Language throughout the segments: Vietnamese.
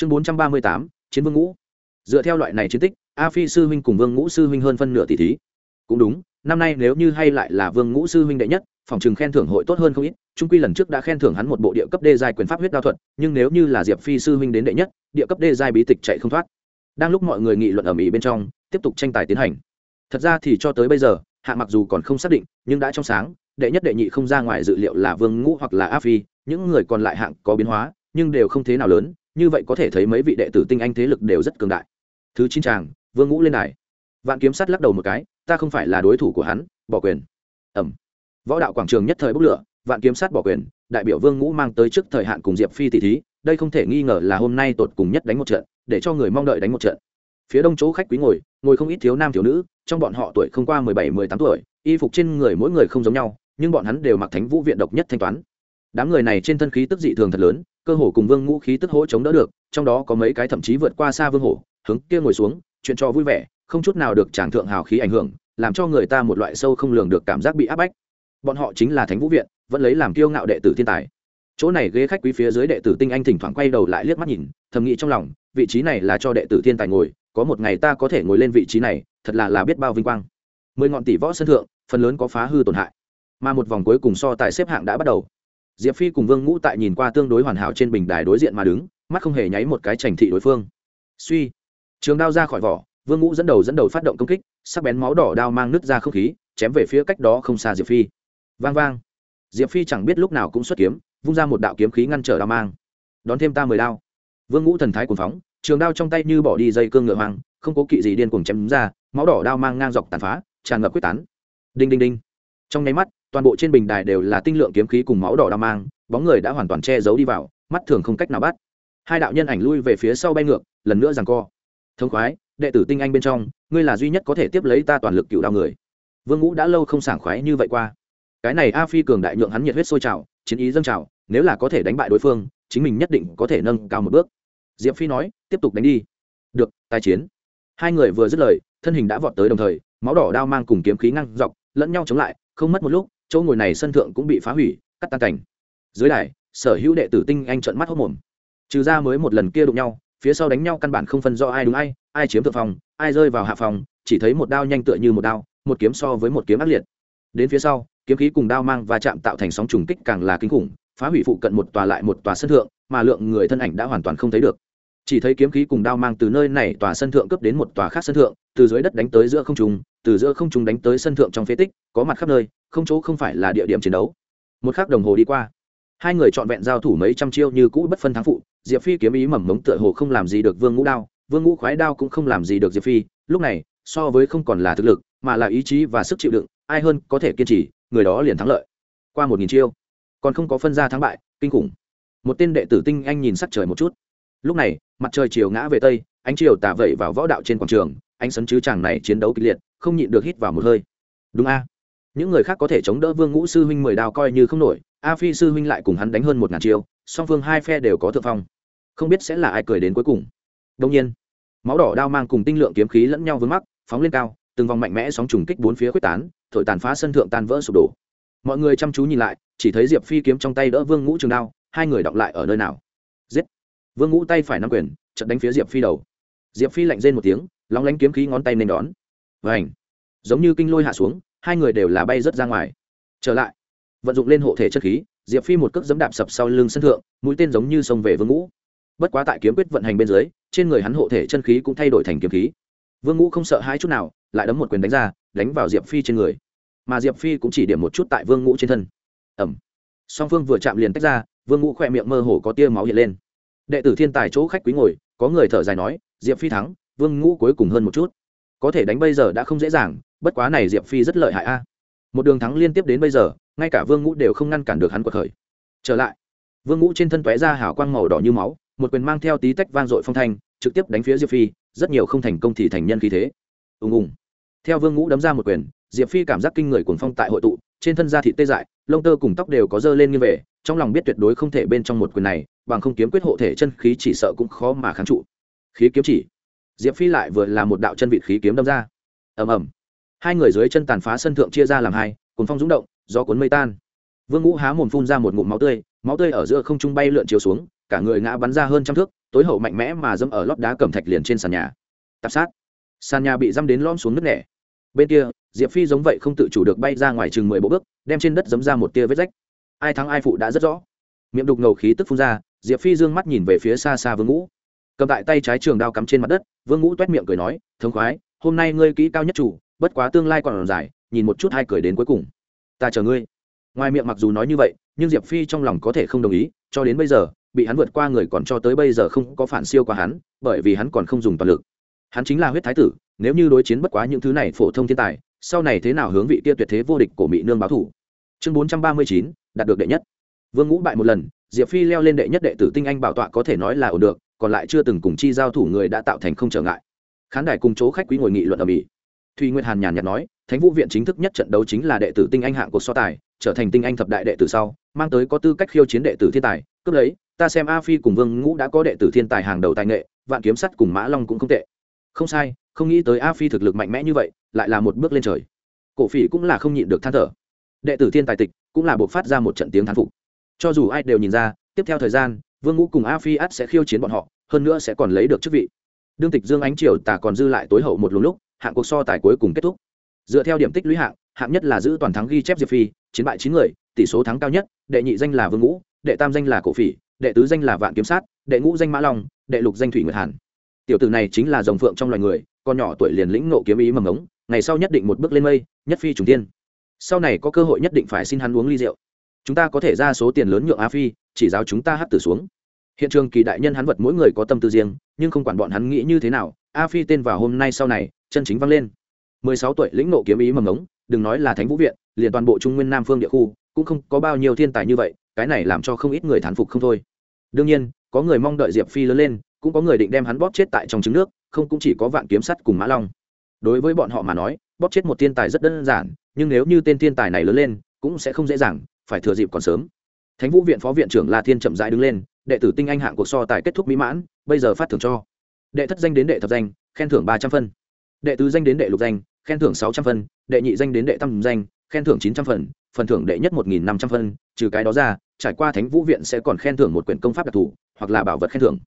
chương bốn trăm ba mươi tám, chiến vương ngũ. Dựa theo loại này chiến tích, a phi sư huynh cùng vương ngũ sư huynh hơn phân nửa tỷ thí. Cũng đúng, năm nay nếu như hay lại là vương ngũ sư huynh đệ nhất, phòng trường khen thưởng hội tốt hơn không ít trung quy lần trước đã khen thưởng hắn một bộ địa cấp đê giai quyền pháp huyết đao thuật, nhưng nếu như là diệp phi sư huynh đến đệ nhất, địa cấp đê giai bí tịch chạy không thoát. Đang lúc mọi người nghị luận ở mỹ bên trong, tiếp tục tranh tài tiến hành. Thật ra thì cho tới bây giờ, hạ mặc dù còn không xác định, nhưng đã trong sáng, đệ nhất đệ nhị không ra ngoài dự liệu là vương ngũ hoặc là a phi, những người còn lại hạng có biến hóa, nhưng đều không thế nào lớn như vậy có thể thấy mấy vị đệ tử tinh anh thế lực đều rất cường đại. Thứ chín tràng vương ngũ lên đài. Vạn kiếm sắt lắc đầu một cái, ta không phải là đối thủ của hắn, bỏ quyền. Ẩm. Võ đạo quảng trường nhất thời bốc lửa, vạn kiếm sát bỏ quyền, đại biểu vương ngũ mang tới trước thời hạn cùng diệp phi tỷ thí, đây không thể nghi ngờ là hôm nay tột cùng nhất đánh một trận, để cho người mong đợi đánh một trận. Phía đông chỗ khách quý ngồi ngồi không ít thiếu nam thiếu nữ, trong bọn họ tuổi không qua mười bảy, mười tám tuổi, y phục trên người mỗi người không giống nhau, nhưng bọn hắn đều mặc thánh vũ viện độc nhất thanh toán. Đám người này trên thân khí tức dị thường thật lớn cơ hồ cùng vương ngũ khí tức hỗ chống đỡ được, trong đó có mấy cái thậm chí vượt qua xa vương hổ, hướng kia ngồi xuống, chuyện cho vui vẻ, không chút nào được tràng thượng hào khí ảnh hưởng, làm cho người ta một loại sâu không lường được cảm giác bị áp bách. Bọn họ chính là thánh vũ viện, vẫn lấy làm kiêu ngạo đệ tử thiên tài. Chỗ này ghế khách quý phía dưới đệ tử tinh anh thỉnh thoảng quay đầu lại liếc mắt nhìn, thầm nghĩ trong lòng, vị trí này là cho đệ tử thiên tài ngồi, có một ngày ta có thể ngồi lên vị trí này, thật là là biết bao vinh quang. Mười ngọn tỷ võ sân thượng, phần lớn có phá hư tổn hại. Mà một vòng cuối cùng so tài xếp hạng đã bắt đầu diệp phi cùng vương ngũ tại nhìn qua tương đối hoàn hảo trên bình đài đối diện mà đứng, mắt không hề nháy một cái trành thị đối phương. Suy. Trường đao ra khỏi vỏ, vương ngũ dẫn đầu dẫn đầu phát động công kích, sắc bén máu đỏ đao mang nứt ra không khí, chém về phía cách đó không xa diệp phi. Vang vang. Diệp phi chẳng biết lúc nào cũng xuất kiếm, vung ra một đạo kiếm khí ngăn trở đao mang. Đón thêm ta mười đao. Vương ngũ thần thái cuồng phóng, trường đao trong tay như bỏ đi dây cương ngựa hoang, không cố kỵ gì điên cuồng chém ra, máu đỏ đao mang ngang dọc tàn phá, tràn ngập quyết tán. Đinh đinh đinh. Trong nháy mắt toàn bộ trên bình đài đều là tinh lượng kiếm khí cùng máu đỏ đao mang, bóng người đã hoàn toàn che giấu đi vào, mắt thường không cách nào bắt. Hai đạo nhân ảnh lui về phía sau bay ngược, lần nữa rằng co. Thông khoái, đệ tử tinh anh bên trong, ngươi là duy nhất có thể tiếp lấy ta toàn lực cựu đao người. Vương ngũ đã lâu không sảng khoái như vậy qua. Cái này a phi cường đại nhượng hắn nhiệt huyết sôi trào, chiến ý dâng trào, nếu là có thể đánh bại đối phương, chính mình nhất định có thể nâng cao một bước. Diệp phi nói, tiếp tục đánh đi. Được, tài chiến. Hai người vừa dứt lời, thân hình đã vọt tới đồng thời, máu đỏ đao mang cùng kiếm khí ngăn dọc, lẫn nhau chống lại, không mất một lúc chỗ ngồi này sân thượng cũng bị phá hủy, cắt tan cảnh. Dưới đài, sở hữu đệ tử tinh anh trợn mắt hốc mồm. Trừ ra mới một lần kia đụng nhau, phía sau đánh nhau căn bản không phân do ai đúng ai ai chiếm thượng phòng, ai rơi vào hạ phòng, chỉ thấy một đao nhanh tựa như một đao, một kiếm so với một kiếm ác liệt. Đến phía sau, kiếm khí cùng đao mang và chạm tạo thành sóng trùng kích càng là kinh khủng, phá hủy phụ cận một tòa lại một tòa sân thượng, mà lượng người thân ảnh đã hoàn toàn không thấy được chỉ thấy kiếm khí cùng đao mang từ nơi này tòa sân thượng cấp đến một tòa khác sân thượng, từ dưới đất đánh tới giữa không trung, từ giữa không trung đánh tới sân thượng trong phế tích, có mặt khắp nơi, không chỗ không phải là địa điểm chiến đấu. Một khắc đồng hồ đi qua. Hai người trọn vẹn giao thủ mấy trăm chiêu như cũ bất phân thắng phụ, diệp phi kiếm ý mầm mống tựa hồ không làm gì được vương ngũ đao, vương ngũ khoái đao cũng không làm gì được diệp phi, lúc này, so với không còn là thực lực, mà là ý chí và sức chịu đựng, ai hơn có thể kiên trì, người đó liền thắng lợi. Qua một nghìn chiêu, còn không có phân ra thắng bại, kinh khủng. Một tên đệ tử tinh anh nhìn sắc trời một chút lúc này, mặt trời chiều ngã về tây, ánh chiều tà vẩy vào võ đạo trên quảng trường anh sấn chứ chàng này chiến đấu kịch liệt, không nhịn được hít vào một hơi. Đúng a. Những người khác có thể chống đỡ vương ngũ sư huynh mười đao coi như không nổi, a phi sư huynh lại cùng hắn đánh hơn một ngàn chiêu, song phương hai phe đều có thượng phong. Không biết sẽ là ai cười đến cuối cùng. Đông nhiên, máu đỏ đao mang cùng tinh lượng kiếm khí lẫn nhau vướng mắt phóng lên cao, từng vòng mạnh mẽ sóng trùng kích bốn phía quyết tán, thổi tàn phá sân thượng tan vỡ sụp đổ. Mọi người chăm chú nhìn lại, chỉ thấy diệp phi kiếm trong tay đỡ vương ngũ trường đao, hai người đọng lại ở nơi nào. Giết! Vương ngũ tay phải nắm quyền trận đánh phía diệp phi đầu. Diệp phi lạnh rên một tiếng, lóng lánh kiếm khí ngón tay nên đón. Và ảnh giống như kinh lôi hạ xuống, hai người đều là bay rớt ra ngoài. Trở lại. Vận dụng lên hộ thể chất khí, diệp phi một cước dẫm đạp sập sau lưng sân thượng, mũi tên giống như sông về vương ngũ. Bất quá tại kiếm quyết vận hành bên dưới, trên người hắn hộ thể chân khí cũng thay đổi thành kiếm khí. Vương ngũ không sợ hai chút nào, lại đấm một quyền đánh ra, đánh vào diệp phi trên người. Mà diệp phi cũng chỉ điểm một chút tại vương ngũ trên thân. Ẩm song phương vừa chạm liền tách ra, vương ngũ khỏe miệng mơ hồ có tia máu hiện lên đệ tử thiên tài chỗ khách quý ngồi, có người thở dài nói, diệp phi thắng, vương ngũ cuối cùng hơn một chút. Có thể đánh bây giờ đã không dễ dàng, bất quá này diệp phi rất lợi hại a. Một đường thắng liên tiếp đến bây giờ, ngay cả vương ngũ đều không ngăn cản được hắn cuộc khởi. Trở lại, vương ngũ trên thân tóe ra hào quang màu đỏ như máu, một quyền mang theo tí tách vang dội phong thanh, trực tiếp đánh phía diệp phi, rất nhiều không thành công thì thành nhân khí thế. Ùng ùng. Theo vương ngũ đấm ra một quyền, diệp phi cảm giác kinh người cuồng phong tại hội tụ, trên thân da thịt tê dại, lông tơ cùng tóc đều có dơ lên như về trong lòng biết tuyệt đối không thể bên trong một quyền này, bằng không kiếm quyết hộ thể chân khí chỉ sợ cũng khó mà kháng trụ. Khí kiếm chỉ. Diệp phi lại vừa là một đạo chân vị khí kiếm đâm ra. Ầm ầm. Hai người dưới chân tàn phá sân thượng chia ra làm hai cuốn phong rúng động, do cuốn mây tan. Vương ngũ há mồm phun ra một ngụm máu tươi máu tươi ở giữa không trung bay lượn chiếu xuống, cả người ngã bắn ra hơn trăm thước, tối hậu mạnh mẽ mà dẫm ở lót đá cẩm thạch liền trên sàn nhà. Tạp sát. Sàn nhà bị dăm đến lom xuống nước nẻ. Bên kia, diệp phi giống vậy không tự chủ được bay ra ngoài chừng mười bộ bước, đem trên đất dấm ra một tia vết rách ai thắng ai phụ đã rất rõ. Miệng đục ngầu khí tức phun ra, diệp phi d ư ơ n g mắt nhìn về phía xa xa vương ngũ. Cầm tại tay trái trường đao cắm trên mặt đất, vương ngũ t u é t miệng cười nói, thống khoái, hôm nay ngươi kỹ cao nhất chủ, bất quá tương lai còn dài, nhìn một chút hai cười đến cuối cùng. Ta chờ ngươi. Ngoài miệng mặc dù nói như vậy, nhưng diệp phi trong lòng có thể không đồng ý, cho đến bây giờ, bị hắn vượt qua người còn cho tới bây giờ không có phản siêu qua hắn, bởi vì hắn còn không dùng toàn lực. Hắn chính là huyết thái tử, nếu như đối chiến bất quá những thứ này phổ thông thiên tài, sau này thế nào hướng vị kia tuyệt thế vô địch của mỹ nương báo thủ? Chương bốn trăm ba mươi chín đạt được đệ nhất. Vương ngũ bại một lần, diệp phi leo lên đệ nhất đệ tử tinh anh bảo tọa có thể nói là ổn được, còn lại chưa từng cùng chi giao thủ người đã tạo thành không trở ngại. Khán đài cùng chỗ khách quý ngồi nghị luận ở mỹ thùy nguyệt hàn nhàn nhạt nói, thánh vũ viện chính thức nhất trận đấu chính là đệ tử tinh anh hạng cuộc so tài, trở thành tinh anh thập đại đệ tử sau, mang tới có tư cách khiêu chiến đệ tử thiên tài, cướp lấy, ta xem a phi cùng vương ngũ đã có đệ tử thiên tài hàng đầu tài nghệ, vạn kiếm sắt cùng mã long cũng không tệ. Không sai, không nghĩ tới a phi thực lực mạnh mẽ như vậy, lại là một bước lên trời. Cổ phỉ cũng là không nhịn được than thở đệ tử thiên tài tịch cũng là buộc phát ra một trận tiếng thán phục. Cho dù ai đều nhìn ra, tiếp theo thời gian, vương ngũ cùng a phi át sẽ khiêu chiến bọn họ, hơn nữa sẽ còn lấy được chức vị. Đương tịch dương ánh triều tà còn dư lại tối hậu một lúc lúc, hạng cuộc so tài cuối cùng kết thúc. Dựa theo điểm tích lũy hạng hạng nhất là giữ toàn thắng ghi chép diệp phi, chiến bại chín người, tỷ số thắng cao nhất, đệ nhị danh là vương ngũ, đệ tam danh là cổ phỉ, đệ tứ danh là vạn kiếm sát, đệ ngũ danh mã long, đệ lục danh thủy nguyệt hàn. Tiểu tử này chính là dòng phượng trong loài người, con nhỏ tuổi liền lĩnh nộ kiếm ý mầm ống ngày sau nhất định một bước lên mây, nhất phi trùng tiên sau này có cơ hội nhất định phải xin hắn uống ly rượu. Chúng ta có thể ra số tiền lớn nhượng a phi, chỉ giáo chúng ta hát tử xuống. Hiện trường kỳ đại nhân hắn vật mỗi người có tâm tư riêng, nhưng không quản bọn hắn nghĩ như thế nào, a phi tên vào hôm nay sau này, chân chính vang lên. Mười sáu tuổi, lĩnh nộ kiếm ý mầm ngống, đừng nói là thánh vũ viện, liền toàn bộ trung nguyên nam phương địa khu, cũng không có bao nhiêu thiên tài như vậy, cái này làm cho không ít người thán phục không thôi. Đương nhiên, có người mong đợi diệp phi lớn lên, cũng có người định đem hắn bóp chết tại trong trứng nước, không cũng chỉ có vạn kiếm sắt cùng mã long. Đối với bọn họ mà nói bóp chết một thiên tài rất đơn giản, nhưng nếu như tên thiên tài này lớn lên, cũng sẽ không dễ dàng, phải thừa dịp còn sớm. Thánh vũ viện phó viện trưởng la thiên chậm rãi đứng lên, đệ tử tinh anh hạng cuộc so tài kết thúc mỹ mãn, bây giờ phát thưởng cho. Đệ thất danh đến đệ thập danh, khen thưởng ba trăm phân. Đệ tứ danh đến đệ lục danh, khen thưởng sáu trăm phân. Đệ nhị danh đến đệ tam danh, khen thưởng chín trăm phần phần thưởng đệ nhất một nghìn năm trăm phân. Trừ cái đó ra, trải qua thánh vũ viện sẽ còn khen thưởng một quyển công pháp đặc thù, hoặc là bảo vật khen thưởng.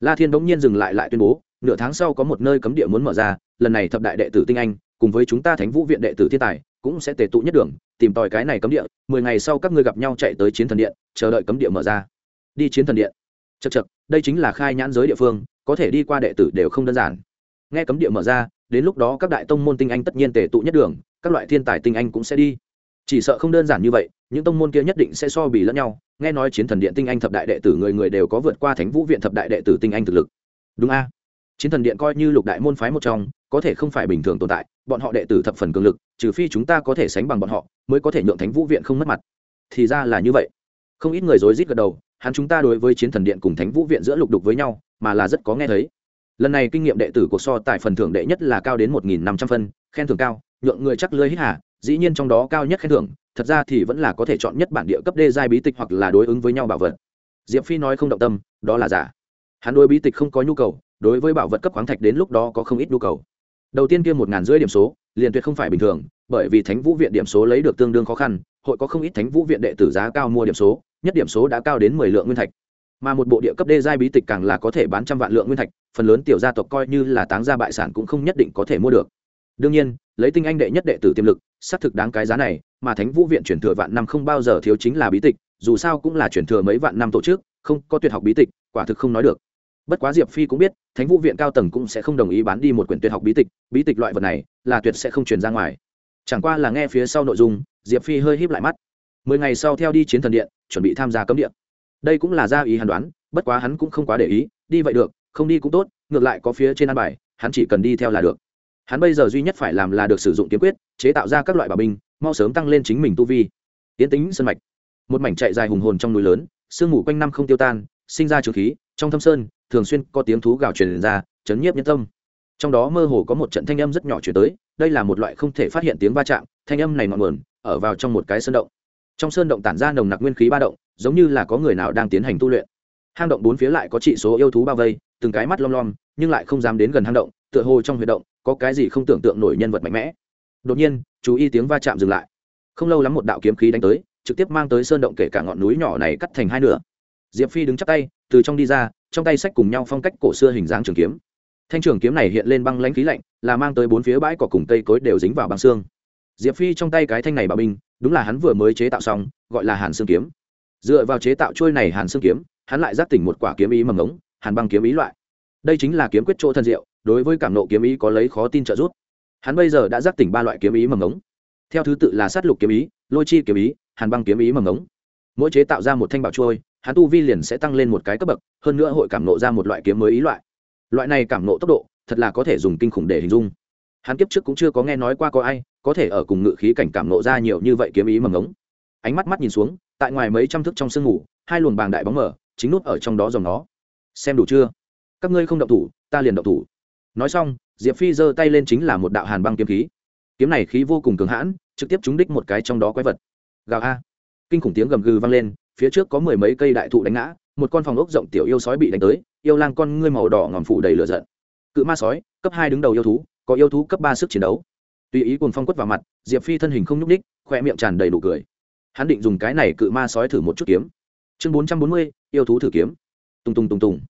La thiên bỗng nhiên dừng lại lại tuyên bố, nửa tháng sau có một nơi cấm địa muốn mở ra, lần này thập đại đệ tử tinh anh cùng với chúng ta thánh vũ viện đệ tử thiên tài, cũng sẽ tề tụ nhất đường, tìm tòi cái này cấm địa, mười ngày sau các ngươi gặp nhau chạy tới chiến thần điện, chờ đợi cấm địa mở ra. Đi chiến thần điện. Chật chật đây chính là khai nhãn giới địa phương, có thể đi qua đệ tử đều không đơn giản. Nghe cấm địa mở ra, đến lúc đó các đại tông môn tinh anh tất nhiên tề tụ nhất đường, các loại thiên tài tinh anh cũng sẽ đi. Chỉ sợ không đơn giản như vậy, những tông môn kia nhất định sẽ so bì lẫn nhau. Nghe nói chiến thần điện tinh anh thập đại đệ tử người người đều có vượt qua thánh vũ viện thập đại đệ tử tinh anh thực lực. Đúng a? Chiến thần điện coi như lục đại môn phái một trong, có thể không phải bình thường tồn tại, bọn họ đệ tử thập phần cường lực, trừ phi chúng ta có thể sánh bằng bọn họ, mới có thể nhượng thánh vũ viện không mất mặt. Thì ra là như vậy. Không ít người rối rít gật đầu, hắn chúng ta đối với chiến thần điện cùng thánh vũ viện giữa lục đục với nhau, mà là rất có nghe thấy. Lần này kinh nghiệm đệ tử cuộc so tại phần thưởng đệ nhất là cao đến một nghìn năm trăm phân, khen thưởng cao, nhượng người chắc lưới hít hà, dĩ nhiên trong đó cao nhất khen thưởng, thật ra thì vẫn là có thể chọn nhất bản địa cấp đê giai bí tịch hoặc là đối ứng với nhau bảo vật. Diệp phi nói không động tâm, đó là giả. Hắn đối bí tịch không có nhu cầu đối với bảo vật cấp khoáng thạch đến lúc đó có không ít nhu cầu. Đầu tiên kia một ngàn rưỡi điểm số, liền tuyệt không phải bình thường, bởi vì thánh vũ viện điểm số lấy được tương đương khó khăn, hội có không ít thánh vũ viện đệ tử giá cao mua điểm số, nhất điểm số đã cao đến mười lượng nguyên thạch. Mà một bộ địa cấp đê giai bí tịch càng là có thể bán trăm vạn lượng nguyên thạch, phần lớn tiểu gia tộc coi như là táng gia bại sản cũng không nhất định có thể mua được. Đương nhiên, lấy tinh anh đệ nhất đệ tử tiềm lực, xác thực đáng cái giá này, mà thánh vũ viện chuyển thừa vạn năm không bao giờ thiếu chính là bí tịch, dù sao cũng là chuyển thừa mấy vạn năm tổ chức, không có tuyệt học bí tịch, quả thực không nói được bất quá diệp phi cũng biết, thánh vũ viện cao tầng cũng sẽ không đồng ý bán đi một quyển tuyệt học bí tịch bí tịch loại vật này là tuyệt sẽ không truyền ra ngoài. Chẳng qua là nghe phía sau nội dung, diệp phi hơi híp lại mắt. Mười ngày sau theo đi chiến thần điện, chuẩn bị tham gia cấm điện đây cũng là ra ý hắn đoán, bất quá hắn cũng không quá để ý, đi vậy được, không đi cũng tốt, ngược lại có phía trên ăn bài, hắn chỉ cần đi theo là được. Hắn bây giờ duy nhất phải làm là được sử dụng kiếm quyết, chế tạo ra các loại bảo binh, mau sớm tăng lên chính mình tu vi. Tiến tính sân mạch. Một mảnh chạy dài hùng hồn trong núi lớn, sương mù quanh năm không tiêu tan, sinh ra trường khí, trong thâm sơn thường xuyên có tiếng thú gào truyền ra, chấn nhiếp nhân tâm. Trong đó mơ hồ có một trận thanh âm rất nhỏ chuyển tới, đây là một loại không thể phát hiện tiếng va chạm, thanh âm này ngọn nguồn, ở vào trong một cái sơn động. Trong sơn động tản ra nồng nặc nguyên khí ba động, giống như là có người nào đang tiến hành tu luyện. Hang động bốn phía lại có trị số yêu thú bao vây, từng cái mắt lom lom, nhưng lại không dám đến gần hang động, tựa hồ trong huy động, có cái gì không tưởng tượng nổi nhân vật mạnh mẽ. Đột nhiên, chú ý tiếng va chạm dừng lại. Không lâu lắm một đạo kiếm khí đánh tới, trực tiếp mang tới sơn động kể cả ngọn núi nhỏ này cắt thành hai nửa. Diệp phi đứng chắp tay, từ trong đi ra trong tay sách cùng nhau phong cách cổ xưa hình dáng trường kiếm. Thanh trường kiếm này hiện lên băng lãnh khí lạnh, là mang tới bốn phía bãi cỏ cùng cây cối đều dính vào băng xương. Diệp phi trong tay cái thanh này bảo binh, đúng là hắn vừa mới chế tạo xong, gọi là hàn xương kiếm. Dựa vào chế tạo trôi này hàn xương kiếm, hắn lại giác tỉnh một quả kiếm ý mầm ống hàn băng kiếm ý loại. Đây chính là kiếm quyết chỗ thân diệu, đối với cảm nộ kiếm ý có lấy khó tin trợ giúp. Hắn bây giờ đã giác tỉnh ba loại kiếm ý mầm ống theo thứ tự là sát lục kiếm ý, lôi chi kiếm ý, hàn băng kiếm ý mầm ống mỗi chế tạo ra một thanh bảo trôi hắn tu vi liền sẽ tăng lên một cái cấp bậc, hơn nữa hội cảm nộ ra một loại kiếm mới ý loại. Loại này cảm nộ tốc độ, thật là có thể dùng kinh khủng để hình dung. Hắn kiếp trước cũng chưa có nghe nói qua có ai có thể ở cùng ngự khí cảnh cảm nộ ra nhiều như vậy kiếm ý mầm ngống. Ánh mắt mắt nhìn xuống, tại ngoài mấy trăm thước trong sương ngủ hai luồng bàng đại bóng mở chính nút ở trong đó dòng nó. Xem đủ chưa? Các ngươi không động thủ, ta liền động thủ. Nói xong, diệp phi giơ tay lên chính là một đạo hàn băng kiếm khí. Kiếm này khí vô cùng cường hãn, trực tiếp trúng đích một cái trong đó quái vật. Gào a. Kinh khủng tiếng gầm gừ vang lên phía trước có mười mấy cây đại thụ đánh ngã, một con phòng ốc rộng tiểu yêu sói bị đánh tới, yêu lang con ngươi màu đỏ ngòm phủ đầy lửa giận. Cự ma sói, cấp hai đứng đầu yêu thú, có yêu thú cấp ba sức chiến đấu. Tùy ý cùng phong quất vào mặt, diệp phi thân hình không nhúc ních khoe miệng tràn đầy đủ cười. Hắn định dùng cái này cự ma sói thử một chút kiếm. Chương bốn trăm bốn mươi, yêu thú thử kiếm. Tùng tùng tùng tùng.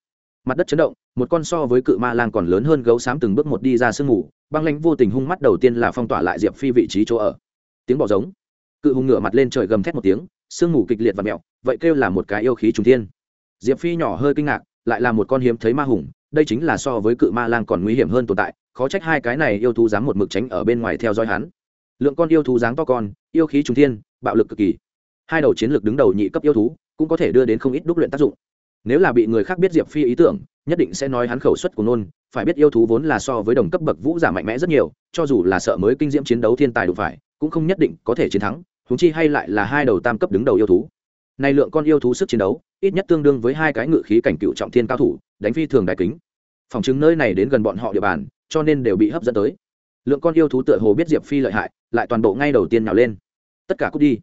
Mặt đất chấn động, một con so với cự ma lang còn lớn hơn gấu xám từng bước một đi ra sương mù, băng lãnh vô tình hung mắt đầu tiên là phong tỏa lại diệp phi vị trí chỗ ở. Tiếng bỏ giống. Cự hùng ngựa mặt lên trời gầm thét một tiếng sương mù kịch liệt và mẹo, vậy kêu là một cái yêu khí trùng thiên. Diệp phi nhỏ hơi kinh ngạc, lại là một con hiếm thấy ma hùng, đây chính là so với cự ma lang còn nguy hiểm hơn tồn tại, khó trách hai cái này yêu thú dám một mực tránh ở bên ngoài theo dõi hắn. Lượng con yêu thú dáng to con, yêu khí trùng thiên, bạo lực cực kỳ. Hai đầu chiến lược đứng đầu nhị cấp yêu thú, cũng có thể đưa đến không ít đúc luyện tác dụng. Nếu là bị người khác biết diệp phi ý tưởng, nhất định sẽ nói hắn khẩu suất của nôn, phải biết yêu thú vốn là so với đồng cấp bậc vũ giả mạnh mẽ rất nhiều, cho dù là sợ mới kinh diễm chiến đấu thiên tài đủ phải, cũng không nhất định có thể chiến thắng huống chi hay lại là hai đầu tam cấp đứng đầu yêu thú. Này lượng con yêu thú sức chiến đấu, ít nhất tương đương với hai cái ngự khí cảnh cựu trọng thiên cao thủ, đánh phi thường đại kính. Phòng chứng nơi này đến gần bọn họ địa bàn, cho nên đều bị hấp dẫn tới. Lượng con yêu thú tựa hồ biết diệp phi lợi hại, lại toàn bộ ngay đầu tiên nhào lên. Tất cả cút đi.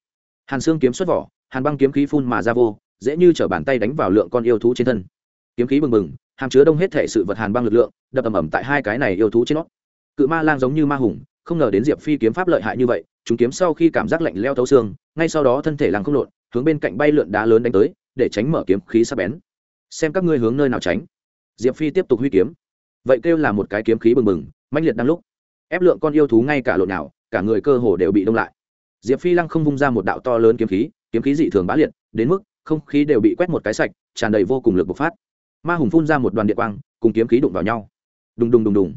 Hàn xương kiếm xuất vỏ, hàn băng kiếm khí phun mà ra vô, dễ như chở bàn tay đánh vào lượng con yêu thú trên thân. Kiếm khí bừng bừng, hàm chứa đông hết thể sự vật hàn băng lực lượng, đập ầm ầm tại hai cái này yêu thú trên nó. Cự ma lang giống như ma hùng, không ngờ đến diệp phi kiếm pháp lợi hại như vậy chúng kiếm sau khi cảm giác lạnh leo thấu xương, ngay sau đó thân thể làng không lộn, hướng bên cạnh bay lượn đá lớn đánh tới, để tránh mở kiếm khí sắp bén. Xem các ngươi hướng nơi nào tránh. Diệp phi tiếp tục huy kiếm. Vậy kêu là một cái kiếm khí bừng bừng, mãnh liệt đang lúc. Ép lượng con yêu thú ngay cả lộn nào, cả người cơ hồ đều bị đông lại. Diệp phi lăng không vung ra một đạo to lớn kiếm khí kiếm khí dị thường bá liệt, đến mức không khí đều bị quét một cái sạch, tràn đầy vô cùng lực bộc phát. Ma hùng phun ra một đoàn điện quang, cùng kiếm khí đụng vào nhau. Đùng đùng đùng đùng.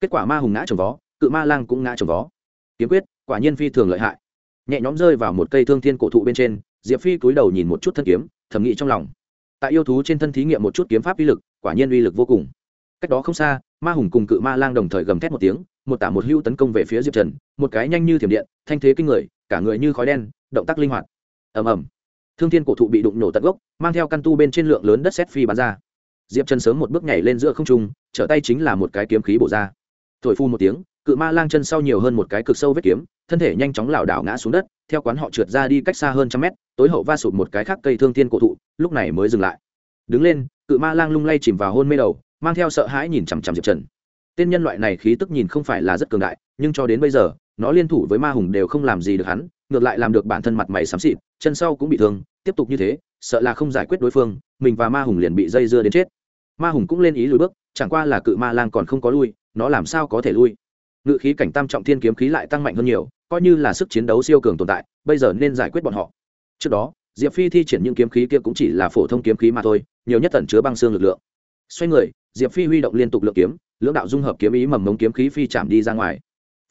Kết quả ma hùng ngã trồng vó, cự ma lang cũng ngã trồng vó. Kiếm quyết quả nhiên phi thường lợi hại. Nhẹ nhõm rơi vào một cây thương thiên cổ thụ bên trên, diệp phi cúi đầu nhìn một chút thân kiếm, thầm nghĩ trong lòng. Tại yêu thú trên thân thí nghiệm một chút kiếm pháp uy lực, quả nhiên uy lực vô cùng. Cách đó không xa, ma hùng cùng cự ma lang đồng thời gầm thét một tiếng, một tả một hưu tấn công về phía diệp trần, một cái nhanh như thiểm điện, thanh thế kinh người, cả người như khói đen, động tác linh hoạt. Ầm ầm. Thương thiên cổ thụ bị đụng nổ tận gốc, mang theo căn tu bên trên lượng lớn đất xét phi bắn ra. Diệp trần sớm một bước nhảy lên giữa không trung, trở tay chính là một cái kiếm khí bổ ra. Thổi phu một tiếng cự ma lang chân sau nhiều hơn một cái cực sâu vết kiếm, thân thể nhanh chóng lảo đảo ngã xuống đất, theo quán họ trượt ra đi cách xa hơn trăm mét, tối hậu va sụt một cái khác cây thương thiên cổ thụ, lúc này mới dừng lại. Đứng lên, cự ma lang lung lay chìm vào hôn mê đầu, mang theo sợ hãi nhìn chằm chằm diệp trần. Tên nhân loại này khí tức nhìn không phải là rất cường đại, nhưng cho đến bây giờ, nó liên thủ với ma hùng đều không làm gì được hắn, ngược lại làm được bản thân mặt mày xám xịt, chân sau cũng bị thương, tiếp tục như thế, sợ là không giải quyết đối phương, mình và ma hùng liền bị dây dưa đến chết. Ma hùng cũng lên ý lùi bước, chẳng qua là cự ma lang còn không có lui, nó làm sao có thể lui? Ngự khí cảnh tam trọng thiên kiếm khí lại tăng mạnh hơn nhiều, coi như là sức chiến đấu siêu cường tồn tại, bây giờ nên giải quyết bọn họ. Trước đó, diệp phi thi triển những kiếm khí kia cũng chỉ là phổ thông kiếm khí mà thôi, nhiều nhất tẩn chứa băng xương lực lượng. Xoay người, diệp phi huy động liên tục lượng kiếm, lưỡng đạo dung hợp kiếm ý mầm mống kiếm khí phi chạm đi ra ngoài.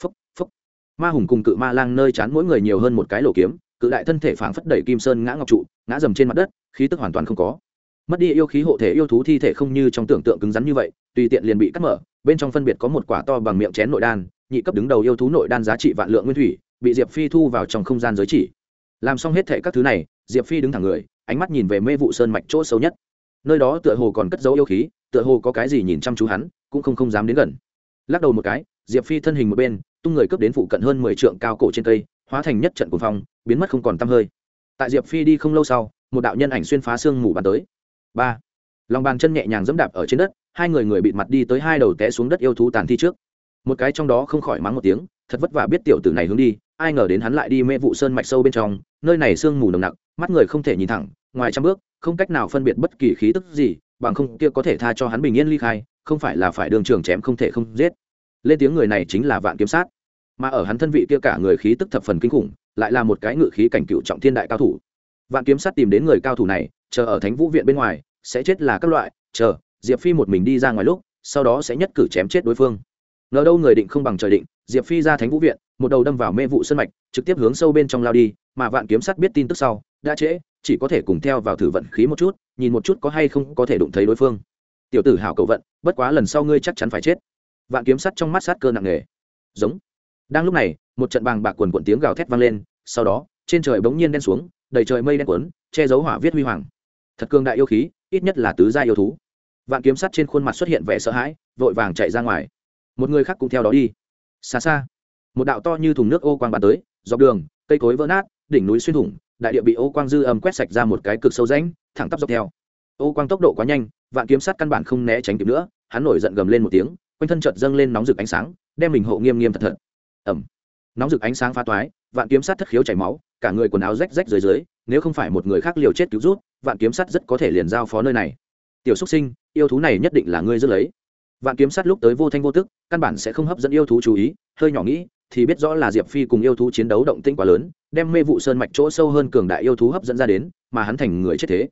Phúc phúc ma hùng cùng cự ma lang nơi chán mỗi người nhiều hơn một cái lỗ kiếm, cự đại thân thể phảng phất đẩy kim sơn ngã ngọc trụ, ngã dầm trên mặt đất, khí tức hoàn toàn không có. Mất đi yêu khí hộ thể yêu thú thi thể không như trong tưởng tượng cứng rắn như vậy, tùy tiện liền bị cắt mở bên trong phân biệt có một quả to bằng miệng chén nội đan, nhị cấp đứng đầu yêu thú nội đan giá trị vạn lượng nguyên thủy, bị diệp phi thu vào trong không gian giới chỉ. Làm xong hết thệ các thứ này, diệp phi đứng thẳng người, ánh mắt nhìn về mê vụ sơn mạch chỗ sâu nhất. Nơi đó tựa hồ còn cất dấu yêu khí, tựa hồ có cái gì nhìn chăm chú hắn, cũng không không dám đến gần. Lắc đầu một cái, diệp phi thân hình một bên, tung người cướp đến phụ cận hơn mười trượng cao cổ trên cây, hóa thành nhất trận cuồng phong, biến mất không còn tăm hơi. Tại diệp phi đi không lâu sau, một đạo nhân ảnh xuyên phá xương mù bàn tới. Ba. Lòng bàn chân nhẹ nhàng dẫm đạp ở trên đất hai người người bịt mặt đi tới hai đầu té xuống đất yêu thú tàn thi trước. Một cái trong đó không khỏi mắng một tiếng, thật vất vả biết tiểu tử này hướng đi, ai ngờ đến hắn lại đi mê vụ sơn mạch sâu bên trong, nơi này sương mù nồng nặc, mắt người không thể nhìn thẳng, ngoài trăm bước, không cách nào phân biệt bất kỳ khí tức gì, bằng không kia có thể tha cho hắn bình yên ly khai, không phải là phải đường trường chém không thể không giết. Lên tiếng người này chính là vạn kiếm sát. Mà ở hắn thân vị kia cả người khí tức thập phần kinh khủng, lại là một cái ngự khí cảnh cựu trọng thiên đại cao thủ. Vạn kiếm sát tìm đến người cao thủ này, chờ ở thánh vũ viện bên ngoài, sẽ chết là các loại, chờ diệp phi một mình đi ra ngoài lúc, sau đó sẽ nhất cử chém chết đối phương. Ngờ đâu người định không bằng trời định, diệp phi ra thánh vũ viện, một đầu đâm vào mê vụ sân mạch, trực tiếp hướng sâu bên trong lao đi, mà vạn kiếm sắt biết tin tức sau, đã trễ, chỉ có thể cùng theo vào thử vận khí một chút, nhìn một chút có hay không có thể đụng thấy đối phương. Tiểu tử hảo cầu vận, bất quá lần sau ngươi chắc chắn phải chết. Vạn kiếm sắt trong mắt sát cơ nặng nề. Giống. Đang lúc này, một trận bàng bạc quần quần tiếng gào thét vang lên, sau đó, trên trời bỗng nhiên đen xuống, đầy trời mây đen quấn che giấu hỏa viết huy hoàng. Thật cường đại yêu khí, ít nhất là tứ gia yêu thú vạn kiếm sắt trên khuôn mặt xuất hiện vẻ sợ hãi, vội vàng chạy ra ngoài. Một người khác cũng theo đó đi. Xa xa, một đạo to như thùng nước ô quang bắn tới, dọc đường, cây cối vỡ nát, đỉnh núi xuyên thủng, đại địa bị ô quang dư âm quét sạch ra một cái cực sâu rãnh, thẳng tắp dọc theo. Ô quang tốc độ quá nhanh, vạn kiếm sắt căn bản không né tránh kịp nữa, hắn nổi giận gầm lên một tiếng, quanh thân chợt dâng lên nóng rực ánh sáng, đem mình hộ nghiêm nghiêm thật thật. Ẩm nóng rực ánh sáng phá toái, vạn kiếm sắt thất khiếu chảy máu, cả người quần áo rách rách dưới dưới, nếu không phải một người khác liều chết cứu rút, vạn kiếm sắt rất có thể liền giao phó nơi này. Tiểu xúc sinh yêu thú này nhất định là ngươi giữ lấy. Vạn kiếm sắt lúc tới vô thanh vô tức, căn bản sẽ không hấp dẫn yêu thú chú ý, hơi nhỏ nghĩ, thì biết rõ là diệp phi cùng yêu thú chiến đấu động tĩnh quá lớn, đem mê vụ sơn mạch chỗ sâu hơn cường đại yêu thú hấp dẫn ra đến, mà hắn thành người chết thế.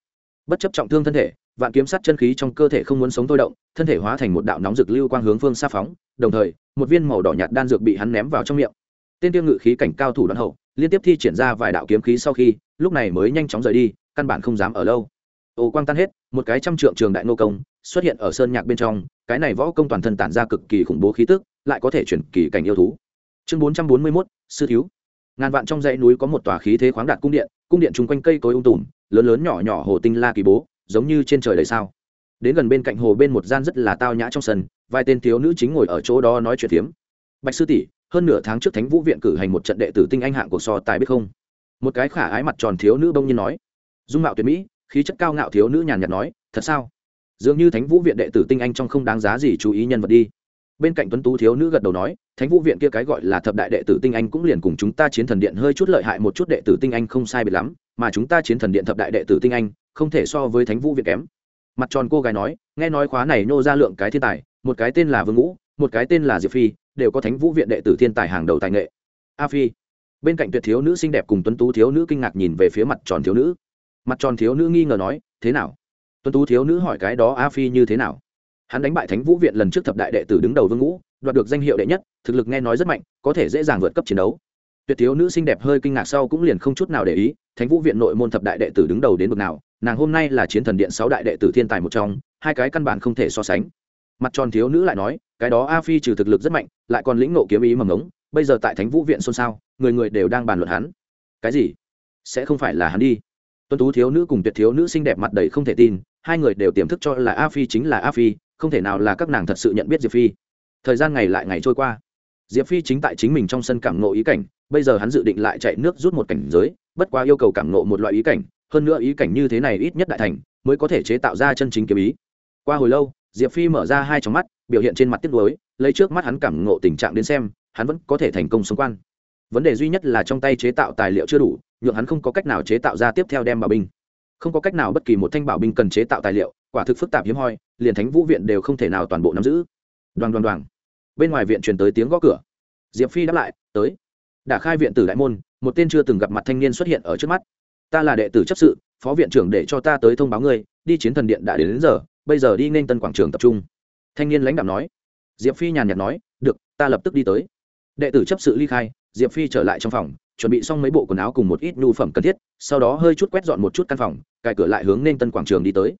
Bất chấp trọng thương thân thể, vạn kiếm sắt chân khí trong cơ thể không muốn sống thôi động, thân thể hóa thành một đạo nóng rực lưu quang hướng phương xa phóng, đồng thời, một viên màu đỏ nhạt đan dược bị hắn ném vào trong miệng. Tên tiêu ngự khí cảnh cao thủ đoạn hậu, liên tiếp thi triển ra vài đạo kiếm khí sau khi, lúc này mới nhanh chóng rời đi, căn bản không dám ở lâu. Ồ quang tan hết, một cái trăm trượng trường đại nô công xuất hiện ở sơn nhạc bên trong, cái này võ công toàn thân tản ra cực kỳ khủng bố khí tức, lại có thể chuyển kỳ cảnh yêu thú. Chương bốn trăm bốn mươi mốt, sư thiếu. Ngàn vạn trong dãy núi có một tòa khí thế khoáng đạt cung điện cung điện chung quanh cây cối ung tùm, lớn lớn nhỏ nhỏ hồ tinh la kỳ bố, giống như trên trời đầy sao. Đến gần bên cạnh hồ bên một gian rất là tao nhã trong sân, vài tên thiếu nữ chính ngồi ở chỗ đó nói chuyện phiếm bạch sư tỷ, hơn nửa tháng trước thánh vũ viện cử hành một trận đệ tử tinh anh hạng của so tài biết không? Một cái khả ái mặt tròn thiếu nữ bông nhiên nói. Dung mạo tuyệt mỹ, khí chất cao ngạo thiếu nữ nhàn nhạt nói, thật sao? Dường như thánh vũ viện đệ tử tinh anh trong không đáng giá gì chú ý nhân vật đi. Bên cạnh tuấn tú thiếu nữ gật đầu nói, thánh vũ viện kia cái gọi là thập đại đệ tử tinh anh cũng liền cùng chúng ta chiến thần điện hơi chút lợi hại một chút đệ tử tinh anh không sai biệt lắm, mà chúng ta chiến thần điện thập đại đệ tử tinh anh, không thể so với thánh vũ viện kém. Mặt tròn cô gái nói, nghe nói khóa này nô ra lượng cái thiên tài, một cái tên là vương ngũ, một cái tên là diệp phi, đều có thánh vũ viện đệ tử thiên tài hàng đầu tài nghệ. A phi. Bên cạnh tuyệt thiếu nữ xinh đẹp cùng tuấn tú thiếu nữ kinh ngạc nhìn về phía mặt tròn thiếu nữ. Mặt tròn thiếu nữ nghi ngờ nói, thế nào? Tuấn tú thiếu nữ hỏi cái đó a phi như thế nào? Hắn đánh bại thánh vũ viện lần trước thập đại đệ tử đứng đầu vương ngũ, đoạt được danh hiệu đệ nhất, thực lực nghe nói rất mạnh, có thể dễ dàng vượt cấp chiến đấu. Tuyệt thiếu nữ xinh đẹp hơi kinh ngạc sau cũng liền không chút nào để ý, thánh vũ viện nội môn thập đại đệ tử đứng đầu đến bậc nào, nàng hôm nay là chiến thần điện sáu đại đệ tử thiên tài một trong, hai cái căn bản không thể so sánh. Mặt tròn thiếu nữ lại nói, cái đó a phi trừ thực lực rất mạnh, lại còn lĩnh nộ kiếm ý mầm ngống, bây giờ tại thánh vũ viện xôn xao, người người đều đang bàn luận hắn. Cái gì? Sẽ không phải là hắn đi tuân tú thiếu nữ cùng tuyệt thiếu nữ xinh đẹp mặt đầy không thể tin, hai người đều tiềm thức cho là a phi chính là a phi, không thể nào là các nàng thật sự nhận biết diệp phi. Thời gian ngày lại ngày trôi qua. Diệp phi chính tại chính mình trong sân cảm nộ ý cảnh, bây giờ hắn dự định lại chạy nước rút một cảnh giới, bất quá yêu cầu cảm nộ một loại ý cảnh, hơn nữa ý cảnh như thế này ít nhất đại thành, mới có thể chế tạo ra chân chính kiếm ý. Qua hồi lâu, diệp phi mở ra hai trong mắt, biểu hiện trên mặt tiếc nuối, lấy trước mắt hắn cảm nộ tình trạng đến xem, hắn vẫn có thể thành công xung quan vấn đề duy nhất là trong tay chế tạo tài liệu chưa đủ nhượng hắn không có cách nào chế tạo ra tiếp theo đem bảo binh. Không có cách nào bất kỳ một thanh bảo binh cần chế tạo tài liệu quả thực phức tạp hiếm hoi liền thánh vũ viện đều không thể nào toàn bộ nắm giữ. Đoàn đoàn đoàn. Bên ngoài viện truyền tới tiếng gõ cửa. Diệp phi đáp lại tới. Đã khai viện tử đại môn một tên chưa từng gặp mặt thanh niên xuất hiện ở trước mắt. Ta là đệ tử chấp sự phó viện trưởng để cho ta tới thông báo ngươi đi chiến thần điện đã đến, đến giờ bây giờ đi nên tân quảng trường tập trung. Thanh niên lãnh đạo nói. Diệp phi nhàn nhạt nói được ta lập tức đi tới. Đệ tử chấp sự ly khai diệp phi trở lại trong phòng, chuẩn bị xong mấy bộ quần áo cùng một ít nhu phẩm cần thiết, sau đó hơi chút quét dọn một chút căn phòng, cài cửa lại hướng nên tân quảng trường đi tới.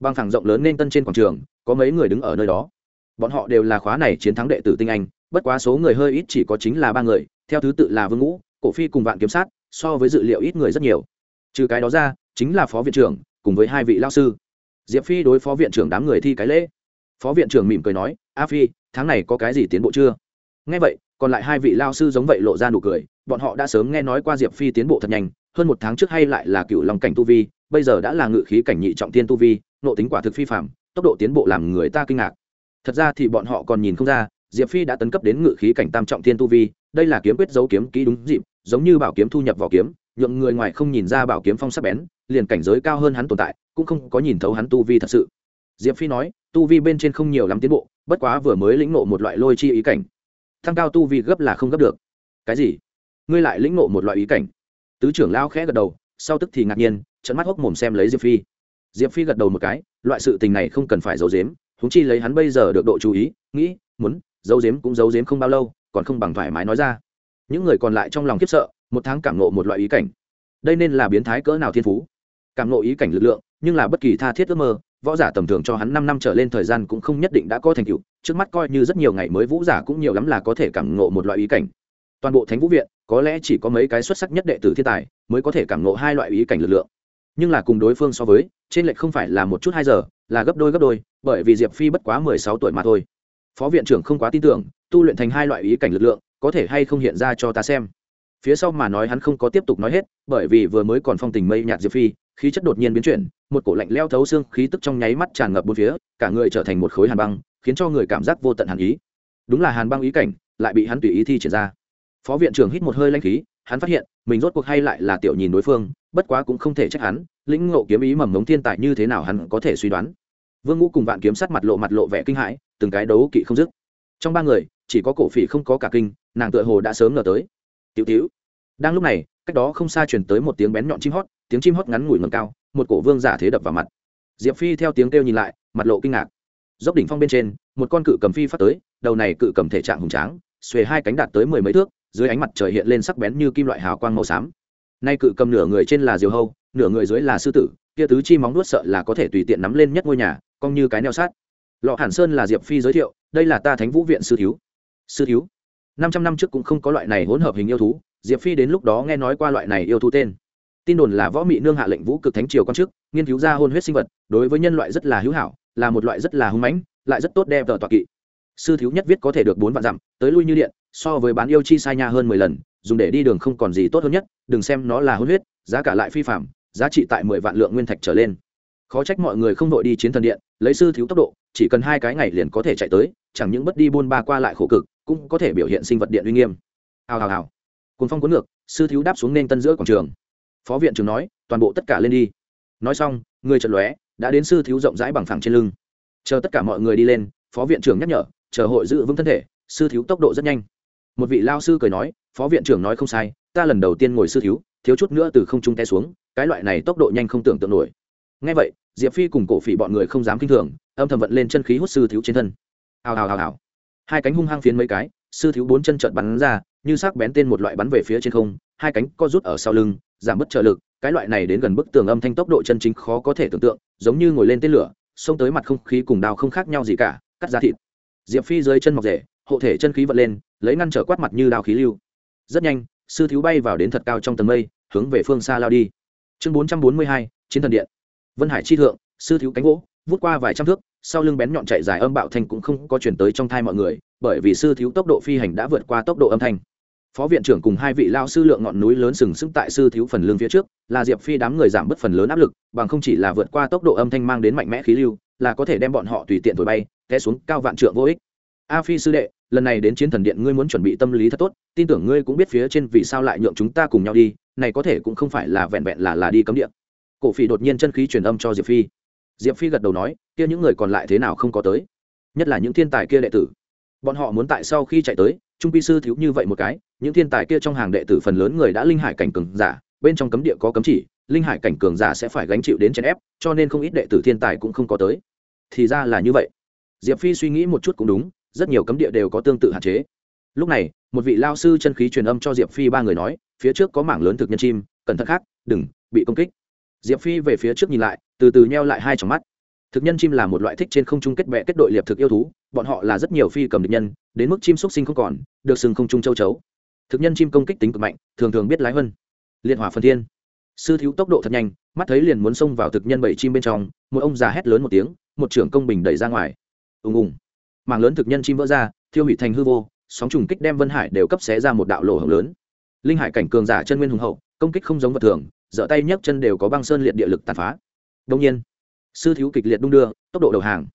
Băng thẳng rộng lớn nên tân trên quảng trường, có mấy người đứng ở nơi đó. Bọn họ đều là khóa này chiến thắng đệ tử tinh anh, bất quá số người hơi ít chỉ có chính là ba người, theo thứ tự là vương ngũ, cổ phi cùng vạn kiếm sát, so với dự liệu ít người rất nhiều. Trừ cái đó ra, chính là phó viện trưởng, cùng với hai vị lao sư. Diệp phi đối phó viện trưởng đám người thi cái lễ. Phó viện trưởng mỉm cười nói, a phi, tháng này có cái gì tiến bộ chưa? Nghe vậy còn lại hai vị lao sư giống vậy lộ ra nụ cười, bọn họ đã sớm nghe nói qua diệp phi tiến bộ thật nhanh, hơn một tháng trước hay lại là cựu lòng cảnh tu vi, bây giờ đã là ngự khí cảnh nhị trọng tiên tu vi, nộ tính quả thực phi phạm tốc độ tiến bộ làm người ta kinh ngạc. Thật ra thì bọn họ còn nhìn không ra, diệp phi đã tấn cấp đến ngự khí cảnh tam trọng tiên tu vi, đây là kiếm quyết dấu kiếm kỹ đúng dịp, giống như bảo kiếm thu nhập vào kiếm, nhượng người ngoài không nhìn ra bảo kiếm phong sắc bén, liền cảnh giới cao hơn hắn tồn tại, cũng không có nhìn thấu hắn tu vi thật sự. Diệp phi nói, tu vi bên trên không nhiều lắm tiến bộ, bất quá vừa mới lĩnh ngộ một loại lôi chi ý cảnh thăng cao tu vi gấp là không gấp được. Cái gì? Ngươi lại lĩnh ngộ một loại ý cảnh. Tứ trưởng lao khẽ gật đầu, sau tức thì ngạc nhiên trận mắt hốc mồm xem lấy diệp phi. Diệp phi gật đầu một cái, loại sự tình này không cần phải giấu giếm húng chi lấy hắn bây giờ được độ chú ý, nghĩ, muốn, giấu giếm cũng giấu giếm không bao lâu, còn không bằng thoải mái nói ra. Những người còn lại trong lòng khiếp sợ, một tháng cảm nộ một loại ý cảnh. Đây nên là biến thái cỡ nào thiên phú. Cảm nộ ý cảnh lực lượng, nhưng là bất kỳ tha thiết ước mơ võ giả tầm thường cho hắn năm năm trở lên thời gian cũng không nhất định đã có thành tựu, trước mắt coi như rất nhiều ngày mới vũ giả cũng nhiều lắm là có thể cảm ngộ một loại ý cảnh. Toàn bộ thánh vũ viện, có lẽ chỉ có mấy cái xuất sắc nhất đệ tử thiên tài mới có thể cảm ngộ hai loại ý cảnh lực lượng. Nhưng là cùng đối phương so với, trên lệch không phải là một chút hai giờ, là gấp đôi gấp đôi, bởi vì diệp phi bất quá mười sáu tuổi mà thôi. Phó viện trưởng không quá tin tưởng, tu luyện thành hai loại ý cảnh lực lượng, có thể hay không hiện ra cho ta xem. Phía sau mà nói hắn không có tiếp tục nói hết, bởi vì vừa mới còn phong tình mây nhạt diệp phi khí chất đột nhiên biến chuyển, một cổ lạnh leo thấu xương khí tức trong nháy mắt tràn ngập bốn phía, cả người trở thành một khối hàn băng, khiến cho người cảm giác vô tận hàn ý. Đúng là hàn băng ý cảnh, lại bị hắn tùy ý thi triển ra. Phó viện trưởng hít một hơi lanh khí, hắn phát hiện, mình rốt cuộc hay lại là tiểu nhìn đối phương, bất quá cũng không thể trách hắn, lĩnh ngộ kiếm ý mầm mống thiên tài như thế nào hắn có thể suy đoán. Vương ngũ cùng vạn kiếm sát mặt lộ mặt lộ vẻ kinh hãi, từng cái đấu kỵ không dứt. Trong ba người, chỉ có cổ phỉ không có cả kinh, nàng tựa hồ đã sớm ngờ tới. Tiểu tiểu. Đang lúc này, cách đó không xa truyền tới một tiếng bén nhọn chim hót tiếng chim hót ngắn ngủi ngầm cao, một cổ vương giả thế đập vào mặt. Diệp phi theo tiếng kêu nhìn lại, mặt lộ kinh ngạc. Dốc đỉnh phong bên trên, một con cự cầm phi phát tới, đầu này cự cầm thể trạng hùng tráng, xuề hai cánh đạt tới mười mấy thước, dưới ánh mặt trời hiện lên sắc bén như kim loại hào quang màu xám. Nay cự cầm nửa người trên là diều hâu, nửa người dưới là sư tử, kia tứ chi móng nuốt sợ là có thể tùy tiện nắm lên nhất ngôi nhà, cong như cái neo sát lọ hàn sơn là diệp phi giới thiệu, đây là ta thánh vũ viện sư thiếu. Sư thiếu? Năm trăm năm trước cũng không có loại này hỗn hợp hình yêu thú, diệp phi đến lúc đó nghe nói qua loại này yêu thú tên tin đồn là võ mị nương hạ lệnh vũ cực thánh triều quan chức, nghiên cứu ra hôn huyết sinh vật, đối với nhân loại rất là hữu hảo, là một loại rất là hung mãnh, lại rất tốt đẹp tờ tọa kỵ. Sư thiếu nhất viết có thể được bốn vạn dặm, tới lui như điện, so với bán yêu chi sai nha hơn mười lần, dùng để đi đường không còn gì tốt hơn nhất, đừng xem nó là hôn huyết, giá cả lại phi phạm, giá trị tại mười vạn lượng nguyên thạch trở lên. Khó trách mọi người không đội đi chiến thần điện, lấy sư thiếu tốc độ, chỉ cần hai cái ngày liền có thể chạy tới, chẳng những bất đi buôn ba qua lại khổ cực, cũng có thể biểu hiện sinh vật điện uy nghiêm. Hào hào hào. Cùng phong cuốn ngược, sư thiếu đáp xuống nên tân giữa quảng trường phó viện trưởng nói, toàn bộ tất cả lên đi. Nói xong, người trận lóe, đã đến sư thiếu rộng rãi bằng phẳng trên lưng. Chờ tất cả mọi người đi lên, phó viện trưởng nhắc nhở, chờ hội giữ vững thân thể, sư thiếu tốc độ rất nhanh. Một vị lao sư cười nói, phó viện trưởng nói không sai, ta lần đầu tiên ngồi sư thiếu thiếu chút nữa từ không trung té xuống, cái loại này tốc độ nhanh không tưởng tượng nổi. Ngay vậy, diệp phi cùng cổ phỉ bọn người không dám kinh thường, âm thầm vận lên chân khí hút sư thiếu trên thân. Hào hào hào hào. Hai cánh hung hăng phiến mấy cái, sư thiếu bốn chân trợt bắn ra, như sắc bén tên một loại bắn về phía trên không, hai cánh co rút ở sau lưng giảm bớt trợ lực, cái loại này đến gần bức tường âm thanh tốc độ chân chính khó có thể tưởng tượng, giống như ngồi lên tên lửa, xông tới mặt không khí cùng đao không khác nhau gì cả, cắt ra thịt. Diệp phi dưới chân mọc rể hộ thể chân khí vật lên, lấy ngăn trở quát mặt như đao khí lưu. Rất nhanh, sư thiếu bay vào đến thật cao trong tầng mây, hướng về phương xa lao đi. Chương bốn trăm bốn mươi hai, chiến thần điện. Vân hải chi thượng, sư thiếu cánh gỗ, vút qua vài trăm thước, sau lưng bén nhọn chạy dài âm bạo thanh cũng không có chuyển tới trong thai mọi người, bởi vì sư thiếu tốc độ phi hành đã vượt qua tốc độ âm thanh phó viện trưởng cùng hai vị lao sư lượng ngọn núi lớn sừng sững tại sư thiếu phần lương phía trước, là diệp phi đám người giảm bớt phần lớn áp lực, bằng không chỉ là vượt qua tốc độ âm thanh mang đến mạnh mẽ khí lưu, là có thể đem bọn họ tùy tiện thổi bay, té xuống cao vạn trượng vô ích. A phi sư đệ, lần này đến chiến thần điện ngươi muốn chuẩn bị tâm lý thật tốt, tin tưởng ngươi cũng biết phía trên vì sao lại nhượng chúng ta cùng nhau đi, này có thể cũng không phải là vẹn vẹn là là đi cấm điện cổ phi đột nhiên chân khí truyền âm cho diệp phi. Diệp phi gật đầu nói, kia những người còn lại thế nào không có tới? Nhất là những thiên tài kia đệ tử. Bọn họ muốn tại sau khi chạy tới trung pi sư thiếu như vậy một cái, những thiên tài kia trong hàng đệ tử phần lớn người đã linh hải cảnh cường giả, bên trong cấm địa có cấm chỉ, linh hải cảnh cường giả sẽ phải gánh chịu đến chèn ép, cho nên không ít đệ tử thiên tài cũng không có tới. Thì ra là như vậy. Diệp phi suy nghĩ một chút cũng đúng, rất nhiều cấm địa đều có tương tự hạn chế. Lúc này, một vị lao sư chân khí truyền âm cho diệp phi ba người nói, phía trước có mảng lớn thực nhân chim, cẩn thận khác, đừng, bị công kích. Diệp phi về phía trước nhìn lại, từ từ nheo lại hai trong mắt. Thực nhân chim là một loại thích trên không trung kết vẽ kết đội liệp thực yêu thú bọn họ là rất nhiều phi cầm địch nhân, đến mức chim xúc sinh không còn, được sừng không trung châu chấu. Thực nhân chim công kích tính cực mạnh, thường thường biết lái hơn liên hỏa phần thiên. Sư thiếu tốc độ thật nhanh, mắt thấy liền muốn xông vào thực nhân bảy chim bên trong, một ông già hét lớn một tiếng, một trưởng công bình đẩy ra ngoài. Ùng ùng. Mảng lớn thực nhân chim vỡ ra, thiêu hủy thành hư vô, sóng trùng kích đem vân hải đều cấp xé ra một đạo lỗ hổng lớn. Linh hải cảnh cường giả chân nguyên hùng hậu, công kích không giống vật thường, dở tay nhấc chân đều có băng sơn liệt địa lực tàn phá. Đông nhiên, sư thiếu kịch liệt đung đưa, tốc độ đầu hàng.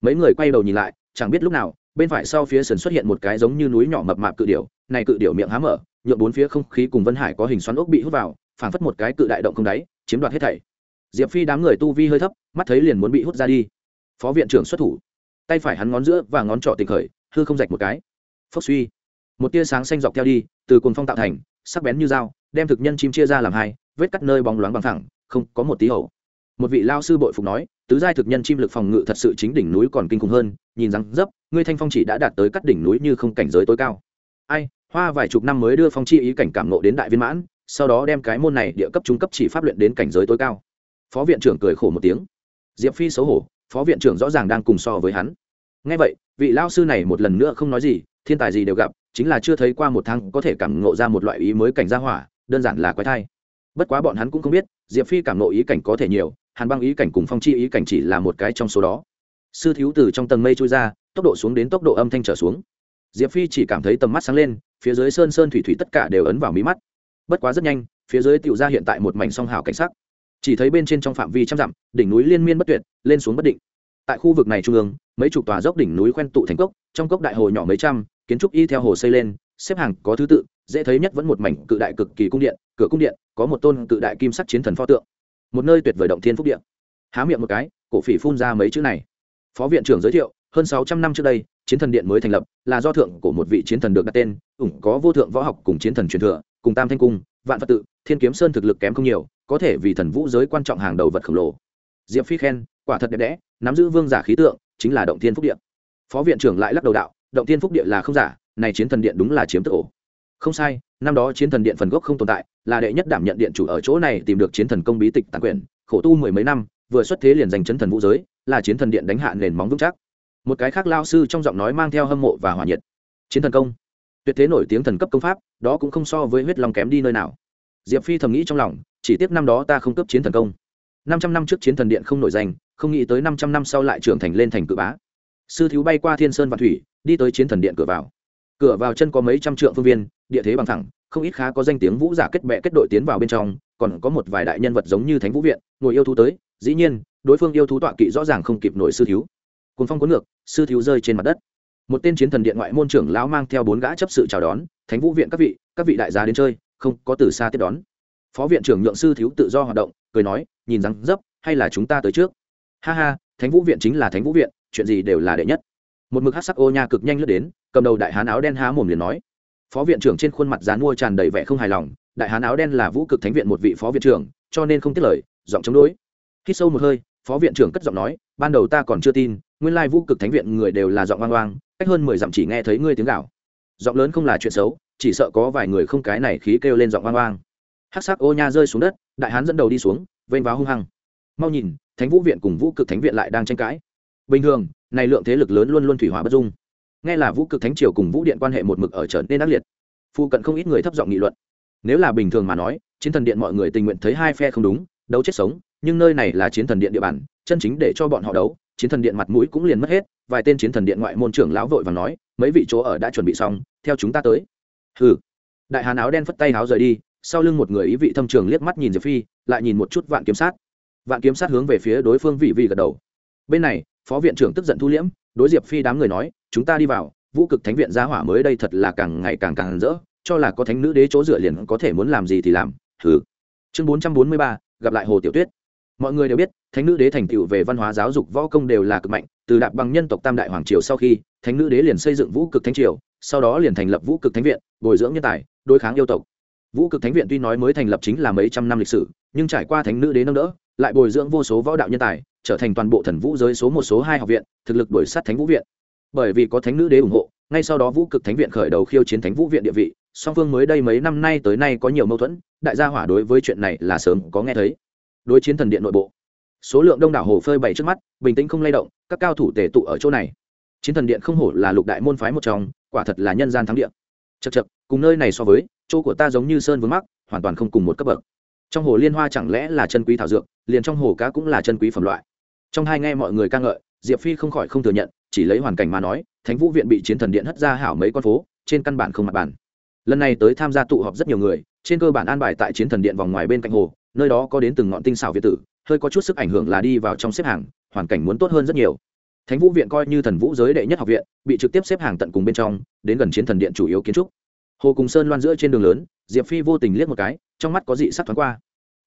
Mấy người quay đầu nhìn lại chẳng biết lúc nào, bên phải sau phía sườn xuất hiện một cái giống như núi nhỏ mập mạp cự điểu, này cự điểu miệng há mở nhuộm bốn phía không khí cùng vân hải có hình xoắn ốc bị hút vào, phảng phất một cái cự đại động không đáy, chiếm đoạt hết thảy. Diệp phi đám người tu vi hơi thấp, mắt thấy liền muốn bị hút ra đi. Phó viện trưởng xuất thủ. Tay phải hắn ngón giữa và ngón trỏ tịch khởi, hư không rạch một cái. Phốc suy. Một tia sáng xanh dọc theo đi, từ cồn phong tạo thành, sắc bén như dao, đem thực nhân chim chia ra làm hai, vết cắt nơi bóng loáng bằng thẳng không có một tí hậu. Một vị lao sư bội phục nói tứ giai thực nhân chim lực phòng ngự thật sự chính đỉnh núi còn kinh khủng hơn, nhìn rằng dấp, ngươi thanh phong chỉ đã đạt tới các đỉnh núi như không cảnh giới tối cao. Ai, hoa vài chục năm mới đưa phong chi ý cảnh cảm nộ đến đại viên mãn, sau đó đem cái môn này địa cấp trung cấp chỉ pháp luyện đến cảnh giới tối cao. Phó viện trưởng cười khổ một tiếng. Diệp phi xấu hổ, phó viện trưởng rõ ràng đang cùng so với hắn. Ngay vậy, vị lao sư này một lần nữa không nói gì, thiên tài gì đều gặp, chính là chưa thấy qua một tháng có thể cảm ngộ ra một loại ý mới cảnh gia hỏa, đơn giản là quái thai. Bất quá bọn hắn cũng không biết, diệp phi cảm ngộ ý cảnh có thể nhiều hàn băng ý cảnh cùng phong chi ý cảnh chỉ là một cái trong số đó. Sư thiếu từ trong tầng mây trôi ra, tốc độ xuống đến tốc độ âm thanh trở xuống. Diệp phi chỉ cảm thấy tầm mắt sáng lên, phía dưới sơn sơn thủy thủy tất cả đều ấn vào mí mắt. Bất quá rất nhanh, phía dưới tựu ra hiện tại một mảnh song hào cảnh sắc. Chỉ thấy bên trên trong phạm vi trăm dặm, đỉnh núi liên miên bất tuyệt, lên xuống bất định. Tại khu vực này trung ương, mấy chục tòa dốc đỉnh núi khoen tụ thành cốc, trong cốc đại hồ nhỏ mấy trăm, kiến trúc y theo hồ xây lên, xếp hàng có thứ tự, dễ thấy nhất vẫn một mảnh cự đại cực kỳ cung điện, cửa cung điện, có một tôn cự đại kim sắc chiến thần pho tượng một nơi tuyệt vời động thiên phúc điện há miệng một cái, cổ phỉ phun ra mấy chữ này. Phó viện trưởng giới thiệu, hơn sáu trăm năm trước đây, chiến thần điện mới thành lập, là do thượng của một vị chiến thần được đặt tên, ủng có vô thượng võ học cùng chiến thần truyền thừa, cùng tam thanh cung, vạn phật tự, thiên kiếm sơn thực lực kém không nhiều, có thể vì thần vũ giới quan trọng hàng đầu vật khổng lồ. Diệp phi khen, quả thật đẹp đẽ, nắm giữ vương giả khí tượng, chính là động thiên phúc điện phó viện trưởng lại lắc đầu đạo, động thiên phúc điện là không giả, này chiến thần điện đúng là chiếm tức ổ không sai, năm đó chiến thần điện phần gốc không tồn tại, là đệ nhất đảm nhận điện chủ ở chỗ này tìm được chiến thần công bí tịch tàn quyền, khổ tu mười mấy năm, vừa xuất thế liền giành chấn thần vũ giới, là chiến thần điện đánh hạ nền móng vững chắc. Một cái khác lao sư trong giọng nói mang theo hâm mộ và hòa nhiệt. Chiến thần công. Tuyệt thế nổi tiếng thần cấp công pháp, đó cũng không so với huyết long kém đi nơi nào. Diệp phi thầm nghĩ trong lòng, chỉ tiếp năm đó ta không cấp chiến thần công. Năm trăm năm trước chiến thần điện không nổi danh, không nghĩ tới năm trăm năm sau lại trưởng thành lên thành cự bá. Sư thiếu bay qua thiên sơn và thủy, đi tới chiến thần điện cửa vào cửa vào chân có mấy trăm trượng phương viên, địa thế bằng thẳng, không ít khá có danh tiếng vũ giả kết bệ kết đội tiến vào bên trong, còn có một vài đại nhân vật giống như thánh vũ viện, ngồi yêu thú tới, dĩ nhiên, đối phương yêu thú tọa kỵ rõ ràng không kịp nổi sư thiếu. Cồn phong cuốn ngược, sư thiếu rơi trên mặt đất. Một tên chiến thần điện ngoại môn trưởng lão mang theo bốn gã chấp sự chào đón, thánh vũ viện các vị các vị đại gia đến chơi, không có từ xa tiếp đón. Phó viện trưởng nhượng sư thiếu tự do hoạt động, cười nói, nhìn rằng dấp, hay là chúng ta tới trước. Ha ha, thánh vũ viện chính là thánh vũ viện, chuyện gì đều là đệ nhất. Một mực hát sắc ô nha cực nhanh lướt đến cầm đầu đại hán áo đen há mồm liền nói. Phó viện trưởng trên khuôn mặt dán mua tràn đầy vẻ không hài lòng, đại hán áo đen là vũ cực thánh viện một vị phó viện trưởng, cho nên không tiết lời, giọng chống đối. Khi sâu một hơi, phó viện trưởng cất giọng nói, ban đầu ta còn chưa tin, nguyên lai vũ cực thánh viện người đều là giọng oang oang, cách hơn mười dặm chỉ nghe thấy ngươi tiếng gạo giọng lớn không là chuyện xấu, chỉ sợ có vài người không cái này khí kêu lên giọng oang oang. Hắc sắc ô nha rơi xuống đất, đại hán dẫn đầu đi xuống, vênh váo hung hăng. Mau nhìn, thánh vũ viện cùng vũ cực thánh viện lại đang tranh cãi. Bình thường, này lượng thế lực lớn luôn luôn thủy hỏa bất dung nghe là vũ cực thánh triều cùng vũ điện quan hệ một mực ở trở nên ác liệt. Phụ cận không ít người thấp giọng nghị luận. Nếu là bình thường mà nói, chiến thần điện mọi người tình nguyện thấy hai phe không đúng, đấu chết sống, nhưng nơi này là chiến thần điện địa bàn, chân chính để cho bọn họ đấu, chiến thần điện mặt mũi cũng liền mất hết, vài tên chiến thần điện ngoại môn trưởng lão vội và nói, mấy vị chỗ ở đã chuẩn bị xong, theo chúng ta tới. Hừ. Đại hán áo đen phất tay áo rời đi, sau lưng một người ý vị thâm trường liếc mắt nhìn diệp phi, lại nhìn một chút vạn kiếm sát. Vạn kiếm sát hướng về phía đối phương vị vị gật đầu. Bên này, phó viện trưởng tức giận thu liễm đối diệp phi đám người nói, chúng ta đi vào, vũ cực thánh viện gia hỏa mới đây thật là càng ngày càng càng rỡ, cho là có thánh nữ đế chỗ dựa liền có thể muốn làm gì thì làm. Thử chương bốn trăm bốn mươi ba, gặp lại hồ tiểu tuyết. Mọi người đều biết, thánh nữ đế thành tựu về văn hóa giáo dục võ công đều là cực mạnh, từ đạp bằng nhân tộc tam đại hoàng triều sau khi, thánh nữ đế liền xây dựng vũ cực thánh triều, sau đó liền thành lập vũ cực thánh viện, bồi dưỡng nhân tài, đối kháng yêu tộc. Vũ cực thánh viện tuy nói mới thành lập chính là mấy trăm năm lịch sử, nhưng trải qua thánh nữ đế nâng đỡ, lại bồi dưỡng vô số võ đạo nhân tài trở thành toàn bộ thần vũ giới số một số hai học viện, thực lực đổi sát thánh vũ viện. Bởi vì có thánh nữ đế ủng hộ, ngay sau đó vũ cực thánh viện khởi đầu khiêu chiến thánh vũ viện địa vị, song phương mới đây mấy năm nay tới nay có nhiều mâu thuẫn, đại gia hỏa đối với chuyện này là sớm có nghe thấy. Đối chiến thần điện nội bộ, số lượng đông đảo hồ phơi bày trước mắt, bình tĩnh không lay động, các cao thủ tề tụ ở chỗ này. Chiến thần điện không hổ là lục đại môn phái một trong, quả thật là nhân gian thắng điện chật chật cùng nơi này so với, chỗ của ta giống như sơn vướng mắc, hoàn toàn không cùng một cấp bậc trong hồ liên hoa chẳng lẽ là chân quý thảo dược, liền trong hồ cá cũng là chân quý phẩm loại? Trong hai nghe mọi người ca ngợi, diệp phi không khỏi không thừa nhận, chỉ lấy hoàn cảnh mà nói, thánh vũ viện bị chiến thần điện hất ra hảo mấy con phố, trên căn bản không mặt bàn. Lần này tới tham gia tụ họp rất nhiều người, trên cơ bản an bài tại chiến thần điện vòng ngoài bên cạnh hồ, nơi đó có đến từng ngọn tinh xảo việt tử, hơi có chút sức ảnh hưởng là đi vào trong xếp hàng, hoàn cảnh muốn tốt hơn rất nhiều. Thánh vũ viện coi như thần vũ giới đệ nhất học viện, bị trực tiếp xếp hàng tận cùng bên trong, đến gần chiến thần điện chủ yếu kiến trúc hồ cùng sơn loan giữa trên đường lớn, diệp phi vô tình liếc một cái, trong mắt có dị sắc thoáng qua.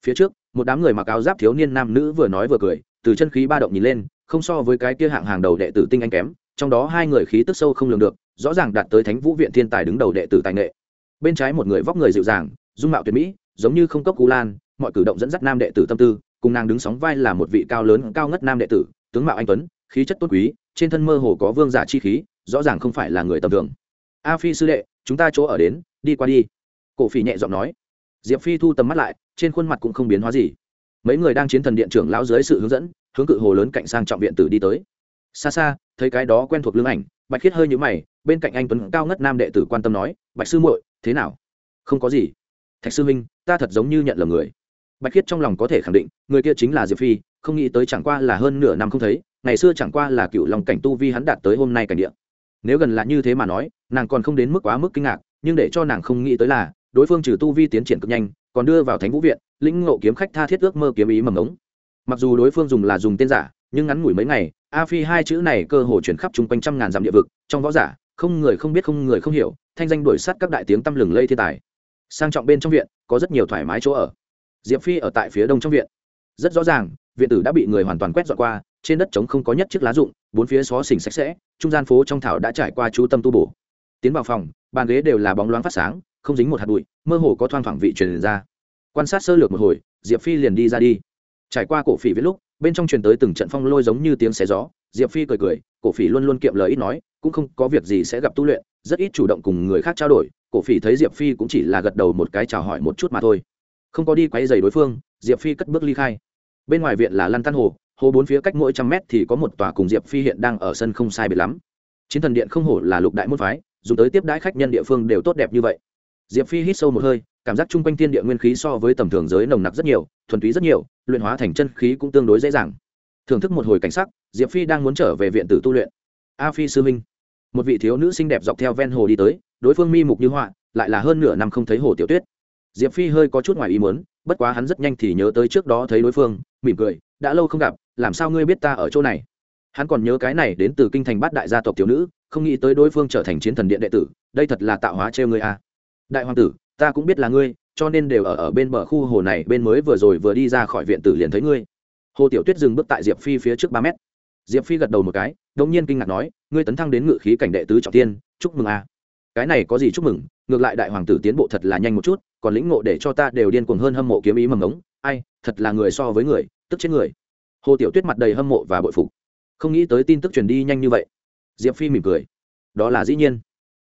Phía trước, một đám người mặc áo giáp thiếu niên nam nữ vừa nói vừa cười, từ chân khí ba động nhìn lên, không so với cái kia hạng hàng đầu đệ tử tinh anh kém, trong đó hai người khí tức sâu không lường được, rõ ràng đạt tới thánh vũ viện thiên tài đứng đầu đệ tử tài nghệ. Bên trái một người vóc người dịu dàng, dung mạo tuyệt mỹ, giống như không Cấp cú lan, mọi cử động dẫn dắt nam đệ tử tâm tư, cùng nàng đứng sóng vai là một vị cao lớn, cao ngất nam đệ tử, tướng mạo anh tuấn, khí chất tốt quý, trên thân mơ hồ có vương giả chi khí, rõ ràng không phải là người tầm thường. A phi sư đệ chúng ta chỗ ở đến, đi qua đi. Cổ phỉ nhẹ giọng nói. Diệp phi thu tầm mắt lại, trên khuôn mặt cũng không biến hóa gì. Mấy người đang chiến thần điện trưởng lão dưới sự hướng dẫn, hướng cự hồ lớn cạnh sang trọng viện tử đi tới. Xa xa, thấy cái đó quen thuộc lưng ảnh, bạch khiết hơi nhũ mày, bên cạnh anh tuấn cao ngất nam đệ tử quan tâm nói, bạch sư muội, thế nào? Không có gì. Thạch sư minh ta thật giống như nhận lầm người. Bạch khiết trong lòng có thể khẳng định, người kia chính là diệp phi, không nghĩ tới chẳng qua là hơn nửa năm không thấy, ngày xưa chẳng qua là cựu lòng cảnh tu vi hắn đạt tới hôm nay cảnh địa nếu gần là như thế mà nói, nàng còn không đến mức quá mức kinh ngạc, nhưng để cho nàng không nghĩ tới là, đối phương trừ tu vi tiến triển cực nhanh, còn đưa vào thánh vũ viện, lĩnh ngộ kiếm khách tha thiết ước mơ kiếm ý mầm ống. Mặc dù đối phương dùng là dùng tên giả, nhưng ngắn ngủi mấy ngày, a phi hai chữ này cơ hồ chuyển khắp chung quanh trăm ngàn dặm địa vực, trong võ giả, không người không biết không người không hiểu, thanh danh đuổi sát các đại tiếng tăm lừng lây thiên tài. Sang trọng bên trong viện, có rất nhiều thoải mái chỗ ở. Diệp phi ở tại phía đông trong viện. Rất rõ ràng viện tử đã bị người hoàn toàn quét dọn qua, trên đất trống không có nhất chiếc lá rụng, bốn phía xó xỉnh sạch sẽ, trung gian phố trong thảo đã trải qua chú tâm tu bổ. Tiến vào phòng, bàn ghế đều là bóng loáng phát sáng, không dính một hạt bụi, mơ hồ có thoang thoảng vị truyền ra. Quan sát sơ lược một hồi, diệp phi liền đi ra đi. Trải qua cổ phỉ viết lúc, bên trong truyền tới từng trận phong lôi giống như tiếng xé gió. Diệp phi cười cười, cổ phỉ luôn luôn kiệm lời ít nói, cũng không có việc gì sẽ gặp tu luyện, rất ít chủ động cùng người khác trao đổi. Cổ phỉ thấy diệp phi cũng chỉ là gật đầu một cái chào hỏi một chút mà thôi. Không có đi quay giày đối phương, diệp phi cất bước ly khai bên ngoài viện là lăn tan hồ hồ bốn phía cách mỗi trăm mét thì có một tòa cùng diệp phi hiện đang ở sân không sai biệt lắm. Chiến thần điện không hổ là lục đại môn phái, dùng tới tiếp đãi khách nhân địa phương đều tốt đẹp như vậy. Diệp phi hít sâu một hơi, cảm giác chung quanh thiên địa nguyên khí so với tầm thường giới nồng nặc rất nhiều, thuần túy rất nhiều, luyện hóa thành chân khí cũng tương đối dễ dàng. Thưởng thức một hồi cảnh sắc, diệp phi đang muốn trở về viện tử tu luyện. A phi sư minh một vị thiếu nữ xinh đẹp dọc theo ven hồ đi tới, đối phương mi mục như họa, lại là hơn nửa năm không thấy hồ tiểu tuyết diệp phi hơi có chút ngoài ý muốn, bất quá hắn rất nhanh thì nhớ tới trước đó thấy đối phương, mỉm cười, đã lâu không gặp, làm sao ngươi biết ta ở chỗ này? Hắn còn nhớ cái này đến từ kinh thành bát đại gia tộc thiếu nữ, không nghĩ tới đối phương trở thành chiến thần điện đệ tử, đây thật là tạo hóa trêu ngươi a. Đại hoàng tử, ta cũng biết là ngươi, cho nên đều ở ở bên bờ khu hồ này bên mới vừa rồi vừa đi ra khỏi viện tử liền thấy ngươi. Hồ tiểu tuyết dừng bước tại diệp phi phía trước ba mét. Diệp phi gật đầu một cái đông nhiên kinh ngạc nói, ngươi tấn thăng đến ngự khí cảnh đệ tứ trọng tiên, chúc mừng a cái này có gì chúc mừng, ngược lại đại hoàng tử tiến bộ thật là nhanh một chút, còn lĩnh ngộ để cho ta đều điên cuồng hơn hâm mộ kiếm ý mầm ống ai, thật là người so với người, tức chết người. Hồ tiểu tuyết mặt đầy hâm mộ và bội phục. Không nghĩ tới tin tức truyền đi nhanh như vậy. Diệp phi mỉm cười. Đó là dĩ nhiên.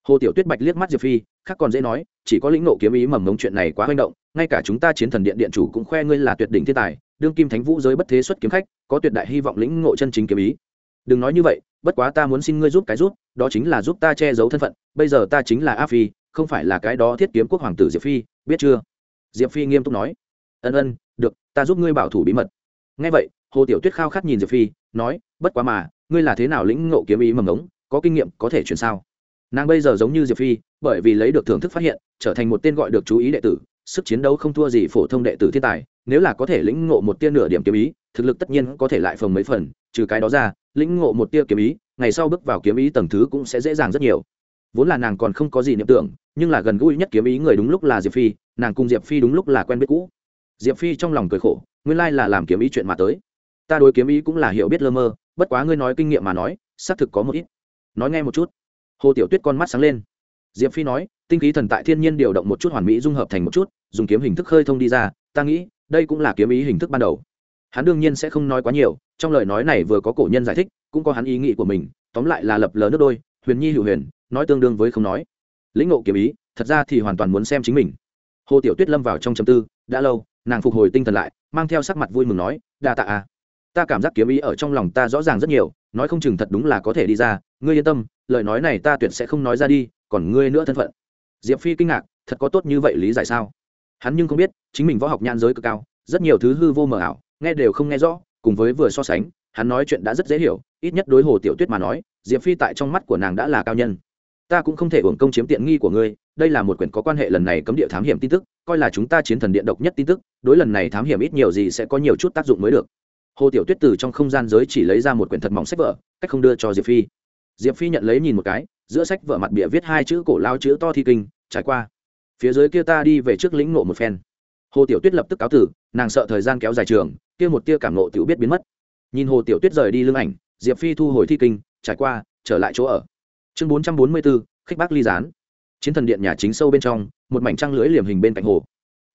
Hồ tiểu tuyết bạch liếc mắt diệp phi, khác còn dễ nói, chỉ có lĩnh nộ kiếm ý mầm ngống chuyện này quá manh động, ngay cả chúng ta chiến thần điện điện chủ cũng khoe ngươi là tuyệt đỉnh thiên tài, đương kim thánh vũ giới bất thế xuất kiếm khách, có tuyệt đại hy vọng lĩnh ngộ chân chính kiếm ý. Đừng nói như vậy, bất quá ta muốn xin ngươi giúp cái giúp đó chính là giúp ta che giấu thân phận, bây giờ ta chính là a phi, không phải là cái đó thiết kiếm quốc hoàng tử diệp phi, biết chưa? Diệp phi nghiêm túc nói. Ân ân, được, ta giúp ngươi bảo thủ bí mật. Ngay vậy, hồ tiểu tuyết khao khát nhìn diệp phi, nói, bất quá mà, ngươi là thế nào lĩnh ngộ kiếm ý mầm ống có kinh nghiệm có thể chuyển sao? Nàng bây giờ giống như diệp phi, bởi vì lấy được thưởng thức phát hiện, trở thành một tên gọi được chú ý đệ tử, sức chiến đấu không thua gì phổ thông đệ tử thiên tài, nếu là có thể lĩnh ngộ một tia nửa điểm kiếm ý, thực lực tất nhiên có thể lại phồng mấy phần, trừ cái đó ra, lĩnh ngộ một tia kiếm ý ngày sau bước vào kiếm ý tầng thứ cũng sẽ dễ dàng rất nhiều. Vốn là nàng còn không có gì niệm tưởng, nhưng là gần gũi nhất kiếm ý người đúng lúc là diệp phi, nàng cùng diệp phi đúng lúc là quen biết cũ. Diệp phi trong lòng cười khổ, nguyên lai là làm kiếm ý chuyện mà tới. Ta đối kiếm ý cũng là hiểu biết lơ mơ, bất quá ngươi nói kinh nghiệm mà nói, xác thực có một ít. Nói nghe một chút. Hồ tiểu tuyết con mắt sáng lên. Diệp phi nói, tinh khí thần tại thiên nhiên điều động một chút hoàn mỹ dung hợp thành một chút, dùng kiếm hình thức khơi thông đi ra, ta nghĩ, đây cũng là kiếm ý hình thức ban đầu. Hắn đương nhiên sẽ không nói quá nhiều, trong lời nói này vừa có cổ nhân giải thích cũng có hắn ý nghĩ của mình, tóm lại là lập lờ nước đôi, huyền nhi hữu huyền, nói tương đương với không nói. Lĩnh ngộ kiếm ý, thật ra thì hoàn toàn muốn xem chính mình. Hồ tiểu tuyết lâm vào trong chầm tư, đã lâu, nàng phục hồi tinh thần lại, mang theo sắc mặt vui mừng nói, đa tạ à ta cảm giác kiếm ý ở trong lòng ta rõ ràng rất nhiều, nói không chừng thật đúng là có thể đi ra. Ngươi yên tâm, lời nói này ta tuyệt sẽ không nói ra đi, còn ngươi nữa thân phận. Diệp phi kinh ngạc, thật có tốt như vậy lý giải sao? Hắn nhưng không biết, chính mình võ học nhan giới cực cao, rất nhiều thứ hư vô mờ ảo, nghe đều không nghe rõ, cùng với vừa so sánh hắn nói chuyện đã rất dễ hiểu, ít nhất đối hồ tiểu tuyết mà nói, diệp phi tại trong mắt của nàng đã là cao nhân. Ta cũng không thể hưởng công chiếm tiện nghi của ngươi, đây là một quyển có quan hệ lần này cấm địa thám hiểm tin tức, coi là chúng ta chiến thần điện độc nhất tin tức, đối lần này thám hiểm ít nhiều gì sẽ có nhiều chút tác dụng mới được. Hồ tiểu tuyết từ trong không gian giới chỉ lấy ra một quyển thật mỏng sách vở, cách không đưa cho diệp phi. Diệp phi nhận lấy nhìn một cái, giữa sách vở mặt bìa viết hai chữ cổ lao chữ to thi kinh, trải qua. Phía dưới kia ta đi về trước lĩnh ngộ một phen. Hồ tiểu tuyết lập tức cáo tử, nàng sợ thời gian kéo dài trường, kia một tia cảm nộ tiểu biết biến mất nhìn hồ tiểu tuyết rời đi lưng ảnh, diệp phi thu hồi thi kinh, trải qua, trở lại chỗ ở. Chương bốn trăm bốn mươi bốn khích bác ly gián. Chiến thần điện nhà chính sâu bên trong, một mảnh trăng lưới liềm hình bên cạnh hồ.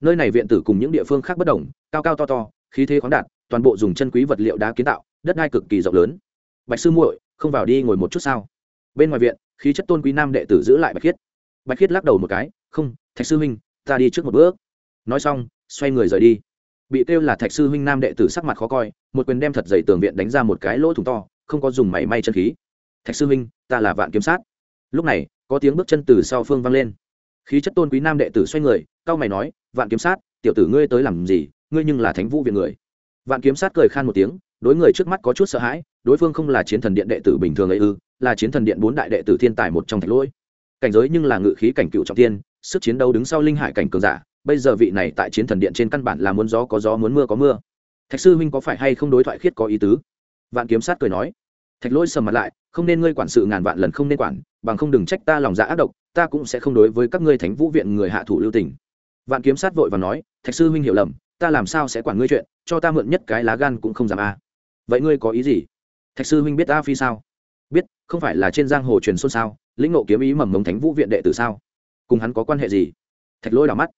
Nơi này viện tử cùng những địa phương khác bất đồng, cao cao to to, khí thế khoáng đạt, toàn bộ dùng chân quý vật liệu đá kiến tạo, đất đai cực kỳ rộng lớn. Bạch sư muội, không vào đi ngồi một chút sao? Bên ngoài viện, khí chất tôn quý nam đệ tử giữ lại bạch khiết. Bạch khiết lắc đầu một cái, không, thạch sư huynh, ta đi trước một bước. Nói xong, xoay người rời đi bị kêu là thạch sư huynh nam đệ tử sắc mặt khó coi, một quyền đem thật dày tường viện đánh ra một cái lỗ thủng to, không có dùng mảy may chân khí. Thạch sư huynh, ta là vạn kiếm sát. Lúc này, có tiếng bước chân từ sau phương vang lên. Khí chất tôn quý nam đệ tử xoay người, cao mày nói, vạn kiếm sát, tiểu tử ngươi tới làm gì? Ngươi nhưng là thánh vũ viện người. Vạn kiếm sát cười khan một tiếng, đối người trước mắt có chút sợ hãi, đối phương không là chiến thần điện đệ tử bình thường ấy ư, là chiến thần điện bốn đại đệ tử thiên tài một trong thạch lỗi cảnh giới nhưng là ngự khí cảnh cựu trọng tiên, sức chiến đấu đứng sau linh hải cảnh cường giả bây giờ vị này tại chiến thần điện trên căn bản là muốn gió có gió muốn mưa có mưa. Thạch sư huynh có phải hay không đối thoại khiết có ý tứ? Vạn kiếm sát cười nói. Thạch lỗi sầm mặt lại, không nên ngươi quản sự ngàn vạn lần không nên quản, bằng không đừng trách ta lòng dạ ác độc, ta cũng sẽ không đối với các ngươi thánh vũ viện người hạ thủ lưu tình. Vạn kiếm sát vội và nói, thạch sư huynh hiểu lầm, ta làm sao sẽ quản ngươi chuyện, cho ta mượn nhất cái lá gan cũng không dám a. Vậy ngươi có ý gì? Thạch sư huynh biết a phi sao? Biết, không phải là trên giang hồ truyền xôn xao lĩnh ngộ kiếm ý mầm mống thánh vũ viện đệ tử sao? Cùng hắn có quan hệ gì? Thạch lỗi đỏ mắt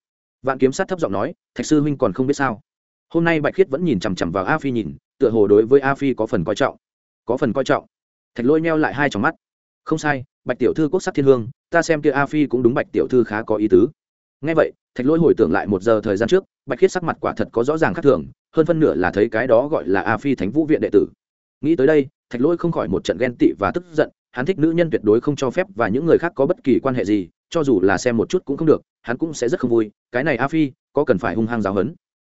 vạn kiếm sát thấp giọng nói, thạch sư huynh còn không biết sao? Hôm nay bạch khiết vẫn nhìn chằm chằm vào a phi nhìn, tựa hồ đối với a phi có phần coi trọng. Có phần coi trọng. Thạch Lôi meo lại hai trong mắt. Không sai, bạch tiểu thư quốc sắc thiên hương, ta xem kia a phi cũng đúng bạch tiểu thư khá có ý tứ. Ngay vậy, thạch Lôi hồi tưởng lại một giờ thời gian trước, bạch khiết sắc mặt quả thật có rõ ràng khác thường, hơn phân nửa là thấy cái đó gọi là a phi thánh vũ viện đệ tử. Nghĩ tới đây, thạch Lôi không khỏi một trận ghen tị và tức giận, hắn thích nữ nhân tuyệt đối không cho phép và những người khác có bất kỳ quan hệ gì cho dù là xem một chút cũng không được, hắn cũng sẽ rất không vui, cái này a phi, có cần phải hung hăng giáo hấn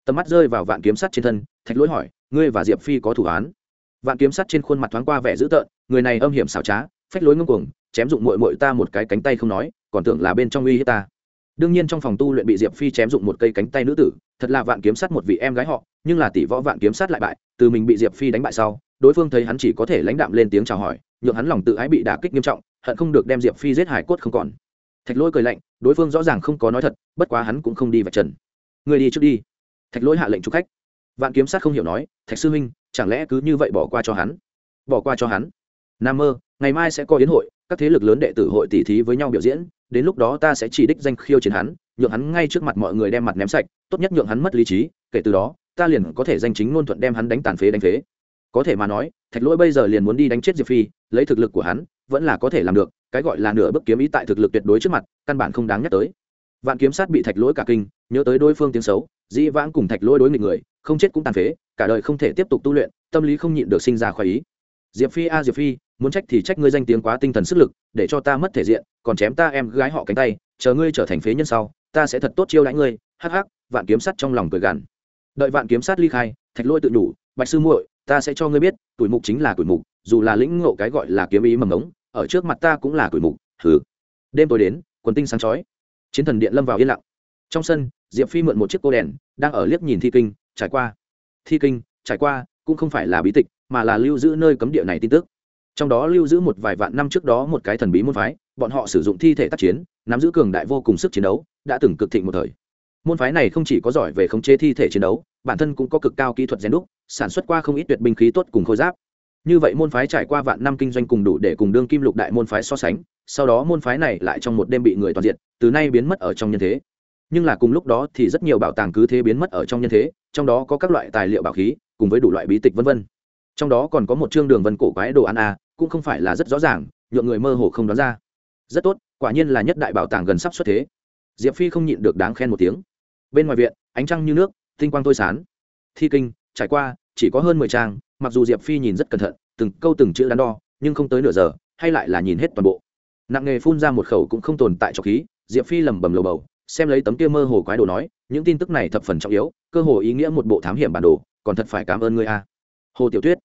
tầm mắt rơi vào vạn kiếm sắt trên thân, thạch lỗi hỏi, ngươi và diệp phi có thủ án? Vạn kiếm sắt trên khuôn mặt thoáng qua vẻ dữ tợn, người này âm hiểm xảo trá, phách lối ngưng cuồng, chém dụng mội mội ta một cái cánh tay không nói, còn tưởng là bên trong uy hiếp ta. Đương nhiên trong phòng tu luyện bị diệp phi chém dụng một cây cánh tay nữ tử, thật là vạn kiếm sắt một vị em gái họ, nhưng là tỷ võ vạn kiếm sắt lại bại, từ mình bị diệp phi đánh bại sau, đối phương thấy hắn chỉ có thể lãnh đạm lên tiếng chào hỏi, nhượng hắn lòng tự ái bị đả kích nghiêm trọng, hận không được đem diệp phi giết hải cốt không còn thạch lỗi cười lạnh, đối phương rõ ràng không có nói thật, bất quá hắn cũng không đi vạch trần. Người đi trước đi. Thạch lỗi hạ lệnh chụp khách. Vạn kiếm sát không hiểu nói, thạch sư huynh, chẳng lẽ cứ như vậy bỏ qua cho hắn? Bỏ qua cho hắn? Nam mơ, ngày mai sẽ có yến hội, các thế lực lớn đệ tử hội tỉ thí với nhau biểu diễn, đến lúc đó ta sẽ chỉ đích danh khiêu chiến hắn, nhượng hắn ngay trước mặt mọi người đem mặt ném sạch, tốt nhất nhượng hắn mất lý trí, kể từ đó, ta liền có thể danh chính ngôn thuận đem hắn đánh tàn phế đánh phế. Có thể mà nói, thạch lỗi bây giờ liền muốn đi đánh chết diệp phi, lấy thực lực của hắn, vẫn là có thể làm được cái gọi là nửa bước kiếm ý tại thực lực tuyệt đối trước mặt, căn bản không đáng nhắc tới. Vạn kiếm sát bị thạch lỗi cả kinh, nhớ tới đối phương tiếng xấu, dĩ vãng cùng thạch lỗi đối nghịch người, không chết cũng tàn phế, cả đời không thể tiếp tục tu luyện, tâm lý không nhịn được sinh ra khoái ý. Diệp phi a diệp phi, muốn trách thì trách ngươi danh tiếng quá tinh thần sức lực, để cho ta mất thể diện, còn chém ta em gái họ cánh tay, chờ ngươi trở thành phế nhân sau, ta sẽ thật tốt chiêu đãi ngươi, hắc hắc, vạn kiếm sát trong lòng cười gằn. Đợi vạn kiếm sát ly khai, thạch lôi tự đủ bạch sư muội, ta sẽ cho ngươi biết, tuổi mục chính là tuổi mục, dù là lĩnh ngộ cái gọi là kiếm ý mầm ngống ở trước mặt ta cũng là tuổi mục thử đêm tối đến, quần tinh sáng chói. Chiến thần điện lâm vào yên lặng. Trong sân, diệp phi mượn một chiếc cô đèn, đang ở liếc nhìn thi kinh, trải qua. Thi kinh, trải qua, cũng không phải là bí tịch, mà là lưu giữ nơi cấm địa này tin tức. Trong đó lưu giữ một vài vạn năm trước đó một cái thần bí môn phái, bọn họ sử dụng thi thể tác chiến, nắm giữ cường đại vô cùng sức chiến đấu, đã từng cực thịnh một thời. Môn phái này không chỉ có giỏi về khống chế thi thể chiến đấu, bản thân cũng có cực cao kỹ thuật rèn đúc, sản xuất qua không ít tuyệt binh khí tốt cùng khôi giáp như vậy môn phái trải qua vạn năm kinh doanh cùng đủ để cùng đương kim lục đại môn phái so sánh, sau đó môn phái này lại trong một đêm bị người toàn diện từ nay biến mất ở trong nhân thế. Nhưng là cùng lúc đó thì rất nhiều bảo tàng cứ thế biến mất ở trong nhân thế, trong đó có các loại tài liệu bảo khí, cùng với đủ loại bí tịch vân vân. Trong đó còn có một chương đường vân cổ quái đồ ăn a cũng không phải là rất rõ ràng, nhượng người mơ hồ không đoán ra. Rất tốt, quả nhiên là nhất đại bảo tàng gần sắp xuất thế. Diệp phi không nhịn được đáng khen một tiếng. Bên ngoài viện, ánh trăng như nước, tinh quang tôi sán. Thi kinh, trải qua, chỉ có hơn mười trang mặc dù diệp phi nhìn rất cẩn thận từng câu từng chữ đắn đo nhưng không tới nửa giờ hay lại là nhìn hết toàn bộ nặng nghề phun ra một khẩu cũng không tồn tại cho khí diệp phi lầm bầm lầu bầu xem lấy tấm kia mơ hồ quái đồ nói những tin tức này thập phần trọng yếu cơ hồ ý nghĩa một bộ thám hiểm bản đồ còn thật phải cảm ơn ngươi a hồ tiểu tuyết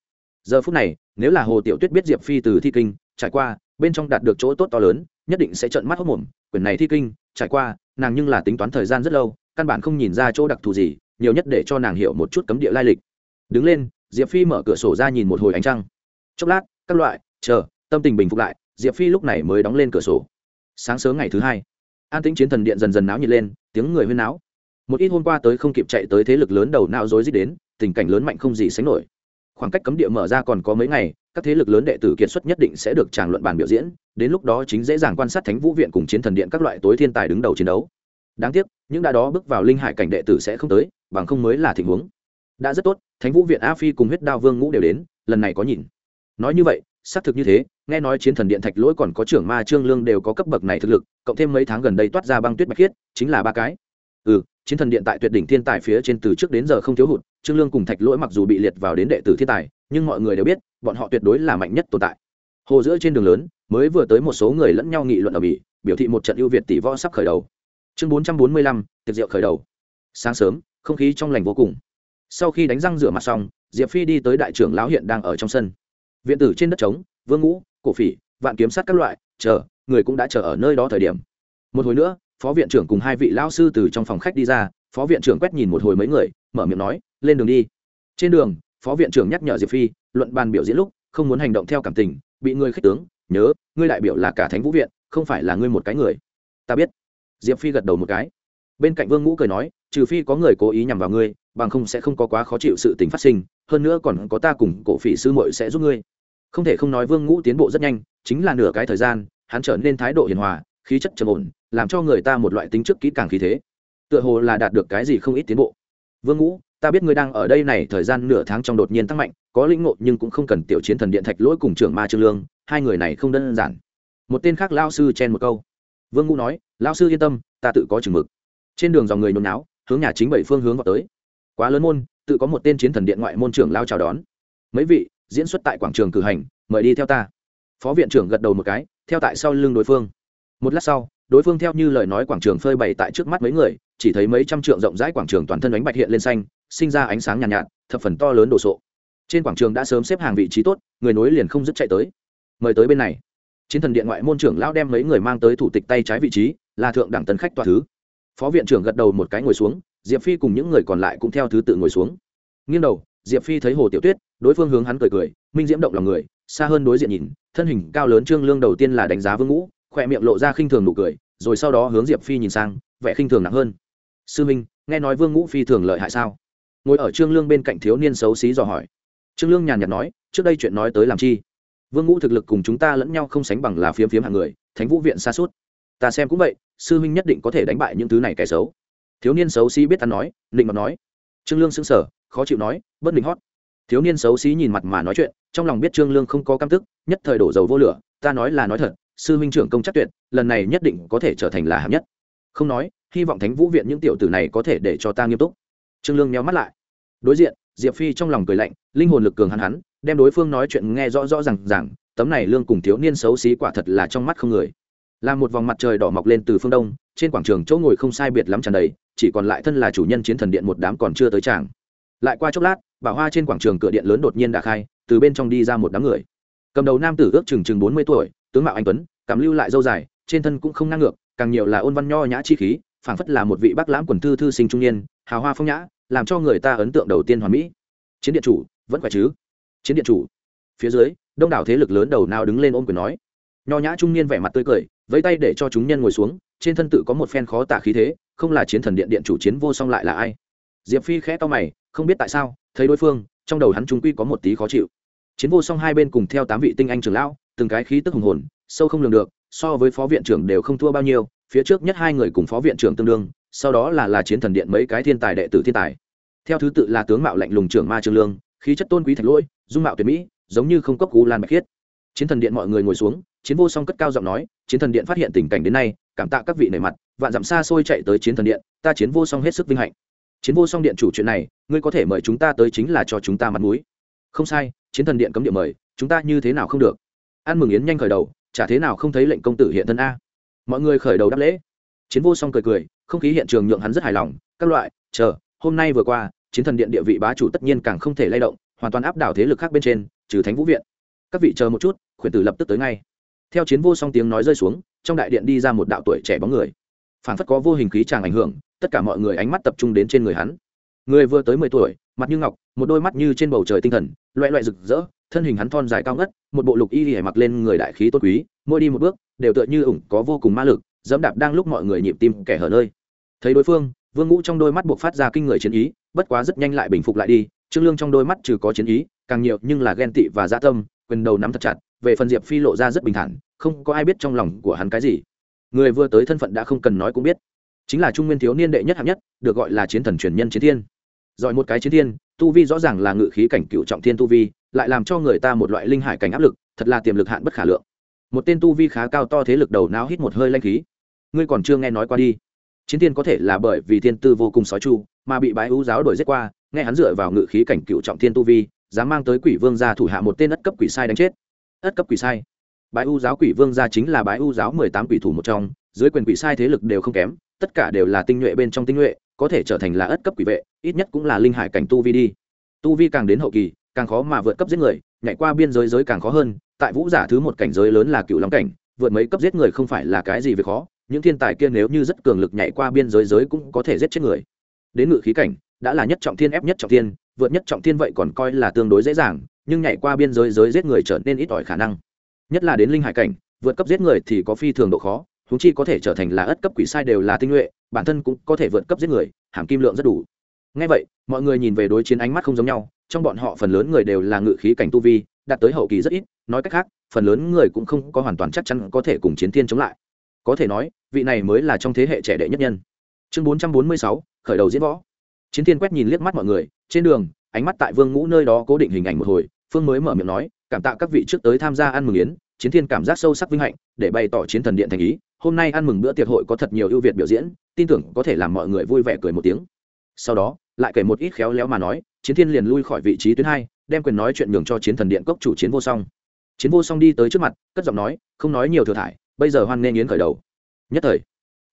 giờ phút này nếu là hồ tiểu tuyết biết diệp phi từ thi kinh trải qua bên trong đạt được chỗ tốt to lớn nhất định sẽ trợn mắt hốc mồm quyển này thi kinh trải qua nàng nhưng là tính toán thời gian rất lâu căn bản không nhìn ra chỗ đặc thù gì nhiều nhất để cho nàng hiểu một chút cấm địa lai lịch đứng lên diệp phi mở cửa sổ ra nhìn một hồi ánh trăng. Chốc lát, các loại, chờ, tâm tình bình phục lại, diệp phi lúc này mới đóng lên cửa sổ. Sáng sớm ngày thứ hai, an tĩnh chiến thần điện dần dần náo nhiệt lên, tiếng người huyên náo. Một ít hôm qua tới không kịp chạy tới thế lực lớn đầu não dối rít đến, tình cảnh lớn mạnh không gì sánh nổi. Khoảng cách cấm địa mở ra còn có mấy ngày, các thế lực lớn đệ tử kiệt xuất nhất định sẽ được tràng luận bàn biểu diễn, đến lúc đó chính dễ dàng quan sát thánh vũ viện cùng chiến thần điện các loại tối thiên tài đứng đầu chiến đấu. Đáng tiếc, những đã đó bước vào linh hải cảnh đệ tử sẽ không tới, bằng không mới là tình huống đã rất tốt, thánh vũ viện a phi cùng huyết đao vương ngũ đều đến, lần này có nhìn. Nói như vậy, xác thực như thế, nghe nói chiến thần điện thạch lỗi còn có trưởng ma trương lương đều có cấp bậc này thực lực, cộng thêm mấy tháng gần đây toát ra băng tuyết bạch khiết, chính là ba cái. Ừ chiến thần điện tại tuyệt đỉnh thiên tài phía trên từ trước đến giờ không thiếu hụt, trương lương cùng thạch lỗi mặc dù bị liệt vào đến đệ tử thiên tài, nhưng mọi người đều biết, bọn họ tuyệt đối là mạnh nhất tồn tại. Hồ giữa trên đường lớn, mới vừa tới một số người lẫn nhau nghị luận ở bỉ, biểu thị một trận ưu việt tỷ võ sắp khởi đầu. Chương bốn trăm bốn mươi lăm, tiệc rượu khởi đầu. Sáng sớm, không khí trong lành vô cùng sau khi đánh răng rửa mặt xong, diệp phi đi tới đại trưởng lão hiện đang ở trong sân. Viện tử trên đất trống, vương ngũ, cổ phỉ, vạn kiếm sát các loại, chờ, người cũng đã chờ ở nơi đó thời điểm. Một hồi nữa, phó viện trưởng cùng hai vị lão sư từ trong phòng khách đi ra, phó viện trưởng quét nhìn một hồi mấy người, mở miệng nói, lên đường đi. Trên đường, phó viện trưởng nhắc nhở diệp phi, luận bàn biểu diễn lúc, không muốn hành động theo cảm tình, bị người khích tướng, nhớ, ngươi đại biểu là cả thánh vũ viện, không phải là ngươi một cái người. Ta biết. Diệp phi gật đầu một cái bên cạnh vương ngũ cười nói, trừ phi có người cố ý nhằm vào ngươi, bằng không sẽ không có quá khó chịu sự tình phát sinh, hơn nữa còn có ta cùng cổ phỉ sư muội sẽ giúp ngươi. Không thể không nói vương ngũ tiến bộ rất nhanh, chính là nửa cái thời gian, hắn trở nên thái độ hiền hòa, khí chất trầm ổn, làm cho người ta một loại tính chức kỹ càng khí thế. Tựa hồ là đạt được cái gì không ít tiến bộ. Vương ngũ, ta biết ngươi đang ở đây này, thời gian nửa tháng trong đột nhiên tăng mạnh, có lĩnh ngộ nhưng cũng không cần tiểu chiến thần điện thạch lỗi cùng trưởng ma trương lương, hai người này không đơn giản. Một tên khác lao sư chen một câu. Vương ngũ nói lao sư yên tâm, ta tự có chừng mực trên đường dòng người nôn náo hướng nhà chính bảy phương hướng vào tới. Quá lớn môn tự có một tên chiến thần điện ngoại môn trưởng lao chào đón. Mấy vị diễn xuất tại quảng trường cử hành mời đi theo ta. Phó viện trưởng gật đầu một cái theo tại sau lưng đối phương. Một lát sau đối phương theo như lời nói quảng trường phơi bày tại trước mắt mấy người chỉ thấy mấy trăm trượng rộng rãi quảng trường toàn thân ánh bạch hiện lên xanh sinh ra ánh sáng nhàn nhạt, nhạt thập phần to lớn đồ sộ. Trên quảng trường đã sớm xếp hàng vị trí tốt người nối liền không dứt chạy tới. Mời tới bên này. Chiến thần điện ngoại môn trưởng lão đem mấy người mang tới thủ tịch tay trái vị trí là thượng đẳng tân khách tòa thứ phó viện trưởng gật đầu một cái ngồi xuống, diệp phi cùng những người còn lại cũng theo thứ tự ngồi xuống. Nghiêng đầu, diệp phi thấy hồ tiểu tuyết, đối phương hướng hắn cười cười, minh diễm động lòng người, xa hơn đối diện nhìn, thân hình cao lớn trương lương đầu tiên là đánh giá vương ngũ, khỏe miệng lộ ra khinh thường nụ cười, rồi sau đó hướng diệp phi nhìn sang, vẻ khinh thường nặng hơn. Sư minh, nghe nói vương ngũ phi thường lợi hại sao? Ngồi ở trương lương bên cạnh thiếu niên xấu xí dò hỏi. Trương lương nhàn nhạt nói, trước đây chuyện nói tới làm chi? Vương ngũ thực lực cùng chúng ta lẫn nhau không sánh bằng là phiếm phiếm hạng người, thánh vũ viện xa suốt. Ta xem cũng vậy sư minh nhất định có thể đánh bại những thứ này kẻ xấu. Thiếu niên xấu xí biết ăn nói định mặt nói. Trương lương sững sờ, khó chịu nói, bất định hót. Thiếu niên xấu xí nhìn mặt mà nói chuyện, trong lòng biết trương lương không có cam tức, nhất thời đổ dầu vô lửa, ta nói là nói thật, sư minh trưởng công chắc tuyệt, lần này nhất định có thể trở thành là hạng nhất. Không nói, hy vọng thánh vũ viện những tiểu tử này có thể để cho ta nghiêm túc. Trương lương nhắm mắt lại. Đối diện, diệp phi trong lòng cười lạnh, linh hồn lực cường hắn hắn, đem đối phương nói chuyện nghe rõ rõ r à n g rằng tấm này lương cùng thiếu niên xấu xí quả thật là trong mắt không người là một vòng mặt trời đỏ mọc lên từ phương đông, trên quảng trường chỗ ngồi không sai biệt lắm tràn đầy, chỉ còn lại thân là chủ nhân chiến thần điện một đám còn chưa tới tràng. Lại qua chốc lát bà hoa trên quảng trường cửa điện lớn đột nhiên đã khai, từ bên trong đi ra một đám người. Cầm đầu nam tử ước chừng chừng bốn mươi tuổi, tướng mạo anh tuấn, cảm lưu lại dâu dài, trên thân cũng không ngang ngược, càng nhiều là ôn văn nho nhã chi khí, phảng phất là một vị bác lãm quần thư thư sinh trung niên, hào hoa phong nhã, làm cho người ta ấn tượng đầu tiên hoàn mỹ. Chiến điện chủ, vẫn khỏe chứ? Chiến điện chủ. Phía dưới, đông đảo thế lực lớn đầu nào đứng lên ôm quyền nói. Nho nhã trung niên vẻ mặt tươi cười vẫy tay để cho chúng nhân ngồi xuống, trên thân tự có một phen khó tả khí thế, không là chiến thần điện điện chủ chiến vô song lại là ai. Diệp phi khẽ to mày, không biết tại sao, thấy đối phương, trong đầu hắn trung quy có một tí khó chịu. Chiến vô song hai bên cùng theo tám vị tinh anh trưởng lão, từng cái khí tức hùng hồn, sâu không lường được, so với phó viện trưởng đều không thua bao nhiêu, phía trước nhất hai người cùng phó viện trưởng tương đương, sau đó là là chiến thần điện mấy cái thiên tài đệ tử thiên tài. Theo thứ tự là tướng mạo lạnh lùng trưởng ma trương lương, khí chất tôn quý thạch lỗi, dung mạo tuyệt mỹ, giống như không cốc cú lan bạch khiết. Chiến thần điện mọi người ngồi xuống chiến vô song cất cao giọng nói, chiến thần điện phát hiện tình cảnh đến nay, cảm tạ các vị nể mặt, vạn dặm xa xôi chạy tới chiến thần điện, ta chiến vô song hết sức vinh hạnh. Chiến vô song điện chủ chuyện này, ngươi có thể mời chúng ta tới chính là cho chúng ta mặt mũi. Không sai, chiến thần điện cấm điện mời, chúng ta như thế nào không được? Ăn mừng yến nhanh khởi đầu, chả thế nào không thấy lệnh công tử hiện thân a? Mọi người khởi đầu đáp lễ. Chiến vô song cười cười, không khí hiện trường nhượng hắn rất hài lòng, các loại, chờ, hôm nay vừa qua, chiến thần điện địa vị bá chủ tất nhiên càng không thể lay động, hoàn toàn áp đảo thế lực khác bên trên, trừ thánh vũ viện. Các vị chờ một chút, khuyển tử lập tức tới ngay theo chiến vô song tiếng nói rơi xuống, trong đại điện đi ra một đạo tuổi trẻ bóng người. Phản phất có vô hình khí tràng ảnh hưởng, tất cả mọi người ánh mắt tập trung đến trên người hắn. Người vừa tới mười tuổi, mặt như ngọc, một đôi mắt như trên bầu trời tinh thần, loẹ loẹ rực rỡ, thân hình hắn thon dài cao ngất, một bộ lục y hề mặc lên người đại khí tốt quý, mỗi đi một bước, đều tựa như ủng có vô cùng ma lực, dẫm đạp đang lúc mọi người nhịp tim kẻ hở nơi. Thấy đối phương, vương ngũ trong đôi mắt buộc phát ra kinh người chiến ý, bất quá rất nhanh lại bình phục lại đi, trương lương trong đôi mắt trừ có chiến ý, càng nhiều nhưng là ghen tị và dã tâm, quyền đầu nắm thật chặt về phần diệp phi lộ ra rất bình thản, không có ai biết trong lòng của hắn cái gì. Người vừa tới thân phận đã không cần nói cũng biết. Chính là trung nguyên thiếu niên đệ nhất hạng nhất, được gọi là chiến thần truyền nhân chiến thiên. Giỏi một cái chiến thiên, tu vi rõ ràng là ngự khí cảnh cựu trọng thiên tu vi, lại làm cho người ta một loại linh hải cảnh áp lực, thật là tiềm lực hạn bất khả lượng. Một tên tu vi khá cao to thế lực đầu não hít một hơi lanh khí. Ngươi còn chưa nghe nói qua đi. Chiến thiên có thể là bởi vì thiên tư vô cùng sói chu, mà bị bái ưu giáo đổi giết qua, nghe hắn dựa vào ngự khí cảnh cựu trọng thiên tu vi, dám mang tới quỷ vương gia thủ hạ một tên đất cấp quỷ sai đánh chết ất cấp quỷ sai. Bái u giáo quỷ vương gia chính là bái u giáo mười tám quỷ thủ một trong, dưới quyền quỷ sai thế lực đều không kém, tất cả đều là tinh nhuệ bên trong tinh nhuệ, có thể trở thành là ất cấp quỷ vệ, ít nhất cũng là linh hải cảnh tu vi đi. Tu vi càng đến hậu kỳ, càng khó mà vượt cấp giết người, nhảy qua biên giới giới càng khó hơn, tại vũ giả thứ một cảnh giới lớn là cựu long cảnh, vượt mấy cấp giết người không phải là cái gì về khó, những thiên tài kia nếu như rất cường lực nhảy qua biên giới giới cũng có thể giết chết người. Đến ngự khí cảnh, đã là nhất trọng thiên ép nhất trọng thiên, vượt nhất trọng thiên vậy còn coi là tương đối dễ dàng nhưng nhảy qua biên giới giới giết người trở nên ít ỏi khả năng. Nhất là đến linh hải cảnh, vượt cấp giết người thì có phi thường độ khó húng chi có thể trở thành là ất cấp quỷ sai đều là tinh nhuệ, bản thân cũng có thể vượt cấp giết người, hàm kim lượng rất đủ. Ngay vậy, mọi người nhìn về đối chiến ánh mắt không giống nhau, trong bọn họ phần lớn người đều là ngự khí cảnh tu vi, đạt tới hậu kỳ rất ít, nói cách khác, phần lớn người cũng không có hoàn toàn chắc chắn có thể cùng chiến thiên chống lại. Có thể nói, vị này mới là trong thế hệ trẻ đệ nhất nhân. Chương bốn trăm bốn mươi sáu, khởi đầu diễn võ. Chiến thiên quét nhìn liếc mắt mọi người, trên đường, ánh mắt tại vương ngũ nơi đó cố định hình ảnh một hồi phương mới mở miệng nói, cảm tạ các vị trước tới tham gia ăn mừng yến, chiến thiên cảm giác sâu sắc vinh hạnh, để bày tỏ chiến thần điện thành ý. Hôm nay ăn mừng bữa tiệc hội có thật nhiều ưu việt biểu diễn, tin tưởng có thể làm mọi người vui vẻ cười một tiếng. Sau đó, lại kể một ít khéo léo mà nói, chiến thiên liền lui khỏi vị trí tuyến hai, đem quyền nói chuyện nhường cho chiến thần điện cốc chủ chiến vô song. Chiến vô song đi tới trước mặt, cất giọng nói, không nói nhiều thừa thải, bây giờ hoan nghênh yến khởi đầu. Nhất thời,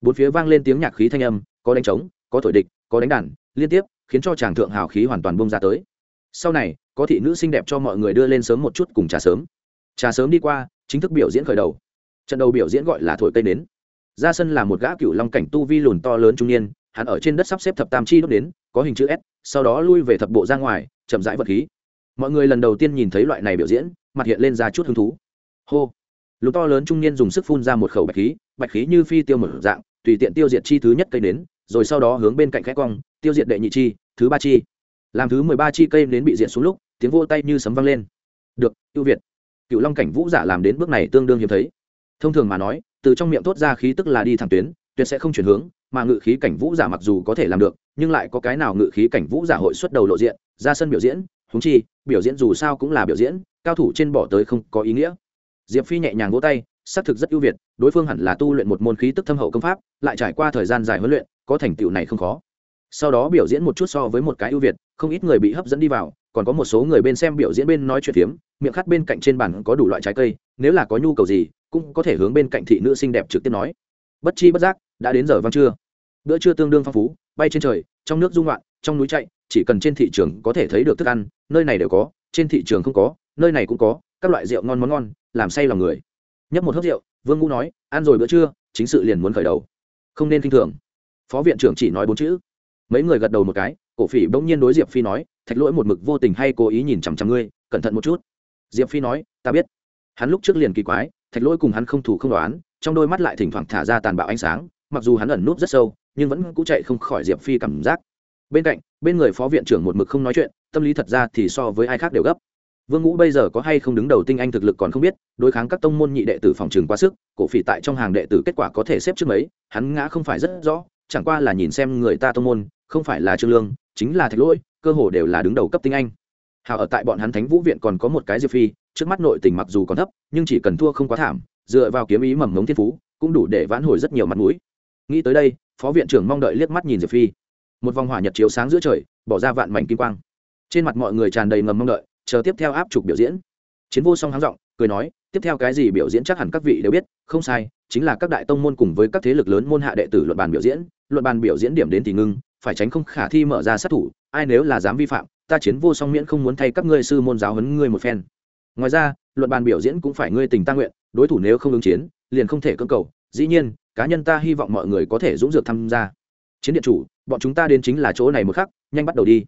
bốn phía vang lên tiếng nhạc khí thanh âm, có đánh trống, có thổi địch, có đánh đàn, liên tiếp, khiến cho chàng thượng hào khí hoàn toàn bông ra tới sau này, có thị nữ xinh đẹp cho mọi người đưa lên sớm một chút cùng trà sớm. Trà sớm đi qua, chính thức biểu diễn khởi đầu. Trận đầu biểu diễn gọi là thổi cây nến. Ra sân là một gã cựu long cảnh tu vi lùn to lớn trung niên, hắn ở trên đất sắp xếp thập tam chi đốt đến, có hình chữ s, sau đó lui về thập bộ ra ngoài, chậm rãi vật khí. Mọi người lần đầu tiên nhìn thấy loại này biểu diễn, mặt hiện lên ra chút hứng thú. Hô! Lùn to lớn trung niên dùng sức phun ra một khẩu bạch khí bạch khí như phi tiêu mở dạng, tùy tiện tiêu diệt chi thứ nhất cây nến, rồi sau đó hướng bên cạnh khẽ cong, tiêu diệt đệ nhị chi, thứ ba chi làm thứ mười ba chi cây đến bị diện xuống lúc, tiếng vô tay như sấm vang lên. Được, ưu việt. Cựu long cảnh vũ giả làm đến bước này tương đương hiếm thấy. Thông thường mà nói, từ trong miệng thốt ra khí tức là đi thẳng tuyến, tuyệt sẽ không chuyển hướng, mà ngự khí cảnh vũ giả mặc dù có thể làm được, nhưng lại có cái nào ngự khí cảnh vũ giả hội xuất đầu lộ diện, ra sân biểu diễn húng chi, biểu diễn dù sao cũng là biểu diễn, cao thủ trên bỏ tới không có ý nghĩa. Diệp phi nhẹ nhàng vỗ tay, xác thực rất ưu việt, đối phương hẳn là tu luyện một môn khí tức thâm hậu công pháp, lại trải qua thời gian dài huấn luyện, có thành tựu này không khó sau đó biểu diễn một chút so với một cái ưu việt, không ít người bị hấp dẫn đi vào, còn có một số người bên xem biểu diễn bên nói chuyện phiếm, miệng khát bên cạnh trên bàn có đủ loại trái cây, nếu là có nhu cầu gì, cũng có thể hướng bên cạnh thị nữ xinh đẹp trực tiếp nói. Bất chi bất giác, đã đến giờ vang trưa. Bữa trưa tương đương phong phú, bay trên trời, trong nước dung loạn, trong núi chạy, chỉ cần trên thị trường có thể thấy được thức ăn, nơi này đều có, trên thị trường không có, nơi này cũng có, các loại rượu ngon món ngon, làm say lòng người. Nhấp một hớp rượu, vương ngũ nói, ăn rồi bữa trưa, chính sự liền muốn khởi đầu. Không nên k i n h thường. Phó viện trưởng chỉ nói bốn chữ mấy người gật đầu một cái, cổ phỉ bỗng nhiên đối diệp phi nói, thạch lỗi một mực vô tình hay cố ý nhìn chằm chằm ngươi, cẩn thận một chút. Diệp phi nói, ta biết. Hắn lúc trước liền kỳ quái, thạch lỗi cùng hắn không thủ không đoán, trong đôi mắt lại thỉnh thoảng thả ra tàn bạo ánh sáng, mặc dù hắn ẩn núp rất sâu, nhưng vẫn cũ chạy không khỏi diệp phi cảm giác. Bên cạnh, bên người phó viện trưởng một mực không nói chuyện, tâm lý thật ra thì so với ai khác đều gấp. Vương ngũ bây giờ có hay không đứng đầu tinh anh thực lực còn không biết, đối kháng các tông môn nhị đệ tử phòng trường quá sức, cổ phỉ tại trong hàng đệ tử kết quả có thể xếp trước mấy, hắn ngã không phải rất rõ, chẳng qua là nhìn xem người ta tông môn không phải là trương lương, chính là thạch lỗi, cơ hồ đều là đứng đầu cấp tinh anh. Hào ở tại bọn hắn thánh vũ viện còn có một cái diệp phi, trước mắt nội tình mặc dù còn thấp, nhưng chỉ cần thua không quá thảm, dựa vào kiếm ý mầm ngống thiên phú, cũng đủ để vãn hồi rất nhiều mặt mũi. Nghĩ tới đây, phó viện trưởng mong đợi liếc mắt nhìn diệp phi. Một vòng hỏa nhật chiếu sáng giữa trời, bỏ ra vạn mảnh kim quang. Trên mặt mọi người tràn đầy ngầm mong đợi, chờ tiếp theo áp trục biểu diễn. Chiến vô song háng giọng, cười nói, tiếp theo cái gì biểu diễn chắc hẳn các vị đều biết, không sai, chính là các đại tông môn cùng với các thế lực lớn môn hạ đệ tử luận bàn biểu diễn, luận bàn biểu diễn điểm đến thì ngưng phải tránh không khả thi mở ra sát thủ, ai nếu là dám vi phạm, ta chiến vô song miễn không muốn thay các ngươi sư môn giáo huấn ngươi một phen. Ngoài ra, luận bàn biểu diễn cũng phải ngươi tình ta nguyện, đối thủ nếu không ứng chiến, liền không thể cưỡng cầu. Dĩ nhiên, cá nhân ta hy vọng mọi người có thể dũng dược tham gia. Chiến điện chủ, bọn chúng ta đến chính là chỗ này một khắc, nhanh bắt đầu đi.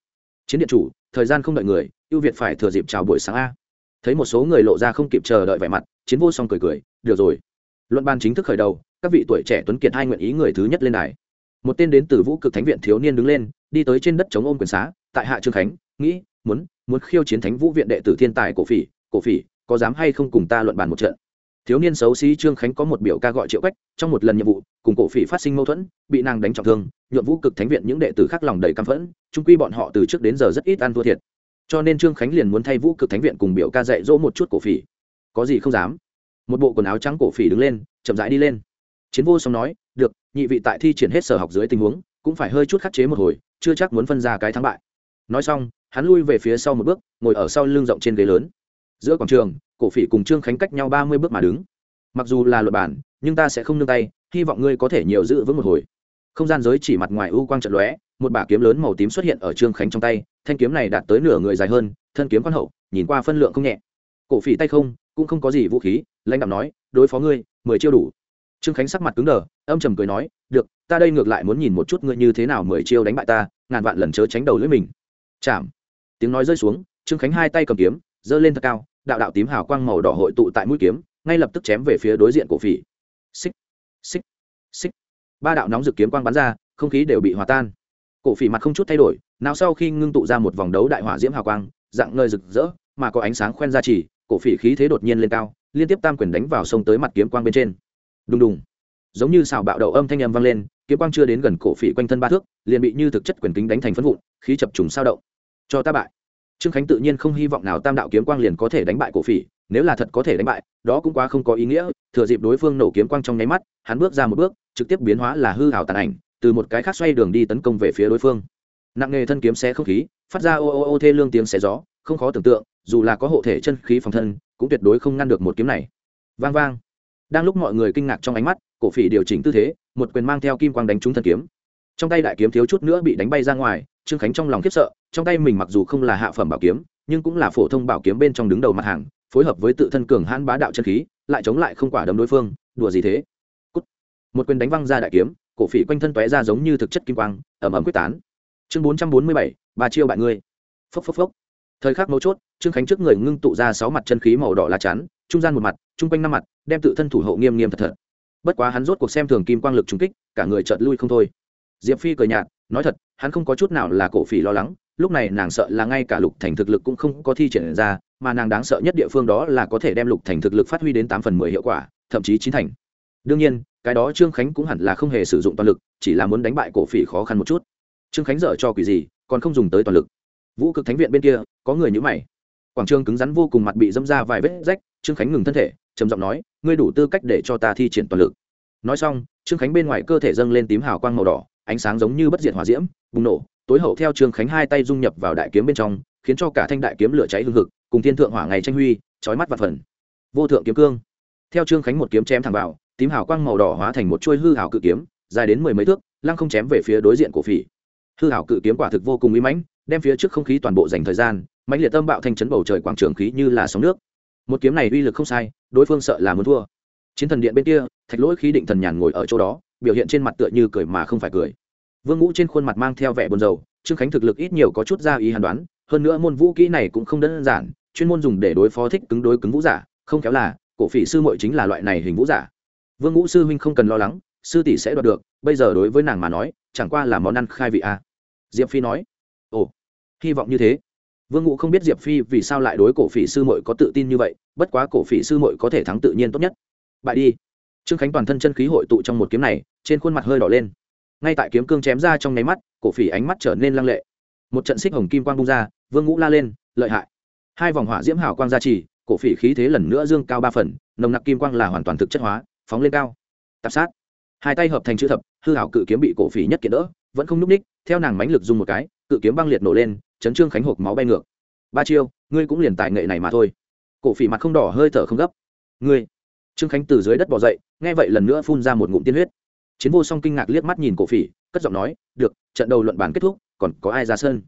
Chiến điện chủ, thời gian không đợi người, ưu việt phải thừa dịp chào buổi sáng a. Thấy một số người lộ ra không kịp chờ đợi vẻ mặt, chiến vô song cười cười, được rồi. Luận ban chính thức khởi đầu, các vị tuổi trẻ tuấn kiệt hai nguyện ý người thứ nhất lên đài một tên đến từ vũ cực thánh viện thiếu niên đứng lên, đi tới trên đất chống ôm quyền xá, tại hạ trương khánh, nghĩ, muốn muốn khiêu chiến thánh vũ viện đệ tử thiên tài cổ phỉ cổ phỉ, có dám hay không cùng ta luận bàn một trận? Thiếu niên xấu xí trương khánh có một biểu ca gọi triệu cách trong một lần nhiệm vụ, cùng cổ phỉ phát sinh mâu thuẫn, bị nàng đánh trọng thương, nhuộm vũ cực thánh viện những đệ tử khác lòng đầy căm phẫn trung quy bọn họ từ trước đến giờ rất ít ăn thua thiệt. Cho nên trương khánh liền muốn thay vũ cực thánh viện cùng biểu ca dạy dỗ một chút cổ phỉ. Có gì không dám? Một bộ quần áo trắng cổ phỉ đứng lên, chậm rãi đi lên chiến vô song nói, được, nhị vị tại thi triển hết sở học dưới tình huống, cũng phải hơi chút khắc chế một hồi, chưa chắc muốn phân ra cái thắng bại. Nói xong, hắn lui về phía sau một bước, ngồi ở sau lưng rộng trên ghế lớn. Giữa quảng trường, cổ phỉ cùng trương khánh cách nhau ba mươi bước mà đứng. Mặc dù là luật bản, nhưng ta sẽ không nương tay, hy vọng ngươi có thể nhiều giữ vững một hồi. Không gian giới chỉ mặt ngoài u quang trận lóe, một bả kiếm lớn màu tím xuất hiện ở trương khánh trong tay, thanh kiếm này đạt tới nửa người dài hơn, thân kiếm quan hậu, nhìn qua phân lượng không nhẹ. Cổ phỉ tay không, cũng không có gì vũ khí, lãnh đạo nói, đối phó ngươi, mười chiêu đủ trương khánh sắc mặt cứng đờ, âm trầm cười nói, được, ta đây ngược lại muốn nhìn một chút ngươi như thế nào mười chiêu đánh bại ta, ngàn vạn lần chớ tránh đầu lưỡi mình. Chạm. Tiếng nói rơi xuống, trương khánh hai tay cầm kiếm, giơ lên thật cao, đạo đạo tím hào quang màu đỏ hội tụ tại mũi kiếm, ngay lập tức chém về phía đối diện cổ phỉ. Xích xích xích. Ba đạo nóng rực kiếm quang bắn ra, không khí đều bị hòa tan. Cổ phỉ mặt không chút thay đổi, nào sau khi ngưng tụ ra một vòng đấu đại hỏa diễm hào quang, dạng ngơi rực rỡ, mà có ánh sáng khoen ra chỉ, cổ phỉ khí thế đột nhiên lên cao, liên tiếp tam quyền đánh vào sông tới mặt kiếm quang bên trên đùng đùng. Giống như xào bạo đầu âm thanh âm vang lên, kiếm quang chưa đến gần cổ phỉ quanh thân ba thước, liền bị như thực chất quyền kính đánh thành phân vụn, khí chập trùng sao động. Cho ta bại. Trương khánh tự nhiên không hy vọng nào tam đạo kiếm quang liền có thể đánh bại cổ phỉ, nếu là thật có thể đánh bại, đó cũng quá không có ý nghĩa, thừa dịp đối phương nổ kiếm quang trong nháy mắt, hắn bước ra một bước, trực tiếp biến hóa là hư hảo tàn ảnh, từ một cái khác xoay đường đi tấn công về phía đối phương. Nặng nghề thân kiếm xé không khí, phát ra ô ô ô thê lương tiếng xé gió, không khó tưởng tượng, dù là có hộ thể chân khí phòng thân, cũng tuyệt đối không ngăn được một kiếm này. Vang vang đang lúc mọi người kinh ngạc trong ánh mắt, cổ phỉ điều chỉnh tư thế, một quyền mang theo kim quang đánh trúng thân kiếm. Trong tay đại kiếm thiếu chút nữa bị đánh bay ra ngoài, trương khánh trong lòng khiếp sợ, trong tay mình mặc dù không là hạ phẩm bảo kiếm, nhưng cũng là phổ thông bảo kiếm bên trong đứng đầu mặt hàng, phối hợp với tự thân cường hãn bá đạo chân khí, lại chống lại không quả đấm đối phương, đùa gì thế? Cút. một quyền đánh văng ra đại kiếm, cổ phỉ quanh thân tóe ra giống như thực chất kim quang ẩm ẩm quyết tán. Chương bốn trăm bốn mươi bảy, ba chiêu bạn ngươi. Phốc phốc phốc. Thời khắc mấu chốt, trương khánh trước người ngưng tụ ra sáu mặt chân khí màu đỏ lá chắn trung gian một mặt, trung quanh năm mặt, đem tự thân thủ hộ nghiêm nghiêm thật thật. Bất quá hắn rốt cuộc xem thường kim quang lực trung kích, cả người chợt lui không thôi. Diệp phi cười nhạt, nói thật, hắn không có chút nào là cổ phỉ lo lắng, lúc này nàng sợ là ngay cả lục thành thực lực cũng không có thi triển ra, mà nàng đáng sợ nhất địa phương đó là có thể đem lục thành thực lực phát huy đến tám phần mười hiệu quả, thậm chí chín thành. Đương nhiên, cái đó trương khánh cũng hẳn là không hề sử dụng toàn lực, chỉ là muốn đánh bại cổ phỉ khó khăn một chút. Trương khánh dở cho quỷ gì, còn không dùng tới toàn lực. Vũ cực thánh viện bên kia, có người nhữ mày. Quảng trường cứng rắn vô cùng mặt bị dâm ra vài vết rách trương khánh ngừng thân thể, trầm giọng nói, ngươi đủ tư cách để cho ta thi triển toàn lực. Nói xong, trương khánh bên ngoài cơ thể dâng lên tím hào quang màu đỏ, ánh sáng giống như bất diệt hỏa diễm, bùng nổ, tối hậu theo trương khánh hai tay dung nhập vào đại kiếm bên trong, khiến cho cả thanh đại kiếm lửa cháy hương hực, cùng thiên thượng hỏa ngày tranh huy trói mắt và phần. Vô thượng kiếm cương. Theo trương khánh một kiếm chém thẳng vào, tím hào quang màu đỏ hóa thành một chuôi hư hào cự kiếm, dài đến mười mấy thước, lăng không chém về phía đối diện cổ phỉ. Hư hào cự kiếm quả thực vô cùng uy mãnh, đem phía trước không khí toàn bộ dành thời gian, mãnh liệt tâm bạo thanh chấn bầu trời quảng trường khí như là sóng nước một kiếm này uy lực không sai, đối phương sợ là muốn thua. Chiến thần điện bên kia, thạch lỗi khí định thần nhàn ngồi ở chỗ đó, biểu hiện trên mặt tựa như cười mà không phải cười. Vương ngũ trên khuôn mặt mang theo vẻ buồn rầu, trương khánh thực lực ít nhiều có chút ra ý hàn đoán, hơn nữa môn vũ kỹ này cũng không đơn giản, chuyên môn dùng để đối phó thích cứng đối cứng vũ giả, không kéo là, cổ phỉ sư muội chính là loại này hình vũ giả. Vương ngũ sư huynh không cần lo lắng, sư tỷ sẽ đoạt được, bây giờ đối với nàng mà nói, chẳng qua là món ăn khai vị a. À. diệp phi nói, ồ, hy vọng như thế vương ngũ không biết diệp phi vì sao lại đối cổ phỉ sư muội có tự tin như vậy, bất quá cổ phỉ sư muội có thể thắng tự nhiên tốt nhất. Bại đi. Trương khánh toàn thân chân khí hội tụ trong một kiếm này, trên khuôn mặt hơi đỏ lên. Ngay tại kiếm cương chém ra trong nháy mắt, cổ phỉ ánh mắt trở nên lăng lệ. Một trận xích hồng kim quang bung ra, vương ngũ la lên, lợi hại. Hai vòng hỏa diễm hào quang gia trì, cổ phỉ khí thế lần nữa dương cao ba phần, nồng nặc kim quang là hoàn toàn thực chất hóa, phóng lên cao. Tạp sát. Hai tay hợp thành chữ thập, hư hảo cự kiếm bị cổ phỉ nhất kiện đỡ, vẫn không núc ních, theo nàng mánh lực dùng một cái, cự kiếm băng liệt nổ lên chấn trương khánh hộp máu bay ngược. Ba chiêu, ngươi cũng liền tài nghệ này mà thôi. Cổ phỉ mặt không đỏ hơi thở không gấp. Ngươi. Trương khánh từ dưới đất bỏ dậy, nghe vậy lần nữa phun ra một ngụm tiên huyết. Chiến vô song kinh ngạc liếc mắt nhìn cổ phỉ, cất giọng nói, được, trận đầu luận bàn kết thúc, còn có ai ra sân?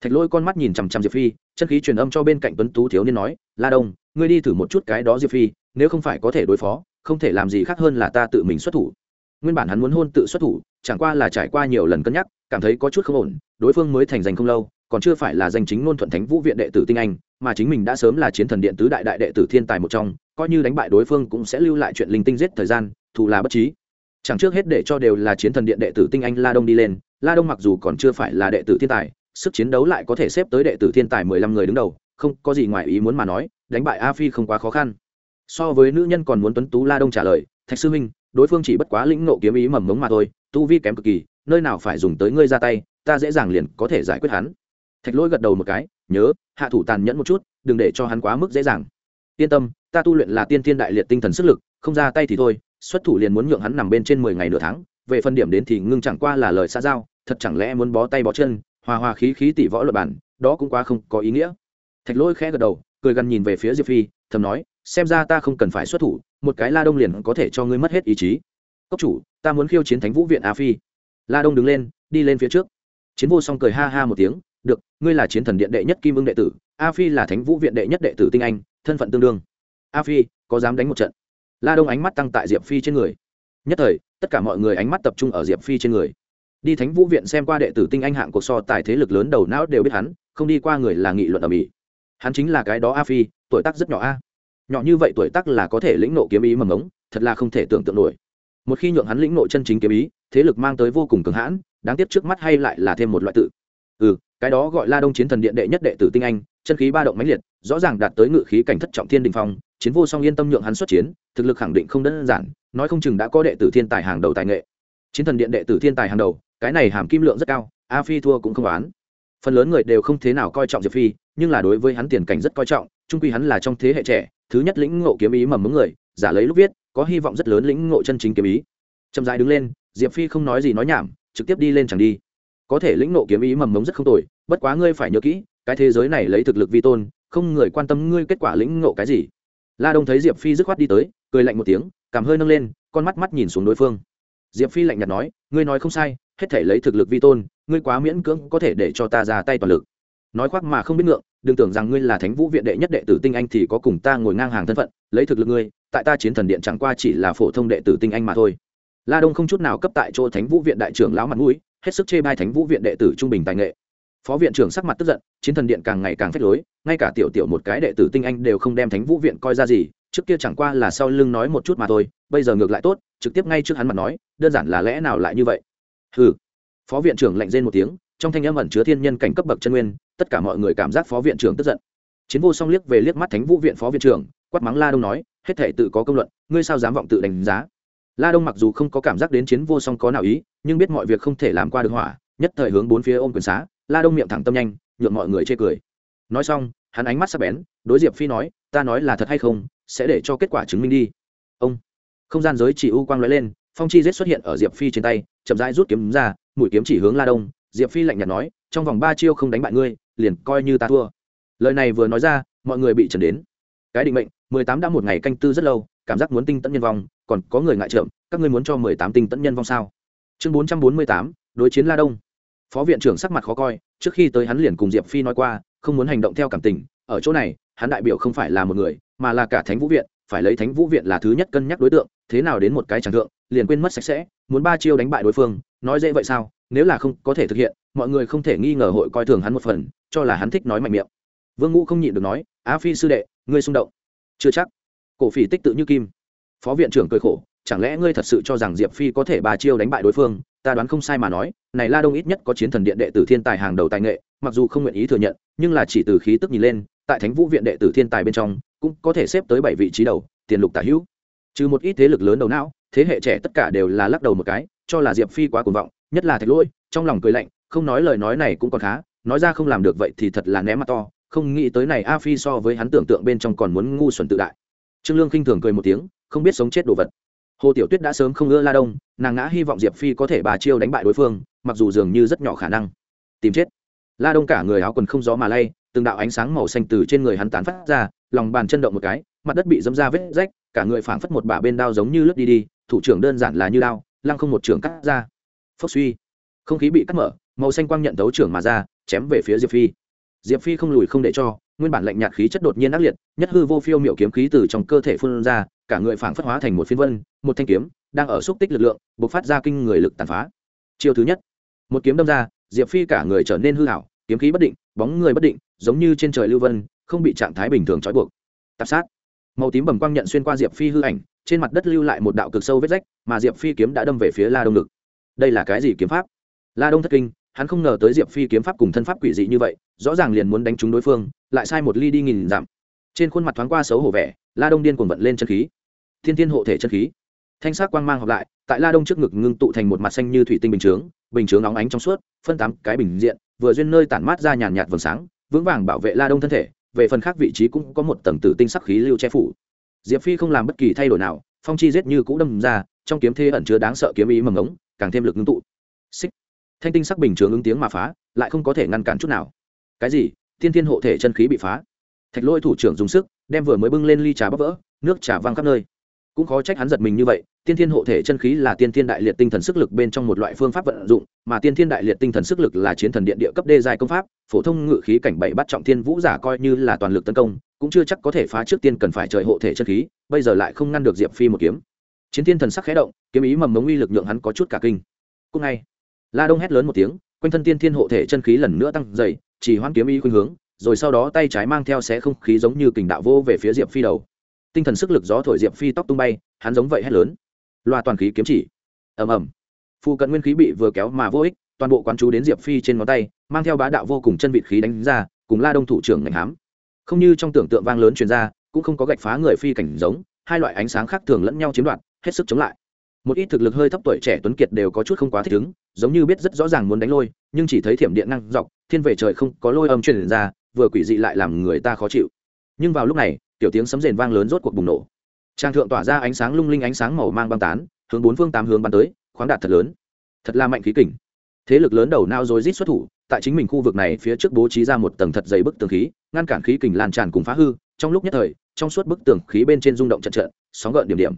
Thạch lôi con mắt nhìn chằm chằm diệp phi, chân khí truyền âm cho bên cạnh tuấn tú thiếu niên nói, la đông, ngươi đi thử một chút cái đó diệp phi, nếu không phải có thể đối phó, không thể làm gì khác hơn là ta tự mình xuất thủ. Nguyên bản hắn muốn hôn tự xuất thủ, chẳng qua là trải qua nhiều lần cân nhắc, cảm thấy có chút không ổn, đối phương mới thành danh không lâu còn chưa phải là danh chính ngôn thuận thánh vũ viện đệ tử tinh anh, mà chính mình đã sớm là chiến thần điện tứ đại đại đệ tử thiên tài một trong, coi như đánh bại đối phương cũng sẽ lưu lại chuyện linh tinh giết thời gian, thù là bất trí. Chẳng trước hết để cho đều là chiến thần điện đệ tử tinh anh la đông đi lên, la đông mặc dù còn chưa phải là đệ tử thiên tài, sức chiến đấu lại có thể xếp tới đệ tử thiên tài mười lăm người đứng đầu, không có gì ngoài ý muốn mà nói, đánh bại a phi không quá khó khăn. So với nữ nhân còn muốn tuấn tú la đông trả lời, thạch sư huynh, đối phương chỉ bất quá lĩnh nộ kiếm ý mầm mống mà thôi, tu vi kém cực kỳ, nơi nào phải dùng tới ngươi ra tay, ta dễ dàng liền có thể giải quyết hắn thạch lỗi gật đầu một cái, nhớ, hạ thủ tàn nhẫn một chút, đừng để cho hắn quá mức dễ dàng. Yên tâm, ta tu luyện là tiên thiên đại liệt tinh thần sức lực, không ra tay thì thôi, xuất thủ liền muốn nhượng hắn nằm bên trên mười ngày nửa tháng, về phân điểm đến thì ngưng chẳng qua là lời xa giao, thật chẳng lẽ muốn bó tay bó chân, hòa hòa khí khí tỷ võ luật bản, đó cũng quá không có ý nghĩa. Thạch lỗi khẽ gật đầu, cười gần nhìn về phía diệp phi, thầm nói, xem ra ta không cần phải xuất thủ, một cái la đông liền có thể cho ngươi mất hết ý chí. Cốc chủ, ta muốn khiêu chiến thánh vũ viện a phi. La đông đứng lên, đi lên phía trước. Chiến vô song cười ha ha một tiếng được, ngươi là chiến thần điện đệ nhất kim ưng đệ tử, a phi là thánh vũ viện đệ nhất đệ tử tinh anh, thân phận tương đương. A phi, có dám đánh một trận? La đông ánh mắt tăng tại diệp phi trên người. Nhất thời, tất cả mọi người ánh mắt tập trung ở diệp phi trên người. Đi thánh vũ viện xem qua đệ tử tinh anh hạng cuộc so tài thế lực lớn đầu não đều biết hắn, không đi qua người là nghị luận ở mỹ. Hắn chính là cái đó a phi, tuổi tác rất nhỏ a. Nhỏ như vậy tuổi tác là có thể lĩnh nộ kiếm ý mầm ống thật là không thể tưởng tượng nổi. Một khi nhượng hắn lĩnh nộ chân chính kiếm ý, thế lực mang tới vô cùng cường hãn, đáng tiếc trước mắt hay lại là thêm một loại tự. Ừ cái đó gọi la đông chiến thần điện đệ nhất đệ tử tinh anh, chân khí ba động mãnh liệt, rõ ràng đạt tới ngự khí cảnh thất trọng thiên đình phong, chiến vô song yên tâm nhượng hắn xuất chiến, thực lực khẳng định không đơn giản, nói không chừng đã có đệ tử thiên tài hàng đầu tài nghệ. Chiến thần điện đệ tử thiên tài hàng đầu, cái này hàm kim lượng rất cao, a phi thua cũng không oán. Phần lớn người đều không thế nào coi trọng diệp phi, nhưng là đối với hắn tiền cảnh rất coi trọng trung quy hắn là trong thế hệ trẻ, thứ nhất lĩnh ngộ kiếm ý mầm mống người, giả lấy lúc viết, có hy vọng rất lớn lĩnh ngộ chân chính kiếm ý. Chậm dài đứng lên, diệp phi không nói gì nói nhảm, trực tiếp đi lên chẳng đi có thể lĩnh ngộ kiếm ý mầm mống rất không tồi, bất quá ngươi phải nhớ kỹ, cái thế giới này lấy thực lực vi tôn, không người quan tâm ngươi kết quả lĩnh ngộ cái gì. La đông thấy diệp phi dứt khoát đi tới, cười lạnh một tiếng, cảm hơi nâng lên, con mắt mắt nhìn xuống đối phương. Diệp phi lạnh nhạt nói, ngươi nói không sai, hết thể lấy thực lực vi tôn, ngươi quá miễn cưỡng có thể để cho ta ra tay toàn lực. Nói khoác mà không biết ngượng, đừng tưởng rằng ngươi là thánh vũ viện đệ nhất đệ tử tinh anh thì có cùng ta ngồi ngang hàng thân phận, lấy thực lực ngươi, tại ta chiến thần điện chẳng qua chỉ là phổ thông đệ tử tinh anh mà thôi. La đông không chút nào cấp tại chỗ thánh vũ viện đại trưởng lão mặt mũi hết sức chê bai thánh vũ viện đệ tử trung bình tài nghệ. Phó viện trưởng sắc mặt tức giận, chiến thần điện càng ngày càng phách lối, ngay cả tiểu tiểu một cái đệ tử tinh anh đều không đem thánh vũ viện coi ra gì, trước kia chẳng qua là sau lưng nói một chút mà thôi, bây giờ ngược lại tốt, trực tiếp ngay trước hắn mặt nói, đơn giản là lẽ nào lại như vậy? Hừ. Phó viện trưởng lạnh rên một tiếng, trong thanh âm ẩn chứa thiên nhân cảnh cấp bậc chân nguyên, tất cả mọi người cảm giác phó viện trưởng tức giận. Chiến vô song liếc về liếc mắt thánh vũ viện phó viện trưởng, quát mắng la đông nói, hết thể tự có công luận, ngươi sao dám vọng tự đánh giá? La đông mặc dù không có cảm giác đến chiến vô song có nào ý, nhưng biết mọi việc không thể làm qua được hỏa, nhất thời hướng bốn phía ôm quyền xá, la đông miệng thẳng tâm nhanh, nhượng mọi người chê cười. Nói xong, hắn ánh mắt sắp bén, đối diệp phi nói, ta nói là thật hay không, sẽ để cho kết quả chứng minh đi. Ông, không gian giới chỉ u quang lóe lên, phong chi giết xuất hiện ở diệp phi trên tay, chậm rãi rút kiếm ra, mũi kiếm chỉ hướng la đông. Diệp phi lạnh nhạt nói, trong vòng ba chiêu không đánh bại ngươi, liền coi như ta thua. Lời này vừa nói ra, mọi người bị trần đến. Cái định mệnh, mười tám đã một ngày canh tư rất lâu cảm giác muốn tinh tẫn nhân vong, còn có người ngại trộm các ngươi muốn cho mười tám tinh tẫn nhân vong sao? Chương bốn trăm bốn mươi tám, đối chiến la đông. Phó viện trưởng sắc mặt khó coi, trước khi tới hắn liền cùng diệp phi nói qua, không muốn hành động theo cảm tình, ở chỗ này, hắn đại biểu không phải là một người, mà là cả thánh vũ viện, phải lấy thánh vũ viện là thứ nhất cân nhắc đối tượng, thế nào đến một cái chẳng thượng, liền quên mất sạch sẽ, muốn ba chiêu đánh bại đối phương, nói dễ vậy sao, nếu là không có thể thực hiện, mọi người không thể nghi ngờ hội coi thường hắn một phần, cho là hắn thích nói mạnh miệng. Vương ngũ không nhịn được nói, á phi sư đệ, ngươi xung động. Chưa chắc cổ phỉ tích tự như kim. Phó viện trưởng cười khổ, chẳng lẽ ngươi thật sự cho rằng diệp phi có thể ba chiêu đánh bại đối phương? Ta đoán không sai mà nói, này la đông ít nhất có chiến thần điện đệ tử thiên tài hàng đầu tài nghệ, mặc dù không nguyện ý thừa nhận, nhưng là chỉ từ khí tức nhìn lên, tại thánh vũ viện đệ tử thiên tài bên trong, cũng có thể xếp tới bảy vị trí đầu, tiền lục tả hữu. Trừ một ít thế lực lớn đầu não, thế hệ trẻ tất cả đều là lắc đầu một cái, cho là diệp phi quá cuồng vọng, nhất là thạch lỗi, trong lòng cười lạnh, không nói lời nói này cũng còn khá, nói ra không làm được vậy thì thật là ném mặt to, không nghĩ tới này a phi so với hắn tưởng tượng bên trong còn muốn ngu xuẩn tự đại trương lương khinh thường cười một tiếng, không biết sống chết đồ vật. Hồ tiểu tuyết đã sớm không ưa la đông, nàng ngã hy vọng diệp phi có thể bà chiêu đánh bại đối phương, mặc dù dường như rất nhỏ khả năng. Tìm chết. La đông cả người áo quần không gió mà lay, từng đạo ánh sáng màu xanh từ trên người hắn tán phát ra, lòng bàn chân động một cái, mặt đất bị dâm ra vết rách, cả người phảng phất một bả bên đao giống như lướt đi đi, thủ trưởng đơn giản là như đao, lăng không một trường cắt ra. Phốc suy. Không khí bị cắt mở, màu xanh quang nhận tấu trưởng mà ra, chém về phía diệp phi. Diệp phi không lùi không để cho nguyên bản lạnh nhạt khí chất đột nhiên ác liệt, nhất hư vô phiêu miệu kiếm khí từ trong cơ thể phun ra, cả người phảng phất hóa thành một phiên vân, một thanh kiếm, đang ở xúc tích lực lượng, bộc phát ra kinh người lực tàn phá. Chiêu thứ nhất, một kiếm đâm ra, diệp phi cả người trở nên hư hảo kiếm khí bất định, bóng người bất định, giống như trên trời lưu vân, không bị trạng thái bình thường trói buộc. Tạp sát. Màu tím bầm quang nhận xuyên qua diệp phi hư ảnh, trên mặt đất lưu lại một đạo cực sâu vết rách, mà diệp phi kiếm đã đâm về phía la đông ngực. Đây là cái gì kiếm pháp? La đông thất kinh hắn không ngờ tới diệp phi kiếm pháp cùng thân pháp quỷ dị như vậy, rõ ràng liền muốn đánh trúng đối phương, lại sai một ly đi nghìn dặm. Trên khuôn mặt thoáng qua xấu hổ vẻ, la đông điên cuồng vận lên chân khí. Thiên thiên hộ thể chân khí. Thanh sắc quang mang hợp lại, tại la đông trước ngực ngưng tụ thành một mặt xanh như thủy tinh bình chướng bình chướng óng ánh trong suốt, phân tám cái bình diện, vừa duyên nơi tản mát ra nhàn nhạt vầng sáng, vững vàng bảo vệ la đông thân thể, về phần khác vị trí cũng có một tầng tử tinh sắc khí lưu che phủ. Diệp phi không làm bất kỳ thay đổi nào, phong chi giết như cũ đâm ra, trong kiếm thê ẩn chứa đáng sợ kiếm ý mầm ống càng thêm lực ngưng tụ. Xích thanh tinh sắc bình chướng ứng tiếng mà phá, lại không có thể ngăn cản chút nào. Cái gì? Thiên thiên hộ thể chân khí bị phá. Thạch lôi thủ trưởng dùng sức, đem vừa mới bưng lên ly trà bắp vỡ, nước trà văng khắp nơi. Cũng khó trách hắn giật mình như vậy tiên thiên hộ thể chân khí là tiên thiên đại liệt tinh thần sức lực bên trong một loại phương pháp vận dụng, mà tiên thiên đại liệt tinh thần sức lực là chiến thần điện địa cấp đê dài công pháp, phổ thông ngự khí cảnh bảy bắt trọng thiên vũ giả coi như là toàn lực tấn công, cũng chưa chắc có thể phá trước tiên cần phải trời hộ thể chân khí, bây giờ lại không ngăn được diệp phi một kiếm. Chiến thiên thần sắc khẽ động, kiếm ý mầm mống uy lực nhượng hắn có chút cả kinh. Cũng ngay la đông hét lớn một tiếng, quanh thân tiên thiên hộ thể chân khí lần nữa tăng dày chỉ hoãn kiếm ý khuynh hướng, rồi sau đó tay trái mang theo xé không khí giống như kình đạo vô về phía diệp phi đầu. Tinh thần sức lực gió thổi diệp phi tóc tung bay, hắn giống vậy hét lớn. Loa toàn khí kiếm chỉ. Ầm ầm. Phụ cận nguyên khí bị vừa kéo mà vô ích, toàn bộ quán chú đến diệp phi trên ngón tay, mang theo bá đạo vô cùng chân vị khí đánh ra, cùng la đông thủ trưởng ngành hám. Không như trong tưởng tượng vang lớn truyền ra, cũng không có gạch phá người phi cảnh giống, hai loại ánh sáng khác thường lẫn nhau chiếm đoạt, hết sức chống lại một ít thực lực hơi thấp tuổi trẻ tuấn kiệt đều có chút không quá thích ứng, giống như biết rất rõ ràng muốn đánh lôi, nhưng chỉ thấy thiểm điện năng dọc, thiên về trời không có lôi âm truyền ra, vừa quỷ dị lại làm người ta khó chịu. Nhưng vào lúc này, tiểu tiếng sấm rền vang lớn rốt cuộc bùng nổ. Trang thượng tỏa ra ánh sáng lung linh ánh sáng màu mang băng tán, hướng bốn phương tám hướng bắn tới, khoáng đạt thật lớn. Thật là mạnh khí kình. Thế lực lớn đầu nao rồi rít xuất thủ, tại chính mình khu vực này phía trước bố trí ra một tầng thật dày bức tường khí, ngăn cản khí kình lan tràn cùng phá hư, trong lúc nhất thời, trong suốt bức tường khí bên trên rung động trận trận, sóng gợn điểm điểm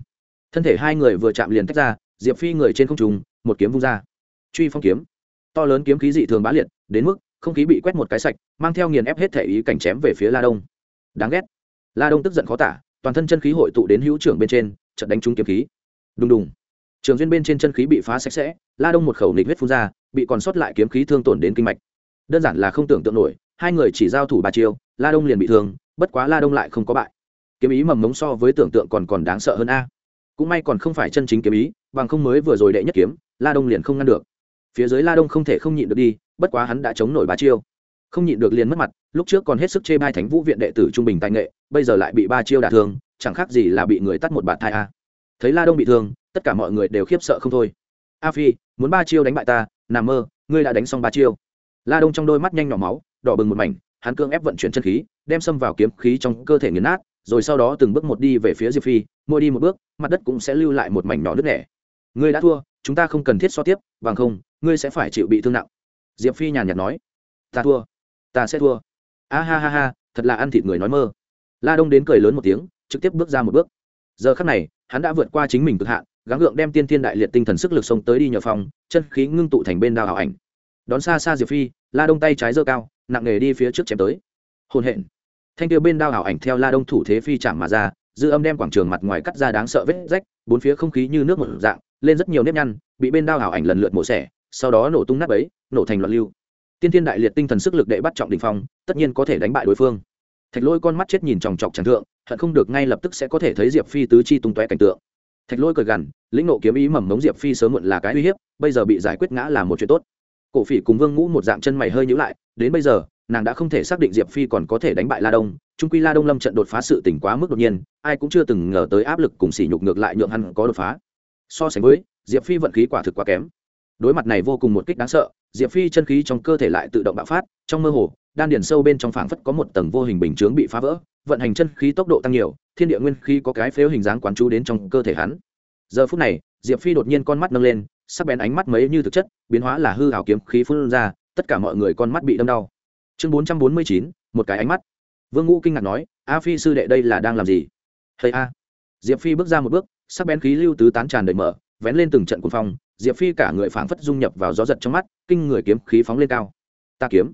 thân thể hai người vừa chạm liền tách ra, diệp phi người trên không trùng một kiếm vung ra. Truy phong kiếm. To lớn kiếm khí dị thường bá liệt, đến mức không khí bị quét một cái sạch, mang theo nghiền ép hết thể ý cảnh chém về phía la đông. Đáng ghét. La đông tức giận khó tả, toàn thân chân khí hội tụ đến hữu trưởng bên trên trận đánh trúng kiếm khí. Đùng đùng. Trường duyên bên trên chân khí bị phá sạch sẽ, la đông một khẩu nịch huyết phun ra, bị còn sót lại kiếm khí thương tổn đến kinh mạch. Đơn giản là không tưởng tượng nổi, hai người chỉ giao thủ ba chiêu, la đông liền bị thương, bất quá la đông lại không có bại. Kiếm ý mầm mống so với tưởng tượng còn còn đáng sợ hơn a cũng may còn không phải chân chính kiếm ý, bằng không mới vừa rồi đệ nhất kiếm, la đông liền không ngăn được. Phía dưới la đông không thể không nhịn được đi, bất quá hắn đã chống nổi ba chiêu. Không nhịn được liền mất mặt, lúc trước còn hết sức chê bai thánh vũ viện đệ tử trung bình tài nghệ, bây giờ lại bị ba chiêu đả thương, chẳng khác gì là bị người tắt một bạt thai a. Thấy la đông bị thương, tất cả mọi người đều khiếp sợ không thôi. A phi, muốn ba chiêu đánh bại ta nằm mơ, ngươi đã đánh xong ba chiêu. La đông trong đôi mắt nhanh nhỏ máu, đỏ bừng một mảnh, hắn cương ép vận chuyển chân khí, đem xâm vào kiếm khí trong cơ thể nghiền nát rồi sau đó từng bước một đi về phía diệp phi, mỗi đi một bước, mặt đất cũng sẽ lưu lại một mảnh nhỏ nước nẻ. Ngươi đã thua, chúng ta không cần thiết so tiếp, bằng không, ngươi sẽ phải chịu bị thương nặng. Diệp phi nhàn nhạt nói. Ta thua, ta sẽ thua. A ha ha ha, thật là ăn thịt người nói mơ. La đông đến cười lớn một tiếng, trực tiếp bước ra một bước. Giờ khắc này, hắn đã vượt qua chính mình cực hạn, gắng gượng đem tiên thiên đại liệt tinh thần sức lực xông tới đi nhờ phòng chân khí ngưng tụ thành bên đào ảo ảnh. Đón xa xa diệp phi, la đông tay trái giơ cao, nặng nề đi phía trước chém tới. Hôn hẹn thanh tiêu bên đao ảo ảnh theo la đông thủ thế phi chạm mà ra, dư âm đem quảng trường mặt ngoài cắt ra đáng sợ vết rách, bốn phía không khí như nước một dạng, lên rất nhiều nếp nhăn, bị bên đao ảo ảnh lần lượt mổ xẻ, sau đó nổ tung nắp ấy, nổ thành loạn lưu. Tiên thiên đại liệt tinh thần sức lực đệ bắt trọng đình phong, tất nhiên có thể đánh bại đối phương. Thạch lôi con mắt chết nhìn chòng chọc tràng thượng, hận không được ngay lập tức sẽ có thể thấy diệp phi tứ chi tung tóe cảnh tượng. Thạch lôi cười gằn, lĩnh nộ kiếm ý mầm mống diệp phi sớm muộn là cái uy hiếp, bây giờ bị giải quyết ngã là một chuyện tốt. Cổ phỉ cùng vương ngũ một dạng chân mày hơi nhữ lại, đến bây giờ nàng đã không thể xác định diệp phi còn có thể đánh bại la đông trung quy la đông lâm trận đột phá sự tỉnh quá mức đột nhiên ai cũng chưa từng ngờ tới áp lực cùng sỉ nhục ngược lại nhượng hắn có đột phá so sánh với diệp phi vận khí quả thực quá kém đối mặt này vô cùng một kích đáng sợ diệp phi chân khí trong cơ thể lại tự động bạo phát trong mơ hồ đan điền sâu bên trong phảng phất có một tầng vô hình bình chướng bị phá vỡ vận hành chân khí tốc độ tăng nhiều thiên địa nguyên khí có cái phếu hình dáng quán chú đến trong cơ thể hắn giờ phút này diệp phi đột nhiên con mắt nâng lên sắc bén ánh mắt mấy như thực chất biến hóa là hư hào kiếm khí phun ra tất cả mọi người con mắt bị đâm đau chương bốn trăm bốn mươi chín, một cái ánh mắt. Vương ngũ kinh ngạc nói, a phi sư đệ đây là đang làm gì? Hay a. Diệp phi bước ra một bước, sắc bén khí lưu tứ tán tràn đầy mở, vén lên từng trận cuồng phong. Diệp phi cả người phảng phất dung nhập vào gió giật trong mắt, kinh người kiếm khí phóng lên cao. Ta kiếm?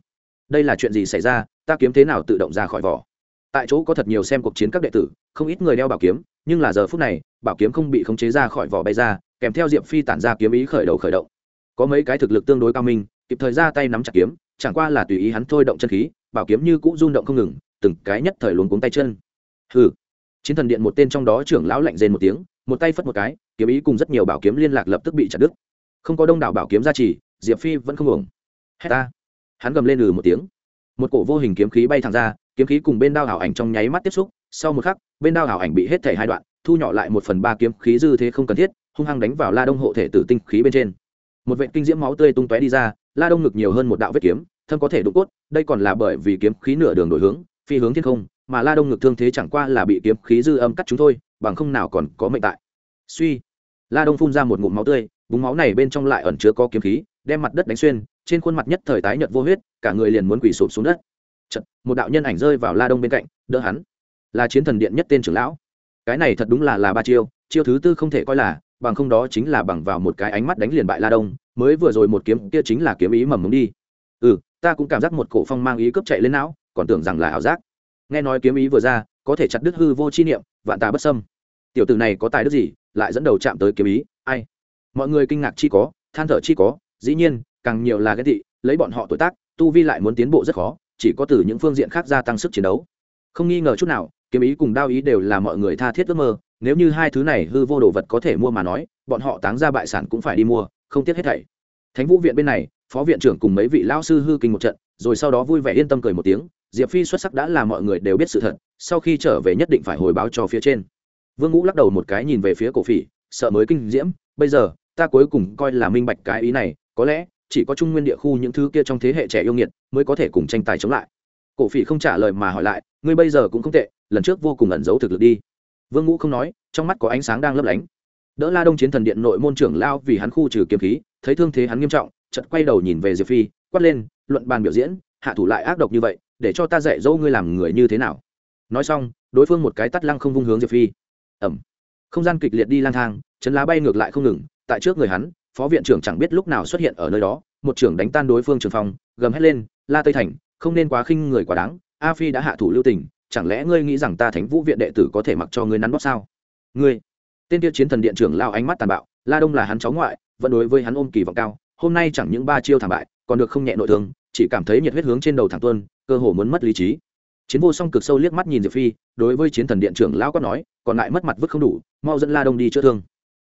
Đây là chuyện gì xảy ra? Ta kiếm thế nào tự động ra khỏi vỏ? Tại chỗ có thật nhiều xem cuộc chiến các đệ tử, không ít người đeo bảo kiếm, nhưng là giờ phút này, bảo kiếm không bị khống chế ra khỏi vỏ bay ra, kèm theo diệp phi tản ra kiếm ý khởi đầu khởi động. Có mấy cái thực lực tương đối cao minh, kịp thời ra tay nắm chặt kiếm chẳng qua là tùy ý hắn thôi động chân khí, bảo kiếm như cũ rung động không ngừng, từng cái nhất thời luống cuống tay chân. Hừ. Chiến thần điện một tên trong đó trưởng lão lạnh rên một tiếng, một tay phất một cái, kiếm ý cùng rất nhiều bảo kiếm liên lạc lập tức bị chặt đứt. Không có đông đảo bảo kiếm gia trì, diệp phi vẫn không ổng hét ta. Hắn gầm lên ừ một tiếng. Một cổ vô hình kiếm khí bay thẳng ra, kiếm khí cùng bên đao hảo ảnh trong nháy mắt tiếp xúc, sau một khắc, bên đao hảo ảnh bị hết thể hai đoạn, thu nhỏ lại một phần ba kiếm khí dư thế không cần thiết, hung hăng đánh vào la đông hộ thể tử tinh khí bên trên. Một vệ kinh diễm máu tươi tung tóe đi ra la đông ngực nhiều hơn một đạo vết kiếm thâm có thể đụng cốt đây còn là bởi vì kiếm khí nửa đường đổi hướng phi hướng thiên không mà la đông ngực thương thế chẳng qua là bị kiếm khí dư âm cắt chúng thôi bằng không nào còn có mệnh tại. Suy. La đông phun ra một ngụm máu tươi búng máu này bên trong lại ẩn chứa có kiếm khí đem mặt đất đánh xuyên trên khuôn mặt nhất thời tái nhợt vô huyết cả người liền muốn quỳ sụp xuống đất. Chật, một đạo nhân ảnh rơi vào la đông bên cạnh đỡ hắn. Là chiến thần điện nhất tên trưởng lão. Cái này thật đúng là là ba chiêu chiêu thứ tư không thể coi là bằng không đó chính là bằng vào một cái ánh mắt đánh liền bại la đông, mới vừa rồi một kiếm kia chính là kiếm ý mầm mống đi. Ừ ta cũng cảm giác một cổ phong mang ý cướp chạy lên não, còn tưởng rằng là ảo giác. Nghe nói kiếm ý vừa ra, có thể chặt đứt hư vô chi niệm, vạn tà bất sâm tiểu tử này có tài đức gì, lại dẫn đầu chạm tới kiếm ý, ai? Mọi người kinh ngạc chi có, than thở chi có, dĩ nhiên, càng nhiều là ghen thị lấy bọn họ tuổi tác, tu vi lại muốn tiến bộ rất khó, chỉ có từ những phương diện khác gia tăng sức chiến đấu. Không nghi ngờ chút nào, kiếm ý cùng đao ý đều là mọi người tha thiết ước mơ nếu như hai thứ này hư vô đồ vật có thể mua mà nói, bọn họ táng ra bại sản cũng phải đi mua, không tiếc hết thảy. Thánh vũ viện bên này, phó viện trưởng cùng mấy vị lao sư hư kinh một trận, rồi sau đó vui vẻ yên tâm cười một tiếng, diệp phi xuất sắc đã là mọi người đều biết sự thật, sau khi trở về nhất định phải hồi báo cho phía trên. Vương ngũ lắc đầu một cái nhìn về phía cổ phỉ, sợ mới kinh diễm, bây giờ, ta cuối cùng coi là minh bạch cái ý này, có lẽ, chỉ có trung nguyên địa khu những thứ kia trong thế hệ trẻ yêu nghiệt mới có thể cùng tranh tài chống lại. Cổ phỉ không trả lời mà hỏi lại, ngươi bây giờ cũng không tệ, lần trước vô cùng ẩn giấu thực lực đi vương ngũ không nói, trong mắt có ánh sáng đang lấp lánh. Đỡ la đông chiến thần điện nội môn trưởng lao vì hắn khu trừ kiếm khí, thấy thương thế hắn nghiêm trọng chật quay đầu nhìn về diệp phi, quát lên, luận bàn biểu diễn, hạ thủ lại ác độc như vậy, để cho ta dạy dỗ ngươi làm người như thế nào? Nói xong, đối phương một cái tắt lăng không vung hướng diệp phi. Ẩm không gian kịch liệt đi lang thang, chấn lá bay ngược lại không ngừng, tại trước người hắn, phó viện trưởng chẳng biết lúc nào xuất hiện ở nơi đó, một trưởng đánh tan đối phương trường phong gầm hét lên, la tây thành, không nên quá khinh người quá đáng, a phi đã hạ thủ lưu tình chẳng lẽ ngươi nghĩ rằng ta thánh vũ viện đệ tử có thể mặc cho ngươi nắn bóp sao? Ngươi, tên tiêu chiến thần điện trưởng lao ánh mắt tàn bạo, la đông là hắn cháu ngoại, vẫn đối với hắn ôm kỳ vọng cao, hôm nay chẳng những ba chiêu thảm bại, còn được không nhẹ nội thương, chỉ cảm thấy nhiệt huyết hướng trên đầu thẳng tuân cơ hồ muốn mất lý trí. Chiến vô song cực sâu liếc mắt nhìn diệp phi, đối với chiến thần điện trưởng lão có nói, còn lại mất mặt vứt không đủ, mau dẫn la đông đi chữa thương.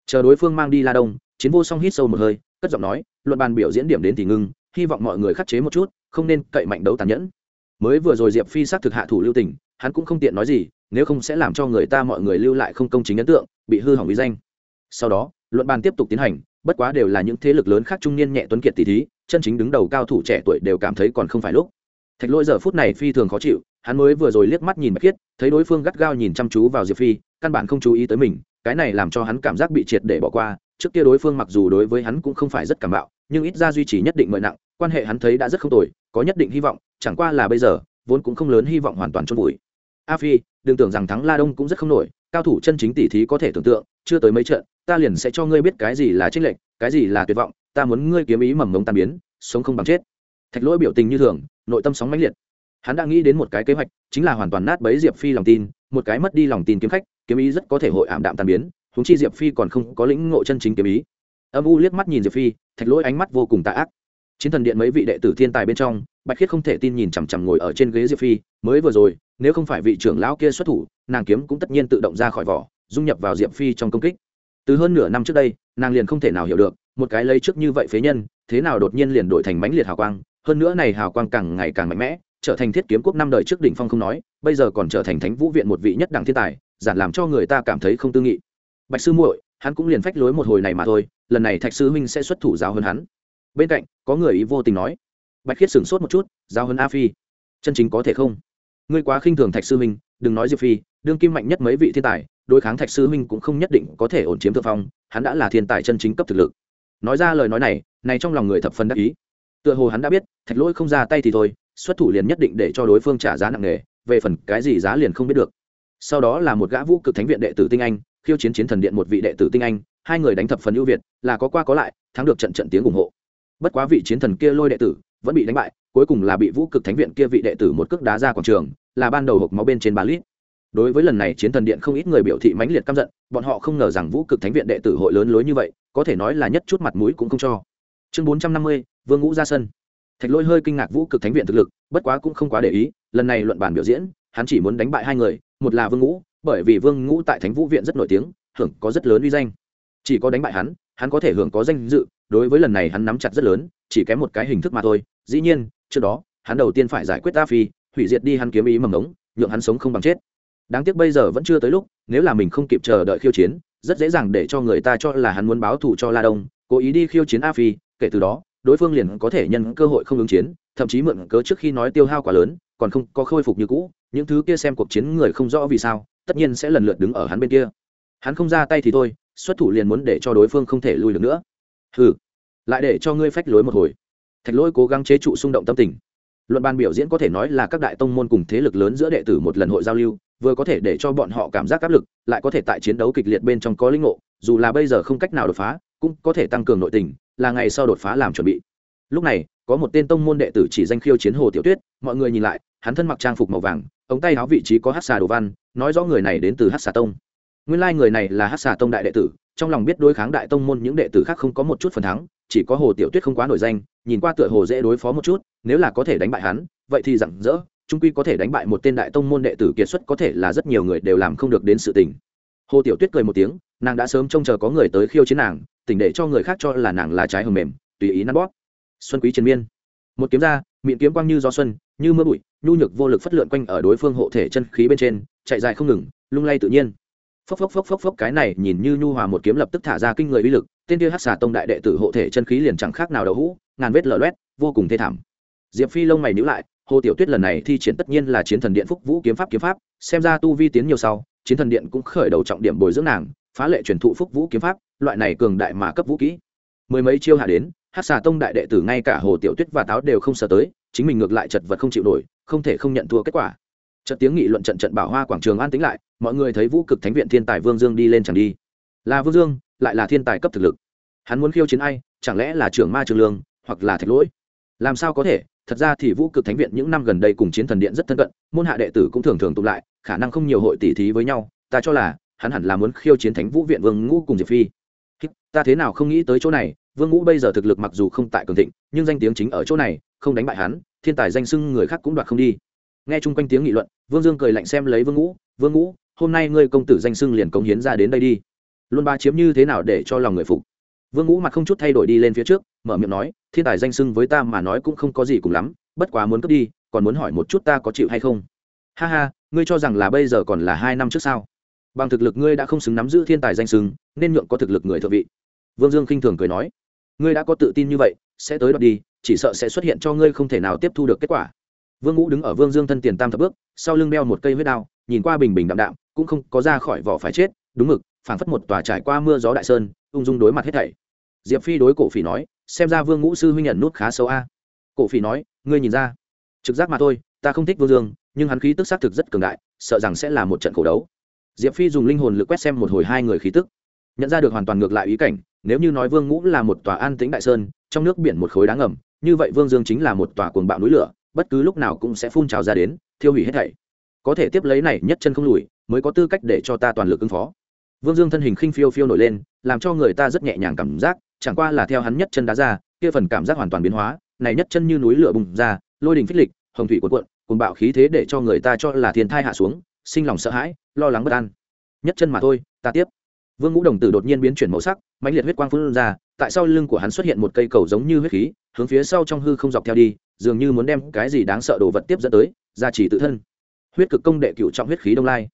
Chờ đối phương mang đi la đông, chiến vô song hít sâu một hơi, cất giọng nói, luận bàn biểu diễn điểm đến thì ngưng, hy vọng mọi người khắc chế một chút, không nên cậy mạnh đấu tàn nhẫn. Mới vừa rồi diệp phi xác thực hạ thủ lưu tình hắn cũng không tiện nói gì, nếu không sẽ làm cho người ta mọi người lưu lại không công chính ấn tượng, bị hư hỏng uy danh. Sau đó, luận bàn tiếp tục tiến hành, bất quá đều là những thế lực lớn khác trung niên nhẹ tuấn kiệt tỷ thí, chân chính đứng đầu cao thủ trẻ tuổi đều cảm thấy còn không phải lúc. Thạch lỗi giờ phút này phi thường khó chịu, hắn mới vừa rồi liếc mắt nhìn bạch khiết, thấy đối phương gắt gao nhìn chăm chú vào diệp phi, căn bản không chú ý tới mình, cái này làm cho hắn cảm giác bị triệt để bỏ qua, trước kia đối phương mặc dù đối với hắn cũng không phải rất cảm bạo, nhưng ít ra duy trì nhất định mời nặng, quan hệ hắn thấy đã rất không tồi, có nhất định hy vọng, chẳng qua là bây giờ, vốn cũng không lớn hy vọng hoàn toàn chôn vùi a phi, đừng tưởng rằng thắng la đông cũng rất không nổi, cao thủ chân chính tỷ thí có thể tưởng tượng, chưa tới mấy trận, ta liền sẽ cho ngươi biết cái gì là trích lệnh cái gì là tuyệt vọng, ta muốn ngươi kiếm ý mầm ngống tan biến, sống không bằng chết. Thạch lỗi biểu tình như thường, nội tâm sóng mãnh liệt. Hắn đã nghĩ đến một cái kế hoạch, chính là hoàn toàn nát bấy diệp phi lòng tin, một cái mất đi lòng tin kiếm khách, kiếm ý rất có thể hội ảm đạm tan biến húng chi diệp phi còn không có lĩnh ngộ chân chính kiếm ý. Âm u liếc mắt nhìn diệp phi, thạch lỗi ánh mắt vô cùng tạ ác. Chiến thần điện mấy vị đệ tử thiên tài bên trong, bạch khiết không thể tin nhìn chằm chằm ngồi ở trên ghế diệp phi, mới vừa rồi nếu không phải vị trưởng lão kia xuất thủ, nàng kiếm cũng tất nhiên tự động ra khỏi vỏ, dung nhập vào diệp phi trong công kích. Từ hơn nửa năm trước đây, nàng liền không thể nào hiểu được, một cái lấy trước như vậy phế nhân, thế nào đột nhiên liền đổi thành mãnh liệt hào quang, hơn nữa này hào quang càng ngày càng mạnh mẽ, trở thành thiết kiếm quốc năm đời trước đỉnh phong không nói, bây giờ còn trở thành thánh vũ viện một vị nhất đẳng thiên tài, giản làm cho người ta cảm thấy không tư nghị. Bạch sư muội, hắn cũng liền phách lối một hồi này mà thôi, lần này thạch sư huynh sẽ xuất thủ giáo hơn hắn. Bên cạnh, có người ý vô tình nói. Bạch khiết sửng sốt một chút, giáo hơn a phi. Chân chính có thể không? Ngươi quá khinh thường thạch sư huynh đừng nói diệp phi, đương kim mạnh nhất mấy vị thiên tài, đối kháng thạch sư huynh cũng không nhất định có thể ổn chiếm thượng phong, hắn đã là thiên tài chân chính cấp thực lực. Nói ra lời nói này này trong lòng người thập phần đắc ý. Tựa hồ hắn đã biết, thạch lỗi không ra tay thì thôi, xuất thủ liền nhất định để cho đối phương trả giá nặng nề, về phần cái gì giá liền không biết được. Sau đó là một gã vũ cực thánh viện đệ tử tinh anh, khiêu chiến chiến thần điện một vị đệ tử tinh anh, hai người đánh thập phần ưu việt, là có qua có lại, thắng được trận trận tiếng ủng hộ. Bất quá vị chiến thần kia lôi đệ tử, vẫn bị đánh bại cuối cùng là bị vũ cực thánh viện kia vị đệ tử một cước đá ra quảng trường, là ban đầu hộp máu bên trên ba lít. Đối với lần này chiến thần điện không ít người biểu thị mãnh liệt căm giận, bọn họ không ngờ rằng vũ cực thánh viện đệ tử hội lớn lối như vậy, có thể nói là nhất chút mặt mũi cũng không cho. Chương bốn trăm năm mươi, vương ngũ ra sân. Thạch lôi hơi kinh ngạc vũ cực thánh viện thực lực, bất quá cũng không quá để ý, lần này luận bàn biểu diễn, hắn chỉ muốn đánh bại hai người, một là vương ngũ, bởi vì vương ngũ tại thánh vũ viện rất nổi tiếng, hưởng có rất lớn uy danh. Chỉ có đánh bại hắn hắn có thể hưởng có danh dự, đối với lần này hắn nắm chặt rất lớn, chỉ kém một cái hình thức mà thôi. Dĩ nhiên trước đó, hắn đầu tiên phải giải quyết ta phi, hủy diệt đi hắn kiếm ý mầm ống nhượng hắn sống không bằng chết. Đáng tiếc bây giờ vẫn chưa tới lúc, nếu là mình không kịp chờ đợi khiêu chiến, rất dễ dàng để cho người ta cho là hắn muốn báo thù cho la đông, cố ý đi khiêu chiến a phi, kể từ đó, đối phương liền có thể nhân cơ hội không ứng chiến, thậm chí mượn cớ trước khi nói tiêu hao quá lớn, còn không có khôi phục như cũ, những thứ kia xem cuộc chiến người không rõ vì sao, tất nhiên sẽ lần lượt đứng ở hắn bên kia. Hắn không ra tay thì thôi, xuất thủ liền muốn để cho đối phương không thể lui được nữa. Hừ, lại để cho ngươi phách lối một hồi thạch lỗi cố gắng chế trụ xung động tâm tình. Luận ban biểu diễn có thể nói là các đại tông môn cùng thế lực lớn giữa đệ tử một lần hội giao lưu, vừa có thể để cho bọn họ cảm giác áp lực, lại có thể tại chiến đấu kịch liệt bên trong có linh ngộ, dù là bây giờ không cách nào đột phá, cũng có thể tăng cường nội tình, là ngày sau đột phá làm chuẩn bị. Lúc này, có một tên tông môn đệ tử chỉ danh khiêu chiến hồ tiểu tuyết, mọi người nhìn lại, hắn thân mặc trang phục màu vàng, ống tay áo vị trí có hát xà đồ văn, nói rõ người này đến từ hát xà tông. Nguyên lai、like、người này là hát xà tông đại đệ tử, trong lòng biết đối kháng đại tông môn những đệ tử khác không có một chút phần thắng chỉ có hồ tiểu tuyết không quá nổi danh, nhìn qua tựa hồ dễ đối phó một chút, nếu là có thể đánh bại hắn, vậy thì rặng rỡ, trung quy có thể đánh bại một tên đại tông môn đệ tử kiệt xuất có thể là rất nhiều người đều làm không được đến sự tình. Hồ tiểu tuyết cười một tiếng, nàng đã sớm trông chờ có người tới khiêu chiến nàng tỉnh để cho người khác cho là nàng là trái hầm mềm, tùy ý nắn bóp. Xuân quý triền miên. Một kiếm ra, miệng kiếm quang như gió xuân, như mưa bụi, nhu nhược vô lực phất lượn quanh ở đối phương hộ thể chân khí bên trên, chạy dài không ngừng, lung lay tự nhiên phốc phốc phốc phốc phốc, cái này nhìn như nhu hòa một kiếm lập tức thả ra kinh người uy lực tên kia hắc xà tông đại đệ tử hộ thể chân khí liền chẳng khác nào đậu hũ, ngàn vết lở loét, vô cùng thê thảm. Diệp phi lông mày nhíu lại, hồ tiểu tuyết lần này thi triển tất nhiên là chiến thần điện phúc vũ kiếm pháp kiếm pháp, xem ra tu vi tiến nhiều sau, chiến thần điện cũng khởi đầu trọng điểm bồi dưỡng nàng, phá lệ truyền thụ phúc vũ kiếm pháp, loại này cường đại mà cấp vũ kỹ. Mười mấy chiêu hạ đến hát xà tông đại đệ tử ngay cả hồ tiểu tuyết và táo đều không sợ tới, chính mình ngược lại chật vật không chịu nổi, không thể không nhận thua kết quả trận tiếng nghị luận trận trận bảo hoa quảng trường an tĩnh lại, mọi người thấy vũ cực thánh viện thiên tài vương dương đi lên chẳng đi. Là vương dương, lại là thiên tài cấp thực lực. Hắn muốn khiêu chiến ai, chẳng lẽ là trưởng ma trường lương, hoặc là thạch lỗi? Làm sao có thể? Thật ra thì vũ cực thánh viện những năm gần đây cùng chiến thần điện rất thân cận, môn hạ đệ tử cũng thường thường tụ lại, khả năng không nhiều hội tỷ thí với nhau, ta cho là, hắn hẳn là muốn khiêu chiến thánh vũ viện vương ngũ cùng diệp phi. Ta thế nào không nghĩ tới chỗ này, vương ngũ bây giờ thực lực mặc dù không tại cường thịnh, nhưng danh tiếng chính ở chỗ này, không đánh bại hắn, thiên tài danh sưng người khác cũng đoạt không đi nghe chung quanh tiếng nghị luận, vương dương cười lạnh xem lấy vương ngũ vương ngũ, hôm nay ngươi công tử danh xưng liền công hiến ra đến đây đi. Luôn ba chiếm như thế nào để cho lòng người phục? Vương ngũ mặt không chút thay đổi đi lên phía trước, mở miệng nói, thiên tài danh xưng với ta mà nói cũng không có gì cùng lắm, bất quá muốn cướp đi, còn muốn hỏi một chút ta có chịu hay không? Ha ha, ngươi cho rằng là bây giờ còn là hai năm trước sao? Bằng thực lực ngươi đã không xứng nắm giữ thiên tài danh xưng, nên nhượng có thực lực người thượng vị. Vương dương khinh thường cười nói, ngươi đã có tự tin như vậy, sẽ tới đoạt đi, chỉ sợ sẽ xuất hiện cho ngươi không thể nào tiếp thu được kết quả vương ngũ đứng ở vương dương thân tiền tam thập bước, sau lưng đeo một cây huyết đao, nhìn qua bình bình đạm đạm, cũng không có ra khỏi vỏ phải chết, đúng mực, phảng phất một tòa trải qua mưa gió đại sơn, ung dung đối mặt hết thảy. Diệp phi đối cổ phỉ nói, xem ra vương ngũ sư huynh nhận nút khá xấu a. Cổ phỉ nói, ngươi nhìn ra, trực giác mà thôi, ta không thích vương dương, nhưng hắn khí tức xác thực rất cường đại, sợ rằng sẽ là một trận cổ đấu. Diệp phi dùng linh hồn lực quét xem một hồi hai người khí tức, nhận ra được hoàn toàn ngược lại ý cảnh, nếu như nói vương ngũ là một tòa an tĩnh đại sơn, trong nước biển một khối đá ngầm, như vậy vương dương chính là một tòa cuồng bạo núi lửa bất cứ lúc nào cũng sẽ phun trào ra đến, thiêu hủy hết thảy. Có thể tiếp lấy này nhất chân không lùi, mới có tư cách để cho ta toàn lực ứng phó. Vương dương thân hình khinh phiêu phiêu nổi lên, làm cho người ta rất nhẹ nhàng cảm giác, chẳng qua là theo hắn nhất chân đá ra, kia phần cảm giác hoàn toàn biến hóa, này nhất chân như núi lửa bùng ra, lôi đình phích lịch, hồng thủy cuộn cuộn cùng bạo khí thế để cho người ta cho là thiên thai hạ xuống, sinh lòng sợ hãi, lo lắng bất an. Nhất chân mà thôi, ta tiếp. Vương ngũ đồng tử đột nhiên biến chuyển màu sắc, mãnh liệt huyết quang phun ra, tại sau lưng của hắn xuất hiện một cây cầu giống như huyết khí, hướng phía sau trong hư không dọc theo đi dường như muốn đem cái gì đáng sợ đồ vật tiếp dẫn tới, gia trì tự thân. Huyết cực công đệ cựu trọng huyết khí đông lai.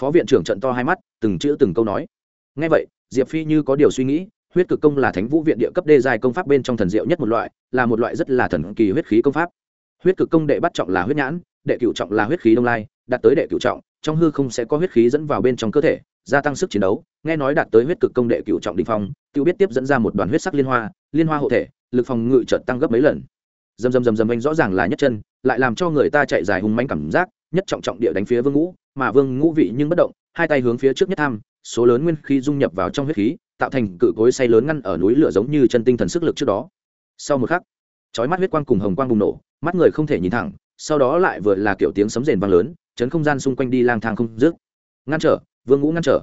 Phó viện trưởng trận to hai mắt, từng chữ từng câu nói. Ngay vậy, diệp phi như có điều suy nghĩ, huyết cực công là thánh vũ viện địa cấp đê dài công pháp bên trong thần diệu nhất một loại, là một loại rất là thần kỳ huyết khí công pháp. Huyết cực công đệ bắt trọng là huyết nhãn, đệ cựu trọng là huyết khí đông lai, đạt tới đệ cựu trọng, trong hư không sẽ có huyết khí dẫn vào bên trong cơ thể, gia tăng sức chiến đấu, nghe nói đạt tới huyết cực công đệ cựu trọng đình phong tự biết tiếp dẫn ra một đoàn huyết sắc liên hoa liên hoa hộ thể, lực phòng ngự chợt tăng gấp mấy lần dầm dầm dầm dầm anh rõ ràng là nhất chân, lại làm cho người ta chạy dài hùng manh cảm giác, nhất trọng trọng địa đánh phía vương ngũ, mà vương ngũ vị nhưng bất động, hai tay hướng phía trước nhất tham, số lớn nguyên khí dung nhập vào trong huyết khí, tạo thành cự cối say lớn ngăn ở núi lửa giống như chân tinh thần sức lực trước đó. Sau một khắc, chói mắt huyết quang cùng hồng quang bùng nổ, mắt người không thể nhìn thẳng, sau đó lại vừa là kiểu tiếng sấm rền vang lớn, chấn không gian xung quanh đi lang thang không dứt. Ngăn trở, vương ngũ ngăn trở.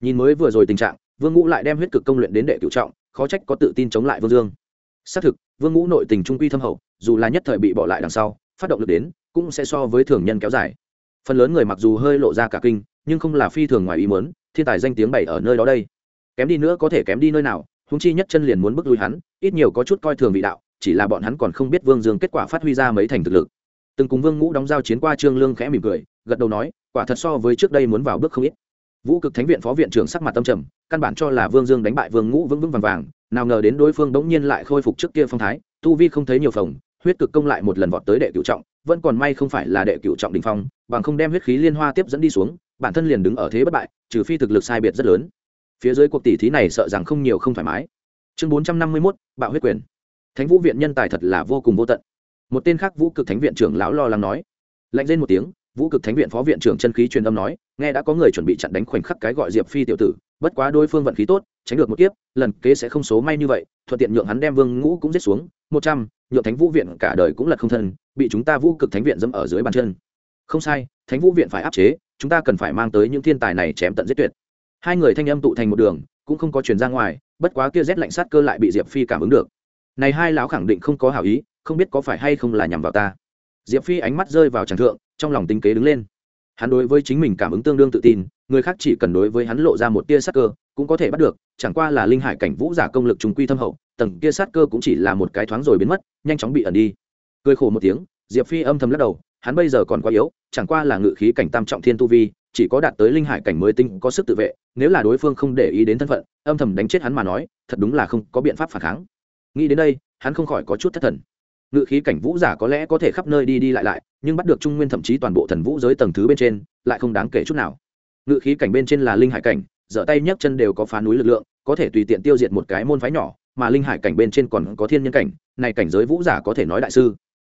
Nhìn mới vừa rồi tình trạng, vương ngũ lại đem huyết cực công luyện đến đệ cựu trọng, khó trách có tự tin chống lại vương dương. Xác thực, vương ngũ nội tình trung quy thâm hậu dù là nhất thời bị bỏ lại đằng sau phát động lực đến cũng sẽ so với thường nhân kéo dài. Phần lớn người mặc dù hơi lộ ra cả kinh nhưng không là phi thường ngoài ý muốn, thiên tài danh tiếng bày ở nơi đó đây. Kém đi nữa có thể kém đi nơi nào húng chi nhất chân liền muốn bước lui hắn ít nhiều có chút coi thường vị đạo chỉ là bọn hắn còn không biết vương dương kết quả phát huy ra mấy thành thực lực. Từng cùng vương ngũ đóng giao chiến qua trương lương khẽ mỉm cười gật đầu nói quả thật so với trước đây muốn vào bước không ít. Vũ cực thánh viện phó viện trưởng sắc mặt tâm trầm căn bản cho là vương dương đánh bại vương ngũ vững vững vàng vàng nào ngờ đến đối phương bỗng nhiên lại khôi phục trước kia phong thái tu vi không thấy nhiều phồng huyết cực công lại một lần vọt tới đệ cựu trọng, vẫn còn may không phải là đệ cựu trọng đình phong, bằng không đem huyết khí liên hoa tiếp dẫn đi xuống, bản thân liền đứng ở thế bất bại, trừ phi thực lực sai biệt rất lớn. Phía dưới cuộc tỷ thí này sợ rằng không nhiều không thoải mái. Chương bốn trăm năm mươi mốt, bạo huyết quyền. Thánh vũ viện nhân tài thật là vô cùng vô tận. Một tên khác vũ cực thánh viện trưởng lão lo lắng nói. Lạnh lên một tiếng, vũ cực thánh viện phó viện trưởng chân khí truyền âm nói, nghe đã có người chuẩn bị chặn đánh khoảnh khắc cái gọi diệp phi tiểu tử, bất quá đối phương vận khí tốt, tránh được một kiếp, lần kế sẽ không số may như vậy, thuận tiện nhượng hắn đem vương ngũ cũng giết xuống, một trăm nhượng thánh vũ viện cả đời cũng lật không thân, bị chúng ta vũ cực thánh viện dẫm ở dưới bàn chân. Không sai, thánh vũ viện phải áp chế, chúng ta cần phải mang tới những thiên tài này chém tận giết tuyệt. Hai người thanh âm tụ thành một đường, cũng không có chuyển ra ngoài, bất quá kia rét lạnh sát cơ lại bị diệp phi cảm ứng được. Này hai lão khẳng định không có hảo ý, không biết có phải hay không là nhằm vào ta. Diệp phi ánh mắt rơi vào tràng thượng, trong lòng tinh kế đứng lên. Hắn đối với chính mình cảm ứng tương đương tự tin, người khác chỉ cần đối với hắn lộ ra một tia sắc cơ, cũng có thể bắt được, chẳng qua là linh hải cảnh vũ giả công lực trùng quy thâm hậu tầng kia sát cơ cũng chỉ là một cái thoáng rồi biến mất, nhanh chóng bị ẩn đi. Cười khổ một tiếng, diệp phi âm thầm lắc đầu, hắn bây giờ còn quá yếu, chẳng qua là ngự khí cảnh tam trọng thiên tu vi, chỉ có đạt tới linh hải cảnh mới tinh có sức tự vệ, nếu là đối phương không để ý đến thân phận, âm thầm đánh chết hắn mà nói, thật đúng là không có biện pháp phản kháng. Nghĩ đến đây, hắn không khỏi có chút thất thần. Ngự khí cảnh vũ giả có lẽ có thể khắp nơi đi đi lại lại, nhưng bắt được trung nguyên thậm chí toàn bộ thần vũ giới tầng thứ bên trên, lại không đáng kể chút nào. Ngự khí cảnh bên trên là linh hải cảnh, dở tay nhấc chân đều có phá núi lực lượng, có thể tùy tiện tiêu diệt một cái môn phái nhỏ mà linh hải cảnh bên trên còn có thiên nhân cảnh, này cảnh giới vũ giả có thể nói đại sư.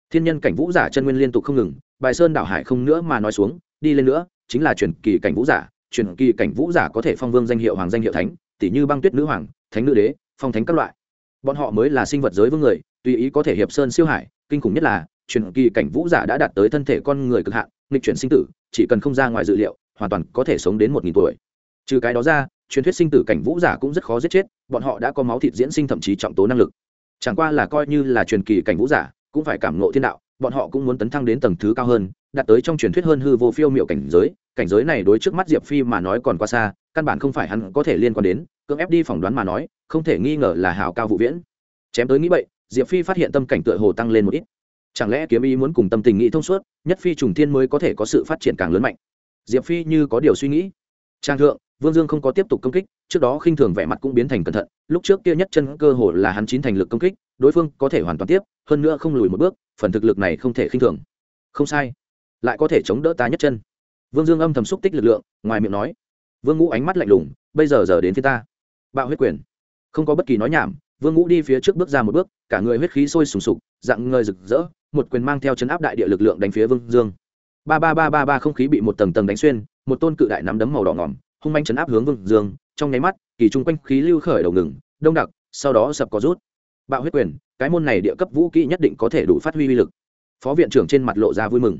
Thiên nhân cảnh vũ giả chân nguyên liên tục không ngừng, bài sơn đảo hải không nữa mà nói xuống, đi lên nữa, chính là truyền kỳ cảnh vũ giả. Truyền kỳ cảnh vũ giả có thể phong vương danh hiệu hoàng danh hiệu thánh tỷ như băng tuyết nữ hoàng, thánh nữ đế, phong thánh các loại. Bọn họ mới là sinh vật giới vương người, tùy ý có thể hiệp sơn siêu hải. Kinh khủng nhất là, truyền kỳ cảnh vũ giả đã đạt tới thân thể con người cực hạn, nghịch chuyển sinh tử, chỉ cần không ra ngoài dự liệu, hoàn toàn có thể sống đến một nghìn tuổi. Trừ cái đó ra truyền thuyết sinh tử cảnh vũ giả cũng rất khó giết chết, bọn họ đã có máu thịt diễn sinh thậm chí trọng tố năng lực. Chẳng qua là coi như là truyền kỳ cảnh vũ giả, cũng phải cảm ngộ thiên đạo, bọn họ cũng muốn tấn thăng đến tầng thứ cao hơn, đạt tới trong truyền thuyết hơn hư vô phiêu miệu cảnh giới. Cảnh giới này đối trước mắt diệp phi mà nói còn quá xa, căn bản không phải hắn có thể liên quan đến, cưỡng ép đi phỏng đoán mà nói, không thể nghi ngờ là hào cao vụ viễn. Chém tới nghĩ vậy diệp phi phát hiện tâm cảnh tựa hồ tăng lên một ít. Chẳng lẽ kiếm ý muốn cùng tâm tình nghĩ thông suốt, nhất phi trùng thiên mới có thể có sự phát triển càng lớn mạnh? Diệp phi như có điều suy nghĩ. Trang thượng vương dương không có tiếp tục công kích, trước đó khinh thường vẻ mặt cũng biến thành cẩn thận, lúc trước kia nhất chân cơ hồ là hắn chín thành lực công kích, đối phương có thể hoàn toàn tiếp, hơn nữa không lùi một bước, phần thực lực này không thể khinh thường. Không sai, lại có thể chống đỡ ta nhất chân. Vương dương âm thầm xúc tích lực lượng, ngoài miệng nói, vương ngũ ánh mắt lạnh lùng, bây giờ giờ đến phía ta. Bạo huyết quyền. Không có bất kỳ nói nhảm, vương ngũ đi phía trước bước ra một bước, cả người huyết khí sôi sùng sục, dạng người rực rỡ, một quyền mang theo chấn áp đại địa lực lượng đánh phía vương dương. Ba ba ba ba ba không khí bị một tầng tầng đánh xuyên, một tôn cự đại nắm đấm màu đỏ ngỏm hung manh chấn áp hướng vương dương, trong nháy mắt, kỳ trung quanh khí lưu khởi đầu ngừng, đông đặc, sau đó sập có rút. Bạo huyết quyền, cái môn này địa cấp vũ kỹ nhất định có thể đủ phát huy uy lực. Phó viện trưởng trên mặt lộ ra vui mừng.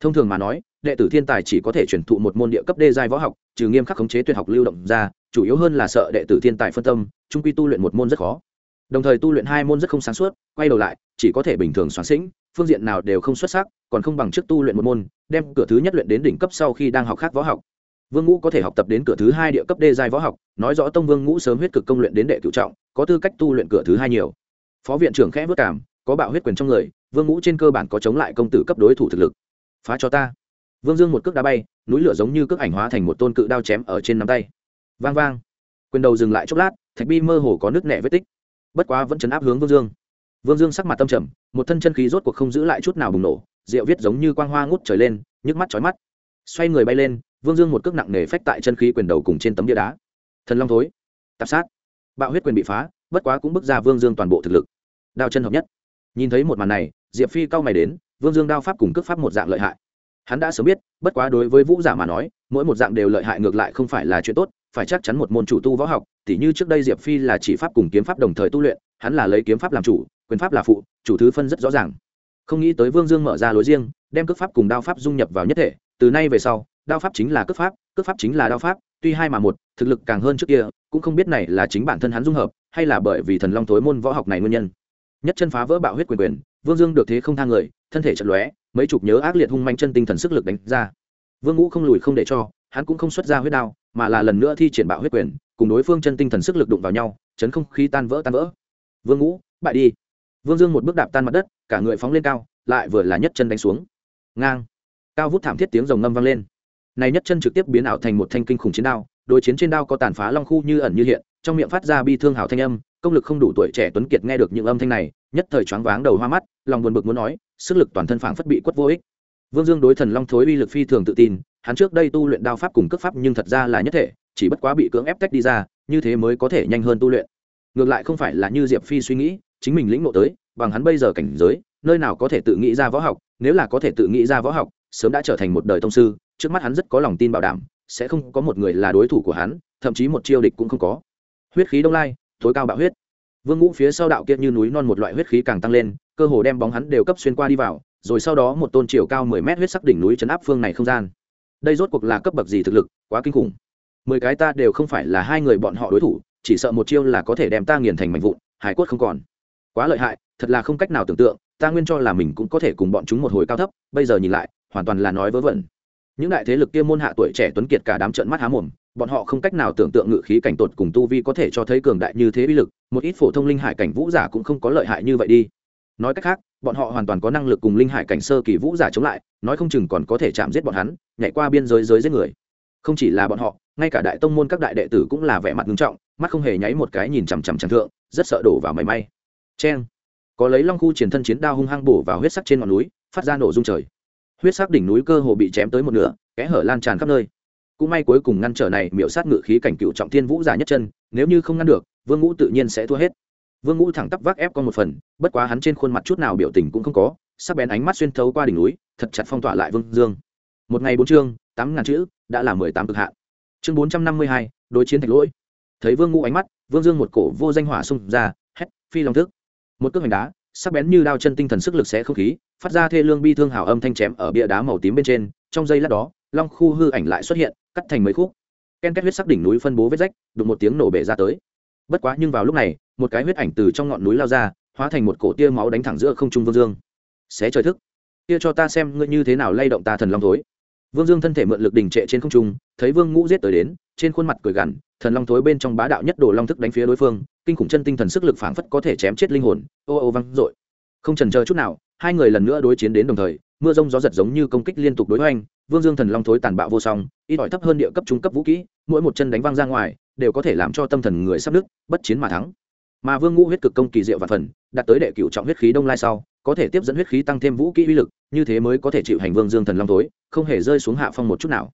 Thông thường mà nói, đệ tử thiên tài chỉ có thể chuyển thụ một môn địa cấp đê giai võ học, trừ nghiêm khắc khống chế tuyệt học lưu động ra, chủ yếu hơn là sợ đệ tử thiên tài phân tâm, trung quy tu luyện một môn rất khó. Đồng thời tu luyện hai môn rất không sáng suốt, quay đầu lại, chỉ có thể bình thường soán sĩnh, phương diện nào đều không xuất sắc, còn không bằng trước tu luyện một môn, đem cửa thứ nhất luyện đến đỉnh cấp sau khi đang học khác võ học vương ngũ có thể học tập đến cửa thứ hai địa cấp đê giai võ học, nói rõ tông vương ngũ sớm huyết cực công luyện đến đệ cựu trọng, có tư cách tu luyện cửa thứ hai nhiều. Phó viện trưởng khẽ vất cảm, có bạo huyết quyền trong người, vương ngũ trên cơ bản có chống lại công tử cấp đối thủ thực lực. Phá cho ta. Vương dương một cước đá bay, núi lửa giống như cước ảnh hóa thành một tôn cự đao chém ở trên nắm tay. Vang vang. Quyền đầu dừng lại chốc lát, thạch bi mơ hồ có nước nẻ vết tích. Bất quá vẫn chấn áp hướng vương dương. Vương dương sắc mặt tâm trầm, một thân chân khí rốt cuộc không giữ lại chút nào bùng nổ, rượu viết giống như quang hoa ngút trời lên, nhức mắt chói mắt. Xoay người bay lên vương dương một cước nặng nề phách tại chân khí quyền đầu cùng trên tấm bia đá. Thần long thối. Tạp sát. Bạo huyết quyền bị phá, bất quá cũng bước ra vương dương toàn bộ thực lực. Đao chân hợp nhất. Nhìn thấy một màn này, diệp phi cau mày đến, vương dương đao pháp cùng cước pháp một dạng lợi hại. Hắn đã sớm biết, bất quá đối với vũ giả mà nói, mỗi một dạng đều lợi hại ngược lại không phải là chuyện tốt, phải chắc chắn một môn chủ tu võ học, tỉ như trước đây diệp phi là chỉ pháp cùng kiếm pháp đồng thời tu luyện, hắn là lấy kiếm pháp làm chủ, quyền pháp là phụ, chủ thứ phân rất rõ ràng. Không nghĩ tới vương dương mở ra lối riêng, đem cước pháp cùng đao pháp dung nhập vào nhất thể, từ nay về sau đao pháp chính là cước pháp cước pháp chính là đao pháp, tuy hai mà một, thực lực càng hơn trước kia, cũng không biết này là chính bản thân hắn dung hợp, hay là bởi vì thần long thối môn võ học này nguyên nhân. Nhất chân phá vỡ bạo huyết quyền quyền, vương dương được thế không thang người, thân thể chật lóe, mấy chục nhớ ác liệt hung manh chân tinh thần sức lực đánh ra. Vương ngũ không lùi không để cho, hắn cũng không xuất ra huyết đao, mà là lần nữa thi triển bạo huyết quyền, cùng đối phương chân tinh thần sức lực đụng vào nhau, chấn không khí tan vỡ tan vỡ. Vương ngũ, bại đi. Vương dương một bước đạp tan mặt đất, cả người phóng lên cao, lại vừa là nhất chân đánh xuống. Ngang. Cao vút thảm thiết tiếng rồng ngâm vang lên này nhất chân trực tiếp biến ảo thành một thanh kinh khủng chiến đao, đối chiến trên đao có tàn phá long khu như ẩn như hiện, trong miệng phát ra bi thương hào thanh âm, công lực không đủ tuổi trẻ tuấn kiệt nghe được những âm thanh này, nhất thời choáng váng đầu hoa mắt, lòng buồn bực muốn nói, sức lực toàn thân phảng phất bị quất vô ích. Vương dương đối thần long thối uy lực phi thường tự tin, hắn trước đây tu luyện đao pháp cùng cước pháp nhưng thật ra là nhất thể, chỉ bất quá bị cưỡng ép tách đi ra, như thế mới có thể nhanh hơn tu luyện. Ngược lại không phải là như diệp phi suy nghĩ, chính mình lĩnh ngộ tới, bằng hắn bây giờ cảnh giới, nơi nào có thể tự nghĩ ra võ học, nếu là có thể tự nghĩ ra võ học sớm đã trở thành một đời thông sư, trước mắt hắn rất có lòng tin bảo đảm, sẽ không có một người là đối thủ của hắn, thậm chí một chiêu địch cũng không có. Huyết khí đông lai, tối cao bạo huyết. Vương ngũ phía sau đạo kia như núi non một loại huyết khí càng tăng lên, cơ hồ đem bóng hắn đều cấp xuyên qua đi vào, rồi sau đó một tôn chiều cao mười mét huyết sắc đỉnh núi chấn áp phương này không gian. Đây rốt cuộc là cấp bậc gì thực lực, quá kinh khủng. Mười cái ta đều không phải là hai người bọn họ đối thủ, chỉ sợ một chiêu là có thể đem ta nghiền thành mảnh vụn, hải quất không còn. Quá lợi hại, thật là không cách nào tưởng tượng, ta nguyên cho là mình cũng có thể cùng bọn chúng một hồi cao thấp, bây giờ nhìn lại hoàn toàn là nói vớ vẩn. Những đại thế lực kia môn hạ tuổi trẻ tuấn kiệt cả đám trận mắt há mồm, bọn họ không cách nào tưởng tượng ngự khí cảnh tột cùng tu vi có thể cho thấy cường đại như thế uy lực, một ít phổ thông linh hải cảnh vũ giả cũng không có lợi hại như vậy đi. Nói cách khác, bọn họ hoàn toàn có năng lực cùng linh hải cảnh sơ kỳ vũ giả chống lại, nói không chừng còn có thể chạm giết bọn hắn, nhảy qua biên giới giới giết người. Không chỉ là bọn họ, ngay cả đại tông môn các đại đệ tử cũng là vẻ mặt nghiêm trọng, mắt không hề nháy một cái nhìn chằm chằm chằm thượng, rất sợ đổ vào mảy may. Cheng. Có lấy long khu triển thân chiến đao hung hăng bổ vào huyết sắc trên ngọn núi, phát ra nổ rung trời huyết sắc đỉnh núi cơ hồ bị chém tới một nửa, kẽ hở lan tràn khắp nơi. Cũng may cuối cùng ngăn trở này miểu sát ngự khí cảnh cựu trọng thiên vũ giả nhất chân, nếu như không ngăn được, vương ngũ tự nhiên sẽ thua hết. Vương ngũ thẳng tắp vác ép con một phần, bất quá hắn trên khuôn mặt chút nào biểu tình cũng không có, sắc bén ánh mắt xuyên thấu qua đỉnh núi, thật chặt phong tỏa lại vương dương. Một ngày bốn chương, tám ngàn chữ, đã là mười tám cực hạn. Chương bốn trăm năm mươi hai, đối chiến thạch lỗi. Thấy vương ngũ ánh mắt, vương dương một cổ vô danh hỏa xung ra, hét, phi long thức. Một cước hành đá, sắc bén như đao chân tinh thần sức lực sẽ không khí phát ra thê lương bi thương hào âm thanh chém ở bia đá màu tím bên trên, trong giây lát đó, long khu hư ảnh lại xuất hiện, cắt thành mấy khúc. Ken kết huyết sắc đỉnh núi phân bố vết rách, đụng một tiếng nổ bể ra tới. Bất quá nhưng vào lúc này, một cái huyết ảnh từ trong ngọn núi lao ra, hóa thành một cổ tia máu đánh thẳng giữa không trung vương dương. Xé trời thức. Tia cho ta xem ngươi như thế nào lay động ta thần long thối. Vương dương thân thể mượn lực đình trệ trên không trung, thấy vương ngũ giết tới đến, trên khuôn mặt cười gằn, thần long thối bên trong bá đạo nhất đồ long thức đánh phía đối phương, kinh khủng chân tinh thần sức lực phảng phất có thể chém chết linh hồn. Ô ô văng dội. Không trần chờ chút nào hai người lần nữa đối chiến đến đồng thời, mưa rông gió giật giống như công kích liên tục đối hoành, vương dương thần long thối tàn bạo vô song, ít ỏi thấp hơn địa cấp trung cấp vũ kỹ, mỗi một chân đánh văng ra ngoài, đều có thể làm cho tâm thần người sắp đức bất chiến mà thắng. Mà vương ngũ huyết cực công kỳ diệu và phần, đạt tới đệ cựu trọng huyết khí đông lai sau, có thể tiếp dẫn huyết khí tăng thêm vũ kỹ uy lực, như thế mới có thể chịu hành vương dương thần long thối, không hề rơi xuống hạ phong một chút nào.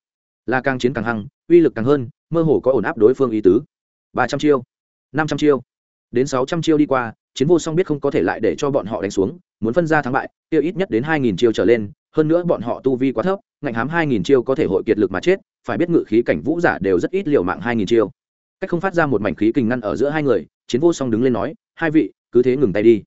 Là càng chiến càng hăng, uy lực càng hơn, mơ hồ có ổn áp đối phương ý tứ. Ba trăm chiêu, năm trăm chiêu, đến sáu trăm chiêu đi qua chiến vô song biết không có thể lại để cho bọn họ đánh xuống, muốn phân ra thắng bại, tiêu ít nhất đến hai nghìn chiêu trở lên, hơn nữa bọn họ tu vi quá thấp, ngạnh hám hai nghìn chiêu có thể hội kiệt lực mà chết, phải biết ngự khí cảnh vũ giả đều rất ít liều mạng hai nghìn chiêu. Cách không phát ra một mảnh khí kình ngăn ở giữa hai người, chiến vô song đứng lên nói, hai vị, cứ thế ngừng tay đi.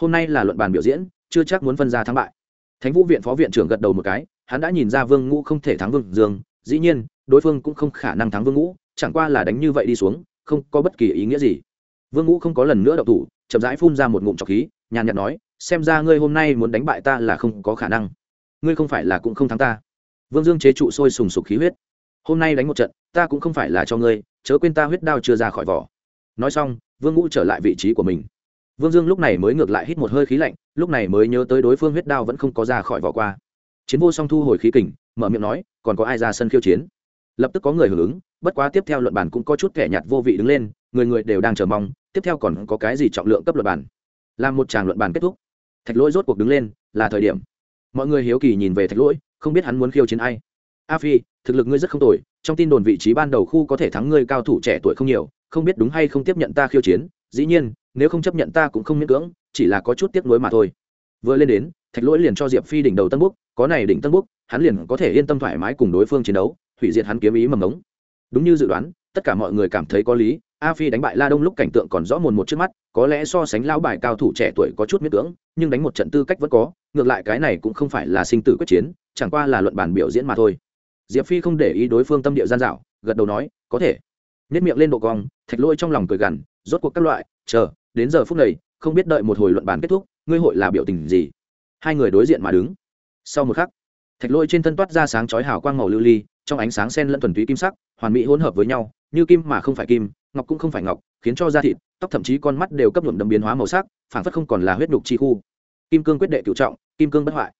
Hôm nay là luận bàn biểu diễn, chưa chắc muốn phân ra thắng bại. Thánh vũ viện phó viện trưởng gật đầu một cái, hắn đã nhìn ra vương ngũ không thể thắng vương dương, dĩ nhiên, đối phương cũng không khả năng thắng vương ngũ, chẳng qua là đánh như vậy đi xuống, không có bất kỳ ý nghĩa gì vương ngũ không có lần nữa đậu thủ, chậm rãi phun ra một ngụm trọc khí, nhàn nhạt nói, xem ra ngươi hôm nay muốn đánh bại ta là không có khả năng. Ngươi không phải là cũng không thắng ta. Vương dương chế trụ sôi sùng sục khí huyết. Hôm nay đánh một trận, ta cũng không phải là cho ngươi, chớ quên ta huyết đao chưa ra khỏi vỏ. Nói xong, vương ngũ trở lại vị trí của mình. Vương dương lúc này mới ngược lại hít một hơi khí lạnh, lúc này mới nhớ tới đối phương huyết đao vẫn không có ra khỏi vỏ qua. Chiến vô song thu hồi khí kình, mở miệng nói, còn có ai ra sân khiêu chiến? Lập tức có người hưởng ứng, bất quá tiếp theo luận bản cũng có chút kẻ nhạt vô vị đứng lên, người người đều đang chờ mong, tiếp theo còn có cái gì trọng lượng cấp luận bản làm một tràng luận bản kết thúc, thạch lỗi rốt cuộc đứng lên, là thời điểm. Mọi người hiếu kỳ nhìn về thạch lỗi, không biết hắn muốn khiêu chiến ai. A phi, thực lực ngươi rất không tồi, trong tin đồn vị trí ban đầu khu có thể thắng ngươi cao thủ trẻ tuổi không nhiều, không biết đúng hay không tiếp nhận ta khiêu chiến, dĩ nhiên, nếu không chấp nhận ta cũng không miễn cưỡng, chỉ là có chút tiếc nuối mà thôi. Vừa lên đến, thạch lỗi liền cho diệp phi đỉnh đầu tân búc, có này đỉnh tân búc, hắn liền có thể yên tâm thoải mái cùng đối phương chiến đấu hủy diệt hắn kiếm ý mầm ngống. Đúng như dự đoán, tất cả mọi người cảm thấy có lý, a phi đánh bại la đông lúc cảnh tượng còn rõ mồn một trước mắt, có lẽ so sánh lão bài cao thủ trẻ tuổi có chút miễn cưỡng, nhưng đánh một trận tư cách vẫn có, ngược lại cái này cũng không phải là sinh tử quyết chiến, chẳng qua là luận bản biểu diễn mà thôi. Diệp phi không để ý đối phương tâm địa gian dạo, gật đầu nói, có thể. Nếp miệng lên độ cong, thạch lôi trong lòng cười gằn, rốt cuộc các loại, chờ, đến giờ phút này, không biết đợi một hồi luận bản kết thúc, ngươi hội là biểu tình gì? Hai người đối diện mà đứng. Sau một khắc, thạch lôi trên thân toát ra sáng chói hào quang màu lưu ly trong ánh sáng sen lẫn thuần túy kim sắc, hoàn mỹ hỗn hợp với nhau, như kim mà không phải kim, ngọc cũng không phải ngọc, khiến cho da thịt, tóc thậm chí con mắt đều cấp nhuộm đậm biến hóa màu sắc phản phất không còn là huyết nhục chi khu. Kim cương quyết đệ cựu trọng, kim cương bất hoại.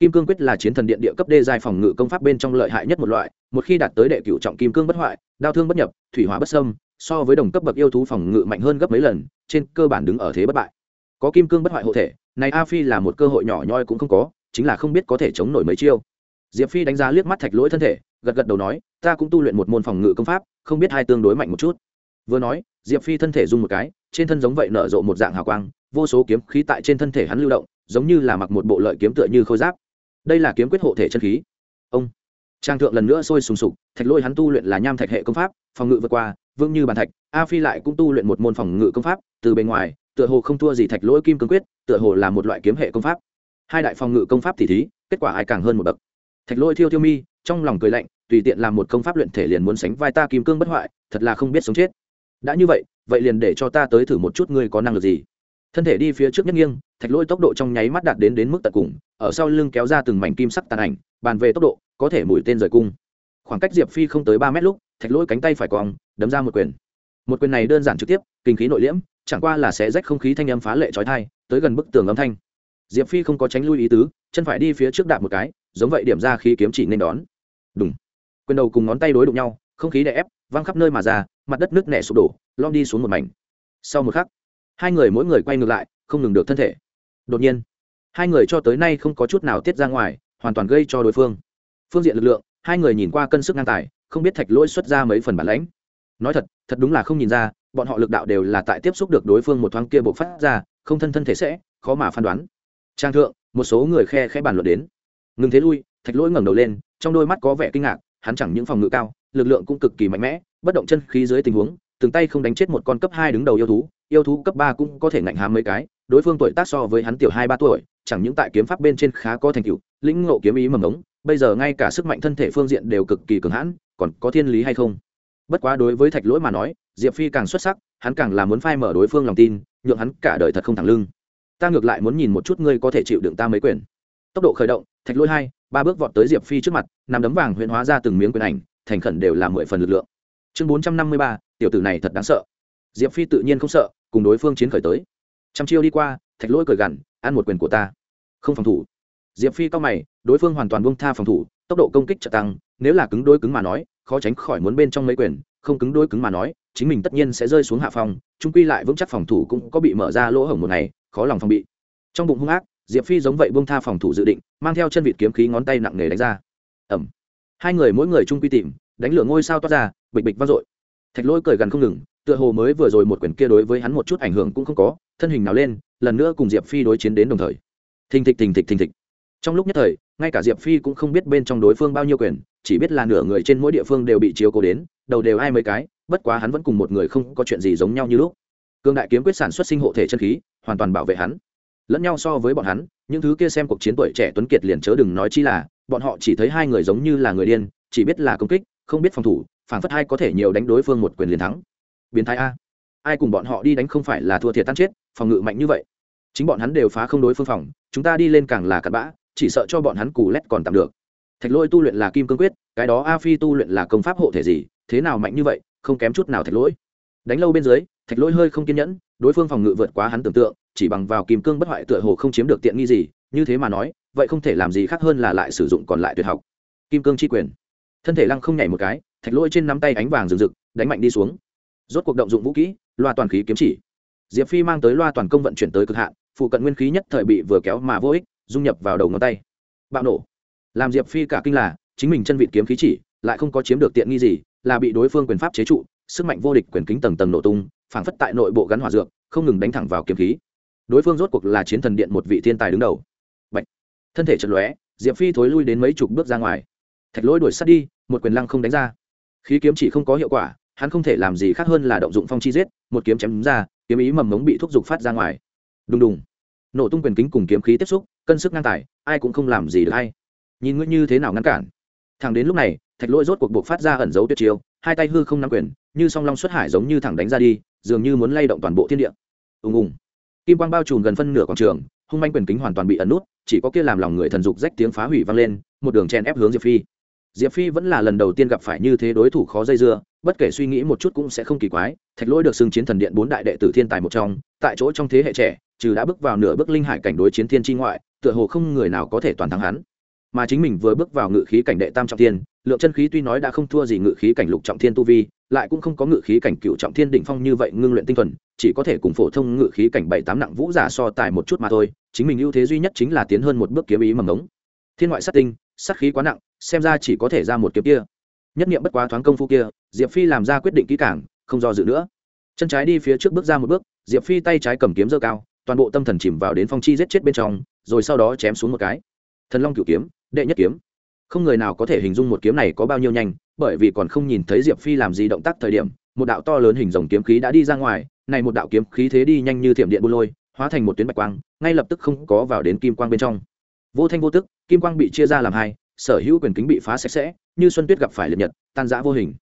Kim cương quyết là chiến thần điện địa cấp đê giai phòng ngự công pháp bên trong lợi hại nhất một loại, một khi đạt tới đệ cựu trọng kim cương bất hoại, đao thương bất nhập, thủy hóa bất sâm so với đồng cấp bậc yêu thú phòng ngự mạnh hơn gấp mấy lần, trên cơ bản đứng ở thế bất bại. Có kim cương bất hoại hộ thể, này a phi là một cơ hội nhỏ nhoi cũng không có, chính là không biết có thể chống nổi mấy chiêu. Diệp phi đánh giá liếc mắt thạch lỗi thân thể gật gật đầu nói, ta cũng tu luyện một môn phòng ngự công pháp, không biết hai tương đối mạnh một chút. Vừa nói, diệp phi thân thể rung một cái, trên thân giống vậy nở rộ một dạng hào quang, vô số kiếm khí tại trên thân thể hắn lưu động, giống như là mặc một bộ lợi kiếm tựa như khôi giáp. Đây là kiếm quyết hộ thể chân khí. Ông. Trang thượng lần nữa sôi sùng sục, thạch lôi hắn tu luyện là nham thạch hệ công pháp, phòng ngự vượt qua, vương như bàn thạch, a phi lại cũng tu luyện một môn phòng ngự công pháp, từ bề ngoài, tựa hồ không thua gì thạch lỗi kim cương quyết, tựa hồ là một loại kiếm hệ công pháp. Hai đại phòng ngự công pháp thì thí, kết quả ai càng hơn một bậc. Thạch lôi thiêu thiêu mi trong lòng cười lạnh, tùy tiện làm một công pháp luyện thể liền muốn sánh vai ta kim cương bất hoại, thật là không biết sống chết. Đã như vậy vậy liền để cho ta tới thử một chút ngươi có năng lực gì. Thân thể đi phía trước nhất nghiêng, thạch lỗi tốc độ trong nháy mắt đạt đến đến mức tận cùng, ở sau lưng kéo ra từng mảnh kim sắc tàn ảnh, bàn về tốc độ, có thể mũi tên rời cung. Khoảng cách diệp phi không tới ba mét lúc, thạch lỗi cánh tay phải cong đấm ra một quyền. Một quyền này đơn giản trực tiếp, kinh khí nội liễm, chẳng qua là sẽ rách không khí thanh âm phá lệ trói thai tới gần bức tường âm thanh. Diệp phi không có tránh lui ý tứ, chân phải đi phía trước đạp một cái, giống vậy điểm ra khí kiếm chỉ nên đón đúng quyền đầu cùng ngón tay đối đụng nhau, không khí đè ép, văng khắp nơi mà ra, mặt đất nước nẻ sụp đổ, lom đi xuống một mảnh. Sau một khắc, hai người mỗi người quay ngược lại, không ngừng được thân thể. Đột nhiên, hai người cho tới nay không có chút nào tiết ra ngoài, hoàn toàn gây cho đối phương. Phương diện lực lượng, hai người nhìn qua cân sức ngang tài, không biết thạch lỗi xuất ra mấy phần bản lãnh. Nói thật thật đúng là không nhìn ra, bọn họ lực đạo đều là tại tiếp xúc được đối phương một thoáng kia bộc phát ra, không thân thân thể sẽ, khó mà phán đoán. Trang thượng, một số người khe khẽ bàn luận đến. Ngừng thế lui, thạch lỗi ngẩng đầu lên trong đôi mắt có vẻ kinh ngạc, hắn chẳng những phòng ngự cao, lực lượng cũng cực kỳ mạnh mẽ, bất động chân khí dưới tình huống, từng tay không đánh chết một con cấp hai đứng đầu yêu thú yêu thú cấp ba cũng có thể ngạnh hàm mấy cái, đối phương tuổi tác so với hắn tiểu hai ba tuổi, chẳng những tại kiếm pháp bên trên khá có thành tựu, lĩnh ngộ kiếm ý mầm ống, bây giờ ngay cả sức mạnh thân thể phương diện đều cực kỳ cường hãn, còn có thiên lý hay không? Bất quá đối với thạch lỗi mà nói, diệp phi càng xuất sắc, hắn càng là muốn phai mở đối phương lòng tin, nhượng hắn cả đời thật không thẳng lưng. Ta ngược lại muốn nhìn một chút ngươi có thể chịu đựng ta mấy quyền. Tốc độ khởi động, thạch lỗi hai ba bước vọt tới diệp phi trước mặt nằm đấm vàng huyễn hóa ra từng miếng quyền ảnh thành khẩn đều là mười phần lực lượng chương bốn trăm năm mươi ba tiểu tử này thật đáng sợ diệp phi tự nhiên không sợ cùng đối phương chiến khởi tới trăm chiêu đi qua thạch lỗi cười gằn, ăn một quyền của ta không phòng thủ diệp phi cao mày đối phương hoàn toàn buông tha phòng thủ tốc độ công kích trợ tăng nếu là cứng đối cứng mà nói khó tránh khỏi muốn bên trong mấy quyền không cứng đối cứng mà nói chính mình tất nhiên sẽ rơi xuống hạ phòng trung quy lại vững chắc phòng thủ cũng có bị mở ra lỗ hổng một ngày khó lòng phòng bị trong bụng hung ác diệp phi giống vậy bông tha phòng thủ dự định, mang theo chân vịt kiếm khí ngón tay nặng nề đánh ra. Ẩm hai người mỗi người trung quy tìm, đánh lửa ngôi sao toát ra, bịch bịch vang dội. Thạch lỗi cười gần không ngừng, tựa hồ mới vừa rồi một quyển kia đối với hắn một chút ảnh hưởng cũng không có, thân hình nào lên, lần nữa cùng diệp phi đối chiến đến đồng thời. Thình thịch thình thịch thình thịch. Trong lúc nhất thời, ngay cả diệp phi cũng không biết bên trong đối phương bao nhiêu quyền, chỉ biết là nửa người trên mỗi địa phương đều bị chiếu cố đến, đầu đều ai mấy cái, bất quá hắn vẫn cùng một người không có chuyện gì giống nhau như lúc. Cương đại kiếm quyết sản xuất sinh hộ thể chân khí, hoàn toàn bảo vệ hắn lẫn nhau so với bọn hắn, những thứ kia xem cuộc chiến tuổi trẻ tuấn kiệt liền chớ đừng nói chi là, bọn họ chỉ thấy hai người giống như là người điên, chỉ biết là công kích, không biết phòng thủ, phản phất hai có thể nhiều đánh đối phương một quyền liền thắng. Biến thái a. Ai cùng bọn họ đi đánh không phải là thua thiệt tan chết, phòng ngự mạnh như vậy. Chính bọn hắn đều phá không đối phương phòng, chúng ta đi lên càng là cặn bã, chỉ sợ cho bọn hắn cù lét còn tạm được. Thạch Lỗi tu luyện là kim cương quyết, cái đó a phi tu luyện là công pháp hộ thể gì, thế nào mạnh như vậy, không kém chút nào thạch lỗi đánh lâu bên dưới, thạch lỗi hơi không kiên nhẫn, đối phương phòng ngự vượt quá hắn tưởng tượng chỉ bằng vào kim cương bất hoại tựa hồ không chiếm được tiện nghi gì, như thế mà nói, vậy không thể làm gì khác hơn là lại sử dụng còn lại tuyệt học. Kim cương chi quyền. Thân thể lăng không nhảy một cái, thạch lỗi trên nắm tay ánh vàng rừng rực, đánh mạnh đi xuống. Rốt cuộc động dụng vũ kỹ, loa toàn khí kiếm chỉ. Diệp phi mang tới loa toàn công vận chuyển tới cực hạn, phụ cận nguyên khí nhất thời bị vừa kéo mà vô ích, dung nhập vào đầu ngón tay. Bạo nổ. Làm diệp phi cả kinh là, chính mình chân vịt kiếm khí chỉ, lại không có chiếm được tiện nghi gì, là bị đối phương quyền pháp chế trụ, sức mạnh vô địch quyền kính tầng tầng nổ tung, phảng phất tại nội bộ gắn hỏa dược, không ngừng đánh thẳng vào kiếm khí đối phương rốt cuộc là chiến thần điện một vị thiên tài đứng đầu. Bạch. thân thể chật lóe, diệp phi thối lui đến mấy chục bước ra ngoài. Thạch lỗi đuổi sát đi, một quyền lăng không đánh ra. Khí kiếm chỉ không có hiệu quả, hắn không thể làm gì khác hơn là động dụng phong chi giết, một kiếm chém ra, kiếm ý mầm mống bị thúc giục phát ra ngoài. Đùng đùng. Nổ tung quyền kính cùng kiếm khí tiếp xúc, cân sức ngang tài, ai cũng không làm gì được hay. Nhìn ngươi như thế nào ngăn cản. Thẳng đến lúc này, thạch lỗi rốt cuộc buộc phát ra ẩn dấu tuyệt chiêu, hai tay hư không nắm quyền, như song long xuất hải giống như thẳng đánh ra đi, dường như muốn lay động toàn bộ thiên địa. Ùng ùng kim quang bao trùm gần phân nửa quảng trường, hung manh quyền kính hoàn toàn bị ẩn nút, chỉ có kia làm lòng người thần dục rách tiếng phá hủy vang lên, một đường chen ép hướng diệp phi. Diệp phi vẫn là lần đầu tiên gặp phải như thế đối thủ khó dây dưa, bất kể suy nghĩ một chút cũng sẽ không kỳ quái, thạch lỗi được xưng chiến thần điện bốn đại đệ tử thiên tài một trong, tại chỗ trong thế hệ trẻ, trừ đã bước vào nửa bước linh hải cảnh đối chiến thiên tri ngoại, tựa hồ không người nào có thể toàn thắng hắn. Mà chính mình vừa bước vào ngự khí cảnh đệ tam trọng thiên, lượng chân khí tuy nói đã không thua gì ngự khí cảnh lục trọng thiên tu vi lại cũng không có ngự khí cảnh cựu trọng thiên đỉnh phong như vậy ngưng luyện tinh thuần, chỉ có thể cùng phổ thông ngự khí cảnh bảy tám nặng vũ giả so tài một chút mà thôi, chính mình ưu thế duy nhất chính là tiến hơn một bước kiếm ý mầm ngống. Thiên ngoại sát tinh, sát khí quá nặng, xem ra chỉ có thể ra một kiếm kia. Nhất nghiệm bất quá thoáng công phu kia, diệp phi làm ra quyết định kỹ càng, không do dự nữa. Chân trái đi phía trước bước ra một bước, diệp phi tay trái cầm kiếm dơ cao, toàn bộ tâm thần chìm vào đến phong chi giết chết bên trong, rồi sau đó chém xuống một cái. Thần long cửu kiếm, đệ nhất kiếm không người nào có thể hình dung một kiếm này có bao nhiêu nhanh, bởi vì còn không nhìn thấy diệp phi làm gì động tác thời điểm, một đạo to lớn hình dòng kiếm khí đã đi ra ngoài, này một đạo kiếm khí thế đi nhanh như thiểm điện buôn lôi, hóa thành một tuyến bạch quang, ngay lập tức không có vào đến kim quang bên trong. Vô thanh vô tức, kim quang bị chia ra làm hai, sở hữu quyền kính bị phá sạch sẽ, như xuân tuyết gặp phải liệt nhật, tan giã vô hình.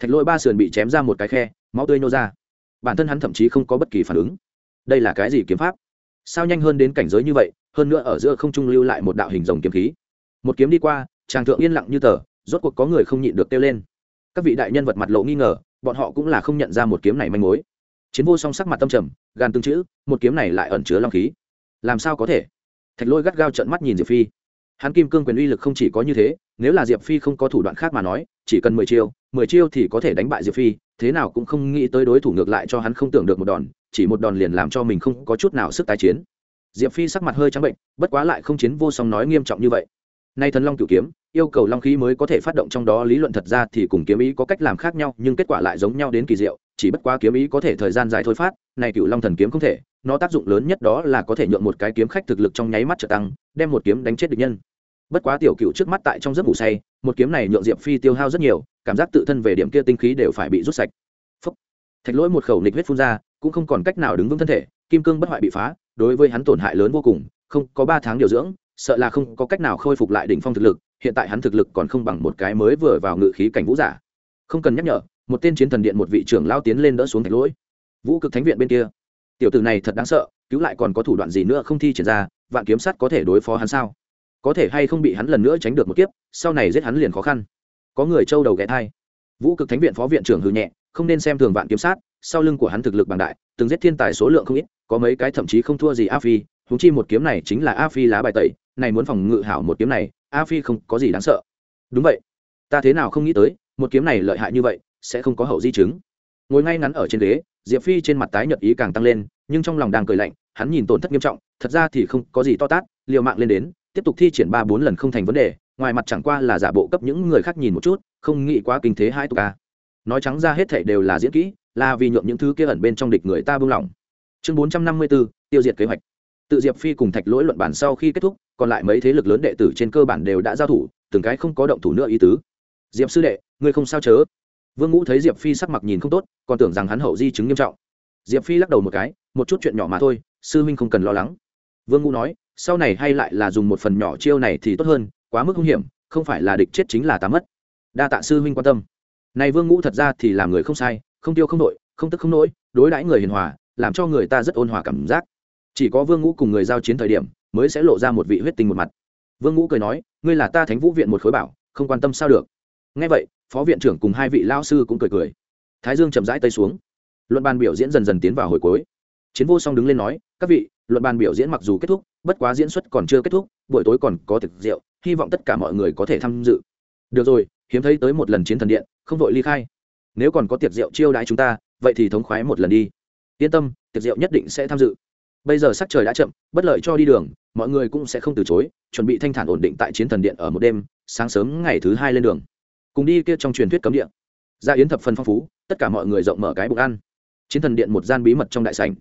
Thạch lôi ba sườn bị chém ra một cái khe, máu tươi nô ra. Bản thân hắn thậm chí không có bất kỳ phản ứng. Đây là cái gì kiếm pháp? Sao nhanh hơn đến cảnh giới như vậy, hơn nữa ở giữa không trung lưu lại một đạo hình rồng kiếm khí? Một kiếm đi qua tràng thượng yên lặng như tờ, rốt cuộc có người không nhịn được kêu lên. Các vị đại nhân vật mặt lộ nghi ngờ, bọn họ cũng là không nhận ra một kiếm này manh mối. Chiến vô song sắc mặt tâm trầm gan tương chữ, một kiếm này lại ẩn chứa long khí. Làm sao có thể? Thạch lôi gắt gao trận mắt nhìn diệp phi. Hắn kim cương quyền uy lực không chỉ có như thế, nếu là diệp phi không có thủ đoạn khác mà nói, chỉ cần mười chiêu mười chiêu thì có thể đánh bại diệp phi, thế nào cũng không nghĩ tới đối thủ ngược lại cho hắn không tưởng được một đòn, chỉ một đòn liền làm cho mình không có chút nào sức tái chiến. Diệp phi sắc mặt hơi trắng bệnh, bất quá lại không chiến vô song nói nghiêm trọng như vậy nay thần long cửu kiếm, yêu cầu long khí mới có thể phát động trong đó lý luận thật ra thì cùng kiếm ý có cách làm khác nhau, nhưng kết quả lại giống nhau đến kỳ diệu, chỉ bất quá kiếm ý có thể thời gian dài thôi phát, này cửu long thần kiếm không thể, nó tác dụng lớn nhất đó là có thể nhượng một cái kiếm khách thực lực trong nháy mắt trở tăng, đem một kiếm đánh chết địch nhân bất quá tiểu cựu trước mắt tại trong giấc ngủ say, một kiếm này nhượng diệp phi tiêu hao rất nhiều, cảm giác tự thân về điểm kia tinh khí đều phải bị rút sạch Phúc. thạch lỗi một khẩu nịch huyết phun ra, cũng không còn cách nào đứng vững thân thể, kim cương bất hoại bị phá, đối với hắn tổn hại lớn vô cùng, không có ba tháng điều dưỡng sợ là không có cách nào khôi phục lại đỉnh phong thực lực, hiện tại hắn thực lực còn không bằng một cái mới vừa vào ngự khí cảnh vũ giả. Không cần nhắc nhở, một tên chiến thần điện một vị trưởng lao tiến lên đỡ xuống thạch lỗi. Vũ cực thánh viện bên kia. Tiểu tử này thật đáng sợ, cứu lại còn có thủ đoạn gì nữa không thi triển ra, vạn kiếm sắt có thể đối phó hắn sao? Có thể hay không bị hắn lần nữa tránh được một kiếp, sau này giết hắn liền khó khăn. Có người trâu đầu ghé thai. Vũ cực thánh viện phó viện trưởng hư nhẹ, không nên xem thường vạn kiếm sát, sau lưng của hắn thực lực bằng đại, từng giết thiên tài số lượng không ít, có mấy cái thậm chí không thua gì a phi húng chi một kiếm này chính là a phi lá bài tẩy này muốn phòng ngự hảo một kiếm này, a phi không có gì đáng sợ. Đúng vậy. Ta thế nào không nghĩ tới, một kiếm này lợi hại như vậy, sẽ không có hậu di chứng. Ngồi ngay ngắn ở trên ghế, diệp phi trên mặt tái nhợt ý càng tăng lên, nhưng trong lòng đang cười lạnh, hắn nhìn tổn thất nghiêm trọng, thật ra thì không có gì to tát, liều mạng lên đến, tiếp tục thi triển ba bốn lần không thành vấn đề, ngoài mặt chẳng qua là giả bộ cấp những người khác nhìn một chút, không nghĩ quá kinh thế hai tục ca. Nói trắng ra hết thảy đều là diễn kỹ, là vì nhuộm những thứ kia ẩn bên trong địch người ta buông lỏng. Chương bốn trăm năm mươi bốn tiêu diệt kế hoạch tự diệp phi cùng thạch lỗi luận bản sau khi kết thúc, còn lại mấy thế lực lớn đệ tử trên cơ bản đều đã giao thủ, từng cái không có động thủ nữa ý tứ. Diệp sư đệ, ngươi không sao chớ? Vương ngũ thấy diệp phi sắc mặt nhìn không tốt, còn tưởng rằng hắn hậu di chứng nghiêm trọng. Diệp phi lắc đầu một cái, một chút chuyện nhỏ mà thôi, sư huynh không cần lo lắng. Vương ngũ nói, sau này hay lại là dùng một phần nhỏ chiêu này thì tốt hơn, quá mức hung hiểm, không phải là địch chết chính là tá mất. Đa tạ sư huynh quan tâm. Này vương ngũ thật ra thì làm người không sai, không tiêu không nội không tức không nỗi, đối đãi người hiền hòa, làm cho người ta rất ôn hòa cảm giác chỉ có vương ngũ cùng người giao chiến thời điểm mới sẽ lộ ra một vị huyết tinh một mặt. Vương ngũ cười nói, ngươi là ta thánh vũ viện một khối bảo, không quan tâm sao được? Ngay vậy, phó viện trưởng cùng hai vị lao sư cũng cười cười. Thái dương chậm rãi tây xuống. Luận bàn biểu diễn dần dần tiến vào hồi cuối. Chiến vô song đứng lên nói, các vị, luận bàn biểu diễn mặc dù kết thúc, bất quá diễn xuất còn chưa kết thúc, buổi tối còn có thực rượu, hy vọng tất cả mọi người có thể tham dự. Được rồi, hiếm thấy tới một lần chiến thần điện, không vội ly khai. Nếu còn có tiệc rượu chiêu đãi chúng ta, vậy thì thống khoái một lần đi. Yên tâm, tiệc rượu nhất định sẽ tham dự bây giờ sắc trời đã chậm bất lợi cho đi đường mọi người cũng sẽ không từ chối chuẩn bị thanh thản ổn định tại chiến thần điện ở một đêm sáng sớm ngày thứ hai lên đường. Cùng đi kia trong truyền thuyết cấm điện gia yến thập phần phong phú tất cả mọi người rộng mở cái bụng ăn. Chiến thần điện một gian bí mật trong đại sành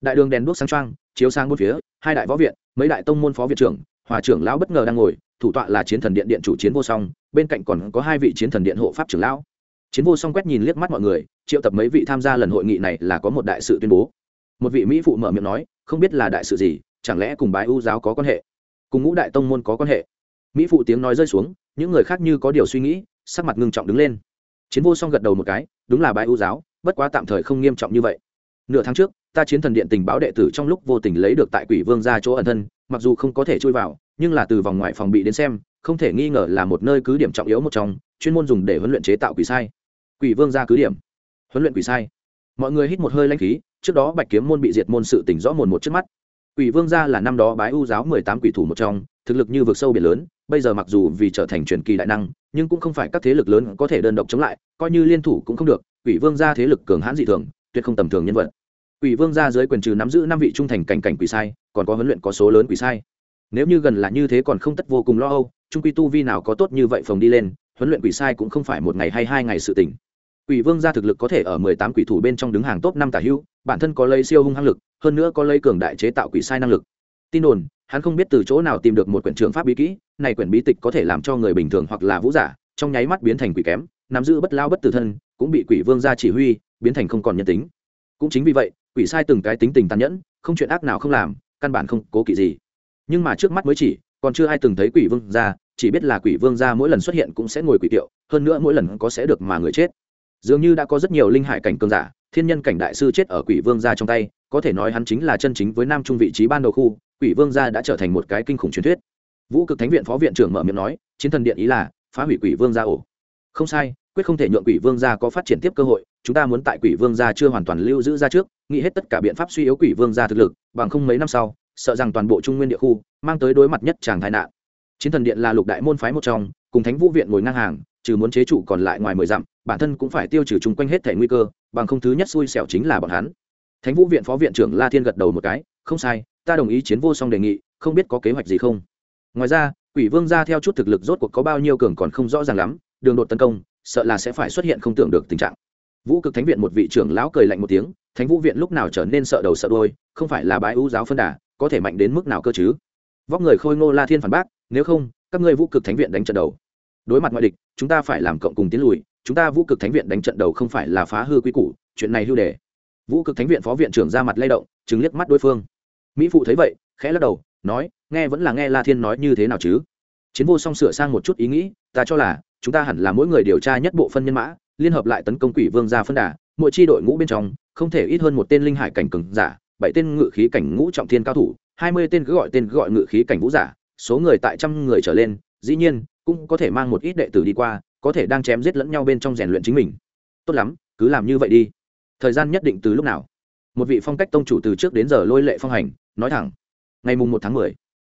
đại đường đèn đuốc sáng trang, chiếu sang bốn phía hai đại võ viện mấy đại tông môn phó viện trưởng hòa trưởng lão bất ngờ đang ngồi thủ tọa là chiến thần điện điện chủ chiến vô song bên cạnh còn có hai vị chiến thần điện hộ pháp trưởng lão. Chiến vô song quét nhìn liếc mắt mọi người triệu tập mấy vị tham gia lần hội nghị này là có một đại sự tuyên bố một vị mỹ phụ mở miệng nói, không biết là đại sự gì, chẳng lẽ cùng bái ưu giáo có quan hệ? Cùng ngũ đại tông môn có quan hệ? Mỹ phụ tiếng nói rơi xuống, những người khác như có điều suy nghĩ, sắc mặt ngưng trọng đứng lên. Chiến vô song gật đầu một cái, đúng là bái ưu giáo, bất quá tạm thời không nghiêm trọng như vậy. Nửa tháng trước, ta chiến thần điện tình báo đệ tử trong lúc vô tình lấy được tại quỷ vương ra chỗ ẩn thân, mặc dù không có thể chui vào, nhưng là từ vòng ngoài phòng bị đến xem, không thể nghi ngờ là một nơi cứ điểm trọng yếu một trong, chuyên môn dùng để huấn luyện chế tạo quỷ sai. Quỷ vương ra cứ điểm. Huấn luyện quỷ sai. Mọi người hít một hơi lanh khí trước đó bạch kiếm môn bị diệt môn sự tỉnh rõ mồn một trước mắt. Quỷ vương gia là năm đó bái u giáo mười tám quỷ thủ một trong, thực lực như vực sâu biển lớn, bây giờ mặc dù vì trở thành truyền kỳ đại năng, nhưng cũng không phải các thế lực lớn có thể đơn độc chống lại, coi như liên thủ cũng không được, quỷ vương gia thế lực cường hãn dị thường, tuyệt không tầm thường nhân vật. Quỷ vương gia dưới quyền trừ nắm giữ năm vị trung thành cảnh cảnh quỷ sai, còn có huấn luyện có số lớn quỷ sai. Nếu như gần là như thế còn không tất vô cùng lo âu, trung quy tu vi nào có tốt như vậy phòng đi lên, huấn luyện quỷ sai cũng không phải một ngày hay hai ngày sự tỉnh quỷ vương gia thực lực có thể ở mười tám quỷ thủ bên trong đứng hàng top năm tả hữu bản thân có lấy siêu hung hăng lực, hơn nữa có lấy cường đại chế tạo quỷ sai năng lực. Tin đồn, hắn không biết từ chỗ nào tìm được một quyển trường pháp bí kỹ, này quyển bí tịch có thể làm cho người bình thường hoặc là vũ giả, trong nháy mắt biến thành quỷ kém, nắm giữ bất lao bất tử thân, cũng bị quỷ vương gia chỉ huy, biến thành không còn nhân tính. Cũng chính vì vậy, quỷ sai từng cái tính tình tàn nhẫn, không chuyện ác nào không làm, căn bản không cố kỵ gì. Nhưng mà trước mắt mới chỉ, còn chưa ai từng thấy quỷ vương gia, chỉ biết là quỷ vương gia mỗi lần xuất hiện cũng sẽ ngồi quỷ tiệu, hơn nữa mỗi lần có sẽ được mà người chết. Dường như đã có rất nhiều linh hải cảnh cường giả thiên nhân cảnh đại sư chết ở quỷ vương gia trong tay, có thể nói hắn chính là chân chính với nam trung vị trí ban đầu khu, quỷ vương gia đã trở thành một cái kinh khủng truyền thuyết. Vũ cực thánh viện phó viện trưởng mở miệng nói, chiến thần điện ý là, phá hủy quỷ vương gia ổ. Không sai, quyết không thể nhượng quỷ vương gia có phát triển tiếp cơ hội, chúng ta muốn tại quỷ vương gia chưa hoàn toàn lưu giữ ra trước, nghĩ hết tất cả biện pháp suy yếu quỷ vương gia thực lực, bằng không mấy năm sau, sợ rằng toàn bộ trung nguyên địa khu, mang tới đối mặt nhất tràng tai nạn. Chiến thần điện là lục đại môn phái một trong, cùng thánh vũ viện ngồi ngang hàng trừ muốn chế trụ còn lại ngoài mười dặm, bản thân cũng phải tiêu trừ chung quanh hết thẻ nguy cơ, bằng không thứ nhất xui xẻo chính là bọn hắn. Thánh vũ viện phó viện trưởng la thiên gật đầu một cái, không sai, ta đồng ý chiến vô song đề nghị, không biết có kế hoạch gì không? Ngoài ra, quỷ vương ra theo chút thực lực rốt cuộc có bao nhiêu cường còn không rõ ràng lắm, đường đột tấn công, sợ là sẽ phải xuất hiện không tưởng được tình trạng. Vũ cực thánh viện một vị trưởng lão cười lạnh một tiếng, thánh vũ viện lúc nào trở nên sợ đầu sợ đôi không phải là bái ưu giáo phân đà, có thể mạnh đến mức nào cơ chứ? Vóc người khôi ngô la thiên phản bác, nếu không, các ngươi vũ cực thánh viện đánh trận đầu đối mặt ngoại địch, chúng ta phải làm cộng cùng tiến lùi, chúng ta vũ cực thánh viện đánh trận đầu không phải là phá hư quy củ, chuyện này hưu đề vũ cực thánh viện phó viện trưởng ra mặt lay động chứng liếc mắt đối phương. Mỹ phụ thấy vậy, khẽ lắc đầu, nói, nghe vẫn là nghe la thiên nói như thế nào chứ? Chiến vô song sửa sang một chút ý nghĩ, ta cho là, chúng ta hẳn là mỗi người điều tra nhất bộ phân nhân mã, liên hợp lại tấn công quỷ vương gia phân đà, mỗi chi đội ngũ bên trong, không thể ít hơn một tên linh hải cảnh cường giả, bảy tên ngự khí cảnh ngũ trọng thiên cao thủ, hai mươi tên cứ gọi tên cứ gọi ngự khí cảnh vũ giả, số người tại trăm người trở lên, dĩ nhiên cũng có thể mang một ít đệ tử đi qua, có thể đang chém giết lẫn nhau bên trong rèn luyện chính mình. Tốt lắm, cứ làm như vậy đi. Thời gian nhất định từ lúc nào? Một vị phong cách tông chủ từ trước đến giờ lôi lệ phong hành, nói thẳng. Ngày mùng một tháng mười.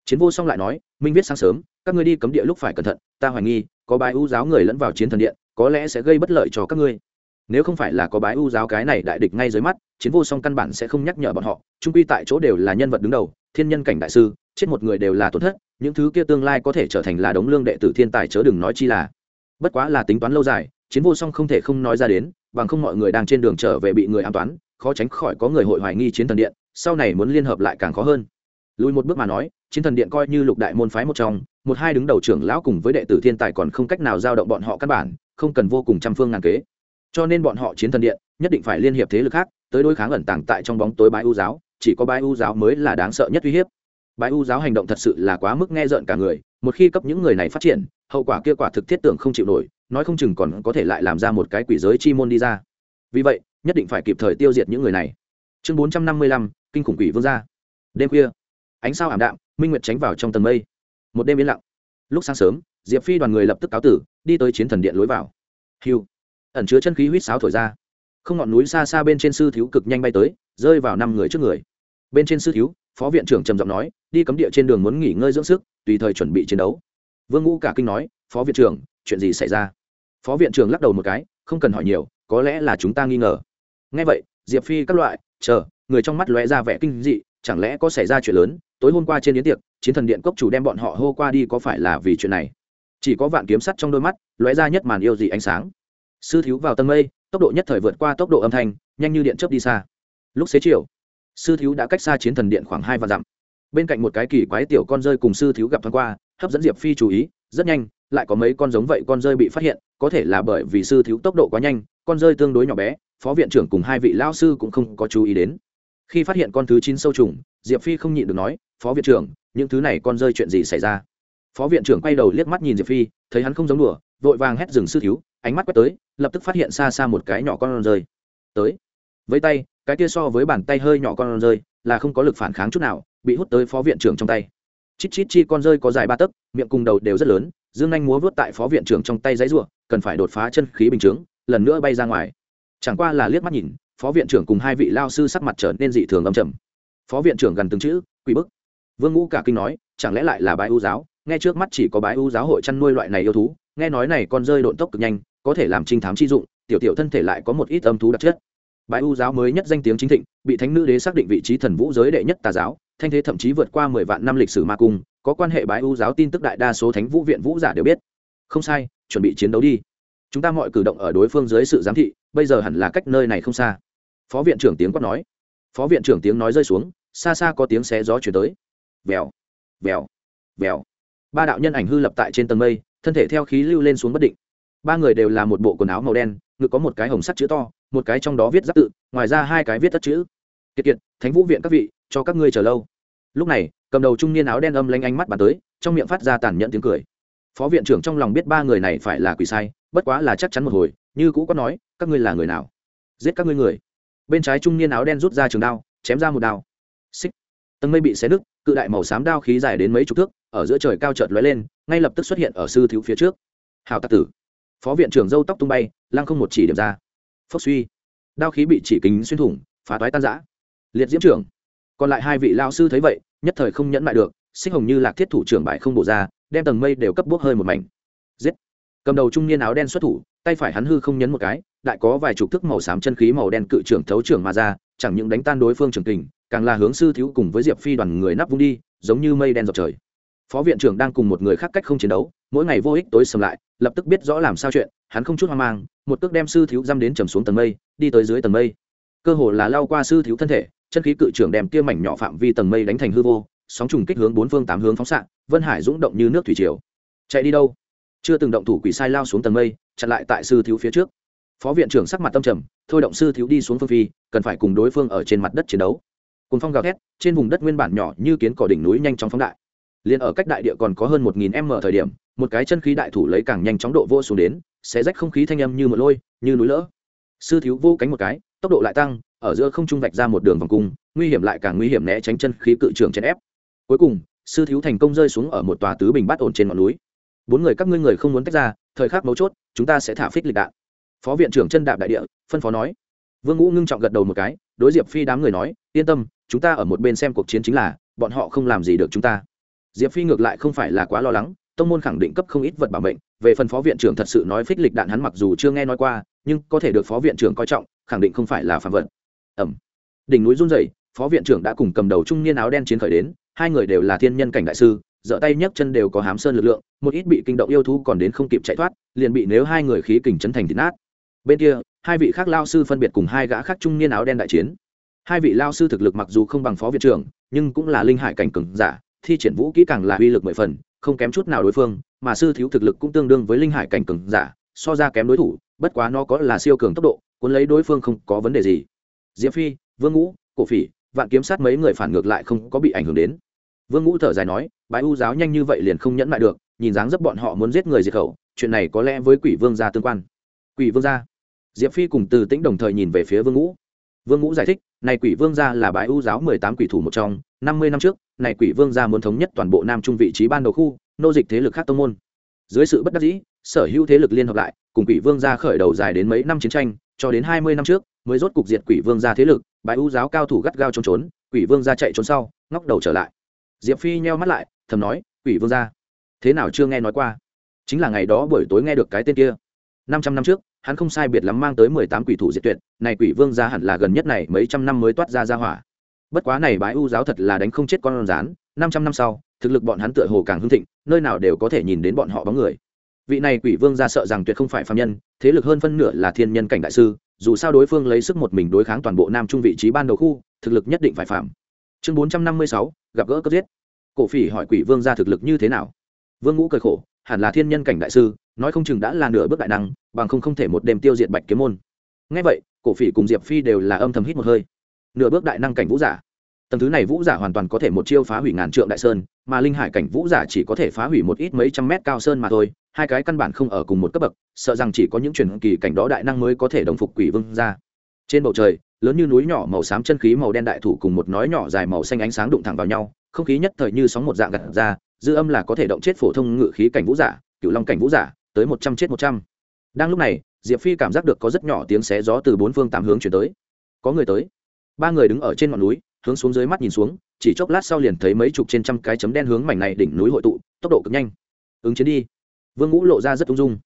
Chiến vô song lại nói, minh viết sáng sớm, các ngươi đi cấm địa lúc phải cẩn thận, ta hoài nghi, có bái ưu giáo người lẫn vào chiến thần điện, có lẽ sẽ gây bất lợi cho các ngươi. Nếu không phải là có bái ưu giáo cái này đại địch ngay dưới mắt, chiến vô song căn bản sẽ không nhắc nhở bọn họ trung quy tại chỗ đều là nhân vật đứng đầu, thiên nhân cảnh đại sư, chết một người đều là tổn thất những thứ kia tương lai có thể trở thành là đống lương đệ tử thiên tài chớ đừng nói chi là. Bất quá là tính toán lâu dài, chiến vô song không thể không nói ra đến, bằng không mọi người đang trên đường trở về bị người an toán, khó tránh khỏi có người hội hoài nghi chiến thần điện, sau này muốn liên hợp lại càng khó hơn. Lùi một bước mà nói, chiến thần điện coi như lục đại môn phái một trong, một hai đứng đầu trưởng lão cùng với đệ tử thiên tài còn không cách nào giao động bọn họ căn bản, không cần vô cùng trăm phương ngàn kế. Cho nên bọn họ chiến thần điện, nhất định phải liên hiệp thế lực khác, tới đối kháng ẩn tàng tại trong bóng tối bái u giáo, chỉ có bái u giáo mới là đáng sợ nhất uy hiếp bái u giáo hành động thật sự là quá mức nghe rợn cả người, một khi cấp những người này phát triển, hậu quả kia quả thực thiết tưởng không chịu nổi, nói không chừng còn có thể lại làm ra một cái quỷ giới chi môn đi ra. Vì vậy, nhất định phải kịp thời tiêu diệt những người này. Chương bốn trăm năm mươi lăm, kinh khủng quỷ vương gia. Đêm khuya, ánh sao ảm đạm, minh nguyệt tránh vào trong tầng mây. Một đêm yên lặng. Lúc sáng sớm, diệp phi đoàn người lập tức cáo tử, đi tới chiến thần điện lối vào. Hiu ẩn chứa chân khí huýt sáo thổi ra. Không ngọn núi xa xa bên trên sư thiếu cực nhanh bay tới, rơi vào năm người trước người. Bên trên sư thiếu, phó viện trưởng trầm giọng nói đi cấm địa trên đường muốn nghỉ ngơi dưỡng sức, tùy thời chuẩn bị chiến đấu. Vương ngũ cả kinh nói, phó viện trưởng, chuyện gì xảy ra? Phó viện trưởng lắc đầu một cái, không cần hỏi nhiều, có lẽ là chúng ta nghi ngờ. Ngay vậy, diệp phi các loại, chờ, người trong mắt lóe ra vẻ kinh dị, chẳng lẽ có xảy ra chuyện lớn? Tối hôm qua trên yến tiệc, chiến thần điện cốc chủ đem bọn họ hô qua đi có phải là vì chuyện này? Chỉ có vạn kiếm sắt trong đôi mắt, lóe ra nhất màn yêu dị ánh sáng. Sư thiếu vào tầng mây, tốc độ nhất thời vượt qua tốc độ âm thanh, nhanh như điện chớp đi xa. Lúc xế chiều, sư thiếu đã cách xa chiến thần điện khoảng hai vạn dặm bên cạnh một cái kỳ quái tiểu con rơi cùng sư thiếu gặp thoáng qua, hấp dẫn diệp phi chú ý, rất nhanh, lại có mấy con giống vậy con rơi bị phát hiện, có thể là bởi vì sư thiếu tốc độ quá nhanh, con rơi tương đối nhỏ bé, phó viện trưởng cùng hai vị lao sư cũng không có chú ý đến. Khi phát hiện con thứ chín sâu trùng, diệp phi không nhịn được nói, phó viện trưởng, những thứ này con rơi chuyện gì xảy ra? Phó viện trưởng quay đầu liếc mắt nhìn diệp phi, thấy hắn không giống đùa, vội vàng hét dừng sư thiếu, ánh mắt quét tới, lập tức phát hiện xa xa một cái nhỏ con rơi. Tới. Với tay, cái kia so với bàn tay hơi nhỏ con rơi, là không có lực phản kháng chút nào bị hút tới phó viện trưởng trong tay. Chít chít chi con rơi có dài ba tấc, miệng cùng đầu đều rất lớn, dương anh múa vớt tại phó viện trưởng trong tay giấy ruộng cần phải đột phá chân khí bình chướng, lần nữa bay ra ngoài. Chẳng qua là liếc mắt nhìn, phó viện trưởng cùng hai vị lao sư sắc mặt trở nên dị thường âm trầm. Phó viện trưởng gần từng chữ, quỷ bức. Vương ngũ cả kinh nói, chẳng lẽ lại là bái ưu giáo? Nghe trước mắt chỉ có bái ưu giáo hội chăn nuôi loại này yêu thú, nghe nói này con rơi độn tốc cực nhanh, có thể làm trinh thám chi dụng, tiểu tiểu thân thể lại có một ít âm thú đặc chất. Bái ưu giáo mới nhất danh tiếng chính thịnh, bị thánh nữ đế xác định vị trí thần vũ giới đệ nhất tà giáo thanh thế thậm chí vượt qua mười vạn năm lịch sử ma cung, có quan hệ bái ưu giáo tin tức đại đa số thánh vũ viện vũ giả đều biết. Không sai, chuẩn bị chiến đấu đi. Chúng ta mọi cử động ở đối phương dưới sự giám thị, bây giờ hẳn là cách nơi này không xa. Phó viện trưởng tiếng quát nói. Phó viện trưởng tiếng nói rơi xuống, xa xa có tiếng xé gió chuyển tới. Vèo vèo vèo. Ba đạo nhân ảnh hư lập tại trên tầng mây, thân thể theo khí lưu lên xuống bất định. Ba người đều là một bộ quần áo màu đen, ngực có một cái hồng sắt chữ to, một cái trong đó viết giáp tự, ngoài ra hai cái viết tất chữ. Kiệt kiệt, thánh vũ viện các vị cho các ngươi chờ lâu. Lúc này, cầm đầu trung niên áo đen âm lanh ánh mắt bàn tới, trong miệng phát ra tàn nhẫn tiếng cười. Phó viện trưởng trong lòng biết ba người này phải là quỷ sai, bất quá là chắc chắn một hồi, như cũ có nói, các ngươi là người nào? Giết các ngươi người. Bên trái trung niên áo đen rút ra trường đao, chém ra một đao. Xích. Tầng mây bị xé nứt, cự đại màu xám đao khí dài đến mấy chục thước, ở giữa trời cao chợt lóe lên, ngay lập tức xuất hiện ở sư thiếu phía trước. Hào tạc tử. Phó viện trưởng dâu tóc tung bay, lăng không một chỉ điểm ra. Phốc suy. Đao khí bị chỉ kính xuyên thủng, phá toái tan giã liệt diễm trưởng còn lại hai vị lao sư thấy vậy, nhất thời không nhẫn lại được, xích hồng như lạc thiết thủ trưởng bại không bổ ra, đem tầng mây đều cấp bốc hơi một mảnh. Giết! Cầm đầu trung niên áo đen xuất thủ, tay phải hắn hư không nhấn một cái, đại có vài chục thức màu xám chân khí màu đen cự trưởng thấu trưởng mà ra, chẳng những đánh tan đối phương trưởng kình, càng là hướng sư thiếu cùng với diệp phi đoàn người nắp vung đi, giống như mây đen dọc trời. Phó viện trưởng đang cùng một người khác cách không chiến đấu, mỗi ngày vô ích tối sầm lại, lập tức biết rõ làm sao chuyện, hắn không chút hoang mang, một cước đem sư thiếu dăm đến trầm xuống tầng mây, đi tới dưới tầng mây. Cơ hồ là lao qua sư thiếu thân thể chân khí cự trưởng đem kia mảnh nhỏ phạm vi tầng mây đánh thành hư vô, sóng trùng kích hướng bốn phương tám hướng phóng xạ, vân hải rung động như nước thủy triều. Chạy đi đâu? Chưa từng động thủ quỷ sai lao xuống tầng mây, chặn lại tại sư thiếu phía trước. Phó viện trưởng sắc mặt tâm trầm, thôi động sư thiếu đi xuống phương phi, cần phải cùng đối phương ở trên mặt đất chiến đấu. Cùng phong gào thét, trên vùng đất nguyên bản nhỏ như kiến cỏ đỉnh núi nhanh chóng phóng đại. Liền ở cách đại địa còn có hơn một nghìn m thời điểm, một cái chân khí đại thủ lấy càng nhanh chóng độ vô xuống đến sẽ rách không khí thanh âm như một lôi, như núi lỡ. Sư thiếu vô cánh một cái, tốc độ lại tăng ở giữa không trung vạch ra một đường vòng cung, nguy hiểm lại càng nguy hiểm né tránh chân khí cự trường chèn ép. Cuối cùng, sư thiếu thành công rơi xuống ở một tòa tứ bình bát ổn trên ngọn núi. Bốn người các ngươi người không muốn tách ra, thời khắc mấu chốt, chúng ta sẽ thả phích lịch đạn. Phó viện trưởng chân đạp đại địa, phân phó nói. Vương ngũ ngưng trọng gật đầu một cái, đối diệp phi đám người nói, yên tâm, chúng ta ở một bên xem cuộc chiến chính là, bọn họ không làm gì được chúng ta. Diệp phi ngược lại không phải là quá lo lắng, tông môn khẳng định cấp không ít vật bảo mệnh, về phần phó viện trưởng thật sự nói phích lịch đạn hắn mặc dù chưa nghe nói qua, nhưng có thể được phó viện trưởng coi trọng, khẳng định không phải là phạm vật ẩm. Đỉnh núi run rẩy, phó viện trưởng đã cùng cầm đầu trung niên áo đen chiến khởi đến, hai người đều là thiên nhân cảnh đại sư giở tay nhấc chân đều có hám sơn lực lượng, một ít bị kinh động yêu thú còn đến không kịp chạy thoát, liền bị nếu hai người khí kình chấn thành thịt nát. Bên kia, hai vị khác lao sư phân biệt cùng hai gã khác trung niên áo đen đại chiến. Hai vị lao sư thực lực mặc dù không bằng phó viện trưởng, nhưng cũng là linh hải cảnh cường giả, thi triển vũ kỹ càng là uy lực mười phần, không kém chút nào đối phương, mà sư thiếu thực lực cũng tương đương với linh hải cảnh cường giả, so ra kém đối thủ, bất quá nó có là siêu cường tốc độ, cuốn lấy đối phương không có vấn đề gì diệp phi, vương ngũ, cổ phỉ, vạn kiếm sát mấy người phản ngược lại không có bị ảnh hưởng đến. Vương ngũ thở dài nói, bái u giáo nhanh như vậy liền không nhẫn lại được, nhìn dáng dấp bọn họ muốn giết người diệt khẩu, chuyện này có lẽ với quỷ vương gia tương quan. Quỷ vương gia? Diệp phi cùng từ tĩnh đồng thời nhìn về phía vương ngũ. Vương ngũ giải thích, này quỷ vương gia là bái u giáo mười tám quỷ thủ một trong, năm mươi năm trước, này quỷ vương gia muốn thống nhất toàn bộ nam trung vị trí ban đầu khu, nô dịch thế lực khác tông môn. Dưới sự bất đắc dĩ, sở hữu thế lực liên hợp lại, cùng quỷ vương gia khởi đầu dài đến mấy năm chiến tranh, cho đến hai mươi năm trước mới rốt cục diệt quỷ vương gia thế lực, bái u giáo cao thủ gắt gao trốn trốn, quỷ vương gia chạy trốn sau, ngóc đầu trở lại. Diệp phi nheo mắt lại, thầm nói, quỷ vương gia thế nào chưa nghe nói qua? Chính là ngày đó buổi tối nghe được cái tên kia. Năm trăm năm trước, hắn không sai biệt lắm mang tới mười tám quỷ thủ diệt tuyệt, này quỷ vương gia hẳn là gần nhất này mấy trăm năm mới toát ra ra hỏa. Bất quá này bái u giáo thật là đánh không chết con rán năm trăm năm sau, thực lực bọn hắn tựa hồ càng hưng thịnh, nơi nào đều có thể nhìn đến bọn họ bóng người. Vị này quỷ vương gia sợ rằng tuyệt không phải phạm nhân, thế lực hơn phân nửa là thiên nhân cảnh đại sư dù sao đối phương lấy sức một mình đối kháng toàn bộ nam trung vị trí ban đầu khu, thực lực nhất định phải phạm. Chương bốn trăm năm mươi sáu, gặp gỡ cấp giết. Cổ phỉ hỏi quỷ vương gia thực lực như thế nào? Vương ngũ cười khổ, hẳn là thiên nhân cảnh đại sư, nói không chừng đã là nửa bước đại năng, bằng không không thể một đêm tiêu diệt bạch kiếm môn. Ngay vậy, cổ phỉ cùng diệp phi đều là âm thầm hít một hơi. Nửa bước đại năng cảnh vũ giả tầng thứ này vũ giả hoàn toàn có thể một chiêu phá hủy ngàn trượng đại sơn, mà linh hải cảnh vũ giả chỉ có thể phá hủy một ít mấy trăm mét cao sơn mà thôi, hai cái căn bản không ở cùng một cấp bậc, sợ rằng chỉ có những truyền kỳ cảnh đó đại năng mới có thể đồng phục quỷ vương ra. Trên bầu trời, lớn như núi nhỏ màu xám chân khí màu đen đại thủ cùng một nói nhỏ dài màu xanh ánh sáng đụng thẳng vào nhau, không khí nhất thời như sóng một dạng gặt ra, dư âm là có thể động chết phổ thông ngự khí cảnh vũ giả cựu long cảnh vũ giả, tới một trăm chết một trăm. Đang lúc này, diệp phi cảm giác được có rất nhỏ tiếng xé gió từ bốn phương tám hướng chuyển tới. Có người tới. Ba người đứng ở trên ngọn núi hướng xuống dưới mắt nhìn xuống, chỉ chốc lát sau liền thấy mấy chục trên trăm cái chấm đen hướng mảnh này đỉnh núi hội tụ, tốc độ cực nhanh. Ứng chiến đi. Vương ngũ lộ ra rất ung dung.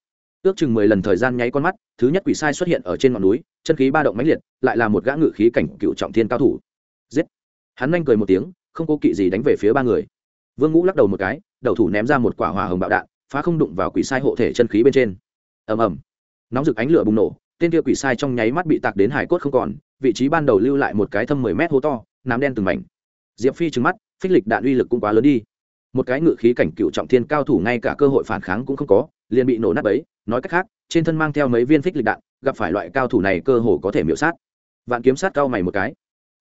Ước chừng mười lần thời gian nháy con mắt, thứ nhất quỷ sai xuất hiện ở trên ngọn núi, chân khí ba động mãnh liệt, lại là một gã ngự khí cảnh cựu trọng thiên cao thủ. Giết. Hắn nhanh cười một tiếng, không cố kỵ gì đánh về phía ba người. Vương ngũ lắc đầu một cái, đầu thủ ném ra một quả hỏa hồng bạo đạn, phá không đụng vào quỷ sai hộ thể chân khí bên trên. Ầm ầm. Nóng rực ánh lửa bùng nổ, tên kia quỷ sai trong nháy mắt bị tạc đến hải cốt không còn, vị trí ban đầu lưu lại một cái thâm mười mét hố to nám đen từng mảnh. Diệp phi trừng mắt, phích lịch đạn uy lực cũng quá lớn đi. Một cái ngự khí cảnh cựu trọng thiên cao thủ ngay cả cơ hội phản kháng cũng không có, liền bị nổ nát ấy nói cách khác, trên thân mang theo mấy viên phích lịch đạn, gặp phải loại cao thủ này cơ hồ có thể miễu sát. Vạn kiếm sát cao mày một cái.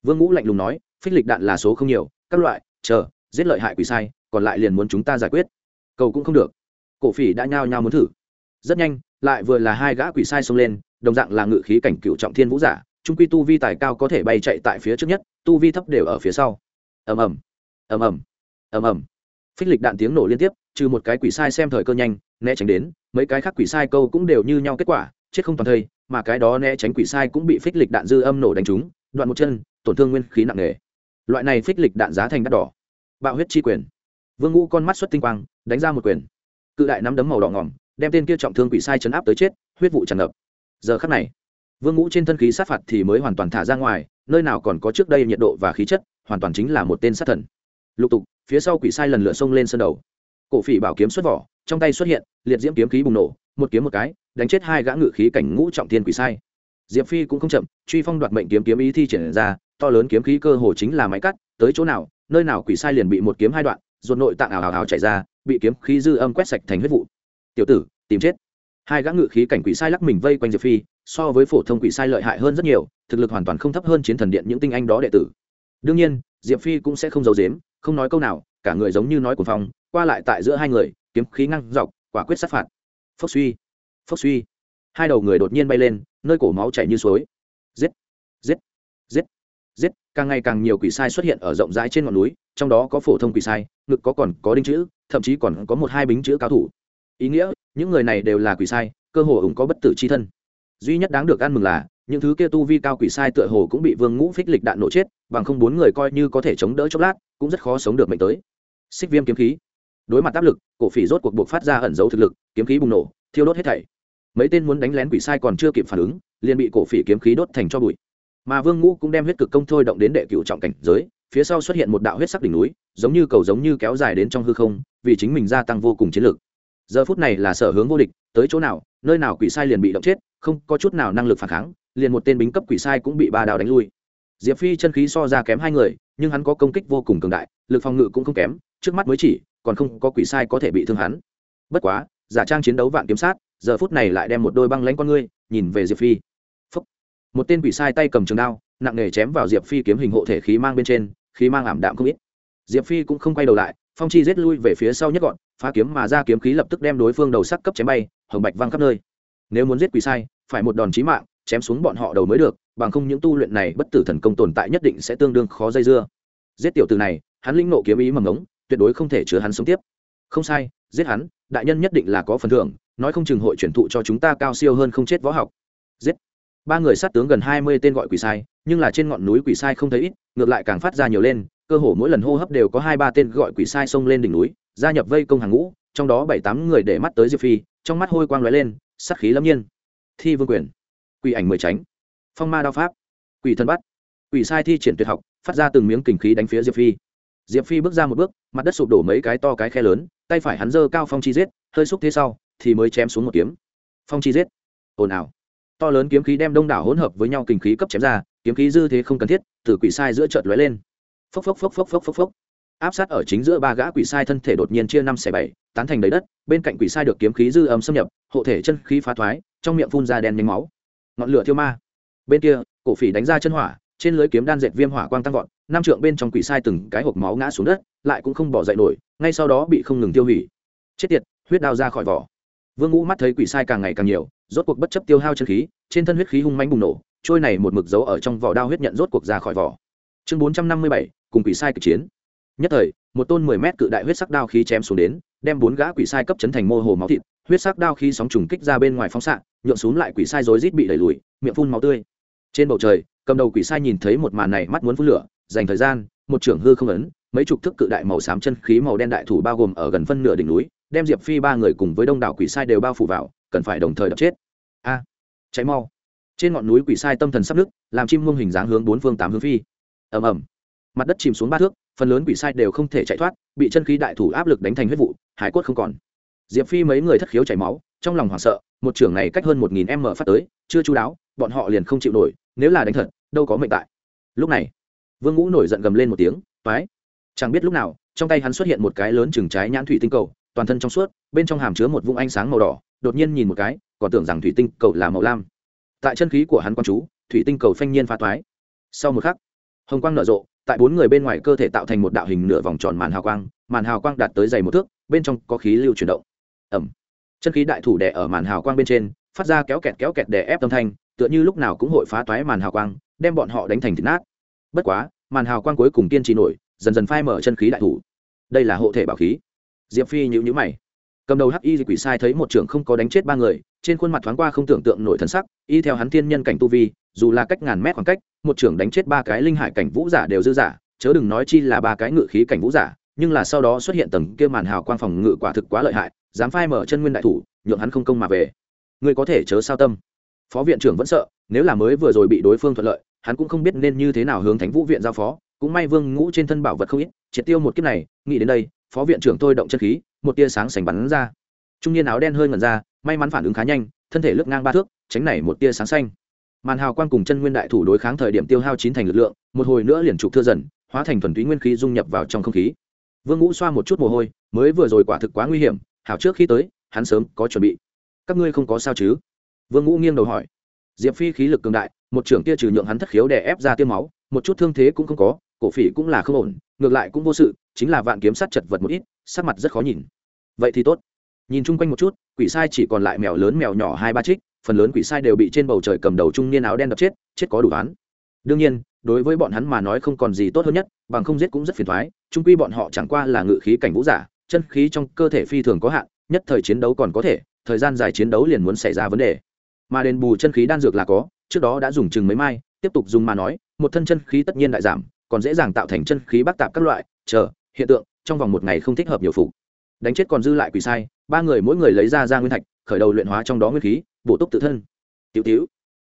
Vương ngũ lạnh lùng nói, phích lịch đạn là số không nhiều, các loại, chờ, giết lợi hại quỷ sai, còn lại liền muốn chúng ta giải quyết. Cầu cũng không được. Cổ phỉ đã nhao nhao muốn thử. Rất nhanh, lại vừa là hai gã quỷ sai xông lên, đồng dạng là ngự khí cảnh cựu trọng thiên vũ giả trung quy tu vi tài cao có thể bay chạy tại phía trước nhất, tu vi thấp đều ở phía sau. Ầm ầm ầm ầm ầm ầm. Phích lịch đạn tiếng nổ liên tiếp, trừ một cái quỷ sai xem thời cơ nhanh, né tránh đến, mấy cái khác quỷ sai câu cũng đều như nhau kết quả, chết không toàn thây, mà cái đó né tránh quỷ sai cũng bị phích lịch đạn dư âm nổ đánh trúng, đoạn một chân, tổn thương nguyên khí nặng nề. Loại này phích lịch đạn giá thành đắt đỏ. Bạo huyết chi quyền. Vương ngũ con mắt xuất tinh quang, đánh ra một quyền. Cự đại nắm đấm màu đỏ ngỏm, đem tên kia trọng thương quỷ sai chấn áp tới chết, huyết vụ tràn ngập. Giờ khắc này vương ngũ trên thân khí sát phạt thì mới hoàn toàn thả ra ngoài, nơi nào còn có trước đây nhiệt độ và khí chất, hoàn toàn chính là một tên sát thần. Lục tục, phía sau quỷ sai lần lượt xông lên sân đầu. Cổ phỉ bảo kiếm xuất vỏ, trong tay xuất hiện, liệt diễm kiếm khí bùng nổ, một kiếm một cái, đánh chết hai gã ngự khí cảnh ngũ trọng thiên quỷ sai. Diệp phi cũng không chậm, truy phong đoạt mệnh kiếm kiếm ý thi triển ra, to lớn kiếm khí cơ hồ chính là máy cắt, tới chỗ nào, nơi nào quỷ sai liền bị một kiếm hai đoạn, ruột nội tạng ảo ảo ảo chảy ra, bị kiếm khí dư âm quét sạch thành huyết vụ. Tiểu tử, tìm chết hai gã ngự khí cảnh quỷ sai lắc mình vây quanh diệp phi, so với phổ thông quỷ sai lợi hại hơn rất nhiều, thực lực hoàn toàn không thấp hơn chiến thần điện những tinh anh đó đệ tử. Đương nhiên, diệp phi cũng sẽ không giấu dếm không nói câu nào, cả người giống như nói của phong, qua lại tại giữa hai người, kiếm khí ngăn dọc, quả quyết sát phạt. Phốc suy phốc suy. Hai đầu người đột nhiên bay lên, nơi cổ máu chảy như suối. Giết giết giết giết. Càng ngày càng nhiều quỷ sai xuất hiện ở rộng rãi trên ngọn núi, trong đó có phổ thông quỷ sai, ngực có còn có đinh chữ, thậm chí còn có một hai bính chữ cao thủ. Ý nghĩa những người này đều là quỷ sai, cơ hồ ủng có bất tử c h i thân. Duy nhất đáng được ăn mừng là, những thứ kia tu vi cao quỷ sai tựa hồ cũng bị vương ngũ phích lịch đạn nổ chết, bằng không bốn người coi như có thể chống đỡ chốc lát, cũng rất khó sống được mệnh tới. Xích viêm kiếm khí. Đối mặt áp lực, cổ phỉ rốt cuộc buộc phát ra ẩn dấu thực lực, kiếm khí bùng nổ, thiêu đốt hết thảy. Mấy tên muốn đánh lén quỷ sai còn chưa kịp phản ứng, liền bị cổ phỉ kiếm khí đốt thành cho bụi. Mà vương ngũ cũng đem huyết cực công thôi động đến đệ cựu trọng cảnh giới, phía sau xuất hiện một đạo huyết sắc đỉnh núi, giống như cầu giống như kéo dài đến trong hư không, vì chính mình gia tăng vô cùng chiến lược giờ phút này là sở hướng vô địch, tới chỗ nào, nơi nào quỷ sai liền bị động chết, không có chút nào năng lực phản kháng, liền một tên bính cấp quỷ sai cũng bị ba đào đánh lui. Diệp phi chân khí so ra kém hai người, nhưng hắn có công kích vô cùng cường đại, lực phòng ngự cũng không kém, trước mắt mới chỉ, còn không có quỷ sai có thể bị thương hắn. Bất quá, giả trang chiến đấu vạn kiếm sát, giờ phút này lại đem một đôi băng lãnh con ngươi, nhìn về diệp phi. Phúc. một tên quỷ sai tay cầm trường đao, nặng nề chém vào diệp phi kiếm hình hộ thể khí mang bên trên, khí mang ảm đạm không ít. Diệp phi cũng không quay đầu lại phong chi rết lui về phía sau nhất gọn, phá kiếm mà ra kiếm khí lập tức đem đối phương đầu sắc cấp chém bay, hồng bạch văng khắp nơi. Nếu muốn giết quỷ sai, phải một đòn chí mạng, chém xuống bọn họ đầu mới được, bằng không những tu luyện này bất tử thần công tồn tại nhất định sẽ tương đương khó dây dưa. Giết tiểu từ này, hắn linh nộ kiếm ý mầm ngống, tuyệt đối không thể chứa hắn sống tiếp. Không sai, giết hắn, đại nhân nhất định là có phần thưởng, nói không chừng hội chuyển thụ cho chúng ta cao siêu hơn không chết võ học. Giết. Ba người sát tướng gần hai mươi tên gọi quỷ sai, nhưng là trên ngọn núi quỷ sai không thấy ít, ngược lại càng phát ra nhiều lên cơ hồ mỗi lần hô hấp đều có hai ba tên gọi quỷ sai xông lên đỉnh núi, gia nhập vây công hàng ngũ, trong đó bảy tám người để mắt tới diệp phi, trong mắt hôi quang lóe lên sắc khí lâm nhiên. Thi vương quyền, quỷ ảnh mười tránh. Phong ma đao pháp, quỷ thân bắt. Quỷ sai thi triển tuyệt học, phát ra từng miếng kình khí đánh phía diệp phi. Diệp phi bước ra một bước, mặt đất sụp đổ mấy cái to cái khe lớn, tay phải hắn giơ cao phong chi giết, hơi xúc thế sau, thì mới chém xuống một kiếm. Phong chi giết. Ồn ào. To lớn kiếm khí đem đông đảo hỗn hợp với nhau kình khí cấp chém ra, kiếm khí dư thế không cần thiết, từ quỷ sai giữa chợt lóe lên phốc phốc phốc phốc phốc phốc phốc. Áp sát ở chính giữa ba gã quỷ sai thân thể đột nhiên chia năm xẻ bảy, tán thành đầy đất, bên cạnh quỷ sai được kiếm khí dư âm xâm nhập, hộ thể chân khí phá thoái, trong miệng phun ra đen nhánh máu. Ngọn lửa thiêu ma. Bên kia, cổ phỉ đánh ra chân hỏa, trên lưới kiếm đan dệt viêm hỏa quang tăng vọt, năm trượng bên trong quỷ sai từng cái hộp máu ngã xuống đất, lại cũng không bỏ dậy nổi, ngay sau đó bị không ngừng tiêu hủy. Chết tiệt, huyết đao ra khỏi vỏ. Vương ngũ mắt thấy quỷ sai càng ngày càng nhiều, rốt cuộc bất chấp tiêu hao chân khí, trên thân huyết khí hung manh bùng nổ, trôi này một mực dấu ở trong vỏ đao huyết nhận rốt cuộc ra khỏi vỏ. Chương bốn trăm năm mươi bảy cùng quỷ sai kịch chiến. Nhất thời, một tôn mười mét cự đại huyết sắc đao khí chém xuống đến, đem bốn gã quỷ sai cấp chấn thành mô hồ máu thịt, huyết sắc đao khí sóng trùng kích ra bên ngoài phóng xạ, nhượng xuống lại quỷ sai rối rít bị đẩy lùi, miệng phun máu tươi. Trên bầu trời, cầm đầu quỷ sai nhìn thấy một màn này mắt muốn phun lửa, dành thời gian, một trưởng hư không ấn, mấy chục thức cự đại màu xám chân khí màu đen đại thủ bao gồm ở gần phân nửa đỉnh núi, đem diệp phi ba người cùng với đông đảo quỷ sai đều bao phủ vào, cần phải đồng thời đập chết. A, cháy mau. Trên ngọn núi quỷ sai tâm thần sắp nứt, làm chim ngông hình dáng hướng bốn phương tám hướng phi. Ầm ầm mặt đất chìm xuống ba thước, phần lớn quỷ sai đều không thể chạy thoát, bị chân khí đại thủ áp lực đánh thành huyết vụ, hải cốt không còn. Diệp phi mấy người thất khiếu chảy máu, trong lòng hoảng sợ, một trưởng này cách hơn một nghìn m phát tới, chưa chú đáo, bọn họ liền không chịu nổi, nếu là đánh thật, đâu có mệnh tại. Lúc này, vương ngũ nổi giận gầm lên một tiếng, toái! Chẳng biết lúc nào, trong tay hắn xuất hiện một cái lớn chừng trái nhãn thủy tinh cầu, toàn thân trong suốt, bên trong hàm chứa một vũng ánh sáng màu đỏ, đột nhiên nhìn một cái, còn tưởng rằng thủy tinh cầu là màu lam. Tại chân khí của hắn quan chú, thủy tinh cầu phanh nhiên phá toái. Sau một khắc hồng quang nở rộ, tại bốn người bên ngoài cơ thể tạo thành một đạo hình nửa vòng tròn màn hào quang, màn hào quang đạt tới dày một thước, bên trong có khí lưu chuyển động. Ẩm chân khí đại thủ đẻ ở màn hào quang bên trên, phát ra kéo kẹt kéo kẹt đè ép âm thanh, tựa như lúc nào cũng hội phá toái màn hào quang, đem bọn họ đánh thành thịt nát. Bất quá, màn hào quang cuối cùng kiên trì nổi, dần dần phai mở chân khí đại thủ. Đây là hộ thể bảo khí. Diệp phi nhữ nhữ mày. Cầm đầu hắc y quỷ sai thấy một trưởng không có đánh chết ba người, trên khuôn mặt thoáng qua không tưởng tượng nổi thần sắc, y theo hắn thiên nhân cảnh tu vi dù là cách ngàn mét khoảng cách, một trưởng đánh chết ba cái linh hải cảnh vũ giả đều dư giả, chớ đừng nói chi là ba cái ngự khí cảnh vũ giả, nhưng là sau đó xuất hiện tầng kia màn hào quang phòng ngự quả thực quá lợi hại, dám phai mở chân nguyên đại thủ, nhượng hắn không công mà về. Ngươi có thể chớ sao tâm. Phó viện trưởng vẫn sợ, nếu là mới vừa rồi bị đối phương thuận lợi, hắn cũng không biết nên như thế nào hướng thánh vũ viện giao phó, cũng may vương ngũ trên thân bảo vật không ít, triệt tiêu một kiếp này, nghĩ đến đây, phó viện trưởng tôi động chân khí, một tia sáng sành bắn ra. Trung niên áo đen hơi ngẩn ra, may mắn phản ứng khá nhanh, thân thể lướt ngang ba thước, tránh nảy một tia sáng xanh màn hào quang cùng chân nguyên đại thủ đối kháng thời điểm tiêu hao chín thành lực lượng, một hồi nữa liền trục thưa dần, hóa thành thuần túy nguyên khí dung nhập vào trong không khí. Vương ngũ xoa một chút mồ hôi, mới vừa rồi quả thực quá nguy hiểm, hảo trước khi tới, hắn sớm có chuẩn bị. Các ngươi không có sao chứ? Vương ngũ nghiêng đầu hỏi. Diệp phi khí lực cường đại, một trưởng kia trừ nhượng hắn thất khiếu để ép ra tiêm máu, một chút thương thế cũng không có, cổ phỉ cũng là không ổn, ngược lại cũng vô sự, chính là vạn kiếm sát chật vật một ít, sắc mặt rất khó nhìn. Vậy thì tốt. Nhìn chung quanh một chút, quỷ sai chỉ còn lại mèo lớn mèo nhỏ hai ba trích phần lớn quỷ sai đều bị trên bầu trời cầm đầu trung niên áo đen đập chết chết có đủ án đương nhiên, đối với bọn hắn mà nói không còn gì tốt hơn nhất, bằng không giết cũng rất phiền thoái trung quy bọn họ chẳng qua là ngự khí cảnh vũ giả, chân khí trong cơ thể phi thường có hạn, nhất thời chiến đấu còn có thể, thời gian dài chiến đấu liền muốn xảy ra vấn đề. Mà đền bù chân khí đan dược là có, trước đó đã dùng chừng mấy mai, tiếp tục dùng mà nói, một thân chân khí tất nhiên đại giảm, còn dễ dàng tạo thành chân khí bắc tạp các loại, chờ, hiện tượng, trong vòng một ngày không thích hợp nhiều phục. Đánh chết còn dư lại quỷ sai, ba người mỗi người lấy ra ra nguyên thạch, khởi đầu luyện hóa trong đó nguyên khí bổ túc tự thân. Tiểu tiểu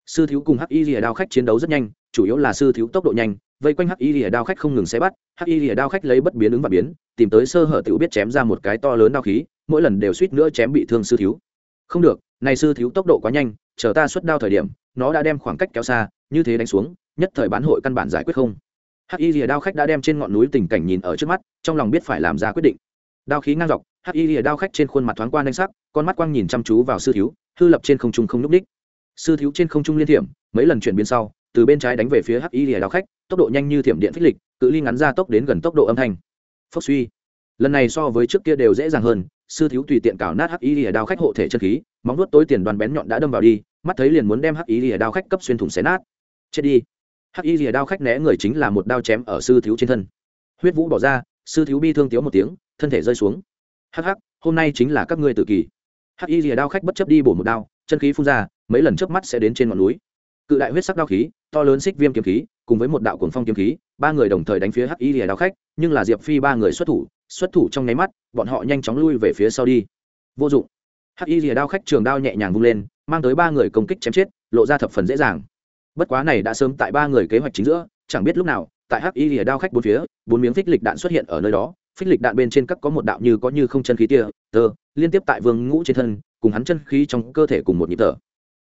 sư thiếu cùng hắc y lìa đao khách chiến đấu rất nhanh, chủ yếu là sư thiếu tốc độ nhanh, vây quanh hắc y lìa đao khách không ngừng xé bắt, hắc y lìa đao khách lấy bất biến ứng và biến, tìm tới sơ hở tiểu biết chém ra một cái to lớn đao khí, mỗi lần đều suýt nữa chém bị thương sư thiếu. Không được, này sư thiếu tốc độ quá nhanh, chờ ta xuất đao thời điểm, nó đã đem khoảng cách kéo xa, như thế đánh xuống, nhất thời bán hội căn bản giải quyết không. Hắc y lìa đao khách đã đem trên ngọn núi tình cảnh nhìn ở trước mắt, trong lòng biết phải làm ra quyết định. Đao khí ngang dọc hắc y lìa đao khách trên khuôn mặt thoáng qua nanh sắc, con mắt quang nhìn chăm chú vào sư thiếu, hư lập trên không trung không n ú c ních sư thiếu trên không trung liên thiểm, mấy lần chuyển biến sau, từ bên trái đánh về phía hắc y lìa đao khách, tốc độ nhanh như thiểm điện phích lịch, cự ly ngắn ra tốc đến gần tốc độ âm thanh. Phốc suy. Lần này so với trước kia đều dễ dàng hơn, sư thiếu tùy tiện cào nát hắc y lìa đao khách hộ thể chân khí, móng nuốt tối tiền đoàn bén nhọn đã đâm vào đi, mắt thấy liền muốn đem hắc y lìa đao khách cấp xuyên thủng xé nát. Chết đi. Hắc y lìa đao khách né người chính là một đao chém ở sư thiếu trên thân. Huyết vũ bỏ ra, sư thiếu bi thương tiếu một tiếng, thân thể rơi xuống hắc hắc, hôm nay chính là các ngươi tự kỷ hắc y rìa đao khách bất chấp đi bổ một đao, chân khí phun ra, mấy lần trước mắt sẽ đến trên ngọn núi. Cự đại huyết sắc đao khí, to lớn xích viêm kiếm khí, cùng với một đạo cuồng phong kiếm khí, ba người đồng thời đánh phía hắc y rìa đao khách, nhưng là diệp phi ba người xuất thủ xuất thủ trong nháy mắt, bọn họ nhanh chóng lui về phía sau đi. Vô dụng. Hắc y rìa đao khách trường đao nhẹ nhàng vung lên, mang tới ba người công kích chém chết, lộ ra thập phần dễ dàng. Bất quá này đã sớm tại ba người kế hoạch chính giữa, chẳng biết lúc nào, tại hắc y rìa đao khách bốn phía, bốn miếng thích lịch đạn xuất hiện ở nơi đó phích lịch đạn bên trên các có một đạo như có như không chân khí tia, tơ, liên tiếp tại vương ngũ trên thân, cùng hắn chân khí trong cơ thể cùng một nhịp thở.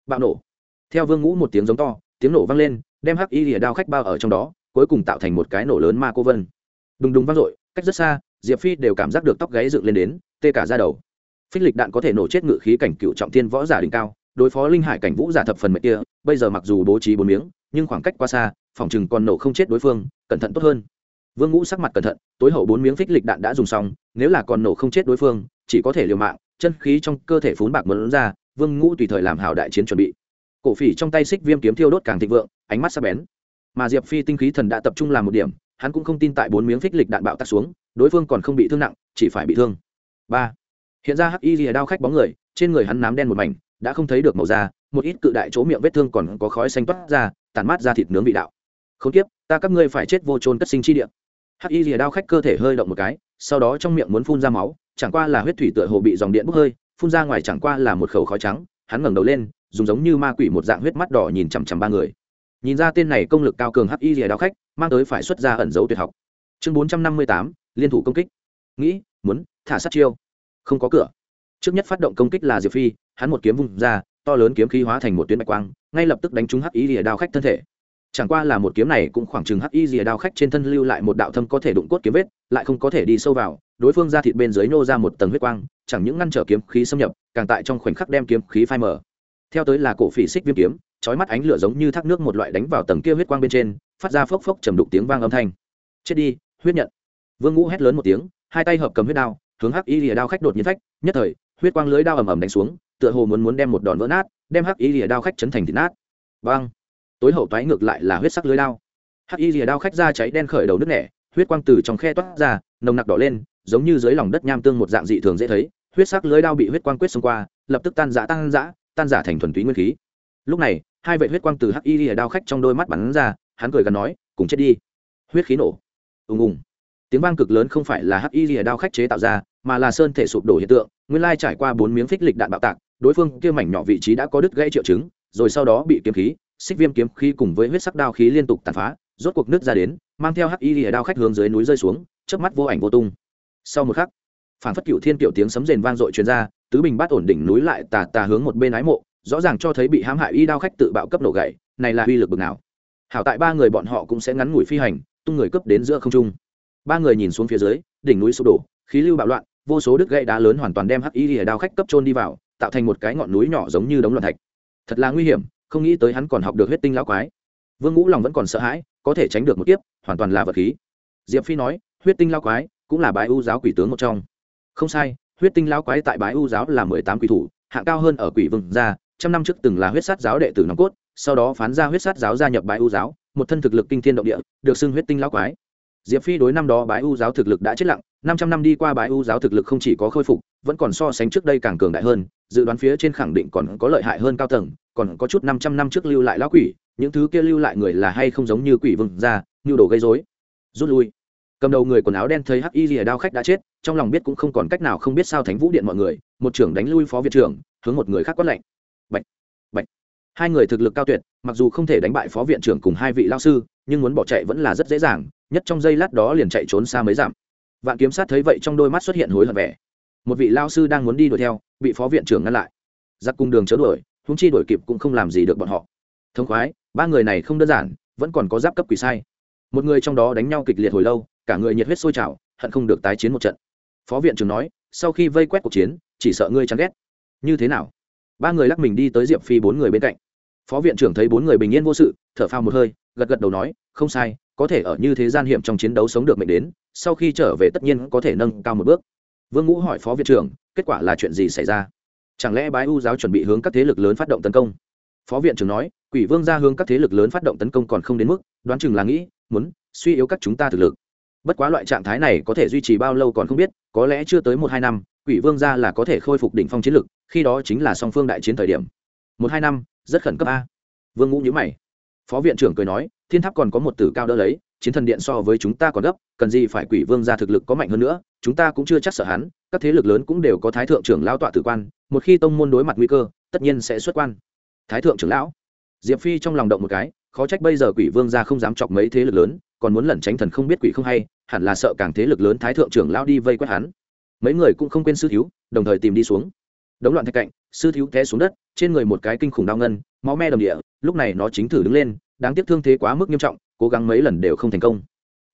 Bạo nổ. Theo vương ngũ một tiếng giống to, tiếng nổ vang lên, đem hắc y lìa đao khách bao ở trong đó, cuối cùng tạo thành một cái nổ lớn ma cô vân. Đùng đùng vang dội, cách rất xa, diệp phi đều cảm giác được tóc gáy dựng lên đến, tê cả ra đầu. Phích lịch đạn có thể nổ chết ngự khí cảnh cựu trọng thiên võ giả đỉnh cao, đối phó linh hải cảnh vũ giả thập phần mệnh kia, bây giờ mặc dù bố trí bốn miếng, nhưng khoảng cách quá xa, phòng chừng còn nổ không chết đối phương, cẩn thận tốt hơn vương ngũ sắc mặt cẩn thận, tối hậu bốn miếng phích lịch đạn đã dùng xong, nếu là còn nổ không chết đối phương, chỉ có thể liều mạng, chân khí trong cơ thể phún bạc mẫn ra, vương ngũ tùy thời làm hảo đại chiến chuẩn bị. Cổ phỉ trong tay xích viêm kiếm thiêu đốt càng thịnh vượng, ánh mắt sắc bén. Mà diệp phi tinh khí thần đã tập trung làm một điểm, hắn cũng không tin tại bốn miếng phích lịch đạn bạo tắt xuống, đối phương còn không bị thương nặng, chỉ phải bị thương. Ba. Hiện ra hắc y rìa đao khách bóng người, trên người hắn nám đen một mảnh, đã không thấy được màu da, một ít cự đại chỗ miệng vết thương còn có khói xanh toát ra tàn mát ra thịt nướng vị đạo. Không tiếp ta các ngươi phải chết vô trôn cất sinh chi địa hắc y rìa đao khách cơ thể hơi động một cái, sau đó trong miệng muốn phun ra máu, chẳng qua là huyết thủy tựa hồ bị dòng điện bốc hơi, phun ra ngoài chẳng qua là một khẩu khói trắng, hắn ngẩng đầu lên, dùng giống như ma quỷ một dạng huyết mắt đỏ nhìn chằm chằm ba người. Nhìn ra tên này công lực cao cường hắc y rìa đao khách, mang tới phải xuất ra ẩn dấu tuyệt học. Chương bốn trăm năm mươi tám, liên thủ công kích. Nghĩ, muốn, thả sát chiêu. Không có cửa. Trước nhất phát động công kích là diệp phi, hắn một kiếm vung ra, to lớn kiếm khí hóa thành một tuyến bạch quang, ngay lập tức đánh trúng hắc y rìa đao khách thân thể chẳng qua là một kiếm này cũng khoảng chừng hắc y rìa đao khách trên thân lưu lại một đạo thâm có thể đụng cốt kiếm vết, lại không có thể đi sâu vào, đối phương ra thịt bên dưới nô ra một tầng huyết quang, chẳng những ngăn trở kiếm khí xâm nhập, càng tại trong khoảnh khắc đem kiếm khí phai mở theo tới là cổ phỉ xích viêm kiếm, chói mắt ánh lửa giống như thác nước một loại đánh vào tầng kia huyết quang bên trên, phát ra phốc phốc trầm đục tiếng vang âm thanh. Chết đi, huyết nhận. Vương ngũ hét lớn một tiếng, hai tay hợp cầm huyết đao, hướng hắc y rìa đao khách đột nhiên phách, nhất thời, huyết quang lưới đao ầm ầm đánh xuống, tựa hồ muốn muốn đem một đòn vỡ nát, đem hắc y rìa đao khách chấn thành thịt nát. Vang tối hậu toái ngược lại là huyết sắc lưới đao. Hắc y lìa đao khách ra cháy đen khởi đầu nước nẻ, huyết quang từ trong khe toát ra, nồng nặc đỏ lên, giống như dưới lòng đất nham tương một dạng dị thường dễ thấy. Huyết sắc lưới đao bị huyết quang quyết xông qua, lập tức tan rã tan rã, tan giả thành thuần túy nguyên khí. Lúc này, hai vệ huyết quang từ hắc y lìa đao khách trong đôi mắt bắn ra, hắn cười gần nói, cùng chết đi. Huyết khí nổ. Ùng ùng. Tiếng vang cực lớn không phải là hắc y lìa đao khách chế tạo ra, mà là sơn thể sụp đổ hiện tượng, nguyên lai trải qua bốn miếng phích lịch đạn bạo tạc, đối phương kia mảnh nhỏ vị trí đã có đứt gãy triệu chứng, rồi sau đó bị kiếm khí xích viêm kiếm khí cùng với huyết sắc đao khí liên tục tàn phá, rốt cuộc nước ra đến, mang theo hắc y lìa đao khách hướng dưới núi rơi xuống trước mắt vô ảnh vô tung. Sau một khắc phản phất cựu thiên kiểu tiếng sấm rền vang dội truyền ra, tứ bình bát ổn đỉnh núi lại tà tà hướng một bên ái mộ, rõ ràng cho thấy bị hãm hại y đao khách tự bạo cấp nổ gậy, này là uy lực bực nào. Hảo tại ba người bọn họ cũng sẽ ngắn ngủi phi hành, tung người cấp đến giữa không trung. Ba người nhìn xuống phía dưới, đỉnh núi sụp đổ, khí lưu bạo loạn, vô số đứt gãy đá lớn hoàn toàn đem hắc y lìa đao khách cấp trôn đi vào, tạo thành một cái ngọn núi nhỏ giống như đống loạn thạch. Thật là nguy hiểm không nghĩ tới hắn còn học được huyết tinh lão quái. Vương ngũ lòng vẫn còn sợ hãi, có thể tránh được một kiếp, hoàn toàn là vật khí. Diệp phi nói, huyết tinh lão quái cũng là bái u giáo quỷ tướng một trong. Không sai, huyết tinh lão quái tại bái u giáo là mười tám quỷ thủ, hạng cao hơn ở quỷ vương gia, trăm năm trước từng là huyết sát giáo đệ tử nòng cốt, sau đó phán ra huyết sát giáo gia nhập bái u giáo, một thân thực lực kinh thiên động địa, được xưng huyết tinh lão quái. Diệp phi đối năm đó bái u giáo thực lực đã chết lặng, năm trăm năm đi qua bái u giáo thực lực không chỉ có khôi phục, vẫn còn so sánh trước đây càng cường đại hơn, dự đoán phía trên khẳng định còn có lợi hại hơn cao tầng còn có chút năm trăm năm trước lưu lại lão quỷ những thứ kia lưu lại người là hay không giống như quỷ vương ra như đồ gây dối rút lui. Cầm đầu người quần áo đen thấy hắc y rìa đao khách đã chết trong lòng biết cũng không còn cách nào không biết sao thánh vũ điện mọi người một trưởng đánh lui phó viện trưởng hướng một người khác quát lệnh Bạch, bạch. hai người thực lực cao tuyệt mặc dù không thể đánh bại phó viện trưởng cùng hai vị lao sư nhưng muốn bỏ chạy vẫn là rất dễ dàng nhất trong giây lát đó liền chạy trốn xa mấy dặm. Vạn kiếm sát thấy vậy trong đôi mắt xuất hiện hối hận vẻ. Một vị lao sư đang muốn đi đuổi theo bị phó viện trưởng ngăn lại. Giặc cung đường chớ đuổi húng chi đổi kịp cũng không làm gì được bọn họ. Thông khoái, ba người này không đơn giản, vẫn còn có giáp cấp quỷ sai. Một người trong đó đánh nhau kịch liệt hồi lâu, cả người nhiệt huyết sôi trào, hận không được tái chiến một trận. Phó viện trưởng nói, sau khi vây quét cuộc chiến, chỉ sợ ngươi chán ghét. Như thế nào? Ba người lắc mình đi tới diệp phi bốn người bên cạnh. Phó viện trưởng thấy bốn người bình yên vô sự, thở phao một hơi, gật gật đầu nói, không sai, có thể ở như thế gian hiểm trong chiến đấu sống được mệnh đến, sau khi trở về tất nhiên có thể nâng cao một bước. Vương ngũ hỏi phó viện trưởng, kết quả là chuyện gì xảy ra? Chẳng lẽ bái u giáo chuẩn bị hướng các thế lực lớn phát động tấn công? Phó viện trưởng nói, quỷ vương ra hướng các thế lực lớn phát động tấn công còn không đến mức, đoán chừng là nghĩ, muốn suy yếu các chúng ta thực lực. Bất quá loại trạng thái này có thể duy trì bao lâu còn không biết, có lẽ chưa tới một hai năm, quỷ vương ra là có thể khôi phục đỉnh phong chiến lực, khi đó chính là song phương đại chiến thời điểm. Một hai năm, rất khẩn cấp a. Vương ngũ nhữ mày. Phó viện trưởng cười nói, thiên tháp còn có một tử cao đỡ lấy chiến thần điện so với chúng ta còn gấp, cần gì phải quỷ vương ra thực lực có mạnh hơn nữa, chúng ta cũng chưa chắc sợ hắn, các thế lực lớn cũng đều có thái thượng trưởng lao tọa tử quan, một khi tông môn đối mặt nguy cơ, tất nhiên sẽ xuất quan. Thái thượng trưởng lão. Diệp phi trong lòng động một cái, khó trách bây giờ quỷ vương ra không dám chọc mấy thế lực lớn, còn muốn lẩn tránh thần không biết quỷ không hay, hẳn là sợ càng thế lực lớn thái thượng trưởng lão đi vây quét hắn. Mấy người cũng không quên sư thiếu, đồng thời tìm đi xuống. Đống loạn thạch cạnh, sư thiếu té xuống đất, trên người một cái kinh khủng đau ngân, máu me đầm địa, lúc này nó chính thử đứng lên, đáng tiếc thương thế quá mức nghiêm trọng cố gắng mấy lần đều không thành công.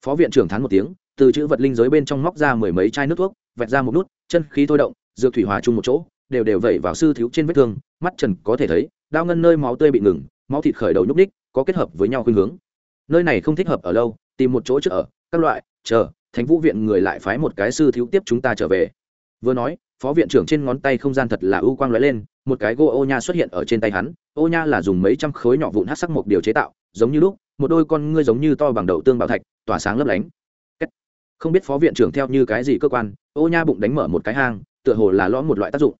Phó viện trưởng thán một tiếng, từ chữ vật linh giới bên trong móc ra mười mấy chai nước thuốc, vẹt ra một nút, chân khí thôi động, dược thủy hòa chung một chỗ, đều đều vẩy vào sư thiếu trên vết thương, mắt trần có thể thấy đau ngân nơi máu tươi bị ngừng, máu thịt khởi đầu nhúc ních có kết hợp với nhau khuynh hướng. Nơi này không thích hợp ở lâu, tìm một chỗ trước ở, các loại, chờ, thánh vũ viện người lại phái một cái sư thiếu tiếp chúng ta trở về. Vừa nói, phó viện trưởng trên ngón tay không gian thật là ưu quang lóe lên, một cái gỗ ô nha xuất hiện ở trên tay hắn, ô nha là dùng mấy trăm khối nhỏ vụn hát sắc một điều chế tạo, giống như lúc một đôi con ngươi giống như to bằng đậu tương bảo thạch, tỏa sáng lấp lánh. Không biết phó viện trưởng theo như cái gì cơ quan, ô nha bụng đánh mở một cái hang, tựa hồ là lõm một loại tác dụng.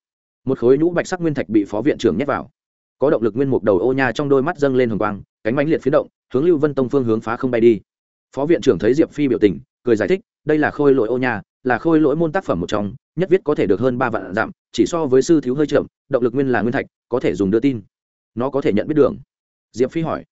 Một khối nhũ bạch sắc nguyên thạch bị phó viện trưởng nhét vào. Có động lực nguyên mục đầu ô nha trong đôi mắt dâng lên hồng quang, cánh bánh liệt phiến động, hướng lưu vân tông phương hướng phá không bay đi. Phó viện trưởng thấy diệp phi biểu tình, cười giải thích, đây là khôi lỗi ô nha, là khôi lỗi môn tác phẩm một trong, nhất viết có thể được hơn ba vạn dặm, chỉ so với sư thiếu hơi chậm, động lực nguyên là nguyên thạch, có thể dùng đưa tin. Nó có thể nhận biết đường. Diệp phi hỏi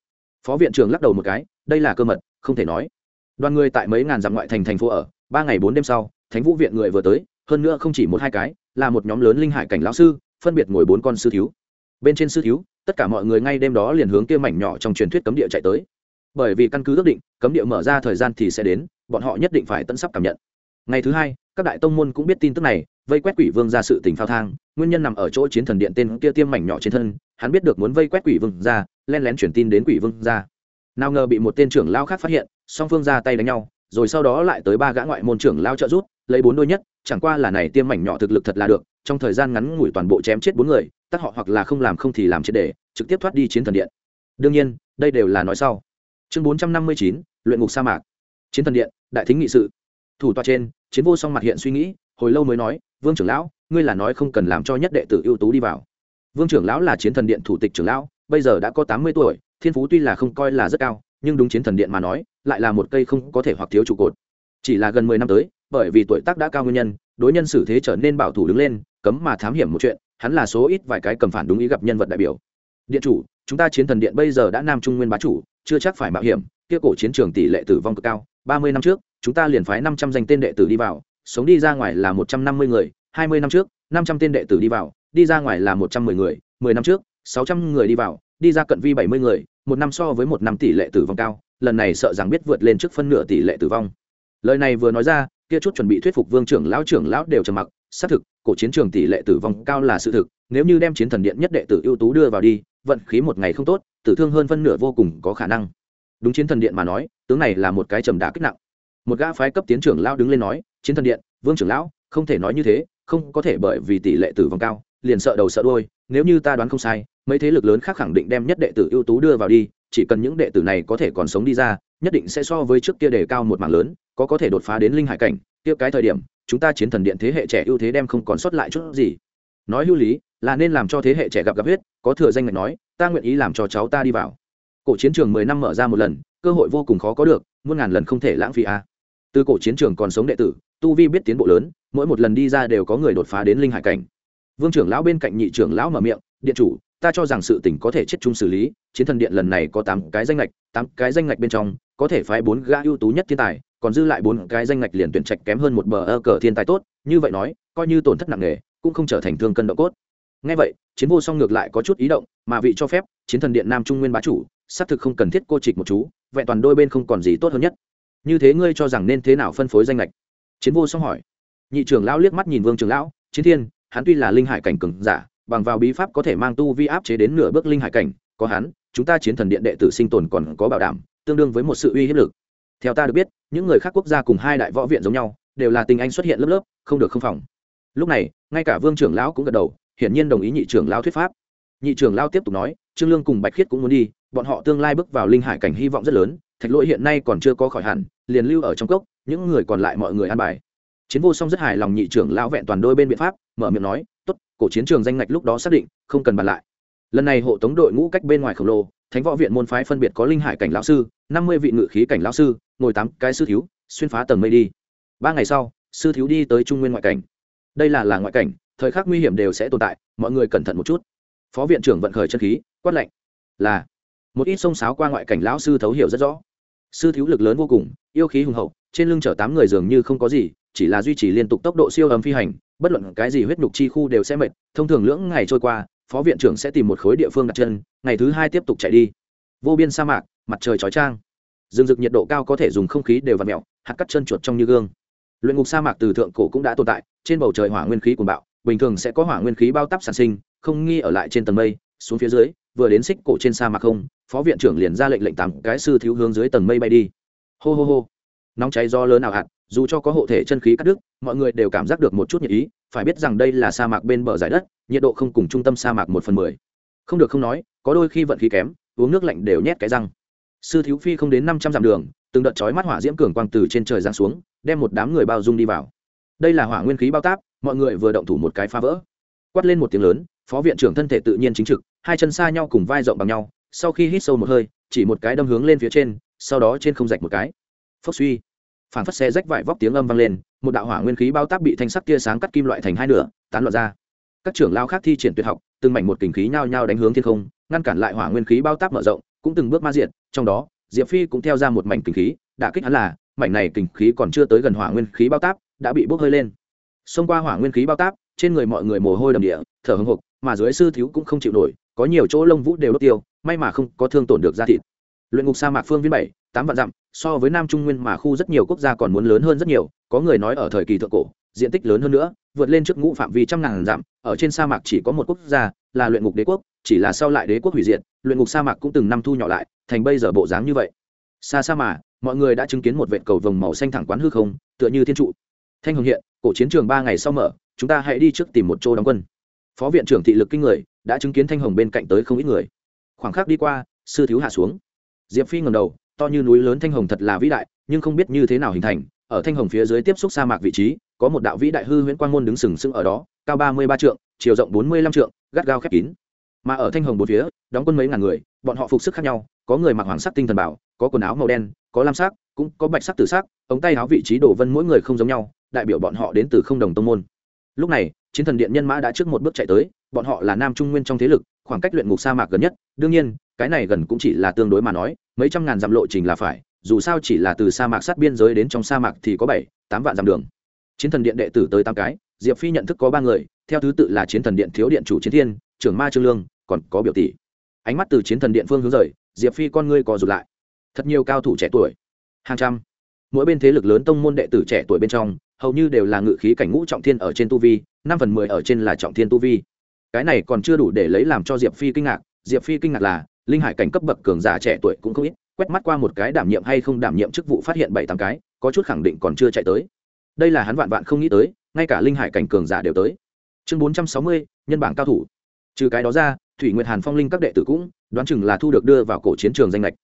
phó viện trưởng lắc đầu một cái, đây là cơ mật, không thể nói. Đoàn người tại mấy ngàn dặm ngoại thành thành phố ở, ba ngày bốn đêm sau, thánh vũ viện người vừa tới, hơn nữa không chỉ một hai cái, là một nhóm lớn linh hải cảnh lão sư, phân biệt ngồi bốn con sư thiếu. Bên trên sư thiếu, tất cả mọi người ngay đêm đó liền hướng kia mảnh nhỏ trong truyền thuyết cấm địa chạy tới. Bởi vì căn cứ ước định, cấm địa mở ra thời gian thì sẽ đến, bọn họ nhất định phải tận sắp cảm nhận. Ngày thứ hai, các đại tông môn cũng biết tin tức này, vây quét quỷ vương ra sự tình phao thang, nguyên nhân nằm ở chỗ chiến thần điện tên kia tiêm mảnh nhỏ trên thân, hắn biết được muốn vây quét quỷ vương ra len lén chuyển tin đến quỷ vương ra nào ngờ bị một tên trưởng lao khác phát hiện, song phương ra tay đánh nhau, rồi sau đó lại tới ba gã ngoại môn trưởng lao trợ rút lấy bốn đôi nhất, chẳng qua là này tiêm mảnh nhỏ thực lực thật là được, trong thời gian ngắn ngủi toàn bộ chém chết bốn người tắt họ hoặc là không làm không thì làm chết để, trực tiếp thoát đi chiến thần điện. Đương nhiên, đây đều là nói sau. Chương bốn trăm năm mươi chín, luyện ngục sa mạc. Chiến thần điện, đại thính nghị sự. Thủ tọa trên, chiến vô song mặt hiện suy nghĩ, hồi lâu mới nói, vương trưởng lão, ngươi là nói không cần làm cho nhất đệ tử ưu tú đi vào. Vương trưởng lão là chiến thần điện thủ tịch trưởng lão bây giờ đã có tám mươi tuổi, thiên phú tuy là không coi là rất cao, nhưng đúng chiến thần điện mà nói, lại là một cây không có thể hoặc thiếu trụ cột. Chỉ là gần mười năm tới, bởi vì tuổi tác đã cao nguyên nhân, đối nhân xử thế trở nên bảo thủ đứng lên, cấm mà thám hiểm một chuyện, hắn là số ít vài cái cầm phản đúng ý gặp nhân vật đại biểu. Điện chủ, chúng ta chiến thần điện bây giờ đã nam trung nguyên bá chủ, chưa chắc phải mạo hiểm, kia cổ chiến trường tỷ lệ tử vong cực cao, ba mươi năm trước, chúng ta liền phái năm trăm danh tên đệ tử đi vào, sống đi ra ngoài là một trăm năm mươi người, hai mươi năm trước, năm trăm tên đệ tử đi vào, đi ra ngoài là một trăm mười người, mười năm trước sáu trăm người đi vào, đi ra cận vi bảy mươi người, một năm so với một năm tỷ lệ tử vong cao, lần này sợ rằng biết vượt lên trước phân nửa tỷ lệ tử vong. Lời này vừa nói ra, kia chút chuẩn bị thuyết phục vương trưởng lão trưởng lão đều trầm mặc, xác thực, cổ chiến trường tỷ lệ tử vong cao là sự thực, nếu như đem chiến thần điện nhất đệ tử ưu tú đưa vào đi, vận khí một ngày không tốt, tử thương hơn phân nửa vô cùng có khả năng. Đúng chiến thần điện mà nói, tướng này là một cái trầm đá kích nặng. Một gã phái cấp tiến trưởng lão đứng lên nói, chiến thần điện, vương trưởng lão, không thể nói như thế, không có thể bởi vì tỷ lệ tử vong cao, liền sợ đầu sợ đôi nếu như ta đoán không sai mấy thế lực lớn khác khẳng định đem nhất đệ tử ưu tú đưa vào đi, chỉ cần những đệ tử này có thể còn sống đi ra, nhất định sẽ so với trước kia đề cao một mảng lớn, có có thể đột phá đến linh hải cảnh, kia cái thời điểm, chúng ta chiến thần điện thế hệ trẻ ưu thế đem không còn sót lại chút gì. Nói hữu lý, là nên làm cho thế hệ trẻ gặp gặp huyết, có thừa danh ngạch nói, ta nguyện ý làm cho cháu ta đi vào. Cổ chiến trường mười năm mở ra một lần, cơ hội vô cùng khó có được, muôn ngàn lần không thể lãng phí a à. từ cổ chiến trường còn sống đệ tử, tu vi biết tiến bộ lớn, mỗi một lần đi ra đều có người đột phá đến linh hải cảnh. Vương trưởng lão bên cạnh nhị trưởng lão mở miệng, điện chủ ta cho rằng sự tỉnh có thể chết chung xử lý, chiến thần điện lần này có tám cái danh lệch tám cái danh lệch bên trong, có thể phái bốn gã ưu tú nhất thiên tài, còn dư lại bốn cái danh lệch liền tuyển trạch kém hơn một bờ ơ cờ thiên tài tốt, như vậy nói, coi như tổn thất nặng nề, cũng không trở thành thương cân độ cốt. Ngay vậy, chiến vô song ngược lại có chút ý động, mà vị cho phép, chiến thần điện nam trung nguyên bá chủ, xác thực không cần thiết cô trịch một chú, vẹn toàn đôi bên không còn gì tốt hơn nhất. Như thế ngươi cho rằng nên thế nào phân phối danh lệch chiến vô song hỏi. Nhị trưởng lão liếc mắt nhìn vương trưởng lão, chiến thiên, hắn tuy là linh hải cảnh cường giả bằng vào bí pháp có thể mang tu vi áp chế đến nửa bước linh hải cảnh, có hắn, chúng ta chiến thần điện đệ tử sinh tồn còn có bảo đảm, tương đương với một sự uy hiếp lực. Theo ta được biết, những người khác quốc gia cùng hai đại võ viện giống nhau, đều là tình anh xuất hiện lớp lớp, không được không phòng. Lúc này, ngay cả vương trưởng lão cũng gật đầu, hiển nhiên đồng ý nhị trưởng lão thuyết pháp. Nhị trưởng lão tiếp tục nói, trương lương cùng bạch khiết cũng muốn đi, bọn họ tương lai bước vào linh hải cảnh hy vọng rất lớn, thạch lỗi hiện nay còn chưa có khỏi hẳn, liền lưu ở trong cốc, những người còn lại mọi người an bài. Chiến vô song rất hài lòng nhị trưởng lão vẹn toàn đôi bên biện pháp, mở miệng nói cổ chiến trường danh ngạch lúc đó xác định, không cần bàn lại. Lần này hộ tống đội ngũ cách bên ngoài khổng lồ, thánh võ viện môn phái phân biệt có linh hải cảnh lão sư, năm mươi vị ngự khí cảnh lão sư, ngồi tám cái sư thiếu, xuyên phá tầng mây đi. Ba ngày sau, sư thiếu đi tới trung nguyên ngoại cảnh. Đây là là ngoại cảnh, thời khắc nguy hiểm đều sẽ tồn tại, mọi người cẩn thận một chút. Phó viện trưởng vận khởi chân khí, quát lệnh là, một ít sông sáo qua ngoại cảnh lão sư thấu hiểu rất rõ. Sư thiếu lực lớn vô cùng, yêu khí hùng hậu, trên lưng chở tám người dường như không có gì chỉ là duy trì liên tục tốc độ siêu âm phi hành, bất luận cái gì huyết nhục chi khu đều sẽ mệt. Thông thường lưỡng ngày trôi qua, phó viện trưởng sẽ tìm một khối địa phương đặt chân, ngày thứ hai tiếp tục chạy đi. Vô biên sa mạc, mặt trời chói trang rừng rực nhiệt độ cao có thể dùng không khí đều v ặ mẹo hạt cắt chân chuột trong như gương. Luyện ngục sa mạc từ thượng cổ cũng đã tồn tại, trên bầu trời hỏa nguyên khí cuồng bạo, bình thường sẽ có hỏa nguyên khí bao tắp sản sinh, không nghi ở lại trên tầng mây, xuống phía dưới, vừa đến xích cổ trên sa mạc không, phó viện trưởng liền ra lệnh lệnh tám cái sư thiếu hướng dưới tầng mây bay đi. Hô hô hô. Nóng cháy do lớn nào hạt dù cho có hộ thể chân khí cắt đứt, mọi người đều cảm giác được một chút nhiệt ý, phải biết rằng đây là sa mạc bên bờ giải đất, nhiệt độ không cùng trung tâm sa mạc một phần mười. Không được không nói, có đôi khi vận khí kém, uống nước lạnh đều nhét cái răng. Sư thiếu phi không đến năm trăm dặm đường, từng đợt chói mắt hỏa diễm cường quang từ trên trời giáng xuống, đem một đám người bao dung đi vào. Đây là hỏa nguyên khí bao táp, mọi người vừa động thủ một cái phá vỡ. Quát lên một tiếng lớn, phó viện trưởng thân thể tự nhiên chính trực, hai chân xa nhau cùng vai rộng bằng nhau, sau khi hít sâu một hơi, chỉ một cái đâm hướng lên phía trên, sau đó trên không rạch một cái. Phốc suy phản phất xe rách vải vóc tiếng âm vang lên, một đạo hỏa nguyên khí bao táp bị thanh sắc tia sáng cắt kim loại thành hai nửa, tán loạn ra. Các trưởng lao khác thi triển tuyệt học, từng mảnh một kình khí nhao nhao đánh hướng thiên không, ngăn cản lại hỏa nguyên khí bao táp mở rộng, cũng từng bước ma diện trong đó, diệp phi cũng theo ra một mảnh kình khí, đã kích hắn là, mảnh này kình khí còn chưa tới gần hỏa nguyên khí bao táp đã bị bốc hơi lên. Xông qua hỏa nguyên khí bao táp trên người mọi người mồ hôi đầm địa, thở hưng hục mà dưới sư thiếu cũng không chịu nổi, có nhiều chỗ lông vũ đều đốt tiêu, may mà không có thương tổn được da thịt. Luyện ngục sa mạc phương viên bảy tám vạn dặm, so với nam trung nguyên mà khu rất nhiều quốc gia còn muốn lớn hơn rất nhiều, có người nói ở thời kỳ thượng cổ, diện tích lớn hơn nữa, vượt lên trước ngũ phạm vi trăm ngàn dặm, ở trên sa mạc chỉ có một quốc gia, là luyện ngục đế quốc, chỉ là sau lại đế quốc hủy diệt, luyện ngục sa mạc cũng từng năm thu nhỏ lại, thành bây giờ bộ dáng như vậy. Xa xa mà, mọi người đã chứng kiến một vệt cầu vồng màu xanh thẳng quán hư không, tựa như thiên trụ. Thanh hồng hiện, cổ chiến trường ba ngày sau mở, chúng ta hãy đi trước tìm một chỗ đóng quân. Phó viện trưởng thị lực kinh người, đã chứng kiến thanh hồng bên cạnh tới không ít người. Khoảng khắc đi qua, sư thiếu hạ xuống. Diệp phi ngầm đầu to như núi lớn thanh hồng thật là vĩ đại, nhưng không biết như thế nào hình thành, ở thanh hồng phía dưới tiếp xúc sa mạc vị trí, có một đạo vĩ đại hư huyễn quang môn đứng sừng sững ở đó, cao ba mươi ba trượng, chiều rộng bốn mươi lăm trượng, gắt gao khép kín. Mà ở thanh hồng bốn phía, đóng quân mấy ngàn người, bọn họ phục sức khác nhau, có người mặc hoàng sắc tinh thần bảo, có quần áo màu đen, có lam sắc, cũng có bạch sắc tử sắc, ống tay áo vị trí đổ vân mỗi người không giống nhau, đại biểu bọn họ đến từ không đồng tông môn. Lúc này, chiến thần điện nhân mã đã trước một bước chạy tới, bọn họ là nam trung nguyên trong thế lực, khoảng cách luyện ngục sa mạc gần nhất, đương nhiên, cái này gần cũng chỉ là tương đối mà nói mấy trăm ngàn dặm lộ trình là phải, dù sao chỉ là từ sa mạc sát biên giới đến trong sa mạc thì có bảy, tám vạn dặm đường. Chiến thần điện đệ tử tới tám cái, diệp phi nhận thức có ba người, theo thứ tự là chiến thần điện thiếu điện chủ chiến thiên, trưởng ma trương lương, còn có biểu tỷ. Ánh mắt từ chiến thần điện phương hướng rời, diệp phi con ngươi co rụt lại. Thật nhiều cao thủ trẻ tuổi, hàng trăm. Mỗi bên thế lực lớn tông môn đệ tử trẻ tuổi bên trong, hầu như đều là ngự khí cảnh ngũ trọng thiên ở trên tu vi, năm phần mười ở trên là trọng thiên tu vi. Cái này còn chưa đủ để lấy làm cho diệp phi kinh ngạc. Diệp phi kinh ngạc là linh hải cảnh cấp bậc cường giả trẻ tuổi cũng không ít, quét mắt qua một cái đảm nhiệm hay không đảm nhiệm chức vụ phát hiện bảy tám cái, có chút khẳng định còn chưa chạy tới. Đây là hắn vạn vạn không nghĩ tới, ngay cả linh hải cảnh cường giả đều tới. Chương bốn trăm sáu mươi, nhân bảng cao thủ. Trừ cái đó ra, thủy nguyệt hàn phong linh các đệ tử cũng, đoán chừng là thu được đưa vào cổ chiến trường danh lệch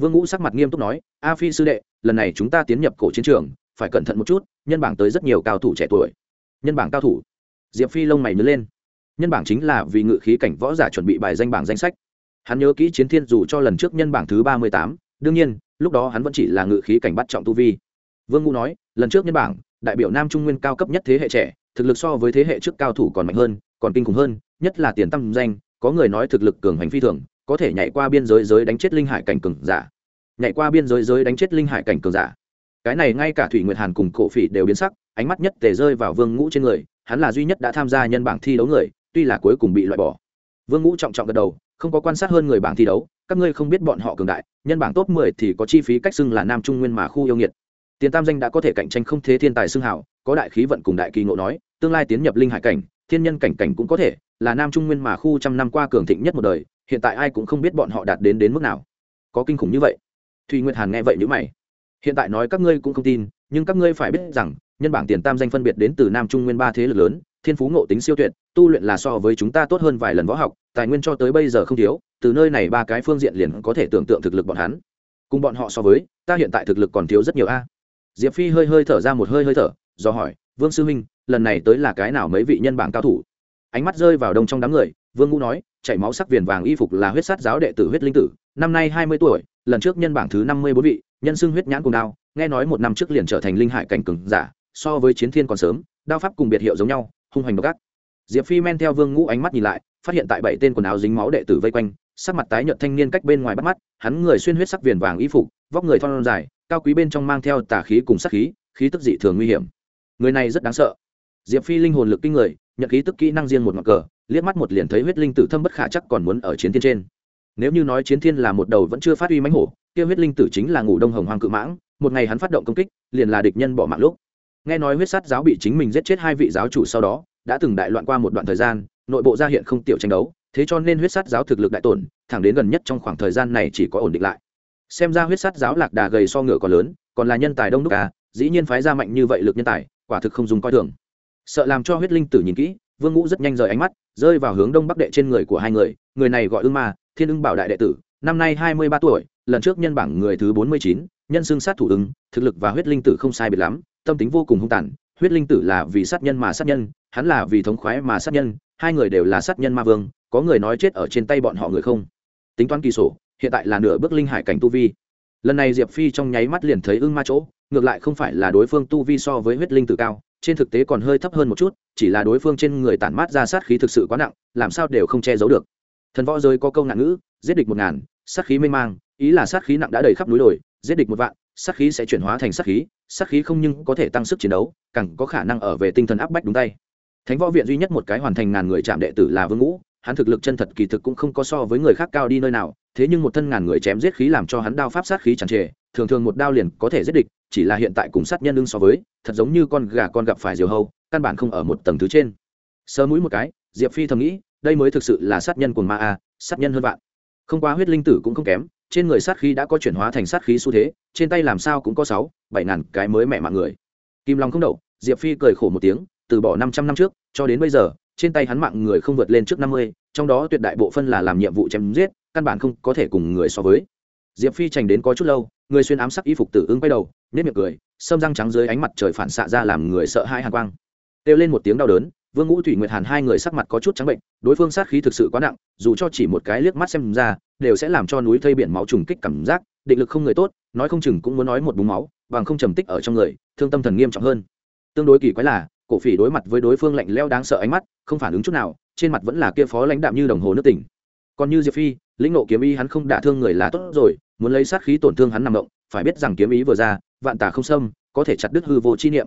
vương ngũ sắc mặt nghiêm túc nói, a phi sư đệ, lần này chúng ta tiến nhập cổ chiến trường, phải cẩn thận một chút, nhân bảng tới rất nhiều cao thủ trẻ tuổi. Nhân bảng cao thủ. Diệp phi lông mày nhớ lên. Nhân bảng chính là vì ngự khí cảnh võ giả chuẩn bị bài danh bảng danh sách hắn nhớ kỹ chiến thiên dù cho lần trước nhân bảng thứ ba mươi tám, đương nhiên, lúc đó hắn vẫn chỉ là ngự khí cảnh bắt trọng tu vi. Vương ngũ nói, lần trước nhân bảng, đại biểu nam trung nguyên cao cấp nhất thế hệ trẻ, thực lực so với thế hệ trước cao thủ còn mạnh hơn, còn kinh khủng hơn, nhất là tiền tăng danh, có người nói thực lực cường hành phi thường, có thể nhảy qua biên giới giới đánh chết linh hải cảnh cường giả. Nhảy qua biên giới giới đánh chết linh hải cảnh cường giả. Cái này ngay cả thủy nguyệt hàn cùng cổ phỉ đều biến sắc, ánh mắt nhất tề rơi vào vương ngũ trên người, hắn là duy nhất đã tham gia nhân bảng thi đấu người, tuy là cuối cùng bị loại bỏ. Vương ngũ trọng trọng gật đầu không có quan sát hơn người bảng thi đấu, các ngươi không biết bọn họ cường đại, nhân bảng top mười thì có chi phí cách xưng là nam trung nguyên mà khu yêu nghiệt. Tiền tam danh đã có thể cạnh tranh không thế thiên tài xưng hảo có đại khí vận cùng đại kỳ ngộ nói, tương lai tiến nhập linh hải cảnh, thiên nhân cảnh cảnh cũng có thể, là nam trung nguyên mà khu trăm năm qua cường thịnh nhất một đời, hiện tại ai cũng không biết bọn họ đạt đến đến mức nào. Có kinh khủng như vậy? Thùy nguyệt hàn nghe vậy nhữ mày. Hiện tại nói các ngươi cũng không tin, nhưng các ngươi phải biết rằng, nhân bảng tiền tam danh phân biệt đến từ nam trung nguyên ba thế lực lớn thiên phú ngộ tính siêu tuyệt, tu luyện là so với chúng ta tốt hơn vài lần võ học, tài nguyên cho tới bây giờ không thiếu, từ nơi này ba cái phương diện liền có thể tưởng tượng thực lực bọn hắn. Cùng bọn họ so với, ta hiện tại thực lực còn thiếu rất nhiều a. Diệp phi hơi hơi thở ra một hơi hơi thở, do hỏi, vương sư huynh, lần này tới là cái nào mấy vị nhân bảng cao thủ? Ánh mắt rơi vào đông trong đám người, vương ngũ nói, chảy máu sắc viền vàng y phục là huyết sát giáo đệ tử huyết linh tử, năm nay hai mươi tuổi, lần trước nhân bảng thứ năm mươi bốn vị, nhân xưng huyết nhãn cùng đao, nghe nói một năm trước liền trở thành linh hải cảnh cường giả, so với chiến thiên còn sớm, đao pháp cùng biệt hiệu giống nhau hung hoành độc ác. Diệp phi men theo vương ngũ ánh mắt nhìn lại, phát hiện tại bảy tên quần áo dính máu đệ tử vây quanh, sắc mặt tái nhợt thanh niên cách bên ngoài bắt mắt, hắn người xuyên huyết sắc viền vàng y phục, vóc người thon dài, cao quý bên trong mang theo tà khí cùng sắc khí khí tức dị thường nguy hiểm. Người này rất đáng sợ. Diệp phi linh hồn lực kinh người, nhận khí tức kỹ năng riêng một ngọn cờ, liếc mắt một liền thấy huyết linh tử thâm bất khả chắc còn muốn ở chiến thiên trên. Nếu như nói chiến thiên là một đầu vẫn chưa phát huy mãnh hổ, kia huyết linh tử chính là ngủ đông hồng hoang cự mãng, một ngày hắn phát động công kích, liền là địch nhân bỏ mạng lúc nghe nói huyết sát giáo bị chính mình giết chết hai vị giáo chủ sau đó, đã từng đại loạn qua một đoạn thời gian, nội bộ ra hiện không tiểu tranh đấu, thế cho nên huyết sát giáo thực lực đại tổn, thẳng đến gần nhất trong khoảng thời gian này chỉ có ổn định lại. Xem ra huyết sát giáo lạc đà gầy so ngựa còn lớn, còn là nhân tài đông đúc à dĩ nhiên phái ra mạnh như vậy lực nhân tài, quả thực không dùng coi thường. Sợ làm cho huyết linh tử nhìn kỹ, vương ngũ rất nhanh rời ánh mắt, rơi vào hướng đông bắc đệ trên người của hai người người này gọi ưng ma, thiên ưng bảo đại đệ tử, năm nay hai mươi ba tuổi, lần trước nhân bảng người thứ bốn mươi chín nhân xương sát thủ ứng, thực lực và huyết linh tử không sai biệt lắm, tâm tính vô cùng hung tàn, huyết linh tử là vì sát nhân mà sát nhân, hắn là vì thống khoái mà sát nhân, hai người đều là sát nhân ma vương, có người nói chết ở trên tay bọn họ người không? Tính toán kỳ sổ, hiện tại là nửa bước linh hải cảnh tu vi. Lần này diệp phi trong nháy mắt liền thấy ưng ma chỗ, ngược lại không phải là đối phương tu vi so với huyết linh tử cao, trên thực tế còn hơi thấp hơn một chút, chỉ là đối phương trên người tản mát ra sát khí thực sự quá nặng, làm sao đều không che giấu được. Thần võ giới có câu ngạn ngữ, giết địch một ngàn, sát khí mênh mang, ý là sát khí nặng đã đầy khắp núi đồi giết địch một vạn, sát khí sẽ chuyển hóa thành sát khí sát khí không nhưng có thể tăng sức chiến đấu, càng có khả năng ở về tinh thần áp bách đúng tay. Thánh võ viện duy nhất một cái hoàn thành ngàn người chạm đệ tử là vương ngũ, hắn thực lực chân thật kỳ thực cũng không có so với người khác cao đi nơi nào, thế nhưng một thân ngàn người chém giết khí làm cho hắn đao pháp sát khí tràn trề, thường thường một đao liền có thể giết địch, chỉ là hiện tại cùng sát nhân lưng so với, thật giống như con gà con gặp phải diều hâu, căn bản không ở một tầng thứ trên. Sơ mũi một cái, diệp phi thầm nghĩ, đây mới thực sự là sát nhân của ma a, sát nhân hơn vạn. Không qua huyết linh tử cũng không kém trên người sát khí đã có chuyển hóa thành sát khí xu thế, trên tay làm sao cũng có sáu, bảy ngàn cái mới mẹ mạng người. Kim long không đậu, diệp phi cười khổ một tiếng, từ bỏ năm trăm năm trước, cho đến bây giờ, trên tay hắn mạng người không vượt lên trước năm mươi, trong đó tuyệt đại bộ phân là làm nhiệm vụ chém giết, căn bản không có thể cùng người so với. Diệp phi trành đến có chút lâu, người xuyên ám sắc y phục tử ứng quay đầu nếp miệng cười, sâm răng trắng dưới ánh mặt trời phản xạ ra làm người sợ hai hàn quang. Kêu lên một tiếng đau đớn vương ngũ thủy nguyệt hàn hai người sắc mặt có chút trắng bệnh, đối phương sát khí thực sự quá nặng, dù cho chỉ một cái liếc mắt xem ra, đều sẽ làm cho núi thây biển máu trùng kích cảm giác, định lực không người tốt, nói không chừng cũng muốn nói một búng máu, bằng không trầm tích ở trong người, thương tâm thần nghiêm trọng hơn. Tương đối kỳ quái là, cổ phỉ đối mặt với đối phương lạnh leo đáng sợ ánh mắt, không phản ứng chút nào, trên mặt vẫn là kia phó lãnh đạm như đồng hồ nước tỉnh. Còn như diệp phi, lĩnh nộ kiếm ý hắn không đả thương người là tốt rồi, muốn lấy sát khí tổn thương hắn nằm động phải biết rằng kiếm ý vừa ra, vạn tà không xâm, có thể chặt đứt hư vô chi niệm.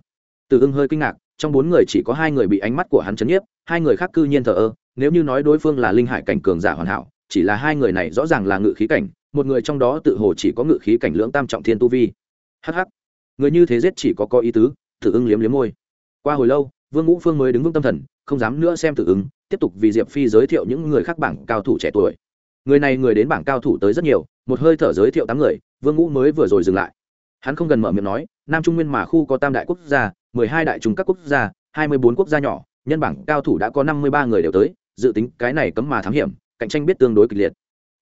Từ ưng hơi kinh ngạc trong bốn người chỉ có hai người bị ánh mắt của hắn chấn nhiếp, hai người khác cư nhiên thờ ơ, nếu như nói đối phương là linh hải cảnh cường giả hoàn hảo, chỉ là hai người này rõ ràng là ngự khí cảnh, một người trong đó tự hồ chỉ có ngự khí cảnh lưỡng tam trọng thiên tu vi. Hh người như thế giết chỉ có có ý tứ tử ưng liếm liếm môi. Qua hồi lâu, vương ngũ phương mới đứng vững tâm thần, không dám nữa xem tử ứng tiếp tục vì diệp phi giới thiệu những người khác bảng cao thủ trẻ tuổi. Người này người đến bảng cao thủ tới rất nhiều, một hơi thở giới thiệu tám người, vương ngũ mới vừa rồi dừng lại. Hắn không gần mở miệng nói, nam trung nguyên mà khu có tam đại quốc gia mười hai đại trung các quốc gia, hai mươi bốn quốc gia nhỏ, nhân bảng cao thủ đã có năm mươi ba người đều tới, dự tính cái này cấm mà thám hiểm, cạnh tranh biết tương đối kịch liệt.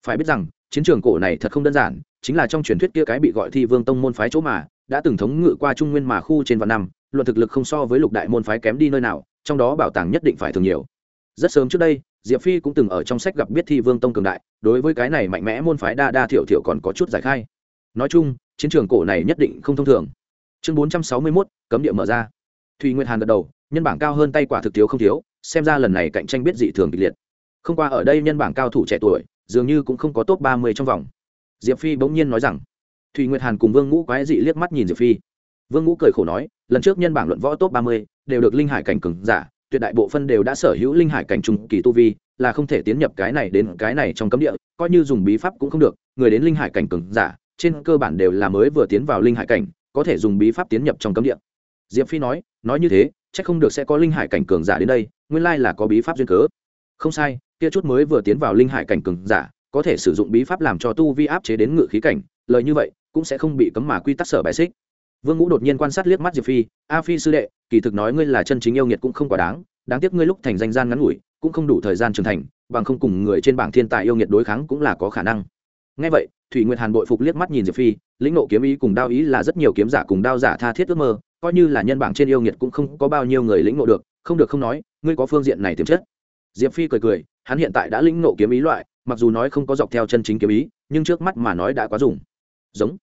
Phải biết rằng, chiến trường cổ này thật không đơn giản, chính là trong truyền thuyết kia cái bị gọi thi vương tông môn phái chỗ mà, đã từng thống ngự qua trung nguyên mà khu trên vạn năm, luận thực lực không so với lục đại môn phái kém đi nơi nào, trong đó bảo tàng nhất định phải thường nhiều. Rất sớm trước đây, diệp phi cũng từng ở trong sách gặp biết thi vương tông cường đại, đối với cái này mạnh mẽ môn phái đa đa thiểu thiểu còn có chút giải khai. Nói chung, chiến trường cổ này nhất định không thông thường chương bốn trăm sáu mươi mốt, cấm địa mở ra. Thùy nguyệt hàn gật đầu, nhân bảng cao hơn tay quả thực thiếu không thiếu, xem ra lần này cạnh tranh biết dị thường kịch liệt. Không qua ở đây nhân bảng cao thủ trẻ tuổi, dường như cũng không có top ba mươi trong vòng. Diệp phi bỗng nhiên nói rằng, thùy nguyệt hàn cùng vương ngũ quái dị liếc mắt nhìn diệp phi. Vương ngũ cười khổ nói, lần trước nhân bảng luận võ top ba mươi đều được linh hải cảnh cường giả, tuyệt đại bộ phân đều đã sở hữu linh hải cảnh trung kỳ tu vi, là không thể tiến nhập cái này đến cái này trong cấm địa, coi như dùng bí pháp cũng không được, người đến linh hải cảnh cường giả, trên cơ bản đều là mới vừa tiến vào linh hải cảnh có thể dùng bí pháp tiến nhập trong cấm địa. Diệp phi nói nói như thế, chắc không được sẽ có linh hải cảnh cường giả đến đây, nguyên lai là có bí pháp duyên cớ. Không sai, kia chút mới vừa tiến vào linh hải cảnh cường giả, có thể sử dụng bí pháp làm cho tu vi áp chế đến ngự khí cảnh, lời như vậy, cũng sẽ không bị cấm mà quy tắc sở bài xích. Vương ngũ đột nhiên quan sát liếc mắt diệp phi, a phi sư đệ, kỳ thực nói ngươi là chân chính yêu nghiệt cũng không quá đáng đáng tiếc ngươi lúc thành danh gian ngắn ngủi, cũng không đủ thời gian trưởng thành, bằng không cùng người trên bảng thiên tài yêu nghiệt đối kháng cũng là có khả năng ngay vậy, thủy nguyệt hàn bội phục liếc mắt nhìn diệp phi, lĩnh nộ kiếm ý cùng đao ý là rất nhiều kiếm giả cùng đao giả tha thiết ước mơ, coi như là nhân bảng trên yêu nghiệt cũng không có bao nhiêu người lĩnh nộ được, không được không nói, ngươi có phương diện này tiềm chất. Diệp phi cười cười, hắn hiện tại đã lĩnh nộ kiếm ý loại, mặc dù nói không có dọc theo chân chính kiếm ý, nhưng trước mắt mà nói đã quá dùng. Giống.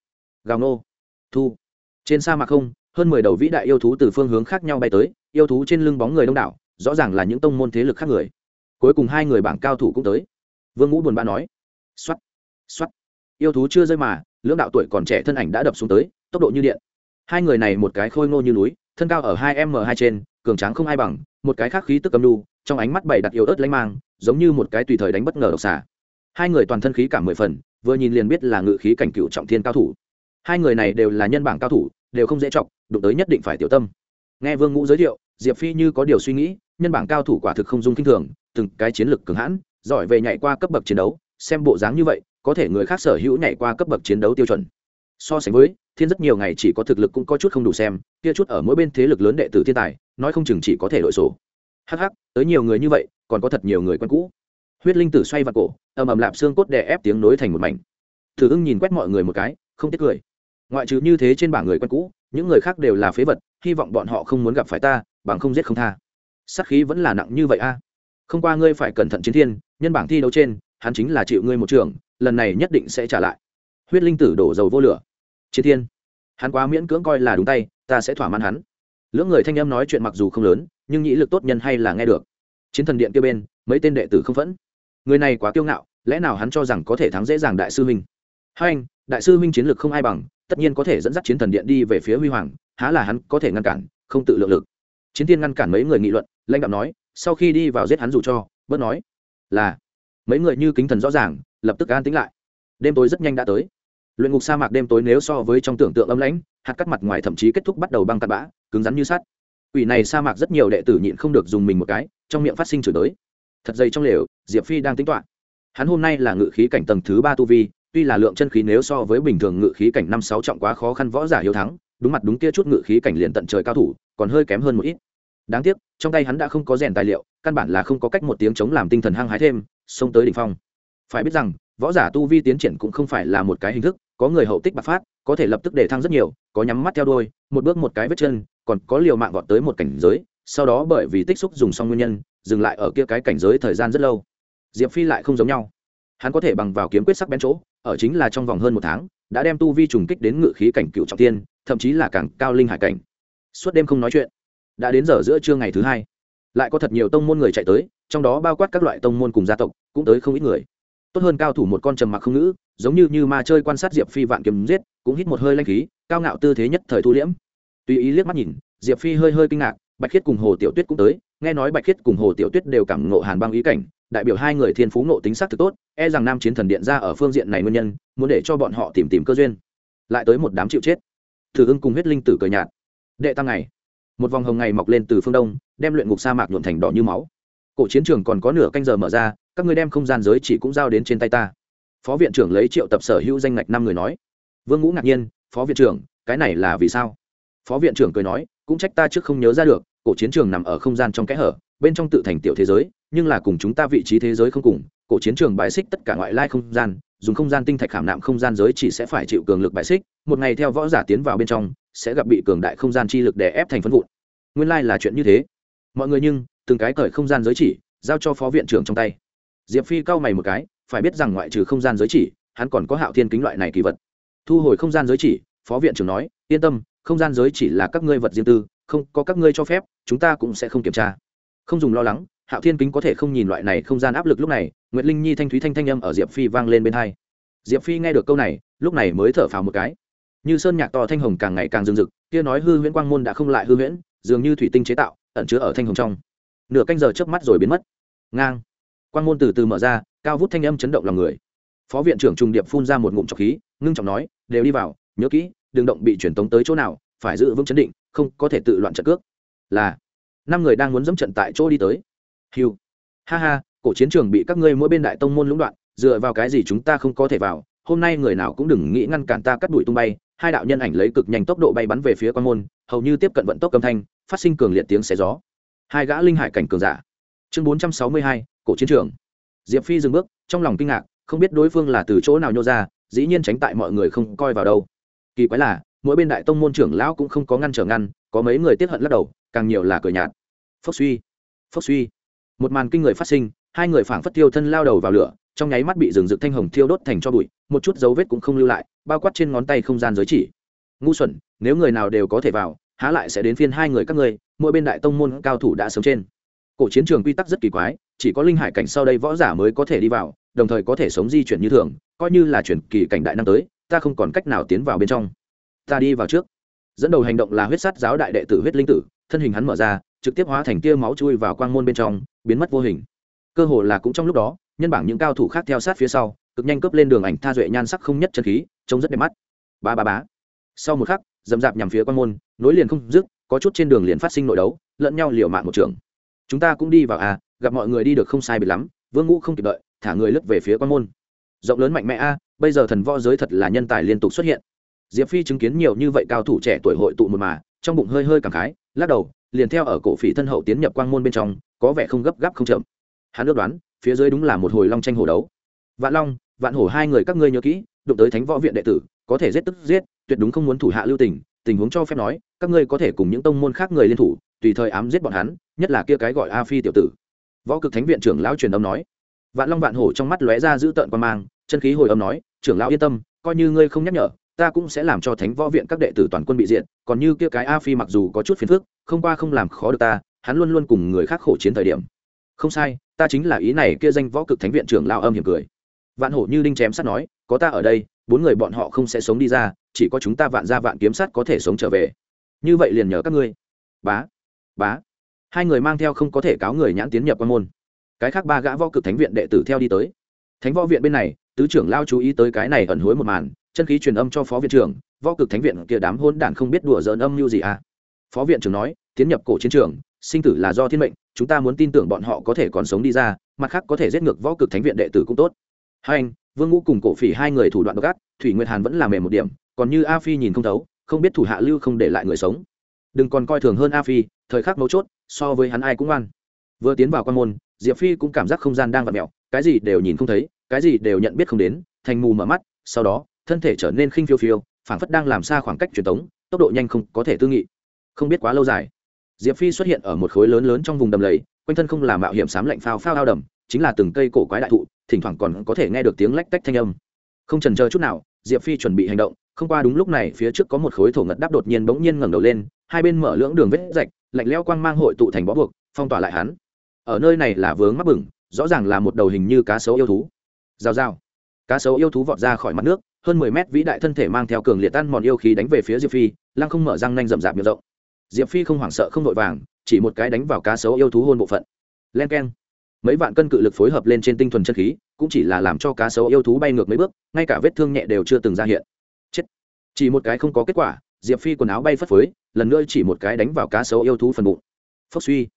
Gào nô. Thu. Trên sa mạc không, hơn mười đầu vĩ đại yêu thú từ phương hướng khác nhau bay tới, yêu thú trên lưng bóng người đông đảo, rõ ràng là những tông môn thế lực khác người. Cuối cùng hai người bảng cao thủ cũng tới. Vương ngũ buồn bã nói. X o á t x yêu thú chưa rơi mà, lưỡng đạo tuổi còn trẻ thân ảnh đã đập xuống tới, tốc độ như điện. Hai người này một cái khôi ngô như núi, thân cao ở hai m hai trên, cường tráng không ai bằng, một cái khác khí tức cầm đu trong ánh mắt bảy đặt yếu ớt lanh mang, giống như một cái tùy thời đánh bất ngờ độc xả hai người toàn thân khí cả mười phần, vừa nhìn liền biết là ngự khí cảnh cựu trọng thiên cao thủ. Hai người này đều là nhân bảng cao thủ, đều không dễ chọc, đụng tới nhất định phải tiểu tâm. Nghe vương ngũ giới thiệu, diệp phi như có điều suy nghĩ, nhân bảng cao thủ quả thực không dung kinh thường, từng cái chiến lược cường hãn, giỏi về nhảy qua cấp bậc chiến đấu, xem bộ dáng như vậy có thể người khác sở hữu nhảy qua cấp bậc chiến đấu tiêu chuẩn. So sánh với, thiên rất nhiều ngày chỉ có thực lực cũng có chút không đủ xem, kia chút ở mỗi bên thế lực lớn đệ tử thiên tài, nói không chừng chỉ có thể đội sổ hh tới nhiều người như vậy, còn có thật nhiều người quen cũ. Huyết linh tử xoay vào cổ, ầm ầm lạp xương cốt đè ép tiếng nối thành một mảnh. Thử ưng nhìn quét mọi người một cái, không tiếc cười. Ngoại trừ như thế trên bảng người quen cũ, những người khác đều là phế vật, hy vọng bọn họ không muốn gặp phải ta, bằng không giết không tha. Sát khí vẫn là nặng như vậy a. Không qua ngươi phải cẩn thận chiến thiên, nhân bảng thi đấu trên, hắn chính là chịu ngươi một trường lần này nhất định sẽ trả lại. Huyết linh tử đổ dầu vô lửa. Chiến thiên. Hắn quá miễn cưỡng coi là đúng tay, ta sẽ thỏa mãn hắn. Lưỡng người thanh em nói chuyện mặc dù không lớn, nhưng nhĩ lực tốt nhân hay là nghe được. Chiến thần điện kia bên, mấy tên đệ tử không phẫn. Người này quá kiêu ngạo, lẽ nào hắn cho rằng có thể thắng dễ dàng đại sư huynh? Hai anh, đại sư huynh chiến lực không ai bằng, tất nhiên có thể dẫn dắt chiến thần điện đi về phía huy hoàng, há là hắn có thể ngăn cản, không tự lượng lực. Chiến tiên ngăn cản mấy người nghị luận, lãnh đạo nói, sau khi đi vào giết hắn dù cho, bớt nói là, mấy người như kính thần rõ ràng lập tức an tính lại. Đêm tối rất nhanh đã tới. Luyện ngục sa mạc đêm tối nếu so với trong tưởng tượng âm lãnh, hạt cắt mặt ngoài thậm chí kết thúc bắt đầu băng tạt bã, cứng rắn như sắt. Ủy này sa mạc rất nhiều đệ tử nhịn không được dùng mình một cái, trong miệng phát sinh chửi tới thật dày trong lều, diệp phi đang tính toạ hắn hôm nay là ngự khí cảnh tầng thứ ba tu vi, tuy là lượng chân khí nếu so với bình thường ngự khí cảnh năm sáu trọng quá khó khăn võ giả hiếu thắng, đúng mặt đúng kia chút ngự khí cảnh liền tận trời cao thủ, còn hơi kém hơn một ít. Đáng tiếc, trong tay hắn đã không có rèn tài liệu, căn bản là không có cách một tiếng chống làm tinh thần hăng hái thêm, xông tới đỉnh phong phải biết rằng, võ giả tu vi tiến triển cũng không phải là một cái hình thức, có người hậu tích bạc phát, có thể lập tức để thăng rất nhiều, có nhắm mắt theo đôi một bước một cái vết chân, còn có liều mạng vọt tới một cảnh giới, sau đó bởi vì tích xúc dùng xong nguyên nhân, dừng lại ở kia cái cảnh giới thời gian rất lâu. Diệp phi lại không giống nhau. Hắn có thể bằng vào kiếm quyết sắc bén chỗ, ở chính là trong vòng hơn một tháng, đã đem tu vi trùng kích đến ngự khí cảnh cựu trọng tiên, thậm chí là càng cao linh hải cảnh. Suốt đêm không nói chuyện. Đã đến giờ giữa trưa ngày thứ hai. Lại có thật nhiều tông môn người chạy tới, trong đó bao quát các loại tông môn cùng gia tộc, cũng tới không ít người tốt hơn cao thủ một con trầm mặc không ngữ, giống như như ma chơi quan sát diệp phi vạn kiếm giết, cũng hít một hơi lanh khí, cao ngạo tư thế nhất thời thu liễm. Tùy ý liếc mắt nhìn, diệp phi hơi hơi kinh ngạc, bạch khiết cùng hồ tiểu tuyết cũng tới, nghe nói bạch khiết cùng hồ tiểu tuyết đều cảm ngộ hàn băng ý cảnh, đại biểu hai người thiên phú ngộ tính xác thực tốt e rằng nam chiến thần điện ra ở phương diện này nguyên nhân, muốn để cho bọn họ tìm tìm cơ duyên. Lại tới một đám chịu chết. Thử ưng cùng huyết linh tử cờ nhạt. Đệ tăng ngày, một vòng hồng ngày mọc lên từ phương đông, đem luyện ngục sa mạc nhuộm thành đỏ như máu. Cổ chiến trường còn có nửa canh giờ mở ra các người đem không gian giới chỉ cũng giao đến trên tay ta. Phó viện trưởng lấy triệu tập sở hữu danh ngạch năm người nói. Vương ngũ ngạc nhiên, phó viện trưởng, cái này là vì sao? Phó viện trưởng cười nói, cũng trách ta trước không nhớ ra được, cổ chiến trường nằm ở không gian trong kẽ hở, bên trong tự thành tiểu thế giới, nhưng là cùng chúng ta vị trí thế giới không cùng, cổ chiến trường bài xích tất cả ngoại lai không gian, dùng không gian tinh thạch khảm nạm không gian giới chỉ sẽ phải chịu cường lực bài xích, một ngày theo võ giả tiến vào bên trong, sẽ gặp bị cường đại không gian chi lực đè ép thành phân vụn. Nguyên lai là chuyện như thế. Mọi người nhưng, từng cái cởi không gian giới chỉ, giao cho phó viện trưởng trong tay diệp phi cau mày một cái, phải biết rằng ngoại trừ không gian giới chỉ, hắn còn có hạo thiên kính loại này kỳ vật. Thu hồi không gian giới chỉ, phó viện trưởng nói, yên tâm, không gian giới chỉ là các ngươi vật riêng tư, không có các ngươi cho phép, chúng ta cũng sẽ không kiểm tra. Không dùng lo lắng, hạo thiên kính có thể không nhìn loại này không gian áp lực lúc này n g u y ệ t linh nhi thanh thúy thanh thanh âm ở diệp phi vang lên bên hai. Diệp phi nghe được câu này, lúc này mới thở phào một cái. Như sơn nhạc to thanh hồng càng ngày càng rừng rực, kia nói hư huyễn quang môn đã không lại hư huyễn, dường như thủy tinh chế tạo, ẩn chứa ở thanh hồng trong. Nửa canh giờ trước mắt rồi biến mất. Ngang. Quan môn từ từ mở ra, cao vút thanh âm chấn động lòng người. Phó viện trưởng trùng điệp phun ra một ngụm trọc khí, ngưng trọng nói, đều đi vào, nhớ kỹ, đừng động bị truyền tống tới chỗ nào, phải giữ vững chấn định, không có thể tự loạn trận cước. Là, năm người đang muốn dẫm trận tại chỗ đi tới. Hiu ha ha, cổ chiến trường bị các ngươi mỗi bên đại tông môn lũng đoạn, dựa vào cái gì chúng ta không có thể vào? Hôm nay người nào cũng đừng nghĩ ngăn cản ta cắt đuổi tung bay. Hai đạo nhân ảnh lấy cực nhanh tốc độ bay bắn về phía quan môn, hầu như tiếp cận vận tốc âm thanh, phát sinh cường liệt tiếng xé gió. Hai gã linh hải cảnh cường giả. Chương bốn trăm sáu mươi hai cổ chiến trường. Diệp phi dừng bước, trong lòng kinh ngạc, không biết đối phương là từ chỗ nào nhô ra, dĩ nhiên tránh tại mọi người không coi vào đâu. Kỳ quái là, mỗi bên đại tông môn trưởng lão cũng không có ngăn trở ngăn, có mấy người tiếp hận lắc đầu, càng nhiều là cười nhạt. Phốc suy phốc suy. Một màn kinh người phát sinh, hai người phảng phất tiêu thân lao đầu vào lửa, trong nháy mắt bị rừng rực thanh hồng thiêu đốt thành cho bụi, một chút dấu vết cũng không lưu lại, bao quát trên ngón tay không gian giới chỉ. Ngu xuẩn, nếu người nào đều có thể vào, há lại sẽ đến phiên hai người các ngươi, mỗi bên đại tông môn cao thủ đã sống trên cổ chiến trường quy tắc rất kỳ quái, chỉ có linh hải cảnh sau đây võ giả mới có thể đi vào, đồng thời có thể sống di chuyển như thường, coi như là chuyển kỳ cảnh đại năm tới, ta không còn cách nào tiến vào bên trong. Ta đi vào trước. Dẫn đầu hành động là huyết sát giáo đại đệ tử huyết linh tử, thân hình hắn mở ra, trực tiếp hóa thành tia máu chui vào quang môn bên trong, biến mất vô hình. Cơ hồ là cũng trong lúc đó, nhân bảng những cao thủ khác theo sát phía sau, cực nhanh cướp lên đường ảnh tha duệ nhan sắc không nhất chân khí, trông rất đẹp mắt. Ba ba bá sau một khắc, dầm dạp nhằm phía quan môn, nối liền không dứt, có chút trên đường liền phát sinh nội đấu, lẫn nhau liều mạng một trường chúng ta cũng đi vào à gặp mọi người đi được không sai biệt lắm, vương ngũ không kịp đợi, thả người lướt về phía quan môn. Rộng lớn mạnh mẽ a, bây giờ thần võ giới thật là nhân tài liên tục xuất hiện. Diệp phi chứng kiến nhiều như vậy cao thủ trẻ tuổi hội tụ một mà, trong bụng hơi hơi cảm khái, lắc đầu, liền theo ở cổ phỉ thân hậu tiến nhập quang môn bên trong, có vẻ không gấp gáp không chậm. Hắn ước đoán, phía dưới đúng là một hồi long tranh hồ đấu. Vạn long, vạn hổ hai người các ngươi nhớ kỹ, đụng tới thánh võ viện đệ tử, có thể giết tức giết, tuyệt đúng không muốn thủ hạ lưu tình tình huống cho phép nói, các ngươi có thể cùng những tông môn khác người liên thủ tùy thời ám giết bọn hắn, nhất là kia cái gọi a phi tiểu tử. Võ cực thánh viện trưởng lão truyền âm nói. Vạn long vạn hổ trong mắt lóe ra giữ tợn quan mang, chân khí hồi âm nói, trưởng lão yên tâm, coi như ngươi không nhắc nhở, ta cũng sẽ làm cho thánh võ viện các đệ tử toàn quân bị diện còn như kia cái a phi mặc dù có chút phiền phức, không qua không làm khó được ta, hắn luôn luôn cùng người khác khổ chiến thời điểm. Không sai, ta chính là ý này, kia danh võ cực thánh viện trưởng lao âm hiểm cười. Vạn hổ như đinh chém sắt nói, có ta ở đây, bốn người bọn họ không sẽ sống đi ra, chỉ có chúng ta vạn ra vạn kiếm sắt có thể sống trở về. Như vậy liền nhờ các ngươi. Bá bá. Hai người mang theo không có thể cáo người nhãn tiến nhập quan môn. Cái khác ba gã võ cực thánh viện đệ tử theo đi tới. Thánh võ viện bên này, tứ trưởng lao chú ý tới cái này ẩn hối một màn, chân khí truyền âm cho phó viện trưởng, võ cực thánh viện kia đám hôn đản không biết đùa dỡn âm mưu gì à? Phó viện trưởng nói, tiến nhập cổ chiến trường, sinh tử là do thiên mệnh, chúng ta muốn tin tưởng bọn họ có thể còn sống đi ra, mặt khác có thể giết ngược võ cực thánh viện đệ tử cũng tốt. Hai anh, vương ngũ cùng cổ phỉ hai người thủ đoạn độc ác, thủy nguyệt hàn vẫn là mềm một điểm, còn như a phi nhìn không thấu, không biết thủ hạ lưu không để lại người sống. Đừng còn coi thường hơn a phi thời khắc mấu chốt, so với hắn ai cũng ngoan. Vừa tiến vào quan môn, diệp phi cũng cảm giác không gian đang vặn mẹo cái gì đều nhìn không thấy, cái gì đều nhận biết không đến, thành mù mở mắt, sau đó, thân thể trở nên khinh phiêu phiêu, phảng phất đang làm xa khoảng cách truyền tống, tốc độ nhanh không có thể tư nghị. Không biết quá lâu dài, diệp phi xuất hiện ở một khối lớn lớn trong vùng đầm lầy, quanh thân không là mạo hiểm sám lạnh phao phao ao đầm, chính là từng cây cổ quái đại thụ, thỉnh thoảng còn có thể nghe được tiếng lách tách thanh âm. Không trần chờ chút nào, diệp phi chuẩn bị hành động, không qua đúng lúc này, phía trước có một khối thổ ngật đắp đột nhiên bỗng nhiên ngẩng đầu lên, hai bên mở lưỡng đường vết rạch lạnh leo quang mang hội tụ thành bó buộc, phong tỏa lại hắn. Ở nơi này là vướng mắc bừng, rõ ràng là một đầu hình như cá sấu yêu thú. Rào rào. Cá sấu yêu thú vọt ra khỏi mặt nước, hơn mười mét vĩ đại thân thể mang theo cường liệt tan mòn yêu khí đánh về phía diệp phi, lăng không mở răng nanh rậm rạp miệng rộng. Diệp phi không hoảng sợ không vội vàng, chỉ một cái đánh vào cá sấu yêu thú hôn bộ phận. Len k e n mấy vạn cân cự lực phối hợp lên trên tinh thuần chân khí, cũng chỉ là làm cho cá sấu yêu thú bay ngược mấy bước, ngay cả vết thương nhẹ đều chưa từng ra hiện. Chết. Chỉ một cái không có kết quả, diệp phi quần áo bay phất phới lần nữa chỉ một cái đánh vào cá sấu yêu thú phần bụng. Phốc suy.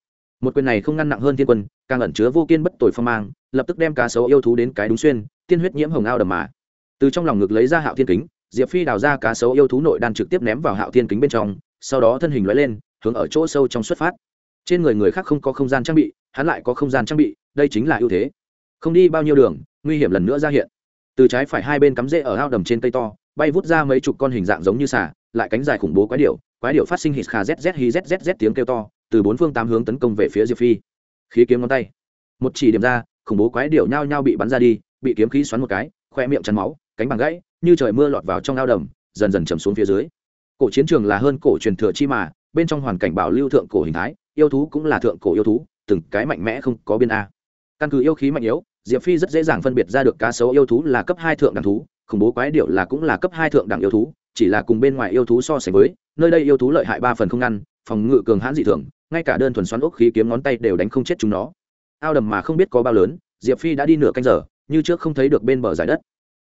Một quyền này không ngăn nặng hơn thiên quân, càng ẩn chứa vô kiên bất tội phong mang, lập tức đem cá sấu yêu thú đến cái đúng xuyên, tiên huyết nhiễm hồng ao đầm mà. Từ trong lòng ngực lấy ra hạo thiên kính, diệp phi đào ra cá sấu yêu thú nội đan trực tiếp ném vào hạo thiên kính bên trong, sau đó thân hình lóe lên, hướng ở chỗ sâu trong xuất phát. Trên người người khác không có không gian trang bị, hắn lại có không gian trang bị, đây chính là ưu thế. Không đi bao nhiêu đường, nguy hiểm lần nữa ra hiện. Từ trái phải hai bên cắm rễ ở ao đầm trên cây to, bay vút ra mấy chục con hình dạng giống như xà, lại cánh dài khủng bố quái điệu quái điệu phát sinh hít khà zz hi zz tiếng kêu to, từ bốn phương tám hướng tấn công về phía diệp phi. Khí kiếm ngón tay. Một chỉ điểm ra, khủng bố quái điệu nhao nhao bị bắn ra đi, bị kiếm khí xoắn một cái, khoe miệng chắn máu, cánh bằng gãy, như trời mưa lọt vào trong ao đầm, dần dần chầm xuống phía dưới. Cổ chiến trường là hơn cổ truyền thừa chi mà, bên trong hoàn cảnh bảo lưu thượng cổ hình thái, yêu thú cũng là thượng cổ yêu thú, từng cái mạnh mẽ không có biên a. Căn cứ yêu khí mạnh yếu, diệp phi rất dễ dàng phân biệt ra được cá sấu yêu thú là cấp hai thượng đẳng thú, khủng bố quái điệu là cũng là cấp hai thượng đẳng yêu thú, chỉ là cùng bên ngoài yêu thú so sánh với nơi đây yêu thú lợi hại ba phần không ngăn, phòng ngự cường hãn dị thường, ngay cả đơn thuần xoắn ốc khí kiếm ngón tay đều đánh không chết chúng nó. Ao đầm mà không biết có bao lớn, diệp phi đã đi nửa canh giờ, như trước không thấy được bên bờ giải đất.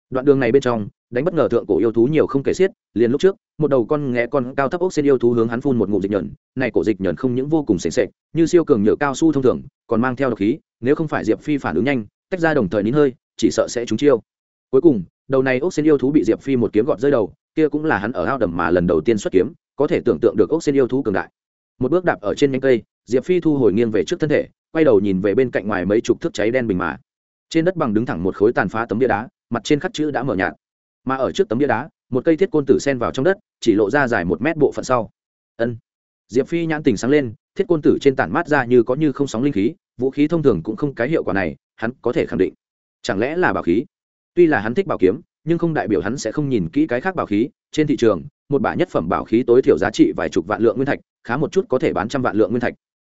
Đoạn đường này bên trong, đánh bất ngờ thượng cổ yêu thú nhiều không kể xiết, liền lúc trước, một đầu con nghe con cao thấp ốc xên yêu thú hướng hắn phun một ngụm dịch nhẫn này cổ dịch nhẫn không những vô cùng sền sệt, như siêu cường nhựa cao su thông thường, còn mang theo độc khí, nếu không phải diệp phi phản ứng nhanh, tách ra đồng thời nín hơi, chỉ sợ sẽ trúng chiêu. Cuối cùng, đầu này ốc xên yêu thú bị diệp phi một kiếm gọt rơi đầu, kia cũng là hắn ở ao đầm mà lần đầu tiên xuất kiếm có thể tưởng tượng được ốc xin yêu thú cường đại. Một bước đạp ở trên nhánh cây, diệp phi thu hồi nghiêng về trước thân thể, quay đầu nhìn về bên cạnh ngoài mấy chục thước cháy đen bình mà. Trên đất bằng đứng thẳng một khối tàn phá tấm bia đá, mặt trên khắc chữ đã mở nhạt. Mà ở trước tấm bia đá, một cây thiết côn tử sen vào trong đất, chỉ lộ ra dài một mét bộ phận sau. Ân. Diệp phi nhãn tình sáng lên, thiết côn tử trên tản mát ra như có như không sóng linh khí, vũ khí thông thường cũng không cái hiệu quả này, hắn có thể khẳng định. Chẳng lẽ là bảo khí? Tuy là hắn thích bảo kiếm nhưng không đại biểu hắn sẽ không nhìn kỹ cái khác bảo khí. Trên thị trường, một bả nhất phẩm bảo khí tối thiểu giá trị vài chục vạn lượng nguyên thạch, khá một chút có thể bán trăm vạn lượng nguyên thạch.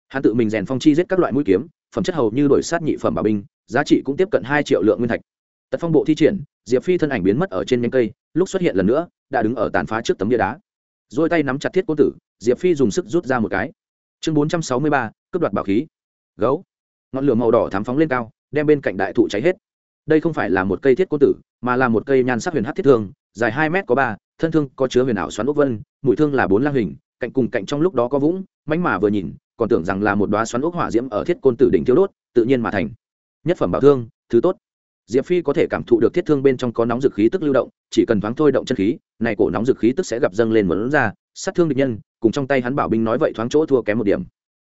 Hắn tự mình rèn phong chi giết các loại mũi kiếm, phẩm chất hầu như đổi sát nhị phẩm bảo binh, giá trị cũng tiếp cận hai triệu lượng nguyên thạch. Tật phong bộ thi triển, diệp phi thân ảnh biến mất ở trên nhánh cây, lúc xuất hiện lần nữa, đã đứng ở tàn phá trước tấm bia đá. Rồi tay nắm chặt thiết cố tử, diệp phi dùng sức rút ra một cái. Chương bốn trăm sáu mươi ba, cướp đoạt bảo khí. Gấu. Ngọn lửa màu đỏ thám phóng lên cao, đem bên cạnh đại thụ cháy hết đây không phải là một cây thiết côn tử, mà là một cây nhan sắc huyền hát thiết thương, dài hai mét có ba, thân thương có chứa huyền ảo xoắn ốc vân, mũi thương là bốn lang hình, cạnh cùng cạnh trong lúc đó có vũng mánh mà vừa nhìn, còn tưởng rằng là một đoá xoắn ốc hỏa diễm ở thiết côn tử đỉnh thiếu đốt, tự nhiên mà thành. Nhất phẩm bảo thương, thứ tốt. Diệp phi có thể cảm thụ được thiết thương bên trong có nóng dực khí tức lưu động, chỉ cần thoáng thôi động chân khí, này cổ nóng dực khí tức sẽ gặp dâng lên mẫn ra, sát thương địch nhân, cùng trong tay hắn bảo binh nói vậy thoáng chỗ thua kém một điểm.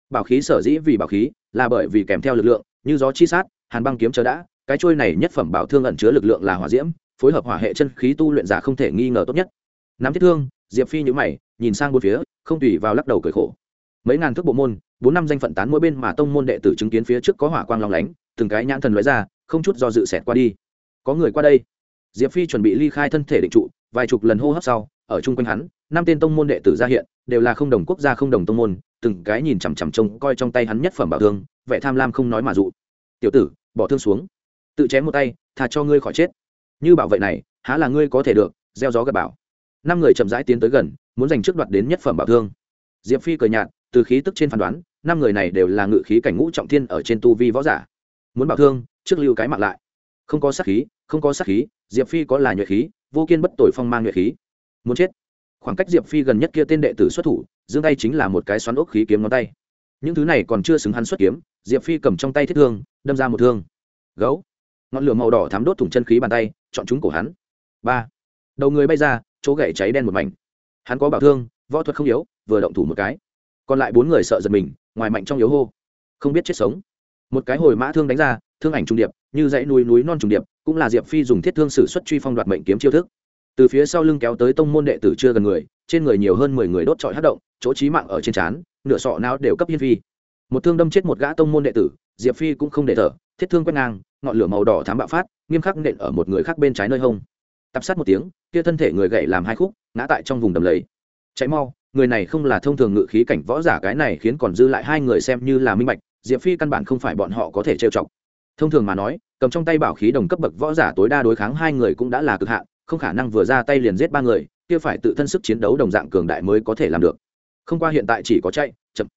Bảo khí sở dĩ vì bảo khí, là bởi vì kèm theo lực lượng, như gió chi sát, hàn băng kiếm chờ đã cái trôi này nhất phẩm bảo thương ẩn chứa lực lượng là hỏa diễm, phối hợp hỏa hệ chân khí tu luyện giả không thể nghi ngờ tốt nhất. Nắm thiết thương, diệp phi nhữ mày, nhìn sang bốn phía, không tùy vào lắc đầu cởi khổ. Mấy ngàn thước bộ môn, bốn năm danh phận tán mỗi bên mà tông môn đệ tử chứng kiến phía trước có hỏa quang long lánh, từng cái nhãn thần lóe ra, không chút do dự xẹt qua đi. Có người qua đây. Diệp phi chuẩn bị ly khai thân thể định trụ, vài chục lần hô hấp sau, ở chung quanh hắn, năm tên tông môn đệ tử ra hiện, đều là không đồng quốc gia không đồng tông môn, từng cái nhìn chằm chằm trông coi trong tay hắn nhất phẩm bảo thương, vẻ tham lam không nói mà dụ. Tiểu tử, bỏ thương xuống tự chém một tay thà cho ngươi khỏi chết. Như bảo vệ này, há là ngươi có thể được, gieo gió gặp bảo năm người chậm rãi tiến tới gần, muốn giành trước đoạt đến nhất phẩm bảo thương. Diệp phi cười nhạt, từ khí tức trên phán đoán, năm người này đều là ngự khí cảnh ngũ trọng thiên ở trên tu vi võ giả. Muốn bảo thương, trước lưu cái mạng lại. Không có sát khí, không có sát khí, diệp phi có là nhuệ khí, vô kiên bất tội phong mang nhuệ khí. Muốn chết. Khoảng cách diệp phi gần nhất kia tên đệ tử xuất thủ, giương tay chính là một cái xoắn ốc khí kiếm ngón tay. Những thứ này còn chưa xứng hắn xuất kiếm, diệp phi cầm trong tay thiết thương, đâm ra một thương. Gấu ngọn lửa màu đỏ thám đốt thủng chân khí bàn tay, chọn chúng cổ hắn. Ba. Đầu người bay ra, chỗ gậy cháy đen một mảnh. Hắn có bảo thương, võ thuật không yếu, vừa động thủ một cái. Còn lại bốn người sợ giật mình, ngoài mạnh trong yếu hô. Không biết chết sống. Một cái hồi mã thương đánh ra, thương ảnh trung điệp, như dãy núi núi non trùng điệp, cũng là diệp phi dùng thiết thương sử xuất truy phong đoạt mệnh kiếm chiêu thức. Từ phía sau lưng kéo tới tông môn đệ tử chưa gần người, trên người nhiều hơn mười người đốt trọi hát động, chỗ trí mạng ở trên trán, nửa sọ não đều cấp hiên phi. Một thương đâm chết một gã tông môn đệ tử, diệp phi cũng không để thở, thiết thương quét ngang ngọn lửa màu đỏ thám bạo phát, nghiêm khắc nện ở một người khác bên trái nơi hông. Tập sát một tiếng, kia thân thể người gậy làm hai khúc, ngã tại trong vùng đầm lầy. Cháy mau, người này không là thông thường ngự khí cảnh võ giả, cái này khiến còn dư lại hai người xem như là minh bạch, diệp phi căn bản không phải bọn họ có thể trêu chọc. Thông thường mà nói, cầm trong tay bảo khí đồng cấp bậc võ giả tối đa đối kháng hai người cũng đã là cực hạn, không khả năng vừa ra tay liền giết ba người, kia phải tự thân sức chiến đấu đồng dạng cường đại mới có thể làm được. Không qua hiện tại chỉ có chạy, chậm.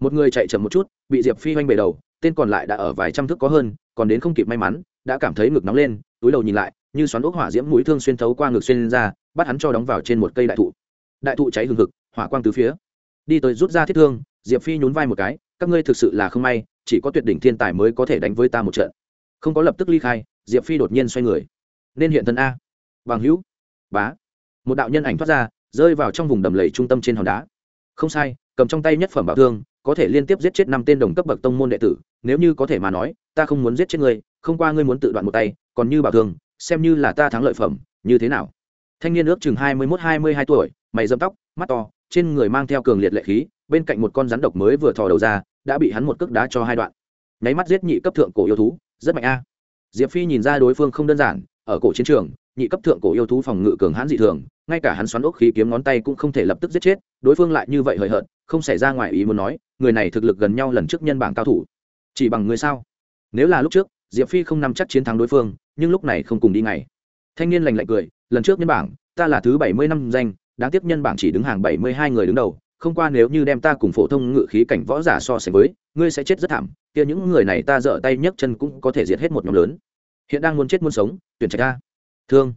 Một người chạy chậm một chút, bị diệp phi hoanh bề đầu, tên còn lại đã ở vài trăm thước có hơn còn đến không kịp may mắn, đã cảm thấy ngực nóng lên, túi đầu nhìn lại, như xoắn ốc hỏa diễm mũi thương xuyên thấu qua ngực xuyên ra, bắt hắn cho đóng vào trên một cây đại thụ. Đại thụ cháy hừng hực, hỏa quang từ phía đi tới rút ra thiết thương, diệp phi nhún vai một cái, các ngươi thực sự là không may, chỉ có tuyệt đỉnh thiên tài mới có thể đánh với ta một trận. Không có lập tức ly khai, diệp phi đột nhiên xoay người. Nên hiện thân a. Bằng hữu. Bá. Một đạo nhân ảnh thoát ra, rơi vào trong vùng đầm lầy trung tâm trên hòn đá. Không sai, cầm trong tay nhất phẩm bảo thương có thể liên tiếp giết chết năm tên đồng cấp bậc tông môn đệ tử, nếu như có thể mà nói, ta không muốn giết chết ngươi, không qua ngươi muốn tự đoạn một tay, còn như bảo thường, xem như là ta thắng lợi phẩm, như thế nào? Thanh niên ước chừng hai mươi mốt, hai mươi hai tuổi, mày dâm tóc, mắt to, trên người mang theo cường liệt lệ khí, bên cạnh một con rắn độc mới vừa thò đầu ra, đã bị hắn một cước đá cho hai đoạn. Nháy mắt giết nhị cấp thượng cổ yêu thú, rất mạnh a. Diệp phi nhìn ra đối phương không đơn giản, ở cổ chiến trường nhị cấp thượng cổ yêu thú phòng ngự cường hãn dị thường, ngay cả hắn xoắn ốc khí kiếm ngón tay cũng không thể lập tức giết chết, đối phương lại như vậy hời hợt, không xảy ra ngoài ý muốn nói, người này thực lực gần nhau lần trước nhân bảng cao thủ. Chỉ bằng người sao? Nếu là lúc trước, diệp phi không nắm chắc chiến thắng đối phương, nhưng lúc này không cùng đi ngày thanh niên lành lạnh cười, lần trước nhân bảng, ta là thứ bảy mươi năm danh, đáng tiếc nhân bảng chỉ đứng hàng bảy mươi hai người đứng đầu, không qua nếu như đem ta cùng phổ thông ngự khí cảnh võ giả so sánh với, ngươi sẽ chết rất thảm, kia những người này ta dở tay nhấc chân cũng có thể diệt hết một nhóm lớn. Hiện đang muốn chết muốn sống, tuyển trạch ta thương.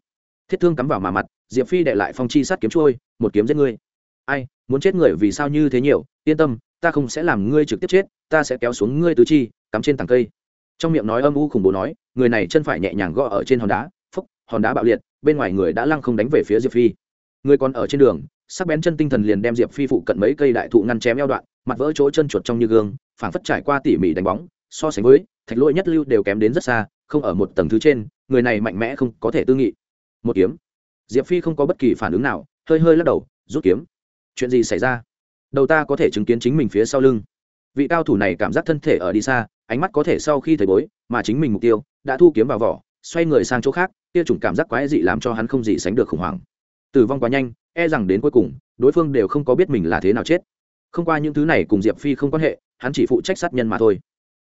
Thiết thương cắm vào mà mặt, diệp phi đệ lại phong chi sát kiếm trôi một kiếm giết ngươi. Ai, muốn chết người vì sao như thế nhiều? Yên tâm, ta không sẽ làm ngươi trực tiếp chết, ta sẽ kéo xuống ngươi tứ chi, cắm trên tảng cây. Trong miệng nói âm u khủng bố nói, người này chân phải nhẹ nhàng gõ ở trên hòn đá, phúc, hòn đá bạo liệt, bên ngoài người đã lăng không đánh về phía diệp phi. Người còn ở trên đường, sắc bén chân tinh thần liền đem diệp phi phụ cận mấy cây đại thụ ngăn chém eo đoạn, mặt vỡ chỗ chân chuột trong như gương, phảng phất trải qua tỉ mỉ đánh bóng, so sánh với, thạch lỗi nhất lưu đều kém đến rất xa không ở một tầng thứ trên, người này mạnh mẽ không có thể tư nghị. Một kiếm. Diệp phi không có bất kỳ phản ứng nào, hơi hơi lắc đầu, rút kiếm. Chuyện gì xảy ra? Đầu ta có thể chứng kiến chính mình phía sau lưng. Vị cao thủ này cảm giác thân thể ở đi xa, ánh mắt có thể sau khi thấy bối, mà chính mình mục tiêu, đã thu kiếm vào vỏ, xoay người sang chỗ khác, kia chủng cảm giác quái dị làm cho hắn không gì sánh được khủng hoảng. Tử vong quá nhanh e rằng đến cuối cùng, đối phương đều không có biết mình là thế nào chết. Không qua những thứ này cùng diệp phi không quan hệ, hắn chỉ phụ trách sát nhân mà thôi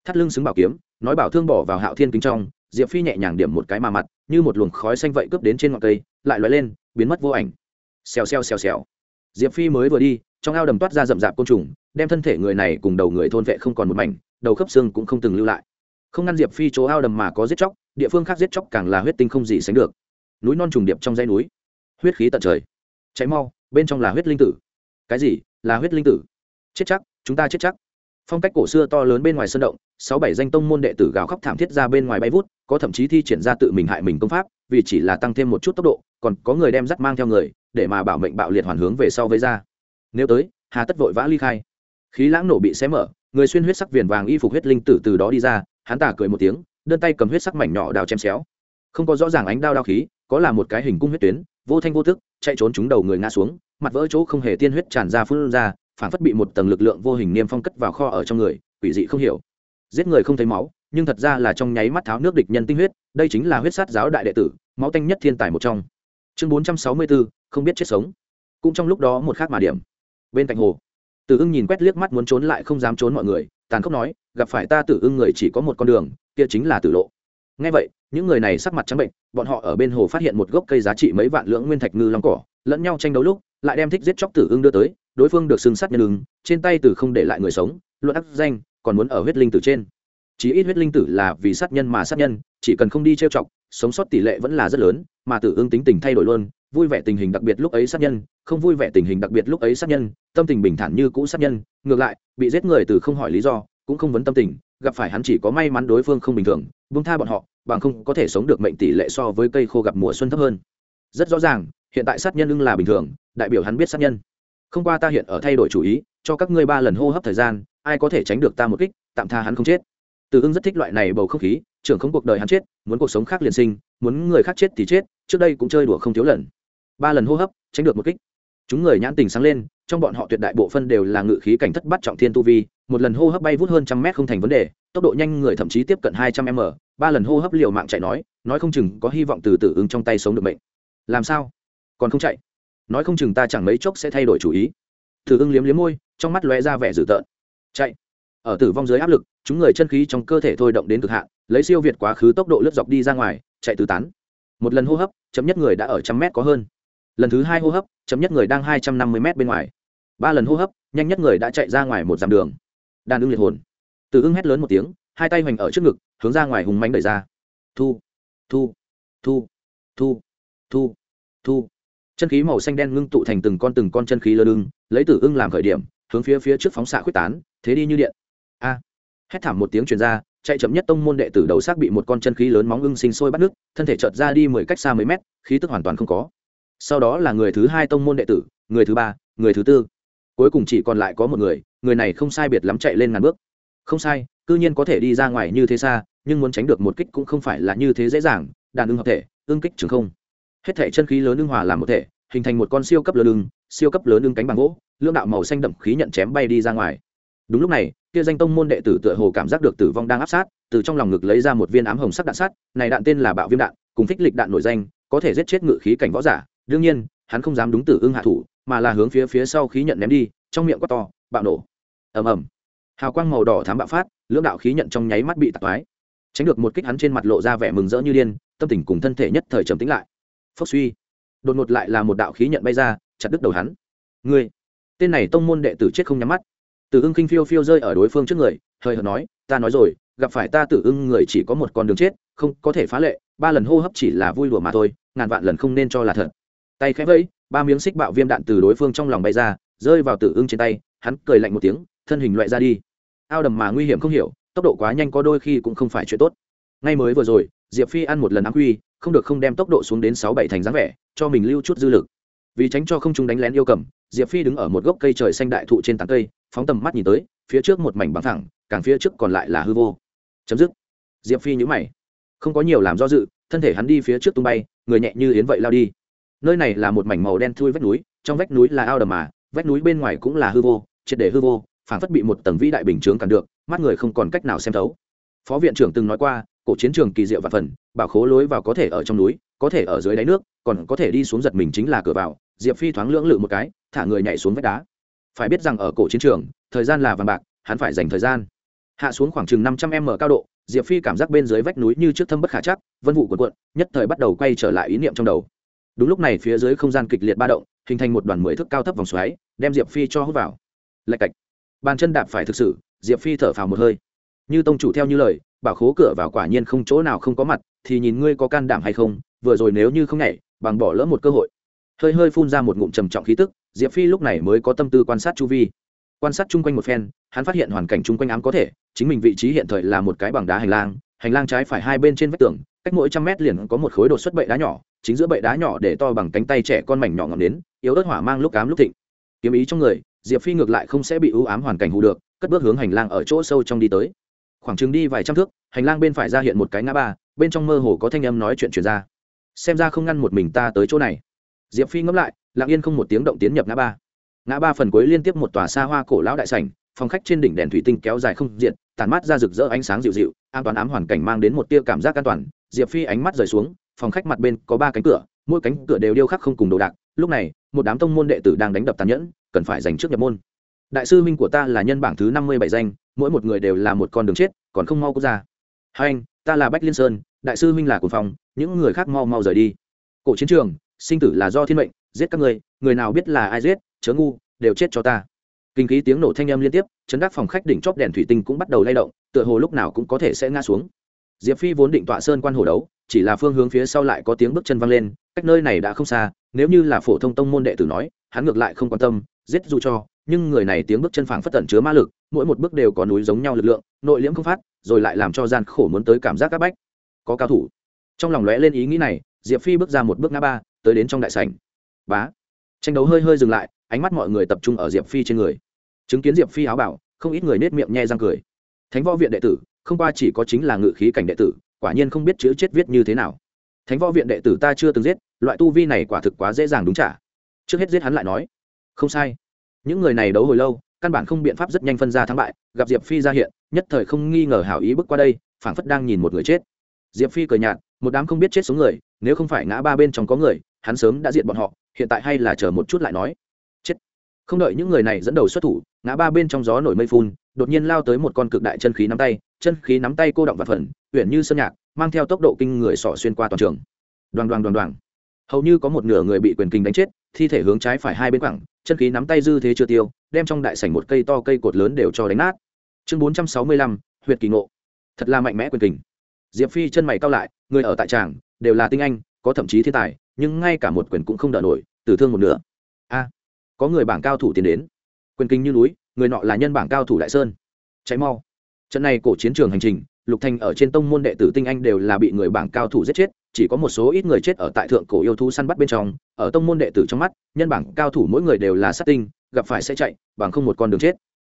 thắt lưng xứng bảo kiếm, nói bảo thương bỏ vào hạo thiên kính trong, diệp phi nhẹ nhàng điểm một cái mà mặt, như một luồng khói xanh vậy cướp đến trên ngọn cây, lại lóe lên, biến mất vô ảnh. Xèo xèo xèo xèo. Diệp phi mới vừa đi, trong ao đầm toát ra rậm rạp côn trùng, đem thân thể người này cùng đầu người thôn vệ không còn một mảnh, đầu khớp xương cũng không từng lưu lại. Không ngăn diệp phi chỗ ao đầm mà có giết chóc, địa phương khác giết chóc càng là huyết tinh không gì sánh được. Núi non trùng điệp trong dãy núi. Huyết khí tận trời. Cháy mau, bên trong là huyết linh tử. Cái gì? Là huyết linh tử. Chết chắc, chúng ta chết chắc phong cách cổ xưa to lớn bên ngoài sân động, sáu bảy danh tông môn đệ tử gào khóc thảm thiết ra bên ngoài bay vút, có thậm chí thi triển ra tự mình hại mình công pháp, vì chỉ là tăng thêm một chút tốc độ, còn có người đem dắt mang theo người, để mà bảo mệnh bạo liệt hoàn hướng về sau với ra. Nếu tới, hà tất vội vã ly khai. Khí lãng nổ bị xé mở, người xuyên huyết sắc viền vàng y phục huyết linh tử từ đó đi ra, hắn tả cười một tiếng, đơn tay cầm huyết sắc mảnh nhỏ đào chém xéo. Không có rõ ràng ánh đao đao khí, có là một cái hình cung huyết tuyến, vô thanh vô tức, chạy trốn chúng đầu người ngã xuống, mặt vỡ chỗ không hề tiên huyết tràn ra phun ra phản phất bị một tầng lực lượng vô hình niêm phong cất vào kho ở trong người, quỷ dị không hiểu. Giết người không thấy máu, nhưng thật ra là trong nháy mắt tháo nước địch nhân tinh huyết, đây chính là huyết sát giáo đại đệ tử, máu tanh nhất thiên tài một trong. Chương bốn trăm sáu mươi bốn không biết chết sống. Cũng trong lúc đó một khác mà điểm. Bên cạnh hồ, tử ưng nhìn quét liếc mắt muốn trốn lại không dám trốn mọi người, tàn khốc nói, gặp phải ta tử ưng người chỉ có một con đường, kia chính là tử lộ. Ngay vậy, những người này sắc mặt trắng bệnh, bọn họ ở bên hồ phát hiện một gốc cây giá trị mấy vạn lưỡng nguyên thạch ngư long cỏ, lẫn nhau tranh đấu lúc, lại đem thích giết chóc tử ưng đưa tới đối phương được xưng sát nhân ứng trên tay tử không để lại người sống, luận ác danh, còn muốn ở huyết linh tử trên. Chỉ ít huyết linh tử là vì sát nhân mà sát nhân, chỉ cần không đi trêu chọc, sống sót tỷ lệ vẫn là rất lớn, mà tử ương tính tình thay đổi luôn, vui vẻ tình hình đặc biệt lúc ấy sát nhân, không vui vẻ tình hình đặc biệt lúc ấy sát nhân, tâm tình bình thản như cũ sát nhân, ngược lại, bị giết người từ không hỏi lý do, cũng không vấn tâm tình, gặp phải hắn chỉ có may mắn đối phương không bình thường, buông tha bọn họ, bằng không có thể sống được mệnh tỷ lệ so với cây khô gặp mùa xuân thấp hơn. Rất rõ ràng, hiện tại sát nhân ưng là bình thường, đại biểu hắn biết sát nhân không qua ta hiện ở thay đổi chủ ý, cho các ngươi ba lần hô hấp thời gian, ai có thể tránh được ta một kích, tạm tha hắn không chết. Từ ưng rất thích loại này bầu không khí, trưởng không cuộc đời hắn chết, muốn cuộc sống khác liền sinh, muốn người khác chết thì chết, trước đây cũng chơi đùa không thiếu lần. Ba lần hô hấp, tránh được một kích. Chúng người nhãn tình sáng lên, trong bọn họ tuyệt đại bộ phân đều là ngự khí cảnh thất bắt trọng thiên tu vi, một lần hô hấp bay vút hơn trăm mét không thành vấn đề, tốc độ nhanh người thậm chí tiếp cận hai trăm m, ba lần hô hấp liều mạng chạy nói nói không chừng có hy vọng từ tử ứng trong tay sống được bệnh làm sao? Còn không chạy? Nói không chừng ta chẳng mấy chốc sẽ thay đổi chủ ý. Thử ưng liếm liếm môi, trong mắt lóe ra vẻ dữ tợn. Chạy. Ở tử vong dưới áp lực, chúng người chân khí trong cơ thể thôi động đến cực hạn, lấy siêu việt quá khứ tốc độ lướt dọc đi ra ngoài, chạy tứ tán. Một lần hô hấp, chấm nhất người đã ở trăm mét có hơn. Lần thứ hai hô hấp, chấm nhất người đang hai trăm năm mươi mét bên ngoài. Ba lần hô hấp, nhanh nhất người đã chạy ra ngoài một dặm đường. Đàn ưng liệt hồn. Từ ưng hét lớn một tiếng, hai tay hoành ở trước ngực, hướng ra ngoài hùng mánh đẩy ra. Thu. Thu. Thu. Thu. Thu. Thu chân khí màu xanh đen ngưng tụ thành từng con từng con chân khí lơ lưng, lấy tử ưng làm khởi điểm, hướng phía phía trước phóng xạ quyết tán, thế đi như điện. A. Hét thảm một tiếng truyền ra, chạy chậm nhất tông môn đệ tử đầu xác bị một con chân khí lớn móng ưng sinh sôi bắt nước, thân thể chợt ra đi mười cách xa mấy mét, khí tức hoàn toàn không có. Sau đó là người thứ hai tông môn đệ tử, người thứ ba, người thứ tư. Cuối cùng chỉ còn lại có một người người này không sai biệt lắm chạy lên ngàn bước. Không sai, cư nhiên có thể đi ra ngoài như thế xa, nhưng muốn tránh được một kích cũng không phải là như thế dễ dàng, đàn ưng hợp thể, ưng kích trường không hết thể chân khí lớn ưng hòa làm một thể, hình thành một con siêu cấp lớn ưng, siêu cấp lớn ưng cánh bằng gỗ, lưỡng đạo màu xanh đậm khí nhận chém bay đi ra ngoài. Đúng lúc này, kia danh tông môn đệ tử tựa hồ cảm giác được tử vong đang áp sát, từ trong lòng ngực lấy ra một viên ám hồng sắc đạn sắt, này đạn tên là bạo viêm đạn, cùng phích lịch đạn nổi danh, có thể giết chết ngự khí cảnh võ giả. Đương nhiên, hắn không dám đúng tử ưng hạ thủ, mà là hướng phía phía sau khí nhận ném đi, trong miệng quát to, bạo nổ! Ầm ầm. Hào quang màu đỏ thám bạo phát, lưỡng đạo khí nhận trong nháy mắt bị tạc toái. Tránh được một kích hắn trên mặt lộ ra vẻ mừng rỡ như điên, tâm tình cùng thân thể nhất thời trầm tĩnh lại phốc suy. Đột ngột lại là một đạo khí nhận bay ra, chặt đứt đầu hắn. Ngươi, tên này tông môn đệ tử chết không nhắm mắt. Tử ưng khinh phiêu phiêu rơi ở đối phương trước người hơi hở nói, ta nói rồi, gặp phải ta tử ưng người chỉ có một con đường chết, không có thể phá lệ, ba lần hô hấp chỉ là vui đùa mà thôi, ngàn vạn lần không nên cho là thật. Tay khẽ vẫy, ba miếng xích bạo viêm đạn từ đối phương trong lòng bay ra, rơi vào tử ưng trên tay, hắn cười lạnh một tiếng, thân hình loại ra đi. Ao đầm mà nguy hiểm không hiểu, tốc độ quá nhanh có đôi khi cũng không phải chuyện tốt. Ngay mới vừa rồi, diệp phi ăn một lần ám quy không được không đem tốc độ xuống đến sáu bảy thành dáng vẻ, cho mình lưu chút dư lực. Vì tránh cho không chúng đánh lén yêu cầm, diệp phi đứng ở một gốc cây trời xanh đại thụ trên tán cây, phóng tầm mắt nhìn tới, phía trước một mảnh bằng thẳng càng phía trước còn lại là hư vô. Chấm dứt. Diệp phi nhữ mày. Không có nhiều làm do dự, thân thể hắn đi phía trước tung bay, người nhẹ như yến vậy lao đi. Nơi này là một mảnh màu đen thui vách núi, trong vách núi là ao đầm mà, vách núi bên ngoài cũng là hư vô, triệt để hư vô phản phất bị một tầng vĩ đại bình chướng cản được, mắt người không còn cách nào xem thấu. Phó viện trưởng từng nói qua cổ chiến trường kỳ diệu và phần, bảo khố lối vào có thể ở trong núi, có thể ở dưới đáy nước, còn có thể đi xuống giật mình chính là cửa vào, diệp phi thoáng lưỡng lự một cái, thả người nhảy xuống vách đá. Phải biết rằng ở cổ chiến trường, thời gian là vàng bạc, hắn phải dành thời gian. Hạ xuống khoảng chừng năm trăm m cao độ, diệp phi cảm giác bên dưới vách núi như trước thâm bất khả chắc, vân vụ cuộn cuộn, nhất thời bắt đầu quay trở lại ý niệm trong đầu. Đúng lúc này phía dưới không gian kịch liệt ba động, hình thành một đoàn mười thước cao thấp vòng xoáy, đem diệp phi cho hút vào. Lạch cạch. Bàn chân đạp phải thực sự, diệp phi thở phào một hơi. Như tông chủ theo như lời bảo khố cửa vào quả nhiên không chỗ nào không có mặt, thì nhìn ngươi có can đảm hay không, vừa rồi nếu như không nhảy, bằng bỏ lỡ một cơ hội. Hơi hơi phun ra một ngụm trầm trọng khí tức, diệp phi lúc này mới có tâm tư quan sát chu vi. Quan sát chung quanh một phen, hắn phát hiện hoàn cảnh chung quanh ám có thể, chính mình vị trí hiện thời là một cái bằng đá hành lang hành lang trái phải hai bên trên vách tường, cách mỗi trăm mét liền có một khối đột xuất bệ đá nhỏ, chính giữa bệ đá nhỏ để to bằng cánh tay trẻ con mảnh nhỏ ngọn đến yếu ớt hỏa mang lúc cám lúc thịnh. Kiếm ý trong người, diệp phi ngược lại không sẽ bị ưu ám hoàn cảnh hù được, cất bước hướng hành lang ở chỗ sâu trong đi tới khoảng chừng đi vài trăm thước, hành lang bên phải ra hiện một cái ngã ba, bên trong mơ hồ có thanh âm nói chuyện truyền ra. Xem ra không ngăn một mình ta tới chỗ này. Diệp phi ngẫm lại, lặng yên không một tiếng động tiến nhập ngã ba. Ngã ba phần cuối liên tiếp một tòa xa hoa cổ lão đại sảnh, phòng khách trên đỉnh đèn thủy tinh kéo dài không diện tàn mắt ra rực rỡ ánh sáng dịu dịu, an toàn ám hoàn cảnh mang đến một tia cảm giác an toàn. Diệp phi ánh mắt rời xuống, phòng khách mặt bên có ba cánh cửa, mỗi cánh cửa đều điêu khắc không cùng đồ đạc. Lúc này, một đám tông môn đệ tử đang đánh đập tàn nhẫn, cần phải dành trước nhập môn. Đại sư minh của ta là nhân bảng thứ năm mươi bảy danh mỗi một người đều là một con đường chết, còn không mau quốc gia hai anh, ta là bách liên sơn, đại sư minh là cồn phòng những người khác mau mau rời đi. Cổ chiến trường, sinh tử là do thiên mệnh, giết các người người nào biết là ai giết, chớ ngu, đều chết cho ta. Kinh khí tiếng nổ thanh âm liên tiếp, chấn đắc phòng khách đỉnh chóp đèn thủy tinh cũng bắt đầu lay động, tựa hồ lúc nào cũng có thể sẽ ngã xuống. Diệp phi vốn định tọa sơn quan hồ đấu, chỉ là phương hướng phía sau lại có tiếng bước chân văng lên, cách nơi này đã không xa, nếu như là phổ thông tông môn đệ tử nói, hắn ngược lại không quan tâm, giết dù cho nhưng người này tiếng bước chân phảng phất tẩn chứa ma lực, mỗi một bước đều có núi giống nhau lực lượng, nội liễm không phát, rồi lại làm cho gian khổ muốn tới cảm giác các bách. Có cao thủ. Trong lòng lóe lên ý nghĩ này, diệp phi bước ra một bước ngã ba, tới đến trong đại sảnh. Bá. Tranh đấu hơi hơi dừng lại, ánh mắt mọi người tập trung ở diệp phi trên người. Chứng kiến diệp phi áo bảo, không ít người nết miệng nhe răng cười. Thánh võ viện đệ tử, không qua chỉ có chính là ngự khí cảnh đệ tử, quả nhiên không biết chữ chết viết như thế nào. Thánh võ viện đệ tử ta chưa từng giết, loại tu vi này quả thực quá dễ dàng đúng trả. Trước hết giết hắn lại nói. Không sai những người này đấu hồi lâu, căn bản không biện pháp rất nhanh phân ra thắng bại, gặp diệp phi ra hiện, nhất thời không nghi ngờ hảo ý bước qua đây, phảng phất đang nhìn một người chết. Diệp phi cười nhạt, một đám không biết chết số người, nếu không phải ngã ba bên trong có người, hắn sớm đã diệt bọn họ, hiện tại hay là chờ một chút lại nói. Chết. Không đợi những người này dẫn đầu xuất thủ, ngã ba bên trong gió nổi mây phun, đột nhiên lao tới một con cực đại chân khí nắm tay, chân khí nắm tay cô động và phần uyển như sơn nhạc, mang theo tốc độ kinh người sỏ xuyên qua toàn trường. Đoàn đoàn đoàn đoàn hầu như có một nửa người bị quyền kinh đánh chết, thi thể hướng trái phải hai bên quẳng chân khí nắm tay dư thế chưa tiêu, đem trong đại sảnh một cây to cây cột lớn đều cho đánh nát. Chương bốn trăm sáu mươi lăm, huyệt kỳ ngộ. Thật là mạnh mẽ quyền kình. Diệp phi chân mày cao lại, người ở tại tràng, đều là tinh anh, có thậm chí thiên tài, nhưng ngay cả một quyền cũng không đỡ nổi, tử thương một nửa. A, có người bảng cao thủ tiến đến. Quyền kinh như núi, người nọ là nhân bảng cao thủ đại sơn. Cháy mau. Trận này cổ chiến trường hành trình, lục thành ở trên tông môn đệ tử tinh anh đều là bị người bảng cao thủ giết chết, chỉ có một số ít người chết ở tại thượng cổ yêu thú săn bắt bên trong, ở tông môn đệ tử trong mắt nhân bảng cao thủ mỗi người đều là sát tinh, gặp phải sẽ chạy, bằng không một con đường chết.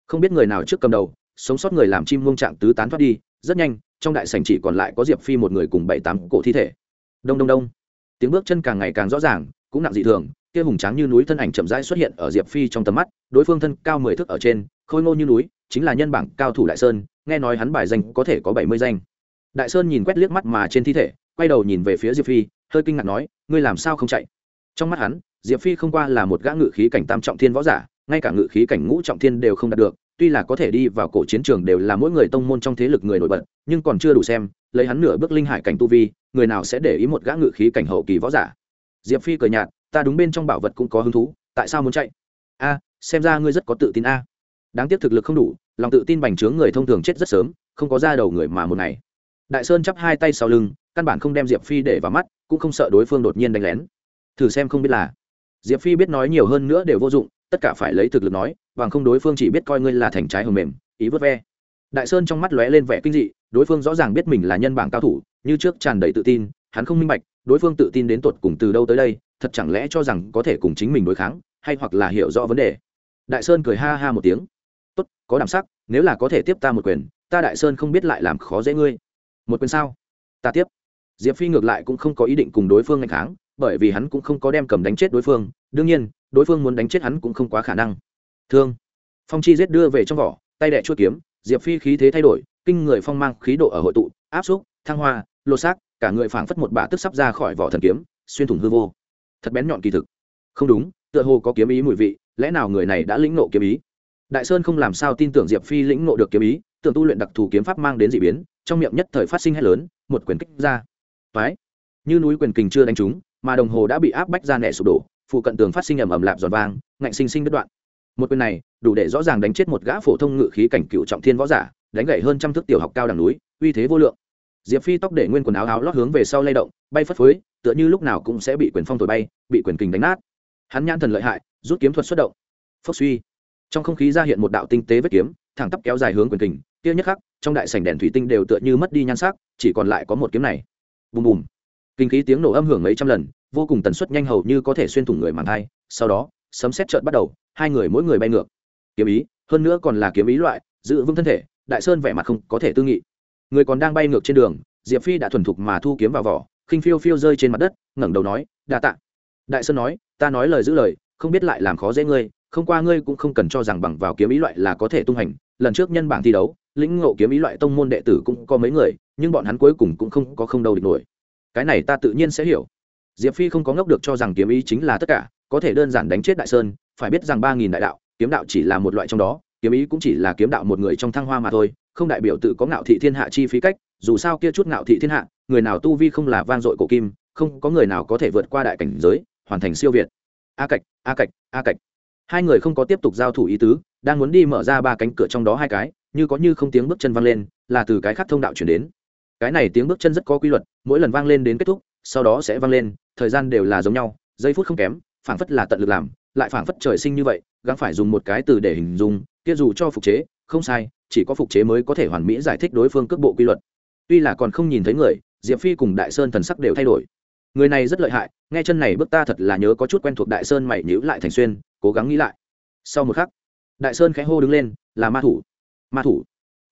Không biết người nào trước cầm đầu, sống sót người làm chim mông trạng tứ tán thoát đi, rất nhanh, trong đại sảnh chỉ còn lại có diệp phi một người cùng bảy tám cổ thi thể. Đông đông đông. Tiếng bước chân càng ngày càng rõ ràng, cũng nặng dị thường, kia hùng tráng như núi thân ảnh chậm rãi xuất hiện ở diệp phi trong tầm mắt, đối phương thân cao mười thước ở trên, khôi ngô như núi, chính là nhân bảng cao thủ đại sơn, nghe nói hắn bài danh có thể có bảy mươi danh. Đại sơn nhìn quét liếc mắt mà trên thi thể, quay đầu nhìn về phía diệp phi, hơi kinh ngạc nói, ngươi làm sao không chạy? Trong mắt hắn diệp phi không qua là một gã ngự khí cảnh tam trọng thiên võ giả, ngay cả ngự khí cảnh ngũ trọng thiên đều không đạt được, tuy là có thể đi vào cổ chiến trường đều là mỗi người tông môn trong thế lực người nổi bật, nhưng còn chưa đủ xem, lấy hắn nửa bước linh hải cảnh tu vi, người nào sẽ để ý một gã ngự khí cảnh hậu kỳ võ giả. Diệp phi cười nhạt, ta đúng bên trong bảo vật cũng có hứng thú, tại sao muốn chạy? A, xem ra ngươi rất có tự tin a. Đáng tiếc thực lực không đủ, lòng tự tin bành trướng người thông thường chết rất sớm, không có ra đầu người mà một ngày. Đại sơn chắp hai tay sau lưng, căn bản không đem diệp phi để vào mắt, cũng không sợ đối phương đột nhiên đánh lén. Thử xem không biết là diệp phi biết nói nhiều hơn nữa đều vô dụng, tất cả phải lấy thực lực nói, bằng không đối phương chỉ biết coi ngươi là thành trái hầm mềm, ý vớt ve. Đại sơn trong mắt lóe lên vẻ kinh dị, đối phương rõ ràng biết mình là nhân bảng cao thủ, như trước tràn đầy tự tin, hắn không minh bạch, đối phương tự tin đến tột cùng từ đâu tới đây, thật chẳng lẽ cho rằng có thể cùng chính mình đối kháng, hay hoặc là hiểu rõ vấn đề. Đại sơn cười ha ha một tiếng. Tốt, có đảm sắc, nếu là có thể tiếp ta một quyền, ta đại sơn không biết lại làm khó dễ ngươi. Một quyền sao? Ta tiếp. Diệp phi ngược lại cũng không có ý định cùng đối phương ngày kháng bởi vì hắn cũng không có đem cầm đánh chết đối phương, đương nhiên, đối phương muốn đánh chết hắn cũng không quá khả năng. Thương. Phong chi giết đưa về trong vỏ, tay đẻ chuốt kiếm, diệp phi khí thế thay đổi, kinh người phong mang khí độ ở hội tụ, áp xúc, thăng hoa lột xác, cả người phảng phất một bả tức sắp ra khỏi vỏ thần kiếm, xuyên thủng hư vô. Thật bén nhọn kỳ thực. Không đúng, tựa hồ có kiếm ý mùi vị, lẽ nào người này đã lĩnh nộ kiếm ý? Đại sơn không làm sao tin tưởng diệp phi lĩnh nộ được kiếm ý, tưởng tu luyện đặc thù kiếm pháp mang đến d ị biến, trong miệng nhất thời phát sinh hay lớn, một quyền kích ra. Phái như núi quyền kình chưa đánh trúng mà đồng hồ đã bị áp bách ra nẻ sụp đổ, phụ cận tường phát sinh ầm ầm lạp giòn vang, ngạnh sinh sinh đứt đoạn. Một quyền này đủ để rõ ràng đánh chết một gã phổ thông ngự khí cảnh cựu trọng thiên võ giả, đánh gậy hơn trăm thước tiểu học cao đằng núi, uy thế vô lượng. Diệp phi tóc để nguyên quần áo áo lót hướng về sau lay động, bay phất phới, tựa như lúc nào cũng sẽ bị quyền phong thổi bay, bị quyền kình đánh nát. Hắn nhãn thần lợi hại, rút kiếm thuật xuất động. Phốc suy. Trong không khí ra hiện một đạo tinh tế vết kiếm, thẳng tắp kéo dài hướng quyền kình, kia nhất khắc, trong đại sảnh đèn thủy tinh đều tựa như mất đi nhan sắc, chỉ còn lại có một kiếm này. Bùm bùm kinh khí tiếng nổ âm hưởng mấy trăm lần, vô cùng tần suất nhanh hầu như có thể xuyên thủng người màng thai. Sau đó, sấm xét trợn bắt đầu, hai người mỗi người bay ngược. Kiếm ý, hơn nữa còn là kiếm ý loại, giữ vững thân thể, đại sơn vẻ mặt không có thể tư nghị. Người còn đang bay ngược trên đường, diệp phi đã thuần thục mà thu kiếm vào vỏ, khinh phiêu phiêu rơi trên mặt đất, ngẩng đầu nói, đa tạ. Đại sơn nói, ta nói lời giữ lời, không biết lại làm khó dễ ngươi, không qua ngươi cũng không cần cho rằng bằng vào kiếm ý loại là có thể tung hành. Lần trước nhân bảng thi đấu, lĩnh ngộ kiếm ý loại tông môn đệ tử cũng có mấy người, nhưng bọn hắn cuối cùng cũng không có không đâu địch nổi cái này ta tự nhiên sẽ hiểu. Diệp phi không có ngốc được cho rằng kiếm ý chính là tất cả, có thể đơn giản đánh chết đại sơn, phải biết rằng ba nghìn đại đạo, kiếm đạo chỉ là một loại trong đó, kiếm ý cũng chỉ là kiếm đạo một người trong thăng hoa mà thôi, không đại biểu tự có ngạo thị thiên hạ chi phí cách, dù sao kia chút ngạo thị thiên hạ, người nào tu vi không là vang dội cổ kim, không có người nào có thể vượt qua đại cảnh giới, hoàn thành siêu việt. A cạch a cạch a cạch. Hai người không có tiếp tục giao thủ ý tứ, đang muốn đi mở ra ba cánh cửa trong đó hai cái, như có như không tiếng bước chân vang lên, là từ cái khác thông đạo chuyển đến cái này tiếng bước chân rất có quy luật, mỗi lần vang lên đến kết thúc, sau đó sẽ vang lên, thời gian đều là giống nhau, giây phút không kém, phảng phất là tận lực làm, lại phảng phất trời sinh như vậy, gắng phải dùng một cái từ để hình dung, kia dù cho phục chế, không sai, chỉ có phục chế mới có thể hoàn mỹ giải thích đối phương cước bộ quy luật. Tuy là còn không nhìn thấy người, diệp phi cùng đại sơn thần sắc đều thay đổi. Người này rất lợi hại, nghe chân này bước ta thật là nhớ có chút quen thuộc đại sơn mày nhữ lại thành xuyên, cố gắng nghĩ lại. Sau một khắc, đại sơn khẽ hô đứng lên, là ma thủ ma thủ.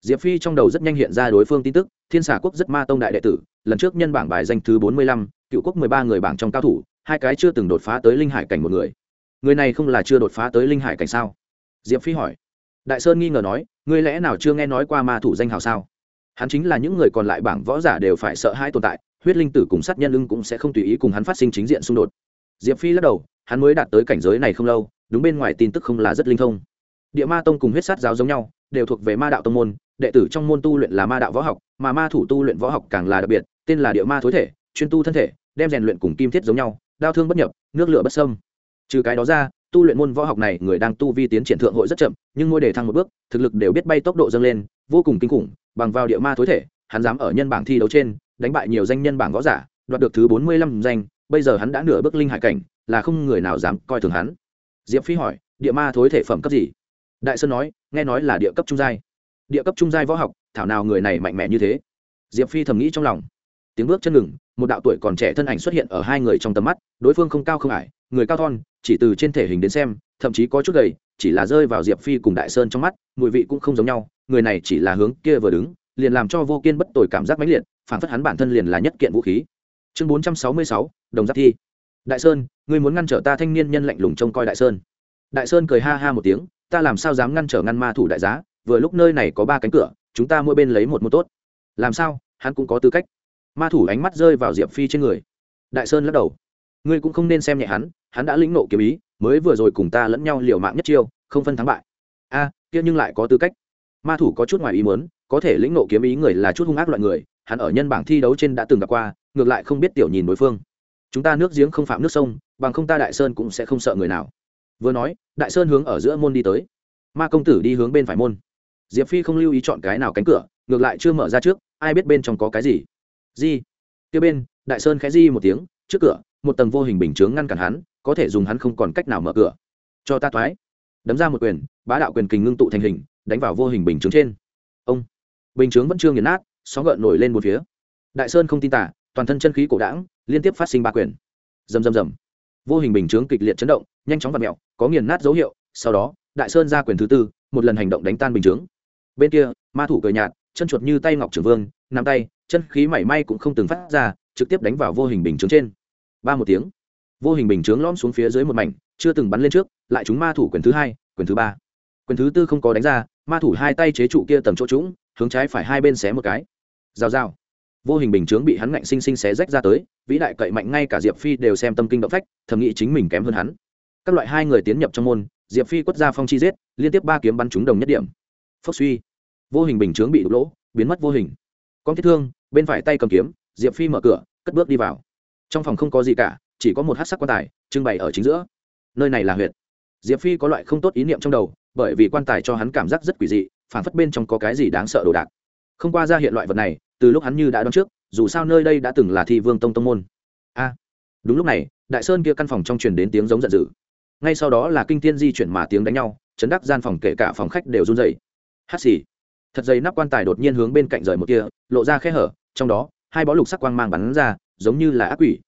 Diệp phi trong đầu rất nhanh hiện ra đối phương tin tức thiên xà quốc rất ma tông đại đệ tử, lần trước nhân bảng bài danh thứ bốn mươi lăm, cựu quốc mười ba người bảng trong cao thủ, hai cái chưa từng đột phá tới linh hải cảnh một người. Người này không là chưa đột phá tới linh hải cảnh sao? Diệp phi hỏi. Đại sơn nghi ngờ nói, ngươi lẽ nào chưa nghe nói qua ma thủ danh hào sao? Hắn chính là những người còn lại bảng võ giả đều phải sợ hãi tồn tại, huyết linh tử cùng sát nhân ưng cũng sẽ không tùy ý cùng hắn phát sinh chính diện xung đột. Diệp phi lắc đầu, hắn mới đạt tới cảnh giới này không lâu, đúng bên ngoài tin tức không là rất linh thông. Địa ma tông cùng huyết sát giáo giống nhau, đều thuộc về ma đạo tông môn, đệ tử trong môn tu luyện là ma đạo võ học mà ma thủ tu luyện võ học càng là đặc biệt, tên là địa ma thối thể, chuyên tu thân thể, đem rèn luyện cùng kim thiết giống nhau, đao thương bất nhập, nước lửa bất sâm trừ cái đó ra, tu luyện môn võ học này, người đang tu vi tiến triển thượng hội rất chậm, nhưng ngôi đề thăng một bước, thực lực đều biết bay tốc độ dâng lên, vô cùng kinh khủng, bằng vào địa ma thối thể, hắn dám ở nhân bảng thi đấu trên, đánh bại nhiều danh nhân bảng võ giả, đoạt được thứ bốn mươi lăm danh, bây giờ hắn đã nửa bước linh hải cảnh, là không người nào dám coi thường hắn. Diệp phi hỏi địa ma thối thể phẩm cấp gì? Đại sơn nói, nghe nói là địa cấp trung giai. Địa cấp trung giai võ học thảo nào người này mạnh mẽ như thế? Diệp phi thầm nghĩ trong lòng. Tiếng bước chân ngừng một đạo tuổi còn trẻ thân ảnh xuất hiện ở hai người trong tầm mắt đối phương không cao không ải, người cao thon chỉ từ trên thể hình đến xem thậm chí có chút gầy chỉ là rơi vào diệp phi cùng đại sơn trong mắt mùi vị cũng không giống nhau người này chỉ là hướng kia vừa đứng liền làm cho vô kiên bất tồi cảm giác mãnh liệt phản phất hắn bản thân liền là nhất kiện vũ khí. Chương bốn trăm sáu mươi sáu đồng giáp thi. Đại sơn ngươi muốn ngăn trở ta thanh niên nhân lạnh lùng trông coi đại sơn. Đại sơn cười ha ha một tiếng ta làm sao dám ngăn trở ngăn ma thủ đại giá vừa lúc nơi này có ba cánh cửa chúng ta mỗi bên lấy một môn tốt. Làm sao? Hắn cũng có tư cách. Ma thủ ánh mắt rơi vào diệp phi trên người. Đại sơn lắc đầu. Ngươi cũng không nên xem nhẹ hắn hắn đã lĩnh nộ kiếm ý mới vừa rồi cùng ta lẫn nhau liều mạng nhất chiêu không phân thắng bại. A à, kia nhưng lại có tư cách. Ma thủ có chút ngoài ý muốn có thể lĩnh nộ kiếm ý người là chút hung ác loại người hắn ở nhân bảng thi đấu trên đã từng gặp qua ngược lại không biết tiểu nhìn đối phương. Chúng ta nước giếng không phạm nước sông bằng không ta đại sơn cũng sẽ không sợ người nào. Vừa nói đại sơn hướng ở giữa môn đi tới. Ma công tử đi hướng bên phải môn diệp phi không lưu ý chọn cái nào cánh cửa, ngược lại chưa mở ra trước, ai biết bên trong có cái gì. Di. Kia bên, đại sơn khẽ di một tiếng, trước cửa, một tầng vô hình bình chướng ngăn cản hắn, có thể dùng hắn không còn cách nào mở cửa. Cho ta thoái. Đấm ra một quyền, bá đạo quyền kình ngưng tụ thành hình, đánh vào vô hình bình chướng trên. Ông. Bình chướng vẫn chưa nghiền nát, sóng gợn nổi lên một phía. Đại sơn không tin tả, toàn thân chân khí cổ đảng liên tiếp phát sinh ba quyền. Rầm rầm rầm. Vô hình bình chướng kịch liệt chấn động, nhanh chóng vặt mẹo, có nghiền nát dấu hiệu, sau đó, đại sơn ra quyền thứ tư, một lần hành động đánh tan bình chướng bên kia, ma thủ cười nhạt, chân chuột như tay ngọc trưởng vương, nắm tay, chân khí mảy may cũng không từng phát ra, trực tiếp đánh vào vô hình bình chướng trên. Ba một tiếng, vô hình bình chướng lõm xuống phía dưới một mảnh, chưa từng bắn lên trước, lại chúng ma thủ quyền thứ hai, quyền thứ ba. Quyền thứ tư không có đánh ra, ma thủ hai tay chế trụ kia tầm chỗ trũng, hướng trái phải hai bên xé một cái. Rào rào. Vô hình bình chướng bị hắn ngạnh sinh sinh xé rách ra tới, vĩ đại cậy mạnh ngay cả diệp phi đều xem tâm kinh động phách, thầm nghĩ chính mình kém hơn hắn. Các loại hai người tiến nhập trong môn, diệp phi quất ra phong chi giết, liên tiếp ba kiếm bắn trúng đồng nhất điểm. Phốc suy vô hình bình chướng bị đục lỗ, biến mất vô hình. Con thiết thương, bên phải tay cầm kiếm, diệp phi mở cửa, cất bước đi vào. Trong phòng không có gì cả, chỉ có một hát sắc quan tài, trưng bày ở chính giữa. Nơi này là huyệt. diệp phi có loại không tốt ý niệm trong đầu, bởi vì quan tài cho hắn cảm giác rất quỷ dị phản phất bên trong có cái gì đáng sợ đồ đạc. Không qua ra hiện loại vật này, từ lúc hắn như đã đoán trước, dù sao nơi đây đã từng là thi vương tông tông môn. A. Đúng lúc này, đại sơn kia căn phòng trong truyền đến tiếng giống giận dữ. Ngay sau đó là kinh tiên di chuyển mà tiếng đánh nhau, chấn đắc gian phòng kể cả phòng khách đều run dày hát xì thật dày nắp quan tài đột nhiên hướng bên cạnh rời một kia, lộ ra khe hở, trong đó, hai bó lục sắc quang mang bắn ra, giống như là ác quỷ.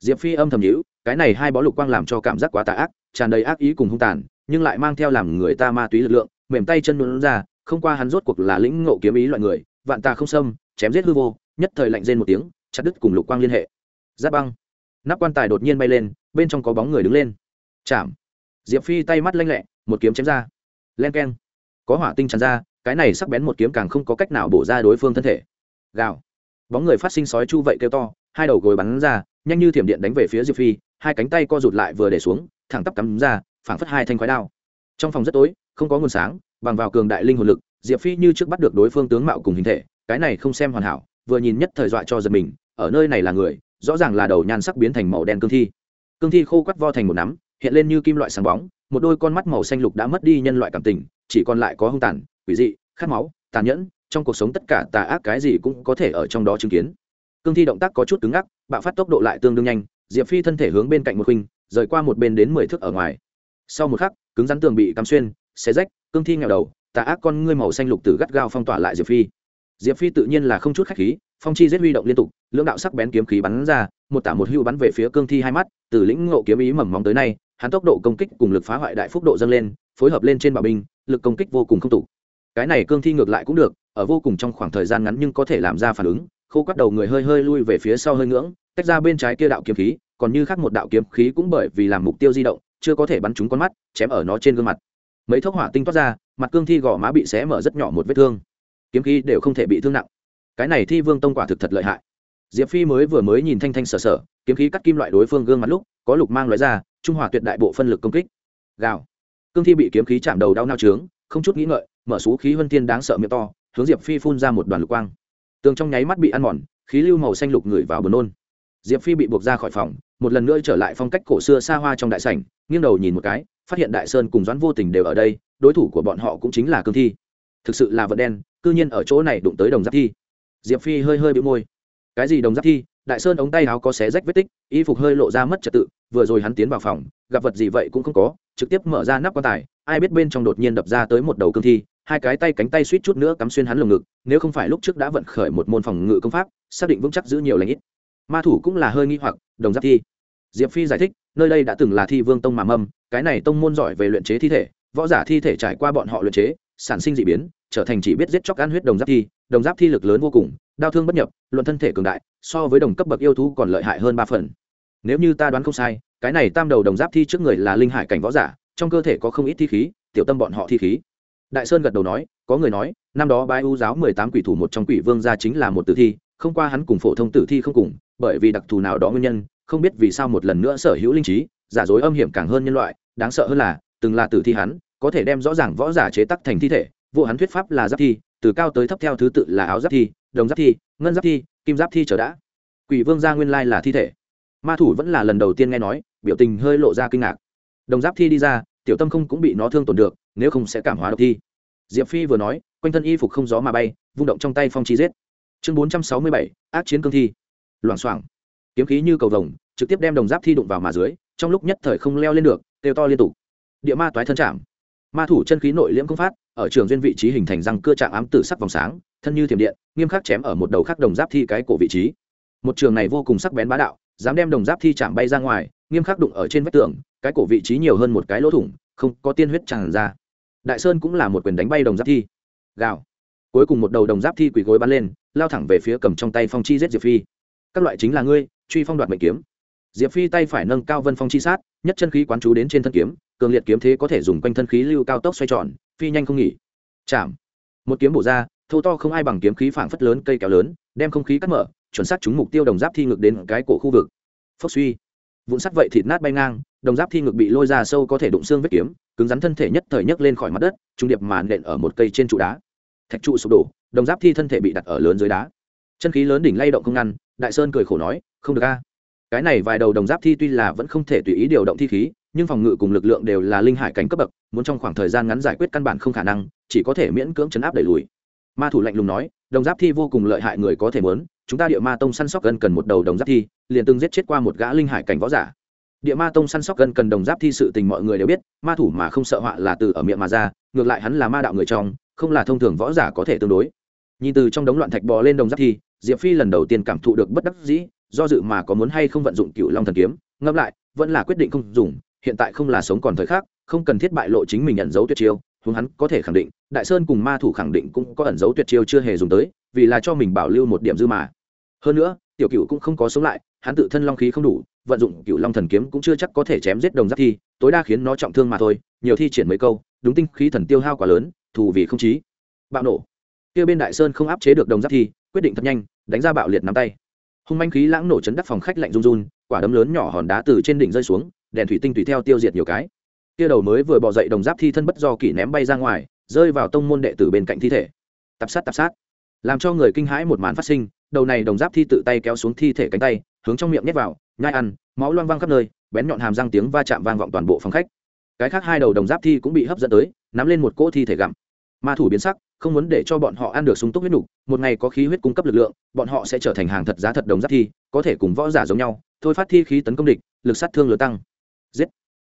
Diệp phi âm thầm nhữ cái này hai bó lục quang làm cho cảm giác quá tà ác, tràn đầy ác ý cùng hung tàn, nhưng lại mang theo làm người ta ma túy lực lượng, mềm tay chân luôn ra, không qua hắn rốt cuộc là lĩnh ngộ kiếm ý loại người, vạn tà không xâm, chém giết hư vô, nhất thời lạnh rên một tiếng, chặt đứt cùng lục quang liên hệ. Giáp băng. Nắp quan tài đột nhiên bay lên, bên trong có bóng người đứng lên. Chạm. Diệp phi tay mắt lanh lẹ, một kiếm chém ra. Len keng. Có hỏa tinh tràn ra cái này sắc bén một kiếm càng không có cách nào bổ ra đối phương thân thể. Gào. Bóng người phát sinh sói chu vậy kêu to, hai đầu gối bắn ra, nhanh như thiểm điện đánh về phía diệp phi, hai cánh tay co rụt lại vừa để xuống, thẳng tắp cắm ra, phảng phất hai thanh khoái đao. Trong phòng rất tối, không có nguồn sáng, bằng vào cường đại linh hồn lực, diệp phi như trước bắt được đối phương tướng mạo cùng hình thể, cái này không xem hoàn hảo, vừa nhìn nhất thời dọa cho giật mình, ở nơi này là người, rõ ràng là đầu nhan sắc biến thành màu đen cương thi. Cương thi khô quắt vo thành một nắm, hiện lên như kim loại sáng bóng, một đôi con mắt màu xanh lục đã mất đi nhân loại cảm tình, chỉ còn lại có hung tàn quỷ dị, khát máu, tàn nhẫn, trong cuộc sống tất cả tà ác cái gì cũng có thể ở trong đó chứng kiến. Cương thi động tác có chút cứng ngắc, bạo phát tốc độ lại tương đương nhanh, diệp phi thân thể hướng bên cạnh một khuynh, rời qua một bên đến mười thước ở ngoài. Sau một khắc, cứng rắn tường bị cắm xuyên, xé rách, cương thi nghèo đầu, tà ác con ngươi màu xanh lục từ gắt gao phong tỏa lại diệp phi. Diệp phi tự nhiên là không chút khách khí, phong chi giết huy động liên tục, lưỡng đạo sắc bén kiếm khí bắn ra, một tả một hưu bắn về phía cương thi hai mắt, từ lĩnh ngộ kiếm ý mầm móng tới nay, hắn tốc độ công kích cùng lực phá hoại đại phúc độ dâng lên, phối hợp lên trên bảo binh, lực công kích vô cùng không tụ cái này cương thi ngược lại cũng được, ở vô cùng trong khoảng thời gian ngắn nhưng có thể làm ra phản ứng, khô quắt đầu người hơi hơi lui về phía sau hơi ngưỡng, tách ra bên trái kia đạo kiếm khí, còn như khác một đạo kiếm khí cũng bởi vì làm mục tiêu di động, chưa có thể bắn trúng con mắt, chém ở nó trên gương mặt. Mấy thốc hỏa tinh toát ra, mặt cương thi gò má bị xé mở rất nhỏ một vết thương. Kiếm khí đều không thể bị thương nặng. Cái này thi vương tông quả thực thật lợi hại. Diệp phi mới vừa mới nhìn thanh thanh sở sở, kiếm khí cắt kim loại đối phương gương mặt lúc, có lục mang loại ra, trung hòa tuyệt đại bộ phân lực công kích. Gào. Cương thi bị kiếm khí chạm đầu đau nao trướng, không chút nghĩ ngợi mở xú khí huân tiên đáng sợ miệng to, hướng diệp phi phun ra một đoàn lục quang. Tường trong nháy mắt bị ăn mòn, khí lưu màu xanh lục ngửi vào buồn nôn. Diệp phi bị buộc ra khỏi phòng, một lần nữa trở lại phong cách cổ xưa xa hoa trong đại sảnh, nghiêng đầu nhìn một cái, phát hiện đại sơn cùng doãn vô tình đều ở đây, đối thủ của bọn họ cũng chính là cương thi. Thực sự là vật đen, cư nhiên ở chỗ này đụng tới đồng giáp thi. Diệp phi hơi hơi bị môi. Cái gì đồng giáp thi? Đại sơn ống tay áo có xé rách vết tích, y phục hơi lộ ra mất trật tự, vừa rồi hắn tiến vào phòng, gặp vật gì vậy cũng không có, trực tiếp mở ra nắp quan tài, ai biết bên trong đột nhiên đập ra tới một đầu cương thi hai cái tay cánh tay suýt chút nữa cắm xuyên hắn lồng ngực, nếu không phải lúc trước đã vận khởi một môn phòng ngự công pháp, xác định vững chắc giữ nhiều lãnh ít. Ma thủ cũng là hơi nghi hoặc, đồng giáp thi. Diệp phi giải thích, nơi đây đã từng là thi vương tông mà mâm, cái này tông môn giỏi về luyện chế thi thể, võ giả thi thể trải qua bọn họ luyện chế, sản sinh d ị biến, trở thành chỉ biết giết chóc ăn huyết đồng giáp thi, đồng giáp thi lực lớn vô cùng đau thương bất nhập, luận thân thể cường đại, so với đồng cấp bậc yêu thú còn lợi hại hơn ba phần. Nếu như ta đoán không sai, cái này tam đầu đồng giáp thi trước người là linh hải cảnh võ giả, trong cơ thể có không ít thi khí, tiểu tâm bọn họ thi khí đại sơn gật đầu nói, có người nói, năm đó bái u giáo mười tám quỷ thủ một trong quỷ vương gia chính là một tử thi, không qua hắn cùng phổ thông tử thi không cùng, bởi vì đặc thù nào đó nguyên nhân, không biết vì sao một lần nữa sở hữu linh trí, giả dối âm hiểm càng hơn nhân loại, đáng sợ hơn là, từng là tử thi hắn, có thể đem rõ ràng võ giả chế tắc thành thi thể vụ hắn thuyết pháp là giáp thi, từ cao tới thấp theo thứ tự là áo giáp thi, đồng giáp thi, ngân giáp thi, kim giáp thi trở đã. Quỷ vương gia nguyên lai là thi thể. Ma thủ vẫn là lần đầu tiên nghe nói, biểu tình hơi lộ ra kinh ngạc. Đồng giáp thi đi ra tiểu tâm không cũng bị nó thương tổn được, nếu không sẽ cảm hóa độc thi. Diệp phi vừa nói, quanh thân y phục không gió mà bay, vung động trong tay phong chi giết. Chương bốn trăm sáu mươi bảy, ác chiến cương thi. Loảng xoảng. Kiếm khí như cầu vồng, trực tiếp đem đồng giáp thi đụng vào mà dưới, trong lúc nhất thời không leo lên được, kêu to liên tục. Địa ma toái thân chạm ma thủ chân khí nội liễm công phát, ở trường duyên vị trí hình thành răng cưa trạng ám tử sắc vòng sáng, thân như thiểm điện, nghiêm khắc chém ở một đầu khắc đồng giáp thi cái cổ vị trí. Một trường này vô cùng sắc bén bá đạo, dám đem đồng giáp thi chạm bay ra ngoài nghiêm khắc đụng ở trên vách tường, cái cổ vị trí nhiều hơn một cái lỗ thủng, không có tiên huyết tràn ra. Đại sơn cũng là một quyền đánh bay đồng giáp thi. Gào. Cuối cùng một đầu đồng giáp thi quỳ gối bắn lên, lao thẳng về phía cầm trong tay phong chi giết diệp phi. Các loại chính là ngươi, truy phong đoạt mệnh kiếm. Diệp phi tay phải nâng cao vân phong chi sát, nhất chân khí quán chú đến trên thân kiếm, cường liệt kiếm thế có thể dùng quanh thân khí lưu cao tốc xoay tròn, phi nhanh không nghỉ. Chạm. Một kiếm bổ ra thâu to không ai bằng kiếm khí phảng phất lớn, cây kéo lớn, đem không khí cắt mở, chuẩn xác trúng mục tiêu đồng giáp thi ngược đến cái cổ khu vực. Phốc suy vụn sắt vậy thịt nát bay ngang, đồng giáp thi ngược bị lôi ra sâu có thể đụng xương vết kiếm, cứng rắn thân thể nhất thời nhấc lên khỏi mặt đất, trung điệp màn nện ở một cây trên trụ đá. Thạch trụ sụp đổ, đồng giáp thi thân thể bị đặt ở lớn dưới đá. Chân khí lớn đỉnh lay động không ngăn, đại sơn cười khổ nói, không được a. Cái này vài đầu đồng giáp thi tuy là vẫn không thể tùy ý điều động thi khí, nhưng phòng ngự cùng lực lượng đều là linh hải cảnh cấp bậc, muốn trong khoảng thời gian ngắn giải quyết căn bản không khả năng, chỉ có thể miễn cưỡng chấn áp đẩy lùi. Ma thủ lạnh lùng nói đồng giáp thi vô cùng lợi hại người có thể muốn, chúng ta địa ma tông săn sóc gần cần một đầu đồng giáp thi, liền từng giết chết qua một gã linh hải cảnh võ giả. Địa ma tông săn sóc gần cần đồng giáp thi sự tình mọi người đều biết, ma thủ mà không sợ họa là từ ở miệng mà ra, ngược lại hắn là ma đạo người trong, không là thông thường võ giả có thể tương đối. Nhìn từ trong đống loạn thạch bò lên đồng giáp thi, diệp phi lần đầu tiên cảm thụ được bất đắc dĩ, do dự mà có muốn hay không vận dụng cựu long thần kiếm, ngẫm lại, vẫn là quyết định không dùng, hiện tại không là sống còn thời khắc, không cần thiết bại lộ chính mình nhận dấu tuyệt chiêu hướng hắn có thể khẳng định, đại sơn cùng ma thủ khẳng định cũng có ẩn dấu tuyệt chiêu chưa hề dùng tới, vì là cho mình bảo lưu một điểm dư mà. Hơn nữa, tiểu cựu cũng không có sống lại, hắn tự thân long khí không đủ, vận dụng cựu long thần kiếm cũng chưa chắc có thể chém giết đồng giáp thi, tối đa khiến nó trọng thương mà thôi, nhiều thi triển mấy câu, đúng tinh khí thần tiêu hao quá lớn, thù vì không chí. Bạo nổ. Kia bên đại sơn không áp chế được đồng giáp thi, quyết định thật nhanh, đánh ra bạo liệt nắm tay. Hung manh khí lãng nổ chấn đắc phòng khách lạnh run run, quả đấm lớn nhỏ hòn đá từ trên đỉnh rơi xuống, đèn thủy tinh tùy theo tiêu diệt nhiều cái kia đầu mới vừa bỏ dậy đồng giáp thi thân bất do kỷ ném bay ra ngoài rơi vào tông môn đệ tử bên cạnh thi thể. Tập sát tập sát. Làm cho người kinh hãi một màn phát sinh đầu này đồng giáp thi tự tay kéo xuống thi thể cánh tay hướng trong miệng nhét vào nhai ăn máu loang văng khắp nơi bén nhọn hàm răng tiếng va chạm vang vọng toàn bộ phòng khách. Cái khác hai đầu đồng giáp thi cũng bị hấp dẫn tới nắm lên một cỗ thi thể gặm. Ma thủ biến sắc không muốn để cho bọn họ ăn được sung túc huyết đủ, một ngày có khí huyết cung cấp lực lượng bọn họ sẽ trở thành hàng thật giá thật đồng giáp thi có thể cùng võ giả giống nhau thôi phát thi khí tấn công địch lực sát thương lừa tăng. Giết.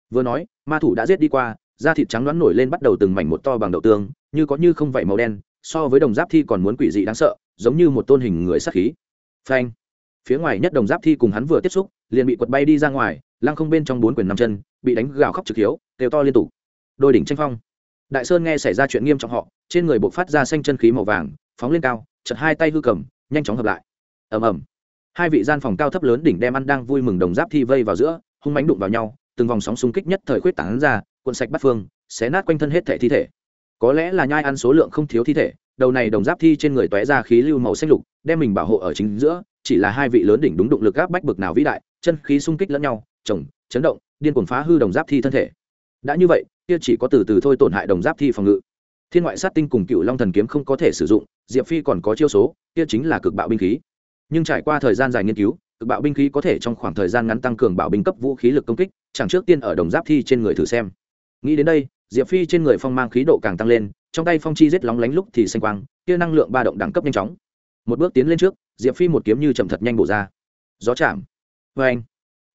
Vừa nói ma thủ đã giết đi qua, da thịt trắng đoán nổi lên bắt đầu từng mảnh một to bằng đậu tương, như có như không vậy màu đen, so với đồng giáp thi còn muốn quỷ dị đáng sợ, giống như một tôn hình người sát khí. Phanh. Phía ngoài nhất đồng giáp thi cùng hắn vừa tiếp xúc, liền bị quật bay đi ra ngoài, lăng không bên trong bốn quyền năm chân, bị đánh gào khóc trực hiếu đều to liên tục. Đôi đỉnh tranh phong. Đại sơn nghe xảy ra chuyện nghiêm trọng họ, trên người buộc phát ra xanh chân khí màu vàng, phóng lên cao chật hai tay hư cầm, nhanh chóng hợp lại. Ầm ầm. Hai vị gian phòng cao thấp lớn đỉnh đem ăn đang vui mừng đồng giáp thi vây vào giữa, hung mánh đụng vào nhau từng vòng sóng xung kích nhất thời khuyết tán ra, cuộn sạch bắt phương, xé nát quanh thân hết thể thi thể. Có lẽ là nhai ăn số lượng không thiếu thi thể, đầu này đồng giáp thi trên người tóe ra khí lưu màu xanh lục, đem mình bảo hộ ở chính giữa, chỉ là hai vị lớn đỉnh đúng động lực áp bách bực nào vĩ đại, chân khí xung kích lẫn nhau, chồng, chấn động, điên cuồng phá hư đồng giáp thi thân thể. Đã như vậy, kia chỉ có từ từ thôi tổn hại đồng giáp thi phòng ngự. Thiên ngoại sát tinh cùng cựu long thần kiếm không có thể sử dụng, diệp phi còn có chiêu số, kia chính là cực bạo binh khí. Nhưng trải qua thời gian dài nghiên cứu cực bạo binh khí có thể trong khoảng thời gian ngắn tăng cường bảo binh cấp vũ khí lực công kích, chẳng trước tiên ở đồng giáp thi trên người thử xem. Nghĩ đến đây, diệp phi trên người phong mang khí độ càng tăng lên, trong tay phong chi rết lóng lánh lúc thì xanh quang, kia năng lượng ba động đẳng cấp nhanh chóng. Một bước tiến lên trước, diệp phi một kiếm như chậm thật nhanh bổ ra. Gió chạm. Vê anh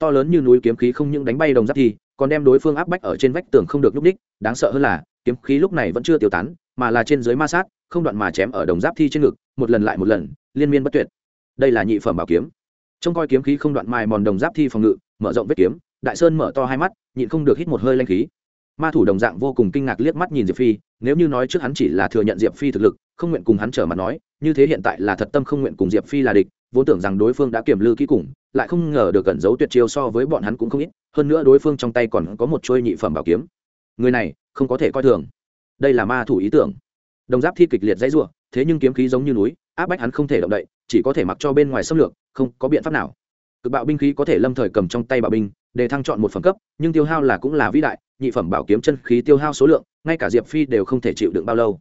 to lớn như núi kiếm khí không những đánh bay đồng giáp thi, còn đem đối phương áp bách ở trên vách tường không được nhúc ních đáng sợ hơn là, kiếm khí lúc này vẫn chưa tiêu tán, mà là trên dưới ma sát, không đoạn mà chém ở đồng giáp thi trên ngực, một lần lại một lần, liên miên bất tuyệt. Đây là nhị phẩm bảo kiếm trông coi kiếm khí không đoạn mài mòn đồng giáp thi phòng ngự, mở rộng vết kiếm, đại sơn mở to hai mắt, nhịn không được hít một hơi lanh khí. Ma thủ đồng dạng vô cùng kinh ngạc liếc mắt nhìn diệp phi, nếu như nói trước hắn chỉ là thừa nhận diệp phi thực lực, không nguyện cùng hắn trở mặt nói, như thế hiện tại là thật tâm không nguyện cùng diệp phi là địch, vốn tưởng rằng đối phương đã kiểm lư kỹ cùng, lại không ngờ được cẩn giấu tuyệt chiêu so với bọn hắn cũng không ít, hơn nữa đối phương trong tay còn có một trôi nhị phẩm bảo kiếm. Người này, không có thể coi thường. Đây là ma thủ ý tưởng. Đồng giáp thi kịch liệt dãy ruộng thế nhưng kiếm khí giống như núi, áp bách hắn không thể động đậy chỉ có thể mặc cho bên ngoài xâm lược, không có biện pháp nào. Cực bạo binh khí có thể lâm thời cầm trong tay bạo binh, để thăng chọn một phẩm cấp, nhưng tiêu hao là cũng là vĩ đại, nhị phẩm bảo kiếm chân khí tiêu hao số lượng, ngay cả diệp phi đều không thể chịu đựng bao lâu.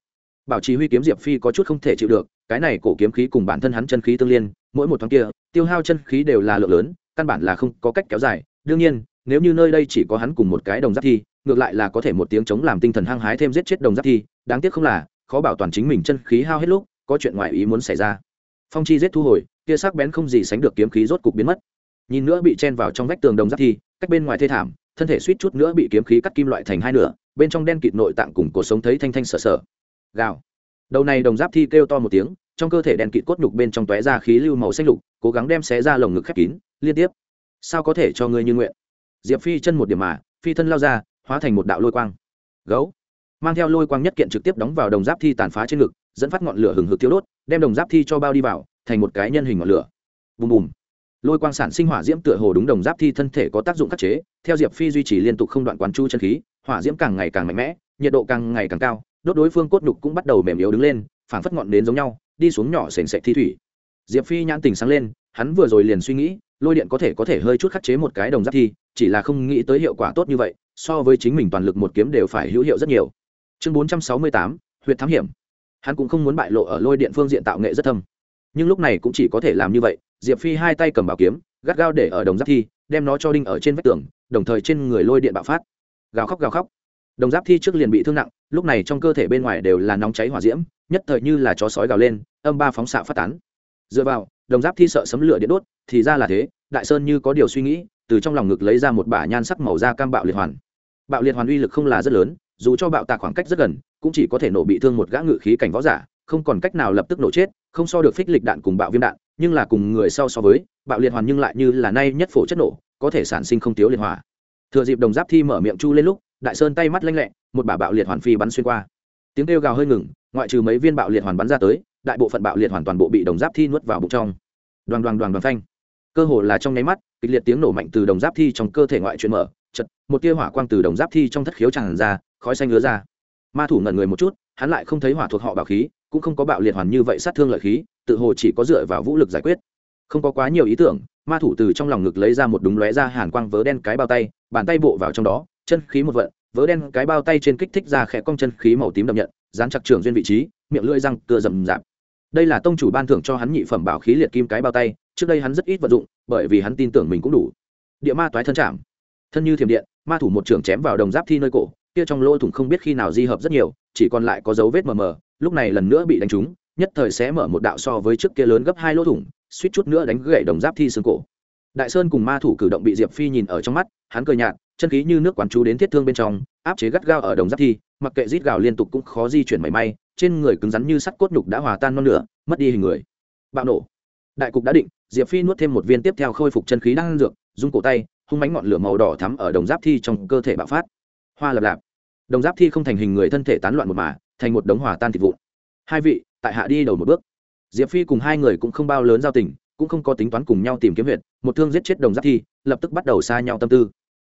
Bảo trì huy kiếm diệp phi có chút không thể chịu được, cái này cổ kiếm khí cùng bản thân hắn chân khí tương liên, mỗi một tháng kia, tiêu hao chân khí đều là lượng lớn, căn bản là không có cách kéo dài. Đương nhiên, nếu như nơi đây chỉ có hắn cùng một cái đồng giáp thi, ngược lại là có thể một tiếng chống làm tinh thần hăng hái thêm giết chết đồng giáp thi, đáng tiếc không là, khó bảo toàn chính mình chân khí hao hết lúc, có chuyện ngoài ý muốn xảy ra phong chi giết thu hồi, kia sắc bén không gì sánh được kiếm khí rốt cục biến mất. Nhìn nữa bị chen vào trong vách tường đồng giáp thi cách bên ngoài thê thảm, thân thể suýt chút nữa bị kiếm khí cắt kim loại thành hai nửa, bên trong đen kịt nội tạng cùng cuộc sống thấy thanh thanh sờ sờ. gào. Đầu này đồng giáp thi kêu to một tiếng, trong cơ thể đen kịt cốt nhục bên trong tóe ra khí lưu màu xanh lục, cố gắng đem xé ra lồng ngực khép kín, liên tiếp. Sao có thể cho ngươi như nguyện? Diệp phi chân một điểm mà, phi thân lao ra, hóa thành một đạo lôi quang. Gấu. Mang theo lôi quang nhất kiện trực tiếp đóng vào đồng giáp thi tàn phá trên ngực dẫn phát ngọn lửa hừng hực thiếu đốt, đem đồng giáp thi cho bao đi vào, thành một cái nhân hình ngọn lửa. Bùm bùm. Lôi quang sản sinh hỏa diễm tựa hồ đúng đồng giáp thi thân thể có tác dụng khắc chế, theo diệp phi duy trì liên tục không đoạn quán chu chân khí, hỏa diễm càng ngày càng mạnh mẽ, nhiệt độ càng ngày càng cao, đốt đối phương cốt nhục cũng bắt đầu mềm yếu đứng lên, phảng phất ngọn đến giống nhau, đi xuống nhỏ sền sệt thi thủy. Diệp phi nhãn tình sáng lên, hắn vừa rồi liền suy nghĩ, lôi điện có thể có thể hơi chút khắc chế một cái đồng giáp thi, chỉ là không nghĩ tới hiệu quả tốt như vậy, so với chính mình toàn lực một kiếm đều phải hữu hiệu rất nhiều. Chương bốn trăm sáu mươi tám huyện thám hiểm hắn cũng không muốn bại lộ ở lôi điện phương diện tạo nghệ rất thâm. Nhưng lúc này cũng chỉ có thể làm như vậy, diệp phi hai tay cầm bảo kiếm, gắt gao để ở đồng giáp thi, đem nó cho đinh ở trên vách tường, đồng thời trên người lôi điện bạo phát. Gào khóc gào khóc. Đồng giáp thi trước liền bị thương nặng, lúc này trong cơ thể bên ngoài đều là nóng cháy hỏa diễm, nhất thời như là chó sói gào lên, âm ba phóng xạ phát tán. Dựa vào, đồng giáp thi sợ sấm lửa điện đốt, thì ra là thế, đại sơn như có điều suy nghĩ, từ trong lòng ngực lấy ra một bả nhan sắc màu da cam bạo liệt hoàn. Bạo liệt hoàn uy lực không là rất lớn, dù cho bạo tạc khoảng cách rất gần cũng chỉ có thể nổ bị thương một gã ngự khí cảnh võ giả, không còn cách nào lập tức nổ chết, không so được phích lịch đạn cùng bạo viêm đạn, nhưng là cùng người sau so với, bạo liệt hoàn nhưng lại như là nay nhất phổ chất nổ, có thể sản sinh không thiếu liệt hỏa. Thừa dịp đồng giáp thi mở miệng chu lên lúc, đại sơn tay mắt lanh lẹ, một bả bạo liệt hoàn phi bắn xuyên qua. Tiếng kêu gào hơi ngừng, ngoại trừ mấy viên bạo liệt hoàn bắn ra tới, đại bộ phận bạo liệt hoàn toàn bộ bị đồng giáp thi nuốt vào bụng trong. Đoàn đoàn đoàn đoàn phanh. Cơ hồ là trong nháy mắt, kịch liệt tiếng nổ mạnh từ đồng giáp thi trong cơ thể ngoại chuyển mở, chật, một tia hỏa quang từ đồng giáp thi trong thất khiếu tràn ra, khói xanh lứa ra ma thủ ngẩn người một chút, hắn lại không thấy hỏa thuộc họ bảo khí, cũng không có bạo liệt hoàn như vậy sát thương lợi khí, tự hồ chỉ có dựa vào vũ lực giải quyết. Không có quá nhiều ý tưởng, ma thủ từ trong lòng ngực lấy ra một đúng lóe ra hàn quang vớ đen cái bao tay, bàn tay bộ vào trong đó, chân khí một vận, vớ đen cái bao tay trên kích thích ra khẽ cong chân khí màu tím đậm nhận, dán chặt trường duyên vị trí, miệng lưỡi răng cưa rầm rạp. Đây là tông chủ ban thưởng cho hắn nhị phẩm bảo khí liệt kim cái bao tay, trước đây hắn rất ít vận dụng, bởi vì hắn tin tưởng mình cũng đủ. Địa ma toái thân chạm thân như thiểm điện, ma thủ một trường chém vào đồng giáp thi nơi cổ kia trong lỗ thủng không biết khi nào di hợp rất nhiều chỉ còn lại có dấu vết mờ mờ lúc này lần nữa bị đánh trúng nhất thời sẽ mở một đạo so với trước kia lớn gấp hai lỗ thủng suýt chút nữa đánh gãy đồng giáp thi xương cổ. Đại sơn cùng ma thủ cử động bị diệp phi nhìn ở trong mắt hắn cười nhạt chân khí như nước quán chú đến thiết thương bên trong áp chế gắt gao ở đồng giáp thi mặc kệ rít gào liên tục cũng khó di chuyển mảy may trên người cứng rắn như sắt cốt nhục đã hòa tan non lửa, mất đi hình người. Bạo nổ. Đại cục đã định diệp phi nuốt thêm một viên tiếp theo khôi phục chân khí đang dược dùng cổ tay hung mãnh ngọn lửa màu đỏ thắm ở đồng giáp thi trong cơ thể bạo phát hoa lập lạp. Đồng giáp thi không thành hình người thân thể tán loạn một mà, thành một đống hòa tan thịt vụn. Hai vị, tại hạ đi đầu một bước. Diệp phi cùng hai người cũng không bao lớn giao tình, cũng không có tính toán cùng nhau tìm kiếm huyệt, một thương giết chết đồng giáp thi, lập tức bắt đầu xa nhau tâm tư.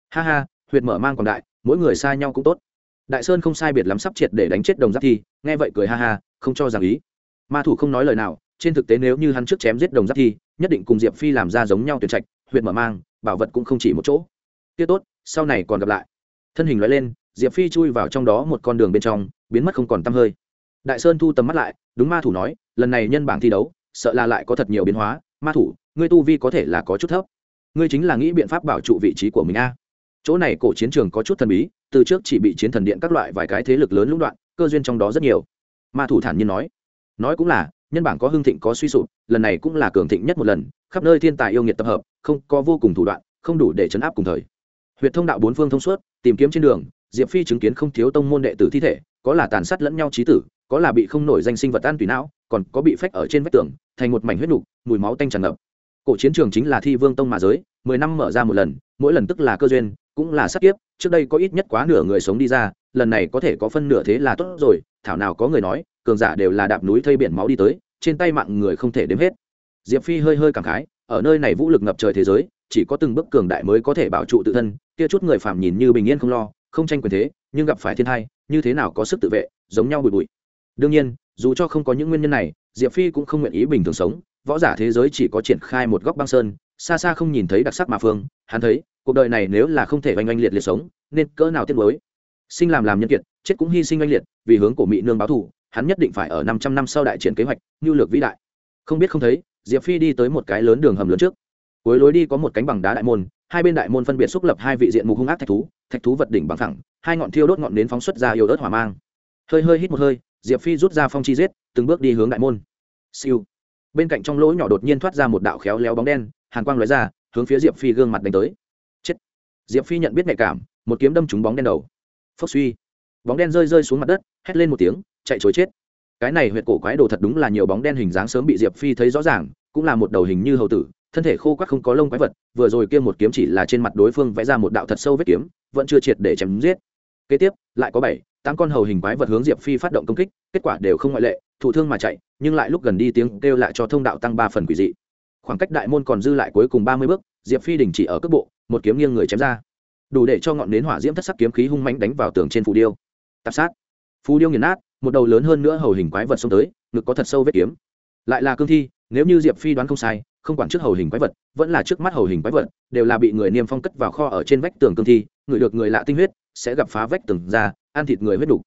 Ha ha, huyệt mở mang còn đại, mỗi người xa nhau cũng tốt. Đại sơn không sai biệt lắm sắp triệt để đánh chết đồng giáp thi, nghe vậy cười ha ha, không cho rằng ý. Ma thủ không nói lời nào, trên thực tế nếu như hắn trước chém giết đồng giáp thi, nhất định cùng diệp phi làm ra giống nhau tuyệt trạch, huyệt mở mang, bảo vật cũng không chỉ một chỗ. Tiết tốt, sau này còn gặp lại thân hình loại lên, diệp phi chui vào trong đó một con đường bên trong, biến mất không còn t hơi. Đại sơn thu tầm mắt lại, đúng ma thủ nói, lần này nhân bảng thi đấu, sợ là lại có thật nhiều biến hóa, ma thủ, ngươi tu vi có thể là có chút thấp. Ngươi chính là nghĩ biện pháp bảo trụ vị trí của mình a. Chỗ này cổ chiến trường có chút thần bí, từ trước chỉ bị chiến thần điện các loại vài cái thế lực lớn lũng đoạn, cơ duyên trong đó rất nhiều. Ma thủ thản nhiên nói. Nói cũng là, nhân bảng có hưng thịnh, có suy sụp, lần này cũng là cường thịnh nhất một lần, khắp nơi thiên tài yêu nghiệt tập hợp, không có vô cùng thủ đoạn, không đủ để chấn áp cùng thời. Huyệt thông đạo bốn phương thông suốt tìm kiếm trên đường, diệp phi chứng kiến không thiếu tông môn đệ tử thi thể, có là tàn sát lẫn nhau trí tử, có là bị không nổi danh sinh vật tan tùy não, còn có bị phách ở trên vách tường, thành một mảnh huyết nục, mùi máu tanh tràn ngập. Cổ chiến trường chính là thi vương tông mà giới, mười năm mở ra một lần, mỗi lần tức là cơ duyên, cũng là sát kiếp, trước đây có ít nhất quá nửa người sống đi ra, lần này có thể có phân nửa thế là tốt rồi, thảo nào có người nói, cường giả đều là đạp núi thây biển máu đi tới, trên tay mạng người không thể đếm hết. Diệp phi hơi hơi cảm khái, ở nơi này vũ lực ngập trời thế giới chỉ có từng bước cường đại mới có thể bảo trụ tự thân, kia chút người phàm nhìn như bình yên không lo, không tranh quyền thế, nhưng gặp phải thiên thai, như thế nào có sức tự vệ, giống nhau bụi bụi. Đương nhiên, dù cho không có những nguyên nhân này, diệp phi cũng không nguyện ý bình thường sống, võ giả thế giới chỉ có triển khai một góc băng sơn, xa xa không nhìn thấy đặc sắc mà phương, hắn thấy, cuộc đời này nếu là không thể oanh oanh liệt liệt sống, nên cỡ nào tiếc mới sinh làm làm nhân kiệt, chết cũng hy sinh oanh liệt, vì hướng của mỹ nương báo thù, hắn nhất định phải ở năm trăm năm sau đại triển kế hoạch nhu lược vĩ đại. Không biết không thấy, diệp phi đi tới một cái lớn đường hầm lớn trước cuối lối đi có một cánh bằng đá đại môn, hai bên đại môn phân biệt xúc lập hai vị diện mục hung ác thạch thú thạch thú vật đỉnh bằng thẳng hai ngọn thiêu đốt ngọn nến phóng xuất ra yêu ớt hỏa mang. Hơi hơi hít một hơi, diệp phi rút ra phong chi giết, từng bước đi hướng đại môn. Siêu. Bên cạnh trong lỗ nhỏ đột nhiên thoát ra một đạo khéo léo bóng đen, hàn quang lóe ra, hướng phía diệp phi gương mặt đánh tới. Chết. Diệp phi nhận biết nhạy cảm, một kiếm đâm trúng bóng đen đầu. Phốc suy. Bóng đen rơi rơi xuống mặt đất, hét lên một tiếng, chạy chối chết. Cái này huyệt cổ quái đồ thật đúng là nhiều bóng đen hình dáng sớm bị diệp phi thấy rõ ràng, cũng là một đầu hình như hầu tử thân thể khô quắc không có lông quái vật, vừa rồi kia một kiếm chỉ là trên mặt đối phương vẽ ra một đạo thật sâu vết kiếm, vẫn chưa triệt để chém giết. Kế tiếp, lại có bảy, tám con hầu hình quái vật hướng diệp phi phát động công kích, kết quả đều không ngoại lệ, thụ thương mà chạy, nhưng lại lúc gần đi tiếng kêu lại cho thông đạo tăng ba phần quỷ dị. Khoảng cách đại môn còn dư lại cuối cùng ba mươi bước, diệp phi đình chỉ ở cước bộ, một kiếm nghiêng người chém ra. Đủ để cho ngọn nến hỏa diễm thất sắc kiếm khí hung mãnh đánh vào tường trên phù điêu. Tạp sát. Phù điêu nghiền nát, một đầu lớn hơn nữa hầu hình quái vật xông tới, ngực có thật sâu vết kiếm. Lại là cương thi nếu như diệp phi đoán không sai, không quản trước hầu hình quái vật, vẫn là trước mắt hầu hình quái vật, đều là bị người niêm phong cất vào kho ở trên vách tường cương thi, người được người lạ tinh huyết, sẽ gặp phá vách tường ra, ăn thịt người huyết đủ.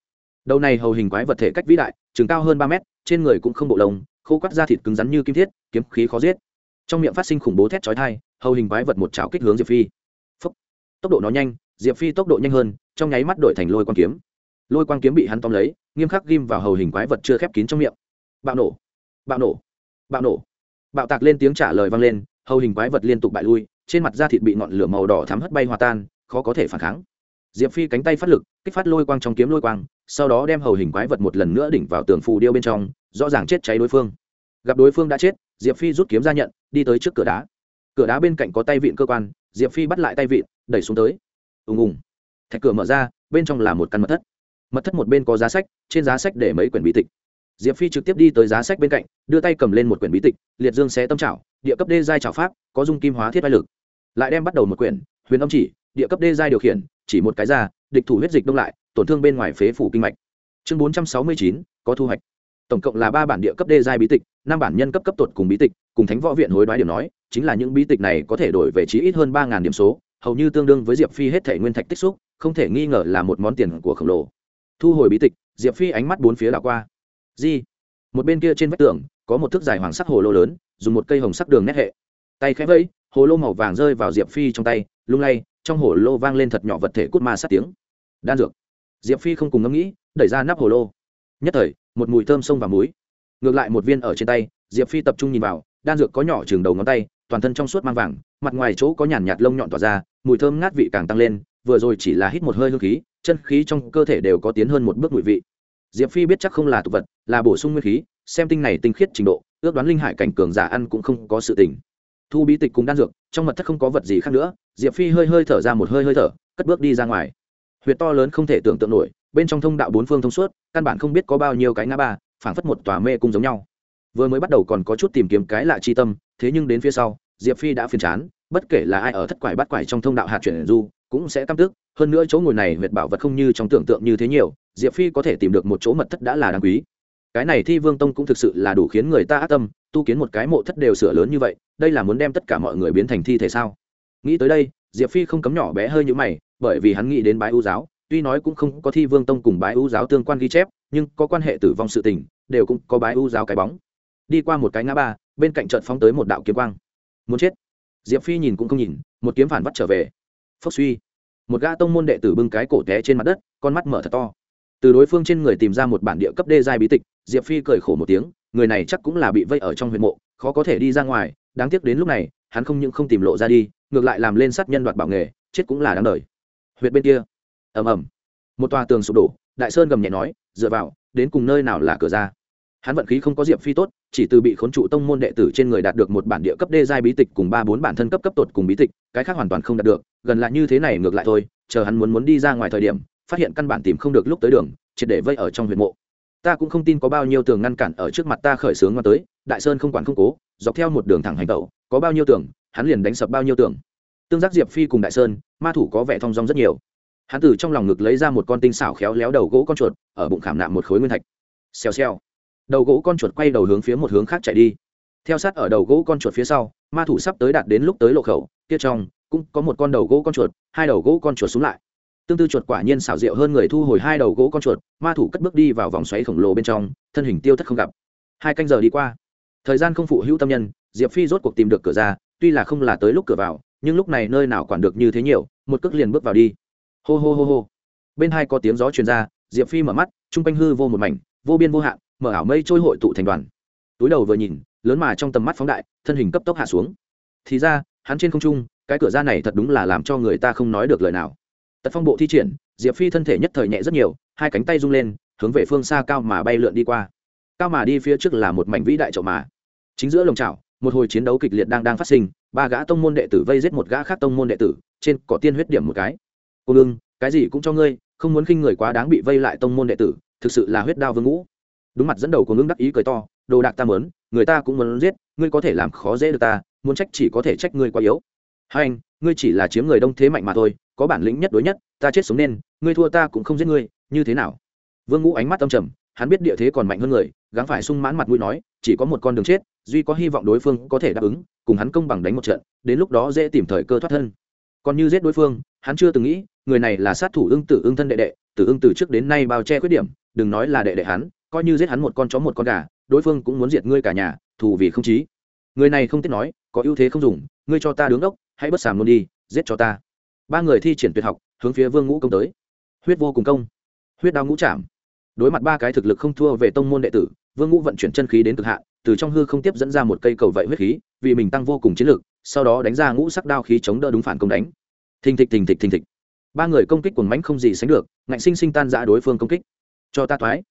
đầu này hầu hình quái vật thể cách vĩ đại, chừng cao hơn ba mét, trên người cũng không bộ lông, khô quắt da thịt cứng rắn như kim thiết, kiếm khí khó giết. Trong miệng phát sinh khủng bố thét chói thai hầu hình quái vật một chảo kích hướng diệp phi. Tốc độ nó nhanh, diệp phi tốc độ nhanh hơn, trong nháy mắt đổi thành lôi quang kiếm. Lôi quang kiếm bị hắn tóm lấy, nghiêm khắc ghim vào hầu hình quái vật chưa khép kín trong miệng. Bạo nổ. Bạo nổ bạo nổ. Bạo tạc lên tiếng trả lời vang lên, hầu hình quái vật liên tục bại lui, trên mặt da thịt bị ngọn lửa màu đỏ thắm hất bay hòa tan, khó có thể phản kháng. Diệp phi cánh tay phát lực, kích phát lôi quang trong kiếm lôi quang, sau đó đem hầu hình quái vật một lần nữa đỉnh vào tường phù điêu bên trong, rõ ràng chết cháy đối phương. Gặp đối phương đã chết, diệp phi rút kiếm ra nhận, đi tới trước cửa đá. Cửa đá bên cạnh có tay vịn cơ quan, diệp phi bắt lại tay vịn, đẩy xuống tới. Ùng ùng. Thạch cửa mở ra, bên trong là một căn mật thất. Mật thất một bên có giá sách, trên giá sách để mấy quyển bí tịch diệp phi trực tiếp đi tới giá sách bên cạnh, đưa tay cầm lên một quyển bí tịch, liệt dương xé tâm trảo địa cấp đê giai trảo pháp, có dung kim hóa thiết vai lực. Lại đem bắt đầu một quyển, huyền âm chỉ, địa cấp đê giai điều khiển, chỉ một cái ra, địch thủ huyết dịch đông lại, tổn thương bên ngoài phế phủ kinh mạch. Chương bốn trăm sáu mươi chín, có thu hoạch. Tổng cộng là ba bản địa cấp đê giai bí tịch, năm bản nhân cấp cấp tột cùng bí tịch, cùng thánh võ viện hối đoái điểm nói, chính là những bí tịch này có thể đổi về chí ít hơn ba điểm số, hầu như tương đương với diệp phi hết thể nguyên thạch tích xúc, không thể nghi ngờ là một món tiền của khổng lồ. Thu hồi bí tịch, diệp phi ánh mắt bốn phía đảo qua. Gì? một bên kia trên vách tường, có một thước dài hoàng sắc hồ lô lớn, dùng một cây hồng sắc đường nét hệ. Tay khẽ vẫy, hồ lô màu vàng rơi vào diệp phi trong tay, lung lay, trong hồ lô vang lên thật nhỏ vật thể cút ma sát tiếng. Đan dược. Diệp phi không cùng ngẫm nghĩ, đẩy ra nắp hồ lô. Nhất thời, một mùi thơm sông và muối ngược lại một viên ở trên tay, diệp phi tập trung nhìn vào, đan dược có nhỏ chừng đầu ngón tay, toàn thân trong suốt mang vàng, mặt ngoài chỗ có nhàn nhạt lông nhọn tỏa ra, mùi thơm ngát vị càng tăng lên, vừa rồi chỉ là hít một hơi hương khí, chân khí trong cơ thể đều có tiến hơn một bước mùi vị diệp phi biết chắc không là tục vật, là bổ sung nguyên khí, xem tinh này tinh khiết trình độ, ước đoán linh hải cảnh cường giả ăn cũng không có sự tình. Thu bí tịch cùng đan dược, trong mật thất không có vật gì khác nữa, diệp phi hơi hơi thở ra một hơi hơi thở, cất bước đi ra ngoài. Huyệt to lớn không thể tưởng tượng nổi, bên trong thông đạo bốn phương thông suốt, căn bản không biết có bao nhiêu cái ngã ba, phảng phất một tòa mê cung giống nhau. Vừa mới bắt đầu còn có chút tìm kiếm cái lạ chi tâm, thế nhưng đến phía sau, diệp phi đã phiền chán, bất kể là ai ở thất quải bắt quải trong thông đạo hạt chuyển du cũng sẽ căm tức, hơn nữa chỗ ngồi này huyệt bảo vật không như trong tưởng tượng như thế nhiều, diệp phi có thể tìm được một chỗ mật thất đã là đáng quý. Cái này thi vương tông cũng thực sự là đủ khiến người ta ác tâm, tu kiến một cái mộ thất đều sửa lớn như vậy, đây là muốn đem tất cả mọi người biến thành thi thể sao? Nghĩ tới đây, diệp phi không cấm nhỏ bé hơi như mày, bởi vì hắn nghĩ đến bái ưu giáo, tuy nói cũng không có thi vương tông cùng bái ưu giáo tương quan ghi chép, nhưng có quan hệ tử vong sự tình, đều cũng có bái ưu giáo cái bóng. Đi qua một cái ngã ba, bên cạnh trận phóng tới một đạo kiếm quang. Muốn chết. Diệp phi nhìn cũng không nhìn, một kiếm phản vắt trở về. Phốc suy một gã tông môn đệ tử bưng cái cổ té trên mặt đất, con mắt mở thật to. Từ đối phương trên người tìm ra một bản địa cấp đê giai bí tịch, diệp phi cười khổ một tiếng, người này chắc cũng là bị vây ở trong huyện mộ, khó có thể đi ra ngoài, đáng tiếc đến lúc này, hắn không những không tìm lộ ra đi, ngược lại làm lên sát nhân đoạt bảo nghề, chết cũng là đáng đời. Huyện bên kia. Ầm ầm. Một tòa tường sụp đổ, đại sơn gầm nhẹ nói, dựa vào, đến cùng nơi nào là cửa ra? Hắn vận khí không có diệp phi tốt, chỉ từ bị khốn trụ tông môn đệ tử trên người đạt được một bản địa cấp đê giai bí tịch cùng ba bốn bản thân cấp cấp tột cùng bí tịch, cái khác hoàn toàn không đạt được, gần là như thế này ngược lại thôi, chờ hắn muốn muốn đi ra ngoài thời điểm, phát hiện căn bản tìm không được lúc tới đường, triệt để vây ở trong huyện mộ. Ta cũng không tin có bao nhiêu tường ngăn cản ở trước mặt ta khởi sướng mà tới, đại sơn không quản không cố, dọc theo một đường thẳng hành tẩu, có bao nhiêu tường, hắn liền đánh sập bao nhiêu tường. Tương giác diệp phi cùng đại sơn, ma thủ có vẻ thong dong rất nhiều. Hắn từ trong lòng ngực lấy ra một con tinh xảo khéo léo đầu gỗ con chuột, ở bụng khảm nạm một khối nguyên thạch. Xèo xèo đầu gỗ con chuột quay đầu hướng phía một hướng khác chạy đi. Theo sát ở đầu gỗ con chuột phía sau, ma thủ sắp tới đạt đến lúc tới lộ khẩu, kia trong cũng có một con đầu gỗ con chuột, hai đầu gỗ con chuột xuống lại. Tương tư chuột quả nhiên xảo diệu hơn người thu hồi hai đầu gỗ con chuột, ma thủ cất bước đi vào vòng xoáy khổng lồ bên trong, thân hình tiêu thất không gặp. Hai canh giờ đi qua, thời gian không phụ hữu tâm nhân, diệp phi rốt cuộc tìm được cửa ra, tuy là không là tới lúc cửa vào, nhưng lúc này nơi nào quản được như thế nhiều, một cước liền bước vào đi. Hô hô hô hô. Bên hai có tiếng gió truyền ra, diệp phi mở mắt, trung quanh hư vô một mảnh, vô biên vô hạn mở ảo mây trôi hội tụ thành đoàn. Túi đầu vừa nhìn lớn mà trong tầm mắt phóng đại thân hình cấp tốc hạ xuống. Thì ra hắn trên không trung cái cửa ra này thật đúng là làm cho người ta không nói được lời nào. Tật phong bộ thi triển diệp phi thân thể nhất thời nhẹ rất nhiều hai cánh tay rung lên hướng về phương xa cao mà bay lượn đi qua. Cao mà đi phía trước là một mảnh vĩ đại trậu mà. Chính giữa lồng trào một hồi chiến đấu kịch liệt đang đang phát sinh ba gã tông môn đệ tử vây giết một gã khác tông môn đệ tử trên cỏ tiên huyết điểm một cái. Cô Lương, cái gì cũng cho ngươi không muốn khinh người quá đáng bị vây lại tông môn đệ tử thực sự là huyết đao vương ngũ đúng mặt dẫn đầu của ngưng đắc ý cười to, đồ đạc ta mớn người ta cũng muốn giết, ngươi có thể làm khó dễ được ta, muốn trách chỉ có thể trách ngươi quá yếu. Hai anh, ngươi chỉ là chiếm người đông thế mạnh mà thôi, có bản lĩnh nhất đối nhất, ta chết sống nên, ngươi thua ta cũng không giết ngươi, như thế nào? Vương ngũ ánh mắt âm trầm, hắn biết địa thế còn mạnh hơn người, gắng phải sung mãn mặt mũi nói, chỉ có một con đường chết, duy có hy vọng đối phương có thể đáp ứng, cùng hắn công bằng đánh một trận, đến lúc đó dễ tìm thời cơ thoát thân. Còn như giết đối phương, hắn chưa từng nghĩ, người này là sát thủ ưng tử ưng thân đệ đệ, tử ưng từ trước đến nay bao che khuyết điểm, đừng nói là đệ đệ hắn coi như giết hắn một con chó một con gà, đối phương cũng muốn diệt ngươi cả nhà, thù vì không chí. Người này không tiếc nói, có ưu thế không dùng, ngươi cho ta đứng đốc, hãy bất sàm luôn đi, giết cho ta. Ba người thi triển tuyệt học, hướng phía vương ngũ công tới. Huyết vô cùng công. Huyết đao ngũ chạm. Đối mặt ba cái thực lực không thua về tông môn đệ tử, vương ngũ vận chuyển chân khí đến cực hạn, từ trong hư không tiếp dẫn ra một cây cầu vậy huyết khí, vì mình tăng vô cùng chiến lực, sau đó đánh ra ngũ sắc đao khí chống đỡ đúng phản công đánh. Thình thịch thình thịch thình thịch. Ba người công kích cuồng mãnh không gì sánh được, ngạnh sinh sinh tan giã đối phương công kích. Cho ta thoái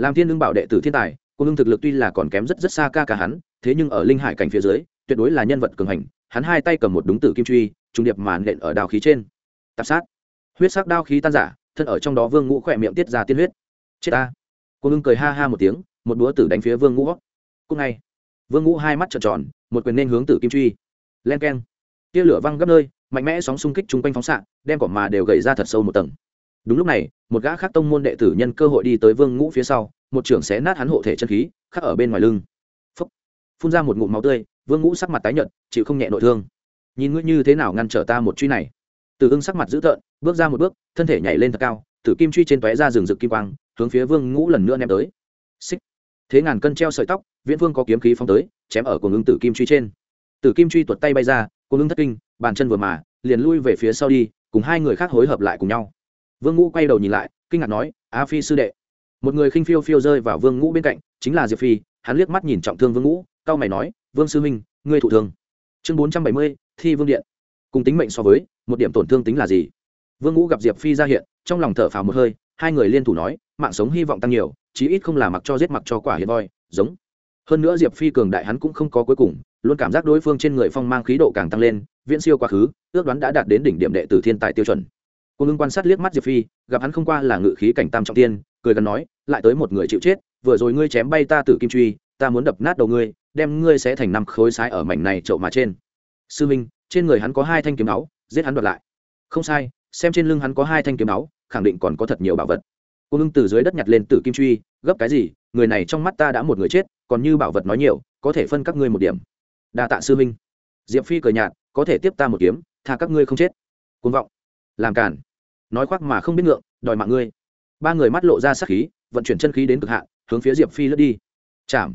làm thiên lương bảo đệ tử thiên tài, cô lương thực lực tuy là còn kém rất rất xa ca cả hắn, thế nhưng ở linh hải cảnh phía dưới, tuyệt đối là nhân vật cường hành, hắn hai tay cầm một đúng tử kim truy trung điệp màn nện ở đao khí trên. Tạp sát. Huyết sắc đao khí tan giả thân ở trong đó vương ngũ khỏe miệng tiết ra tiên huyết. Chết ta. Cô lương cười ha ha một tiếng, một búa tử đánh phía vương ngũ. Cúc ngay. Vương ngũ hai mắt trợn tròn, một quyền nên hướng tử kim truy. Len keng. Tia lửa văng gấp nơi, mạnh mẽ sóng xung kích chung quanh phóng xạ, đem cỏ mà đều gầy ra thật sâu một tầng đúng lúc này, một gã khác tông môn đệ tử nhân cơ hội đi tới vương ngũ phía sau, một trưởng xé nát hắn hộ thể chân khí, khắc ở bên ngoài lưng. Phúc. phun ra một ngụm máu tươi, vương ngũ sắc mặt tái nhợt, chịu không nhẹ nội thương. Nhìn ngươi như thế nào ngăn trở ta một truy này? Từ ưng sắc mặt dữ tợn, bước ra một bước, thân thể nhảy lên thật cao, tử kim truy trên tóe ra rừng rực kim quang, hướng phía vương ngũ lần nữa ném tới. Xích. Thế ngàn cân treo sợi tóc, viễn vương có kiếm khí phong tới, chém ở cuồng ưng tử kim truy trên. Tử kim truy tuột tay bay ra, cuồng ưng thất kinh, bàn chân vừa mà, liền lui về phía sau đi, cùng hai người khác hối hợp lại cùng nhau vương ngũ quay đầu nhìn lại, kinh ngạc nói, a phi sư đệ. Một người khinh phiêu phiêu rơi vào vương ngũ bên cạnh, chính là diệp phi, hắn liếc mắt nhìn trọng thương vương ngũ, cao mày nói, vương sư minh ngươi thụ thương. Chương bốn trăm bảy mươi, thi vương điện. Cùng tính mệnh so với, một điểm tổn thương tính là gì? Vương ngũ gặp diệp phi ra hiện, trong lòng thở phào một hơi, hai người liên thủ nói, mạng sống hy vọng tăng nhiều, chí ít không là mặc cho giết mặc cho quả hiền voi, giống. Hơn nữa diệp phi cường đại hắn cũng không có cuối cùng, luôn cảm giác đối phương trên người phong mang khí độ càng tăng lên, viễn siêu quá khứ, ước đoán đã đạt đến đỉnh điểm đệ tử thiên tài tiêu chuẩn cô ngưng quan sát liếc mắt diệp phi, gặp hắn không qua là ngự khí cảnh tam trọng tiên, cười gần nói, lại tới một người chịu chết, vừa rồi ngươi chém bay ta tử kim truy, ta muốn đập nát đầu ngươi, đem ngươi sẽ thành năm khối sái ở mảnh này trậu mà trên. Sư minh, trên người hắn có hai thanh kiếm áo, giết hắn đoạt lại. Không sai, xem trên lưng hắn có hai thanh kiếm áo, khẳng định còn có thật nhiều bảo vật. Cô ngưng từ dưới đất nhặt lên tử kim truy, gấp cái gì, người này trong mắt ta đã một người chết, còn như bảo vật nói nhiều, có thể phân các ngươi một điểm. Đa tạ sư minh. Diệp phi cười nhạt, có thể tiếp ta một kiếm, tha các ngươi không chết. Côn vọng. Làm cản nói khoác mà không biết ngượng, đòi mạng ngươi. Ba người mắt lộ ra sắc khí, vận chuyển chân khí đến cực hạn, hướng phía diệp phi lướt đi. Chạm.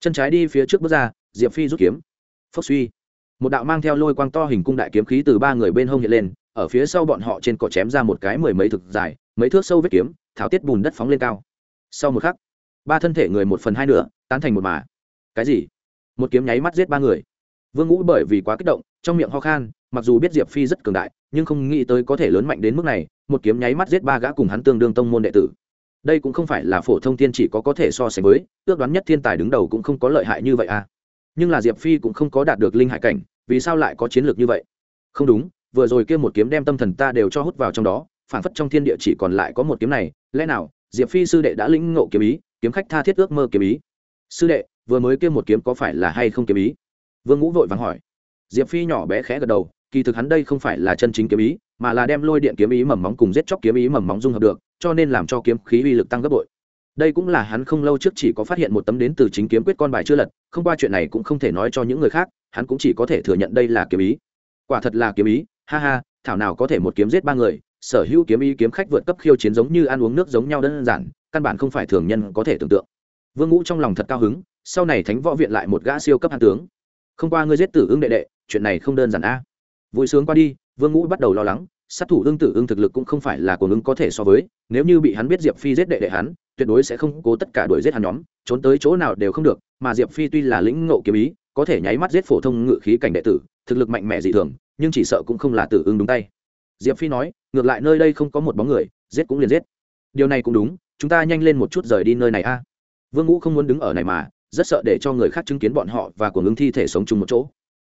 Chân trái đi phía trước bước ra, diệp phi rút kiếm. Phốc suy. Một đạo mang theo lôi quang to hình cung đại kiếm khí từ ba người bên hông hiện lên, ở phía sau bọn họ trên cỏ chém ra một cái mười mấy thực dài, mấy thước sâu vết kiếm tháo tiết bùn đất phóng lên cao. Sau một khắc, ba thân thể người một phần hai nửa, tán thành một mà. Cái gì? Một kiếm nháy mắt giết ba người. Vương ngũ bởi vì quá kích động, trong miệng ho khan, mặc dù biết diệp phi rất cường đại, nhưng không nghĩ tới có thể lớn mạnh đến mức này một kiếm nháy mắt giết ba gã cùng hắn tương đương tông môn đệ tử. Đây cũng không phải là phổ thông tiên chỉ có có thể so sánh với, ước đoán nhất thiên tài đứng đầu cũng không có lợi hại như vậy à. Nhưng là diệp phi cũng không có đạt được linh hải cảnh, vì sao lại có chiến lược như vậy? Không đúng, vừa rồi kia một kiếm đem tâm thần ta đều cho hút vào trong đó phản phất trong thiên địa chỉ còn lại có một kiếm này, lẽ nào, diệp phi sư đệ đã lĩnh ngộ kiếm ý, kiếm khách tha thiết ước mơ kiếm ý? Sư đệ, vừa mới kia một kiếm có phải là hay không kiếm ý? Vương ngũ vội vàng hỏi. Diệp phi nhỏ bé khẽ gật đầu, kỳ thực hắn đây không phải là chân chính kiếm ý mà là đem lôi điện kiếm ý mầm móng cùng giết chóc kiếm ý mầm móng dung hợp được, cho nên làm cho kiếm khí uy lực tăng gấp bội. Đây cũng là hắn không lâu trước chỉ có phát hiện một tấm đến từ chính kiếm quyết con bài chưa lật, không qua chuyện này cũng không thể nói cho những người khác, hắn cũng chỉ có thể thừa nhận đây là kiếm ý. Quả thật là kiếm ý, ha ha, thảo nào có thể một kiếm giết ba người, sở hữu kiếm ý kiếm khách vượt cấp khiêu chiến giống như ăn uống nước giống nhau đơn giản, căn bản không phải thường nhân có thể tưởng tượng. Vương ngũ trong lòng thật cao hứng, sau này thánh võ viện lại một gã siêu cấp hạ tướng. Không qua ngươi giết tử ứng đệ đệ, chuyện này không đơn giản a vui sướng qua đi, vương ngũ bắt đầu lo lắng, sát thủ ương tử ương thực lực cũng không phải là của ngưng có thể so với, nếu như bị hắn biết diệp phi giết đệ đệ hắn, tuyệt đối sẽ không cố tất cả đuổi giết hắn nhóm, trốn tới chỗ nào đều không được, mà diệp phi tuy là lĩnh ngộ kiếm ý, có thể nháy mắt giết phổ thông ngự khí cảnh đệ tử, thực lực mạnh mẽ dị thường, nhưng chỉ sợ cũng không là tử ương đúng tay. Diệp phi nói, ngược lại nơi đây không có một bóng người, giết cũng liền giết. Điều này cũng đúng, chúng ta nhanh lên một chút rời đi nơi này a. Vương ngũ không muốn đứng ở này mà, rất sợ để cho người khác chứng kiến bọn họ và của ngưng thi thể sống chung một chỗ.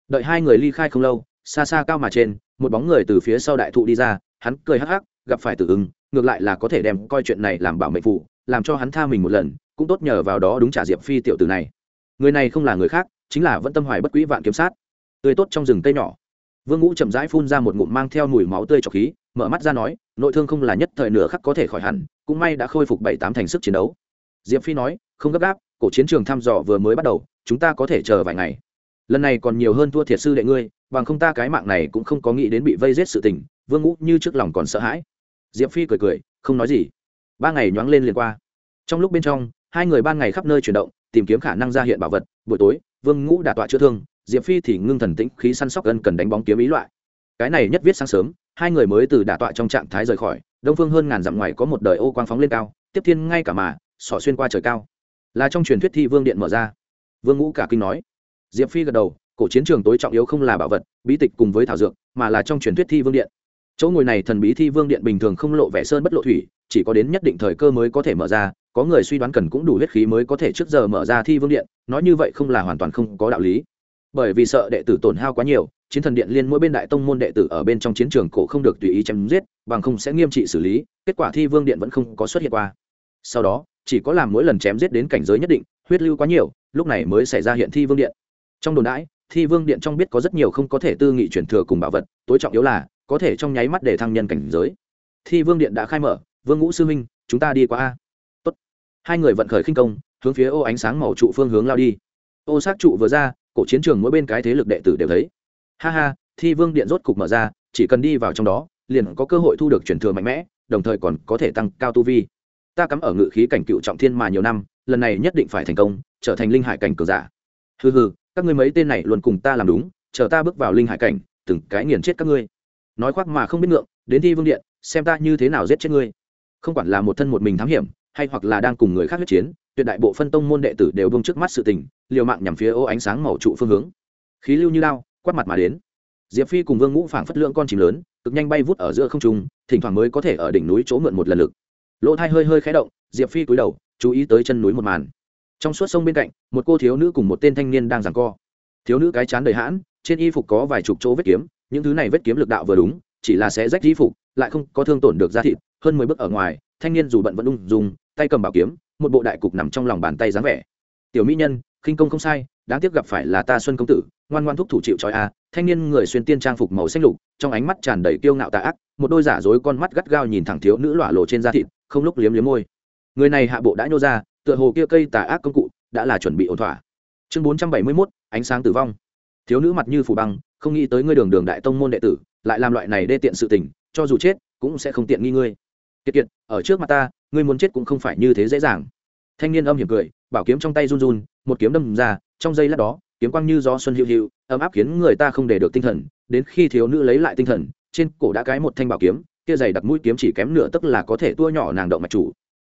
Đợi hai người ly khai không lâu xa xa cao mà trên, một bóng người từ phía sau đại thụ đi ra, hắn cười hắc hắc, gặp phải tử ứng ngược lại là có thể đem coi chuyện này làm bảo mệnh phụ, làm cho hắn tha mình một lần, cũng tốt nhờ vào đó đúng trả diệp phi tiểu tử này. Người này không là người khác, chính là vẫn tâm hoài bất quỹ vạn kiếm sát. Tươi tốt trong rừng cây nhỏ. Vương ngũ chậm rãi phun ra một ngụm mang theo mùi máu tươi trọc khí, mở mắt ra nói, nội thương không là nhất thời nửa khắc có thể khỏi hẳn, cũng may đã khôi phục bảy tám thành sức chiến đấu. Diệp phi nói, không gấp gáp, cổ chiến trường thăm dò vừa mới bắt đầu, chúng ta có thể chờ vài ngày. Lần này còn nhiều hơn thua thiệt sư đệ ngươi bằng không ta cái mạng này cũng không có nghĩ đến bị vây giết sự tình, vương ngũ như trước lòng còn sợ hãi. Diệp phi cười cười, không nói gì. Ba ngày nhoáng lên liền qua. Trong lúc bên trong, hai người ban ngày khắp nơi chuyển động, tìm kiếm khả năng ra hiện bảo vật. Buổi tối, vương ngũ đả tọa chữa thương, diệp phi thì ngưng thần tĩnh khí săn sóc gần cần đánh bóng kiếm ý loại. Cái này nhất viết sáng sớm, hai người mới từ đả tọa trong trạng thái rời khỏi, đông phương hơn ngàn dặm ngoài có một đời ô quang phóng lên cao, tiếp thiên ngay cả mà, sỏ xuyên qua trời cao. Là trong truyền thuyết thi vương điện mở ra. Vương ngũ cả kinh nói. Diệp phi gật đầu cổ chiến trường tối trọng yếu không là bảo vật, bí tịch cùng với thảo dược, mà là trong truyền thuyết thi vương điện. Chỗ ngồi này thần bí thi vương điện bình thường không lộ vẻ sơn bất lộ thủy, chỉ có đến nhất định thời cơ mới có thể mở ra, có người suy đoán cần cũng đủ huyết khí mới có thể trước giờ mở ra thi vương điện, nói như vậy không là hoàn toàn không có đạo lý. Bởi vì sợ đệ tử tổn hao quá nhiều, chiến thần điện liên mỗi bên đại tông môn đệ tử ở bên trong chiến trường cổ không được tùy ý chém giết, bằng không sẽ nghiêm trị xử lý, kết quả thi vương điện vẫn không có xuất hiện qua. Sau đó, chỉ có làm mỗi lần chém giết đến cảnh giới nhất định, huyết lưu quá nhiều, lúc này mới xảy ra hiện thi vương điện. Trong đồn đãi thi vương điện trong biết có rất nhiều không có thể tư nghị chuyển thừa cùng bảo vật, tối trọng yếu là, có thể trong nháy mắt để thăng nhân cảnh giới. Thi vương điện đã khai mở, vương ngũ sư minh chúng ta đi qua a. Tốt. hai người vận khởi khinh công, hướng phía ô ánh sáng màu trụ phương hướng lao đi. Ô sát trụ vừa ra, cổ chiến trường mỗi bên cái thế lực đệ tử đều thấy. Ha ha, thi vương điện rốt cục mở ra, chỉ cần đi vào trong đó, liền có cơ hội thu được chuyển thừa mạnh mẽ, đồng thời còn có thể tăng cao tu vi. Ta cắm ở ngự khí cảnh cựu trọng thiên mà nhiều năm, lần này nhất định phải thành công, trở thành linh hải cảnh cường giả. Hừ hừ các ngươi mấy tên này luôn cùng ta làm đúng, chờ ta bước vào linh hải cảnh, từng cái nghiền chết các ngươi. Nói khoác mà không biết ngượng, đến thi vương điện, xem ta như thế nào giết chết ngươi. Không quản là một thân một mình thám hiểm, hay hoặc là đang cùng người khác huyết chiến, tuyệt đại bộ phân tông môn đệ tử đều bông trước mắt sự tình, liều mạng nhằm phía ô ánh sáng màu trụ phương hướng. Khí lưu như lao quát mặt mà đến. Diệp phi cùng vương ngũ phảng phất lượng con chìm lớn, cực nhanh bay vút ở giữa không trung, thỉnh thoảng mới có thể ở đỉnh núi chỗ mượn một lần lực. Lỗ thai hơi hơi khé động, diệp phi cúi đầu, chú ý tới chân núi một màn trong suốt sông bên cạnh, một cô thiếu nữ cùng một tên thanh niên đang giằng co. Thiếu nữ cái chán đầy hãn, trên y phục có vài chục chỗ vết kiếm, những thứ này vết kiếm lực đạo vừa đúng, chỉ là sẽ rách y phục, lại không có thương tổn được da thịt, hơn mười bước ở ngoài, thanh niên dù bận vẫn ung dùng tay cầm bảo kiếm, một bộ đại cục nằm trong lòng bàn tay dáng vẻ. Tiểu mỹ nhân, khinh công không sai, đáng tiếc gặp phải là ta xuân công tử, ngoan ngoan thúc thủ chịu trói a. Thanh niên người xuyên tiên trang phục màu xanh lục, trong ánh mắt tràn đầy kiêu ngạo tà ác, một đôi giả dối con mắt gắt gao nhìn thẳng thiếu nữ lỏa lộ trên da thịt, không lúc liếm liếm môi. Người này hạ bộ đã nhô ra tựa hồ kia cây tà ác công cụ đã là chuẩn bị ổn thỏa. Chương bốn trăm bảy mươi mốt, ánh sáng tử vong. Thiếu nữ mặt như phủ băng, không nghĩ tới ngươi đường đường đại tông môn đệ tử, lại làm loại này đê tiện sự tình, cho dù chết, cũng sẽ không tiện nghi ngươi. Kiệt kiệt, ở trước mặt ta, ngươi muốn chết cũng không phải như thế dễ dàng. Thanh niên âm hiểm cười, bảo kiếm trong tay run run, một kiếm đâm ra, trong giây lát đó, kiếm quang như gió xuân hữu hữu ấm áp khiến người ta không để được tinh thần. Đến khi thiếu nữ lấy lại tinh thần, trên cổ đã cái một thanh bảo kiếm, kia dày đặc mũi kiếm chỉ kém nửa, tức là có thể tua nhỏ nàng động mạch chủ.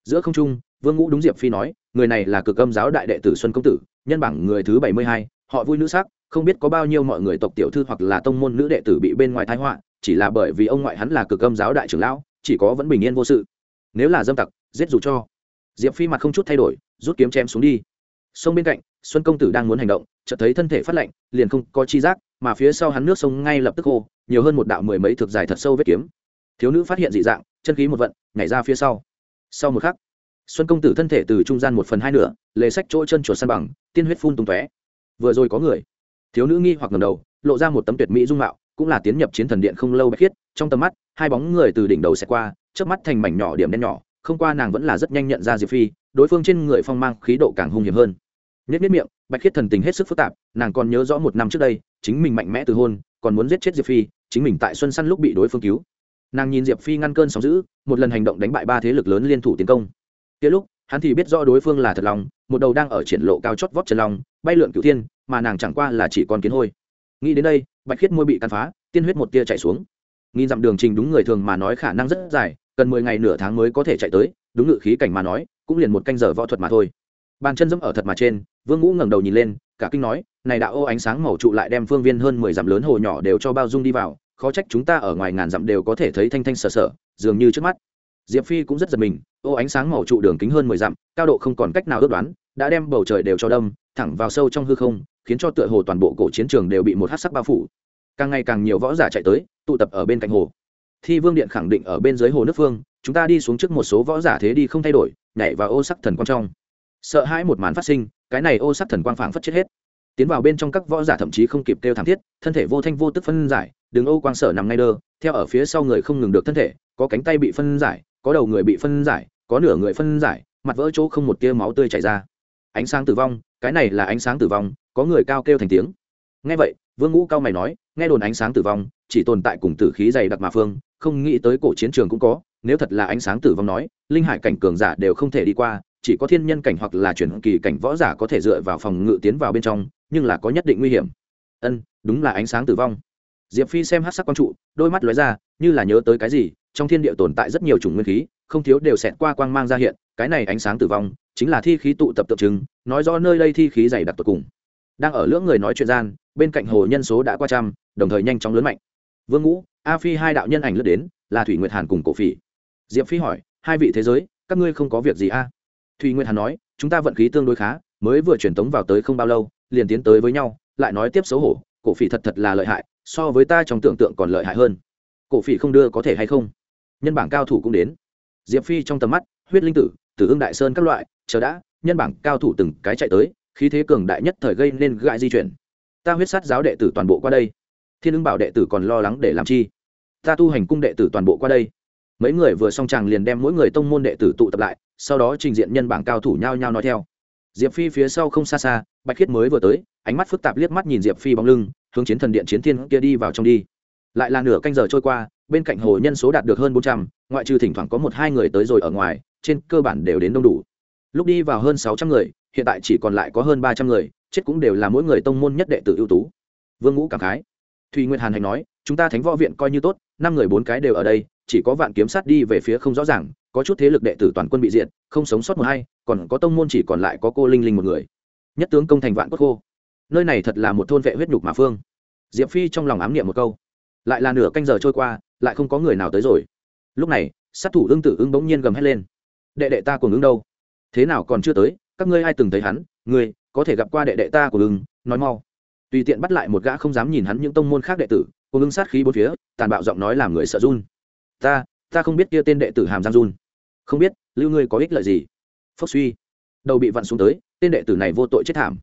Giữa không trung vương ngũ đúng diệp phi nói, người này là cực âm giáo đại đệ tử xuân công tử, nhân bảng người thứ bảy mươi hai, họ vui nữ sắc, không biết có bao nhiêu mọi người tộc tiểu thư hoặc là tông môn nữ đệ tử bị bên ngoài thái họa, chỉ là bởi vì ông ngoại hắn là cực âm giáo đại trưởng lão, chỉ có vẫn bình yên vô sự. Nếu là dâm tặc, giết dù cho. Diệp phi mặt không chút thay đổi, rút kiếm chém xuống đi. Sông bên cạnh, xuân công tử đang muốn hành động, chợt thấy thân thể phát lạnh, liền không có chi giác, mà phía sau hắn nước sông ngay lập tức khô, nhiều hơn một đạo mười mấy thực dài thật sâu vết kiếm. Thiếu nữ phát hiện dị dạng, chân khí một vận, nhảy ra phía sau. Sau một khắc xuân công tử thân thể từ trung gian một phần hai nửa, lề sách chỗ chân chuột săn bằng, tiên huyết phun tung tóe. Vừa rồi có người, thiếu nữ nghi hoặc ngầm đầu, lộ ra một tấm tuyệt mỹ dung mạo, cũng là tiến nhập chiến thần điện không lâu bạch khiết, trong tầm mắt, hai bóng người từ đỉnh đầu xẹt qua trước mắt thành mảnh nhỏ điểm đen nhỏ, không qua nàng vẫn là rất nhanh nhận ra diệp phi, đối phương trên người phong mang khí độ càng hung hiểm hơn. Nhất nhất miệng, bạch khiết thần tình hết sức phức tạp, nàng còn nhớ rõ một năm trước đây, chính mình mạnh mẽ từ hôn, còn muốn giết chết diệp phi, chính mình tại xuân săn lúc bị đối phương cứu. Nàng nhìn diệp phi ngăn cơn sóng giữ một lần hành động đánh bại ba thế lực lớn liên thủ tiến công kia lúc hắn thì biết rõ đối phương là thật lòng một đầu đang ở triển lộ cao chót vót trần long, bay lượn cửu thiên mà nàng chẳng qua là chỉ con kiến hôi. Nghĩ đến đây bạch khiết môi bị tàn phá tiên huyết một tia chạy xuống. Nghìn dặm đường trình đúng người thường mà nói khả năng rất dài cần mười ngày nửa tháng mới có thể chạy tới đúng ngự khí cảnh mà nói cũng liền một canh giờ võ thuật mà thôi. Bàn chân dẫm ở thật mà trên vương ngũ ngẩng đầu nhìn lên cả kinh nói này đạo ô ánh sáng màu trụ lại đem phương viên hơn mười dặm lớn hồ nhỏ đều cho bao dung đi vào khó trách chúng ta ở ngoài ngàn dặm đều có thể thấy thanh thanh sờ sờ dường như trước mắt diệp phi cũng rất giật mình, ô ánh sáng màu trụ đường kính hơn mười dặm, cao độ không còn cách nào ước đoán, đã đem bầu trời đều cho đâm, thẳng vào sâu trong hư không, khiến cho tựa hồ toàn bộ cổ chiến trường đều bị một hát sắc bao phủ. Càng ngày càng nhiều võ giả chạy tới, tụ tập ở bên cạnh hồ. Thi vương điện khẳng định ở bên dưới hồ nước phương, chúng ta đi xuống trước một số võ giả thế đi không thay đổi, nhảy vào ô sắc thần quang trong. Sợ hãi một màn phát sinh, cái này ô sắc thần quang phảng phất chết hết. Tiến vào bên trong các võ giả thậm chí không kịp kêu thảm thiết, thân thể vô thanh vô tức phân giải, đường ô quang sở nằm ngay đơ, theo ở phía sau người không ngừng được thân thể, có cánh tay bị phân giải có đầu người bị phân giải, có nửa người phân giải, mặt vỡ chỗ không một tia máu tươi chảy ra. Ánh sáng tử vong, cái này là ánh sáng tử vong, có người cao kêu thành tiếng. Nghe vậy, vương ngũ cao mày nói, nghe đồn ánh sáng tử vong, chỉ tồn tại cùng tử khí dày đặc mà phương, không nghĩ tới cổ chiến trường cũng có, nếu thật là ánh sáng tử vong nói, linh hải cảnh cường giả đều không thể đi qua, chỉ có thiên nhân cảnh hoặc là chuyển kỳ cảnh võ giả có thể dựa vào phòng ngự tiến vào bên trong, nhưng là có nhất định nguy hiểm. Ân, đúng là ánh sáng tử vong. Diệp phi xem hát sắc quang trụ, đôi mắt lóe ra, như là nhớ tới cái gì trong thiên địa tồn tại rất nhiều chủng nguyên khí, không thiếu đều xẹt qua quang mang ra hiện, cái này ánh sáng tử vong, chính là thi khí tụ tập tượng trưng, nói rõ nơi đây thi khí dày đặc tột cùng. Đang ở lưỡng người nói chuyện gian, bên cạnh hồ nhân số đã qua trăm, đồng thời nhanh chóng lớn mạnh. Vương ngũ, a phi hai đạo nhân ảnh lướt đến, là thủy nguyệt hàn cùng cổ phỉ. Diệp phi hỏi, hai vị thế giới, các ngươi không có việc gì a à? thủy nguyệt hàn nói, chúng ta vận khí tương đối khá, mới vừa truyền tống vào tới không bao lâu, liền tiến tới với nhau, lại nói tiếp xấu hổ, cổ phỉ thật thật là lợi hại, so với ta trong tưởng tượng còn lợi hại hơn. Cổ phỉ không đưa có thể hay không? Nhân bảng cao thủ cũng đến. Diệp phi trong tầm mắt, huyết linh tử tử ương đại sơn các loại, chờ đã, nhân bảng cao thủ từng cái chạy tới, khí thế cường đại nhất thời gây nên gại di chuyển. Ta huyết sát giáo đệ tử toàn bộ qua đây. Thiên ứng bảo đệ tử còn lo lắng để làm chi? Ta tu hành cung đệ tử toàn bộ qua đây. Mấy người vừa xong chàng liền đem mỗi người tông môn đệ tử tụ tập lại, sau đó trình diện nhân bảng cao thủ nhao nhao nói theo. Diệp phi phía sau không xa xa, bạch khiết mới vừa tới, ánh mắt phức tạp liếc mắt nhìn diệp phi bóng lưng, hướng chiến thần điện chiến thiên kia đi vào trong đi. Lại là nửa canh giờ trôi qua bên cạnh hồ nhân số đạt được hơn bốn trăm, ngoại trừ thỉnh thoảng có một hai người tới rồi ở ngoài, trên cơ bản đều đến đông đủ. Lúc đi vào hơn sáu trăm người, hiện tại chỉ còn lại có hơn ba trăm người, chết cũng đều là mỗi người tông môn nhất đệ tử ưu tú. Vương ngũ cảm khái. Thùy nguyệt hàn hành nói, chúng ta thánh võ viện coi như tốt, năm người bốn cái đều ở đây, chỉ có vạn kiếm sát đi về phía không rõ ràng, có chút thế lực đệ tử toàn quân bị diện không sống sót một hay còn có tông môn chỉ còn lại có cô linh linh một người. Nhất tướng công thành vạn cốt khô. Nơi này thật là một thôn vệ huyết nhục mà phương. Diệp phi trong lòng ám niệm một câu. Lại là nửa canh giờ trôi qua lại không có người nào tới rồi. Lúc này, sát thủ ưng tử ưng bỗng nhiên gầm hét lên. Đệ đệ ta của ưng đâu? Thế nào còn chưa tới? Các ngươi ai từng thấy hắn? Ngươi, có thể gặp qua đệ đệ ta của ưng, nói mau. Tùy tiện bắt lại một gã không dám nhìn hắn những tông môn khác đệ tử cùng ưng sát khí bốn phía, tàn bạo giọng nói làm người sợ run. Ta ta không biết kia tên đệ tử hàm giang run. Không biết, lưu ngươi có ích lợi gì? Phốc suy. Đầu bị vặn xuống tới, tên đệ tử này vô tội chết thảm.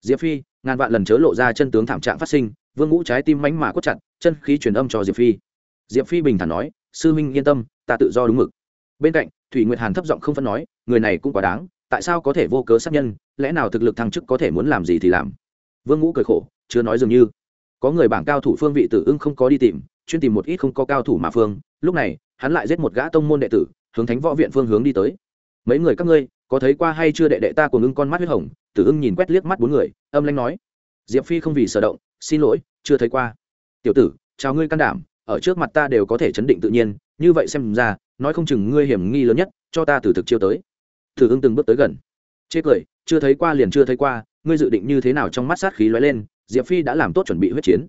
Diệp phi, ngàn vạn lần chớ lộ ra chân tướng thảm trạng phát sinh, vương ngũ trái tim mánh mà quất chặt, chân khí truyền âm cho diệp phi diệp phi bình thản nói, sư minh yên tâm, ta tự do đúng mực. Bên cạnh, thủy nguyệt hàn thấp giọng không phân nói, người này cũng quá đáng, tại sao có thể vô cớ sát nhân, lẽ nào thực lực thăng chức có thể muốn làm gì thì làm? Vương ngũ cười khổ, chưa nói dường như. Có người bảng cao thủ phương vị tử ưng không có đi tìm, chuyên tìm một ít không có cao thủ mà phương, lúc này, hắn lại giết một gã tông môn đệ tử, hướng thánh võ viện phương hướng đi tới. Mấy người các ngươi, có thấy qua hay chưa đệ đệ ta của ngưng con mắt huyết hồng? Tử ưng nhìn quét liếc mắt bốn người, âm lanh nói. Diệp phi không vì sở động, xin lỗi, chưa thấy qua. Tiểu tử, chào ngươi can đảm ở trước mặt ta đều có thể chấn định tự nhiên, như vậy xem ra, nói không chừng ngươi hiểm nghi lớn nhất, cho ta từ thực chiêu tới. Thử ưng từng bước tới gần. Chê cười, chưa thấy qua liền chưa thấy qua, ngươi dự định như thế nào trong mắt sát khí lóe lên, diệp phi đã làm tốt chuẩn bị huyết chiến.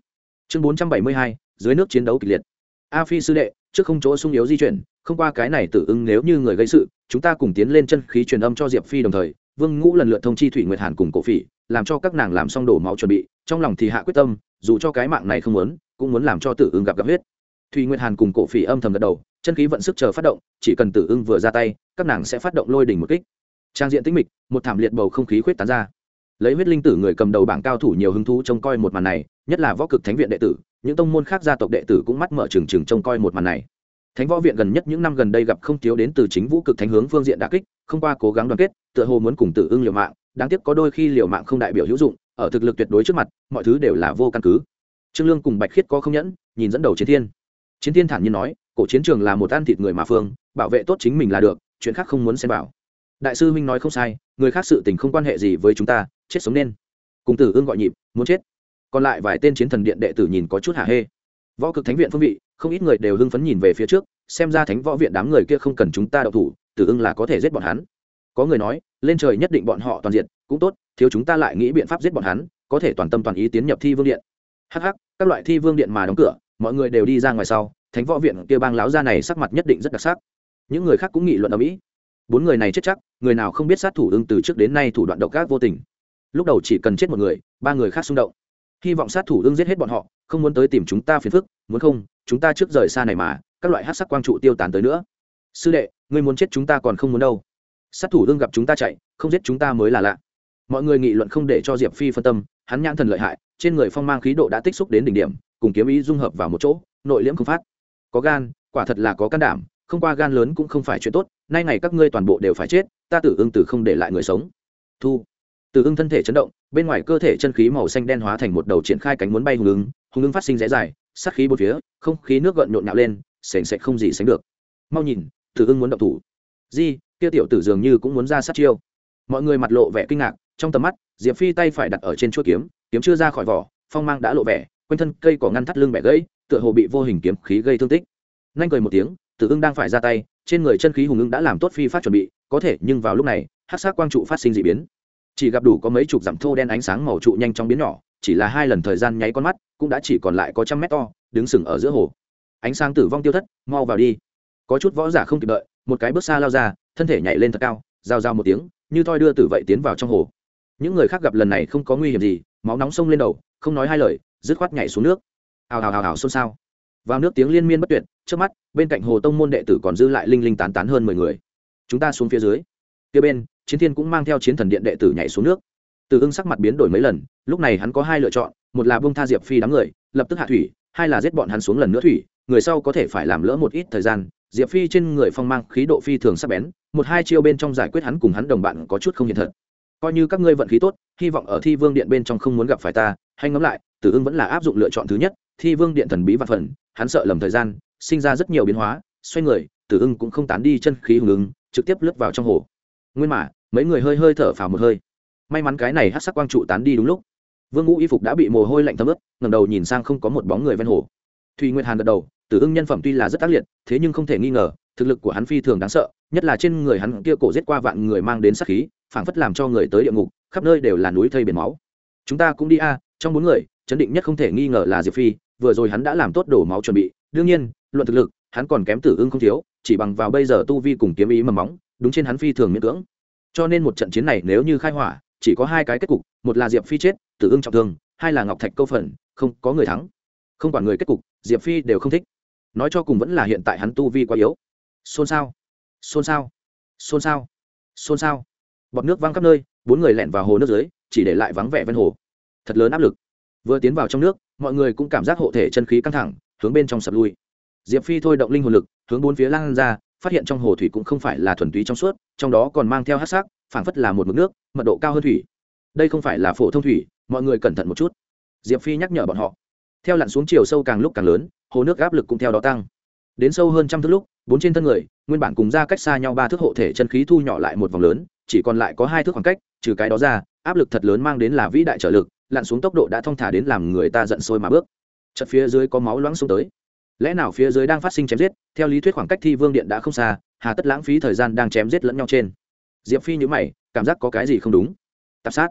Chương bốn trăm bảy mươi hai, dưới nước chiến đấu kịch liệt. A phi sư đệ, trước không chỗ sung yếu di chuyển, không qua cái này tử ưng nếu như người gây sự, chúng ta cùng tiến lên chân khí truyền âm cho diệp phi đồng thời, vương ngũ lần lượt thông chi thủy nguyệt hàn cùng cổ phỉ, làm cho các nàng làm xong đổ máu chuẩn bị, trong lòng thì hạ quyết tâm, dù cho cái mạng này không muốn cũng muốn làm cho tử ưng gặp gặp huyết. Thùy nguyệt hàn cùng cổ phỉ âm thầm gật đầu, chân khí vận sức chờ phát động, chỉ cần tử ưng vừa ra tay, các nàng sẽ phát động lôi đỉnh một kích. Trang diện tĩnh mịch, một thảm liệt bầu không khí khuyết tán ra. Lấy huyết linh tử người cầm đầu bảng cao thủ nhiều hứng thú trông coi một màn này, nhất là võ cực thánh viện đệ tử, những tông môn khác gia tộc đệ tử cũng mắt mở trừng trừng trông coi một màn này. Thánh võ viện gần nhất những năm gần đây gặp không thiếu đến từ chính vũ cực thánh hướng phương diện đà kích, không qua cố gắng đoàn kết, tựa hồ muốn cùng tử ưng liều mạng, đáng tiếc có đôi khi liều mạng không đại biểu hữu dụng, ở thực lực tuyệt đối trước mặt, mọi thứ đều là vô căn cứ trương lương cùng bạch khiết có không nhẫn, nhìn dẫn đầu chiến thiên. Chiến thiên thản nhiên nói, cổ chiến trường là một ăn thịt người mà phương, bảo vệ tốt chính mình là được, chuyện khác không muốn xem bảo đại sư huynh nói không sai, người khác sự tình không quan hệ gì với chúng ta, chết sống nên. Cùng tử ương gọi nhịp, muốn chết. Còn lại vài tên chiến thần điện đệ tử nhìn có chút hả hê. Võ cực thánh viện phương vị, không ít người đều hưng phấn nhìn về phía trước, xem ra thánh võ viện đám người kia không cần chúng ta đậu thủ, tử ưng là có thể giết bọn hắn. Có người nói, lên trời nhất định bọn họ toàn diện cũng tốt, thiếu chúng ta lại nghĩ biện pháp giết bọn hắn, có thể toàn tâm toàn ý tiến nhập thi vương điện. Hh các loại thi vương điện mà đóng cửa, mọi người đều đi ra ngoài sau, thánh võ viện kia bang láo ra này sắc mặt nhất định rất đặc sắc. Những người khác cũng nghị luận ở mỹ bốn người này chết chắc, người nào không biết sát thủ ưng từ trước đến nay thủ đoạn độc ác vô tình. Lúc đầu chỉ cần chết một người, ba người khác xung động. Hy vọng sát thủ ưng giết hết bọn họ, không muốn tới tìm chúng ta phiền phức, muốn không, chúng ta trước rời xa này mà, các loại hát sắc quang trụ tiêu tán tới nữa. Sư đệ, ngươi muốn chết chúng ta còn không muốn đâu. Sát thủ ưng gặp chúng ta chạy, không giết chúng ta mới là lạ. Mọi người nghị luận không để cho diệp phi phân tâm, hắn nhãn thần lợi hại trên người phong mang khí độ đã tích xúc đến đỉnh điểm, cùng kiếm ý dung hợp vào một chỗ, nội liễm không phát. Có gan, quả thật là có can đảm, không qua gan lớn cũng không phải chuyện tốt, nay ngày các ngươi toàn bộ đều phải chết, ta tử ưng tử không để lại người sống. Thu. Tử ưng thân thể chấn động, bên ngoài cơ thể chân khí màu xanh đen hóa thành một đầu triển khai cánh muốn bay hùng ứng hùng ứng phát sinh rẽ dài, sát khí bốn phía, không khí nước gợn nhộn nhạo lên, sền sệt không gì sánh được. Mau nhìn, tử ưng muốn động thủ. Di, kia tiểu tử dường như cũng muốn ra sát chiêu. Mọi người mặt lộ vẻ kinh ngạc, trong tầm mắt, diệp phi tay phải đặt ở trên chuỗi kiếm kiếm chưa ra khỏi vỏ, phong mang đã lộ vẻ, quanh thân cây cỏ ngăn thắt lưng bẻ gãy, tựa hồ bị vô hình kiếm khí gây thương tích. Nhanh cười một tiếng, tử ưng đang phải ra tay, trên người chân khí hùng ưng đã làm tốt phi phát chuẩn bị, có thể nhưng vào lúc này hát sát quang trụ phát sinh d ị biến. Chỉ gặp đủ có mấy chục dặm thô đen ánh sáng màu trụ nhanh trong biến nhỏ, chỉ là hai lần thời gian nháy con mắt, cũng đã chỉ còn lại có trăm mét to, đứng sừng ở giữa hồ. Ánh sáng tử vong tiêu thất, mau vào đi. Có chút võ giả không kịp đợi, một cái bước xa lao ra, thân thể nhảy lên thật cao giao giao một tiếng, như thoi đưa tử vậy tiến vào trong hồ. Những người khác gặp lần này không có nguy hiểm gì máu nóng sông lên đầu, không nói hai lời, dứt khoát nhảy xuống nước. Hào hào hào hào xôn xao. Vào nước tiếng liên miên bất tuyệt, trước mắt, bên cạnh hồ tông môn đệ tử còn dư lại linh linh tán tán hơn mười người. Chúng ta xuống phía dưới. Kia bên, chiến thiên cũng mang theo chiến thần điện đệ tử nhảy xuống nước. Từ ưng sắc mặt biến đổi mấy lần, lúc này hắn có hai lựa chọn, một là bông tha diệp phi đám người, lập tức hạ thủy, hai là giết bọn hắn xuống lần nữa thủy, người sau có thể phải làm lỡ một ít thời gian. Diệp phi trên người phong mang khí độ phi thường sắc bén, một hai chiêu bên trong giải quyết hắn cùng hắn đồng bạn có chút không hiện thật coi như các ngươi vận khí tốt, hy vọng ở thi vương điện bên trong không muốn gặp phải ta, hay ngẫm lại, tử ưng vẫn là áp dụng lựa chọn thứ nhất, thi vương điện thần bí và phần, hắn sợ lầm thời gian, sinh ra rất nhiều biến hóa, xoay người, tử ưng cũng không tán đi chân khí hùng ứng, trực tiếp lướt vào trong hồ. Nguyên mà, mấy người hơi hơi thở phào một hơi. May mắn cái này hát sắc quang trụ tán đi đúng lúc. Vương ngũ y phục đã bị mồ hôi lạnh thấm ướt ngầm đầu nhìn sang không có một bóng người ven hồ. Thùy nguyệt hàn gật đầu, tử ưng nhân phẩm tuy là rất tác liệt, thế nhưng không thể nghi ngờ, thực lực của hắn phi thường đáng sợ, nhất là trên người hắn kia cổ giết qua vạn người mang đến sát khí phảng phất làm cho người tới địa ngục, khắp nơi đều là núi thây biển máu. Chúng ta cũng đi a, trong bốn người, chấn định nhất không thể nghi ngờ là diệp phi, vừa rồi hắn đã làm tốt đổ máu chuẩn bị. Đương nhiên, luận thực lực, hắn còn kém tử ưng không thiếu, chỉ bằng vào bây giờ tu vi cùng kiếm ý mầm móng, đúng trên hắn phi thường miễn cưỡng. Cho nên một trận chiến này nếu như khai hỏa, chỉ có hai cái kết cục, một là diệp phi chết, tử ưng trọng thương, hai là ngọc thạch câu phần, không có người thắng. Không quản người kết cục, diệp phi đều không thích. Nói cho cùng vẫn là hiện tại hắn tu vi quá yếu. Xôn xao xôn xao xôn xao xôn xao bọt nước văng khắp nơi, bốn người lẹn vào hồ nước dưới, chỉ để lại vắng vẻ ven hồ. Thật lớn áp lực. Vừa tiến vào trong nước, mọi người cũng cảm giác hộ thể chân khí căng thẳng, hướng bên trong sập lui. Diệp phi thôi động linh hồn lực, hướng bốn phía lan ra, phát hiện trong hồ thủy cũng không phải là thuần túy trong suốt, trong đó còn mang theo hát sắc, phảng phất là một mực nước, mật độ cao hơn thủy. Đây không phải là phổ thông thủy, mọi người cẩn thận một chút. Diệp phi nhắc nhở bọn họ. Theo lặn xuống chiều sâu càng lúc càng lớn, hồ nước áp lực cũng theo đó tăng. Đến sâu hơn trăm thước lúc, bốn trên thân người, nguyên bản cùng ra cách xa nhau ba thước hộ thể chân khí thu nhỏ lại một vòng lớn chỉ còn lại có hai thước khoảng cách, trừ cái đó ra, áp lực thật lớn mang đến là vĩ đại trở lực, lặn xuống tốc độ đã thong thả đến làm người ta giận sôi mà bước. Chật phía dưới có máu loãng xuống tới. Lẽ nào phía dưới đang phát sinh chém giết, theo lý thuyết khoảng cách thi vương điện đã không xa, hà tất lãng phí thời gian đang chém giết lẫn nhau trên. Diệp phi nhữ mày, cảm giác có cái gì không đúng? Tạp sát.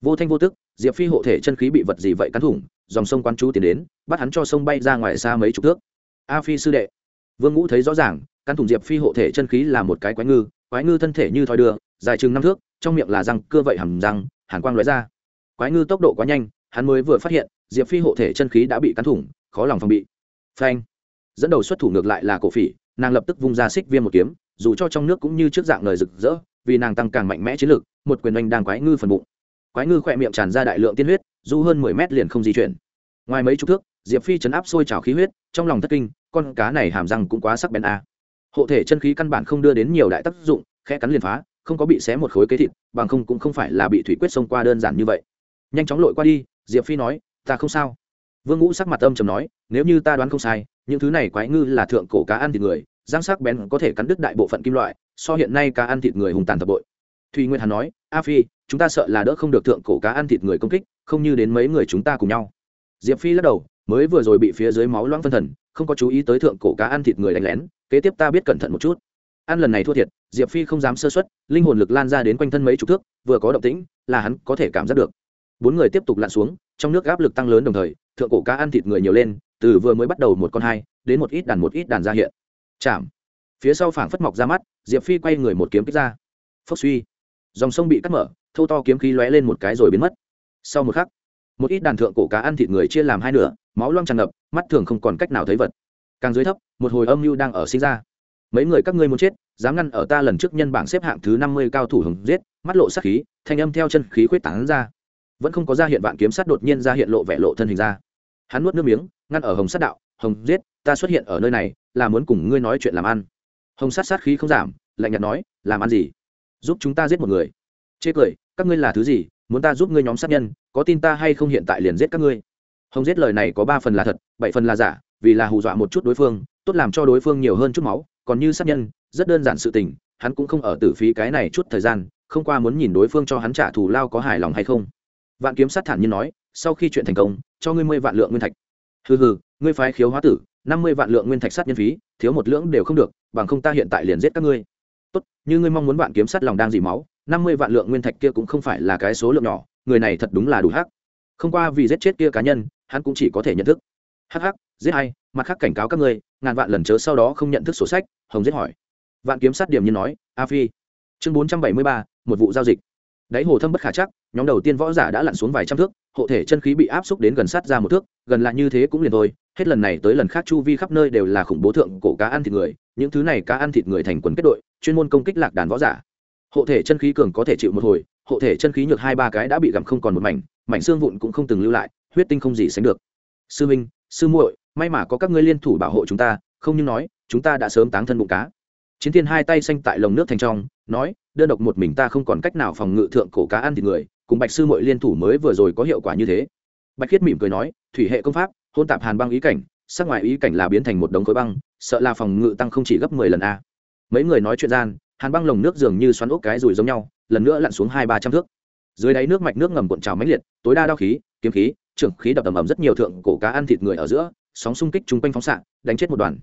Vô thanh vô tức, diệp phi hộ thể chân khí bị vật gì vậy cắn thủng, dòng sông quan chú tiến đến, bắt hắn cho sông bay ra ngoài xa mấy chục thước. A phi sư đệ. Vương ngũ thấy rõ ràng, cắn thủng diệp phi hộ thể chân khí là một cái quái ngư quái ngư thân thể như thoi đưa dài chừng năm thước, trong miệng là răng, cưa vậy hầm răng, hàn quang lóe ra. Quái ngư tốc độ quá nhanh, hắn mới vừa phát hiện, diệp phi hộ thể chân khí đã bị cắn thủng, khó lòng phòng bị. Phanh. Dẫn đầu xuất thủ ngược lại là cổ phỉ, nàng lập tức vung ra xích viêm một kiếm, dù cho trong nước cũng như trước dạng lời rực rỡ, vì nàng tăng càng mạnh mẽ chiến lực, một quyền oanh đang quái ngư phần bụng. Quái ngư khỏe miệng tràn ra đại lượng tiên huyết, du hơn mười mét liền không di chuyển. Ngoài mấy chục thước, diệp phi chấn áp sôi trào khí huyết, trong lòng thất kinh, con cá này hàm răng cũng quá sắc bén a. Hộ thể chân khí căn bản không đưa đến nhiều đại tác dụng, khẽ cắn liền phá không có bị xé một khối kế thịt, bằng không cũng không phải là bị thủy quyết xông qua đơn giản như vậy. Nhanh chóng lội qua đi, diệp phi nói, ta không sao. Vương ngũ sắc mặt âm trầm nói, nếu như ta đoán không sai, những thứ này quái ngư là thượng cổ cá ăn thịt người, giang sắc bén có thể cắn đứt đại bộ phận kim loại, so hiện nay cá ăn thịt người hùng tàn thập bội. Thùy nguyên hàn nói, a phi, chúng ta sợ là đỡ không được thượng cổ cá ăn thịt người công kích, không như đến mấy người chúng ta cùng nhau. Diệp phi lắc đầu, mới vừa rồi bị phía dưới máu loãng phân thần, không có chú ý tới thượng cổ cá ăn thịt người đánh lén, kế tiếp ta biết cẩn thận một chút ăn lần này thua thiệt, diệp phi không dám sơ xuất linh hồn lực lan ra đến quanh thân mấy chục thước, vừa có động tĩnh, là hắn có thể cảm giác được. Bốn người tiếp tục lặn xuống, trong nước áp lực tăng lớn đồng thời, thượng cổ cá ăn thịt người nhiều lên, từ vừa mới bắt đầu một con hai, đến một ít đàn một ít đàn ra hiện. Chạm. Phía sau phảng phất mọc ra mắt, diệp phi quay người một kiếm kích ra. Phốc suy. Dòng sông bị cắt mở, thâu to kiếm khí lóe lên một cái rồi biến mất. Sau một khắc, một ít đàn thượng cổ cá ăn thịt người chia làm hai nửa, máu loang tràn ngập, mắt thường không còn cách nào thấy vật. Càng dưới thấp, một hồi âm mưu đang ở sinh ra mấy người các ngươi muốn chết, dám ngăn ở ta lần trước nhân bảng xếp hạng thứ năm mươi cao thủ hùng giết, mắt lộ sát khí, thanh âm theo chân khí khuyết tán ra. Vẫn không có ra hiện vạn kiếm sát đột nhiên ra hiện lộ vẻ lộ thân hình ra. Hắn nuốt nước miếng, ngăn ở hồng sát đạo, hồng giết, ta xuất hiện ở nơi này, là muốn cùng ngươi nói chuyện làm ăn. Hồng sát sát khí không giảm, lạnh nhạt nói, làm ăn gì? Giúp chúng ta giết một người. Chê cười, các ngươi là thứ gì? Muốn ta giúp ngươi nhóm sát nhân, có tin ta hay không hiện tại liền giết các ngươi? Hồng giết lời này có ba phần là thật, bảy phần là giả, vì là hù dọa một chút đối phương, tốt làm cho đối phương nhiều hơn chút máu còn như sát nhân, rất đơn giản sự tình, hắn cũng không ở tử phí cái này chút thời gian, không qua muốn nhìn đối phương cho hắn trả thù lao có hài lòng hay không. Vạn kiếm sát thản nhiên nói, sau khi chuyện thành công, cho ngươi mười vạn lượng nguyên thạch. Hừ hừ, ngươi phái khiếu hóa tử, năm mươi vạn lượng nguyên thạch sát nhân phí, thiếu một lưỡng đều không được, bằng không ta hiện tại liền giết các ngươi. Tốt, như ngươi mong muốn vạn kiếm sát lòng đang dỉ máu, năm mươi vạn lượng nguyên thạch kia cũng không phải là cái số lượng nhỏ, người này thật đúng là đủ hắc. Không qua vì giết chết kia cá nhân, hắn cũng chỉ có thể nhận thức hắc hắc, giết hay, mặt khác cảnh cáo các ngươi, ngàn vạn lần chớ sau đó không nhận thức sổ sách, hồng giết hỏi. Vạn kiếm sát điểm như nói, a phi. Chương bốn trăm bảy mươi ba, một vụ giao dịch. Đáy hồ thâm bất khả chắc, nhóm đầu tiên võ giả đã lặn xuống vài trăm thước, hộ thể chân khí bị áp xúc đến gần sát ra một thước, gần lại như thế cũng liền thôi. Hết lần này tới lần khác chu vi khắp nơi đều là khủng bố thượng cổ cá ăn thịt người, những thứ này cá ăn thịt người thành quần kết đội, chuyên môn công kích lạc đàn võ giả. Hộ thể chân khí cường có thể chịu một hồi, hộ thể chân khí nhược hai ba cái đã bị gặm không còn một mảnh mảnh xương vụn cũng không từng lưu lại, huyết tinh không gì sánh được. Sư minh sư muội, may mà có các ngươi liên thủ bảo hộ chúng ta, không như nói, chúng ta đã sớm táng thân bụng cá. Chiến thiên hai tay xanh tại lồng nước thành trong, nói, đơn độc một mình ta không còn cách nào phòng ngự thượng cổ cá ăn thịt người, cùng bạch sư muội liên thủ mới vừa rồi có hiệu quả như thế. Bạch khiết mỉm cười nói, thủy hệ công pháp, hôn tạp hàn băng ý cảnh, sắc ngoài ý cảnh là biến thành một đống khối băng, sợ là phòng ngự tăng không chỉ gấp mười lần a. Mấy người nói chuyện gian, hàn băng lồng nước dường như xoắn ốc cái rùi giống nhau, lần nữa lặn xuống hai ba trăm thước. Dưới đáy nước mạch nước ngầm cuộn trào mãnh liệt, tối đa đao khí, kiếm khí trưởng khí đập ầm ầm rất nhiều thượng cổ cá ăn thịt người ở giữa, sóng xung kích chung quanh phóng xạ, đánh chết một đoàn.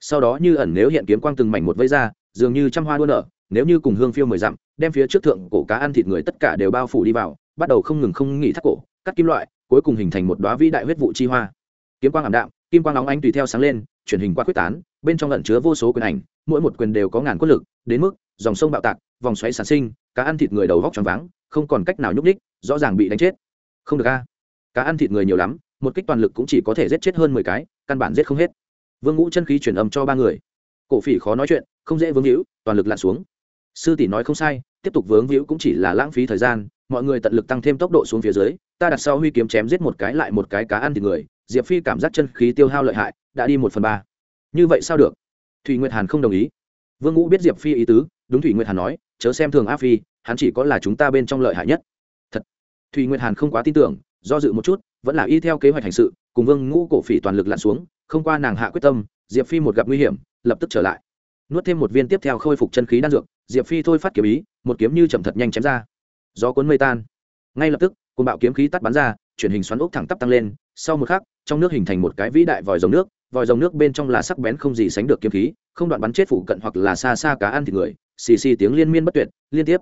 Sau đó như ẩn nếu hiện kiếm quang từng mảnh một vây ra, dường như trăm hoa đua nở, nếu như cùng hương phiêu mười dặm, đem phía trước thượng cổ cá ăn thịt người tất cả đều bao phủ đi vào, bắt đầu không ngừng không nghỉ thắt cổ, cắt kim loại, cuối cùng hình thành một đoá vĩ đại huyết vụ chi hoa. Kiếm quang ảm đạm, kim quang nóng ánh tùy theo sáng lên, chuyển hình qua quyết tán, bên trong lẩn chứa vô số quyền ảnh, mỗi một quyền đều có ngàn quân lực, đến mức dòng sông bạo tạc, vòng xoáy sản sinh, cá ăn thịt người đầu vóc tròn váng, không còn cách nào nhúc ních rõ ràng bị đánh chết. Không được a cá ăn thịt người nhiều lắm, một kích toàn lực cũng chỉ có thể giết chết hơn mười cái, căn bản giết không hết. Vương ngũ chân khí truyền âm cho ba người. Cổ phỉ khó nói chuyện, không dễ vướng hữu toàn lực lặn xuống. Sư tỷ nói không sai, tiếp tục vướng hữu cũng chỉ là lãng phí thời gian, mọi người tận lực tăng thêm tốc độ xuống phía dưới, ta đặt sau huy kiếm chém giết một cái lại một cái cá ăn thịt người, diệp phi cảm giác chân khí tiêu hao lợi hại, đã đi một phần ba. Như vậy sao được? Thủy nguyệt hàn không đồng ý. Vương ngũ biết diệp phi ý tứ, đúng thủy nguyệt hàn nói, chớ xem thường a phi, hắn chỉ có là chúng ta bên trong lợi hại nhất. Thật. Thủy nguyệt hàn không quá tin tưởng do dự một chút, vẫn là y theo kế hoạch hành sự, cùng vương ngũ cổ phỉ toàn lực lặn xuống, không qua nàng hạ quyết tâm, diệp phi một gặp nguy hiểm, lập tức trở lại. Nuốt thêm một viên tiếp theo khôi phục chân khí đan dược, diệp phi thôi phát kiếm ý, một kiếm như chậm thật nhanh chém ra. Gió cuốn mây tan. Ngay lập tức côn bạo kiếm khí tắt bắn ra, chuyển hình xoắn ốc thẳng tắp tăng lên, sau một khắc, trong nước hình thành một cái vĩ đại vòi dòng nước, vòi dòng nước bên trong là sắc bén không gì sánh được kiếm khí, không đoạn bắn chết phủ cận hoặc là xa xa cá ăn thịt người, xì xì tiếng liên miên bất tuyệt, liên tiếp.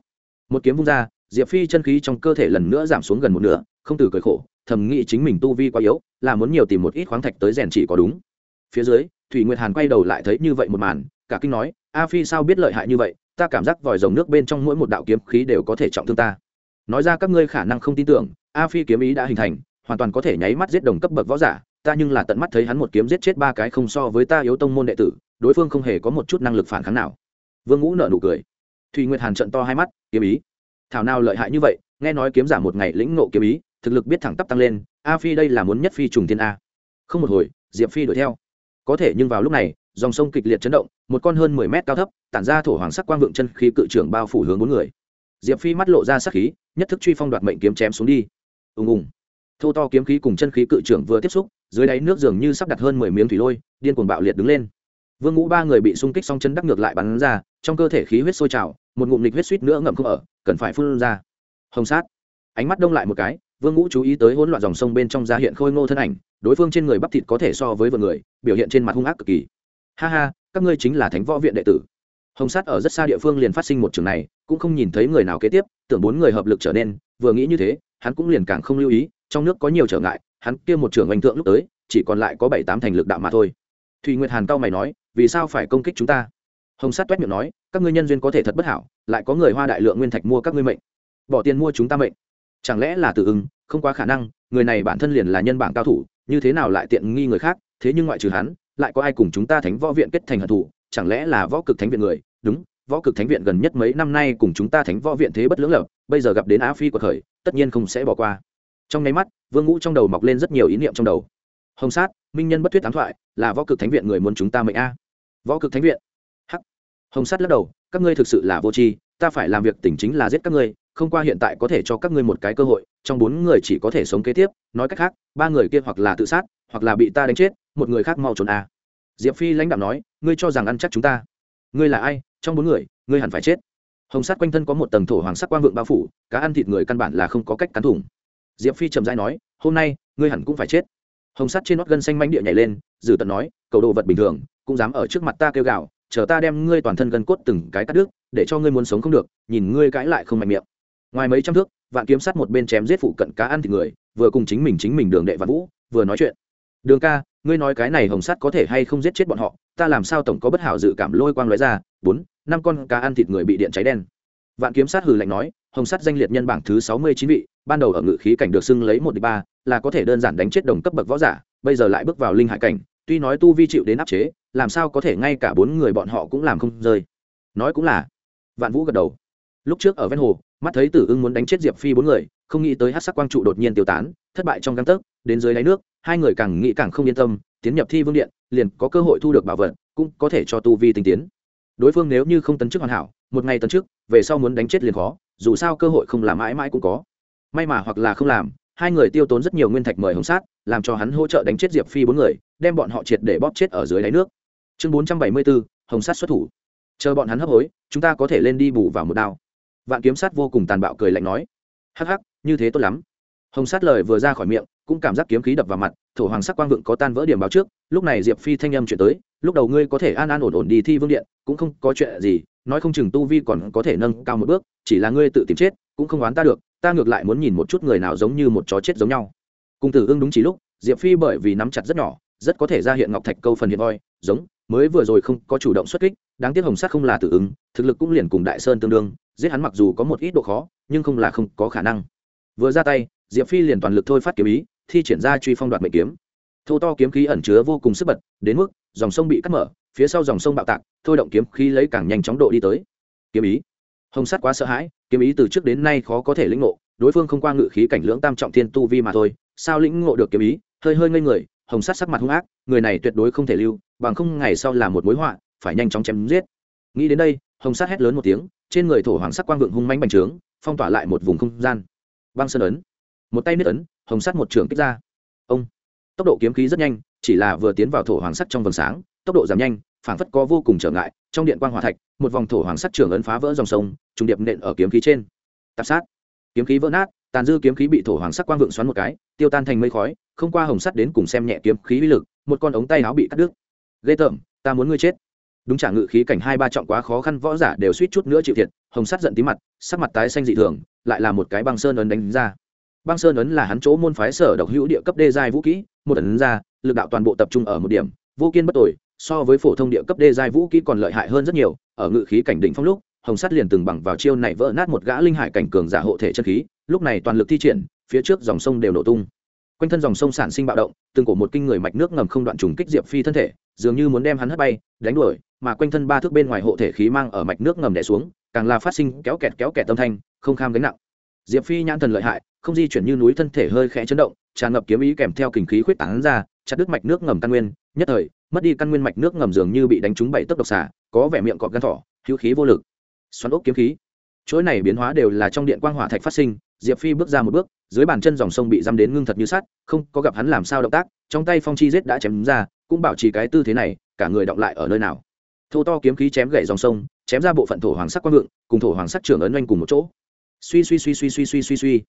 Một kiếm vung ra, diệp phi chân khí trong cơ thể lần nữa giảm xuống gần một nửa không từ cười khổ, thầm nghĩ chính mình tu vi quá yếu, là muốn nhiều tìm một ít khoáng thạch tới rèn chỉ có đúng. Phía dưới, thủy nguyệt hàn quay đầu lại thấy như vậy một màn, cả kinh nói, a phi sao biết lợi hại như vậy, ta cảm giác vòi rồng nước bên trong mỗi một đạo kiếm khí đều có thể trọng thương ta. Nói ra các ngươi khả năng không tin tưởng, a phi kiếm ý đã hình thành, hoàn toàn có thể nháy mắt giết đồng cấp bậc võ giả, ta nhưng là tận mắt thấy hắn một kiếm giết chết ba cái không so với ta yếu tông môn đệ tử, đối phương không hề có một chút năng lực phản kháng nào. Vương ngũ nợ nụ cười. Thùy nguyệt hàn trận to hai mắt, kiếm ý? Thảo nào lợi hại như vậy, nghe nói kiếm giả một ngày lĩnh ngộ kiếm ý thực lực biết thẳng tắp tăng lên, a phi đây là muốn nhất phi trùng thiên a. Không một hồi, diệp phi đuổi theo. Có thể nhưng vào lúc này, dòng sông kịch liệt chấn động, một con hơn mười mét cao thấp, tản ra thổ hoàng sắc quang vượng chân khí cự trưởng bao phủ hướng bốn người. Diệp phi mắt lộ ra sắc khí, nhất thức truy phong đoạt mệnh kiếm chém xuống đi. Ùng ùng. Thô to kiếm khí cùng chân khí cự trưởng vừa tiếp xúc, dưới đáy nước dường như sắp đặt hơn mười miếng thủy lôi, điên cuồng bạo liệt đứng lên. Vương ngũ ba người bị xung kích xong chân đắc ngược lại bắn ra, trong cơ thể khí huyết sôi trào, một ngụm lịch huyết suýt nữa ngậm không ở, cần phải phun ra. Hồng sát. Ánh mắt đông lại một cái vương ngũ chú ý tới hỗn loạn dòng sông bên trong ra hiện khôi ngô thân ảnh, đối phương trên người bắp thịt có thể so với vợ người, biểu hiện trên mặt hung ác cực kỳ. Ha ha, các ngươi chính là thánh võ viện đệ tử. Hồng sát ở rất xa địa phương liền phát sinh một trường này, cũng không nhìn thấy người nào kế tiếp, tưởng bốn người hợp lực trở nên, vừa nghĩ như thế, hắn cũng liền càng không lưu ý, trong nước có nhiều trở ngại, hắn kia một trường oanh thượng lúc tới, chỉ còn lại có bảy tám thành lực đạo mà thôi. Thùy nguyệt hàn cao mày nói, vì sao phải công kích chúng ta? Hồng sát toét miệng nói, các ngươi nhân duyên có thể thật bất hảo, lại có người hoa đại lượng nguyên thạch mua các ngươi mệnh. Bỏ tiền mua chúng ta mệnh chẳng lẽ là tự ưng? Không quá khả năng, người này bản thân liền là nhân bảng cao thủ, như thế nào lại tiện nghi người khác? Thế nhưng ngoại trừ hắn, lại có ai cùng chúng ta thánh võ viện kết thành hận thủ chẳng lẽ là võ cực thánh viện người? Đúng, võ cực thánh viện gần nhất mấy năm nay cùng chúng ta thánh võ viện thế bất lưỡng lập, bây giờ gặp đến á phi của khởi, tất nhiên không sẽ bỏ qua. Trong nháy mắt, vương ngũ trong đầu mọc lên rất nhiều ý niệm trong đầu. Hồng sát, minh nhân bất thuyết ám thoại, là võ cực thánh viện người muốn chúng ta mệnh a. Võ cực thánh viện. Hắc. Hồng sát lắc đầu, các ngươi thực sự là vô tri, ta phải làm việc tỉnh chính là giết các ngươi không qua hiện tại có thể cho các ngươi một cái cơ hội, trong bốn người chỉ có thể sống kế tiếp, nói cách khác, ba người kia hoặc là tự sát, hoặc là bị ta đánh chết, một người khác mau trốn à? diệp phi lãnh đạo nói, ngươi cho rằng ăn chắc chúng ta. Ngươi là ai? Trong bốn người, ngươi hẳn phải chết. Hồng sát quanh thân có một tầng thổ hoàng sắc quang vượng bao phủ, cá ăn thịt người căn bản là không có cách cắn thủng. Diệp phi trầm dai nói, hôm nay, ngươi hẳn cũng phải chết. Hồng sắt trên nót gân xanh manh địa nhảy lên dử tận nói, cầu đồ vật bình thường, cũng dám ở trước mặt ta kêu gào, chờ ta đem ngươi toàn thân gân cốt từng cái cắt đứt, để cho ngươi muốn sống không được, nhìn ngươi cãi lại không mạnh miệng ngoài mấy trăm thước, vạn kiếm sát một bên chém giết phụ cận cá ăn thịt người, vừa cùng chính mình chính mình đường đệ vạn vũ, vừa nói chuyện. Đường ca, ngươi nói cái này hồng sắt có thể hay không giết chết bọn họ? Ta làm sao tổng có bất hảo dự cảm lôi quang lóe ra, bốn, năm con cá ăn thịt người bị điện cháy đen. Vạn kiếm sát hừ lạnh nói, hồng sắt danh liệt nhân bảng thứ sáu mươi chín vị, ban đầu ở ngự khí cảnh được xưng lấy một đ ba, là có thể đơn giản đánh chết đồng cấp bậc võ giả, bây giờ lại bước vào linh hải cảnh, tuy nói tu vi chịu đến áp chế, làm sao có thể ngay cả bốn người bọn họ cũng làm không rơi. Nói cũng là. Vạn vũ gật đầu. Lúc trước ở ven hồ mắt thấy tử ưng muốn đánh chết diệp phi bốn người, không nghĩ tới hát sắc quang trụ đột nhiên tiêu tán, thất bại trong găng tấc, đến dưới đáy nước, hai người càng nghĩ càng không yên tâm, tiến nhập thi vương điện, liền có cơ hội thu được bảo vật, cũng có thể cho tu vi tinh tiến. Đối phương nếu như không tấn chức hoàn hảo, một ngày tấn chức, về sau muốn đánh chết liền khó, dù sao cơ hội không làm mãi mãi cũng có. May mà hoặc là không làm, hai người tiêu tốn rất nhiều nguyên thạch mời hồng sát, làm cho hắn hỗ trợ đánh chết diệp phi bốn người, đem bọn họ triệt để bóp chết ở dưới đáy nước. Chương bốn trăm bảy mươi bốn, hồng sát xuất thủ. Chờ bọn hắn hấp hối, chúng ta có thể lên đi bù vào một đao vạn kiếm sát vô cùng tàn bạo cười lạnh nói, hắc hắc, như thế tốt lắm. Hồng sát lời vừa ra khỏi miệng, cũng cảm giác kiếm khí đập vào mặt, thổ hoàng sắc quang vượng có tan vỡ điểm báo trước, lúc này diệp phi thanh âm chuyển tới, lúc đầu ngươi có thể an an ổn ổn đi thi vương điện, cũng không có chuyện gì, nói không chừng tu vi còn có thể nâng cao một bước, chỉ là ngươi tự tìm chết, cũng không oán ta được, ta ngược lại muốn nhìn một chút người nào giống như một chó chết giống nhau. Cung tử ưng đúng chỉ lúc, diệp phi bởi vì nắm chặt rất nhỏ, rất có thể ra hiện ngọc thạch câu phần hiện voi, giống mới vừa rồi không có chủ động xuất kích, đáng tiếc hồng sát không là tử ứng, thực lực cũng liền cùng đại sơn tương đương, giết hắn mặc dù có một ít độ khó, nhưng không là không có khả năng. Vừa ra tay, diệp phi liền toàn lực thôi phát kiếm ý, thi triển ra truy phong đoạt mệnh kiếm. Thô to kiếm khí ẩn chứa vô cùng sức bật, đến mức dòng sông bị cắt mở, phía sau dòng sông bạo tạc, thôi động kiếm khí lấy càng nhanh chóng độ đi tới. Kiếm ý. Hồng sắt quá sợ hãi, kiếm ý từ trước đến nay khó có thể lĩnh ngộ, đối phương không qua ngự khí cảnh lưỡng tam trọng thiên tu vi mà thôi, sao lĩnh ngộ được kiếm ý, hơi hơi ngây người hồng sắt sắc mặt hung ác, người này tuyệt đối không thể lưu, bằng không ngày sau là một mối họa, phải nhanh chóng chém giết. Nghĩ đến đây, hồng sắt hét lớn một tiếng, trên người thổ hoàng sắc quang vượng hung mãnh bành trướng, phong tỏa lại một vùng không gian. Băng sơn ấn. Một tay niết ấn, hồng sắt một trường kích ra. Ông. Tốc độ kiếm khí rất nhanh, chỉ là vừa tiến vào thổ hoàng sắc trong vầng sáng, tốc độ giảm nhanh, phảng phất có vô cùng trở ngại, trong điện quang hòa thạch, một vòng thổ hoàng sắc trường ấn phá vỡ dòng sông, trùng điệp nện ở kiếm khí trên. Tạp sát. Kiếm khí vỡ nát tàn dư kiếm khí bị thổ hoàng sắc quang vượng xoắn một cái, tiêu tan thành mây khói, không qua hồng sắt đến cùng xem nhẹ kiếm khí uy lực, một con ống tay áo bị cắt đứt. Ghê tởm, ta muốn ngươi chết. Đúng trả ngự khí cảnh hai ba trọng quá khó khăn, võ giả đều suýt chút nữa chịu thiệt, hồng sắt giận tí mặt, sắc mặt tái xanh dị thường, lại là một cái băng sơn ấn đánh ra. Băng sơn ấn là hắn chỗ môn phái sở độc hữu địa cấp đê giai vũ kỹ, một ấn ra, lực đạo toàn bộ tập trung ở một điểm, vô kiên bất tội so với phổ thông địa cấp đê giai vũ kỹ còn lợi hại hơn rất nhiều, ở ngự khí cảnh đỉnh phong lúc, hồng sắt liền từng bằng vào chiêu này vỡ nát một gã linh hải cảnh cường giả hộ thể chân khí lúc này toàn lực thi triển, phía trước dòng sông đều nổ tung. Quanh thân dòng sông sản sinh bạo động, từng cổ một kinh người mạch nước ngầm không đoạn trùng kích diệp phi thân thể, dường như muốn đem hắn hất bay, đánh đuổi, mà quanh thân ba thước bên ngoài hộ thể khí mang ở mạch nước ngầm đè xuống, càng là phát sinh kéo kẹt kéo kẹt tâm thanh, không kham gánh nặng. Diệp phi nhãn thần lợi hại, không di chuyển như núi thân thể hơi khẽ chấn động, tràn ngập kiếm ý kèm theo kình khí khuyết tán ra, chặt đứt mạch nước ngầm căn nguyên, nhất thời, mất đi căn nguyên mạch nước ngầm dường như bị đánh trúng bảy tấc độc xả có vẻ miệng cọp gan thỏ, hữu khí vô lực. Xoắn ốc kiếm khí. Chuỗi này biến hóa đều là trong điện quang hỏa thạch phát sinh diệp phi bước ra một bước, dưới bàn chân dòng sông bị dăm đến ngưng thật như sắt, không có gặp hắn làm sao động tác, trong tay phong chi giết đã chém ra, cũng bảo trì cái tư thế này, cả người động lại ở nơi nào. Thô to kiếm khí chém gậy dòng sông, chém ra bộ phận thổ hoàng sắc quang vượng, cùng thổ hoàng sắc trưởng ấn oanh cùng một chỗ. Suy suy suy suy suy suy suy suy.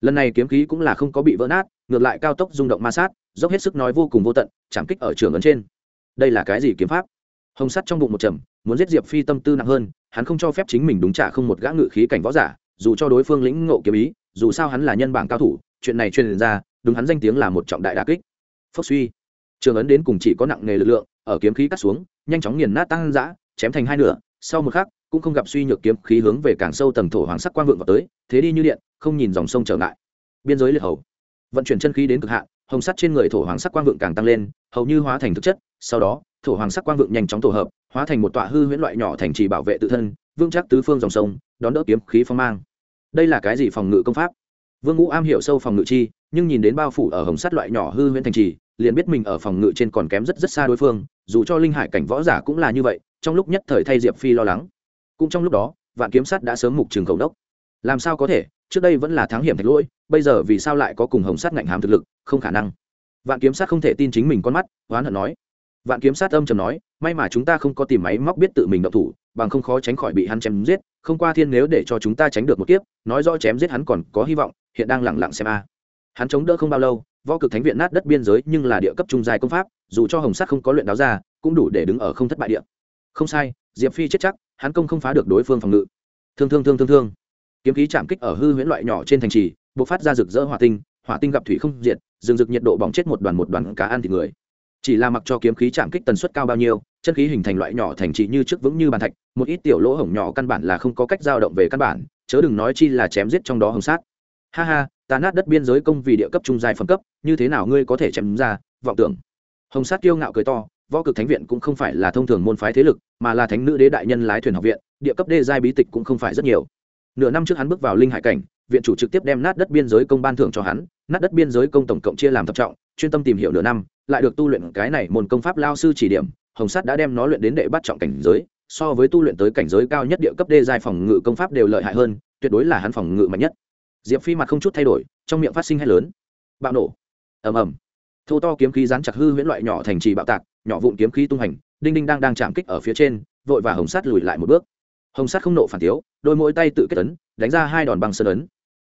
Lần này kiếm khí cũng là không có bị vỡ nát, ngược lại cao tốc rung động ma sát, dốc hết sức nói vô cùng vô tận, chạm kích ở trường ấn trên. Đây là cái gì kiếm pháp? Hồng sắt trong bụng một trầm, muốn giết diệp phi tâm tư nặng hơn, hắn không cho phép chính mình đúng trả không một gã ngự khí cảnh võ giả, dù cho đối phương lĩnh ngộ kiếm ý dù sao hắn là nhân bảng cao thủ, chuyện này truyền ra, đúng hắn danh tiếng là một trọng đại đà kích. Phốc suy. Trường ấn đến cùng chỉ có nặng nghề lực lượng, ở kiếm khí cắt xuống, nhanh chóng nghiền nát tăng dã, chém thành hai nửa, sau một khắc, cũng không gặp suy nhược kiếm khí hướng về càng sâu tầng thổ hoàng sắc quang vượng vào tới, thế đi như điện, không nhìn dòng sông trở ngại. Biên giới liệt hầu. Vận chuyển chân khí đến cực hạn, hồng sắt trên người thổ hoàng sắc quang vượng càng tăng lên, hầu như hóa thành thực chất, sau đó, thổ hoàng sắc quang vượng nhanh chóng tổ hợp, hóa thành một tọa hư huyễn loại nhỏ thành trì bảo vệ tự thân, vững chắc tứ phương dòng sông, đón đỡ kiếm khí phong mang đây là cái gì phòng ngự công pháp? Vương ngũ am hiểu sâu phòng ngự chi, nhưng nhìn đến bao phủ ở hồng sắt loại nhỏ hư huyễn thành trì, liền biết mình ở phòng ngự trên còn kém rất rất xa đối phương, dù cho linh hải cảnh võ giả cũng là như vậy, trong lúc nhất thời thay diệp phi lo lắng. Cũng trong lúc đó, vạn kiếm sắt đã sớm mục trường cầu đốc. Làm sao có thể? Trước đây vẫn là thắng hiểm thạch lỗi, bây giờ vì sao lại có cùng hồng sắt ngạnh hàm thực lực? Không khả năng. Vạn kiếm sắt không thể tin chính mình con mắt, oán hận nói vạn kiếm sát âm trầm nói, may mà chúng ta không có tìm máy móc biết tự mình động thủ, bằng không khó tránh khỏi bị hắn chém giết. Không qua thiên nếu để cho chúng ta tránh được một kiếp, nói rõ chém giết hắn còn có hy vọng, hiện đang lẳng lặng xem a. Hắn chống đỡ không bao lâu, võ cực thánh viện nát đất biên giới nhưng là địa cấp trung dài công pháp, dù cho hồng sắt không có luyện đáo ra, cũng đủ để đứng ở không thất bại địa. Không sai, diệp phi chết chắc, hắn công không phá được đối phương phòng ngự. Thương thương thương thương thương. Kiếm khí chạm kích ở hư huyễn loại nhỏ trên thành trì b ộ c phát ra rực rỡ hỏa tinh hỏa tinh gặp thủy không diệt, rừng rực nhiệt độ bỏng chết một đoàn một đoàn cá ăn thịt người chỉ là mặc cho kiếm khí chạm kích tần suất cao bao nhiêu, chân khí hình thành loại nhỏ thành trị như trước vững như bàn thạch, một ít tiểu lỗ hổng nhỏ căn bản là không có cách dao động về căn bản, chớ đừng nói chi là chém giết trong đó hồng sát. Ha ha, ta nát đất biên giới công vì địa cấp trung dài phẩm cấp, như thế nào ngươi có thể chém ra, vọng tưởng. Hồng sát kiêu ngạo cười to, võ cực thánh viện cũng không phải là thông thường môn phái thế lực, mà là thánh nữ đế đại nhân lái thuyền học viện, địa cấp đê giai bí tịch cũng không phải rất nhiều. Nửa năm trước hắn bước vào linh hải cảnh, viện chủ trực tiếp đem nát đất biên giới công ban thưởng cho hắn, nát đất biên giới công tổng cộng chia làm thập trọng chuyên tâm tìm hiểu nửa năm, lại được tu luyện cái này môn công pháp lao sư chỉ điểm, hồng sắt đã đem nó luyện đến đệ bắt trọng cảnh giới, so với tu luyện tới cảnh giới cao nhất địa cấp đê giai phòng ngự công pháp đều lợi hại hơn, tuyệt đối là hắn phòng ngự mạnh nhất. Diệp phi mặt không chút thay đổi, trong miệng phát sinh hay lớn. Bạo nổ. Ầm ầm. Thô to kiếm khí rán chặt hư huyễn loại nhỏ thành trì bạo tạc, nhỏ vụn kiếm khí tung hành, đinh đinh đang đang chạm kích ở phía trên, vội và hồng sắt lùi lại một bước. Hồng sắt không nộ phản tiếu, đôi mỗi tay tự kết ấn, đánh ra hai đòn băng sơn ấn.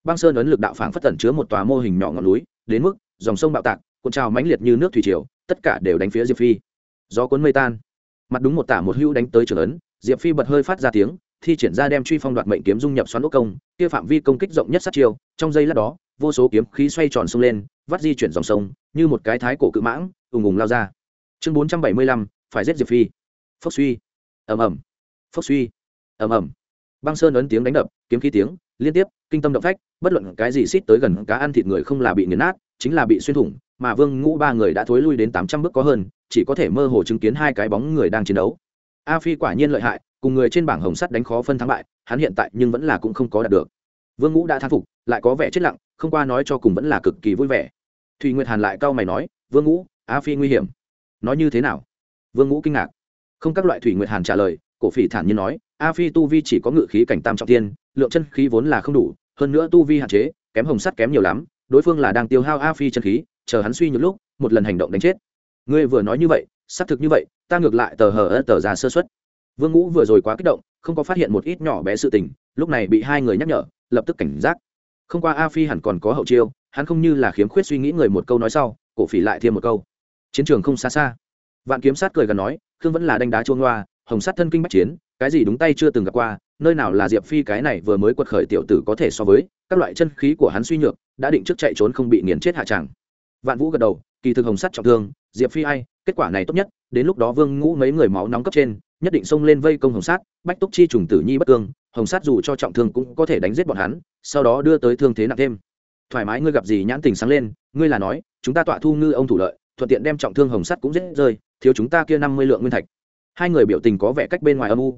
Băng sơn ấn lực đạo phảng phất tẩn chứa một tòa mô hình nhỏ ngọn núi, đến mức dòng sông bạo tạc cuộn trào mãnh liệt như nước thủy triều, tất cả đều đánh phía diệp phi. Gió cuốn mây tan. Mặt đúng một tả một hữu đánh tới trường ấn, diệp phi bật hơi phát ra tiếng, thi triển ra đem truy phong đoạt mệnh kiếm dung nhập xoắn ốc công, kia phạm vi công kích rộng nhất sát chiêu, trong giây lát đó, vô số kiếm khí xoay tròn sông lên, vắt di chuyển dòng sông, như một cái thái cổ cự mãng, ùng ùng lao ra. Chương bốn trăm bảy mươi lăm, phải giết diệp phi. Phốc suy. Ầm ầm. Phốc suy. Ầm ầm. Băng sơn ấn tiếng đánh đập, kiếm khí tiếng, liên tiếp, kinh tâm động phách, bất luận cái gì xít tới gần cá ăn thịt người không là bị nghiền nát chính là bị xuyên thủng, mà vương ngũ ba người đã thối lui đến tám trăm bước có hơn, chỉ có thể mơ hồ chứng kiến hai cái bóng người đang chiến đấu. A phi quả nhiên lợi hại, cùng người trên bảng hồng sắt đánh khó phân thắng bại, hắn hiện tại nhưng vẫn là cũng không có đạt được. Vương ngũ đã thán phục, lại có vẻ chết lặng, không qua nói cho cùng vẫn là cực kỳ vui vẻ. Thùy nguyệt hàn lại cau mày nói, vương ngũ, a phi nguy hiểm. Nói như thế nào? Vương ngũ kinh ngạc. Không các loại thủy nguyệt hàn trả lời, cổ phỉ thản nhiên nói, a phi tu vi chỉ có ngự khí cảnh tam trọng tiên lượng chân khí vốn là không đủ, hơn nữa tu vi hạn chế, kém hồng sắt kém nhiều lắm đối phương là đang tiêu hao a phi chân khí, chờ hắn suy nhược lúc, một lần hành động đánh chết. Ngươi vừa nói như vậy, xác thực như vậy, ta ngược lại tờ hờ ớt tờ ra sơ xuất vương ngũ vừa rồi quá kích động, không có phát hiện một ít nhỏ bé sự tình, lúc này bị hai người nhắc nhở, lập tức cảnh giác. Không qua a phi hẳn còn có hậu chiêu, hắn không như là khiếm khuyết suy nghĩ người một câu nói sau, cổ phỉ lại thêm một câu. Chiến trường không xa xa. Vạn kiếm sát cười gần nói, khương vẫn là đánh đá chuông loa, hồng sát thân kinh bắc chiến, cái gì đúng tay chưa từng gặp qua, nơi nào là diệp phi cái này vừa mới quật khởi tiểu tử có thể so với, các loại chân khí của hắn suy nhược đã định trước chạy trốn không bị nghiền chết hạ tràng. Vạn vũ gật đầu, kỳ thực hồng sắt trọng thương, diệp phi ai, kết quả này tốt nhất, đến lúc đó vương ngũ mấy người máu nóng cấp trên, nhất định xông lên vây công hồng sát bách túc chi trùng tử nhi bất cương, hồng sát dù cho trọng thương cũng có thể đánh giết bọn hắn, sau đó đưa tới thương thế nặng thêm. Thoải mái ngươi gặp gì nhãn tình sáng lên, ngươi là nói, chúng ta tọa thu ngư ông thủ lợi, thuận tiện đem trọng thương hồng sắt cũng giết rơi, thiếu chúng ta kia năm mươi lượng nguyên thạch. Hai người biểu tình có vẻ cách bên ngoài âm u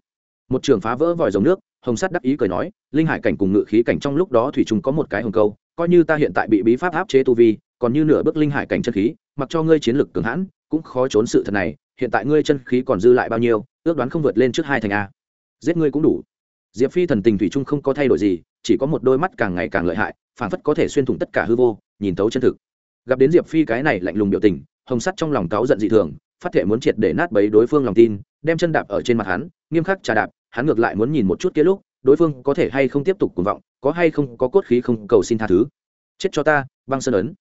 một trường phá vỡ vòi dòng nước, hồng sắt đắc ý cười nói, linh hải cảnh cùng ngự khí cảnh trong lúc đó thủy chúng có một cái hồng câu, coi như ta hiện tại bị bí pháp áp chế tu vi, còn như nửa bước linh hải cảnh chân khí, mặc cho ngươi chiến lực cường hãn, cũng khó trốn sự thật này, hiện tại ngươi chân khí còn dư lại bao nhiêu, ước đoán không vượt lên trước hai thành a. Giết ngươi cũng đủ. Diệp phi thần tình thủy trung không có thay đổi gì, chỉ có một đôi mắt càng ngày càng lợi hại phản phất có thể xuyên thủng tất cả hư vô, nhìn tấu chân thực. Gặp đến diệp phi cái này lạnh lùng biểu tình, hồng sắt trong lòng cáu giận dị thường, phát thể muốn triệt để nát bấy đối phương lòng tin, đem chân đạp ở trên mặt hắn, nghiêm khắc trà đạp hắn ngược lại muốn nhìn một chút kia lúc, đối phương có thể hay không tiếp tục cuồng vọng, có hay không có cốt khí không cầu xin tha thứ. Chết cho ta, băng sơn ấn.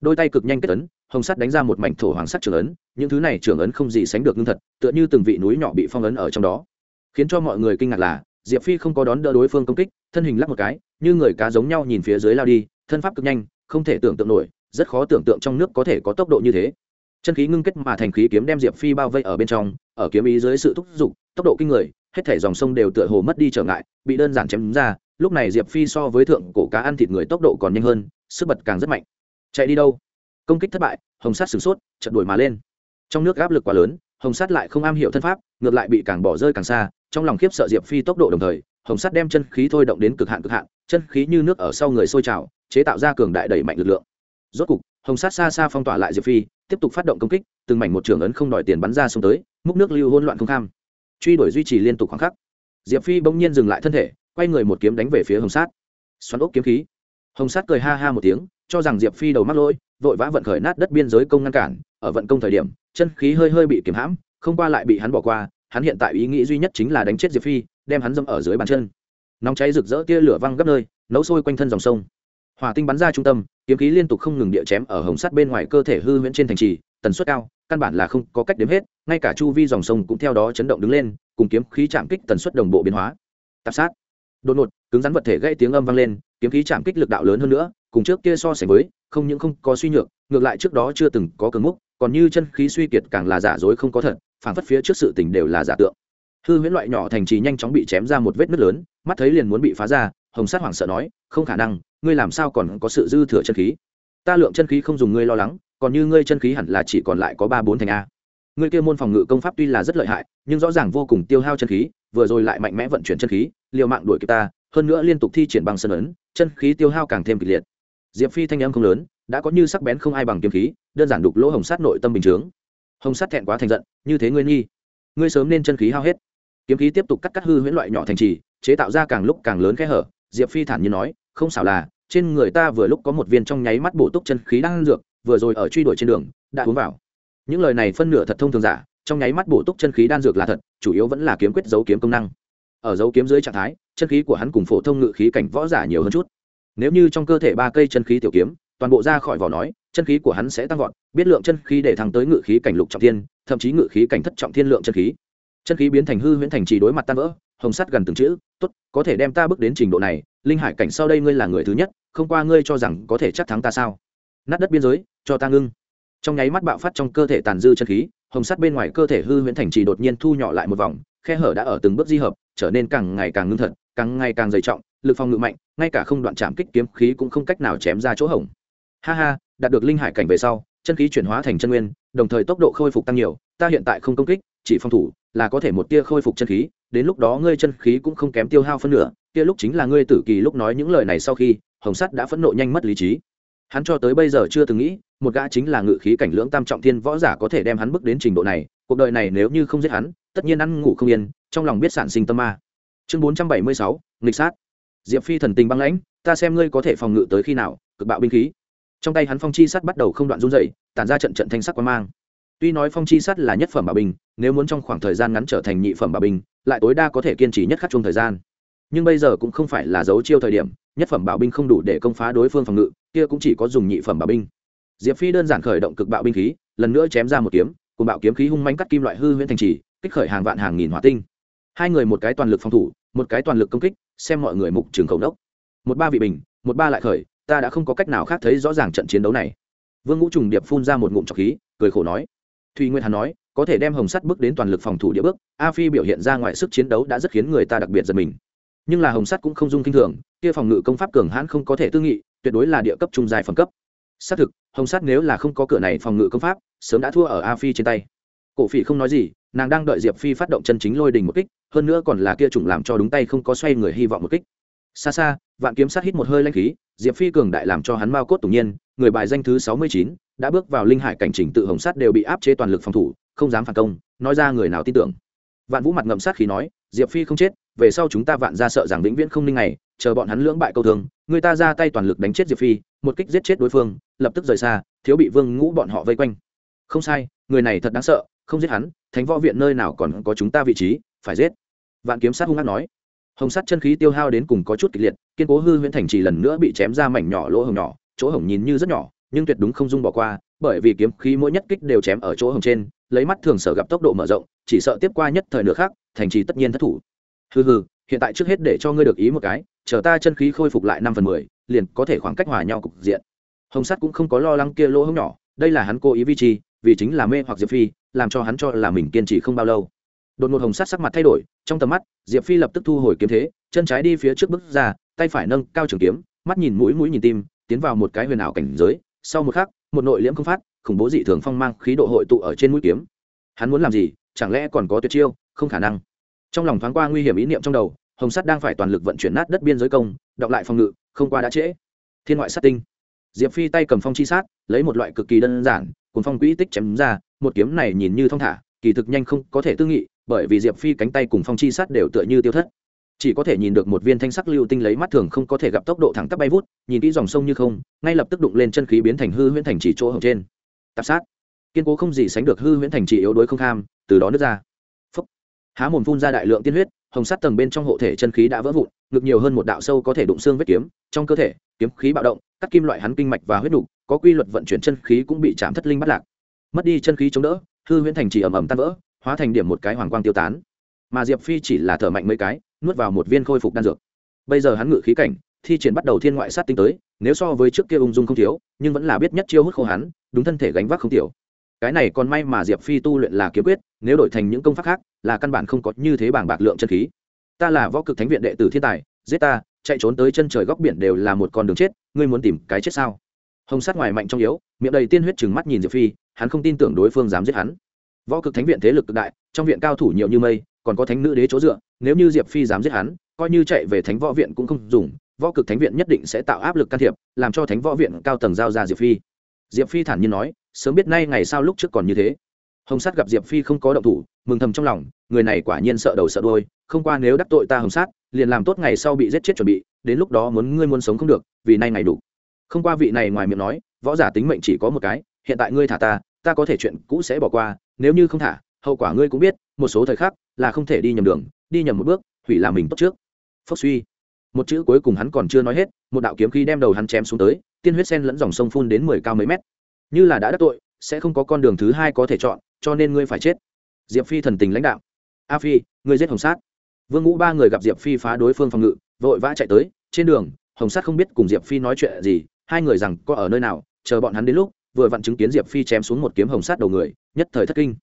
Đôi tay cực nhanh kết ấn, hồng sắt đánh ra một mảnh thổ hoàng sắt trường ấn, những thứ này trường ấn không gì sánh được ngưng thật, tựa như từng vị núi nhỏ bị phong ấn ở trong đó. Khiến cho mọi người kinh ngạc là, diệp phi không có đón đỡ đối phương công kích, thân hình lắc một cái, như người cá giống nhau nhìn phía dưới lao đi, thân pháp cực nhanh, không thể tưởng tượng nổi, rất khó tưởng tượng trong nước có thể có tốc độ như thế. Chân khí ngưng kết mà thành khí kiếm đem diệp phi bao vây ở bên trong, ở kiếm ý dưới sự thúc giục, tốc độ kinh người hết thể dòng sông đều tựa hồ mất đi trở ngại, bị đơn giản chém ra, lúc này diệp phi so với thượng cổ cá ăn thịt người tốc độ còn nhanh hơn, sức bật càng rất mạnh. Chạy đi đâu? Công kích thất bại, hồng sát sửng sốt chật đuổi mà lên. Trong nước áp lực quá lớn, hồng sát lại không am hiểu thân pháp, ngược lại bị càng bỏ rơi càng xa, trong lòng khiếp sợ diệp phi tốc độ đồng thời, hồng sát đem chân khí thôi động đến cực hạn cực hạn, chân khí như nước ở sau người sôi trào, chế tạo ra cường đại đẩy mạnh lực lượng. Rốt cục, hồng sát xa xa phong tỏa lại diệp phi, tiếp tục phát động công kích, từng mảnh một trường ấn không đòi tiền bắn ra xuống tới, múc nước lưu hôn loạn không kham truy đuổi duy trì liên tục khoảng khắc. Diệp phi bỗng nhiên dừng lại thân thể, quay người một kiếm đánh về phía hồng sát. Xoắn ốc kiếm khí. Hồng sát cười ha ha một tiếng, cho rằng diệp phi đầu mắc lỗi, vội vã vận khởi nát đất biên giới công ngăn cản. Ở vận công thời điểm, chân khí hơi hơi bị kiếm hãm, không qua lại bị hắn bỏ qua. Hắn hiện tại ý nghĩ duy nhất chính là đánh chết diệp phi, đem hắn dâm ở dưới bàn chân. Nóng cháy rực rỡ tia lửa văng gấp nơi, nấu sôi quanh thân dòng sông. Hỏa tinh bắn ra trung tâm, kiếm khí liên tục không ngừng địa chém ở hồng sắt bên ngoài cơ thể hư huyễn trên thành trì, tần suất cao căn bản là không có cách đếm hết, ngay cả chu vi dòng sông cũng theo đó chấn động đứng lên, cùng kiếm khí chạm kích tần suất đồng bộ biến hóa. Tạp sát. Đột ngột, cứng rắn vật thể gây tiếng âm vang lên, kiếm khí chạm kích lực đạo lớn hơn nữa, cùng trước kia so sánh với, không những không có suy nhược, ngược lại trước đó chưa từng có cường múc còn như chân khí suy kiệt càng là giả dối không có thật phản phất phía trước sự tình đều là giả tượng. Hư huyễn loại nhỏ thành trì nhanh chóng bị chém ra một vết nứt lớn, mắt thấy liền muốn bị phá ra, hồng sát hoảng sợ nói, không khả năng, ngươi làm sao còn có sự dư thừa chân khí? Ta lượng chân khí không dùng ngươi lo lắng còn như ngươi chân khí hẳn là chỉ còn lại có ba bốn thành a. Ngươi kia môn phòng ngự công pháp tuy là rất lợi hại, nhưng rõ ràng vô cùng tiêu hao chân khí, vừa rồi lại mạnh mẽ vận chuyển chân khí, liều mạng đuổi kịp ta, hơn nữa liên tục thi triển bằng sân ấn, chân khí tiêu hao càng thêm kịch liệt. Diệp phi thanh âm không lớn, đã có như sắc bén không ai bằng kiếm khí, đơn giản đục lỗ hồng sát nội tâm bình chướng. Hồng sát thẹn quá thành giận, như thế ngươi nghi. Ngươi sớm nên chân khí hao hết. Kiếm khí tiếp tục cắt cắt hư huyễn loại nhỏ thành trì, chế tạo ra càng lúc càng lớn khe hở. Diệp phi thản nhiên nói, không xảo là, trên người ta vừa lúc có một viên trong nháy mắt bổ túc chân khí đang dược vừa rồi ở truy đuổi trên đường, đã uống vào. Những lời này phân nửa thật thông thường giả, trong nháy mắt bổ túc chân khí đan dược là thật, chủ yếu vẫn là kiếm quyết dấu kiếm công năng. Ở dấu kiếm dưới trạng thái, chân khí của hắn cùng phổ thông ngự khí cảnh võ giả nhiều hơn chút. Nếu như trong cơ thể ba cây chân khí tiểu kiếm, toàn bộ ra khỏi vỏ nói, chân khí của hắn sẽ tăng vọt, biết lượng chân khí để thăng tới ngự khí cảnh lục trọng thiên, thậm chí ngự khí cảnh thất trọng thiên lượng chân khí. Chân khí biến thành hư huyễn thành trì đối mặt tan vỡ, hồng sắt gần từng chữ, tốt, có thể đem ta bước đến trình độ này, linh hải cảnh sau đây ngươi là người thứ nhất, không qua ngươi cho rằng có thể chắc thắng ta sao? Nát đất biên giới, cho ta ngưng trong nháy mắt bạo phát trong cơ thể tàn dư chân khí, hồng sắt bên ngoài cơ thể hư huyễn thành trì đột nhiên thu nhỏ lại một vòng, khe hở đã ở từng bước di hợp, trở nên càng ngày càng ngưng thật, càng ngày càng dày trọng, lực phòng ngự mạnh, ngay cả không đoạn chạm kích kiếm khí cũng không cách nào chém ra chỗ hỏng. ha ha, đạt được linh hải cảnh về sau, chân khí chuyển hóa thành chân nguyên, đồng thời tốc độ khôi phục tăng nhiều, ta hiện tại không công kích, chỉ phòng thủ, là có thể một tia khôi phục chân khí, đến lúc đó ngươi chân khí cũng không kém tiêu hao phân nửa, kia lúc chính là ngươi tử kỳ lúc nói những lời này sau khi, hồng sắt đã phẫn nộ nhanh mất lý trí hắn cho tới bây giờ chưa từng nghĩ, một gã chính là ngự khí cảnh lưỡng tam trọng thiên võ giả có thể đem hắn bước đến trình độ này, cuộc đời này nếu như không giết hắn, tất nhiên ăn ngủ không yên, trong lòng biết sản sinh tâm ma. Chương bốn trăm bảy mươi sáu, nghịch sát. Diệp phi thần tình băng lãnh, ta xem ngươi có thể phòng ngự tới khi nào, cực bạo binh khí. Trong tay hắn phong chi sắt bắt đầu không đoạn run dậy tản ra trận trận thanh sắc quan mang. Tuy nói phong chi sắt là nhất phẩm bảo bình nếu muốn trong khoảng thời gian ngắn trở thành nhị phẩm bảo bình lại tối đa có thể kiên trì nhất khắc chung thời gian nhưng bây giờ cũng không phải là dấu chiêu thời điểm, nhất phẩm bảo binh không đủ để công phá đối phương phòng ngự, kia cũng chỉ có dùng nhị phẩm bảo binh. Diệp phi đơn giản khởi động cực bạo binh khí, lần nữa chém ra một kiếm, cùng bạo kiếm khí hung manh cắt kim loại hư huyễn thành trì, kích khởi hàng vạn hàng nghìn hỏa tinh. Hai người một cái toàn lực phòng thủ, một cái toàn lực công kích, xem mọi người mục trường khẩu đốc một ba vị bình, một ba lại khởi, ta đã không có cách nào khác thấy rõ ràng trận chiến đấu này. Vương ngũ trùng điệp phun ra một ngụm trọc khí, cười khổ nói. Thùy nguyên hắn nói, có thể đem hồng sắt bước đến toàn lực phòng thủ địa bước, a phi biểu hiện ra ngoài sức chiến đấu đã rất khiến người ta đặc biệt giật mình nhưng là hồng sắt cũng không dung kinh thường, kia phòng ngự công pháp cường hãn không có thể tư nghị, tuyệt đối là địa cấp trung dài phẩm cấp. Xác thực, hồng sắt nếu là không có cửa này phòng ngự công pháp, sớm đã thua ở a phi trên tay. Cổ phỉ không nói gì, nàng đang đợi diệp phi phát động chân chính lôi đình một kích, hơn nữa còn là kia chủng làm cho đúng tay không có xoay người hy vọng một kích. Xa xa, vạn kiếm sát hít một hơi lanh khí, diệp phi cường đại làm cho hắn mao cốt tủng nhiên, người bài danh thứ sáu mươi chín, đã bước vào linh hải cảnh trình tự hồng sát đều bị áp chế toàn lực phòng thủ, không dám phản công, nói ra người nào tin tưởng. Vạn vũ mặt ngậm sát khí nói, diệp phi không chết về sau chúng ta vạn ra sợ rằng vĩnh viễn không ninh này chờ bọn hắn lưỡng bại câu thường người ta ra tay toàn lực đánh chết diệp phi, một kích giết chết đối phương, lập tức rời xa, thiếu bị vương ngũ bọn họ vây quanh. Không sai, người này thật đáng sợ, không giết hắn, thánh võ viện nơi nào còn có chúng ta vị trí, phải giết. Vạn kiếm sát hung hát nói. Hồng sắt chân khí tiêu hao đến cùng có chút kịch liệt, kiên cố hư huyễn thành chỉ lần nữa bị chém ra mảnh nhỏ lỗ hồng nhỏ, chỗ hồng nhìn như rất nhỏ, nhưng tuyệt đúng không dung bỏ qua, bởi vì kiếm khí mỗi nhất kích đều chém ở chỗ hồng trên, lấy mắt thường sở gặp tốc độ mở rộng, chỉ sợ tiếp qua nhất thời nữa khác thành trì tất nhiên thất thủ hừ hừ, hiện tại trước hết để cho ngươi được ý một cái, chờ ta chân khí khôi phục lại năm phần mười, liền có thể khoảng cách hòa nhau cục diện. Hồng sắt cũng không có lo lắng kia lỗ hổng nhỏ, đây là hắn cố ý vi trì, vì chính là mê hoặc diệp phi, làm cho hắn cho là mình kiên trì không bao lâu. Đột ngột hồng sắt sắc mặt thay đổi, trong tầm mắt, diệp phi lập tức thu hồi kiếm thế, chân trái đi phía trước bước ra, tay phải nâng cao trường kiếm, mắt nhìn mũi mũi nhìn tim, tiến vào một cái huyền ảo cảnh giới. Sau một khắc, một nội liễm không phát, khủng bố dị thường phong mang khí độ hội tụ ở trên mũi kiếm. Hắn muốn làm gì? Chẳng lẽ còn có tuyệt chiêu? Không khả năng trong lòng thoáng qua nguy hiểm ý niệm trong đầu, hồng sắt đang phải toàn lực vận chuyển nát đất biên giới công, đọc lại phòng ngự, không qua đã trễ. Thiên ngoại sát tinh. Diệp phi tay cầm phong chi sát, lấy một loại cực kỳ đơn giản cùng phong quỹ tích chém ra, một kiếm này nhìn như thong thả, kỳ thực nhanh không có thể tư nghị, bởi vì diệp phi cánh tay cùng phong chi sát đều tựa như tiêu thất. Chỉ có thể nhìn được một viên thanh sắc lưu tinh lấy mắt thường không có thể gặp tốc độ thẳng tắp bay vút, nhìn kỹ dòng sông như không, ngay lập tức đụng lên chân khí biến thành hư huyễn thành chỉ chỗ hồng trên. Tạp sát. Kiên cố không gì sánh được hư huyễn thành chỉ yếu đuối không kham từ đó nứt ra há mồm phun ra đại lượng tiên huyết, hồng sắt tầng bên trong hộ thể chân khí đã vỡ vụn, ngực nhiều hơn một đạo sâu có thể đụng xương vết kiếm, trong cơ thể, kiếm khí bạo động, cắt kim loại hắn kinh mạch và huyết đục có quy luật vận chuyển chân khí cũng bị chạm thất linh bắt lạc. Mất đi chân khí chống đỡ, hư huyễn thành chỉ ầm ầm tan vỡ, hóa thành điểm một cái hoàng quang tiêu tán. Mà diệp phi chỉ là thở mạnh mấy cái, nuốt vào một viên khôi phục đan dược. Bây giờ hắn ngự khí cảnh, thi triển bắt đầu thiên ngoại sát tinh tới, nếu so với trước kia ung dung không thiếu, nhưng vẫn là biết nhất chiêu hút khô hắn, đúng thân thể gánh vác không tiểu cái này còn may mà diệp phi tu luyện là kiếm quyết, nếu đổi thành những công pháp khác, là căn bản không có như thế bảng bạc lượng chân khí. Ta là võ cực thánh viện đệ tử thiên tài, giết ta, chạy trốn tới chân trời góc biển đều là một con đường chết, ngươi muốn tìm cái chết sao? Hồng sát ngoài mạnh trong yếu, miệng đầy tiên huyết chừng mắt nhìn diệp phi, hắn không tin tưởng đối phương dám giết hắn. Võ cực thánh viện thế lực cực đại, trong viện cao thủ nhiều như mây, còn có thánh nữ đế chỗ dựa, nếu như diệp phi dám giết hắn, coi như chạy về thánh võ viện cũng không dùng, võ cực thánh viện nhất định sẽ tạo áp lực can thiệp, làm cho thánh võ viện cao tầng giao ra diệp phi. Diệp phi thản nhiên nói sớm biết nay ngày sao lúc trước còn như thế. Hồng sát gặp diệp phi không có động thủ, mừng thầm trong lòng, người này quả nhiên sợ đầu sợ đôi không qua nếu đắc tội ta hồng sát, liền làm tốt ngày sau bị giết chết chuẩn bị, đến lúc đó muốn ngươi muốn sống không được, vì nay ngày đủ. Không qua vị này ngoài miệng nói, võ giả tính mệnh chỉ có một cái, hiện tại ngươi thả ta ta có thể chuyện cũ sẽ bỏ qua, nếu như không thả, hậu quả ngươi cũng biết, một số thời khắc là không thể đi nhầm đường, đi nhầm một bước, hủy làm mình tốt trước. Phốc suy. Một chữ cuối cùng hắn còn chưa nói hết, một đạo kiếm khí đem đầu hắn chém xuống tới, tiên huyết sen lẫn dòng sông phun đến mười cao mấy mét như là đã đắc tội, sẽ không có con đường thứ hai có thể chọn, cho nên ngươi phải chết. Diệp phi thần tình lãnh đạo. A phi, ngươi giết hồng sát. Vương ngũ ba người gặp diệp phi phá đối phương phòng ngự, vội vã chạy tới, trên đường, hồng sát không biết cùng diệp phi nói chuyện gì, hai người rằng có ở nơi nào, chờ bọn hắn đến lúc, vừa vặn chứng kiến diệp phi chém xuống một kiếm hồng sát đầu người, nhất thời thất kinh.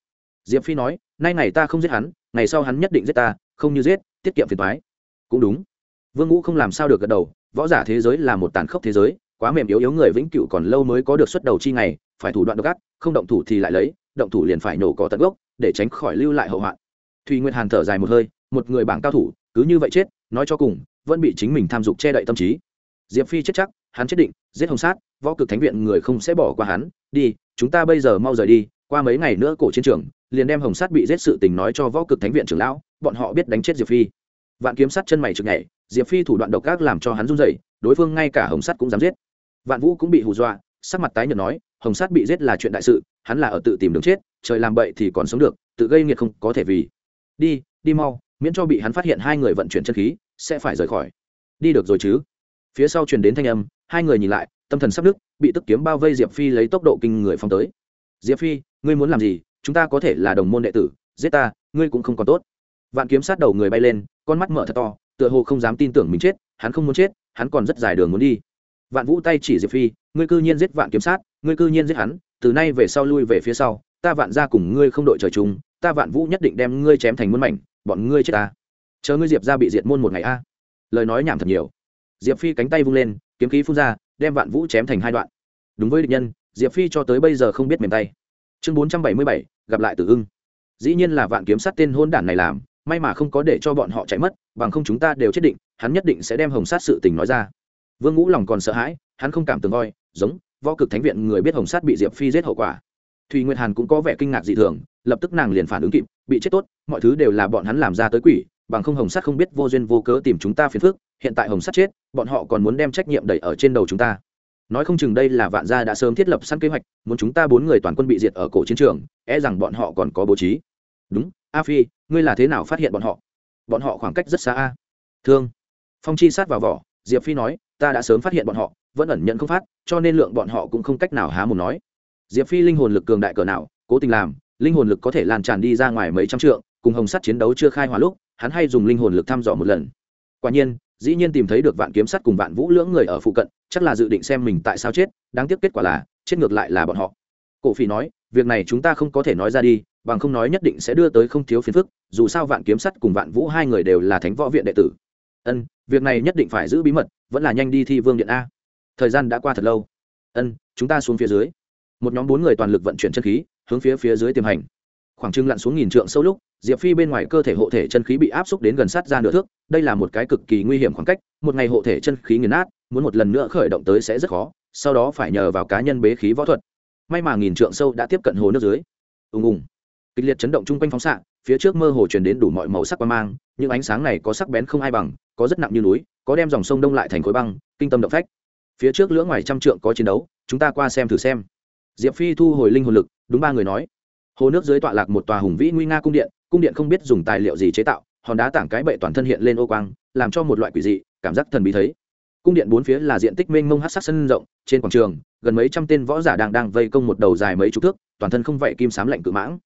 Diệp phi nói, nay ngày ta không giết hắn, ngày sau hắn nhất định giết ta, không như giết, tiết kiệm phiền thoái cũng đúng. Vương ngũ không làm sao được gật đầu, võ giả thế giới là một tàn khốc thế giới quá mềm yếu yếu người vĩnh cửu còn lâu mới có được xuất đầu chi ngày, phải thủ đoạn độc ác, không động thủ thì lại lấy, động thủ liền phải nổ cỏ tận gốc, để tránh khỏi lưu lại hậu hoạn. Thùy nguyệt hàn thở dài một hơi, một người bảng cao thủ, cứ như vậy chết, nói cho cùng, vẫn bị chính mình tham dục che đậy tâm trí. Diệp phi chết chắc, hắn chết định, giết hồng sát, võ cực thánh viện người không sẽ bỏ qua hắn, đi, chúng ta bây giờ mau rời đi, qua mấy ngày nữa cổ chiến trường, liền đem hồng sát bị giết sự tình nói cho võ cực thánh viện trưởng lão, bọn họ biết đánh chết diệp phi. Vạn kiếm sát chân mày trực nhảy, diệp phi thủ đoạn độc ác làm cho hắn run dậy đối phương ngay cả hồng sát cũng dám giết vạn vũ cũng bị hù dọa, sắc mặt tái nhợt nói, hồng sát bị giết là chuyện đại sự, hắn là ở tự tìm đường chết, trời làm bậy thì còn sống được, tự gây nghiệt không có thể vì. Đi đi mau, miễn cho bị hắn phát hiện hai người vận chuyển chân khí, sẽ phải rời khỏi. Đi được rồi chứ? Phía sau truyền đến thanh âm, hai người nhìn lại, tâm thần sắp đức bị tức kiếm bao vây diệp phi lấy tốc độ kinh người phong tới. Diệp phi, ngươi muốn làm gì? Chúng ta có thể là đồng môn đệ tử, giết ta, ngươi cũng không còn tốt. Vạn kiếm sát đầu người bay lên, con mắt mở thật to, tựa hồ không dám tin tưởng mình chết, hắn không muốn chết, hắn còn rất dài đường muốn đi vạn vũ tay chỉ diệp phi, ngươi cư nhiên giết vạn kiếm sát, ngươi cư nhiên giết hắn, từ nay về sau lui về phía sau, ta vạn ra cùng ngươi không đội trời chung, ta vạn vũ nhất định đem ngươi chém thành muôn mảnh, bọn ngươi chết ta. Chờ ngươi diệp ra bị diệt môn một ngày a. Lời nói nhảm thật nhiều. Diệp phi cánh tay vung lên, kiếm khí phun ra, đem vạn vũ chém thành hai đoạn. Đúng với địch nhân, diệp phi cho tới bây giờ không biết mềm tay. Chương bốn trăm bảy mươi bảy, gặp lại tử ưng. Dĩ nhiên là vạn kiếm sát tên hôn đản này làm, may mà không có để cho bọn họ chạy mất, bằng không chúng ta đều chết định, hắn nhất định sẽ đem hồng sát sự tình nói ra vương ngũ lòng còn sợ hãi, hắn không cảm tưởng voi, giống, võ cực thánh viện người biết hồng sát bị diệp phi giết hậu quả. Thùy nguyệt hàn cũng có vẻ kinh ngạc dị thường, lập tức nàng liền phản ứng kịp, bị chết tốt, mọi thứ đều là bọn hắn làm ra tới quỷ, bằng không hồng sát không biết vô duyên vô cớ tìm chúng ta phiền phức, hiện tại hồng sát chết, bọn họ còn muốn đem trách nhiệm đẩy ở trên đầu chúng ta. Nói không chừng đây là vạn gia đã sớm thiết lập sẵn kế hoạch, muốn chúng ta bốn người toàn quân bị diệt ở cổ chiến trường e rằng bọn họ còn có bố trí. Đúng, a phi, ngươi là thế nào phát hiện bọn họ? Bọn họ khoảng cách rất xa a. Thương. Phong chi sát vào vỏ, diệp phi nói ta đã sớm phát hiện bọn họ, vẫn ẩn nhận không phát, cho nên lượng bọn họ cũng không cách nào há mồm nói. Diệp phi linh hồn lực cường đại cỡ nào, cố tình làm, linh hồn lực có thể lan tràn đi ra ngoài mấy trăm trượng, cùng hồng sắt chiến đấu chưa khai hỏa lúc, hắn hay dùng linh hồn lực thăm dò một lần. Quả nhiên, dĩ nhiên tìm thấy được vạn kiếm sắt cùng vạn vũ lưỡng người ở phụ cận, chắc là dự định xem mình tại sao chết, đáng tiếc kết quả là, chết ngược lại là bọn họ. Cổ Phi nói, việc này chúng ta không có thể nói ra đi, bằng không nói nhất định sẽ đưa tới không thiếu phiền phức, dù sao vạn kiếm sắt cùng vạn vũ hai người đều là thánh võ viện đệ tử ân, việc này nhất định phải giữ bí mật, vẫn là nhanh đi thi vương điện a. Thời gian đã qua thật lâu. Ân, chúng ta xuống phía dưới. Một nhóm bốn người toàn lực vận chuyển chân khí, hướng phía phía dưới tiềm hành. Khoảng trưng lặn xuống nghìn trượng sâu lúc, diệp phi bên ngoài cơ thể hộ thể chân khí bị áp xúc đến gần sát ra nửa thước, đây là một cái cực kỳ nguy hiểm khoảng cách, một ngày hộ thể chân khí nghiền nát, muốn một lần nữa khởi động tới sẽ rất khó, sau đó phải nhờ vào cá nhân bế khí võ thuật. May mà nghìn trượng sâu đã tiếp cận hồ nước dưới. Ùng ùng kịch liệt chấn động chung quanh phóng xạ, phía trước mơ hồ truyền đến đủ mọi màu sắc qua mang, những ánh sáng này có sắc bén không ai bằng, có rất nặng như núi, có đem dòng sông đông lại thành khối băng, kinh tâm động phách. Phía trước lưỡng ngoài trăm trượng có chiến đấu, chúng ta qua xem thử xem. Diệp phi thu hồi linh hồn lực, đúng ba người nói. Hồ nước dưới tọa lạc một tòa hùng vĩ nguy nga cung điện cung điện không biết dùng tài liệu gì chế tạo, hòn đá tảng cái bệ toàn thân hiện lên ô quang, làm cho một loại quỷ dị, cảm giác thần bí thấy. Cung điện bốn phía là diện tích mênh mông hát sắc sân rộng, trên quảng trường, gần mấy trăm tên võ giả đang đang vây công một đầu dài mấy chục thước, toàn thân không vậy kim sám lạnh cự mãng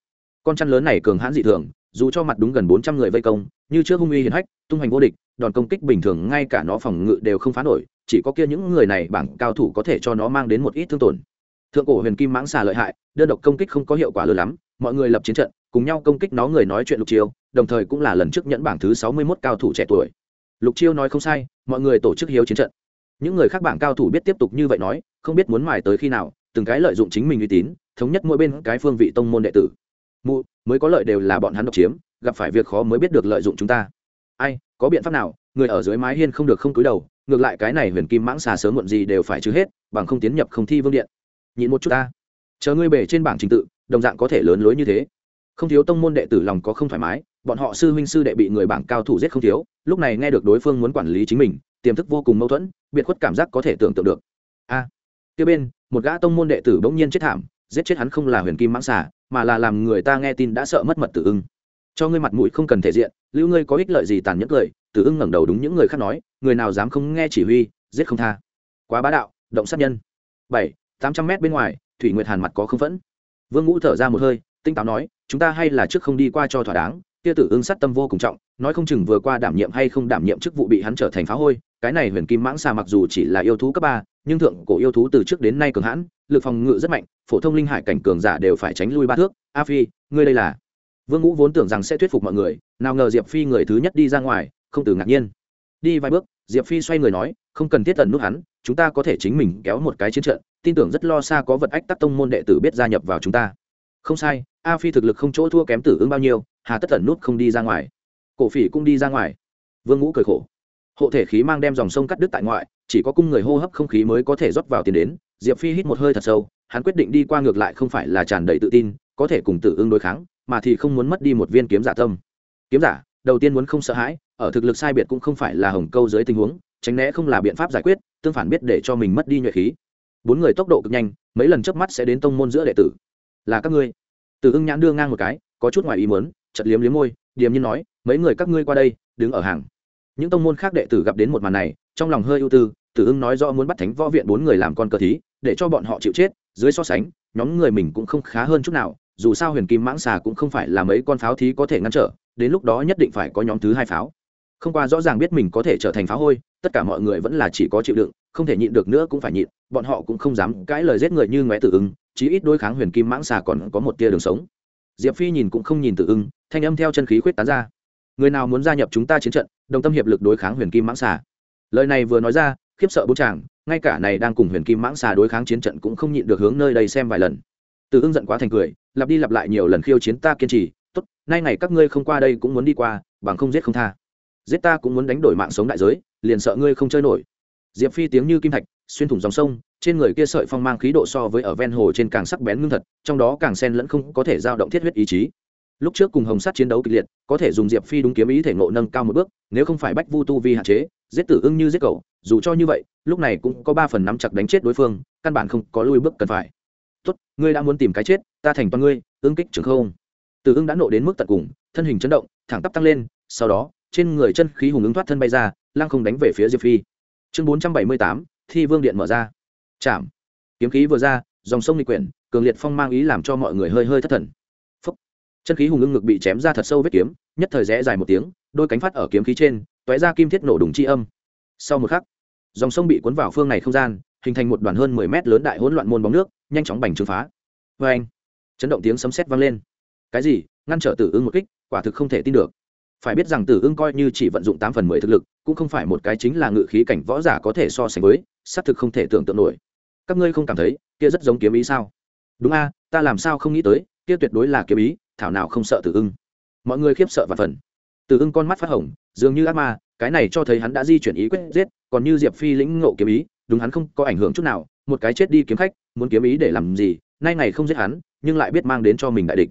con chăn lớn này cường hãn dị thường, dù cho mặt đúng gần bốn trăm người vây công, như trước hung uy hiển hách, tung hoành vô địch, đòn công kích bình thường ngay cả nó phòng ngự đều không phá nổi, chỉ có kia những người này bảng cao thủ có thể cho nó mang đến một ít thương tổn. Thượng cổ huyền kim mãng xà lợi hại, đơn độc công kích không có hiệu quả lớn lắm, mọi người lập chiến trận, cùng nhau công kích nó người nói chuyện lục chiêu, đồng thời cũng là lần trước nhẫn bảng thứ sáu mươi mốt cao thủ trẻ tuổi. Lục chiêu nói không sai, mọi người tổ chức hiếu chiến trận. Những người khác bảng cao thủ biết tiếp tục như vậy nói, không biết muốn mài tới khi nào, từng cái lợi dụng chính mình uy tín, thống nhất mỗi bên cái phương vị tông môn đệ tử mụ mới có lợi đều là bọn hắn độc chiếm gặp phải việc khó mới biết được lợi dụng chúng ta. Ai có biện pháp nào? Người ở dưới mái hiên không được không cúi đầu ngược lại cái này huyền kim mãng xà sớm muộn gì đều phải trừ hết bằng không tiến nhập không thi vương điện. Nhịn một chút ta. Chờ ngươi bể trên bảng trình tự đồng dạng có thể lớn lối như thế. Không thiếu tông môn đệ tử lòng có không thoải mái bọn họ sư huynh sư đệ bị người bảng cao thủ giết không thiếu lúc này nghe được đối phương muốn quản lý chính mình tiềm thức vô cùng mâu thuẫn biệt khuất cảm giác có thể tưởng tượng được. A. À, kia bên một gã tông môn đệ tử bỗng nhiên chết thảm giết chết hắn không là huyền kim mãng xà, mà là làm người ta nghe tin đã sợ mất mật tử ưng. Cho ngươi mặt mũi không cần thể diện, lưu ngươi có ích lợi gì tàn nhẫn cười, tử ưng ngẩng đầu đúng những người khác nói, người nào dám không nghe chỉ huy, giết không tha. Quá bá đạo, động sát nhân. Bảy, tám trăm mét bên ngoài, thủy nguyệt hàn mặt có không phẫn. Vương ngũ thở ra một hơi, tinh táo nói, chúng ta hay là trước không đi qua cho thỏa đáng kia tử ưng sát tâm vô cùng trọng, nói không chừng vừa qua đảm nhiệm hay không đảm nhiệm chức vụ bị hắn trở thành phá hôi, cái này huyền kim mãng xà mặc dù chỉ là yêu thú cấp ba, nhưng thượng cổ yêu thú từ trước đến nay cường hãn, lực phòng ngự rất mạnh, phổ thông linh hải cảnh cường giả đều phải tránh lui ba thước. A phi, ngươi đây là? Vương ngũ vốn tưởng rằng sẽ thuyết phục mọi người, nào ngờ diệp phi người thứ nhất đi ra ngoài, không từ ngạc nhiên. Đi vài bước, diệp phi xoay người nói, không cần thiết tần nút hắn, chúng ta có thể chính mình kéo một cái chiến trận, tin tưởng rất lo xa có vật ách tắc tông môn đệ tử biết gia nhập vào chúng ta. Không sai, a phi thực lực không chỗ thua kém tử ứng bao nhiêu hà tất tần nút không đi ra ngoài cổ phỉ cũng đi ra ngoài vương ngũ cười khổ hộ thể khí mang đem dòng sông cắt đứt tại ngoại chỉ có cung người hô hấp không khí mới có thể rót vào tiền đến diệp phi hít một hơi thật sâu hắn quyết định đi qua ngược lại không phải là tràn đầy tự tin có thể cùng tử ưng đối kháng mà thì không muốn mất đi một viên kiếm giả tâm kiếm giả đầu tiên muốn không sợ hãi ở thực lực sai biệt cũng không phải là hồng câu dưới tình huống tránh né không là biện pháp giải quyết tương phản biết để cho mình mất đi nhuệ khí bốn người tốc độ cực nhanh mấy lần chớp mắt sẽ đến tông môn giữa đệ tử là các ngươi Tử ưng nhãn đưa ngang một cái có chút ngoài ý muốn chật liếm liếm môi, điềm nhiên nói, mấy người các ngươi qua đây, đứng ở hàng. Những tông môn khác đệ tử gặp đến một màn này, trong lòng hơi ưu tư, tử ưng nói rõ muốn bắt thánh võ viện bốn người làm con cờ thí, để cho bọn họ chịu chết, dưới so sánh, nhóm người mình cũng không khá hơn chút nào, dù sao huyền kim mãng xà cũng không phải là mấy con pháo thí có thể ngăn trở, đến lúc đó nhất định phải có nhóm thứ hai pháo. Không qua rõ ràng biết mình có thể trở thành pháo hôi, tất cả mọi người vẫn là chỉ có chịu đựng, không thể nhịn được nữa cũng phải nhịn, bọn họ cũng không dám cãi lời giết người như ngoé tử ưng, chí ít đối kháng huyền kim mãng xà còn có một tia đường sống diệp phi nhìn cũng không nhìn tử ưng, thanh âm theo chân khí khuyết tán ra. Người nào muốn gia nhập chúng ta chiến trận, đồng tâm hiệp lực đối kháng huyền kim mãng xà. Lời này vừa nói ra, khiếp sợ bố chàng, ngay cả này đang cùng huyền kim mãng xà đối kháng chiến trận cũng không nhịn được hướng nơi đây xem vài lần. Tử ưng giận quá thành cười, lặp đi lặp lại nhiều lần khiêu chiến ta kiên trì, tốt, nay ngày các ngươi không qua đây cũng muốn đi qua, bằng không giết không tha. Giết ta cũng muốn đánh đổi mạng sống đại giới, liền sợ ngươi không chơi nổi. Diệp phi tiếng như kim thạch xuyên thủng dòng sông, trên người kia sợi phong mang khí độ so với ở ven hồ trên càng sắc bén ngưng thật, trong đó càng sen lẫn không có thể giao động thiết huyết ý chí. Lúc trước cùng hồng sắt chiến đấu kịch liệt, có thể dùng diệp phi đúng kiếm ý thể ngộ nâng cao một bước, nếu không phải bách vu tu vi hạn chế, giết tử ưng như giết cậu dù cho như vậy, lúc này cũng có ba phần nắm chặt đánh chết đối phương, căn bản không có lui bước cần phải. Tốt, ngươi đã muốn tìm cái chết, ta thành toàn ngươi ương kích trường không? Tử ưng đã nộ đến mức tận cùng, thân hình chấn động, thẳng tắp tăng lên, sau đó, trên người chân khí hùng ứng thoát thân bay ra, lăng không đánh về phía diệp phi. Chương bốn trăm bảy mươi tám thi vương điện mở ra. Chạm. Kiếm khí vừa ra, dòng sông nghịch quyển, cường liệt phong mang ý làm cho mọi người hơi hơi thất thần. Chân khí hùng ưng ngực bị chém ra thật sâu vết kiếm, nhất thời rẽ dài một tiếng, đôi cánh phát ở kiếm khí trên t ó é ra kim thiết nổ đùng c h i âm. Sau một khắc, dòng sông bị cuốn vào phương này không gian, hình thành một đoàn hơn mười mét lớn đại hỗn loạn môn bóng nước, nhanh chóng bành trướng phá. Vê anh chấn động tiếng sấm sét vang lên. Cái gì? Ngăn trở tử ưng một kích, quả thực không thể tin được phải biết rằng tử ưng coi như chỉ vận dụng tám phần mười thực lực, cũng không phải một cái chính là ngự khí cảnh võ giả có thể so sánh với, xác thực không thể tưởng tượng nổi. Các ngươi không cảm thấy, kia rất giống kiếm ý sao? Đúng a, ta làm sao không nghĩ tới, kia tuyệt đối là kiếm ý, thảo nào không sợ tử ưng. Mọi người khiếp sợ và phần. Tử ưng con mắt phát hồng, dường như ác ma, cái này cho thấy hắn đã di chuyển ý quyết giết, còn như diệp phi lĩnh ngộ kiếm ý, đúng hắn không có ảnh hưởng chút nào, một cái chết đi kiếm khách, muốn kiếm ý để làm gì, nay ngày không giết hắn, nhưng lại biết mang đến cho mình đại địch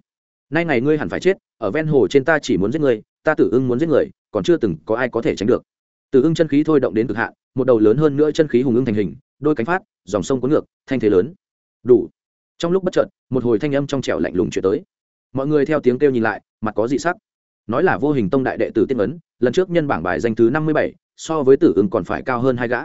nay ngày ngươi hẳn phải chết, ở ven hồ trên ta chỉ muốn giết người ta tử ưng muốn giết người, còn chưa từng có ai có thể tránh được. Tử ưng chân khí thôi động đến cực hạn, một đầu lớn hơn nữa chân khí hùng ưng thành hình, đôi cánh phát, dòng sông cuốn ngược, thanh thế lớn. Đủ. Trong lúc bất chợt, một hồi thanh âm trong trẻo lạnh lùng chuyển tới. Mọi người theo tiếng kêu nhìn lại, mặt có dị sắc. Nói là vô hình tông đại đệ tử tiên ấn lần trước nhân bảng bài danh thứ năm mươi bảy, so với tử ưng còn phải cao hơn hai gã.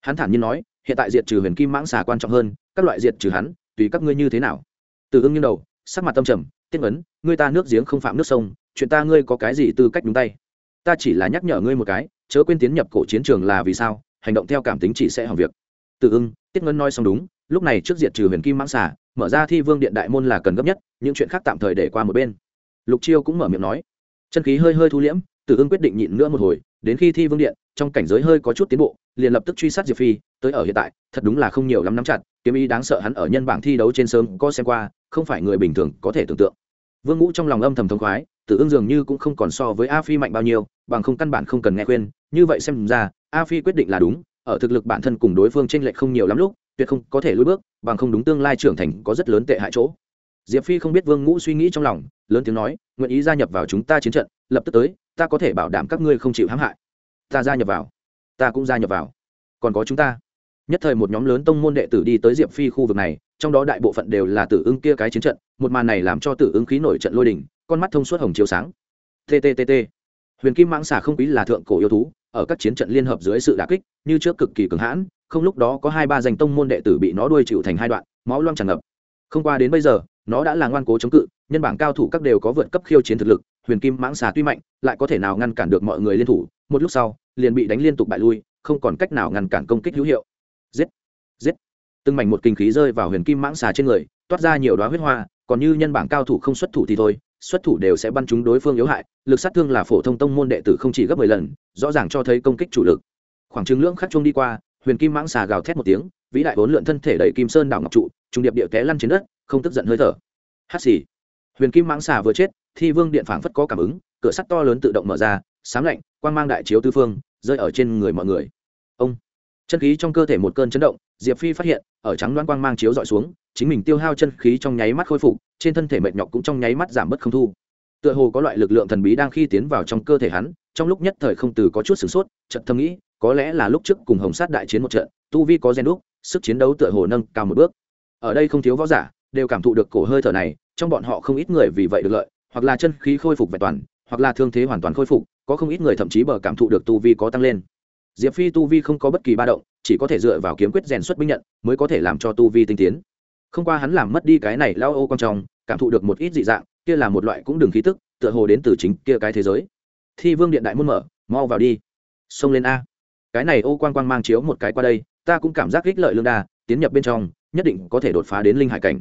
Hắn thản nhiên nói, hiện tại diệt trừ huyền kim mãng xà quan trọng hơn, các loại diệt trừ hắn, tùy các ngươi như thế nào? Tử ưng như đầu, sắc mặt tâm trầm tiên ấn ngươi ta nước giếng không phạm nước sông chuyện ta ngươi có cái gì tư cách đúng tay? Ta chỉ là nhắc nhở ngươi một cái chớ quên tiến nhập cổ chiến trường là vì sao hành động theo cảm tính chỉ sẽ hỏng việc. Tử ưng tiết ngân nói xong đúng lúc này trước diệt trừ huyền kim mãng xả, mở ra thi vương điện đại môn là cần gấp nhất những chuyện khác tạm thời để qua một bên. Lục chiêu cũng mở miệng nói. Chân khí hơi hơi thu liễm tử ưng quyết định nhịn nữa một hồi đến khi thi vương điện, trong cảnh giới hơi có chút tiến bộ, liền lập tức truy sát diệp phi, tới ở hiện tại, thật đúng là không nhiều lắm nắm chặt, kiếm ý đáng sợ hắn ở nhân bảng thi đấu trên sớm có xem qua, không phải người bình thường có thể tưởng tượng. Vương ngũ trong lòng âm thầm thống khoái tử ương dường như cũng không còn so với a phi mạnh bao nhiêu, bằng không căn bản không cần nghe khuyên, như vậy xem ra, a phi quyết định là đúng, ở thực lực bản thân cùng đối phương t r ê n lệch không nhiều lắm lúc, tuyệt không có thể lùi bước, bằng không đúng tương lai trưởng thành có rất lớn tệ hại chỗ diệp phi không biết vương ngũ suy nghĩ trong lòng lớn tiếng nói nguyện ý gia nhập vào chúng ta chiến trận lập tức tới ta có thể bảo đảm các ngươi không chịu hãm hại. Ta gia nhập vào. Ta cũng gia nhập vào. Còn có chúng ta. Nhất thời một nhóm lớn tông môn đệ tử đi tới diệp phi khu vực này trong đó đại bộ phận đều là tử ưng kia cái chiến trận một màn này làm cho tử ưng khí nổi trận lôi đình, con mắt thông suốt hồng chiếu sáng. Tttt huyền kim mãng xà không quý là thượng cổ yêu thú ở các chiến trận liên hợp dưới sự đà kích như trước cực kỳ cường hãn không lúc đó có hai ba danh tông môn đệ tử bị nó đuôi chịu thành hai đoạn máu loang tràn ngập. Không qua đến bây giờ nó đã là ngoan cố chống cự, nhân bảng cao thủ các đều có vượt cấp khiêu chiến thực lực, huyền kim mãng xà tuy mạnh, lại có thể nào ngăn cản được mọi người liên thủ, một lúc sau, liền bị đánh liên tục bại lui, không còn cách nào ngăn cản công kích hữu hiệu. Giết! Giết! Từng mảnh một kinh khí rơi vào huyền kim mãng xà trên người, toát ra nhiều đoá huyết hoa, còn như nhân bảng cao thủ không xuất thủ thì thôi, xuất thủ đều sẽ bắn trúng đối phương yếu hại, lực sát thương là phổ thông tông môn đệ tử không chỉ gấp mười lần, rõ ràng cho thấy công kích chủ lực. Khoảng trừng lưỡng khắc chung đi qua, huyền kim mãng xà gào thét một tiếng, vĩ đại vốn lượn thân thể đẩy kim sơn đảo ngọc trụ trung điệp địa té lăn trên đất, không tức giận hơi thở. Hát xì. Huyền kim mãng xà vừa chết, thi vương điện phảng phất có cảm ứng, cửa sắt to lớn tự động mở ra, sám lạnh, quang mang đại chiếu tư phương, rơi ở trên người mọi người. Ông. Chân khí trong cơ thể một cơn chấn động, diệp phi phát hiện, ở trắng đoán quang mang chiếu dọi xuống, chính mình tiêu hao chân khí trong nháy mắt khôi phục, trên thân thể mệt nhọc cũng trong nháy mắt giảm bớt không thu. Tựa hồ có loại lực lượng thần bí đang khi tiến vào trong cơ thể hắn, trong lúc nhất thời không từ có chút sửng sốt trận thầm nghĩ, có lẽ là lúc trước cùng hồng sát đại chiến một trận, tu vi có gen đúc, sức chiến đấu tựa hồ nâng cao một bước ở đây không thiếu võ giả, đều cảm thụ được cổ hơi thở này, trong bọn họ không ít người vì vậy được lợi, hoặc là chân khí khôi phục vẹn toàn, hoặc là thương thế hoàn toàn khôi phục, có không ít người thậm chí bờ cảm thụ được tu vi có tăng lên. Diệp phi tu vi không có bất kỳ ba động, chỉ có thể dựa vào kiếm quyết rèn xuất binh nhận, mới có thể làm cho tu vi tinh tiến. Không qua hắn làm mất đi cái này lao ô con trong cảm thụ được một ít dị dạng, kia là một loại cũng đừng khí tức, tựa hồ đến từ chính kia cái thế giới. Thi vương điện đại môn mở, mau vào đi. Xông lên a. Cái này ô quang quang mang chiếu một cái qua đây, ta cũng cảm giác ích lợi lương đa, tiến nhập bên trong nhất định có thể đột phá đến linh hải cảnh.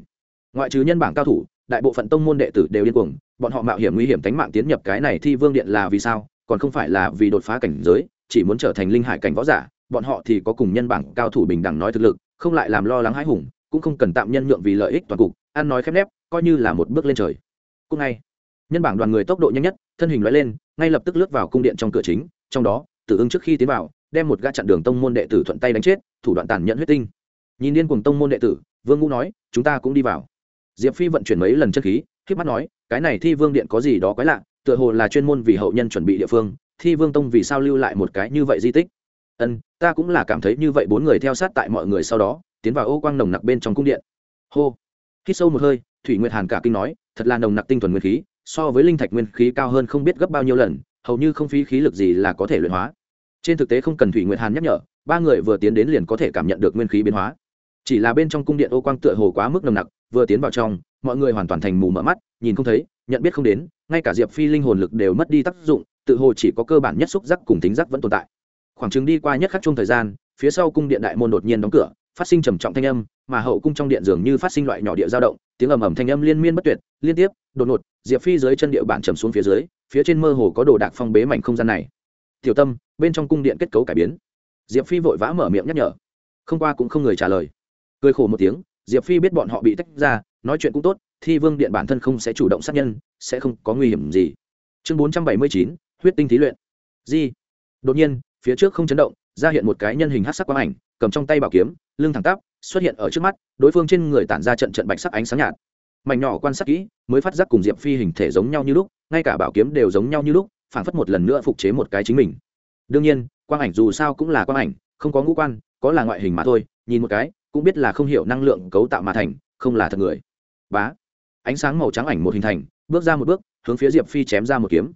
Ngoại trừ nhân bảng cao thủ, đại bộ phận tông môn đệ tử đều điên cuồng, bọn họ mạo hiểm nguy hiểm tánh mạng tiến nhập cái này thi vương điện là vì sao? Còn không phải là vì đột phá cảnh giới, chỉ muốn trở thành linh hải cảnh võ giả, bọn họ thì có cùng nhân bảng cao thủ bình đẳng nói thực lực, không lại làm lo lắng hãi hùng, cũng không cần tạm nhân nhượng vì lợi ích toàn cục, ăn nói khép nép, coi như là một bước lên trời. Cũng ngay, nhân bảng đoàn người tốc độ nhanh nhất, thân hình loại lên, ngay lập tức lướt vào cung điện trong cửa chính, trong đó, tử ưng trước khi tiến vào, đem một gã chặn đường tông môn đệ tử thuận tay đánh chết, thủ đoạn tàn nhẫn huyết tinh nhìn điên cùng tông môn đệ tử, vương ngũ nói, chúng ta cũng đi vào. Diệp phi vận chuyển mấy lần chân khí k mắt nói, cái này thi vương điện có gì đó quái lạ, tựa hồ là chuyên môn vì hậu nhân chuẩn bị địa phương, thi vương tông vì sao lưu lại một cái như vậy di tích? Ân ta cũng là cảm thấy như vậy. Bốn người theo sát tại mọi người sau đó, tiến vào ô quang nồng nặc bên trong cung điện. Hô. Khi sâu một hơi, thủy nguyệt hàn cả kinh nói, thật là nồng nặc tinh thuần nguyên khí, so với linh thạch nguyên khí cao hơn không biết gấp bao nhiêu lần, hầu như không phí khí lực gì là có thể luyện hóa. Trên thực tế không cần thủy nguyệt hàn nhắc nhở, ba người vừa tiến đến liền có thể cảm nhận được nguyên khí biến hóa chỉ là bên trong cung điện ô quang tựa hồ quá mức nồng nặc, vừa tiến vào trong, mọi người hoàn toàn thành mù mở mắt, nhìn không thấy, nhận biết không đến, ngay cả diệp phi linh hồn lực đều mất đi tác dụng, tự hồ chỉ có cơ bản nhất xúc giác cùng tính giác vẫn tồn tại. Khoảng chừng đi qua nhất khắc chung thời gian, phía sau cung điện đại môn đột nhiên đóng cửa, phát sinh trầm trọng thanh âm, mà hậu cung trong điện dường như phát sinh loại nhỏ địa dao động, tiếng ầm ầm thanh âm liên miên bất tuyệt, liên tiếp, đột ngột, diệp phi dưới chân địa bản trầm xuống phía dưới, phía trên mơ hồ có đồ đạc phong bế mảnh không gian này. Tiểu tâm, bên trong cung điện kết cấu cải biến. Diệp phi vội vã mở miệng nhắc nhở. Không qua cũng không người trả lời cười khổ một tiếng, diệp phi biết bọn họ bị tách ra, nói chuyện cũng tốt, thi vương điện bản thân không sẽ chủ động sát nhân, sẽ không có nguy hiểm gì. Chương bốn trăm bảy mươi chín, huyết tinh thí luyện. Di. Đột nhiên, phía trước không chấn động, ra hiện một cái nhân hình hát sắc quang ảnh, cầm trong tay bảo kiếm, lưng thẳng tắp, xuất hiện ở trước mắt, đối phương trên người tản ra trận trận bạch sắc ánh sáng nhạt. Mảnh nhỏ quan sát kỹ, mới phát giác cùng diệp phi hình thể giống nhau như lúc, ngay cả bảo kiếm đều giống nhau như lúc phản phất một lần nữa phục chế một cái chính mình. Đương nhiên, quang ảnh dù sao cũng là quang ảnh, không có ngũ quan, có là ngoại hình mà thôi, nhìn một cái cũng biết là không hiểu năng lượng cấu tạo mà thành, không là thật người. Bá. Ánh sáng màu trắng ảnh một hình thành, bước ra một bước, hướng phía diệp phi chém ra một kiếm.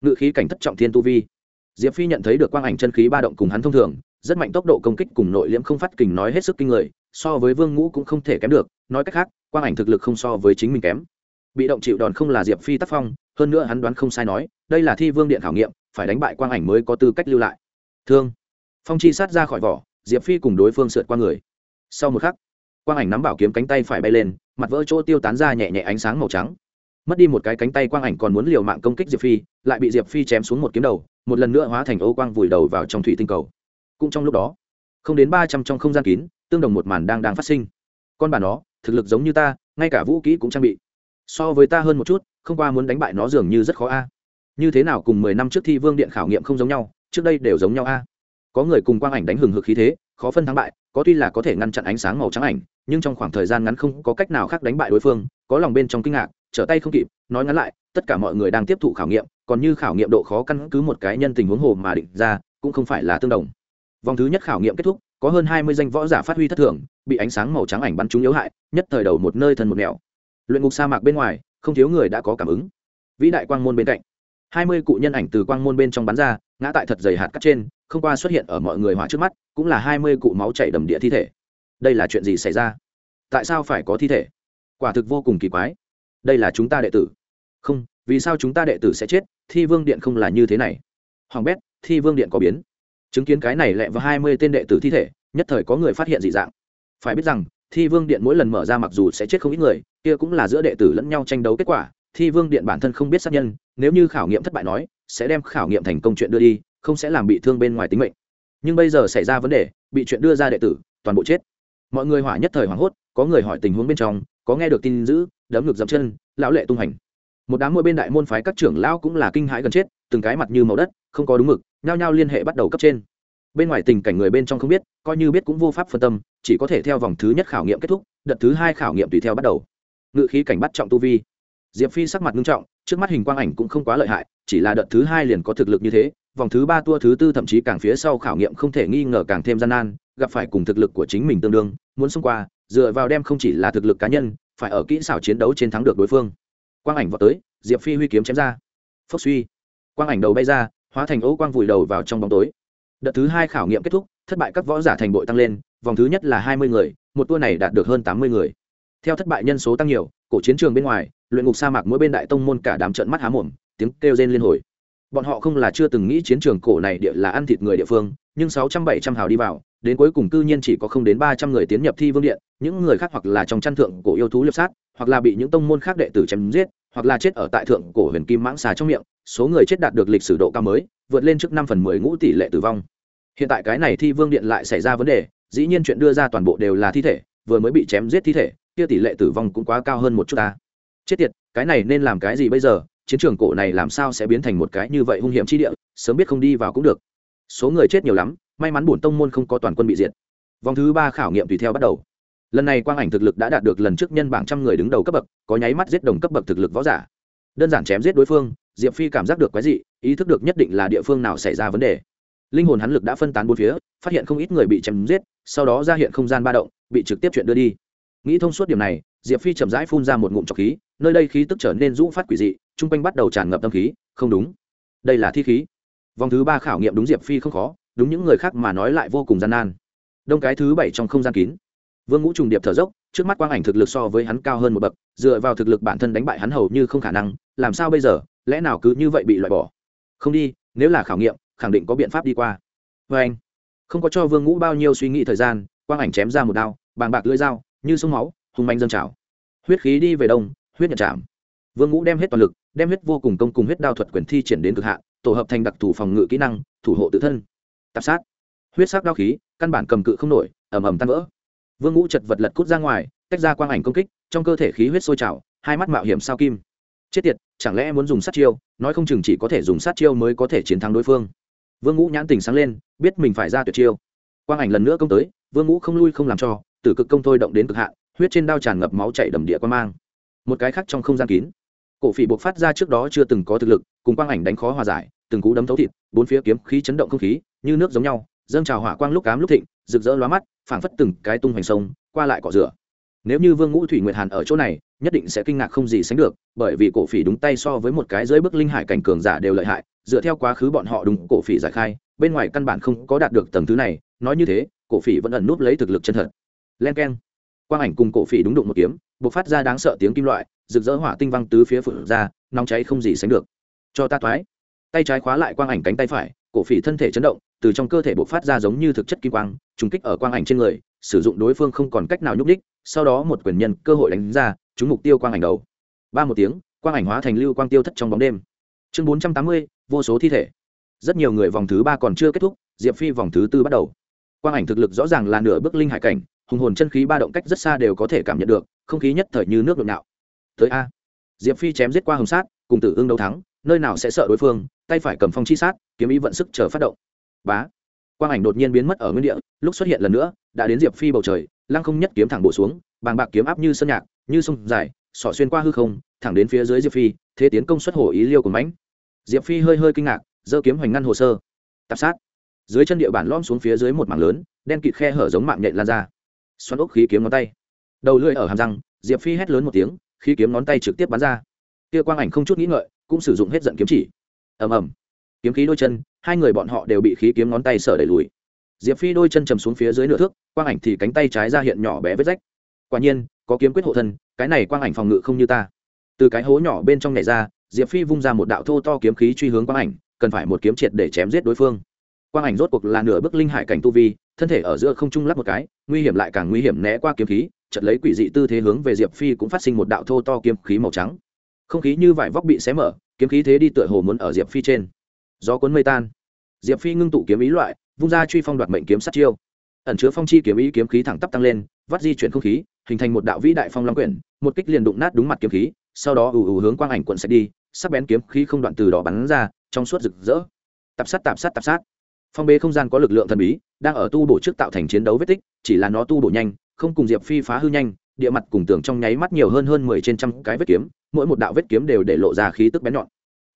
Ngự khí cảnh thất trọng thiên tu vi. Diệp phi nhận thấy được quang ảnh chân khí ba động cùng hắn thông thường, rất mạnh tốc độ công kích cùng nội liễm không phát kình nói hết sức kinh người, so với vương ngũ cũng không thể kém được, nói cách khác, quang ảnh thực lực không so với chính mình kém. Bị động chịu đòn không là diệp phi tác phong, hơn nữa hắn đoán không sai nói, đây là thi vương điện khảo nghiệm, phải đánh bại quang ảnh mới có tư cách lưu lại. Thương. Phong chi sát ra khỏi vỏ, diệp phi cùng đối phương sượt qua người sau một khắc, quang ảnh nắm bảo kiếm cánh tay phải bay lên, mặt vỡ chỗ tiêu tán ra nhẹ nhẹ ánh sáng màu trắng. Mất đi một cái cánh tay quang ảnh còn muốn liều mạng công kích diệp phi, lại bị diệp phi chém xuống một kiếm đầu, một lần nữa hóa thành ô quang vùi đầu vào trong thủy tinh cầu. Cũng trong lúc đó, không đến ba trăm trong không gian kín, tương đồng một màn đang đang phát sinh. Con bà nó, thực lực giống như ta, ngay cả vũ kỹ cũng trang bị. So với ta hơn một chút, không qua muốn đánh bại nó dường như rất khó a. Như thế nào cùng mười năm trước thi vương điện khảo nghiệm không giống nhau, trước đây đều giống nhau a. Có người cùng quang ảnh đánh hừng hực khí thế khó phân thắng bại, có tuy là có thể ngăn chặn ánh sáng màu trắng ảnh, nhưng trong khoảng thời gian ngắn không có cách nào khác đánh bại đối phương, có lòng bên trong kinh ngạc, trở tay không kịp, nói ngắn lại, tất cả mọi người đang tiếp thụ khảo nghiệm, còn như khảo nghiệm độ khó căn cứ một cái nhân tình huống hồ mà định ra, cũng không phải là tương đồng. Vòng thứ nhất khảo nghiệm kết thúc, có hơn hai mươi danh võ giả phát huy thất thường, bị ánh sáng màu trắng ảnh bắn trúng yếu hại, nhất thời đầu một nơi thân một nẻo luyện ngục sa mạc bên ngoài, không thiếu người đã có cảm ứng. Vĩ đại quang môn bên cạnh, hai mươi cụ nhân ảnh từ quang môn bên trong bắn ra, ngã tại thật dày hạt cắt trên không qua xuất hiện ở mọi người hỏa trước mắt, cũng là hai mươi cụ máu chảy đầm địa thi thể. Đây là chuyện gì xảy ra? Tại sao phải có thi thể? Quả thực vô cùng kỳ quái. Đây là chúng ta đệ tử. Không, vì sao chúng ta đệ tử sẽ chết, thi vương điện không là như thế này. Hoàng bét, thi vương điện có biến. Chứng kiến cái này lẹ vào hai mươi tên đệ tử thi thể, nhất thời có người phát hiện dị dạng. Phải biết rằng, thi vương điện mỗi lần mở ra mặc dù sẽ chết không ít người, kia cũng là giữa đệ tử lẫn nhau tranh đấu kết quả. Thi vương điện bản thân không biết sát nhân, nếu như khảo nghiệm thất bại nói, sẽ đem khảo nghiệm thành công chuyện đưa đi không sẽ làm bị thương bên ngoài tính mệnh. Nhưng bây giờ xảy ra vấn đề, bị chuyện đưa ra đệ tử, toàn bộ chết. Mọi người hỏa nhất thời hoảng hốt, có người hỏi tình huống bên trong, có nghe được tin dữ, đấm ngực dậm chân, lão lệ tung hành. Một đám mỗi bên đại môn phái các trưởng lão cũng là kinh hãi gần chết, từng cái mặt như màu đất, không có đúng mực, nhao nhao liên hệ bắt đầu cấp trên. Bên ngoài tình cảnh người bên trong không biết, coi như biết cũng vô pháp phân tâm, chỉ có thể theo vòng thứ nhất khảo nghiệm kết thúc, đợt thứ hai khảo nghiệm tùy theo bắt đầu. Ngự khí cảnh bắt trọng tu vi. Diệp phi sắc mặt nghiêm trọng, trước mắt hình quang ảnh cũng không quá lợi hại, chỉ là đợt thứ hai liền có thực lực như thế vòng thứ ba tua thứ tư thậm chí càng phía sau khảo nghiệm không thể nghi ngờ càng thêm gian nan, gặp phải cùng thực lực của chính mình tương đương, muốn xông qua, dựa vào đem không chỉ là thực lực cá nhân, phải ở kỹ xảo chiến đấu chiến thắng được đối phương. Quang ảnh vào tới, diệp phi huy kiếm chém ra. Phốc suy. Quang ảnh đầu bay ra, hóa thành ấu quang vùi đầu vào trong bóng tối. Đợt thứ hai khảo nghiệm kết thúc, thất bại các võ giả thành bội tăng lên, vòng thứ nhất là hai mươi người, một tour này đạt được hơn tám mươi người. Theo thất bại nhân số tăng nhiều, cổ chiến trường bên ngoài, luyện ngục sa mạc mỗi bên đại tông môn cả đám trận mắt há mồm, tiếng kêu rên liên hồi bọn họ không là chưa từng nghĩ chiến trường cổ này địa là ăn thịt người địa phương, nhưng sáu trăm bảy trăm hào đi vào, đến cuối cùng cư nhiên chỉ có không đến ba trăm người tiến nhập thi vương điện, những người khác hoặc là trong chăn thượng cổ yêu thú liệp sát, hoặc là bị những tông môn khác đệ tử chém giết, hoặc là chết ở tại thượng cổ huyền kim mãng xà trong miệng, số người chết đạt được lịch sử độ cao mới, vượt lên trước năm phần mười ngũ tỷ lệ tử vong. Hiện tại cái này thi vương điện lại xảy ra vấn đề, dĩ nhiên chuyện đưa ra toàn bộ đều là thi thể, vừa mới bị chém giết thi thể, kia tỷ lệ tử vong cũng quá cao hơn một chút ta. Chết tiệt, cái này nên làm cái gì bây giờ? Chiến trường cổ này làm sao sẽ biến thành một cái như vậy hung hiểm chi địa, sớm biết không đi vào cũng được. Số người chết nhiều lắm, may mắn bổn tông môn không có toàn quân bị diệt. Vòng thứ ba khảo nghiệm tùy theo bắt đầu. Lần này quang ảnh thực lực đã đạt được lần trước nhân bảng trăm người đứng đầu cấp bậc, có nháy mắt giết đồng cấp bậc thực lực võ giả. Đơn giản chém giết đối phương, diệp phi cảm giác được quái dị, ý thức được nhất định là địa phương nào xảy ra vấn đề. Linh hồn hắn lực đã phân tán bốn phía, phát hiện không ít người bị chém giết, sau đó ra hiện không gian ba động, bị trực tiếp chuyện đưa đi. Nghĩ thông suốt điểm này diệp phi chậm rãi phun ra một ngụm trọc khí, nơi đây khí tức trở nên rũ phát quỷ dị chung quanh bắt đầu tràn ngập tâm khí, không đúng. Đây là thi khí. Vòng thứ ba khảo nghiệm đúng diệp phi không khó, đúng những người khác mà nói lại vô cùng gian nan. Đông cái thứ bảy trong không gian kín. Vương ngũ trùng điệp thở dốc, trước mắt quang ảnh thực lực so với hắn cao hơn một bậc, dựa vào thực lực bản thân đánh bại hắn hầu như không khả năng, làm sao bây giờ, lẽ nào cứ như vậy bị loại bỏ? Không đi, nếu là khảo nghiệm, khẳng định có biện pháp đi qua. Vê anh, không có cho vương ngũ bao nhiêu suy nghĩ thời gian, quang ảnh chém ra một đao, bàng bạc lưỡi dao, như sông máu hùng manh dâng trào. Huyết khí đi về đông, huyết nhật chạm. Vương ngũ đem hết toàn lực, đem huyết vô cùng công cùng huyết đao thuật quyền thi triển đến cực hạn, tổ hợp thành đặc thù phòng ngự kỹ năng, thủ hộ tự thân. Tạp sát. Huyết sắc đao khí, căn bản cầm cự không nổi, ầm ầm tan vỡ. Vương ngũ chật vật lật cút ra ngoài, tách ra quang ảnh công kích, trong cơ thể khí huyết sôi trào, hai mắt mạo hiểm sao kim. Chết tiệt, chẳng lẽ muốn dùng sát chiêu, nói không chừng chỉ có thể dùng sát chiêu mới có thể chiến thắng đối phương. Vương ngũ nhãn tình sáng lên, biết mình phải ra tuyệt chiêu. Quang ảnh lần nữa công tới, vương ngũ không lui không làm cho, tử cực công thôi động đến cực hạn huyết trên đao tràn ngập máu chảy đầm địa quan mang. Một cái khác trong không gian kín. Cổ phỉ buộc phát ra trước đó chưa từng có thực lực, cùng quang ảnh đánh khó hòa giải, từng cú đấm thấu thịt, bốn phía kiếm khí chấn động không khí, như nước giống nhau, dâng trào hỏa quang lúc cám lúc thịnh, rực rỡ lóa mắt, phảng phất từng cái tung hoành sông, qua lại cọ rửa. Nếu như vương ngũ thủy nguyệt hàn ở chỗ này, nhất định sẽ kinh ngạc không gì sánh được, bởi vì cổ phỉ đúng tay so với một cái dưới bức linh hải cảnh cường giả đều lợi hại, dựa theo quá khứ bọn họ đúng cổ phỉ giải khai, bên ngoài căn bản không có đạt được tầng thứ này, nói như thế, cổ phỉ vẫn ẩn núp lấy thực lực chân thật. Len keng quang ảnh cùng cổ phỉ đúng đụng một kiếm b ộ c phát ra đáng sợ tiếng kim loại, rực rỡ hỏa tinh văng tứ phía phượng ra, nóng cháy không gì sánh được. Cho ta thoái. Tay trái khóa lại quang ảnh cánh tay phải, cổ phỉ thân thể chấn động, từ trong cơ thể b ộ c phát ra giống như thực chất kim quang trúng kích ở quang ảnh trên người, sử dụng đối phương không còn cách nào nhúc đích sau đó một quyền nhân cơ hội đánh ra, trúng mục tiêu quang ảnh đầu. Ba một tiếng, quang ảnh hóa thành lưu quang tiêu thất trong bóng đêm. Chương bốn trăm tám mươi, vô số thi thể. Rất nhiều người vòng thứ ba còn chưa kết thúc, diệp phi vòng thứ tư bắt đầu. Quang ảnh thực lực rõ ràng là nửa bước linh hải cảnh hùng hồn chân khí ba động cách rất xa đều có thể cảm nhận được, không khí nhất thời như nước nhộn nhạo tới a. Diệp phi chém giết qua hồng sát, cùng tử ương đấu thắng, nơi nào sẽ sợ đối phương, tay phải cầm phong chi sát, kiếm ý vận sức chờ phát động. Bá. Quang ảnh đột nhiên biến mất ở nguyên địa, lúc xuất hiện lần nữa, đã đến diệp phi bầu trời, lăng không nhất kiếm thẳng bổ xuống, bàng bạc kiếm áp như sơn nhạc, như sông dài, xỏ xuyên qua hư không, thẳng đến phía dưới diệp phi, thế tiến công xuất hồ ý liêu của mãnh. Diệp phi hơi hơi kinh ngạc, giơ kiếm hoành ngăn hồ sơ. Tạp sát. Dưới chân địa bản lõm xuống phía dưới một mảng lớn, đen kịt khe hở giống mạng nhện lan ra xoắn ốc khí kiếm ngón tay. Đầu lưỡi ở hàm răng, diệp phi hét lớn một tiếng, khí kiếm ngón tay trực tiếp bắn ra. Kia quang ảnh không chút nghĩ ngợi, cũng sử dụng hết giận kiếm chỉ. Ầm ầm. Kiếm khí đôi chân, hai người bọn họ đều bị khí kiếm ngón tay sở đẩy lùi. Diệp phi đôi chân chầm xuống phía dưới nửa thước, quang ảnh thì cánh tay trái ra hiện nhỏ bé vết rách. Quả nhiên, có kiếm quyết hộ thân, cái này quang ảnh phòng ngự không như ta. Từ cái hố nhỏ bên trong nhảy ra, diệp phi vung ra một đạo thô to kiếm khí truy hướng quang ảnh, cần phải một kiếm triệt để chém giết đối phương. Quang ảnh rốt cuộc là nửa bức linh hải cảnh tu vi, thân thể ở giữa không trung lắp một cái nguy hiểm lại càng nguy hiểm né qua kiếm khí chật lấy quỷ dị tư thế hướng về diệp phi cũng phát sinh một đạo thô to kiếm khí màu trắng. Không khí như vải vóc bị xé mở, kiếm khí thế đi tựa hồ muốn ở diệp phi trên. Gió cuốn mây tan. Diệp phi ngưng tụ kiếm ý loại, vung ra truy phong đoạt mệnh kiếm sát chiêu. Ẩn chứa phong chi kiếm ý kiếm khí thẳng tắp tăng lên, vắt di chuyển không khí, hình thành một đạo vĩ đại phong long quyển, một kích liền đụng nát đúng mặt kiếm khí, sau đó ù ù hướng quang ảnh quận sẽ đi, sắc bén kiếm khí không đoạn từ đó bắn ra, trong suốt rực rỡ. Tạp sát tạp sát tạp sát phong bế không gian có lực lượng thần bí, đang ở tu bổ trước tạo thành chiến đấu vết tích, chỉ là nó tu bổ nhanh, không cùng diệp phi phá hư nhanh, địa mặt cùng tường trong nháy mắt nhiều hơn hơn mười trên trăm cái vết kiếm, mỗi một đạo vết kiếm đều để lộ ra khí tức bén nhọn.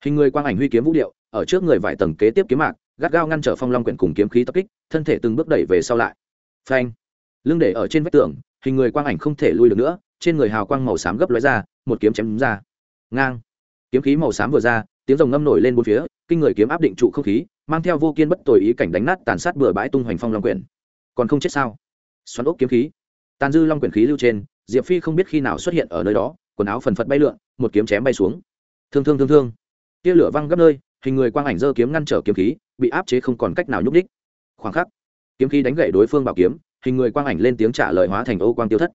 Hình người quang ảnh huy kiếm vũ điệu, ở trước người vài tầng kế tiếp kiếm mạc, gắt gao ngăn trở phong long quyển cùng kiếm khí tập kích, thân thể từng bước đẩy về sau lại. Phanh! Lưng để ở trên vách tường, hình người quang ảnh không thể lui được nữa, trên người hào quang màu xám gấp lóe ra, một kiếm chém đúng ra. Ngang! Kiếm khí màu xám vừa ra tiếng rồng ngâm nổi lên bốn phía, kinh người kiếm áp định trụ không khí, mang theo vô kiên bất tồi ý cảnh đánh nát tàn sát bừa bãi tung hoành phong long quyển. Còn không chết sao? Xoắn ốc kiếm khí. Tàn dư long quyển khí lưu trên, diệp phi không biết khi nào xuất hiện ở nơi đó, quần áo phần phật bay lượn, một kiếm chém bay xuống. Thương thương thương thương. Tia lửa văng gấp nơi, hình người quang ảnh dơ kiếm ngăn trở kiếm khí, bị áp chế không còn cách nào nhúc đích khoảng khắc, kiếm khí đánh gậy đối phương bảo kiếm, hình người quang ảnh lên tiếng trả lời hóa thành ô quang tiêu thất.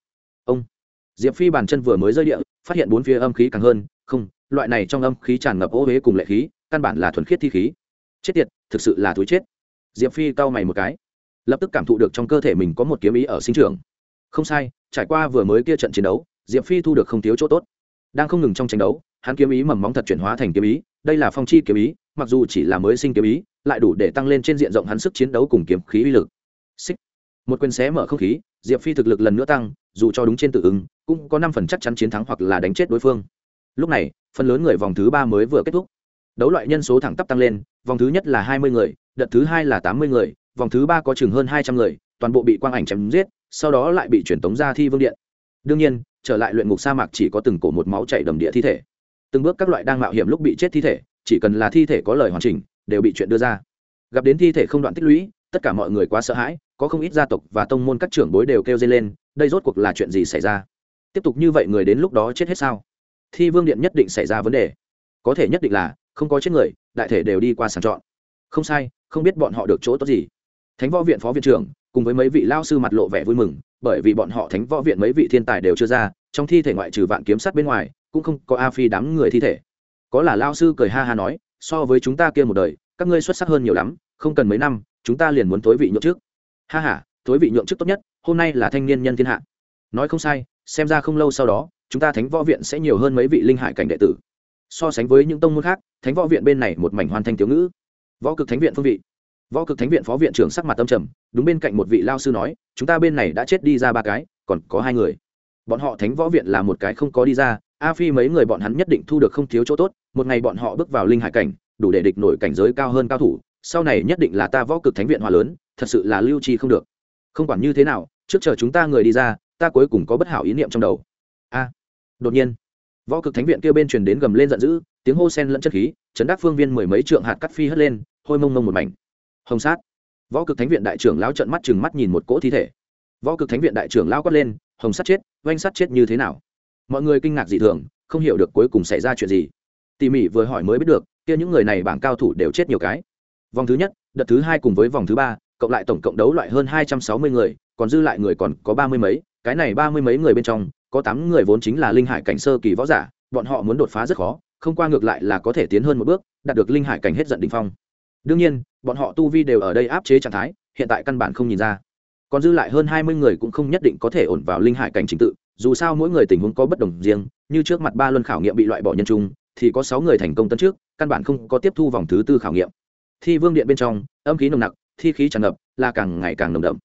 Ông. Diệp phi bàn chân vừa mới rơi địa, phát hiện bốn phía âm khí càng hơn, không loại này trong âm khí tràn ngập ô huế cùng lệ khí, căn bản là thuần khiết thi khí. Chết tiệt, thực sự là thúi chết. Diệp phi cau mày một cái, lập tức cảm thụ được trong cơ thể mình có một kiếm ý ở sinh trường không sai, trải qua vừa mới kia trận chiến đấu, diệp phi thu được không thiếu chỗ tốt. Đang không ngừng trong tranh đấu, hắn kiếm ý mầm móng thật chuyển hóa thành kiếm ý, đây là phong chi kiếm ý, mặc dù chỉ là mới sinh kiếm ý, lại đủ để tăng lên trên diện rộng hắn sức chiến đấu cùng kiếm khí uy lực. Xích. Một quyền xé mở không khí, diệp phi thực lực lần nữa tăng, dù cho đúng trên tự ứng, cũng có năm phần chắc chắn chiến thắng hoặc là đánh chết đối phương lúc này, phần lớn người vòng thứ ba mới vừa kết thúc. Đấu loại nhân số thẳng tắp tăng lên, vòng thứ nhất là hai mươi người, đợt thứ hai là tám mươi người, vòng thứ ba có chừng hơn hai trăm người, toàn bộ bị quang ảnh chém giết, sau đó lại bị chuyển tống ra thi vương điện. Đương nhiên, trở lại luyện ngục sa mạc chỉ có từng cổ một máu chảy đầm địa thi thể. Từng bước các loại đang mạo hiểm lúc bị chết thi thể, chỉ cần là thi thể có lời hoàn chỉnh, đều bị chuyện đưa ra. Gặp đến thi thể không đoạn tích lũy, tất cả mọi người quá sợ hãi, có không ít gia tộc và tông môn các trưởng bối đều kêu dây lên, đây rốt cuộc là chuyện gì xảy ra? Tiếp tục như vậy người đến lúc đó chết hết sao? Thi vương điện nhất định xảy ra vấn đề. Có thể nhất định là không có chết người đại thể đều đi qua sàng chọn. Không sai không biết bọn họ được chỗ tốt gì. Thánh võ viện phó viện trưởng cùng với mấy vị lao sư mặt lộ vẻ vui mừng bởi vì bọn họ thánh võ viện mấy vị thiên tài đều chưa ra trong thi thể ngoại trừ vạn kiếm sắt bên ngoài cũng không có a phi đám người thi thể. Có là lao sư cười ha ha nói so với chúng ta kia một đời các ngươi xuất sắc hơn nhiều lắm không cần mấy năm chúng ta liền muốn thối vị nhượng trước. Ha ha, tối thối vị nhượng trước tốt nhất hôm nay là thanh niên nhân thiên hạ. Nói không sai xem ra không lâu sau đó, chúng ta thánh võ viện sẽ nhiều hơn mấy vị linh hải cảnh đệ tử. So sánh với những tông môn khác, thánh võ viện bên này một mảnh hoàn thành tiểu ngữ. Võ cực thánh viện phương vị. Võ cực thánh viện phó viện trưởng sắc mặt tâm trầm, đúng bên cạnh một vị lao sư nói, chúng ta bên này đã chết đi ra ba cái, còn có hai người. Bọn họ thánh võ viện là một cái không có đi ra, a phi mấy người bọn hắn nhất định thu được không thiếu chỗ tốt, một ngày bọn họ bước vào linh hải cảnh, đủ để địch nổi cảnh giới cao hơn cao thủ, sau này nhất định là ta võ cực thánh viện hòa lớn, thật sự là lưu trì không được. Không quản như thế nào, trước chờ chúng ta người đi ra ta cuối cùng có bất hảo ý niệm trong đầu. A, đột nhiên, võ cực thánh viện kêu bên truyền đến gầm lên giận dữ, tiếng hô sen lẫn chất khí, chấn đắc phương viên mười mấy trượng hạt cắt phi hất lên, hôi mông mông một mảnh. Hồng sát. Võ cực thánh viện đại trưởng lao trận mắt chừng mắt nhìn một cỗ thi thể. Võ cực thánh viện đại trưởng lao quát lên, hồng sát chết, oanh sát chết như thế nào? Mọi người kinh ngạc dị thường, không hiểu được cuối cùng xảy ra chuyện gì. Tỉ mỉ vừa hỏi mới biết được, kia những người này bảng cao thủ đều chết nhiều cái. Vòng thứ nhất, đợt thứ hai cùng với vòng thứ ba, cộng lại tổng cộng đấu loại hơn hai trăm sáu mươi người còn dư lại người còn có ba mươi mấy, cái này ba mươi mấy người bên trong, có tám người vốn chính là linh hải cảnh sơ kỳ võ giả, bọn họ muốn đột phá rất khó, không qua ngược lại là có thể tiến hơn một bước, đạt được linh hải cảnh hết giận đ ỉ n h phong. Đương nhiên, bọn họ tu vi đều ở đây áp chế trạng thái, hiện tại căn bản không nhìn ra. Còn dư lại hơn hai mươi người cũng không nhất định có thể ổn vào linh hải cảnh trình tự, dù sao mỗi người tình huống có bất đồng riêng, như trước mặt ba luân khảo nghiệm bị loại bỏ nhân trung, thì có sáu người thành công tấn trước, căn bản không có tiếp thu vòng thứ tư khảo nghiệm. Thi vương điện bên trong, âm khí nồng nặc, thi khí tràn ngập, là càng ngày càng nồng đậm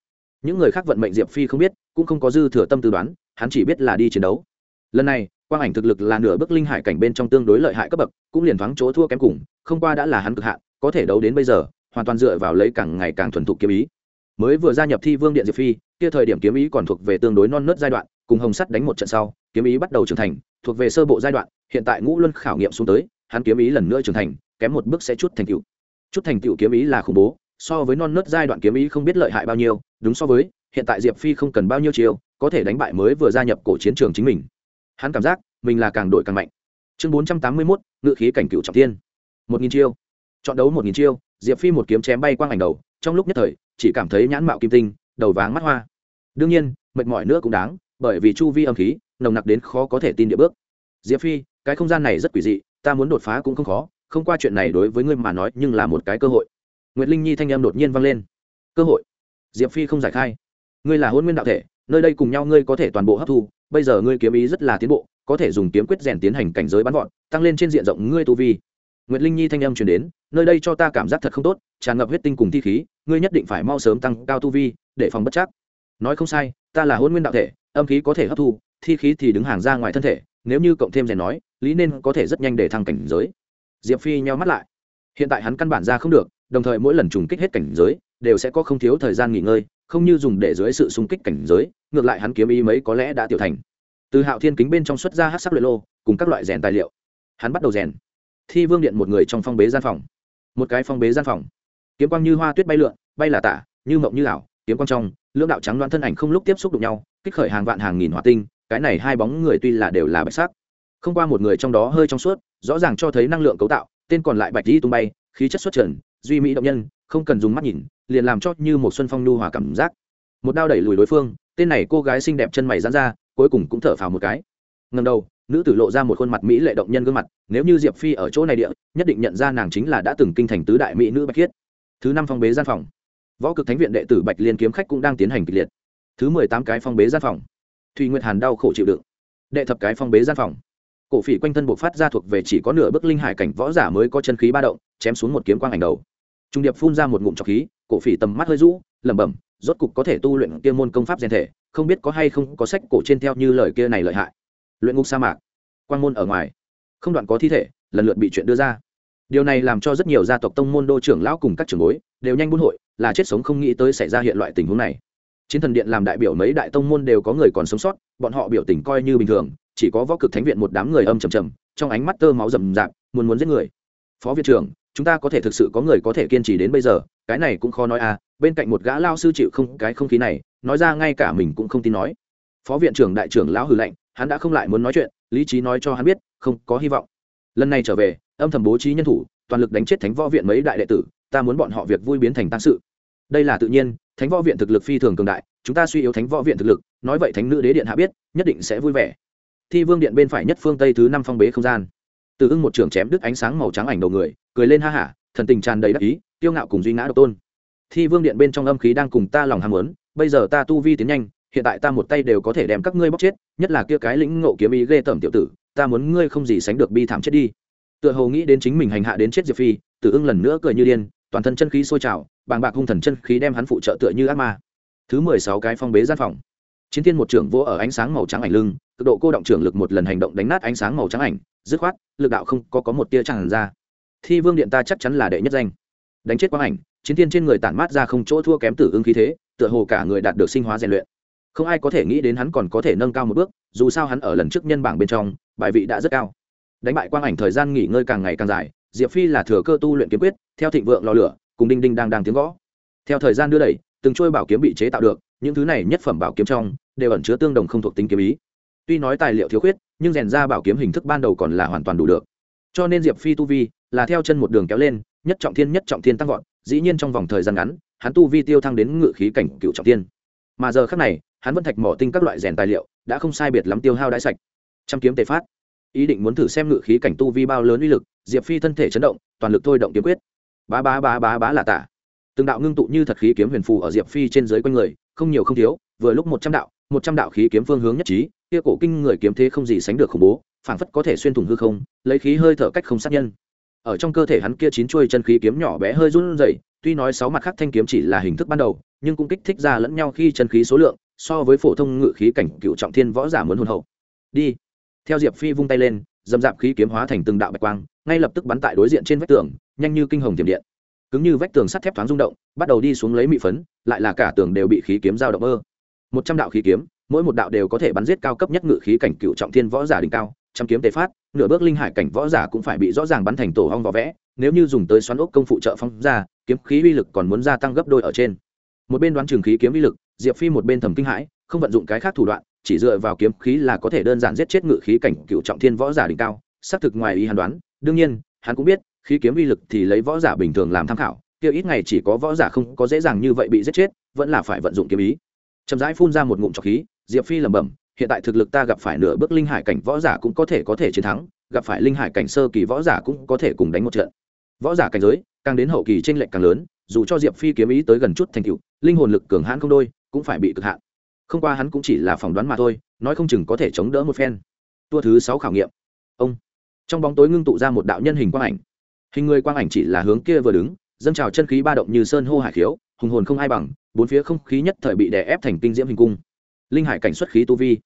những người khác vận mệnh diệp phi không biết, cũng không có dư thừa tâm tư đoán, hắn chỉ biết là đi chiến đấu. Lần này, quang ảnh thực lực là nửa bước linh hải cảnh bên trong tương đối lợi hại cấp bậc, cũng liền thoáng chỗ thua kém cùng, không qua đã là hắn cực hạn, có thể đấu đến bây giờ, hoàn toàn dựa vào lấy càng ngày càng thuần thục kiếm ý. Mới vừa gia nhập thi vương điện diệp phi, kia thời điểm kiếm ý còn thuộc về tương đối non nớt giai đoạn, cùng hồng sắt đánh một trận sau, kiếm ý bắt đầu trưởng thành, thuộc về sơ bộ giai đoạn, hiện tại ngũ luân khảo nghiệm xuống tới, hắn kiếm ý lần nữa trưởng thành, kém một bước sẽ chút thành tựu. Chút thành tựu kiếm ý là khủng bố, so với non nớt giai đoạn kiếm ý không biết lợi hại bao nhiêu đúng so với, hiện tại diệp phi không cần bao nhiêu chiều có thể đánh bại mới vừa gia nhập cổ chiến trường chính mình. Hắn cảm giác, mình là càng đổi càng mạnh. Chương bốn trăm tám mươi mốt, ngự khí cảnh cựu trọng thiên. Một nghìn chiêu. Chọn đấu một nghìn chiêu, diệp phi một kiếm chém bay quang ảnh đầu, trong lúc nhất thời, chỉ cảm thấy nhãn mạo kim tinh, đầu váng mắt hoa. Đương nhiên, mệt mỏi nữa cũng đáng, bởi vì chu vi âm khí, nồng nặc đến khó có thể tin địa bước. Diệp phi, cái không gian này rất quỷ dị, ta muốn đột phá cũng không khó, không qua chuyện này đối với ngươi mà nói nhưng là một cái cơ hội. Nguyệt linh nhi thanh em đột nhiên vang lên. Cơ hội? Diệp phi không giải khai. Ngươi là hôn nguyên đạo thể, nơi đây cùng nhau ngươi có thể toàn bộ hấp thu, bây giờ ngươi kiếm ý rất là tiến bộ, có thể dùng kiếm quyết rèn tiến hành cảnh giới bắn vọt, tăng lên trên diện rộng ngươi tu vi. Nguyệt linh nhi thanh âm truyền đến, nơi đây cho ta cảm giác thật không tốt, tràn ngập huyết tinh cùng thi khí, ngươi nhất định phải mau sớm tăng cao tu vi, để phòng bất chắc. Nói không sai, ta là hôn nguyên đạo thể, âm khí có thể hấp thu, thi khí thì đứng hàng ra ngoài thân thể, nếu như cộng thêm rèn nói, lý nên có thể rất nhanh để thăng cảnh giới. Diệp phi nheo mắt lại. Hiện tại hắn căn bản ra không được, đồng thời mỗi lần trùng kích hết cảnh giới đều sẽ có không thiếu thời gian nghỉ ngơi, không như dùng để dưới sự xung kích cảnh giới, ngược lại hắn kiếm ý mấy có lẽ đã tiểu thành. Từ hạo thiên kính bên trong xuất ra hát sắc luyện lô, cùng các loại rèn tài liệu. Hắn bắt đầu rèn. Thi vương điện một người trong phong bế gian phòng. Một cái phong bế gian phòng. Kiếm quang như hoa tuyết bay lượn, bay là tả, như mộng như ảo, kiếm quang trong, lưỡng đạo trắng đoán thân ảnh không lúc tiếp xúc đụng nhau, kích khởi hàng vạn hàng nghìn hỏa tinh, cái này hai bóng người tuy là đều là bạch sắc. Không qua một người trong đó hơi trong suốt, rõ ràng cho thấy năng lượng cấu tạo, tên còn lại bạch di tung bay, khí chất xuất trần, duy mỹ động nhân, không cần dùng mắt nhìn liền làm cho như một xuân phong nhu hòa cảm giác. Một đao đẩy lùi đối phương, tên này cô gái xinh đẹp chân mày dán ra, cuối cùng cũng thở phào một cái. Ngần đầu, nữ tử lộ ra một khuôn mặt mỹ lệ động nhân gương mặt, nếu như diệp phi ở chỗ này địa, nhất định nhận ra nàng chính là đã từng kinh thành tứ đại mỹ nữ bạch khiết thứ năm phong bế gian phòng. Võ cực thánh viện đệ tử bạch liên kiếm khách cũng đang tiến hành kịch liệt. Thứ mười tám cái phong bế gian phòng. Thùy nguyệt hàn đau khổ chịu đựng. Đệ thập cái phong bế gian phòng. Cổ phỉ quanh thân buộc phát ra thuộc về chỉ có nửa bức linh hải cảnh võ giả mới có chân khí ba động, chém xuống một kiếm quang ảnh đầu. Trung điệp phun ra một ngụm trọc khí cổ phỉ tầm mắt hơi rũ, lẩm bẩm, rốt cục có thể tu luyện kia môn công pháp rèn thể, không biết có hay không có sách cổ trên theo như lời kia này lợi hại. Luyện ngục sa mạc, quan môn ở ngoài. Không đoạn có thi thể, lần lượt bị chuyện đưa ra. Điều này làm cho rất nhiều gia tộc tông môn đô trưởng lão cùng các trưởng bối đều nhanh buôn hội, là chết sống không nghĩ tới xảy ra hiện loại tình huống này. Chiến thần điện làm đại biểu mấy đại tông môn đều có người còn sống sót, bọn họ biểu tình coi như bình thường, chỉ có võ cực thánh viện một đám người âm trầm trầm, trong ánh mắt tơ máu rầm rạp, muốn muốn giết người. Phó viện trưởng, chúng ta có thể thực sự có người có thể kiên trì đến bây giờ cái này cũng khó nói à bên cạnh một gã lao sư chịu không cái không khí này, nói ra ngay cả mình cũng không tin nói. Phó viện trưởng đại trưởng lão hử lạnh, hắn đã không lại muốn nói chuyện, lý trí nói cho hắn biết, không có hy vọng. Lần này trở về, âm thầm bố trí nhân thủ, toàn lực đánh chết thánh võ viện mấy đại đệ tử, ta muốn bọn họ việc vui biến thành tăng sự. Đây là tự nhiên, thánh võ viện thực lực phi thường cường đại, chúng ta suy yếu thánh võ viện thực lực, nói vậy thánh nữ đế điện hạ biết, nhất định sẽ vui vẻ. Thi vương điện bên phải nhất phương tây thứ năm phong bế không gian. Từ ưng một trường chém đứt ánh sáng màu trắng ảnh đầu người, cười lên ha hả thần tình tràn đầy đắc ý tiêu ngạo cùng duy ngã độc tôn. Thi vương điện bên trong âm khí đang cùng ta lòng ham muốn, bây giờ ta tu vi tiến nhanh, hiện tại ta một tay đều có thể đem các ngươi bóc chết, nhất là kia cái lĩnh ngộ kiếm ý ghê tởm tiểu tử, ta muốn ngươi không gì sánh được bi thảm chết đi. Tựa hồ nghĩ đến chính mình hành hạ đến chết diệp phi, tử ưng lần nữa cười như điên, toàn thân chân khí sôi trào, bàng bạc hung thần chân khí đem hắn phụ trợ tựa như ác ma. Thứ mười sáu cái phong bế gian phòng. Chiến thiên một trưởng vỗ ở ánh sáng màu trắng ảnh lưng, cực độ cô động trưởng lực một lần hành động đánh nát ánh sáng màu trắng ảnh, dứt khoát, lực đạo không có có một tia tràn ra. Thi vương điện ta chắc chắn là đệ nhất danh đánh chết quang ảnh, chiến thiên trên người tản mát ra không chỗ thua kém tử ưng khí thế, tựa hồ cả người đạt được sinh hóa rèn luyện. Không ai có thể nghĩ đến hắn còn có thể nâng cao một bước, dù sao hắn ở lần trước nhân bảng bên trong, bài vị đã rất cao. Đánh bại quang ảnh thời gian nghỉ ngơi càng ngày càng dài, diệp phi là thừa cơ tu luyện kiếm quyết, theo thịnh vượng lò lửa, cùng đinh đinh đang đang tiếng gõ. Theo thời gian đưa đẩy, từng trôi bảo kiếm bị chế tạo được, những thứ này nhất phẩm bảo kiếm trong, đều ẩn chứa tương đồng không thuộc tính kiếm ý. Tuy nói tài liệu thiếu khuyết, nhưng rèn ra bảo kiếm hình thức ban đầu còn là hoàn toàn đủ được. Cho nên diệp phi tu vi là theo chân một đường kéo lên nhất trọng thiên nhất trọng thiên tăng vọt, dĩ nhiên trong vòng thời gian ngắn, hắn tu vi tiêu thăng đến ngự khí cảnh cựu trọng thiên. Mà giờ khác này, hắn vẫn thạch mỏ tinh các loại rèn tài liệu, đã không sai biệt lắm tiêu hao đãi sạch. Trăm kiếm tề phát. Ý định muốn thử xem ngự khí cảnh tu vi bao lớn uy lực, diệp phi thân thể chấn động, toàn lực thôi động kiếm quyết. Bá bá bá bá bá là tả. Từng đạo ngưng tụ như thật khí kiếm huyền phù ở diệp phi trên dưới quanh người, không nhiều không thiếu, vừa lúc một trăm đạo, một trăm đạo khí kiếm phương hướng nhất trí, kia cổ kinh người kiếm thế không gì sánh được khủng bố, phảng phất có thể xuyên thủng hư không, lấy khí hơi thở cách không sát nhân ở trong cơ thể hắn kia chín chuôi chân khí kiếm nhỏ bé hơi run rẩy, tuy nói sáu mặt khác thanh kiếm chỉ là hình thức ban đầu, nhưng cũng kích thích ra lẫn nhau khi chân khí số lượng, so với phổ thông ngự khí cảnh cựu trọng thiên võ giả muốn hồn hậu. Đi. Theo diệp phi vung tay lên, dầm dạp khí kiếm hóa thành từng đạo bạch quang, ngay lập tức bắn tại đối diện trên vách tường, nhanh như kinh hồng tiềm điện. Cứng như vách tường sắt thép thoáng rung động, bắt đầu đi xuống lấy mị phấn, lại là cả tường đều bị khí kiếm giao động ơ. Một trăm đạo khí kiếm, mỗi một đạo đều có thể bắn giết cao cấp nhất ngự khí cảnh cựu trọng thiên võ giả đỉnh cao, trăm kiếm tề phát nửa bước linh hải cảnh võ giả cũng phải bị rõ ràng bắn thành tổ hong vỏ vẽ, nếu như dùng tới xoắn ốc công phụ trợ phong ra, kiếm khí uy lực còn muốn gia tăng gấp đôi ở trên. Một bên đoán trường khí kiếm uy lực, diệp phi một bên thầm kinh hãi, không vận dụng cái khác thủ đoạn, chỉ dựa vào kiếm khí là có thể đơn giản giết chết ngự khí cảnh cựu trọng thiên võ giả đỉnh cao, xác thực ngoài ý hàn đoán, đương nhiên, hắn cũng biết, khí kiếm uy lực thì lấy võ giả bình thường làm tham khảo, kia ít ngày chỉ có võ giả không có dễ dàng như vậy bị giết chết, vẫn là phải vận dụng kiếm ý. Chậm rãi phun ra một ngụm trọc khí, diệp phi lẩm bẩm hiện tại thực lực ta gặp phải nửa bước linh hải cảnh võ giả cũng có thể có thể chiến thắng, gặp phải linh hải cảnh sơ kỳ võ giả cũng có thể cùng đánh một trận. Võ giả cảnh giới, càng đến hậu kỳ tranh lệch càng lớn, dù cho diệp phi kiếm ý tới gần chút thành cựu linh hồn lực cường hãn không đôi, cũng phải bị cực hạn. Không qua hắn cũng chỉ là phỏng đoán mà thôi, nói không chừng có thể chống đỡ một phen. Tua thứ sáu khảo nghiệm. Ông. Trong bóng tối ngưng tụ ra một đạo nhân hình quang ảnh. Hình người quang ảnh chỉ là hướng kia vừa đứng, dâng trào chân khí ba động như sơn hô hải khiếu, hùng hồn không ai bằng, bốn phía không khí nhất thời bị đè ép thành kinh diễm hình cung linh hải cảnh xuất khí tu vi.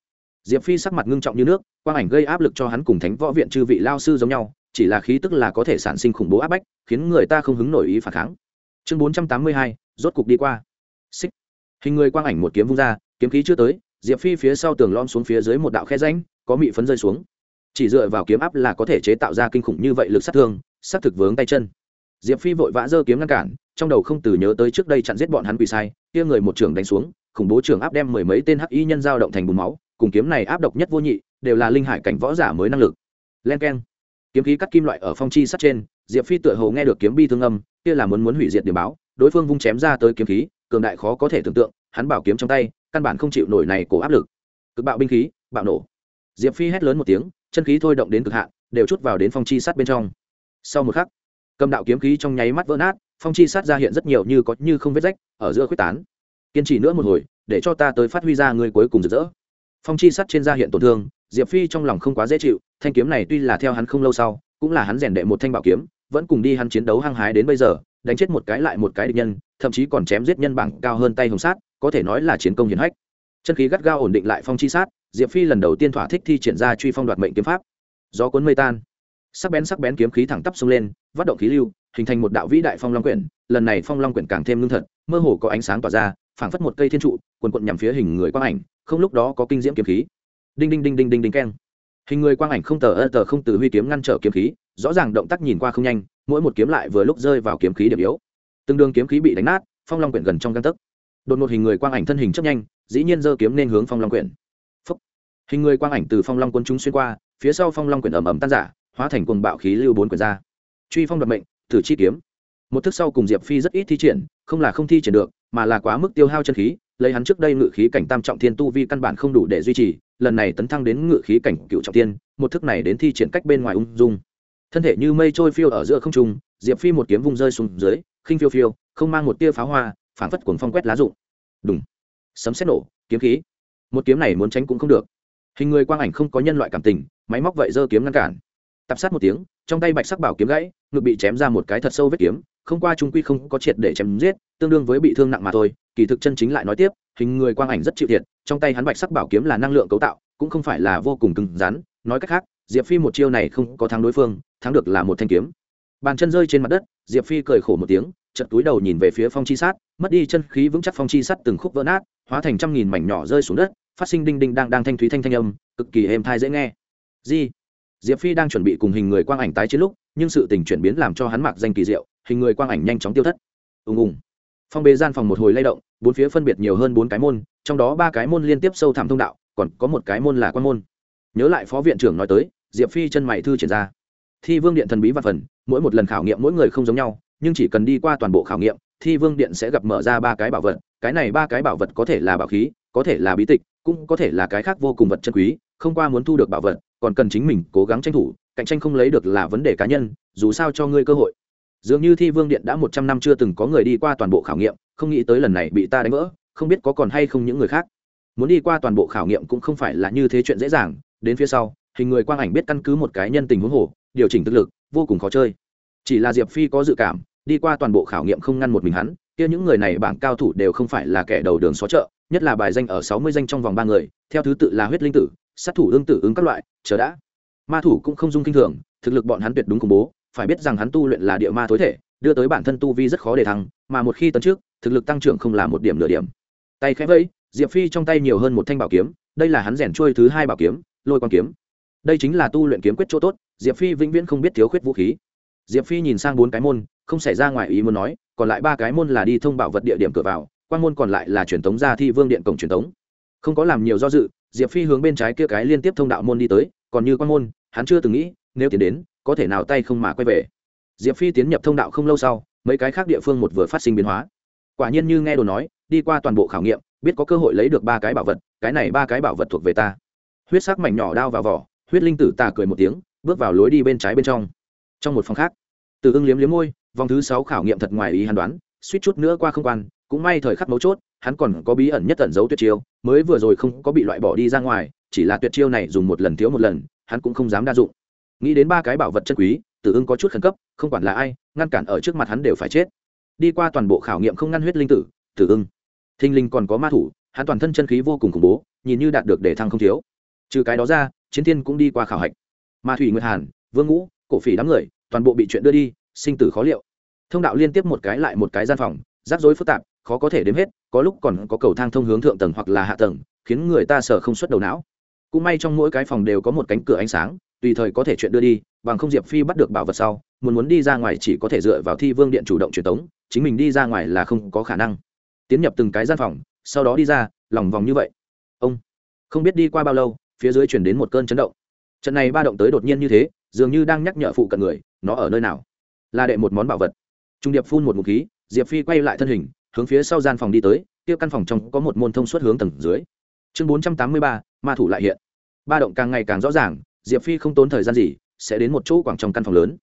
Diệp phi sắc mặt ngưng trọng như nước, quang ảnh gây áp lực cho hắn cùng thánh võ viện chư vị lao sư giống nhau, chỉ là khí tức là có thể sản sinh khủng bố áp bách, khiến người ta không hứng nổi ý phản kháng. Chương bốn trăm tám mươi hai, rốt cục đi qua. Xích. Hình người quang ảnh một kiếm vung ra, kiếm khí chưa tới, diệp phi phía sau tường lom xuống phía dưới một đạo khe ránh có mị phấn rơi xuống. Chỉ dựa vào kiếm áp là có thể chế tạo ra kinh khủng như vậy lực sát thương, sát thực vướng tay chân. Diệp phi vội vã giơ kiếm ngăn cản, trong đầu không từ nhớ tới trước đây chặn giết bọn hắn quỳ sai, kia người một trưởng đánh xuống khủng bố trưởng áp đem mười mấy tên hắc y nhân giao động thành bùn máu, cùng kiếm này áp độc nhất vô nhị, đều là linh hải cảnh võ giả mới năng lực. Len keng. Kiếm khí cắt kim loại ở phong chi sắt trên, diệp phi tựa hồ nghe được kiếm bi thương âm, kia là muốn muốn hủy diệt điểm báo, đối phương vung chém ra tới kiếm khí, cường đại khó có thể tưởng tượng, hắn bảo kiếm trong tay, căn bản không chịu nổi này cổ áp lực. Cực bạo binh khí, bạo nổ. Diệp phi hét lớn một tiếng, chân khí thôi động đến cực hạn, đều chút vào đến phong chi sắt bên trong. Sau một khắc, cầm đạo kiếm khí trong nháy mắt vỡ nát, phong chi sắt ra hiện rất nhiều như có như không vết rách, ở giữa quyết tán kiên trì nữa một hồi, để cho ta tới phát huy ra người cuối cùng rực rỡ. Phong chi sắt trên da hiện tổn thương, diệp phi trong lòng không quá dễ chịu, thanh kiếm này tuy là theo hắn không lâu sau, cũng là hắn rèn đệ một thanh bảo kiếm, vẫn cùng đi hắn chiến đấu hăng hái đến bây giờ, đánh chết một cái lại một cái địch nhân, thậm chí còn chém giết nhân bảng cao hơn tay hồng sát, có thể nói là chiến công hiển hách. Chân khí gắt gao ổn định lại phong chi sát diệp phi lần đầu tiên thỏa thích thi triển ra truy phong đoạt mệnh kiếm pháp. Gió cuốn mây tan. Sắc bén sắc bén kiếm khí thẳng tắp xông lên, vắt động khí lưu, hình thành một đạo vĩ đại phong long quyển, lần này phong long quyển càng thêm lương thật, mơ hồ có ánh sáng tỏa ra phảng phất một cây thiên trụ, quần quận nhằm phía hình người quang ảnh, không lúc đó có kinh diễm kiếm khí. Đinh đinh đinh đinh đinh đinh keng. Hình người quang ảnh không tờ ơ tờ không từ huy kiếm ngăn trở kiếm khí, rõ ràng động tác nhìn qua không nhanh, mỗi một kiếm lại vừa lúc rơi vào kiếm khí điểm yếu. Tương đương kiếm khí bị đánh nát, phong long quyển gần trong găng tấc. Đột một hình người quang ảnh thân hình chấp nhanh, dĩ nhiên giơ kiếm nên hướng phong long quyển. Phúc. hình người quang ảnh từ phong long quân chúng xuyên qua, phía sau phong long quyển ầm ầm tan giả hóa thành cuồng bạo khí lưu bốn quyển ra. Truy phong đoạt mệnh, thử chi kiếm. Một thức sau cùng diệp phi rất ít thi triển, không là không thi triển được mà là quá mức tiêu hao chân khí, lấy hắn trước đây ngự khí cảnh tam trọng thiên tu vi căn bản không đủ để duy trì, lần này tấn thăng đến ngự khí cảnh cựu trọng thiên, một thức này đến thi triển cách bên ngoài ung dung. Thân thể như mây trôi phiêu ở giữa không trung, diệp phi một kiếm vùng rơi xuống dưới, khinh phiêu phiêu, không mang một tia pháo hoa phản phất cuồng phong quét lá rụng. Đúng sấm xét nổ, kiếm khí. Một kiếm này muốn tránh cũng không được. Hình người quang ảnh không có nhân loại cảm tình, máy móc vậy giơ kiếm ngăn cản. Tập sát một tiếng, trong tay bạch sắc bảo kiếm gãy, ngực bị chém ra một cái thật sâu vết kiếm không qua trung quy không có triệt để chém giết, tương đương với bị thương nặng mà thôi. Kỳ thực chân chính lại nói tiếp, hình người quang ảnh rất chịu thiệt, trong tay hắn bạch sắc bảo kiếm là năng lượng cấu tạo, cũng không phải là vô cùng cứng rắn. Nói cách khác, diệp phi một chiêu này không có thắng đối phương, thắng được là một thanh kiếm. Bàn chân rơi trên mặt đất, diệp phi cười khổ một tiếng chật túi đầu nhìn về phía phong chi sát, mất đi chân khí vững chắc phong chi sắt từng khúc vỡ nát, hóa thành trăm nghìn mảnh nhỏ rơi xuống đất, phát sinh đinh đinh đang đang thanh thúy thanh thanh âm, cực kỳ êm thai dễ nghe. Di, diệp phi đang chuẩn bị cùng hình người quang ảnh tái chiến lúc, nhưng sự tình chuyển biến làm cho hắn mặc danh kỳ diệu hình người quang ảnh nhanh chóng tiêu thất. Ùng ùng. Phong bế gian phòng một hồi lay động, bốn phía phân biệt nhiều hơn bốn cái môn, trong đó ba cái môn liên tiếp sâu thẳm thông đạo, còn có một cái môn là quan môn. Nhớ lại phó viện trưởng nói tới, diệp phi chân mày thư triển ra. Thi vương điện thần bí và phần, mỗi một lần khảo nghiệm mỗi người không giống nhau, nhưng chỉ cần đi qua toàn bộ khảo nghiệm, thi vương điện sẽ gặp mở ra ba cái bảo vật, cái này ba cái bảo vật có thể là bảo khí, có thể là bí tịch, cũng có thể là cái khác vô cùng vật chân quý, không qua muốn thu được bảo vật, còn cần chính mình cố gắng tranh thủ, cạnh tranh không lấy được là vấn đề cá nhân, dù sao cho ngươi cơ hội dường như thi vương điện đã một trăm năm chưa từng có người đi qua toàn bộ khảo nghiệm, không nghĩ tới lần này bị ta đánh vỡ, không biết có còn hay không những người khác. Muốn đi qua toàn bộ khảo nghiệm cũng không phải là như thế chuyện dễ dàng, đến phía sau, hình người quang ảnh biết căn cứ một cái nhân tình huống hồ, điều chỉnh thực lực, vô cùng khó chơi. Chỉ là diệp phi có dự cảm, đi qua toàn bộ khảo nghiệm không ngăn một mình hắn, kia những người này bảng cao thủ đều không phải là kẻ đầu đường xó chợ, nhất là bài danh ở sáu mươi danh trong vòng ba người, theo thứ tự là huyết linh tử, sát thủ ương tử ứng các loại, chờ đã. Ma thủ cũng không dung kinh thường, thực lực bọn hắn tuyệt đúng khủng bố phải biết rằng hắn tu luyện là địa ma tối thể, đưa tới bản thân tu vi rất khó để thăng, mà một khi tấn trước thực lực tăng trưởng không là một điểm nửa điểm. Tay khẽ vẫy, diệp phi trong tay nhiều hơn một thanh bảo kiếm, đây là hắn rèn trôi thứ hai bảo kiếm, lôi quan kiếm. Đây chính là tu luyện kiếm quyết chỗ tốt, diệp phi vĩnh viễn không biết thiếu khuyết vũ khí. Diệp phi nhìn sang bốn cái môn, không xảy ra ngoài ý muốn nói, còn lại ba cái môn là đi thông bảo vật địa điểm cửa vào, quan môn còn lại là truyền tống ra thi vương điện cổng truyền tống. Không có làm nhiều do dự, diệp phi hướng bên trái kia cái liên tiếp thông đạo môn đi tới, còn như quan môn, hắn chưa từng nghĩ, nếu tiến đến có thể nào tay không mà quay về. Diệp phi tiến nhập thông đạo không lâu sau, mấy cái khác địa phương một vừa phát sinh biến hóa. Quả nhiên như nghe đồ nói, đi qua toàn bộ khảo nghiệm, biết có cơ hội lấy được ba cái bảo vật, cái này ba cái bảo vật thuộc về ta. Huyết sắc mảnh nhỏ đao vào vỏ, huyết linh tử tà cười một tiếng, bước vào lối đi bên trái bên trong. Trong một phòng khác, từ ưng liếm liếm môi, vòng thứ sáu khảo nghiệm thật ngoài ý hắn đoán, suýt chút nữa qua không quan, cũng may thời khắc mấu chốt, hắn còn có bí ẩn nhất tẩn giấu tuyệt chiêu, mới vừa rồi không có bị loại bỏ đi ra ngoài, chỉ là tuyệt chiêu này dùng một lần thiếu một lần, hắn cũng không dám đa dụng nghĩ đến ba cái bảo vật chân quý, tử ưng có chút khẩn cấp, không quản là ai, ngăn cản ở trước mặt hắn đều phải chết. Đi qua toàn bộ khảo nghiệm không ngăn huyết linh tử tử ưng. Thinh linh còn có ma thủ, hắn toàn thân chân khí vô cùng khủng bố, nhìn như đạt được để thăng không thiếu. Trừ cái đó ra, chiến thiên cũng đi qua khảo hạch. Ma thủy nguyệt hàn, vương ngũ, cổ phỉ đám người, toàn bộ bị chuyện đưa đi, sinh tử khó liệu. Thông đạo liên tiếp một cái lại một cái gian phòng, rắc rối phức tạp, khó có thể đếm hết, có lúc còn có cầu thang thông hướng thượng tầng hoặc là hạ tầng, khiến người ta sợ không xuất đầu não. Cũng may trong mỗi cái phòng đều có một cánh cửa ánh sáng tùy thời có thể chuyện đưa đi, bằng không diệp phi bắt được bảo vật sau, muốn muốn đi ra ngoài chỉ có thể dựa vào thi vương điện chủ động truyền tống, chính mình đi ra ngoài là không có khả năng. Tiến nhập từng cái gian phòng, sau đó đi ra, lòng vòng như vậy. Ông, không biết đi qua bao lâu, phía dưới chuyển đến một cơn chấn động. Trận này ba động tới đột nhiên như thế, dường như đang nhắc nhở phụ cận người, nó ở nơi nào? Là đệ một món bảo vật. Trung điệp phun một mục khí, diệp phi quay lại thân hình, hướng phía sau gian phòng đi tới tiêu căn phòng trong có một môn thông suốt hướng tầng dưới. Chương bốn trăm tám mươi ba, ma thủ lại hiện. Ba động càng ngày càng rõ ràng diệp phi không tốn thời gian gì, sẽ đến một chỗ quảng trong căn phòng lớn.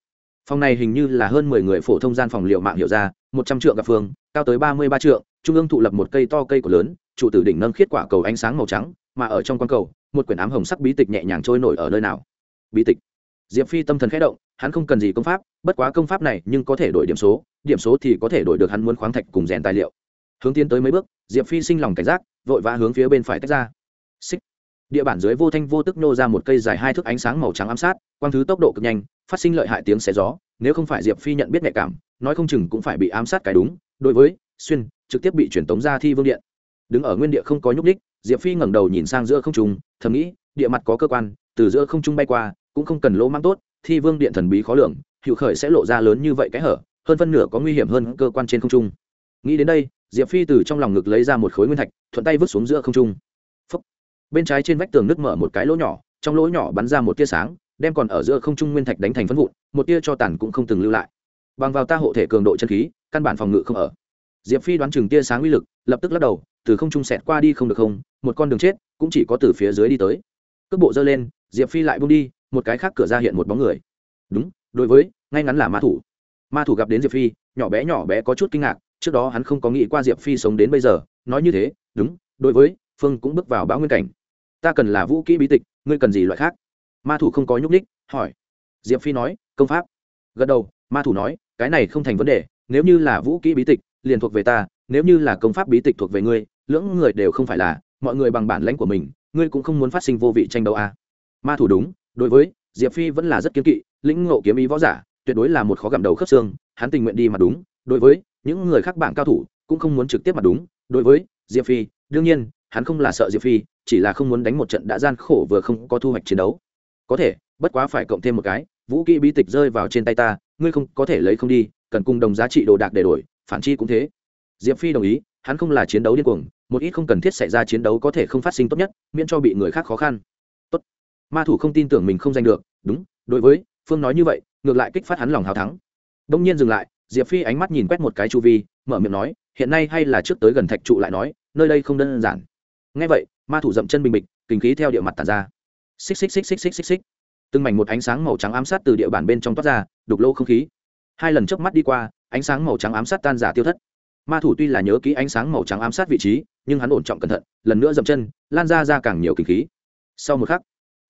Phòng này hình như là hơn mười người phổ thông gian phòng liệu mạng hiệu ra, một trăm triệu gặp phương, cao tới ba mươi ba trượng, trung ương thụ lập một cây to cây của lớn, trụ tử đỉnh nâng khiết quả cầu ánh sáng màu trắng, mà ở trong quan cầu, một quyển ám hồng sắc bí tịch nhẹ nhàng trôi nổi ở nơi nào. Bí tịch. Diệp phi tâm thần khẽ động, hắn không cần gì công pháp, bất quá công pháp này nhưng có thể đổi điểm số điểm số thì có thể đổi được hắn muốn khoáng thạch cùng rèn tài liệu. Hướng tiến tới mấy bước, diệp phi sinh lòng cảnh giác, vội vã hướng phía bên phải tách ra. Xích địa bản dưới vô thanh vô tức nô ra một cây dài hai thước ánh sáng màu trắng ám sát, quang thứ tốc độ cực nhanh, phát sinh lợi hại tiếng xé gió, nếu không phải diệp phi nhận biết nhạy cảm, nói không chừng cũng phải bị ám sát cái đúng, đối với xuyên, trực tiếp bị chuyển tống ra thi vương điện. Đứng ở nguyên địa không có nhúc đích diệp phi ngẩng đầu nhìn sang giữa không trung, thầm nghĩ, địa mặt có cơ quan, từ giữa không trung bay qua, cũng không cần lỗ mang tốt, thi vương điện thần bí khó lường hiệu khởi sẽ lộ ra lớn như vậy cái hở, hơn phân nửa có nguy hiểm hơn cơ quan trên không trung. Nghĩ đến đây, diệp phi từ trong lòng ngực lấy ra một khối nguyên thạch, thuận tay vứt xuống giữa không trung bên trái trên vách tường nứt mở một cái lỗ nhỏ, trong lỗ nhỏ bắn ra một tia sáng, đem còn ở giữa không trung nguyên thạch đánh thành phân vụn, một tia cho tàn cũng không từng lưu lại. Bằng vào ta hộ thể cường độ chân khí, căn bản phòng ngự không ở. Diệp phi đoán chừng tia sáng uy lực, lập tức lắc đầu, từ không trung xẹt qua đi không được không, một con đường chết, cũng chỉ có từ phía dưới đi tới. Cước bộ dơ lên, diệp phi lại bung đi, một cái khác cửa ra hiện một bóng người. Đúng, đối với, ngay ngắn là ma thủ. Ma thủ gặp đến diệp phi, nhỏ bé nhỏ bé có chút kinh ngạc, trước đó hắn không có nghĩ qua diệp phi sống đến bây giờ, nói như thế, đúng, đối với, phương cũng bước vào bão nguyên cảnh ta cần là vũ kỹ bí tịch, ngươi cần gì loại khác? Ma thủ không có nhúc ních hỏi. Diệp phi nói, công pháp. Gật đầu, ma thủ nói, cái này không thành vấn đề, nếu như là vũ kỹ bí tịch, liền thuộc về ta, nếu như là công pháp bí tịch thuộc về ngươi, lưỡng người đều không phải là, mọi người bằng bản lãnh của mình, ngươi cũng không muốn phát sinh vô vị tranh đấu à. ma thủ đúng, đối với, diệp phi vẫn là rất kiên kỵ, lĩnh ngộ kiếm ý võ giả, tuyệt đối là một khó gặm đầu khớp xương, hắn tình nguyện đi mà đúng, đối với, những người khác bạn cao thủ, cũng không muốn trực tiếp mà đúng, đối với, diệp phi, đương nhiên hắn không là sợ diệp phi, chỉ là không muốn đánh một trận đã gian khổ vừa không có thu hoạch chiến đấu. Có thể, bất quá phải cộng thêm một cái, vũ kỹ bí tịch rơi vào trên tay ta, ngươi không có thể lấy không đi, cần cùng đồng giá trị đồ đạc để đổi, phản chi cũng thế. Diệp phi đồng ý, hắn không là chiến đấu điên cuồng, một ít không cần thiết xảy ra chiến đấu có thể không phát sinh tốt nhất, miễn cho bị người khác khó khăn. Tốt. Ma thủ không tin tưởng mình không giành được, đúng, đối với, phương nói như vậy, ngược lại kích phát hắn lòng hào thắng. Đông nhiên dừng lại, diệp phi ánh mắt nhìn quét một cái chu vi, mở miệng nói, hiện nay hay là trước tới gần thạch trụ lại nói, nơi đây không đơn giản ngay vậy, ma thủ dậm chân bình bịch, kinh khí theo địa mặt tàn ra. Xích xích xích xích xích xích xích. Từng mảnh một ánh sáng màu trắng ám sát từ địa bản bên trong toát ra, đục lỗ không khí. Hai lần trước mắt đi qua, ánh sáng màu trắng ám sát tan giả tiêu thất. Ma thủ tuy là nhớ kỹ ánh sáng màu trắng ám sát vị trí, nhưng hắn ổn trọng cẩn thận, lần nữa dậm chân, lan ra ra càng nhiều kinh khí. Sau một khắc,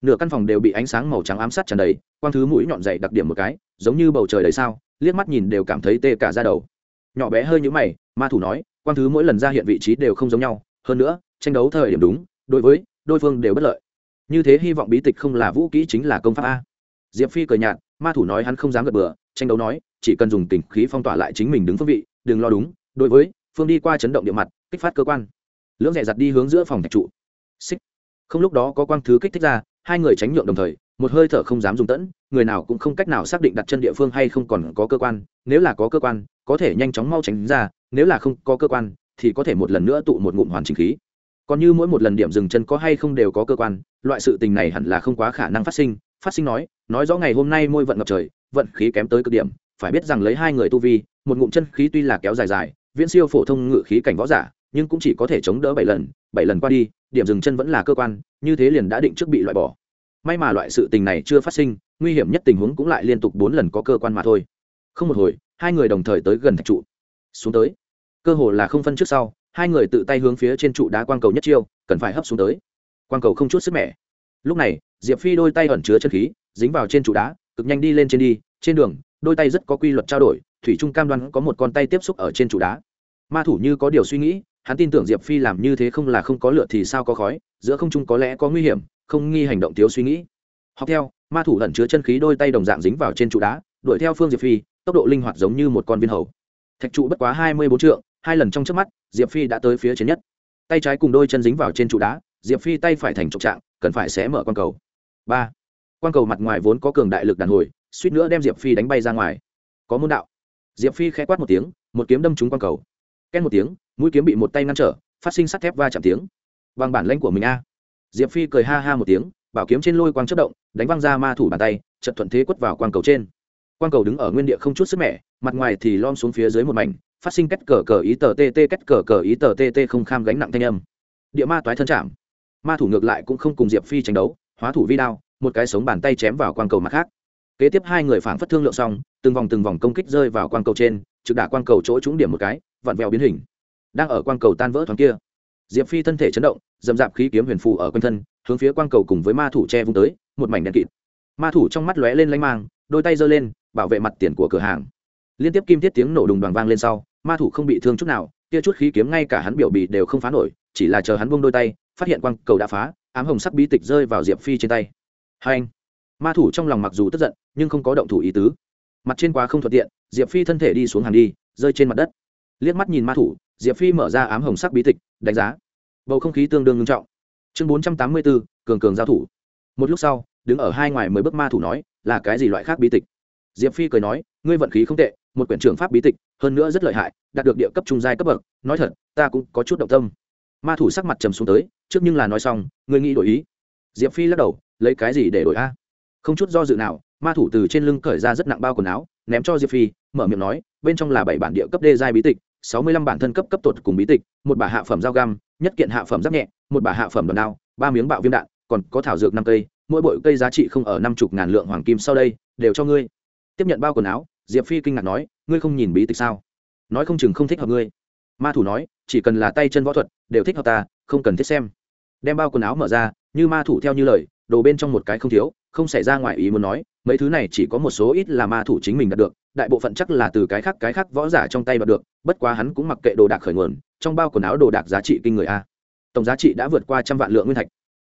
nửa căn phòng đều bị ánh sáng màu trắng ám sát tràn đầy, quang thứ mũi nhọn dày đặc điểm một cái, giống như bầu trời đầy sao, liếc mắt nhìn đều cảm thấy tê cả ra đầu. Nhỏ bé hơi như mày, ma thủ nói, quang thứ mỗi lần ra hiện vị trí đều không giống nhau, hơn nữa tranh đấu thời điểm đúng, đối với đôi phương đều bất lợi. Như thế hy vọng bí tịch không là vũ kỹ chính là công pháp a. Diệp phi cười nhạt, ma thủ nói hắn không dám gật bừa, tranh đấu nói, chỉ cần dùng tình khí phong tỏa lại chính mình đứng phương vị, đừng lo đúng, đối với phương đi qua chấn động địa mặt, kích phát cơ quan. Lưỡng rẻ giặt đi hướng giữa phòng thạch trụ. Xích. Không lúc đó có quang thứ kích thích ra, hai người tránh nhượng đồng thời, một hơi thở không dám dùng tẫn, người nào cũng không cách nào xác định đặt chân địa phương hay không còn có cơ quan, nếu là có cơ quan, có thể nhanh chóng mau tránh ra, nếu là không có cơ quan, thì có thể một lần nữa tụ một ngụm hoàn chỉnh khí còn như mỗi một lần điểm dừng chân có hay không đều có cơ quan, loại sự tình này hẳn là không quá khả năng phát sinh. Phát sinh nói nói rõ ngày hôm nay môi vận ngập trời, vận khí kém tới cực điểm. Phải biết rằng lấy hai người tu vi, một ngụm chân khí tuy là kéo dài dài, viễn siêu phổ thông ngự khí cảnh võ giả, nhưng cũng chỉ có thể chống đỡ bảy lần bảy lần qua đi, điểm dừng chân vẫn là cơ quan, như thế liền đã định trước bị loại bỏ. May mà loại sự tình này chưa phát sinh, nguy hiểm nhất tình huống cũng lại liên tục bốn lần có cơ quan mà thôi. Không một hồi, hai người đồng thời tới gần thạch trụ. Xuống tới. Cơ hồ là không phân trước sau hai người tự tay hướng phía trên trụ đá quang cầu nhất chiêu, cần phải hấp xuống tới. Quang cầu không chút sức mẻ. Lúc này, diệp phi đôi tay ẩn chứa chân khí, dính vào trên trụ đá, cực nhanh đi lên trên đi, trên đường, đôi tay rất có quy luật trao đổi, thủy trung cam đoan có một con tay tiếp xúc ở trên trụ đá. Ma thủ như có điều suy nghĩ, hắn tin tưởng diệp phi làm như thế không là không có lửa thì sao có khói, giữa không trung có lẽ có nguy hiểm, không nghi hành động thiếu suy nghĩ. Học theo, ma thủ lẩn chứa chân khí đôi tay đồng dạng dính vào trên trụ đá, đuổi theo phương diệp phi, tốc độ linh hoạt giống như một con viên hầu. Thạch trụ bất quá hai mươi bốn trượng hai lần trong trước mắt, diệp phi đã tới phía trên nhất. Tay trái cùng đôi chân dính vào trên trụ đá, diệp phi tay phải thành trục trạng, cần phải xé mở q cầu. Ba. Q cầu mặt ngoài vốn có cường đại lực đàn hồi, suýt nữa đem diệp phi đánh bay ra ngoài. Có môn đạo. Diệp phi khẽ quát một tiếng, một kiếm đâm trúng q cầu. Ken một tiếng, mũi kiếm bị một tay ngăn trở, phát sinh sắt thép va chạm tiếng. Bằng bản lãnh của mình a. Diệp phi cười ha ha một tiếng, bảo kiếm trên lôi quang chất động, đánh văng ra ma thủ bàn tay chật thuận thế quất vào quang cầu trên. Quang cầu đứng ở nguyên địa không chút sức mẻ, mặt ngoài thì lom xuống phía dưới một mảnh phát sinh cách cờ cờ ý tờ tt cách cờ cờ ý tờ tt không kham gánh nặng thanh âm. Địa ma toái thân chạm. Ma thủ ngược lại cũng không cùng diệp phi tranh đấu, hóa thủ vi đao, một cái sống bàn tay chém vào quang cầu mặt khác. Kế tiếp hai người phảng phất thương lượng xong, từng vòng từng vòng công kích rơi vào quang cầu trên, trực đả quang cầu chỗ trúng điểm một cái, vặn vẹo biến hình. Đang ở quang cầu tan vỡ thoáng kia, diệp phi thân thể chấn động dầm dạp khí kiếm huyền phù ở quanh thân, hướng phía quang cầu cùng với ma thủ che vung tới, một mảnh đèn kịt. Ma thủ trong mắt lóe lên lanh mang, đôi tay giơ lên, bảo vệ mặt tiền của cửa hàng liên tiếp kim tiết tiếng nổ đùng đoàn vang lên sau, ma thủ không bị thương chút nào kia chút khí kiếm ngay cả hắn biểu bì đều không phá nổi, chỉ là chờ hắn buông đôi tay, phát hiện quang cầu đã phá, ám hồng sắc bí tịch rơi vào diệp phi trên tay. Hai anh, ma thủ trong lòng mặc dù tức giận, nhưng không có động thủ ý tứ. Mặt trên quá không thuận tiện, diệp phi thân thể đi xuống hàng đi, rơi trên mặt đất. Liếc mắt nhìn ma thủ, diệp phi mở ra ám hồng sắc bí tịch, đánh giá. Bầu không khí tương đương nghiêm trọng. Chương bốn trăm tám mươi bốn cường cường giao thủ. Một lúc sau, đứng ở hai ngoài mới bước ma thủ nói, là cái gì loại khác bí tịch? Diệp phi cười nói, ngươi vận khí không tệ một quyển trưởng pháp bí tịch, hơn nữa rất lợi hại, đạt được địa cấp trung giai cấp bậc, nói thật, ta cũng có chút động tâm. Ma thủ sắc mặt trầm xuống tới, trước nhưng là nói xong, người nghĩ đổi ý. Diệp phi lắc đầu, lấy cái gì để đổi a? Không chút do dự nào, ma thủ từ trên lưng cởi ra rất nặng bao quần áo, ném cho diệp phi, mở miệng nói, bên trong là bảy bản địa cấp đê giai bí tịch, sáu mươi lăm bản thân cấp cấp tột cùng bí tịch, một bả hạ phẩm dao găm, nhất kiện hạ phẩm giáp nhẹ, một bả hạ phẩm đòn đao, ba miếng bạo viêm đạn, còn có thảo dược năm cây, mỗi bội cây giá trị không ở năm chục ngàn lượng hoàng kim sau đây, đều cho ngươi. Tiếp nhận bao quần áo diệp phi kinh ngạc nói, ngươi không nhìn bí tịch sao? Nói không chừng không thích hợp ngươi. Ma thủ nói, chỉ cần là tay chân võ thuật, đều thích hợp ta, không cần thiết xem. Đem bao quần áo mở ra, như ma thủ theo như lời, đồ bên trong một cái không thiếu, không xảy ra ngoài ý muốn nói, mấy thứ này chỉ có một số ít là ma thủ chính mình đạt được, đại bộ phận chắc là từ cái khác cái khác võ giả trong tay đạt được, bất quá hắn cũng mặc kệ đồ đạc khởi nguồn, trong bao quần áo đồ đạc giá trị kinh người a. Tổng giá trị đã vượt qua trăm vạn lượng nguyên thạch.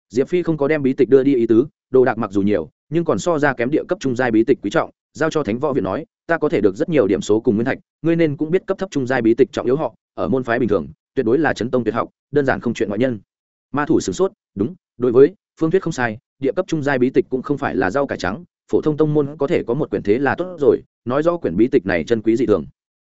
Diệp phi không có đem bí tịch đưa đi ý tứ, đồ đạc mặc dù nhiều, nhưng còn so ra kém địa cấp trung giai bí tịch quý trọng, giao cho thánh võ viện nói ta có thể được rất nhiều điểm số cùng nguyên thạch, ngươi nên cũng biết cấp thấp trung giai bí tịch trọng yếu họ, ở môn phái bình thường, tuyệt đối là chấn tông tuyệt học, đơn giản không chuyện ngoại nhân. Ma thủ sửng sốt, đúng, đối với, phương thuyết không sai, địa cấp trung giai bí tịch cũng không phải là rau cải trắng, phổ thông tông môn có thể có một quyển thế là tốt rồi, nói do quyển bí tịch này chân quý dị thường.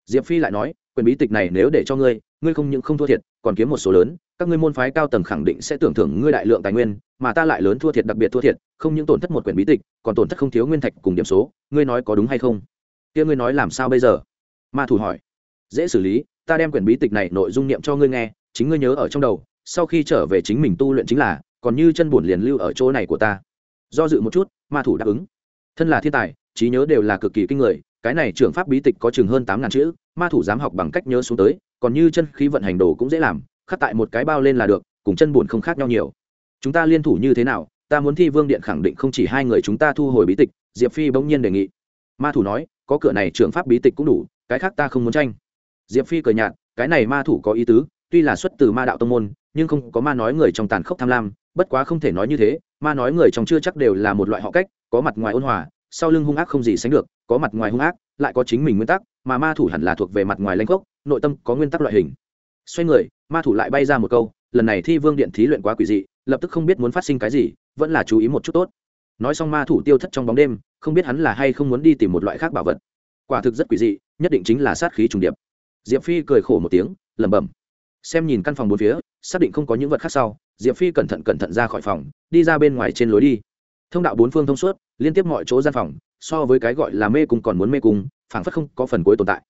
Diệp phi lại nói, quyển bí tịch này nếu để cho ngươi ngươi không những không thua thiệt, còn kiếm một số lớn, các ngươi môn phái cao tầng khẳng định sẽ tưởng thưởng ngươi đại lượng tài nguyên, mà ta lại lớn thua thiệt, đặc biệt thua thiệt, không những tổn thất một quyển bí tịch, còn tổn thất không thiếu nguyên thạch cùng điểm số, ngươi nói có đúng hay không? Kia ngươi nói làm sao bây giờ? Ma thủ hỏi. Dễ xử lý, ta đem quyển bí tịch này nội dung niệm cho ngươi nghe, chính ngươi nhớ ở trong đầu, sau khi trở về chính mình tu luyện chính là, còn như chân buồn liền lưu ở chỗ này của ta. Do dự một chút, ma thủ đáp ứng. Thân là thiên tài, trí nhớ đều là cực kỳ kinh người, cái này trưởng pháp bí tịch có chừng hơn tám ngàn chữ, ma thủ dám học bằng cách nhớ xuống tới, còn như chân khí vận hành đồ cũng dễ làm, khắc tại một cái bao lên là được, cùng chân buồn không khác nhau nhiều. Chúng ta liên thủ như thế nào, ta muốn thi vương điện khẳng định không chỉ hai người chúng ta thu hồi bí tịch, diệp phi bỗng nhiên đề nghị. Ma thủ nói có cửa này trường pháp bí tịch cũng đủ, cái khác ta không muốn tranh. Diệp phi cười nhạt, cái này ma thủ có ý tứ, tuy là xuất từ ma đạo tông môn, nhưng không có ma nói người trong tàn khốc tham lam, bất quá không thể nói như thế, ma nói người trong chưa chắc đều là một loại họ cách, có mặt ngoài ôn hòa, sau lưng hung ác không gì sánh được, có mặt ngoài hung ác, lại có chính mình nguyên tắc, mà ma thủ hẳn là thuộc về mặt ngoài lãnh gốc nội tâm có nguyên tắc loại hình. Xoay người, ma thủ lại bay ra một câu, lần này thi vương điện thí luyện quá quỷ dị, lập tức không biết muốn phát sinh cái gì, vẫn là chú ý một chút tốt. Nói xong ma thủ tiêu thất trong bóng đêm không biết hắn là hay không muốn đi tìm một loại khác bảo vật. Quả thực rất quỷ dị, nhất định chính là sát khí trùng điệp. Diệp phi cười khổ một tiếng, lẩm bẩm. Xem nhìn căn phòng bốn phía, xác định không có những vật khác sau, diệp phi cẩn thận cẩn thận ra khỏi phòng, đi ra bên ngoài trên lối đi. Thông đạo bốn phương thông suốt, liên tiếp mọi chỗ gian phòng, so với cái gọi là mê cung còn muốn mê cung, phảng phất không có phần cuối tồn tại.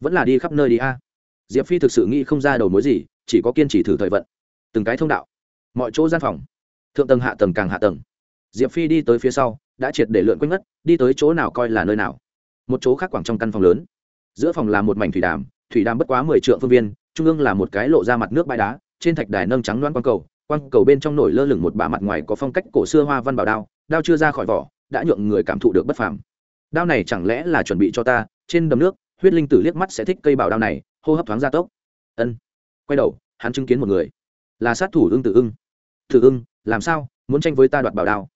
Vẫn là đi khắp nơi đi a. Diệp phi thực sự nghĩ không ra đầu mối gì, chỉ có kiên trì thử thời vận. Từng cái thông đạo, mọi chỗ gian phòng. Thượng tầng hạ tầng càng hạ tầng. Diệp phi đi tới phía sau đã triệt để lượn quanh ngất, đi tới chỗ nào coi là nơi nào. Một chỗ khác quảng trong căn phòng lớn. Giữa phòng là một mảnh thủy đàm thủy đàm bất quá mười triệu phương viên, trung ương là một cái lộ ra mặt nước bãi đá, trên thạch đài nâng trắng loan quang cầu quang cầu bên trong nổi lơ lửng một bả mặt ngoài có phong cách cổ xưa hoa văn bảo đao đao chưa ra khỏi vỏ, đã nhượng người cảm thụ được bất phàm. Đao này chẳng lẽ là chuẩn bị cho ta, trên đầm nước, huyết linh tử liếc mắt sẽ thích cây bảo đao này, hô hấp thoáng ra tốc. Ân. Quay đầu, hắn chứng kiến một người. Là sát thủ ưng tử ưng. Tử ưng, làm sao, muốn tranh với ta đoạt bảo đao?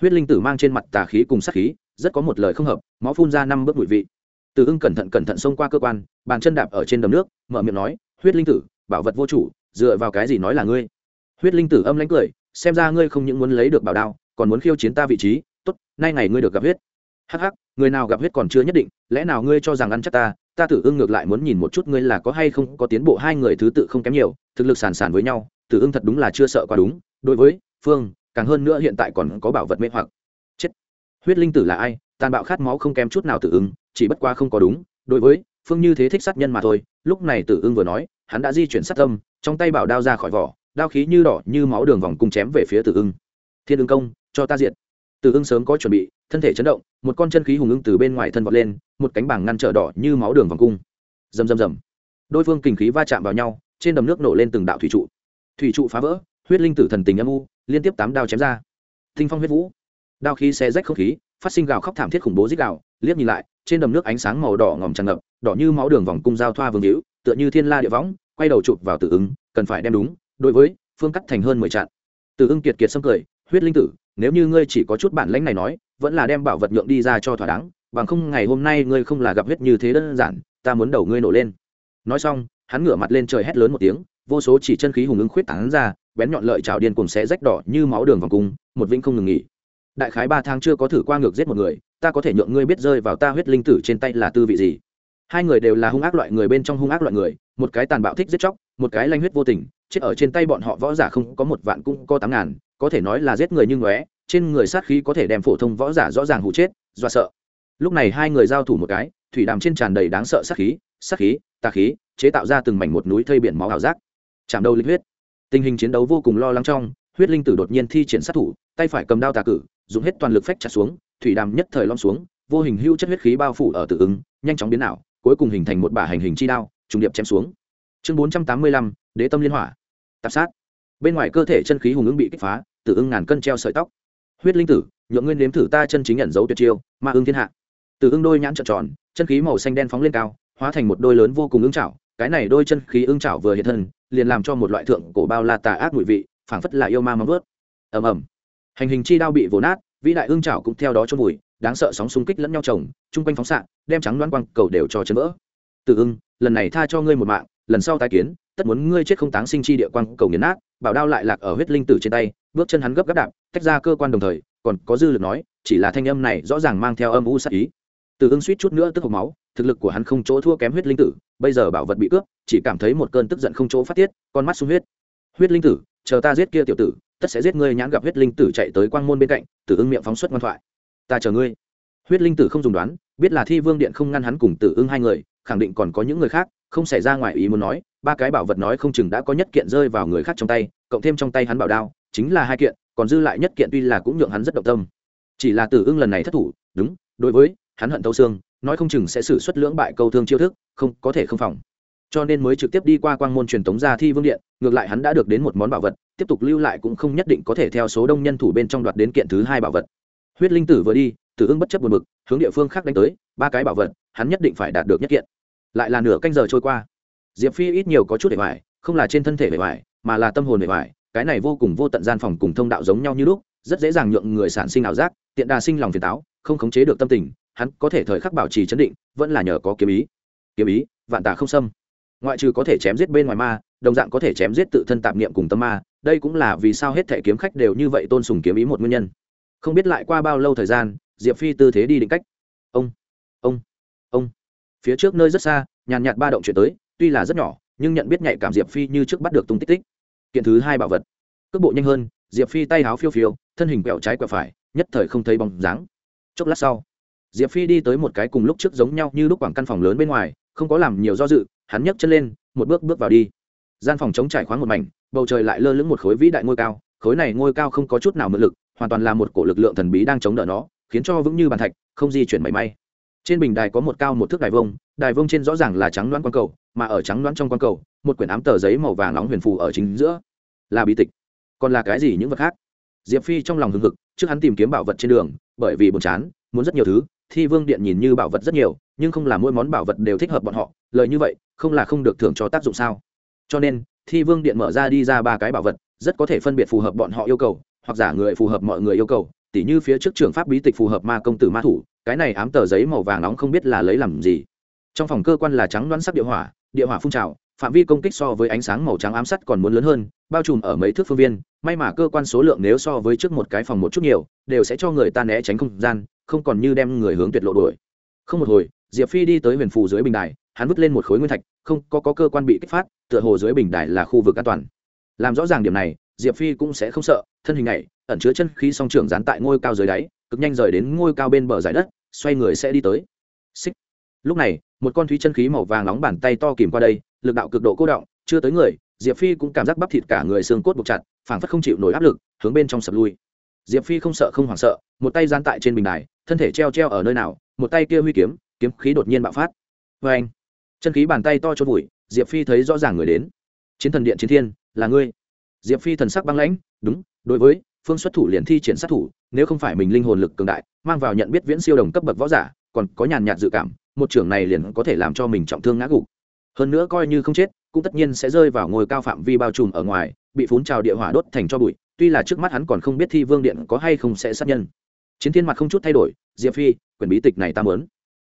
Huyết linh tử mang trên mặt tà khí cùng sát khí, rất có một lời không hợp, máu phun ra năm bước bụi vị. Tử ưng cẩn thận cẩn thận xông qua cơ quan, bàn chân đạp ở trên đầm nước, mở miệng nói, huyết linh tử, bảo vật vô chủ, dựa vào cái gì nói là ngươi? Huyết linh tử âm lãnh cười, xem ra ngươi không những muốn lấy được bảo đao, còn muốn khiêu chiến ta vị trí, tốt, nay ngày ngươi được gặp huyết. Hắc hắc, người nào gặp huyết còn chưa nhất định, lẽ nào ngươi cho rằng ăn chắc ta ta tử ưng ngược lại muốn nhìn một chút ngươi là có hay không có tiến bộ hai người thứ tự không kém nhiều, thực lực sàn sàn với nhau, tử ưng thật đúng là chưa sợ quá đúng, đối với phương càng hơn nữa hiện tại còn có bảo vật mê hoặc. Chết. Huyết linh tử là ai? Tàn bạo khát máu không kém chút nào tử ưng, chỉ bất qua không có đúng. Đối với phương như thế thích sát nhân mà thôi, lúc này tử ưng vừa nói, hắn đã di chuyển sát tâm, trong tay bảo đao ra khỏi vỏ, đao khí như đỏ như máu đường vòng cung chém về phía tử ưng. Thiên ưng công, cho ta diện tử ưng sớm có chuẩn bị, thân thể chấn động, một con chân khí hùng ưng từ bên ngoài thân vọt lên, một cánh bảng ngăn trở đỏ như máu đường vòng cung. Rầm rầm rầm. Đôi phương kình khí va chạm vào nhau, trên đầm nước nổ lên từng đạo thủy trụ. Thủy trụ phá vỡ, huyết linh tử thần tình âm u liên tiếp tám đao chém ra. Thinh phong huyết vũ. Đao khí xe rách không khí, phát sinh gào khóc thảm thiết khủng bố dích gào, liếc nhìn lại, trên đầm nước ánh sáng màu đỏ ngòm tràn ngập, đỏ như máu đường vòng cung giao thoa vương hữu, tựa như thiên la địa võng, quay đầu chụp vào tử ứng cần phải đem đúng, đối với, phương cắt thành hơn mười trận tử ưng kiệt kiệt xâm cười, huyết linh tử, nếu như ngươi chỉ có chút bản lãnh này nói, vẫn là đem bảo vật nhượng đi ra cho thỏa đáng, bằng không ngày hôm nay ngươi không là gặp huyết như thế đơn giản, ta muốn đầu ngươi nổ lên. Nói xong, hắn ngửa mặt lên trời hét lớn một tiếng, vô số chỉ chân khí hùng ứng khuyết tán ra bén nhọn lợi trào điên cùng sẽ rách đỏ như máu đường vòng cung, một vĩnh không ngừng nghỉ. Đại khái ba tháng chưa có thử qua ngược giết một người, ta có thể nhượng ngươi biết rơi vào ta huyết linh tử trên tay là tư vị gì. Hai người đều là hung ác loại người bên trong hung ác loại người, một cái tàn bạo thích giết chóc, một cái lanh huyết vô tình, chết ở trên tay bọn họ võ giả không có một vạn cũng có tám ngàn, có thể nói là giết người như ngóe, trên người sát khí có thể đem phổ thông võ giả rõ ràng hụ chết do sợ. Lúc này hai người giao thủ một cái, thủy đàm trên tràn đầy đáng sợ sát khí sát khí, tà khí, chế tạo ra từng mảnh một núi thây biển máu ảo giác. Chạm đầu lịch huyết tình hình chiến đấu vô cùng lo lắng trong, huyết linh tử đột nhiên thi triển sát thủ, tay phải cầm đao tà cử, dùng hết toàn lực phách chặt xuống, thủy đàm nhất thời lom xuống, vô hình hưu chất huyết khí bao phủ ở tự ứng, nhanh chóng biến ảo, cuối cùng hình thành một bả hành hình chi đao, trùng điệp chém xuống. Chương bốn trăm tám mươi lăm, đế tâm liên hỏa. Tạp sát. Bên ngoài cơ thể chân khí hùng ứng bị kích phá, tự ưng ngàn cân treo sợi tóc. Huyết linh tử, nhượng nguyên nếm thử ta chân chính nhận dấu tuyệt chiêu, ma ưng thiên hạ. Tự ưng đôi nhãn trợn tròn, chân khí màu xanh đen phóng lên cao, hóa thành một đôi lớn vô cùng ưng chảo cái này đôi chân khí ưng chảo vừa hiện thân, liền làm cho một loại thượng cổ bao la tà ác mùi vị, phảng phất là yêu ma móng vớt ầm ầm. Hành hình chi đao bị vồ nát, vĩ đại ưng chảo cũng theo đó cho mùi đáng sợ sóng xung kích lẫn nhau chồng, chung quanh phóng xạ, đem trắng đoán quang cầu đều cho chấn vỡ. Tự ưng, lần này tha cho ngươi một mạng, lần sau tái kiến, tất muốn ngươi chết không táng sinh chi địa quang cầu nghiền nát, bảo đao lại lạc ở huyết linh tử trên tay, bước chân hắn gấp gáp đạp, tách ra cơ quan đồng thời, còn có dư lực nói, chỉ là thanh âm này rõ ràng mang theo âm u sát ý. Từ ưng suýt chút nữa tức hộc máu, thực lực của hắn không chỗ thua kém huyết linh tử bây giờ bảo vật bị cướp, chỉ cảm thấy một cơn tức giận không chỗ phát tiết, con mắt sung huyết. Huyết linh tử, chờ ta giết kia tiểu tử, tất sẽ giết ngươi nhãn gặp huyết linh tử chạy tới quang môn bên cạnh, tử ưng miệng phóng xuất ngoan thoại. Ta chờ ngươi. Huyết linh tử không dùng đoán, biết là thi vương điện không ngăn hắn cùng tử ưng hai người, khẳng định còn có những người khác, không xảy ra ngoài ý muốn nói, ba cái bảo vật nói không chừng đã có nhất kiện rơi vào người khác trong tay, cộng thêm trong tay hắn bảo đao, chính là hai kiện, còn dư lại nhất kiện tuy là cũng nhượng hắn rất động tâm. Chỉ là tử ưng lần này thất thủ, đúng, đối với hắn hận thấu xương, nói không chừng sẽ xử suất lưỡng bại câu thương chiêu thức không có thể không phòng. Cho nên mới trực tiếp đi qua quang môn truyền tống ra thi vương điện, ngược lại hắn đã được đến một món bảo vật, tiếp tục lưu lại cũng không nhất định có thể theo số đông nhân thủ bên trong đoạt đến kiện thứ hai bảo vật. Huyết linh tử vừa đi, tử ưng bất chấp buồn bực, hướng địa phương khác đánh tới, ba cái bảo vật, hắn nhất định phải đạt được nhất kiện. Lại là nửa canh giờ trôi qua. Diệp phi ít nhiều có chút để vải không là trên thân thể để vải mà là tâm hồn để vải cái này vô cùng vô tận gian phòng cùng thông đạo giống nhau như lúc, rất dễ dàng nhượng người sản sinh ảo giác, tiện đà sinh lòng phiền táo, không khống chế được tâm tình, hắn có thể thời khắc bảo trì chấn định, vẫn là nhờ có kiếm ý kiếm ý, vạn tà không xâm. Ngoại trừ có thể chém giết bên ngoài ma, đồng dạng có thể chém giết tự thân tạp niệm cùng tâm ma, đây cũng là vì sao hết thể kiếm khách đều như vậy tôn sùng kiếm ý một nguyên nhân. Không biết lại qua bao lâu thời gian, diệp phi tư thế đi định cách. Ông ông ông. Phía trước nơi rất xa, nhàn nhạt ba động chuyển tới, tuy là rất nhỏ, nhưng nhận biết nhạy cảm diệp phi như trước bắt được tung tích tích. Kiện thứ hai bảo vật. Cước bộ nhanh hơn, diệp phi tay háo phiêu phiêu, thân hình quẹo trái quẹo phải, nhất thời không thấy bóng dáng. Chốc lát sau, diệp phi đi tới một cái cùng lúc trước giống nhau như lúc quảng căn phòng lớn bên ngoài không có làm nhiều do dự, hắn nhấc chân lên, một bước bước vào đi. Gian phòng chống trải khoáng một mảnh, bầu trời lại lơ lửng một khối vĩ đại ngôi cao, khối này ngôi cao không có chút nào mượn lực, hoàn toàn là một cổ lực lượng thần bí đang chống đỡ nó, khiến cho vững như bàn thạch, không di chuyển mảy may. Trên bình đài có một cao một thước đài vông đài vông trên rõ ràng là trắng đoán quang cầu, mà ở trắng đoán trong quang cầu, một quyển ám tờ giấy màu vàng nóng huyền phù ở chính giữa. Là bí tịch. Còn là cái gì những vật khác? Diệp phi trong lòng hưng hực, trước hắn tìm kiếm bảo vật trên đường, bởi vì buồn chán, muốn rất nhiều thứ thi vương điện nhìn như bảo vật rất nhiều, nhưng không là mỗi món bảo vật đều thích hợp bọn họ, lời như vậy, không là không được thưởng cho tác dụng sao? Cho nên, thi vương điện mở ra đi ra ba cái bảo vật, rất có thể phân biệt phù hợp bọn họ yêu cầu, hoặc giả người phù hợp mọi người yêu cầu, tỉ như phía trước trường pháp bí tịch phù hợp ma công tử ma thủ, cái này ám tờ giấy màu vàng nóng không biết là lấy làm gì. Trong phòng cơ quan là trắng đoán sắc địa hỏa địa hỏa phun trào phạm vi công kích so với ánh sáng màu trắng ám sát còn muốn lớn hơn bao trùm ở mấy thước phương viên may mà cơ quan số lượng nếu so với trước một cái phòng một chút nhiều đều sẽ cho người ta né tránh không gian không còn như đem người hướng tuyệt lộ đuổi. Không một hồi diệp phi đi tới huyền phù dưới bình đài hắn vứt lên một khối nguyên thạch không có, có cơ quan bị kích phát tựa hồ dưới bình đài là khu vực an toàn. Làm rõ ràng điểm này diệp phi cũng sẽ không sợ thân hình này ẩn chứa chân khí song trưởng dán tại ngôi cao dưới đáy cực nhanh rời đến ngôi cao bên bờ giải đất xoay người sẽ đi tới. Xích. Lúc này một con thúy chân khí màu vàng nóng bàn tay to kìm qua đây lực đạo cực độ cô động, chưa tới người, diệp phi cũng cảm giác bắp thịt cả người xương cốt buộc chặt, phảng phất không chịu nổi áp lực, hướng bên trong sập lui. Diệp phi không sợ không hoảng sợ, một tay gian tại trên bình đài, thân thể treo treo ở nơi nào, một tay kia huy kiếm kiếm khí đột nhiên bạo phát. Vê anh chân khí bàn tay to cho vùi, diệp phi thấy rõ ràng người đến. Chiến thần điện chiến thiên, là ngươi. Diệp phi thần sắc băng lãnh, đúng, đối với, phương xuất thủ liền thi triển sát thủ, nếu không phải mình linh hồn lực cường đại, mang vào nhận biết viễn siêu đồng cấp bậc võ giả, còn có nhàn nhạt dự cảm, một trưởng này liền có thể làm cho mình trọng thương ngã gục hơn nữa coi như không chết, cũng tất nhiên sẽ rơi vào ngôi cao phạm vi bao trùm ở ngoài, bị phún trào địa hỏa đốt thành cho bụi, tuy là trước mắt hắn còn không biết thi vương điện có hay không sẽ sát nhân. Chiến thiên mặt không chút thay đổi, diệp phi, quyển bí tịch này ta mớn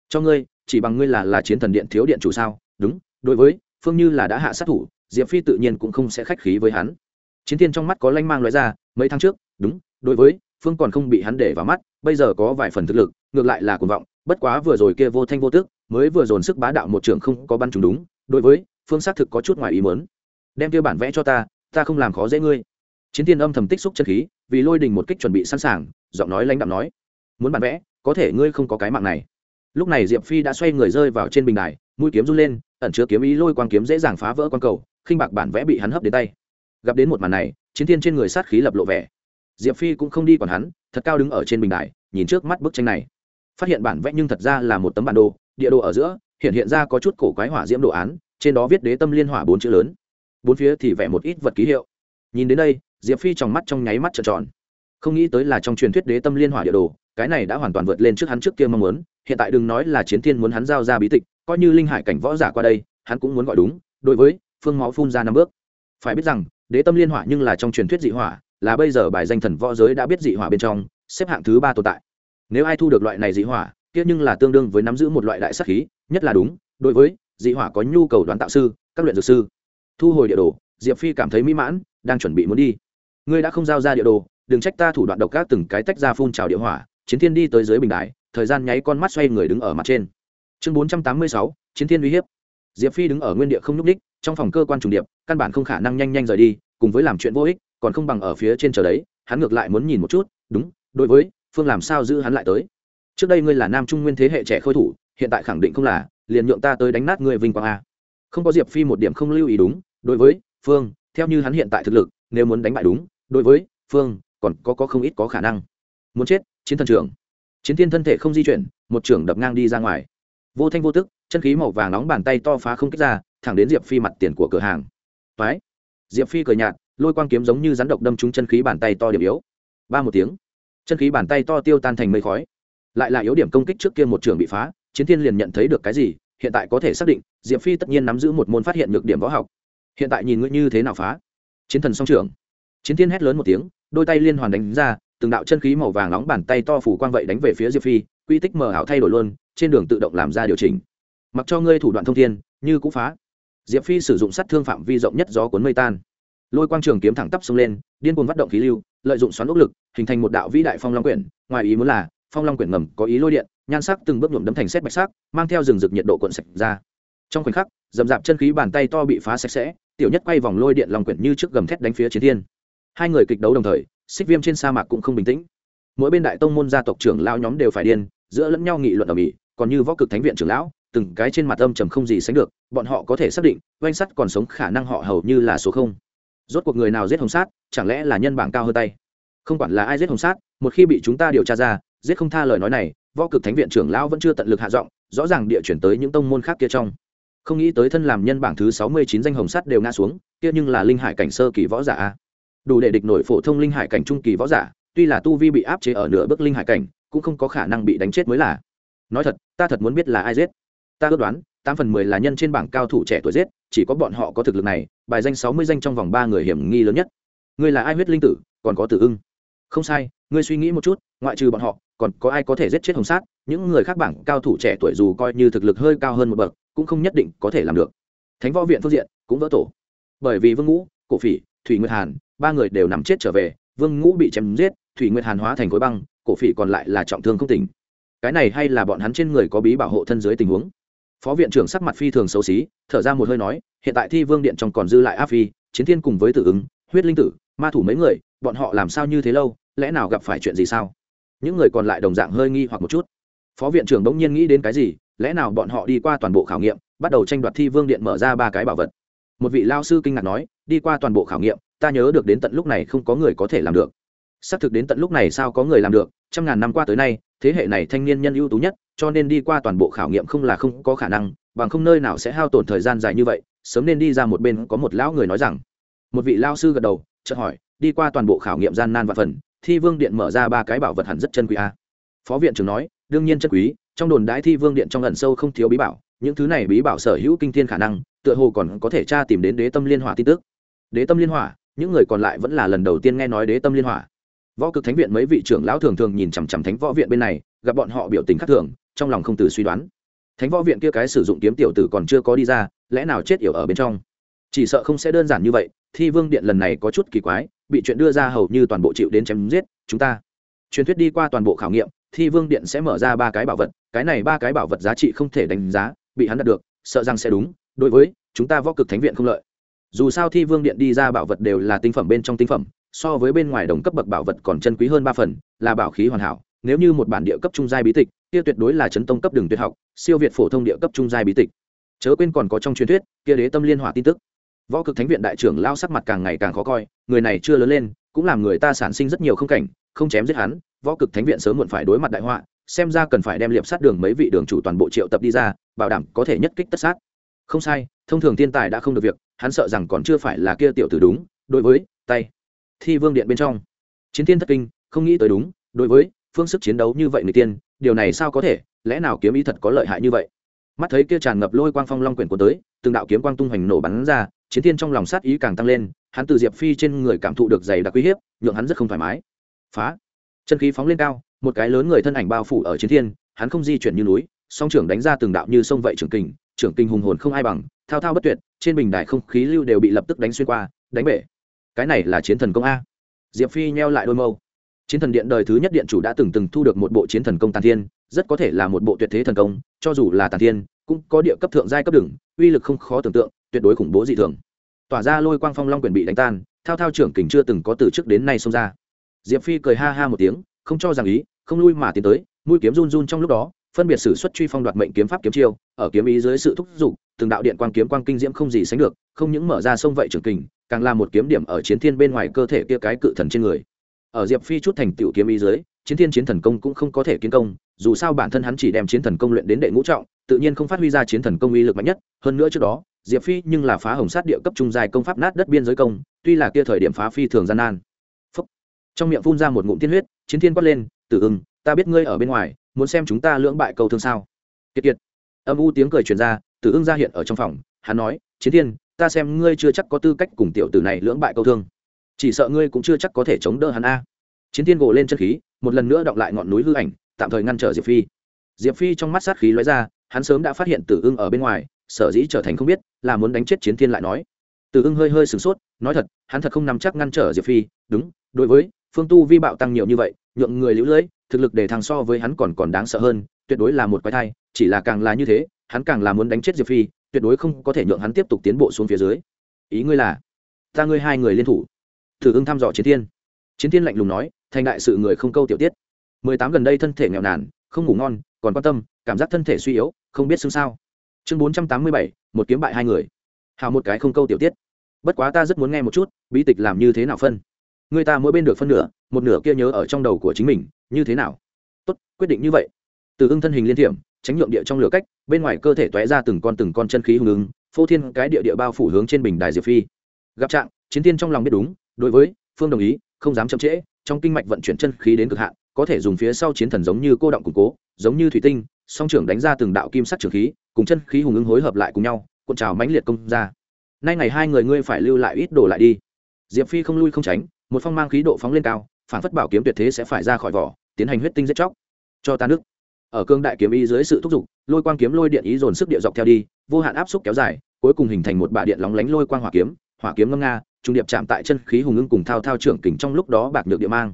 cho ngươi, chỉ bằng ngươi là là chiến thần điện thiếu điện chủ sao? Đúng, đối với, phương như là đã hạ sát thủ, diệp phi tự nhiên cũng không sẽ khách khí với hắn. Chiến thiên trong mắt có lanh mang loại ra, mấy tháng trước, đúng, đối với, phương còn không bị hắn để vào mắt, bây giờ có vài phần thực lực, ngược lại là cuồng vọng, bất quá vừa rồi kia vô thanh vô tức, mới vừa dồn sức bá đạo một trường không có bắn trúng đúng đối với, phương xác thực có chút ngoài ý mớn đem kia bản vẽ cho ta ta không làm khó dễ ngươi. Chiến thiên âm thầm tích xúc chân khí, vì lôi đình một kích chuẩn bị sẵn sàng, giọng nói lãnh đạm nói, muốn bản vẽ, có thể ngươi không có cái mạng này. Lúc này diệp phi đã xoay người rơi vào trên bình đài, mũi kiếm run lên, ẩn chứa kiếm ý lôi quang kiếm dễ dàng phá vỡ quang cầu, khinh bạc bản vẽ bị hắn hấp đến tay. Gặp đến một màn này, chiến thiên trên người sát khí lập lộ vẻ. Diệp phi cũng không đi còn hắn, thật cao đứng ở trên bình đài, nhìn trước mắt bức tranh này. Phát hiện bản vẽ nhưng thật ra là một tấm bản đồ, địa đồ ở giữa hiện hiện ra có chút cổ quái hỏa diễm đồ án, trên đó viết đế tâm liên hỏa bốn chữ lớn. Bốn phía thì vẽ một ít vật ký hiệu. Nhìn đến đây, diệp phi trong mắt trong nháy mắt trợn tròn. Không nghĩ tới là trong truyền thuyết đế tâm liên hỏa địa đồ, cái này đã hoàn toàn vượt lên trước hắn trước kia mong muốn, hiện tại đừng nói là chiến thiên muốn hắn giao ra bí tịch, coi như linh hải cảnh võ giả qua đây, hắn cũng muốn gọi đúng, đối với phương máu phun ra năm bước. Phải biết rằng, đế tâm liên hỏa nhưng là trong truyền thuyết dị hỏa, là bây giờ bài danh thần võ giới đã biết dị hỏa bên trong, xếp hạng thứ ba tồn tại. Nếu ai thu được loại này dị hỏa kia nhưng là tương đương với nắm giữ một loại đại sắc khí, nhất là đúng, đối với dị hỏa có nhu cầu đoán tạo sư, các luyện dược sư. Thu hồi địa đồ, diệp phi cảm thấy mỹ mãn, đang chuẩn bị muốn đi. Ngươi đã không giao ra địa đồ, đừng trách ta thủ đoạn độc các từng cái tách ra phun trào địa hỏa, chiến thiên đi tới dưới bình đài, thời gian nháy con mắt xoay người đứng ở mặt trên. Chương bốn trăm tám mươi sáu, chiến thiên uy hiếp. Diệp phi đứng ở nguyên địa không nhúc ních trong phòng cơ quan trùng điệp, căn bản không khả năng nhanh nhanh rời đi, cùng với làm chuyện vô ích, còn không bằng ở phía trên chờ đấy, hắn ngược lại muốn nhìn một chút, đúng, đối với, phương làm sao giữ hắn lại tới trước đây ngươi là nam trung nguyên thế hệ trẻ khôi thủ, hiện tại khẳng định không là, liền nhượng ta tới đánh nát ngươi vinh quang a. Không có diệp phi một điểm không lưu ý đúng, đối với phương, theo như hắn hiện tại thực lực, nếu muốn đánh bại đúng, đối với phương, còn có có không ít có khả năng. Muốn chết, chiến thần trưởng. Chiến thiên thân thể không di chuyển, một trưởng đập ngang đi ra ngoài. Vô thanh vô tức, chân khí màu vàng nóng bàn tay to phá không kích ra, thẳng đến diệp phi mặt tiền của cửa hàng. Phái diệp phi cười nhạt, lôi quang kiếm giống như rắn độc đâm trúng chân khí bàn tay to điểm yếu. Ba một tiếng. Chân khí bàn tay to tiêu tan thành mây khói lại là yếu điểm công kích trước kia một trường bị phá, chiến thiên liền nhận thấy được cái gì, hiện tại có thể xác định, diệp phi tất nhiên nắm giữ một môn phát hiện nhược điểm võ học. Hiện tại nhìn ngươi như thế nào phá? Chiến thần song trưởng. Chiến thiên hét lớn một tiếng, đôi tay liên hoàn đánh ra, từng đạo chân khí màu vàng nóng bàn tay to phủ quang vậy đánh về phía diệp phi, quy tích mờ ảo thay đổi luôn, trên đường tự động làm ra điều chỉnh. Mặc cho ngươi thủ đoạn thông thiên, như cũng phá. Diệp phi sử dụng sát thương phạm vi rộng nhất gió cuốn mây tan. Lôi quang trường kiếm thẳng tắp xông lên, điên cuồng phát động khí lưu, lợi dụng xoắn ốc lực, hình thành một đạo vĩ đại phong long quyển, ngoài ý muốn là phong long quyển ngầm có ý lôi điện, nhan sắc từng bước nhuộm đấm thành xét bạch sắc, mang theo rừng rực nhiệt độ cuộn sạch ra. Trong khoảnh khắc, dầm dạp chân khí bàn tay to bị phá sạch sẽ, tiểu nhất quay vòng lôi điện long quyển như trước gầm thét đánh phía chiến thiên. Hai người kịch đấu đồng thời, xích viêm trên sa mạc cũng không bình tĩnh. Mỗi bên đại tông môn gia tộc trưởng lao nhóm đều phải điên, giữa lẫn nhau nghị luận ở mỹ, còn như võ cực thánh viện trưởng lão, từng cái trên mặt âm trầm không gì sánh được, bọn họ có thể xác định, oanh sắt còn sống khả năng họ hầu như là số không. Rốt cuộc người nào giết hồng sát, chẳng lẽ là nhân bảng cao hơn tay? Không quản là ai giết hồng sát, một khi bị chúng ta điều tra ra giết không tha lời nói này, võ cực thánh viện trưởng lão vẫn chưa tận lực hạ giọng, rõ ràng địa chuyển tới những tông môn khác kia trong. Không nghĩ tới thân làm nhân bảng thứ sáu mươi chín danh hồng sắt đều ngã xuống, kia nhưng là linh hải cảnh sơ kỳ võ giả đủ để địch nổi phổ thông linh hải cảnh trung kỳ võ giả, tuy là tu vi bị áp chế ở nửa bước linh hải cảnh, cũng không có khả năng bị đánh chết mới là. Nói thật, ta thật muốn biết là ai giết. Ta ước đoán, tám phần mười là nhân trên bảng cao thủ trẻ tuổi giết, chỉ có bọn họ có thực lực này, bài danh sáu mươi danh trong vòng ba người hiểm nghi lớn nhất. Ngươi là ai huyết linh tử, còn có tử ưng. Không sai, ngươi suy nghĩ một chút, ngoại trừ bọn họ còn có ai có thể giết chết hồng sát, những người khác bảng cao thủ trẻ tuổi dù coi như thực lực hơi cao hơn một bậc, cũng không nhất định có thể làm được. Thánh võ viện phương diện, cũng vỡ tổ. Bởi vì vương ngũ, cổ phỉ, thủy nguyệt hàn, ba người đều nằm chết trở về, vương ngũ bị chém giết, thủy nguyệt hàn hóa thành khối băng, cổ phỉ còn lại là trọng thương không tỉnh. Cái này hay là bọn hắn trên người có bí bảo hộ thân dưới tình huống? Phó viện trưởng sắc mặt phi thường xấu xí, thở ra một hơi nói, hiện tại thi vương điện trong còn dư lại áp phi, chiến thiên cùng với tử ứng, huyết linh tử, ma thủ mấy người, bọn họ làm sao như thế lâu, lẽ nào gặp phải chuyện gì sao? Những người còn lại đồng dạng hơi nghi hoặc một chút. Phó viện trưởng bỗng nhiên nghĩ đến cái gì, lẽ nào bọn họ đi qua toàn bộ khảo nghiệm, bắt đầu tranh đoạt thi vương điện mở ra ba cái bảo vật? Một vị lao sư kinh ngạc nói, đi qua toàn bộ khảo nghiệm, ta nhớ được đến tận lúc này không có người có thể làm được. Xác thực đến tận lúc này sao có người làm được, trăm ngàn năm qua tới nay, thế hệ này thanh niên nhân ưu tú nhất, cho nên đi qua toàn bộ khảo nghiệm không là không có khả năng, bằng không nơi nào sẽ hao tổn thời gian dài như vậy, sớm nên đi ra một bên, có một lão người nói rằng. Một vị lao sư gật đầu, chợt hỏi, đi qua toàn bộ khảo nghiệm gian nan và phần thi vương điện mở ra ba cái bảo vật hẳn rất chân quý a. Phó viện trưởng nói, đương nhiên chân quý, trong đồn đái thi vương điện trong ẩn sâu không thiếu bí bảo, những thứ này bí bảo sở hữu kinh thiên khả năng, tựa hồ còn có thể tra tìm đến đế tâm liên hỏa tin tức. Đế tâm liên hỏa, những người còn lại vẫn là lần đầu tiên nghe nói đế tâm liên hỏa. Võ cực thánh viện mấy vị trưởng lão thường thường nhìn chằm chằm thánh võ viện bên này, gặp bọn họ biểu tình khắc thường, trong lòng không từ suy đoán. Thánh võ viện kia cái sử dụng kiếm tiểu tử còn chưa có đi ra, lẽ nào chết yểu ở bên trong? Chỉ sợ không sẽ đơn giản như vậy thi vương điện lần này có chút kỳ quái, bị chuyện đưa ra hầu như toàn bộ chịu đến chém giết, chúng ta. Truyền thuyết đi qua toàn bộ khảo nghiệm, thi vương điện sẽ mở ra ba cái bảo vật, cái này ba cái bảo vật giá trị không thể đánh giá, bị hắn đạt được, sợ rằng sẽ đúng, đối với chúng ta võ cực thánh viện không lợi. Dù sao thi vương điện đi ra bảo vật đều là tinh phẩm bên trong tinh phẩm, so với bên ngoài đồng cấp bậc bảo vật còn chân quý hơn ba phần, là bảo khí hoàn hảo, nếu như một bản địa cấp trung giai bí tịch, kia tuyệt đối là chấn tông cấp đường tuyệt học, siêu việt phổ thông địa cấp trung giai bí tịch. Chớ quên còn có trong truyền thuyết, kia đế tâm liên hỏa tin tức võ cực thánh viện đại trưởng lao sắc mặt càng ngày càng khó coi, người này chưa lớn lên, cũng làm người ta sản sinh rất nhiều không cảnh, không chém giết hắn, võ cực thánh viện sớm muộn phải đối mặt đại họa, xem ra cần phải đem liệp sát đường mấy vị đường chủ toàn bộ triệu tập đi ra, bảo đảm có thể nhất kích tất sát. Không sai, thông thường thiên tài đã không được việc, hắn sợ rằng còn chưa phải là kia tiểu tử đúng, đối với, tay, thi vương điện bên trong. Chiến thiên thất kinh, không nghĩ tới đúng, đối với, phương sức chiến đấu như vậy người tiên, điều này sao có thể, lẽ nào kiếm ý thật có lợi hại như vậy? Mắt thấy kia tràn ngập lôi quang phong long quyển của tới, từng đạo kiếm quang tung hoành nổ bắn ra, chiến thiên trong lòng sát ý càng tăng lên, hắn từ diệp phi trên người cảm thụ được dày đặc uy hiếp, nhượng hắn rất không thoải mái. Phá. Chân khí phóng lên cao, một cái lớn người thân ảnh bao phủ ở chiến thiên, hắn không di chuyển như núi, song trưởng đánh ra từng đạo như sông vậy trưởng kình trưởng kình hùng hồn không ai bằng, thao thao bất tuyệt, trên bình đài không khí lưu đều bị lập tức đánh xuyên qua, đánh bể. Cái này là chiến thần công a. Diệp phi nheo lại đôi mâu. Chiến thần điện đời thứ nhất điện chủ đã từng từng thu được một bộ chiến thần công tàn thiên rất có thể là một bộ tuyệt thế thần công, cho dù là tàn thiên, cũng có địa cấp thượng giai cấp đừng uy lực không khó tưởng tượng, tuyệt đối khủng bố dị thường. Tỏa ra lôi quang phong long quyền bị đánh tan, thao thao trưởng kình chưa từng có từ trước đến nay xông ra. Diệp phi cười ha ha một tiếng, không cho rằng ý, không lui mà tiến tới, mũi kiếm run run trong lúc đó, phân biệt sử xuất truy phong đoạt mệnh kiếm pháp kiếm chiêu, ở kiếm ý dưới sự thúc giục, từng đạo điện quang kiếm quang kinh diễm không gì sánh được, không những mở ra sông vậy trưởng kình, càng là một kiếm điểm ở chiến thiên bên ngoài cơ thể kia cái cự thần trên người. Ở diệp phi chút thành tiểu kiếm ý dưới chiến thiên chiến thần công cũng không có thể kiến công, dù sao bản thân hắn chỉ đem chiến thần công luyện đến đệ ngũ trọng, tự nhiên không phát huy ra chiến thần công uy lực mạnh nhất. Hơn nữa trước đó, diệp phi nhưng là phá hồng sát địa cấp trung dài công pháp nát đất biên giới công, tuy là kia thời điểm phá phi thường gian nan. Phúc. trong miệng phun ra một ngụm tiên huyết, chiến thiên quát lên, tử ưng, ta biết ngươi ở bên ngoài, muốn xem chúng ta lưỡng bại cầu thương sao. Kiệt kiệt. Âm u tiếng cười truyền ra, tử ưng ra hiện ở trong phòng, hắn nói, chiến thiên, ta xem ngươi chưa chắc có tư cách cùng tiểu tử này lưỡng bại câu thương. Chỉ sợ ngươi cũng chưa chắc có thể chống đỡ hắn a. Chiến thiên gộ lên chân khí một lần nữa đọng lại ngọn núi hư ảnh, tạm thời ngăn trở diệp phi. Diệp phi trong mắt sát khí lóe ra, hắn sớm đã phát hiện tử ưng ở bên ngoài, sở dĩ trở thành không biết, là muốn đánh chết chiến thiên lại nói. Tử ưng hơi hơi sửng sốt, nói thật, hắn thật không nắm chắc ngăn trở diệp phi, đúng, đối với, phương tu vi bạo tăng nhiều như vậy, nhượng người lũ lưỡi thực lực để thằng so với hắn còn còn đáng sợ hơn, tuyệt đối là một quái thai, chỉ là càng là như thế, hắn càng là muốn đánh chết diệp phi, tuyệt đối không có thể nhượng hắn tiếp tục tiến bộ xuống phía dưới. Ý ngươi là, ta ngươi hai người liên thủ. Thử ưng thăm dò chiến thiên. Chiến thiên lạnh lùng nói thành đại sự người không câu tiểu tiết. Mười tám gần đây thân thể nghèo nàn, không ngủ ngon, còn quan tâm, cảm giác thân thể suy yếu, không biết xưng sao. Chương bốn trăm tám mươi bảy, một kiếm bại hai người. Hào một cái không câu tiểu tiết. Bất quá ta rất muốn nghe một chút, bí tịch làm như thế nào phân. Người ta mỗi bên được phân nửa, một nửa kia nhớ ở trong đầu của chính mình, như thế nào? Tốt, quyết định như vậy. Từ ưng thân hình liên thiểm, tránh nhượng địa trong lửa cách, bên ngoài cơ thể tóe ra từng con từng con chân khí hùng ứng phô thiên cái địa địa bao phủ hướng trên bình đài diệp phi. Gặp trạng, chiến thiên trong lòng biết đúng, đối với, phương đồng ý, không dám chậm trễ trong kinh mạch vận chuyển chân khí đến cực hạn, có thể dùng phía sau chiến thần giống như cô động củng cố, giống như thủy tinh, song trưởng đánh ra từng đạo kim sắc trường khí, cùng chân khí hùng ứng hối hợp lại cùng nhau, cuộn trào mãnh liệt công ra. Nay ngày hai người ngươi phải lưu lại ít đồ lại đi. Diệp phi không lui không tránh, một phong mang khí độ phóng lên cao, phản phất bảo kiếm tuyệt thế sẽ phải ra khỏi vỏ, tiến hành huyết tinh giết chóc. Cho ta nước. Ở cương đại kiếm y dưới sự thúc giục, lôi quang kiếm lôi điện ý dồn sức địa dọc theo đi, vô hạn áp xúc kéo dài, cuối cùng hình thành một bả điện lóng lánh lôi quang hỏa kiếm hỏa kiếm ngâm nga trung điệp chạm tại chân khí hùng ưng cùng thao thao trưởng kình trong lúc đó bạc nhược địa mang.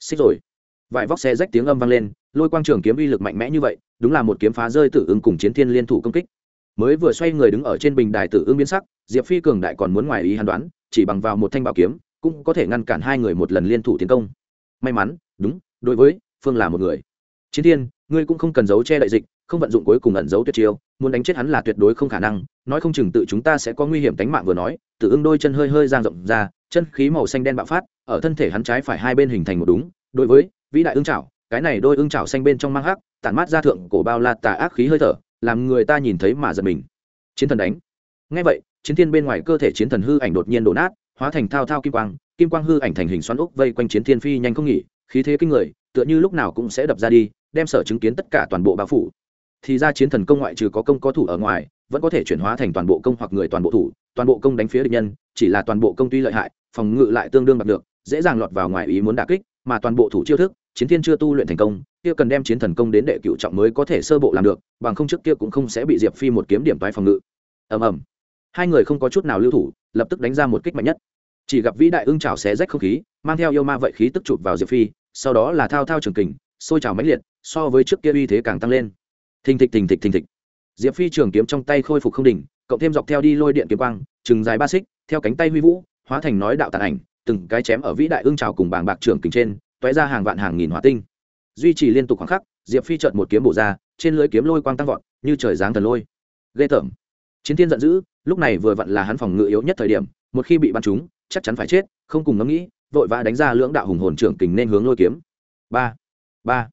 Xích rồi. Vải vóc xe rách tiếng âm vang lên, lôi quang trường kiếm uy lực mạnh mẽ như vậy, đúng là một kiếm phá rơi tử ưng cùng chiến thiên liên thủ công kích. Mới vừa xoay người đứng ở trên bình đài tử ưng biến sắc, diệp phi cường đại còn muốn ngoài ý hàn đoán, chỉ bằng vào một thanh bảo kiếm, cũng có thể ngăn cản hai người một lần liên thủ tiến công. May mắn, đúng, đối với, phương là một người. Chiến thiên, ngươi cũng không cần giấu che đại dịch không vận dụng cuối cùng ẩn giấu tuyệt chiêu, muốn đánh chết hắn là tuyệt đối không khả năng, nói không chừng tự chúng ta sẽ có nguy hiểm tính mạng vừa nói tử ưng đôi chân hơi hơi giang rộng ra, chân khí màu xanh đen bạo phát, ở thân thể hắn trái phải hai bên hình thành một đúng, đối với vĩ đại ưng trảo, cái này đôi ưng trảo xanh bên trong mang hắc, tản mát ra thượng cổ bao la tà ác khí hơi thở, làm người ta nhìn thấy mà giật mình. Chiến thần đánh. Ngay vậy, chiến thiên bên ngoài cơ thể chiến thần hư ảnh đột nhiên đổ nát, hóa thành thao thao kim quang kim quang hư ảnh thành hình xoắn ốc vây quanh chiến thiên phi nhanh không nghỉ, khí thế kinh người, tựa như lúc nào cũng sẽ đập ra đi, đem sở chứng kiến tất cả toàn bộ bao phủ thì ra chiến thần công ngoại trừ có công có thủ ở ngoài, vẫn có thể chuyển hóa thành toàn bộ công hoặc người toàn bộ thủ, toàn bộ công đánh phía địch nhân, chỉ là toàn bộ công tuy lợi hại, phòng ngự lại tương đương bạc được, dễ dàng lọt vào ngoài ý muốn đả kích, mà toàn bộ thủ chiêu thức, chiến thiên chưa tu luyện thành công, kia cần đem chiến thần công đến đệ cựu trọng mới có thể sơ bộ làm được, bằng không trước kia cũng không sẽ bị diệp phi một kiếm điểm toái phòng ngự. Ầm ầm. Hai người không có chút nào lưu thủ, lập tức đánh ra một kích mạnh nhất. Chỉ gặp vĩ đại ưng trào xé rách không khí, mang theo yêu ma vậy khí tức chụp vào diệp phi, sau đó là thao thao trường kình, sôi trào mãnh liệt, so với trước kia uy thế càng tăng lên thình thịch thình thịch thình thịch. Diệp phi trường kiếm trong tay khôi phục không đỉnh, cộng thêm dọc theo đi lôi điện kiếm quang chừng dài ba xích, theo cánh tay huy vũ, hóa thành nói đạo tàn ảnh, từng cái chém ở vĩ đại ương trào cùng bảng bạc trưởng kình trên toé ra hàng vạn hàng nghìn hỏa tinh. Duy trì liên tục khoảng khắc, diệp phi trợn một kiếm bổ ra, trên lưới kiếm lôi quang tăng vọt, như trời giáng thần lôi. Ghê tởm. Chiến thiên giận dữ, lúc này vừa vặn là hắn phòng ngự yếu nhất thời điểm, một khi bị bắn trúng, chắc chắn phải chết, không cùng ngẫm nghĩ, vội vã đánh ra lưỡng đạo hùng hồn trưởng kình nên hướng lôi kiếm. Ba ba.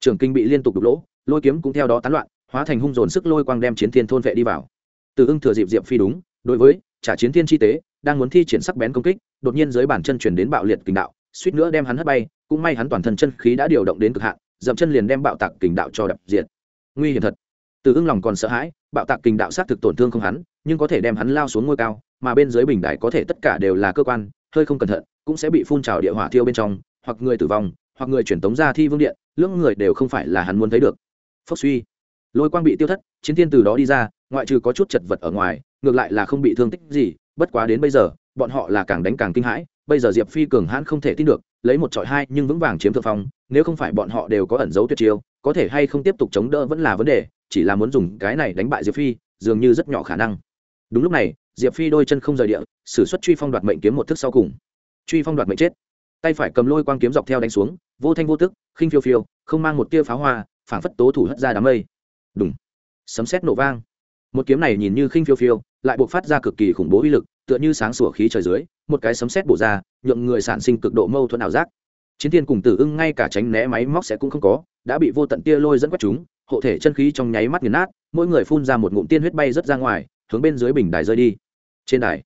Trưởng kinh bị liên tục đục lỗ lôi kiếm cũng theo đó tán loạn, hóa thành hung dồn sức lôi quang đem chiến thiên thôn vệ đi vào. Từ ưng thừa dịp diệp phi đúng, đối với trả chiến thiên chi tế, đang muốn thi triển sắc bén công kích, đột nhiên dưới bàn chân chuyển đến bạo liệt kình đạo, suýt nữa đem hắn hất bay, cũng may hắn toàn thân chân khí đã điều động đến cực hạn, dậm chân liền đem bạo tạc kình đạo cho đập diệt. Nguy hiểm thật. Từ ưng lòng còn sợ hãi, bạo tạc kình đạo xác thực tổn thương không hắn, nhưng có thể đem hắn lao xuống ngôi cao, mà bên dưới bình đại có thể tất cả đều là cơ quan, hơi không cẩn thận, cũng sẽ bị phun trào địa hỏa thiêu bên trong, hoặc người tử vong, hoặc người chuyển tống ra thi vương điện, lưỡng người đều không phải là hắn muốn thấy được phốc suy. Lôi quang bị tiêu thất, chiến thiên từ đó đi ra, ngoại trừ có chút chật vật ở ngoài, ngược lại là không bị thương tích gì, bất quá đến bây giờ, bọn họ là càng đánh càng kinh hãi, bây giờ diệp phi cường hãn không thể tin được, lấy một trọi hai nhưng vững vàng chiếm thượng phong, nếu không phải bọn họ đều có ẩn dấu tuyệt chiêu, có thể hay không tiếp tục chống đỡ vẫn là vấn đề, chỉ là muốn dùng cái này đánh bại diệp phi, dường như rất nhỏ khả năng. Đúng lúc này, diệp phi đôi chân không rời địa s ử suất truy phong đoạt mệnh kiếm một thức sau cùng. Truy phong đoạt mệnh chết. Tay phải cầm lôi quang kiếm dọc theo đánh xuống, vô thanh vô tức, khinh phiêu phiêu, không mang một tia pháo hoa phảng phất tố thủ hất ra đám mây. Đúng sấm sét nổ vang. Một kiếm này nhìn như khinh phiêu phiêu, lại buộc phát ra cực kỳ khủng bố uy lực, tựa như sáng sủa khí trời dưới, một cái sấm sét bổ ra, nhượng người sản sinh cực độ mâu thuẫn ảo giác. Chiến thiên cùng tử ưng ngay cả tránh né máy móc sẽ cũng không có, đã bị vô tận tia lôi dẫn quét chúng, hộ thể chân khí trong nháy mắt nghiền nát, mỗi người phun ra một ngụm tiên huyết bay rất ra ngoài, hướng bên dưới bình đài rơi đi. Trên đài,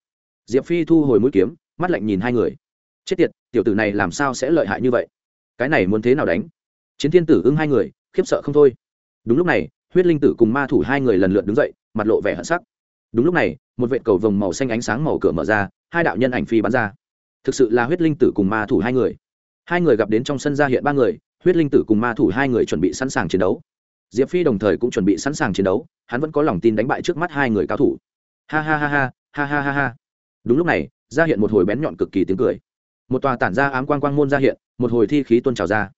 diệp phi thu hồi mũi kiếm, mắt lạnh nhìn hai người. Chết tiệt, tiểu tử này làm sao sẽ lợi hại như vậy? Cái này muốn thế nào đánh? Chiến thiên tử ưng hai người khiếp sợ không thôi. Đúng lúc này, huyết linh tử cùng ma thủ hai người lần lượt đứng dậy, mặt lộ vẻ hận sắc. Đúng lúc này, một vệ cầu vồng màu xanh ánh sáng màu cửa mở ra, hai đạo nhân ảnh phi bắn ra. Thực sự là huyết linh tử cùng ma thủ hai người. Hai người gặp đến trong sân ra hiện ba người, huyết linh tử cùng ma thủ hai người chuẩn bị sẵn sàng chiến đấu. Diệp phi đồng thời cũng chuẩn bị sẵn sàng chiến đấu, hắn vẫn có lòng tin đánh bại trước mắt hai người cao thủ. Ha ha ha ha ha ha ha ha. Đúng lúc này, ra hiện một hồi bén nhọn cực kỳ tiếng cười. Một tòa tản ra ám quang quang môn ra hiện, một hồi thi khí tuôn trào ra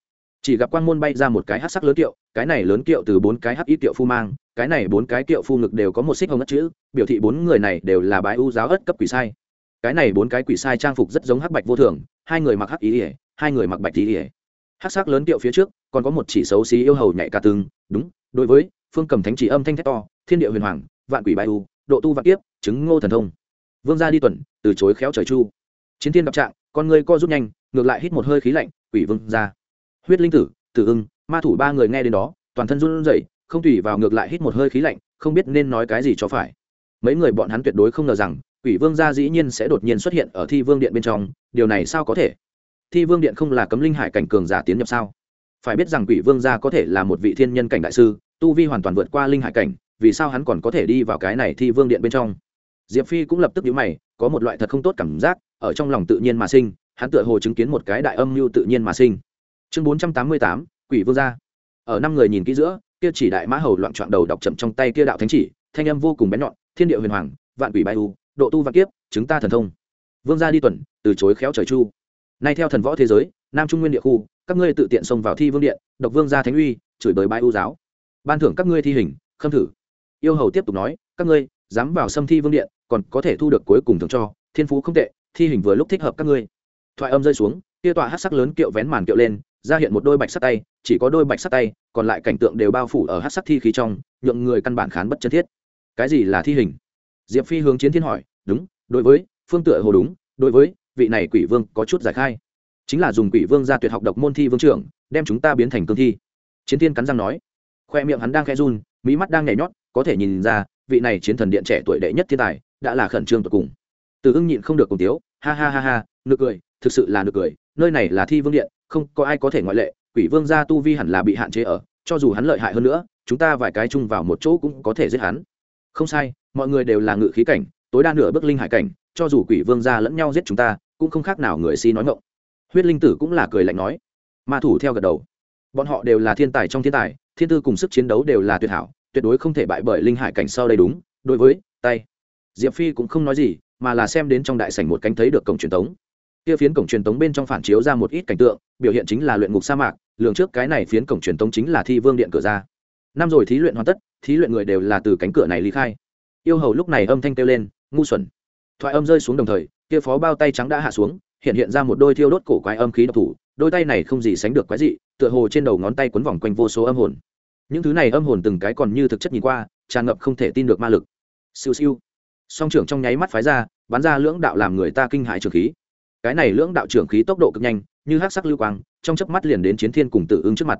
chỉ gặp quang môn bay ra một cái hát sắc lớn kiệu cái này lớn kiệu từ bốn cái hát ít kiệu phu mang cái này bốn cái kiệu phu ngực đều có một xích hồng ất chữ biểu thị bốn người này đều là bái ưu giáo ất cấp quỷ sai. Cái này bốn cái quỷ sai trang phục rất giống hắc bạch vô thường hai người mặc hắc ý ỉa hai người mặc bạch ý ỉa hắc sắc lớn kiệu phía trước còn có một chỉ xấu xí yêu hầu nhạy cả tương đúng đối với phương cầm thánh chỉ âm thanh thét to thiên địa huyền hoàng vạn quỷ bái ưu, độ tu vạn kiếp chứng ngô thần thông. Vương gia đi tuần từ chối khéo trời chu. Chiến thiên gặp trạng con người co rút nhanh ngược lại hít một hơi khí lạnh quỷ vương ra huyết linh tử tử ưng, ma thủ ba người nghe đến đó, toàn thân run rẩy, không tùy vào ngược lại hít một hơi khí lạnh, không biết nên nói cái gì cho phải. Mấy người bọn hắn tuyệt đối không ngờ rằng, quỷ vương gia dĩ nhiên sẽ đột nhiên xuất hiện ở thi vương điện bên trong, điều này sao có thể? Thi vương điện không là cấm linh hải cảnh cường giả tiến nhập sao? Phải biết rằng quỷ vương gia có thể là một vị thiên nhân cảnh đại sư, tu vi hoàn toàn vượt qua linh hải cảnh, vì sao hắn còn có thể đi vào cái này thi vương điện bên trong? Diệp phi cũng lập tức nhíu mày, có một loại thật không tốt cảm giác, ở trong lòng tự nhiên mà sinh, hắn tựa hồ chứng kiến một cái đại âm mưu tự nhiên mà sinh chương bốn trăm tám mươi tám, quỷ vương gia. Ở năm người nhìn kỹ giữa, kia chỉ đại mã hầu loạn trọn đầu đọc chậm trong tay kia đạo thánh chỉ, thanh âm vô cùng bén nhọn, thiên địa huyền hoàng, vạn quỷ bay u, độ tu vạn kiếp, chứng ta thần thông. Vương gia đi tuần, từ chối khéo trời chu. Nay theo thần võ thế giới, nam trung nguyên địa khu, các ngươi tự tiện xông vào thi vương điện, độc vương gia thánh uy, chửi bới bãi u giáo. Ban thưởng các ngươi thi hình, khâm thử. Yêu hầu tiếp tục nói, các ngươi, dám vào xâm thi vương điện, còn có thể thu được cuối cùng thưởng cho, thiên phú không tệ, thi hình vừa lúc thích hợp các ngươi. Thoại âm rơi xuống, kia tọa hát sắc lớn kiệu vén màn kiệu lên ra hiện một đôi bạch sắt tay, chỉ có đôi bạch sắt tay, còn lại cảnh tượng đều bao phủ ở hát sắc thi khí trong, nhượng người căn bản khán bất chân thiết. Cái gì là thi hình? Diệp phi hướng chiến thiên hỏi, đúng, đối với, phương tựa hồ đúng, đối với, vị này quỷ vương có chút giải khai. Chính là dùng quỷ vương ra tuyệt học độc môn thi vương trưởng, đem chúng ta biến thành cương thi. Chiến thiên cắn răng nói. Khoe miệng hắn đang khẽ run mỹ mắt đang nhảy nhót, có thể nhìn ra, vị này chiến thần điện trẻ tuổi đệ nhất thiên tài, đã là khẩn trương tột cùng. Từ ưng nhịn không được cùng tiếu, ha ha ha ha, nực cười thực sự là nực cười, nơi này là thi vương điện, không có ai có thể ngoại lệ, quỷ vương gia tu vi hẳn là bị hạn chế ở, cho dù hắn lợi hại hơn nữa, chúng ta vài cái chung vào một chỗ cũng có thể giết hắn. Không sai, mọi người đều là ngự khí cảnh, tối đa nửa bước linh hải cảnh, cho dù quỷ vương gia lẫn nhau giết chúng ta, cũng không khác nào người si nói ngộng huyết linh tử cũng là cười lạnh nói. Ma thủ theo gật đầu. Bọn họ đều là thiên tài trong thiên tài, thiên tư cùng sức chiến đấu đều là tuyệt hảo, tuyệt đối không thể bại bởi linh hải cảnh sau đây đúng. Đối với, tay, diệp phi cũng không nói gì, mà là xem đến trong đại sảnh một cánh thấy được cổng truyền tống kia phiến cổng truyền tống bên trong phản chiếu ra một ít cảnh tượng, biểu hiện chính là luyện ngục sa mạc lượng trước cái này phiến cổng truyền tống chính là thi vương điện cửa ra. Năm rồi thí luyện hoàn tất, thí luyện người đều là từ cánh cửa này lý khai. Yêu hầu lúc này âm thanh kêu lên, ngu xuẩn. Thoại âm rơi xuống đồng thời, kia phó bao tay trắng đã hạ xuống, hiện hiện ra một đôi thiêu đốt cổ quái âm khí độc thủ, đôi tay này không gì sánh được quái dị, tựa hồ trên đầu ngón tay quấn vòng quanh vô số âm hồn. Những thứ này âm hồn từng cái còn như thực chất nhìn qua, tràn ngập không thể tin được ma lực. Siêu siêu. Song trưởng trong nháy mắt phái ra, bắn ra lưỡng đạo làm người ta kinh hãi trường khí cái này lưỡng đạo trưởng khí tốc độ cực nhanh, như hắc sắc lưu quang, trong chớp mắt liền đến chiến thiên cùng tử ứng trước mặt.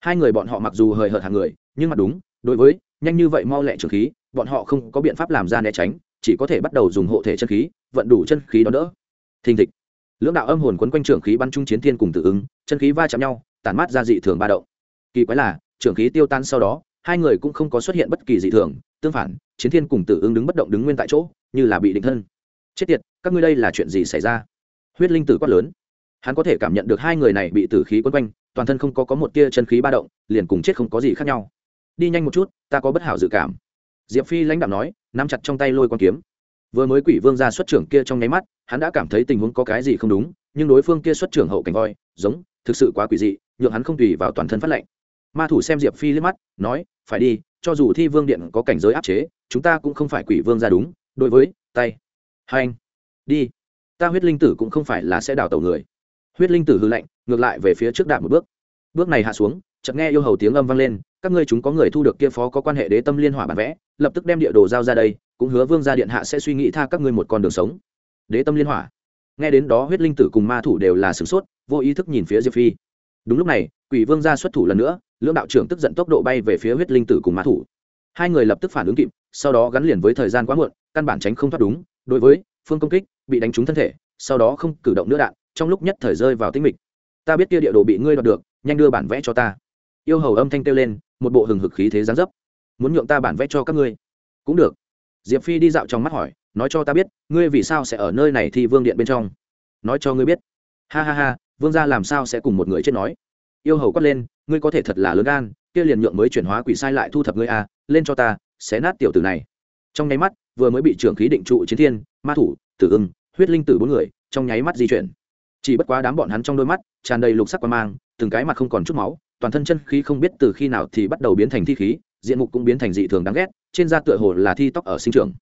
Hai người bọn họ mặc dù hời hợt hàng người, nhưng mà đúng, đối với, nhanh như vậy mau lẹ trưởng khí, bọn họ không có biện pháp làm ra né tránh, chỉ có thể bắt đầu dùng hộ thể chân khí, vận đủ chân khí đó đỡ. Thình thịch. Lưỡng đạo âm hồn quấn quanh trưởng khí bắn trung chiến thiên cùng tử ứng chân khí va chạm nhau, tản mát ra dị thường ba động. Kỳ quái là, trưởng khí tiêu tan sau đó, hai người cũng không có xuất hiện bất kỳ dị thường, tương phản, chiến thiên cùng tử ứng đứng bất động đứng nguyên tại chỗ, như là bị định thân. Chết tiệt, các ngươi đây là chuyện gì xảy ra? Huyết linh tử quát lớn. Hắn có thể cảm nhận được hai người này bị tử khí quấn quanh, toàn thân không có có một tia chân khí ba động, liền cùng chết không có gì khác nhau. Đi nhanh một chút, ta có bất hảo dự cảm. Diệp phi lãnh đạo nói, nắm chặt trong tay lôi quan kiếm. Vừa mới quỷ vương ra xuất trưởng kia trong nháy mắt, hắn đã cảm thấy tình huống có cái gì không đúng, nhưng đối phương kia xuất trưởng hậu cảnh voi, giống, thực sự quá quỷ dị, nhượng hắn không tùy vào toàn thân phát lệnh. Ma thủ xem diệp phi liếc mắt, nói, phải đi, cho dù thi vương điện có cảnh giới áp chế, chúng ta cũng không phải quỷ vương ra đúng, đối với, tay. Hai anh, đi ta huyết linh tử cũng không phải là sẽ đào tẩu người. Huyết linh tử hư lạnh, ngược lại về phía trước đạp một bước. Bước này hạ xuống, chợt nghe yêu hầu tiếng âm vang lên, các ngươi chúng có người thu được kia phó có quan hệ đế tâm liên hỏa bản vẽ, lập tức đem địa đồ giao ra đây, cũng hứa vương gia điện hạ sẽ suy nghĩ tha các ngươi một con đường sống. Đế tâm liên hỏa. Nghe đến đó huyết linh tử cùng ma thủ đều là sửng sốt, vô ý thức nhìn phía diệp phi. Đúng lúc này, quỷ vương gia xuất thủ lần nữa, lưỡng đạo trưởng tức giận tốc độ bay về phía huyết linh tử cùng ma thủ. Hai người lập tức phản ứng kịp, sau đó gắn liền với thời gian quá muộn, căn bản tránh không thoát đúng, đối với phương công kích bị đánh trúng thân thể sau đó không cử động nữa đạn trong lúc nhất thời rơi vào tinh mịch. Ta biết kia địa đồ bị ngươi đoạt được nhanh đưa bản vẽ cho ta. Yêu hầu âm thanh kêu lên một bộ hừng hực khí thế gián dấp. Muốn nhượng ta bản vẽ cho các ngươi? Cũng được. Diệp phi đi dạo trong mắt hỏi nói cho ta biết ngươi vì sao sẽ ở nơi này thì vương điện bên trong? Nói cho ngươi biết. Ha ha ha vương gia làm sao sẽ cùng một người chết nói? Yêu hầu quát lên ngươi có thể thật là lớn gan kia liền nhượng mới chuyển hóa quỷ sai lại thu thập ngươi a à, lên cho ta xé nát tiểu tử này. Trong nháy mắt vừa mới bị trưởng khí định trụ chiến thiên ma thủ, tử ưng, huyết linh tử bốn người, trong nháy mắt di chuyển. Chỉ bất quá đám bọn hắn trong đôi mắt, tràn đầy lục sắc quan mang, từng cái mặt không còn chút máu, toàn thân chân khí không biết từ khi nào thì bắt đầu biến thành thi khí, diện mục cũng biến thành dị thường đáng ghét, trên da tựa hồ là thi tóc ở sinh trường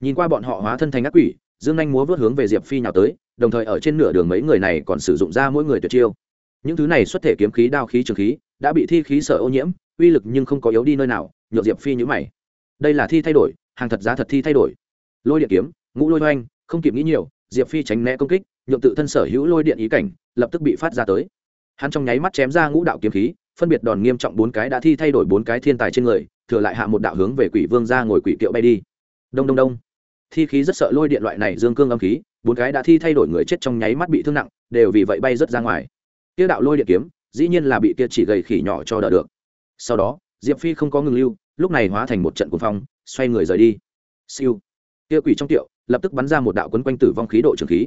nhìn qua bọn họ hóa thân thành ác quỷ, dương anh múa vớt hướng về diệp phi nhào tới, đồng thời ở trên nửa đường mấy người này còn sử dụng ra mỗi người tuyệt chiêu. Những thứ này xuất thể kiếm khí, đao khí, trường khí, đã bị thi khí sợ ô nhiễm, uy lực nhưng không có yếu đi nơi nào nhựa diệp phi nhữ mày. Đây là thi thay đổi, hàng thật giá thật thi thay đổi. Lôi điện kiếm ngũ lôi oanh không kịp nghĩ nhiều, diệp phi tránh né công kích, nhượng tự thân sở hữu lôi điện ý cảnh, lập tức bị phát ra tới. Hắn trong nháy mắt chém ra ngũ đạo kiếm khí, phân biệt đòn nghiêm trọng bốn cái đã thi thay đổi bốn cái thiên tài trên người, thừa lại hạ một đạo hướng về quỷ vương ra ngồi quỷ kiệu bay đi. Đông đông đông. Thi khí rất sợ lôi điện loại này dương cương âm khí, bốn cái đã thi thay đổi người chết trong nháy mắt bị thương nặng, đều vì vậy bay rớt ra ngoài. Tiêu đạo lôi điện kiếm, dĩ nhiên là bị kia chỉ gầy khỉ nhỏ cho đỡ được. Sau đó, diệp phi không có ngừng lưu, lúc này hóa thành một trận cuồng phong, xoay người rời đi. Siêu. Kia quỷ trong tiệu lập tức bắn ra một đạo quấn quanh tử vong khí độ trường khí.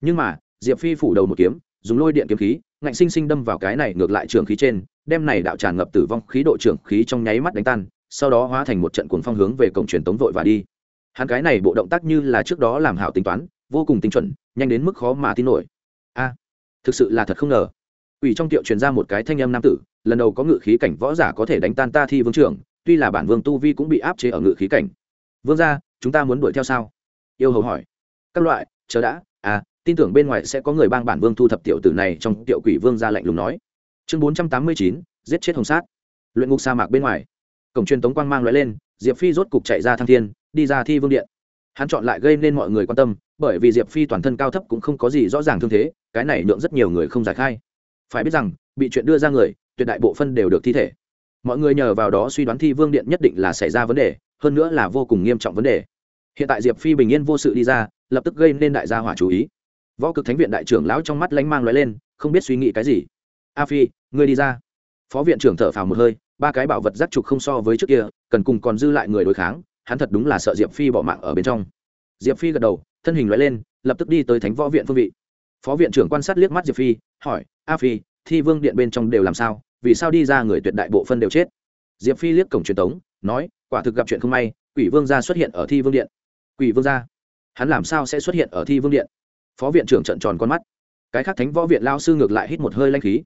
Nhưng mà, diệp phi phủ đầu một kiếm, dùng lôi điện kiếm khí, ngạnh sinh sinh đâm vào cái này ngược lại trường khí trên, đem này đạo tràn ngập tử vong khí độ trường khí trong nháy mắt đánh tan, sau đó hóa thành một trận cuồng phong hướng về cổng truyền tống vội và đi. Hắn cái này bộ động tác như là trước đó làm hảo tính toán, vô cùng tinh chuẩn, nhanh đến mức khó mà tin nổi. A, thực sự là thật không ngờ. Ủy trong tiệu truyền ra một cái thanh âm nam tử, lần đầu có ngự khí cảnh võ giả có thể đánh tan ta thi vương trưởng, tuy là bản vương tu vi cũng bị áp chế ở ngự khí cảnh. Vương gia, chúng ta muốn đuổi theo sao? Yêu hầu hỏi. Các loại, chờ đã. À tin tưởng bên ngoài sẽ có người bang bản vương thu thập tiểu tử này trong tiểu quỷ vương ra lạnh lùng nói. Chương bốn trăm tám mươi chín, giết chết hồng sát. Luyện ngục sa mạc bên ngoài. Cổng truyền tống quang mang loại lên, diệp phi rốt cục chạy ra thăng thiên, đi ra thi vương điện. Hắn chọn lại gây nên mọi người quan tâm, bởi vì diệp phi toàn thân cao thấp cũng không có gì rõ ràng thương thế, cái này nhượng rất nhiều người không giải khai. Phải biết rằng, bị chuyện đưa ra người, tuyệt đại bộ phân đều được thi thể. Mọi người nhờ vào đó suy đoán thi vương điện nhất định là xảy ra vấn đề, hơn nữa là vô cùng nghiêm trọng vấn đề hiện tại diệp phi bình yên vô sự đi ra, lập tức gây nên đại gia hỏa chú ý. Võ cực thánh viện đại trưởng lão trong mắt lánh mang l lên, không biết suy nghĩ cái gì. A phi, ngươi đi ra. Phó viện trưởng thở phào một hơi, ba cái bảo vật giác trục không so với trước kia, cần cùng còn dư lại người đối kháng, hắn thật đúng là sợ diệp phi bỏ mạng ở bên trong. Diệp phi gật đầu, thân hình loại lên, lập tức đi tới thánh võ viện phương vị. Phó viện trưởng quan sát liếc mắt diệp phi, hỏi, a phi, thi vương điện bên trong đều làm sao? Vì sao đi ra người tuyệt đại bộ phân đều chết? Diệp phi liếc cổng truyền tống, nói, quả thực gặp chuyện không may, quỷ vương gia xuất hiện ở thi vương điện quỷ vương gia. Hắn làm sao sẽ xuất hiện ở thi vương điện? Phó viện trưởng trận tròn con mắt. Cái khác thánh võ viện lao sư ngược lại hít một hơi lanh khí.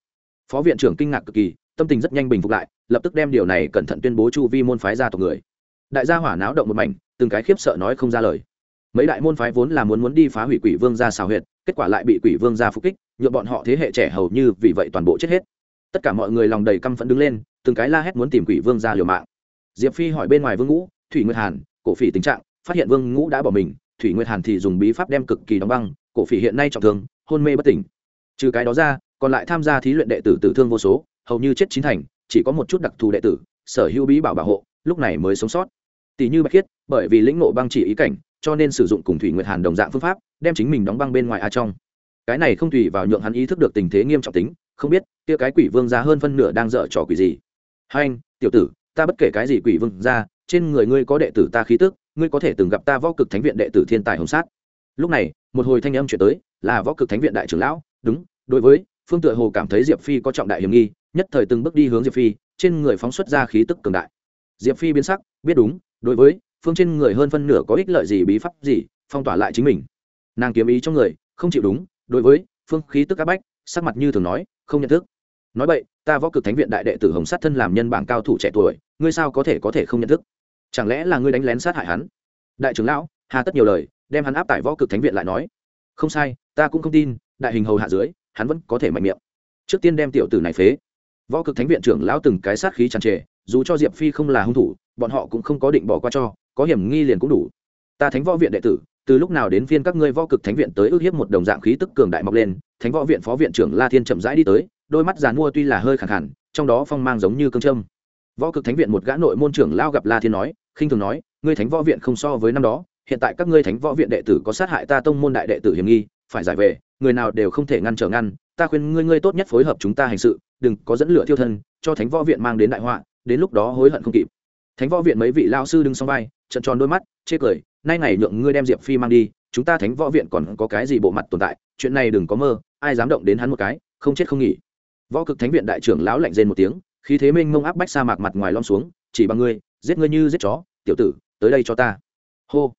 Phó viện trưởng kinh ngạc cực kỳ, tâm tình rất nhanh bình phục lại, lập tức đem điều này cẩn thận tuyên bố chu vi môn phái gia tộc người. Đại gia hỏa náo động một mảnh, từng cái khiếp sợ nói không ra lời. Mấy đại môn phái vốn là muốn muốn đi phá hủy quỷ vương gia xào huyệt, kết quả lại bị quỷ vương gia phục kích nhuộm bọn họ thế hệ trẻ hầu như vì vậy toàn bộ chết hết. Tất cả mọi người lòng đầy căm phẫn đứng lên, từng cái la hét muốn tìm quỷ vương gia liều mạng. Diệp phi hỏi bên ngoài vương ngũ, thủy nguyệt hàn, cổ phỉ tình trạng phát hiện vương ngũ đã bỏ mình, thủy nguyệt hàn thì dùng bí pháp đem cực kỳ đóng băng, cổ phỉ hiện nay trọng thương, hôn mê bất tỉnh. Trừ cái đó ra, còn lại tham gia thí luyện đệ tử tử thương vô số, hầu như chết chín thành, chỉ có một chút đặc thù đệ tử, sở hữu bí bảo bảo hộ, lúc này mới sống sót. Tỷ như bạch khiết, bởi vì lĩnh nộ băng chỉ ý cảnh, cho nên sử dụng cùng thủy nguyệt hàn đồng dạng phương pháp, đem chính mình đóng băng bên ngoài a trong. Cái này không tùy vào nhượng hắn ý thức được tình thế nghiêm trọng tính, không biết, kia cái quỷ vương ra hơn phân nửa đang dở trò quỷ gì. Hai anh, tiểu tử, ta bất kể cái gì quỷ vương ra trên người ngươi có đệ tử ta khí tức ngươi có thể từng gặp ta võ cực thánh viện đệ tử thiên tài hồng sát. Lúc này, một hồi thanh âm chuyển tới, là võ cực thánh viện đại trưởng lão, đúng, đối với, phương tựa hồ cảm thấy diệp phi có trọng đại hiểm nghi, nhất thời từng bước đi hướng diệp phi, trên người phóng xuất ra khí tức cường đại. Diệp phi biến sắc, biết đúng, đối với, phương trên người hơn phân nửa có ích lợi gì bí pháp gì, phong tỏa lại chính mình. Nàng kiếm ý trong người, không chịu đúng, đối với, phương khí tức áp bách, sắc mặt như thường nói, không nhận thức. Nói vậy ta võ cực thánh viện đại đệ tử hồng sát thân làm nhân bảng cao thủ trẻ tuổi, ngươi sao có thể có thể không nhận thức? Chẳng lẽ là ngươi đánh lén sát hại hắn? Đại trưởng lão, hà tất nhiều lời, đem hắn áp tải võ cực thánh viện lại nói. Không sai, ta cũng không tin, đại hình hầu hạ dưới, hắn vẫn có thể mạnh miệng. Trước tiên đem tiểu tử này phế. Võ cực thánh viện trưởng lão từng cái sát khí tràn trề, dù cho diệp phi không là hung thủ, bọn họ cũng không có định bỏ qua cho, có hiểm nghi liền cũng đủ. Ta thánh võ viện đệ tử, từ lúc nào đến phiên các ngươi võ cực thánh viện tới ước hiếp một đồng dạng khí tức cường đại mọc lên, thánh võ viện phó viện trưởng la thiên chậm rãi đi tới, đôi mắt giàn mua tuy là hơi khẳng hẳn trong đó phong mang giống như cương trâm võ cực thánh viện một gã nội môn trưởng lao gặp la thiên nói khinh thường nói, ngươi thánh võ viện không so với năm đó, hiện tại các ngươi thánh võ viện đệ tử có sát hại ta tông môn đại đệ tử hiểm nghi, phải giải về, người nào đều không thể ngăn trở ngăn, ta khuyên ngươi ngươi tốt nhất phối hợp chúng ta hành sự, đừng có dẫn lửa thiêu thân, cho thánh võ viện mang đến đại họa, đến lúc đó hối hận không kịp. Thánh võ viện mấy vị lao sư đứng sau vai trận tròn đôi mắt, chê cười, nay ngày nhượng ngươi đem diệp phi mang đi, chúng ta thánh võ viện còn có cái gì bộ mặt tồn tại, chuyện này đừng có mơ, ai dám động đến hắn một cái, không chết không nghỉ. Võ cực thánh viện đại trưởng lão lạnh rên một tiếng, khí thế minh mông áp bách sa mạc mặt ngoài lom xuống, chỉ bằng ngươi giết ngươi như giết chó, tiểu tử, tới đây cho ta. Hô.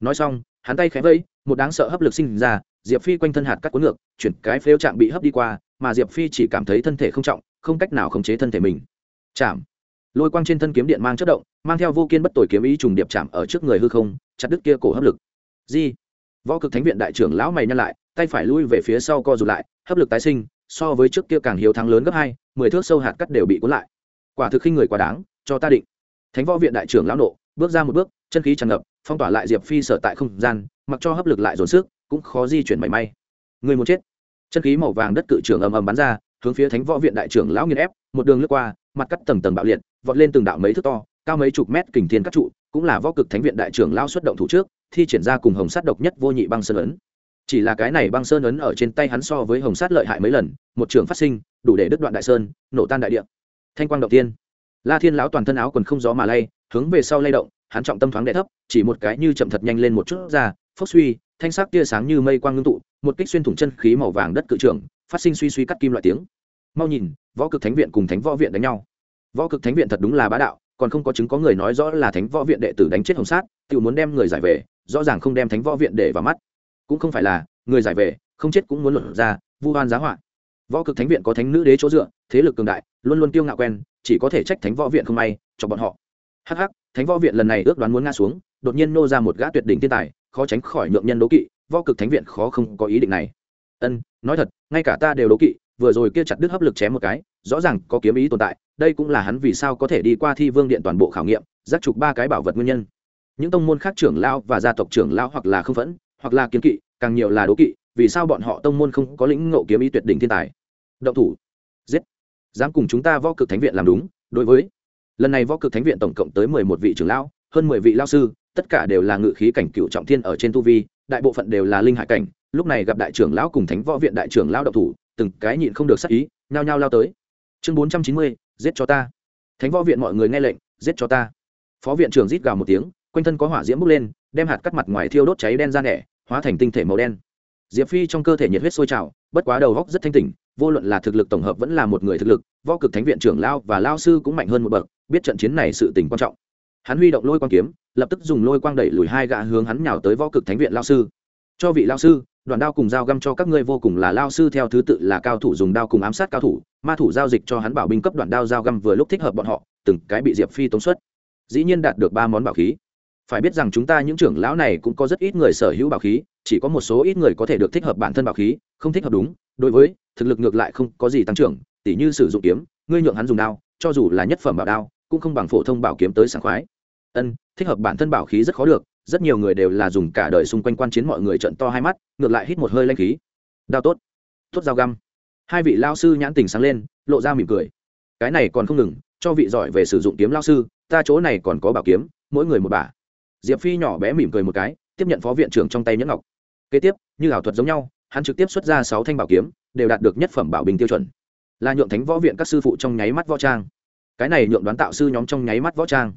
Nói xong, hắn tay khẽ vây một đáng sợ hấp lực sinh ra, diệp phi quanh thân hạt cắt cuốn ngược, chuyển cái phêu trạng bị hấp đi qua, mà diệp phi chỉ cảm thấy thân thể không trọng, không cách nào khống chế thân thể mình. Chạm. Lôi quang trên thân kiếm điện mang chất động, mang theo vô kiên bất tội kiếm ý trùng điệp chạm ở trước người hư không, chặt đứt kia cổ hấp lực. Di. Võ cực thánh viện đại trưởng lão mày nhăn lại, tay phải lui về phía sau co rụt lại, hấp lực tái sinh, so với trước kia càng hiếu thắng lớn gấp hai, mười thước sâu hạt cắt đều bị cuốn lại. Quả thực khi người quá đáng, cho ta định thánh võ viện đại trưởng lão nộ, bước ra một bước, chân khí tràn ngập, phong tỏa lại diệp phi sở tại không gian, mặc cho hấp lực lại dồn sức, cũng khó di chuyển mảy may. Người muốn chết. Chân khí màu vàng đất cự trưởng ầm ầm bắn ra, hướng phía thánh võ viện đại trưởng lão nghiên ép, một đường lướt qua, mặt cắt tầng tầng bạo liệt, vọt lên từng đạo mấy thước to, cao mấy chục mét kình thiên các trụ, cũng là võ cực thánh viện đại trưởng lao xuất động thủ trước, thi triển ra cùng hồng sát độc nhất vô nhị băng sơn ấn. Chỉ là cái này băng sơn ấn ở trên tay hắn so với hồng sát lợi hại mấy lần, một trường phát sinh, đủ để đứt đoạn đại sơn, nổ tan đại địa. Thanh quang đầu tiên la thiên lão toàn thân áo quần không gió mà lay, hướng về sau lay động, hắn trọng tâm thoáng đẻ thấp, chỉ một cái như chậm thật nhanh lên một chút ra, phốc suy, thanh sắc tia sáng như mây quang ngưng tụ, một kích xuyên thủng chân khí màu vàng đất cự trưởng, phát sinh suy suy cắt kim loại tiếng. Mau nhìn, võ cực thánh viện cùng thánh võ viện đánh nhau. Võ cực thánh viện thật đúng là bá đạo, còn không có chứng có người nói rõ là thánh võ viện đệ tử đánh chết hồng sát tự muốn đem người giải về, rõ ràng không đem thánh võ viện để vào mắt. Cũng không phải là, người giải về, không chết cũng muốn luận ra, vu oan giá họa. Võ cực thánh viện có thánh nữ đế chỗ dựa, thế lực cường đại, luôn luôn tiêu ngạo quen chỉ có thể trách thánh võ viện không may, cho bọn họ. Hh thánh võ viện lần này ước đoán muốn ngã xuống, đột nhiên nô ra một gã tuyệt đỉnh thiên tài, khó tránh khỏi nhượng nhân đố kỵ, võ cực thánh viện khó không có ý định này. Ân, nói thật, ngay cả ta đều đố kỵ, vừa rồi kia chặt đứt hấp lực chém một cái, rõ ràng có kiếm ý tồn tại, đây cũng là hắn vì sao có thể đi qua thi vương điện toàn bộ khảo nghiệm, giác trục ba cái bảo vật nguyên nhân. Những tông môn khác trưởng lao và gia tộc trưởng lao hoặc là không phẫn, hoặc là kiến kỵ, càng nhiều là đố kỵ, vì sao bọn họ tông môn không có lĩnh ngộ kiếm ý tuyệt đỉnh thiên tài? Động thủ. Giết dám cùng chúng ta võ cực thánh viện làm đúng, đối với, lần này võ cực thánh viện tổng cộng tới mười một vị trưởng lão, hơn mười vị lao sư, tất cả đều là ngự khí cảnh cựu trọng thiên ở trên tu vi, đại bộ phận đều là linh hải cảnh, lúc này gặp đại trưởng lão cùng thánh võ viện đại trưởng lão động thủ, từng cái nhịn không được sắc ý, nhao nhao lao tới. Chương bốn trăm chín mươi, giết cho ta. Thánh võ viện mọi người nghe lệnh, giết cho ta. Phó viện trưởng rít gào một tiếng, quanh thân có hỏa diễm bốc lên, đem hạt cắt mặt ngoài thiêu đốt cháy đen ra nẻ, hóa thành tinh thể màu đen. Diệp phi trong cơ thể nhiệt huyết sôi trào, bất quá đầu góc rất thanh tỉnh vô luận là thực lực tổng hợp vẫn là một người thực lực, võ cực thánh viện trưởng lao và lao sư cũng mạnh hơn một bậc, biết trận chiến này sự tình quan trọng. Hắn huy động lôi quang kiếm, lập tức dùng lôi quang đẩy lùi hai gã hướng hắn nhào tới võ cực thánh viện lao sư. Cho vị lao sư, đoàn đao cùng dao găm cho các ngươi vô cùng là lao sư theo thứ tự là cao thủ dùng đao cùng ám sát cao thủ, ma thủ giao dịch cho hắn bảo binh cấp đoàn đao dao găm vừa lúc thích hợp bọn họ, từng cái bị diệp phi tống xuất. Dĩ nhiên đạt được ba món bảo khí. Phải biết rằng chúng ta những trưởng lão này cũng có rất ít người sở hữu bảo khí, chỉ có một số ít người có thể được thích hợp bản thân bảo khí, không thích hợp đúng. Đối với thực lực ngược lại không có gì tăng trưởng, tỉ như sử dụng kiếm, ngươi nhượng hắn dùng đao, cho dù là nhất phẩm bảo đao, cũng không bằng phổ thông bảo kiếm tới sảng khoái. Ân, thích hợp bản thân bảo khí rất khó được, rất nhiều người đều là dùng cả đời xung quanh quan chiến mọi người trận to hai mắt, ngược lại hít một hơi lanh khí. Đao tốt tốt dao găm. Hai vị lao sư nhãn tình sáng lên, lộ ra mỉm cười. Cái này còn không ngừng, cho vị giỏi về sử dụng kiếm lao sư, ta chỗ này còn có bảo kiếm, mỗi người một bả. Diệp phi nhỏ bé mỉm cười một cái, tiếp nhận phó viện trưởng trong tay nhẫn ngọc. Kế tiếp, như ảo thuật giống nhau hắn trực tiếp xuất ra sáu thanh bảo kiếm, đều đạt được nhất phẩm bảo bình tiêu chuẩn. Là nhượng thánh võ viện các sư phụ trong nháy mắt võ trang. Cái này nhượng đoán tạo sư nhóm trong nháy mắt võ trang.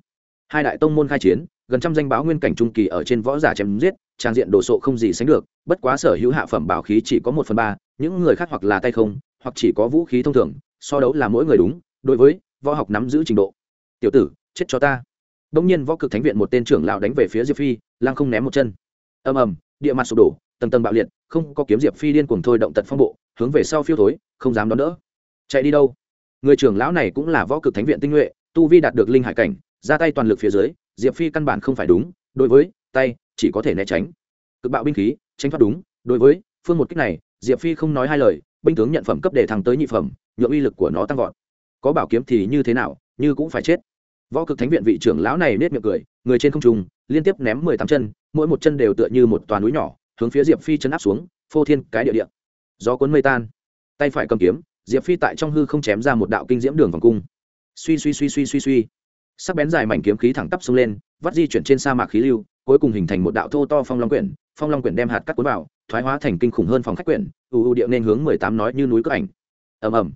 Hai đại tông môn khai chiến, gần trăm danh báo nguyên cảnh trung kỳ ở trên võ giả chém giết, trang diện đồ sộ không gì sánh được, bất quá sở hữu hạ phẩm bảo khí chỉ có một phần ba, những người khác hoặc là tay không, hoặc chỉ có vũ khí thông thường, so đấu là mỗi người đúng, đối với võ học nắm giữ trình độ. Tiểu tử, chết cho ta. Đông nhiên võ cực thánh viện một tên trưởng lão đánh về phía diệp phi lang không ném một chân. Ầm ầm, địa mặt sụp đổ, tầng tầng bạo liệt không có kiếm diệp phi điên cuồng thôi động tật phong bộ, hướng về sau phiêu thối, không dám đón đỡ. Chạy đi đâu? Người trưởng lão này cũng là võ cực thánh viện tinh nhuệ, tu vi đạt được linh hải cảnh, ra tay toàn lực phía dưới, diệp phi căn bản không phải đúng, đối với, tay, chỉ có thể né tránh. Cực bạo binh khí, tránh thoát đúng, đối với, phương một cách này, diệp phi không nói hai lời, binh tướng nhận phẩm cấp để thăng tới nhị phẩm, nhượng uy lực của nó tăng vọt. Có bảo kiếm thì như thế nào, như cũng phải chết. Võ cực thánh viện vị trưởng lão này nết miệng cười, người trên không trung, liên tiếp ném mười tám chân, mỗi một chân đều tựa như một toàn núi nhỏ hướng phía diệp phi chân áp xuống, phô thiên cái địa địa. Gió cuốn mây tan. Tay phải cầm kiếm, diệp phi tại trong hư không chém ra một đạo kinh diễm đường vòng cung. Suy suy suy suy suy suy. Sắc bén dài mảnh kiếm khí thẳng tắp xông lên, vắt di chuyển trên sa mạc khí lưu, cuối cùng hình thành một đạo thô to phong long quyển, phong long quyển đem hạt cắt cuốn vào, thoái hóa thành kinh khủng hơn phòng khách quyển, ù ù điệu nên hướng mười tám nói như núi cước ảnh. Ầm ầm.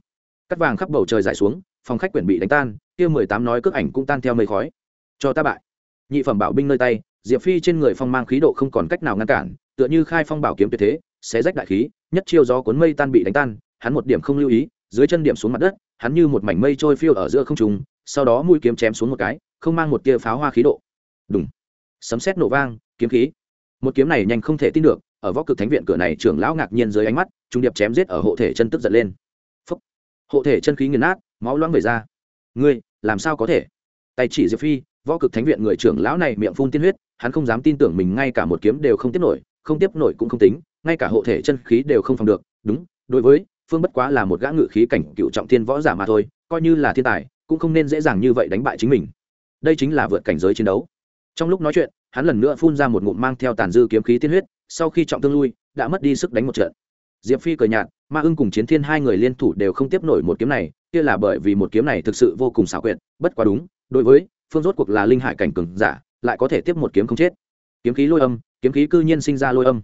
Cắt vàng khắp bầu trời dài xuống, phòng khách quyển bị đánh tan, kia mười tám nói cước ảnh cũng tan theo mây khói. Cho ta bại. Nhị phẩm bảo binh nơi tay, diệp phi trên người phong mang khí độ không còn cách nào ngăn cản tựa như khai phong bảo kiếm tuyệt thế, xé rách đại khí, nhất chiêu gió cuốn mây tan bị đánh tan, hắn một điểm không lưu ý, dưới chân điểm xuống mặt đất, hắn như một mảnh mây trôi phiêu ở giữa không trung, sau đó mũi kiếm chém xuống một cái, không mang một tia pháo hoa khí độ. Đúng sấm sét nổ vang, kiếm khí. Một kiếm này nhanh không thể tin được, ở võ cực thánh viện cửa này, trưởng lão ngạc nhiên dưới ánh mắt, trung điệp chém giết ở hộ thể chân tức giận lên. Phúc. hộ thể chân khí nghiền nát, máu loãng về ra. Ngươi, làm sao có thể? Tay chỉ diệp phi, võ cực thánh viện người trưởng lão này miệng phun tiên huyết, hắn không dám tin tưởng mình ngay cả một kiếm đều không tiếp nổi không tiếp nổi cũng không tính, ngay cả hộ thể chân khí đều không phòng được. Đúng, đối với phương bất quá là một gã ngự khí cảnh cựu trọng thiên võ giả mà thôi, coi như là thiên tài, cũng không nên dễ dàng như vậy đánh bại chính mình. Đây chính là vượt cảnh giới chiến đấu. Trong lúc nói chuyện, hắn lần nữa phun ra một ngụm mang theo tàn dư kiếm khí tiên huyết, sau khi trọng thương lui, đã mất đi sức đánh một trận. Diệp phi cờ nhạt, ma ưng cùng chiến thiên hai người liên thủ đều không tiếp nổi một kiếm này, kia là bởi vì một kiếm này thực sự vô cùng xảo quyệt, bất quá đúng, đối với phương rốt cuộc là linh hải cảnh cường giả, lại có thể tiếp một kiếm không chết. Kiếm khí lôi âm kiếm khí cư nhiên sinh ra lôi âm.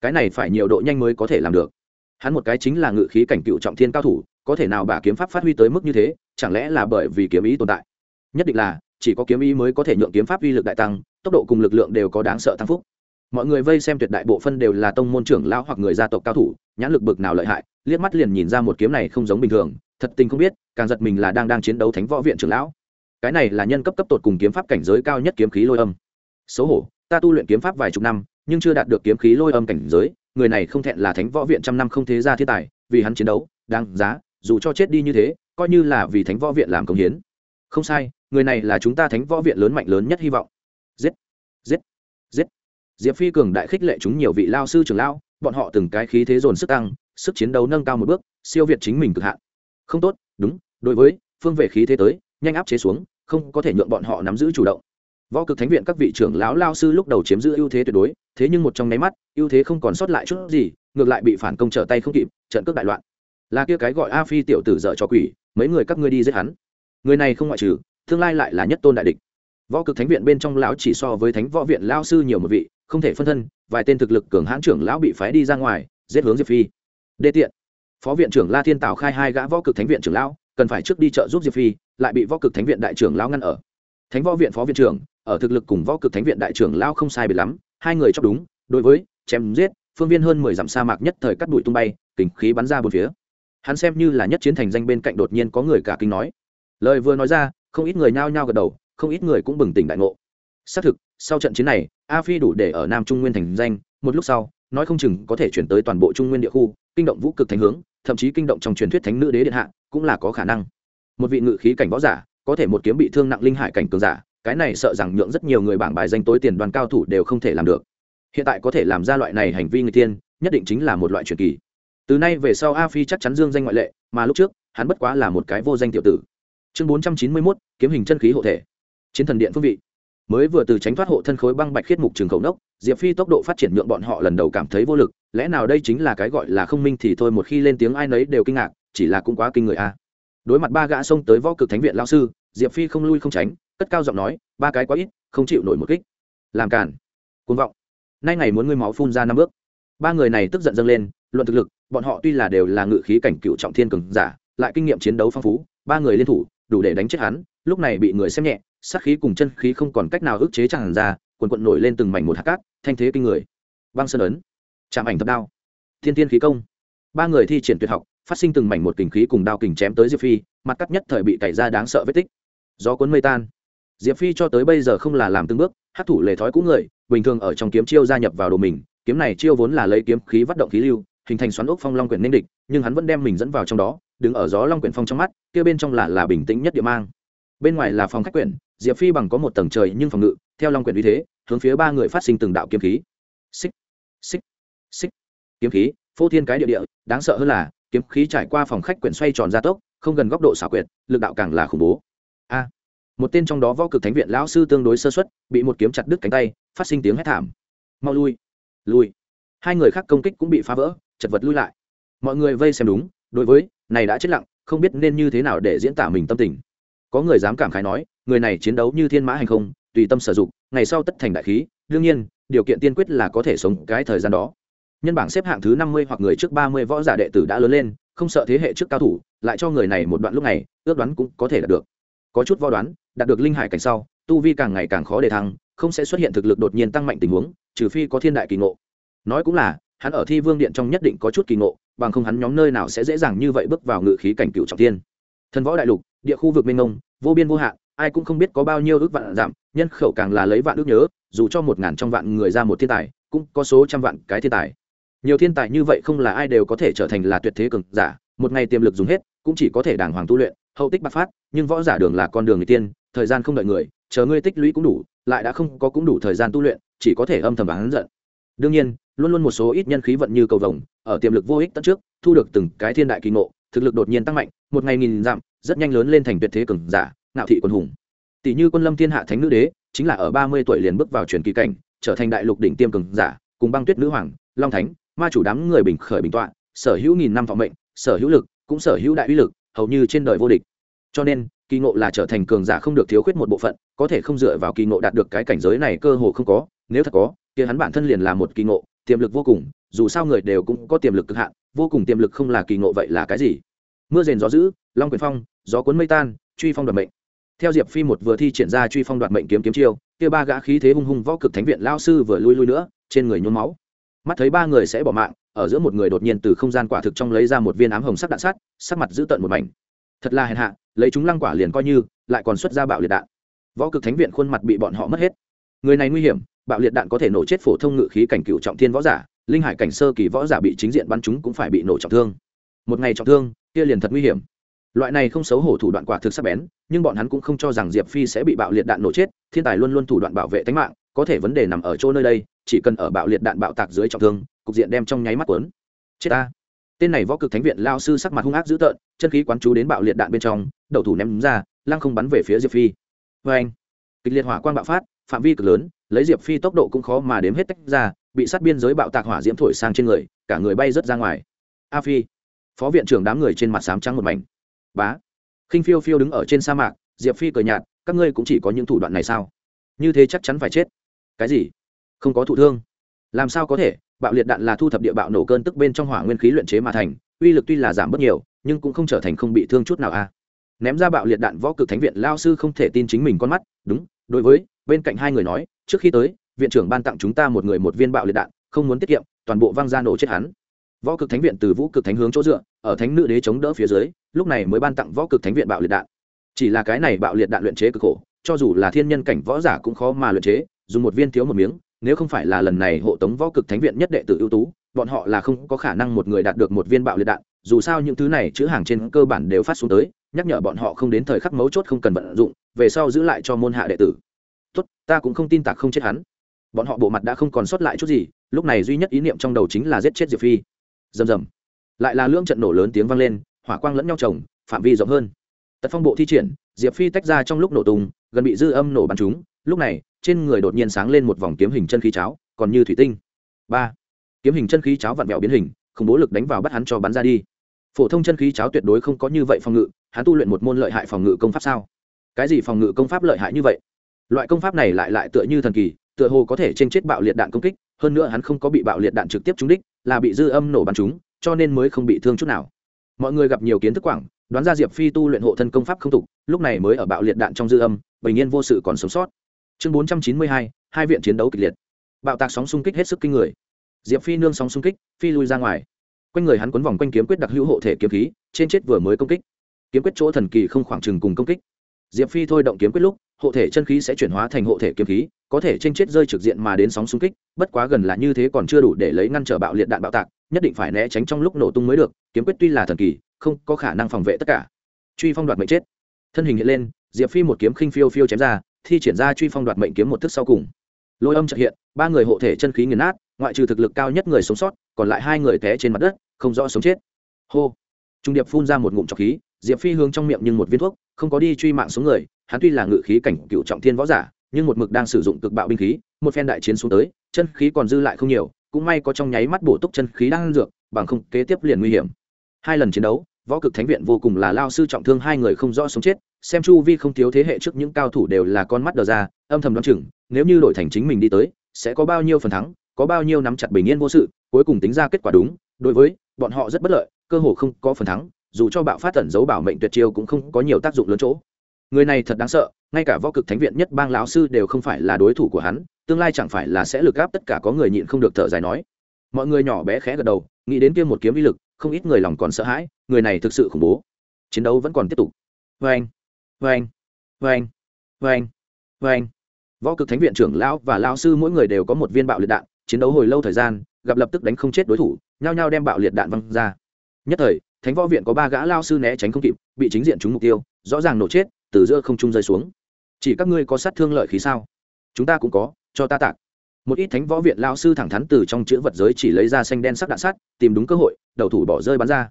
Cái này phải nhiều độ nhanh mới có thể làm được. Hắn một cái chính là ngự khí cảnh cựu trọng thiên cao thủ, có thể nào bả kiếm pháp phát huy tới mức như thế, chẳng lẽ là bởi vì kiếm ý tồn tại? Nhất định là, chỉ có kiếm ý mới có thể nhượng kiếm pháp uy lực đại tăng, tốc độ cùng lực lượng đều có đáng sợ tăng phúc. Mọi người vây xem tuyệt đại bộ phân đều là tông môn trưởng lão hoặc người gia tộc cao thủ, nhãn lực bực nào lợi hại, liếc mắt liền nhìn ra một kiếm này không giống bình thường, thật tình không biết, càng giật mình là đang đang chiến đấu thánh võ viện trưởng lão. Cái này là nhân cấp cấp tột cùng kiếm pháp cảnh giới cao nhất kiếm khí lôi âm. Xấu hổ ta tu luyện kiếm pháp vài chục năm, nhưng chưa đạt được kiếm khí lôi âm cảnh giới, người này không thẹn là thánh võ viện trăm năm không thế ra thiên tài, vì hắn chiến đấu, đáng giá, dù cho chết đi như thế, coi như là vì thánh võ viện làm công hiến. Không sai, người này là chúng ta thánh võ viện lớn mạnh lớn nhất hy vọng. Giết giết giết. Diệp phi cường đại khích lệ chúng nhiều vị lao sư trưởng lão, bọn họ từng cái khí thế dồn sức tăng, sức chiến đấu nâng cao một bước, siêu việt chính mình cực hạn. Không tốt, đúng, đối với phương vệ khí thế tới, nhanh áp chế xuống, không có thể nhượng bọn họ nắm giữ chủ động võ cực thánh viện các vị trưởng lão lao sư lúc đầu chiếm giữ ưu thế tuyệt đối, thế nhưng một trong nháy mắt, ưu thế không còn sót lại chút gì, ngược lại bị phản công trở tay không kịp, trận cướp đại loạn. Là kia cái gọi a phi tiểu tử dở cho quỷ, mấy người các ngươi đi giết hắn. Người này không ngoại trừ, tương lai lại là nhất tôn đại địch. Võ cực thánh viện bên trong lão chỉ so với thánh võ viện lao sư nhiều một vị, không thể phân thân, vài tên thực lực cường hãn trưởng lão bị phái đi ra ngoài, giết hướng diệp phi. Đê tiện. Phó viện trưởng la thiên tào khai hai gã võ cực thánh viện trưởng lão, cần phải trước đi chợ giúp diệp phi, lại bị võ cực thánh viện đại trưởng lão ngăn ở. Thánh võ viện phó viện trưởng ở thực lực cùng võ cực thánh viện đại trưởng lao không sai biệt lắm, hai người chọc đúng, đối với, chém giết, phương viên hơn mười dặm sa mạc nhất thời cắt bụi tung bay, kình khí bắn ra bốn phía. Hắn xem như là nhất chiến thành danh bên cạnh đột nhiên có người cả kinh nói. Lời vừa nói ra, không ít người nhao nhao gật đầu, không ít người cũng bừng tỉnh đại ngộ. Xác thực, sau trận chiến này, a phi đủ để ở nam trung nguyên thành danh, một lúc sau, nói không chừng có thể chuyển tới toàn bộ trung nguyên địa khu, kinh động vũ cực thánh hướng, thậm chí kinh động trong truyền thuyết thánh nữ đế điện hạ, cũng là có khả năng. Một vị ngự khí cảnh võ giả, có thể một kiếm bị thương nặng linh hải cảnh cường giả cái này sợ rằng nhượng rất nhiều người bảng bài danh tối tiền đoàn cao thủ đều không thể làm được. Hiện tại có thể làm ra loại này hành vi người tiên, nhất định chính là một loại truyền kỳ. Từ nay về sau a phi chắc chắn dương danh ngoại lệ, mà lúc trước, hắn bất quá là một cái vô danh tiểu tử. Chương bốn trăm chín mươi mốt, kiếm hình chân khí hộ thể. Chiến thần điện phương vị. Mới vừa từ tránh thoát hộ thân khối băng bạch khiết mục trường khẩu nốc, diệp phi tốc độ phát triển nhượng bọn họ lần đầu cảm thấy vô lực, lẽ nào đây chính là cái gọi là không minh thì thôi một khi lên tiếng ai nấy đều kinh ngạc, chỉ là cũng quá kinh người a. Đối mặt ba gã xông tới võ cực thánh viện lao sư, diệp phi không lui không tránh cất cao giọng nói, ba cái quá ít, không chịu nổi một kích. Làm cản côn vọng. Nay ngày muốn ngươi máu phun ra năm bước. Ba người này tức giận dâng lên, luận thực lực, bọn họ tuy là đều là ngự khí cảnh cựu trọng thiên cường giả, lại kinh nghiệm chiến đấu phong phú, ba người liên thủ, đủ để đánh chết hắn, lúc này bị người xem nhẹ, sát khí cùng chân khí không còn cách nào ức chế chẳng ra, quần quận nổi lên từng mảnh một hạt cát, thanh thế kinh người. Băng sơn ấn, chạm ảnh thập đao, thiên tiên khí công. Ba người thi triển tuyệt học, phát sinh từng mảnh một kình khí cùng đao kình chém tới diệp phi, mặt cắt nhất thời bị cày ra đáng sợ vết tích. Gió cuốn mây tan diệp phi cho tới bây giờ không là làm từng bước hát thủ lề thói cũ người, bình thường ở trong kiếm chiêu gia nhập vào đồ mình, kiếm này chiêu vốn là lấy kiếm khí vắt động khí lưu, hình thành xoắn ốc phong long quyển ninh địch, nhưng hắn vẫn đem mình dẫn vào trong đó, đứng ở gió long quyển phong trong mắt, kia bên trong là là bình tĩnh nhất địa mang. Bên ngoài là phòng khách quyển, diệp phi bằng có một tầng trời nhưng phòng ngự, theo long quyển uy thế, hướng phía ba người phát sinh từng đạo kiếm khí. Xích xích xích. Kiếm khí, phô thiên cái địa địa, đáng sợ hơn là, kiếm khí trải qua phòng khách quyển xoay tròn ra tốc, không gần góc độ xảo quyệt, lực đạo càng là khủng bố một tên trong đó võ cực thánh viện lão sư tương đối sơ xuất bị một kiếm chặt đứt cánh tay, phát sinh tiếng hét thảm. Mau lui lui. Hai người khác công kích cũng bị phá vỡ, chật vật lui lại. Mọi người vây xem đúng, đối với, này đã chết lặng, không biết nên như thế nào để diễn tả mình tâm tình. Có người dám cảm khái nói, người này chiến đấu như thiên mã hành không, tùy tâm sử dụng, ngày sau tất thành đại khí. Đương nhiên, điều kiện tiên quyết là có thể sống cái thời gian đó. Nhân bảng xếp hạng thứ năm mươi hoặc người trước ba mươi võ giả đệ tử đã lớn lên, không sợ thế hệ trước cao thủ, lại cho người này một đoạn lúc này, ước đoán cũng có thể đạt được. Có chút võ đoán đạt được linh hải cảnh sau, tu vi càng ngày càng khó để thăng, không sẽ xuất hiện thực lực đột nhiên tăng mạnh tình huống, trừ phi có thiên đại kỳ ngộ. Nói cũng là, hắn ở thi vương điện trong nhất định có chút kỳ ngộ, bằng không hắn nhóm nơi nào sẽ dễ dàng như vậy bước vào ngự khí cảnh cựu trọng thiên. Thần võ đại lục, địa khu vực mênh mông, vô biên vô hạn, ai cũng không biết có bao nhiêu ước vạn giảm, nhân khẩu càng là lấy vạn ước nhớ, dù cho một ngàn trong vạn người ra một thiên tài, cũng có số trăm vạn cái thiên tài. Nhiều thiên tài như vậy không là ai đều có thể trở thành là tuyệt thế cường giả, một ngày tiềm lực dùng hết, cũng chỉ có thể đàng hoàng tu luyện, hậu tích bạc phát, nhưng võ giả đường là con đường người tiên thời gian không đợi người, chờ ngươi tích lũy cũng đủ, lại đã không có cũng đủ thời gian tu luyện, chỉ có thể âm thầm và hắn giận. Đương nhiên, luôn luôn một số ít nhân khí vận như cầu vồng, ở tiềm lực vô ích tất trước, thu được từng cái thiên đại kỳ ngộ, thực lực đột nhiên tăng mạnh, một ngày nghìn dặm, rất nhanh lớn lên thành tuyệt thế cường giả, ngạo thị quân hùng. Tỷ như quân lâm thiên hạ thánh nữ đế, chính là ở ba mươi tuổi liền bước vào truyền kỳ cảnh, trở thành đại lục đỉnh tiêm cường giả, cùng băng tuyết nữ hoàng, long thánh, ma chủ đám người bình khởi bình tọa, sở hữu nghìn năm vọng mệnh, sở hữu lực, cũng sở hữu đại uy lực, hầu như trên đời vô địch. Cho nên kỳ ngộ là trở thành cường giả không được thiếu khuyết một bộ phận, có thể không dựa vào kỳ ngộ đạt được cái cảnh giới này cơ hồ không có, nếu thật có, kia hắn bản thân liền là một kỳ ngộ, tiềm lực vô cùng, dù sao người đều cũng có tiềm lực cực hạn, vô cùng tiềm lực không là kỳ ngộ vậy là cái gì? Mưa rền gió dữ, long quyền phong, gió cuốn mây tan, truy phong đoạt mệnh. Theo diệp phi một vừa thi triển ra truy phong đoạt mệnh kiếm kiếm chiêu, kia ba gã khí thế hung hung võ cực thánh viện lao sư vừa lui lui nữa, trên người nhuốm máu. Mắt thấy ba người sẽ bỏ mạng, ở giữa một người đột nhiên từ không gian quả thực trong lấy ra một viên ám hồng sắc đạn sắt, sắc mặt giữ tận một mảnh thật là hèn hạ, lấy chúng lăng quả liền coi như, lại còn xuất ra bạo liệt đạn. Võ cực thánh viện khuôn mặt bị bọn họ mất hết. Người này nguy hiểm, bạo liệt đạn có thể nổ chết phổ thông ngự khí cảnh cựu trọng thiên võ giả, linh hải cảnh sơ kỳ võ giả bị chính diện bắn chúng cũng phải bị nổ trọng thương. Một ngày trọng thương, kia liền thật nguy hiểm. Loại này không xấu hổ thủ đoạn quả thực sắc bén, nhưng bọn hắn cũng không cho rằng diệp phi sẽ bị bạo liệt đạn nổ chết, thiên tài luôn luôn thủ đoạn bảo vệ tính mạng, có thể vấn đề nằm ở chỗ nơi đây, chỉ cần ở bạo liệt đạn bạo tạc dưới trọng thương, cục diện đem trong nháy mắt quấn chết ta tên này võ cực thánh viện lao sư sắc mặt hung ác dữ tợn, chân khí quán chú đến bạo liệt đạn bên trong, đầu thủ ném ra, lăng không bắn về phía diệp phi. Vê anh, kịch liệt hỏa quang bạo phát, phạm vi cực lớn, lấy diệp phi tốc độ cũng khó mà đếm hết tách ra, bị sát biên giới bạo tạc hỏa diễm thổi sang trên người, cả người bay rớt ra ngoài. A phi, phó viện trưởng đám người trên mặt sám trắng một mảnh. Bá, khinh phiêu phiêu đứng ở trên sa mạc, diệp phi cười nhạt, các ngươi cũng chỉ có những thủ đoạn này sao? Như thế chắc chắn phải chết. Cái gì? Không có thụ thương làm sao có thể? Bạo liệt đạn là thu thập địa bạo nổ cơn tức bên trong hỏa nguyên khí luyện chế mà thành, uy lực tuy là giảm bớt nhiều, nhưng cũng không trở thành không bị thương chút nào a. Ném ra bạo liệt đạn võ cực thánh viện, lao sư không thể tin chính mình con mắt. Đúng, đối với, bên cạnh hai người nói, trước khi tới, viện trưởng ban tặng chúng ta một người một viên bạo liệt đạn, không muốn tiết kiệm, toàn bộ văng ra nổ chết hắn. Võ cực thánh viện từ vũ cực thánh hướng chỗ dựa, ở thánh nữ đế chống đỡ phía dưới, lúc này mới ban tặng võ cực thánh viện bạo liệt đạn. Chỉ là cái này bạo liệt đạn luyện chế cực khổ, cho dù là thiên nhân cảnh võ giả cũng khó mà luyện chế, dùng một viên thiếu một miếng nếu không phải là lần này hộ tống võ cực thánh viện nhất đệ tử ưu tú bọn họ là không có khả năng một người đạt được một viên bạo liệt đạn dù sao những thứ này chữ hàng trên cơ bản đều phát xuống tới nhắc nhở bọn họ không đến thời khắc mấu chốt không cần vận dụng về sau giữ lại cho môn hạ đệ tử. Tốt ta cũng không tin tạc không chết hắn. Bọn họ bộ mặt đã không còn sót lại chút gì lúc này duy nhất ý niệm trong đầu chính là giết chết diệp phi. Rầm rầm. Lại là lưỡng trận nổ lớn tiếng vang lên hỏa quang lẫn nhau chồng, phạm vi rộng hơn. Tật phong bộ thi triển diệp phi tách ra trong lúc nổ tung gần bị dư âm nổ bắn chúng lúc này trên người đột nhiên sáng lên một vòng kiếm hình chân khí cháo, còn như thủy tinh. Ba, kiếm hình chân khí cháo vặn vẹo biến hình không bố lực đánh vào bắt hắn cho bắn ra đi. Phổ thông chân khí cháo tuyệt đối không có như vậy phòng ngự, hắn tu luyện một môn lợi hại phòng ngự công pháp sao? Cái gì phòng ngự công pháp lợi hại như vậy? Loại công pháp này lại lại tựa như thần kỳ, tựa hồ có thể t chết bạo liệt đạn công kích, hơn nữa hắn không có bị bạo liệt đạn trực tiếp trúng đích, là bị dư âm nổ bắn chúng cho nên mới không bị thương chút nào. Mọi người gặp nhiều kiến thức quảng, đoán ra diệp phi tu luyện hộ thân công pháp không tục, lúc này mới ở bạo liệt đạn trong dư âm, bình yên vô sự còn sống sót chương bốn trăm chín mươi hai hai viện chiến đấu kịch liệt. Bạo tạc sóng xung kích hết sức kinh người. Diệp phi nương sóng xung kích, phi lui ra ngoài. Quanh người hắn quấn vòng quanh kiếm quyết đặc hữu hộ thể kiếm khí, trên chết vừa mới công kích. Kiếm quyết chỗ thần kỳ không khoảng trừng cùng công kích. Diệp phi thôi động kiếm quyết lúc, hộ thể chân khí sẽ chuyển hóa thành hộ thể kiếm khí, có thể trên chết rơi trực diện mà đến sóng xung kích, bất quá gần là như thế còn chưa đủ để lấy ngăn trở bạo liệt đạn bạo tạc, nhất định phải né tránh trong lúc nổ tung mới được, kiếm quyết tuy là thần kỳ, không có khả năng phòng vệ tất cả. Truy phong đoạt mệnh chết. Thân hình hiện lên, diệp phi một kiếm khinh phiêu phiêu chém ra thi triển ra truy phong đoạt mệnh kiếm một thức sau cùng. Lôi âm trợ hiện, ba người hộ thể chân khí nghiền nát, ngoại trừ thực lực cao nhất người sống sót, còn lại hai người té trên mặt đất, không rõ sống chết. Hô. Trung điệp phun ra một ngụm trọc khí, diệp phi hướng trong miệng nhưng một viên thuốc, không có đi truy mạng xuống người, hắn tuy là ngự khí cảnh cựu trọng thiên võ giả, nhưng một mực đang sử dụng cực bạo binh khí, một phen đại chiến xuống tới, chân khí còn dư lại không nhiều, cũng may có trong nháy mắt bổ túc chân khí đang dược, bằng không kế tiếp liền nguy hiểm. Hai lần chiến đấu, võ cực thánh viện vô cùng là lao sư trọng thương hai người không rõ sống chết xem chu vi không thiếu thế hệ trước những cao thủ đều là con mắt đờ ra, âm thầm đoán chừng, nếu như đổi thành chính mình đi tới, sẽ có bao nhiêu phần thắng, có bao nhiêu nắm chặt bình yên vô sự, cuối cùng tính ra kết quả đúng, đối với bọn họ rất bất lợi, cơ hồ không có phần thắng, dù cho bạo phát tẩn dấu bảo mệnh tuyệt chiêu cũng không có nhiều tác dụng lớn chỗ. Người này thật đáng sợ, ngay cả võ cực thánh viện nhất bang lão sư đều không phải là đối thủ của hắn, tương lai chẳng phải là sẽ lực gáp tất cả có người nhịn không được thở dài nói. Mọi người nhỏ bé khẽ gật đầu, nghĩ đến kia một kiếm vi lực, không ít người lòng còn sợ hãi, người này thực sự khủng bố. Chiến đấu vẫn còn tiếp tục. Vê anh anh vê anh vê anh anh võ cực thánh viện trưởng lão và lão sư mỗi người đều có một viên bạo liệt đạn, chiến đấu hồi lâu thời gian, gặp lập tức đánh không chết đối thủ, nhao nhao đem bạo liệt đạn văng ra. Nhất thời, thánh võ viện có ba gã lao sư né tránh không kịp, bị chính diện trúng mục tiêu, rõ ràng nổ chết, từ giữa không trung rơi xuống. Chỉ các ngươi có sát thương lợi khí sao? Chúng ta cũng có, cho ta tạc. Một ít thánh võ viện lao sư thẳng thắn từ trong chữ vật giới chỉ lấy ra xanh đen sắc đạn sắt, tìm đúng cơ hội, đầu thủ bỏ rơi bắn ra.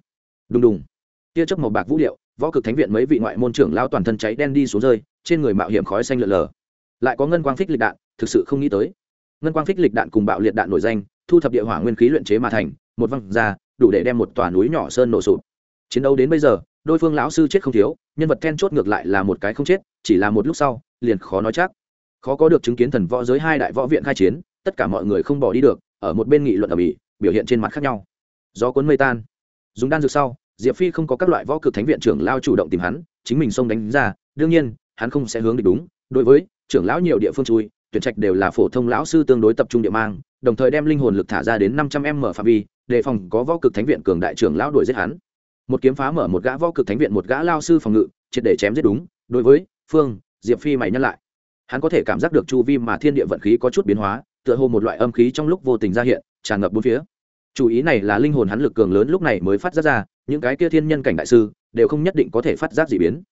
Đùng đùng. Tia chớp màu bạc vũ điệu võ cực thánh viện mấy vị ngoại môn trưởng lao toàn thân cháy đen đi xuống rơi, trên người mạo hiểm khói xanh lợn lờ. Lại có ngân quang phích lịch đạn, thực sự không nghĩ tới. Ngân quang phích lịch đạn cùng bạo liệt đạn nổi danh, thu thập địa hỏa nguyên khí luyện chế mà thành, một văng ra, đủ để đem một tòa núi nhỏ sơn nổ sụp. Chiến đấu đến bây giờ, đôi phương lão sư chết không thiếu, nhân vật then chốt ngược lại là một cái không chết, chỉ là một lúc sau, liền khó nói chắc. Khó có được chứng kiến thần võ giới hai đại võ viện khai chiến, tất cả mọi người không bỏ đi được, ở một bên nghị luận ở bỉ, biểu hiện trên mặt khác nhau. Gió cuốn mây tan. Dùng đan dược sau diệp phi không có các loại võ cực thánh viện trưởng lao chủ động tìm hắn, chính mình xông đánh ra, đương nhiên, hắn không sẽ hướng địch đúng. Đối với trưởng lão nhiều địa phương chui, tuyển trạch đều là phổ thông lão sư tương đối tập trung địa mang, đồng thời đem linh hồn lực thả ra đến năm trăm m phạm vi, đề phòng có võ cực thánh viện cường đại trưởng lão đuổi giết hắn. Một kiếm phá mở một gã võ cực thánh viện một gã lao sư phòng ngự, triệt để chém giết đúng. Đối với phương, diệp phi mày nhắc lại. Hắn có thể cảm giác được chu vi mà thiên địa vận khí có chút biến hóa, tựa hồ một loại âm khí trong lúc vô tình ra hiện, tràn ngập bốn phía chủ ý này là linh hồn hắn lực cường lớn lúc này mới phát giác ra, những cái kia thiên nhân cảnh đại sư đều không nhất định có thể phát giác d ị biến.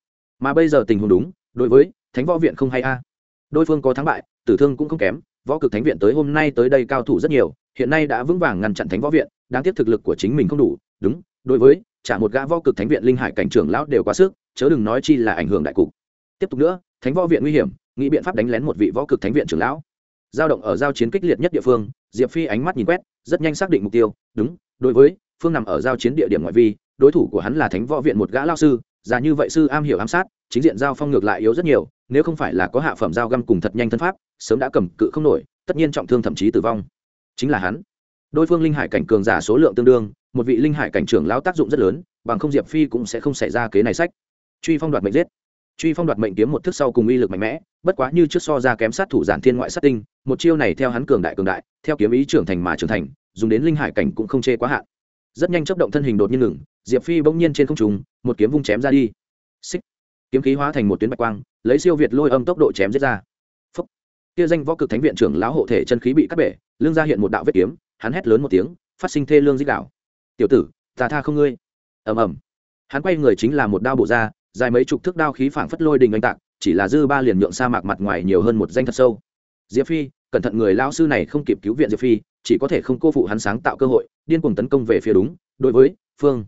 Mà bây giờ tình huống đúng, đối với thánh võ viện không hay a. Đôi phương có thắng bại, tử thương cũng không kém, võ cực thánh viện tới hôm nay tới đây cao thủ rất nhiều, hiện nay đã vững vàng ngăn chặn thánh võ viện, đáng tiếc thực lực của chính mình không đủ, đúng, đối với trả một gã võ cực thánh viện linh hải cảnh trưởng lão đều quá sức, chớ đừng nói chi là ảnh hưởng đại cục. Tiếp tục nữa, thánh võ viện nguy hiểm, nghĩ biện pháp đánh lén một vị võ cực thánh viện trưởng lão giao động ở giao chiến kích liệt nhất địa phương, diệp phi ánh mắt nhìn quét, rất nhanh xác định mục tiêu, đúng, đối với, phương nằm ở giao chiến địa điểm ngoại vi, đối thủ của hắn là thánh võ viện một gã lao sư, già như vậy sư am hiểu ám sát, chính diện giao phong ngược lại yếu rất nhiều, nếu không phải là có hạ phẩm giao găm cùng thật nhanh thân pháp, sớm đã cầm cự không nổi, tất nhiên trọng thương thậm chí tử vong. Chính là hắn. Đối phương linh hải cảnh cường giả số lượng tương đương, một vị linh hải cảnh trưởng lão tác dụng rất lớn, bằng không diệp phi cũng sẽ không xảy ra kế này sách. Truy phong đoạt mệnh giết truy phong đoạt mệnh kiếm một thức sau cùng uy lực mạnh mẽ, bất quá như trước so ra kém sát thủ giản thiên ngoại sát tinh, một chiêu này theo hắn cường đại cường đại, theo kiếm ý trưởng thành mà trưởng thành, dùng đến linh hải cảnh cũng không chê quá hạn. Rất nhanh chấp động thân hình đột nhiên ngừng, diệp phi bỗng nhiên trên không trùng một kiếm vung chém ra đi. Xích. Kiếm khí hóa thành một tuyến bạch quang, lấy siêu việt lôi âm tốc độ chém giết ra. Phúc. Kia danh võ cực thánh viện trưởng lão hộ thể chân khí bị cắt bể lương ra hiện một đạo vết kiếm, hắn hét lớn một tiếng, phát sinh thê lương dích đạo. Tiểu tử tà tha không ngươi. Ầm ầm. Hắn quay người chính là một đao bộ ra dài mấy chục thước đao khí phảng phất lôi đình anh tạc, chỉ là dư ba liền nhượng sa mạc mặt ngoài nhiều hơn một danh thật sâu. Diệp phi, cẩn thận người lao sư này không kịp cứu viện diệp phi, chỉ có thể không cô phụ hắn sáng tạo cơ hội, điên cuồng tấn công về phía đúng, đối với phương.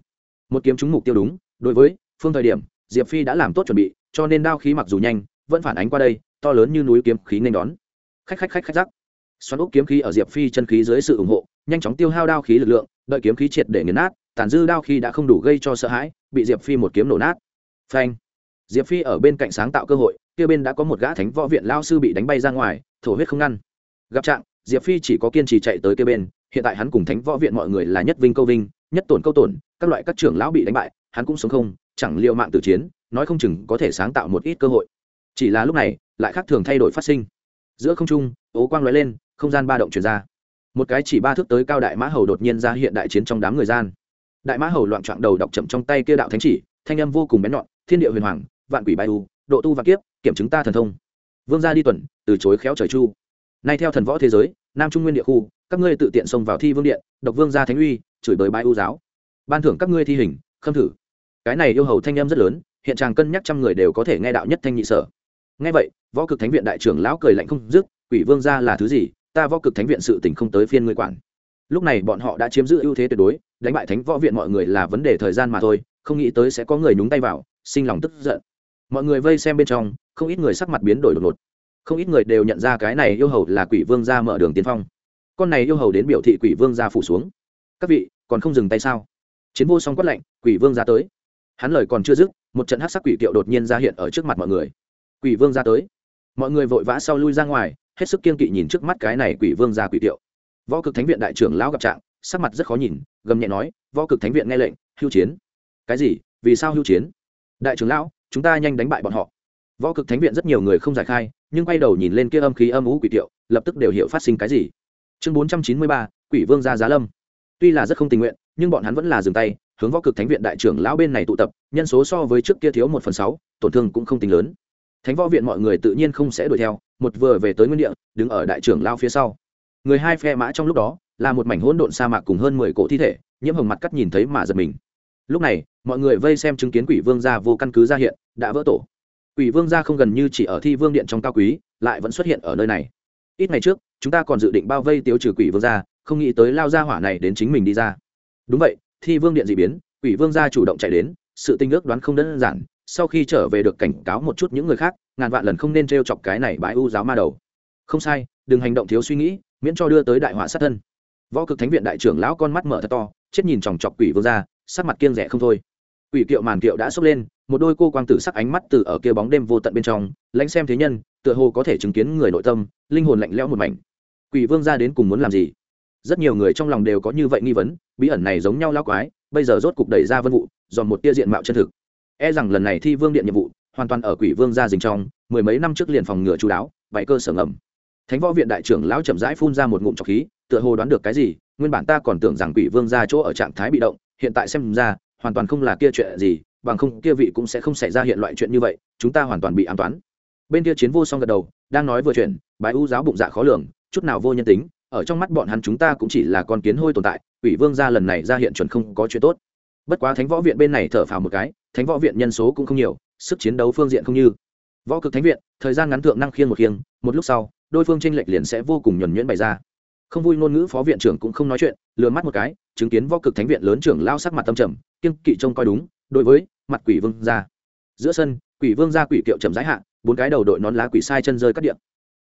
Một kiếm trúng mục tiêu đúng, đối với phương thời điểm, diệp phi đã làm tốt chuẩn bị, cho nên đao khí mặc dù nhanh, vẫn phản ánh qua đây, to lớn như núi kiếm khí nên đón. Khách khách khách khách rắc. Xoắn ốc kiếm khí ở diệp phi chân khí dưới sự ủng hộ, nhanh chóng tiêu hao đao khí lực lượng, đợi kiếm khí triệt để nghiền nát, tàn dư đao khí đã không đủ gây cho sợ hãi, bị diệp phi một kiếm nổ nát phanh. Diệp phi ở bên cạnh sáng tạo cơ hội, kia bên đã có một gã thánh võ viện lao sư bị đánh bay ra ngoài, thổ huyết không ngăn. Gặp trạng, diệp phi chỉ có kiên trì chạy tới kia bên, hiện tại hắn cùng thánh võ viện mọi người là nhất vinh câu vinh, nhất tổn câu tổn, các loại các trưởng lão bị đánh bại, hắn cũng sống không, chẳng liệu mạng tử chiến, nói không chừng có thể sáng tạo một ít cơ hội. Chỉ là lúc này, lại khác thường thay đổi phát sinh. Giữa không trung, ố quang lóe lên, không gian ba động chuyển ra. Một cái chỉ ba thước tới cao đại mã hầu đột nhiên ra hiện đại chiến trong đám người gian. Đại mã hầu loạn trọn đầu đọc chậm trong tay kia đạo thánh chỉ, thanh âm vô cùng bén nhọn thiên địa huyền hoàng, vạn quỷ bài u, độ tu vạn kiếp, kiểm chứng ta thần thông. Vương gia đi tuần, từ chối khéo trời chu. Nay theo thần võ thế giới, nam trung nguyên địa khu, các ngươi tự tiện xông vào thi vương điện, độc vương gia thánh uy, chửi bới bãi u giáo. Ban thưởng các ngươi thi hình, khâm thử. Cái này yêu hầu thanh em rất lớn, hiện tràng cân nhắc trăm người đều có thể nghe đạo nhất thanh nhị sở. Nghe vậy, võ cực thánh viện đại trưởng lão cười lạnh không dứt, quỷ vương gia là thứ gì? Ta võ cực thánh viện sự tình không tới phiên ngươi quản. Lúc này bọn họ đã chiếm giữ ưu thế tuyệt đối, đánh bại thánh võ viện mọi người là vấn đề thời gian mà thôi, không nghĩ tới sẽ có người nhúng tay vào sinh lòng tức giận. Mọi người vây xem bên trong, không ít người sắc mặt biến đổi đột ngột. Không ít người đều nhận ra cái này yêu hầu là quỷ vương ra mở đường tiên phong. Con này yêu hầu đến biểu thị quỷ vương ra phủ xuống. Các vị, còn không dừng tay sao? Chiến vô song quát lạnh, quỷ vương ra tới. Hắn lời còn chưa dứt, một trận hát sắc quỷ kiệu đột nhiên ra hiện ở trước mặt mọi người. Quỷ vương ra tới. Mọi người vội vã sau lui ra ngoài, hết sức kiên kỵ nhìn trước mắt cái này quỷ vương ra quỷ kiệu. Võ cực thánh viện đại trưởng lão gặp trạng, sắc mặt rất khó nhìn, gầm nhẹ nói, võ cực thánh viện nghe lệnh, hưu chiến. Cái gì? Vì sao hưu chiến? Đại trưởng lão, chúng ta nhanh đánh bại bọn họ. Võ cực thánh viện rất nhiều người không giải khai, nhưng quay đầu nhìn lên kia âm khí âm ú quỷ tiệu, lập tức đều hiểu phát sinh cái gì. Chương bốn trăm chín mươi ba, quỷ vương gia giá lâm. Tuy là rất không tình nguyện, nhưng bọn hắn vẫn là dừng tay, hướng võ cực thánh viện đại trưởng lão bên này tụ tập, nhân số so với trước kia thiếu một phần sáu, tổn thương cũng không tính lớn. Thánh võ viện mọi người tự nhiên không sẽ đuổi theo, một vừa về tới nguyên địa, đứng ở đại trưởng lao phía sau. Người hai phe mã trong lúc đó, là một mảnh hỗn độn sa mạc cùng hơn mười cổ thi thể, nhiễm hồng mặt cắt nhìn thấy mà giật mình lúc này, mọi người vây xem chứng kiến quỷ vương gia vô căn cứ ra hiện, đã vỡ tổ. Quỷ vương gia không gần như chỉ ở thi vương điện trong cao quý, lại vẫn xuất hiện ở nơi này. Ít ngày trước, chúng ta còn dự định bao vây tiêu trừ quỷ vương gia, không nghĩ tới lao ra hỏa này đến chính mình đi ra. Đúng vậy, thi vương điện d ị biến, quỷ vương gia chủ động chạy đến, sự tinh ước đoán không đơn giản, sau khi trở về được cảnh cáo một chút những người khác, ngàn vạn lần không nên t r e o chọc cái này bãi u giáo ma đầu. Không sai, đừng hành động thiếu suy nghĩ, miễn cho đưa tới đại họa sát thân. Võ cực thánh viện đại trưởng lão con mắt mở thật to, chết nhìn chòng chọc quỷ vương gia sắc mặt kiêng rẻ không thôi. Quỷ kiệu màn kiệu đã sốc lên, một đôi cô quang tử sắc ánh mắt từ ở kia bóng đêm vô tận bên trong, lãnh xem thế nhân, tựa hồ có thể chứng kiến người nội tâm, linh hồn lạnh lẽo một mảnh. Quỷ vương ra đến cùng muốn làm gì? Rất nhiều người trong lòng đều có như vậy nghi vấn, bí ẩn này giống nhau lao quái, bây giờ rốt cục đẩy ra vân vụ, dòm một tia diện mạo chân thực. E rằng lần này thi vương điện nhiệm vụ, hoàn toàn ở quỷ vương gia dình trong, mười mấy năm trước liền phòng ngừa chú đáo vậy cơ sở ngầm. Thánh võ viện đại trưởng lão chậm rãi phun ra một ngụm trọc khí, tựa hồ đoán được cái gì, nguyên bản ta còn tưởng rằng quỷ vương gia chỗ ở trạng thái bị động hiện tại xem ra, hoàn toàn không là kia chuyện gì, bằng không kia vị cũng sẽ không xảy ra hiện loại chuyện như vậy, chúng ta hoàn toàn bị an toán. Bên kia chiến vô song gật đầu, đang nói vừa chuyện bái u giáo bụng dạ khó lường, chút nào vô nhân tính, ở trong mắt bọn hắn chúng ta cũng chỉ là con kiến hôi tồn tại ủy vương ra lần này ra hiện chuẩn không có chuyện tốt. Bất quá thánh võ viện bên này thở phào một cái, thánh võ viện nhân số cũng không nhiều, sức chiến đấu phương diện không như. Võ cực thánh viện, thời gian ngắn thượng năng khiên một khiêng, một lúc sau đôi phương tranh lệch liền sẽ vô cùng nhuẩn nhuyễn bày ra không vui ngôn ngữ phó viện trưởng cũng không nói chuyện, lừa mắt một cái, chứng kiến võ cực thánh viện lớn trưởng lao sắc mặt tâm trầm kiên kỵ trông coi đúng, đối với mặt quỷ vương gia giữa sân, quỷ vương gia quỷ kiệu trầm giải hạ, bốn cái đầu đội nón lá quỷ sai chân rơi cắt điện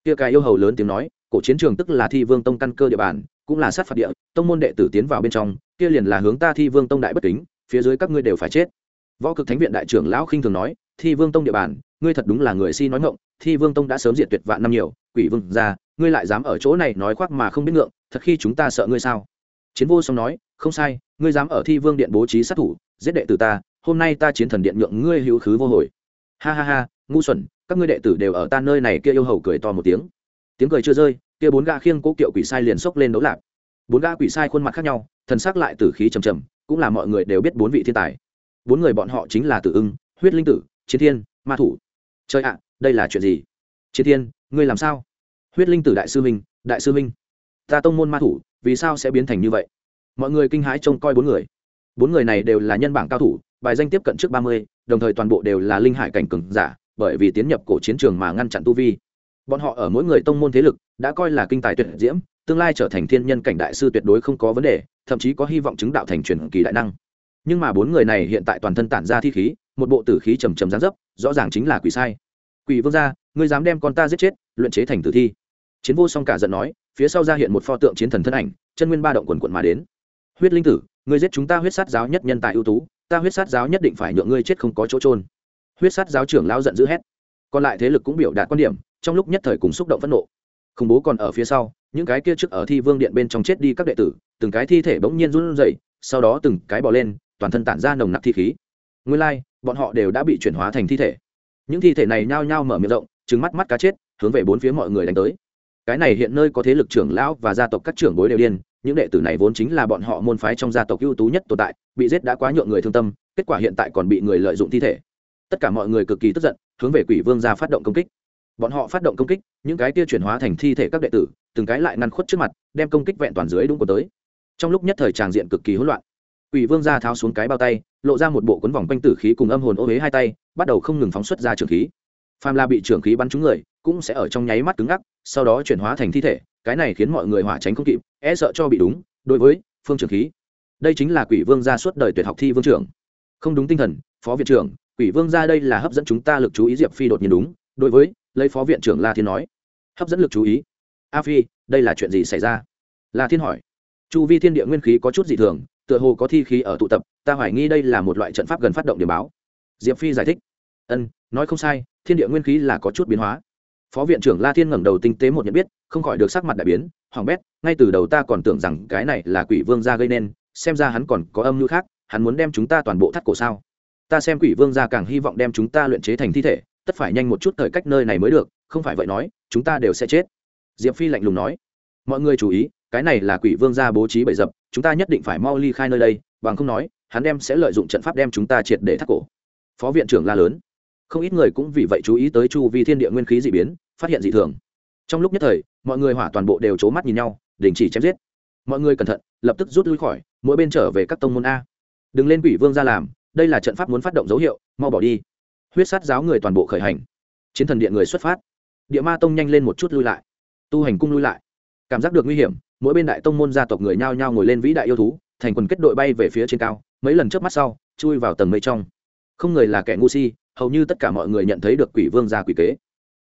kia cái yêu hầu lớn tiếng nói, cổ chiến trường tức là thi vương tông căn cơ địa bàn, cũng là sát phạt địa, tông môn đệ tử tiến vào bên trong, kia liền là hướng ta thi vương tông đại bất kính, phía dưới các ngươi đều phải chết. Võ cực thánh viện đại trưởng lão khinh thường nói, thi vương tông địa bàn, ngươi thật đúng là người si nói ngộng thi vương tông đã sớm diệt tuyệt vạn năm nhiều, quỷ vương ra ngươi lại dám ở chỗ này nói khoác mà không biết ngượng, thật khi chúng ta sợ ngươi sao? Chiến vô song nói, không sai, ngươi dám ở thi vương điện bố trí sát thủ, giết đệ tử ta, hôm nay ta chiến thần điện nhượng ngươi hữu khứ vô hồi. Ha ha ha, ngu xuẩn, các ngươi đệ tử đều ở ta nơi này kia yêu hầu cười to một tiếng. Tiếng cười chưa rơi, kia bốn gã khiêng cố kiệu quỷ sai liền xốc lên đấu lạc. Bốn gã quỷ sai khuôn mặt khác nhau, thần sắc lại tử khí trầm trầm, cũng là mọi người đều biết bốn vị thiên tài. Bốn người bọn họ chính là tử ưng, huyết linh tử, chiến thiên, ma thủ. Trời ạ, đây là chuyện gì? Chiến thiên, ngươi làm sao? Huyết linh tử đại sư minh đại sư minh ta tông môn ma thủ, vì sao sẽ biến thành như vậy? Mọi người kinh hãi trông coi bốn người. Bốn người này đều là nhân bảng cao thủ, bài danh tiếp cận trước ba mươi, đồng thời toàn bộ đều là linh hải cảnh cừng giả, bởi vì tiến nhập cổ chiến trường mà ngăn chặn tu vi. Bọn họ ở mỗi người tông môn thế lực, đã coi là kinh tài tuyệt diễm, tương lai trở thành thiên nhân cảnh đại sư tuyệt đối không có vấn đề, thậm chí có hy vọng chứng đạo thành truyền kỳ đại năng. Nhưng mà bốn người này hiện tại toàn thân tản ra thi khí, một bộ tử khí trầm trầm gián dấp, rõ ràng chính là quỷ sai. Quỷ vương gia, ngươi dám đem con ta giết chết, luyện chế thành tử thi chiến vô song cả giận nói, phía sau ra hiện một pho tượng chiến thần thân ảnh, chân nguyên ba động quần quận mà đến. Huyết linh tử, ngươi giết chúng ta huyết sát giáo nhất nhân tài ưu tú, ta huyết sát giáo nhất định phải nhượng ngươi chết không có chỗ trôn huyết sát giáo trưởng lao giận dữ hét. Còn lại thế lực cũng biểu đạt quan điểm, trong lúc nhất thời cùng xúc động phẫn nộ. Khủng bố còn ở phía sau, những cái kia trước ở thi vương điện bên trong chết đi các đệ tử, từng cái thi thể bỗng nhiên run rẩy, sau đó từng cái bỏ lên, toàn thân tản ra nồng nặc thi khí. Nguyên lai, bọn họ đều đã bị chuyển hóa thành thi thể. Những thi thể này nhao nhao mở miệng rộng trứng mắt mắt cá chết, hướng về bốn phía mọi người đánh tới cái này hiện nơi có thế lực trưởng lão và gia tộc các trưởng bối đều điên, những đệ tử này vốn chính là bọn họ môn phái trong gia tộc ưu tú nhất tồn tại, bị giết đã quá nhượng người thương tâm, kết quả hiện tại còn bị người lợi dụng thi thể. Tất cả mọi người cực kỳ tức giận, hướng về quỷ vương ra phát động công kích. Bọn họ phát động công kích, những cái kia chuyển hóa thành thi thể các đệ tử, từng cái lại ngăn khuất trước mặt, đem công kích vẹn toàn dưới đúng của tới. Trong lúc nhất thời tràng diện cực kỳ hỗn loạn, quỷ vương ra tháo xuống cái bao tay, lộ ra một bộ cuốn vòng quanh tử khí cùng âm hồn ô huế hai tay, bắt đầu không ngừng phóng xuất ra trường khí. Phàm la bị trường khí bắn trúng người cũng sẽ ở trong nháy mắt cứng ngắc, sau đó chuyển hóa thành thi thể, cái này khiến mọi người hỏa tránh không kịp e sợ cho bị đúng, đối với phương trưởng khí. Đây chính là quỷ vương gia suốt đời tuyệt học thi vương trưởng. Không đúng tinh thần, phó viện trưởng, quỷ vương gia đây là hấp dẫn chúng ta lực chú ý diệp phi đột nhiên đúng, đối với, lấy phó viện trưởng la thiên nói. Hấp dẫn lực chú ý. A phi, đây là chuyện gì xảy ra? La thiên hỏi. Chu vi thiên địa nguyên khí có chút dị thường, tựa hồ có thi khí ở tụ tập, ta hoài nghi đây là một loại trận pháp gần phát động điểm báo. Diệp phi giải thích. Ân, nói không sai, thiên địa nguyên khí là có chút biến hóa phó viện trưởng la thiên ngẩng đầu tinh tế một nhận biết, không khỏi được sắc mặt đại biến, hoàng bét, ngay từ đầu ta còn tưởng rằng cái này là quỷ vương gia gây nên, xem ra hắn còn có âm mưu khác, hắn muốn đem chúng ta toàn bộ thắt cổ sao? Ta xem quỷ vương gia càng hy vọng đem chúng ta luyện chế thành thi thể, tất phải nhanh một chút thời cách nơi này mới được, không phải vậy nói, chúng ta đều sẽ chết. Diệp phi lạnh lùng nói. Mọi người chú ý, cái này là quỷ vương gia bố trí bậy dập, chúng ta nhất định phải mau ly khai nơi đây, bằng không nói, hắn đem sẽ lợi dụng trận pháp đem chúng ta triệt để thắt cổ. Phó viện trưởng la lớn không ít người cũng vì vậy chú ý tới chu vi thiên địa nguyên khí d ị biến, phát hiện dị thường. Trong lúc nhất thời, mọi người hỏa toàn bộ đều c h ố mắt nhìn nhau, đình chỉ chém giết. Mọi người cẩn thận, lập tức rút lui khỏi, mỗi bên trở về các tông môn a. Đừng lên quỷ vương ra làm, đây là trận pháp muốn phát động dấu hiệu, mau bỏ đi. Huyết sát giáo người toàn bộ khởi hành. Chiến thần điện người xuất phát. Địa ma tông nhanh lên một chút lui lại. Tu hành cung lui lại. Cảm giác được nguy hiểm, mỗi bên đại tông môn gia tộc người nhao nhao ngồi lên vĩ đại yêu thú, thành quần kết đội bay về phía trên cao, mấy lần trước mắt sau, chui vào tầng mây trong. Không người là kẻ ngu si hầu như tất cả mọi người nhận thấy được quỷ vương gia quỷ kế.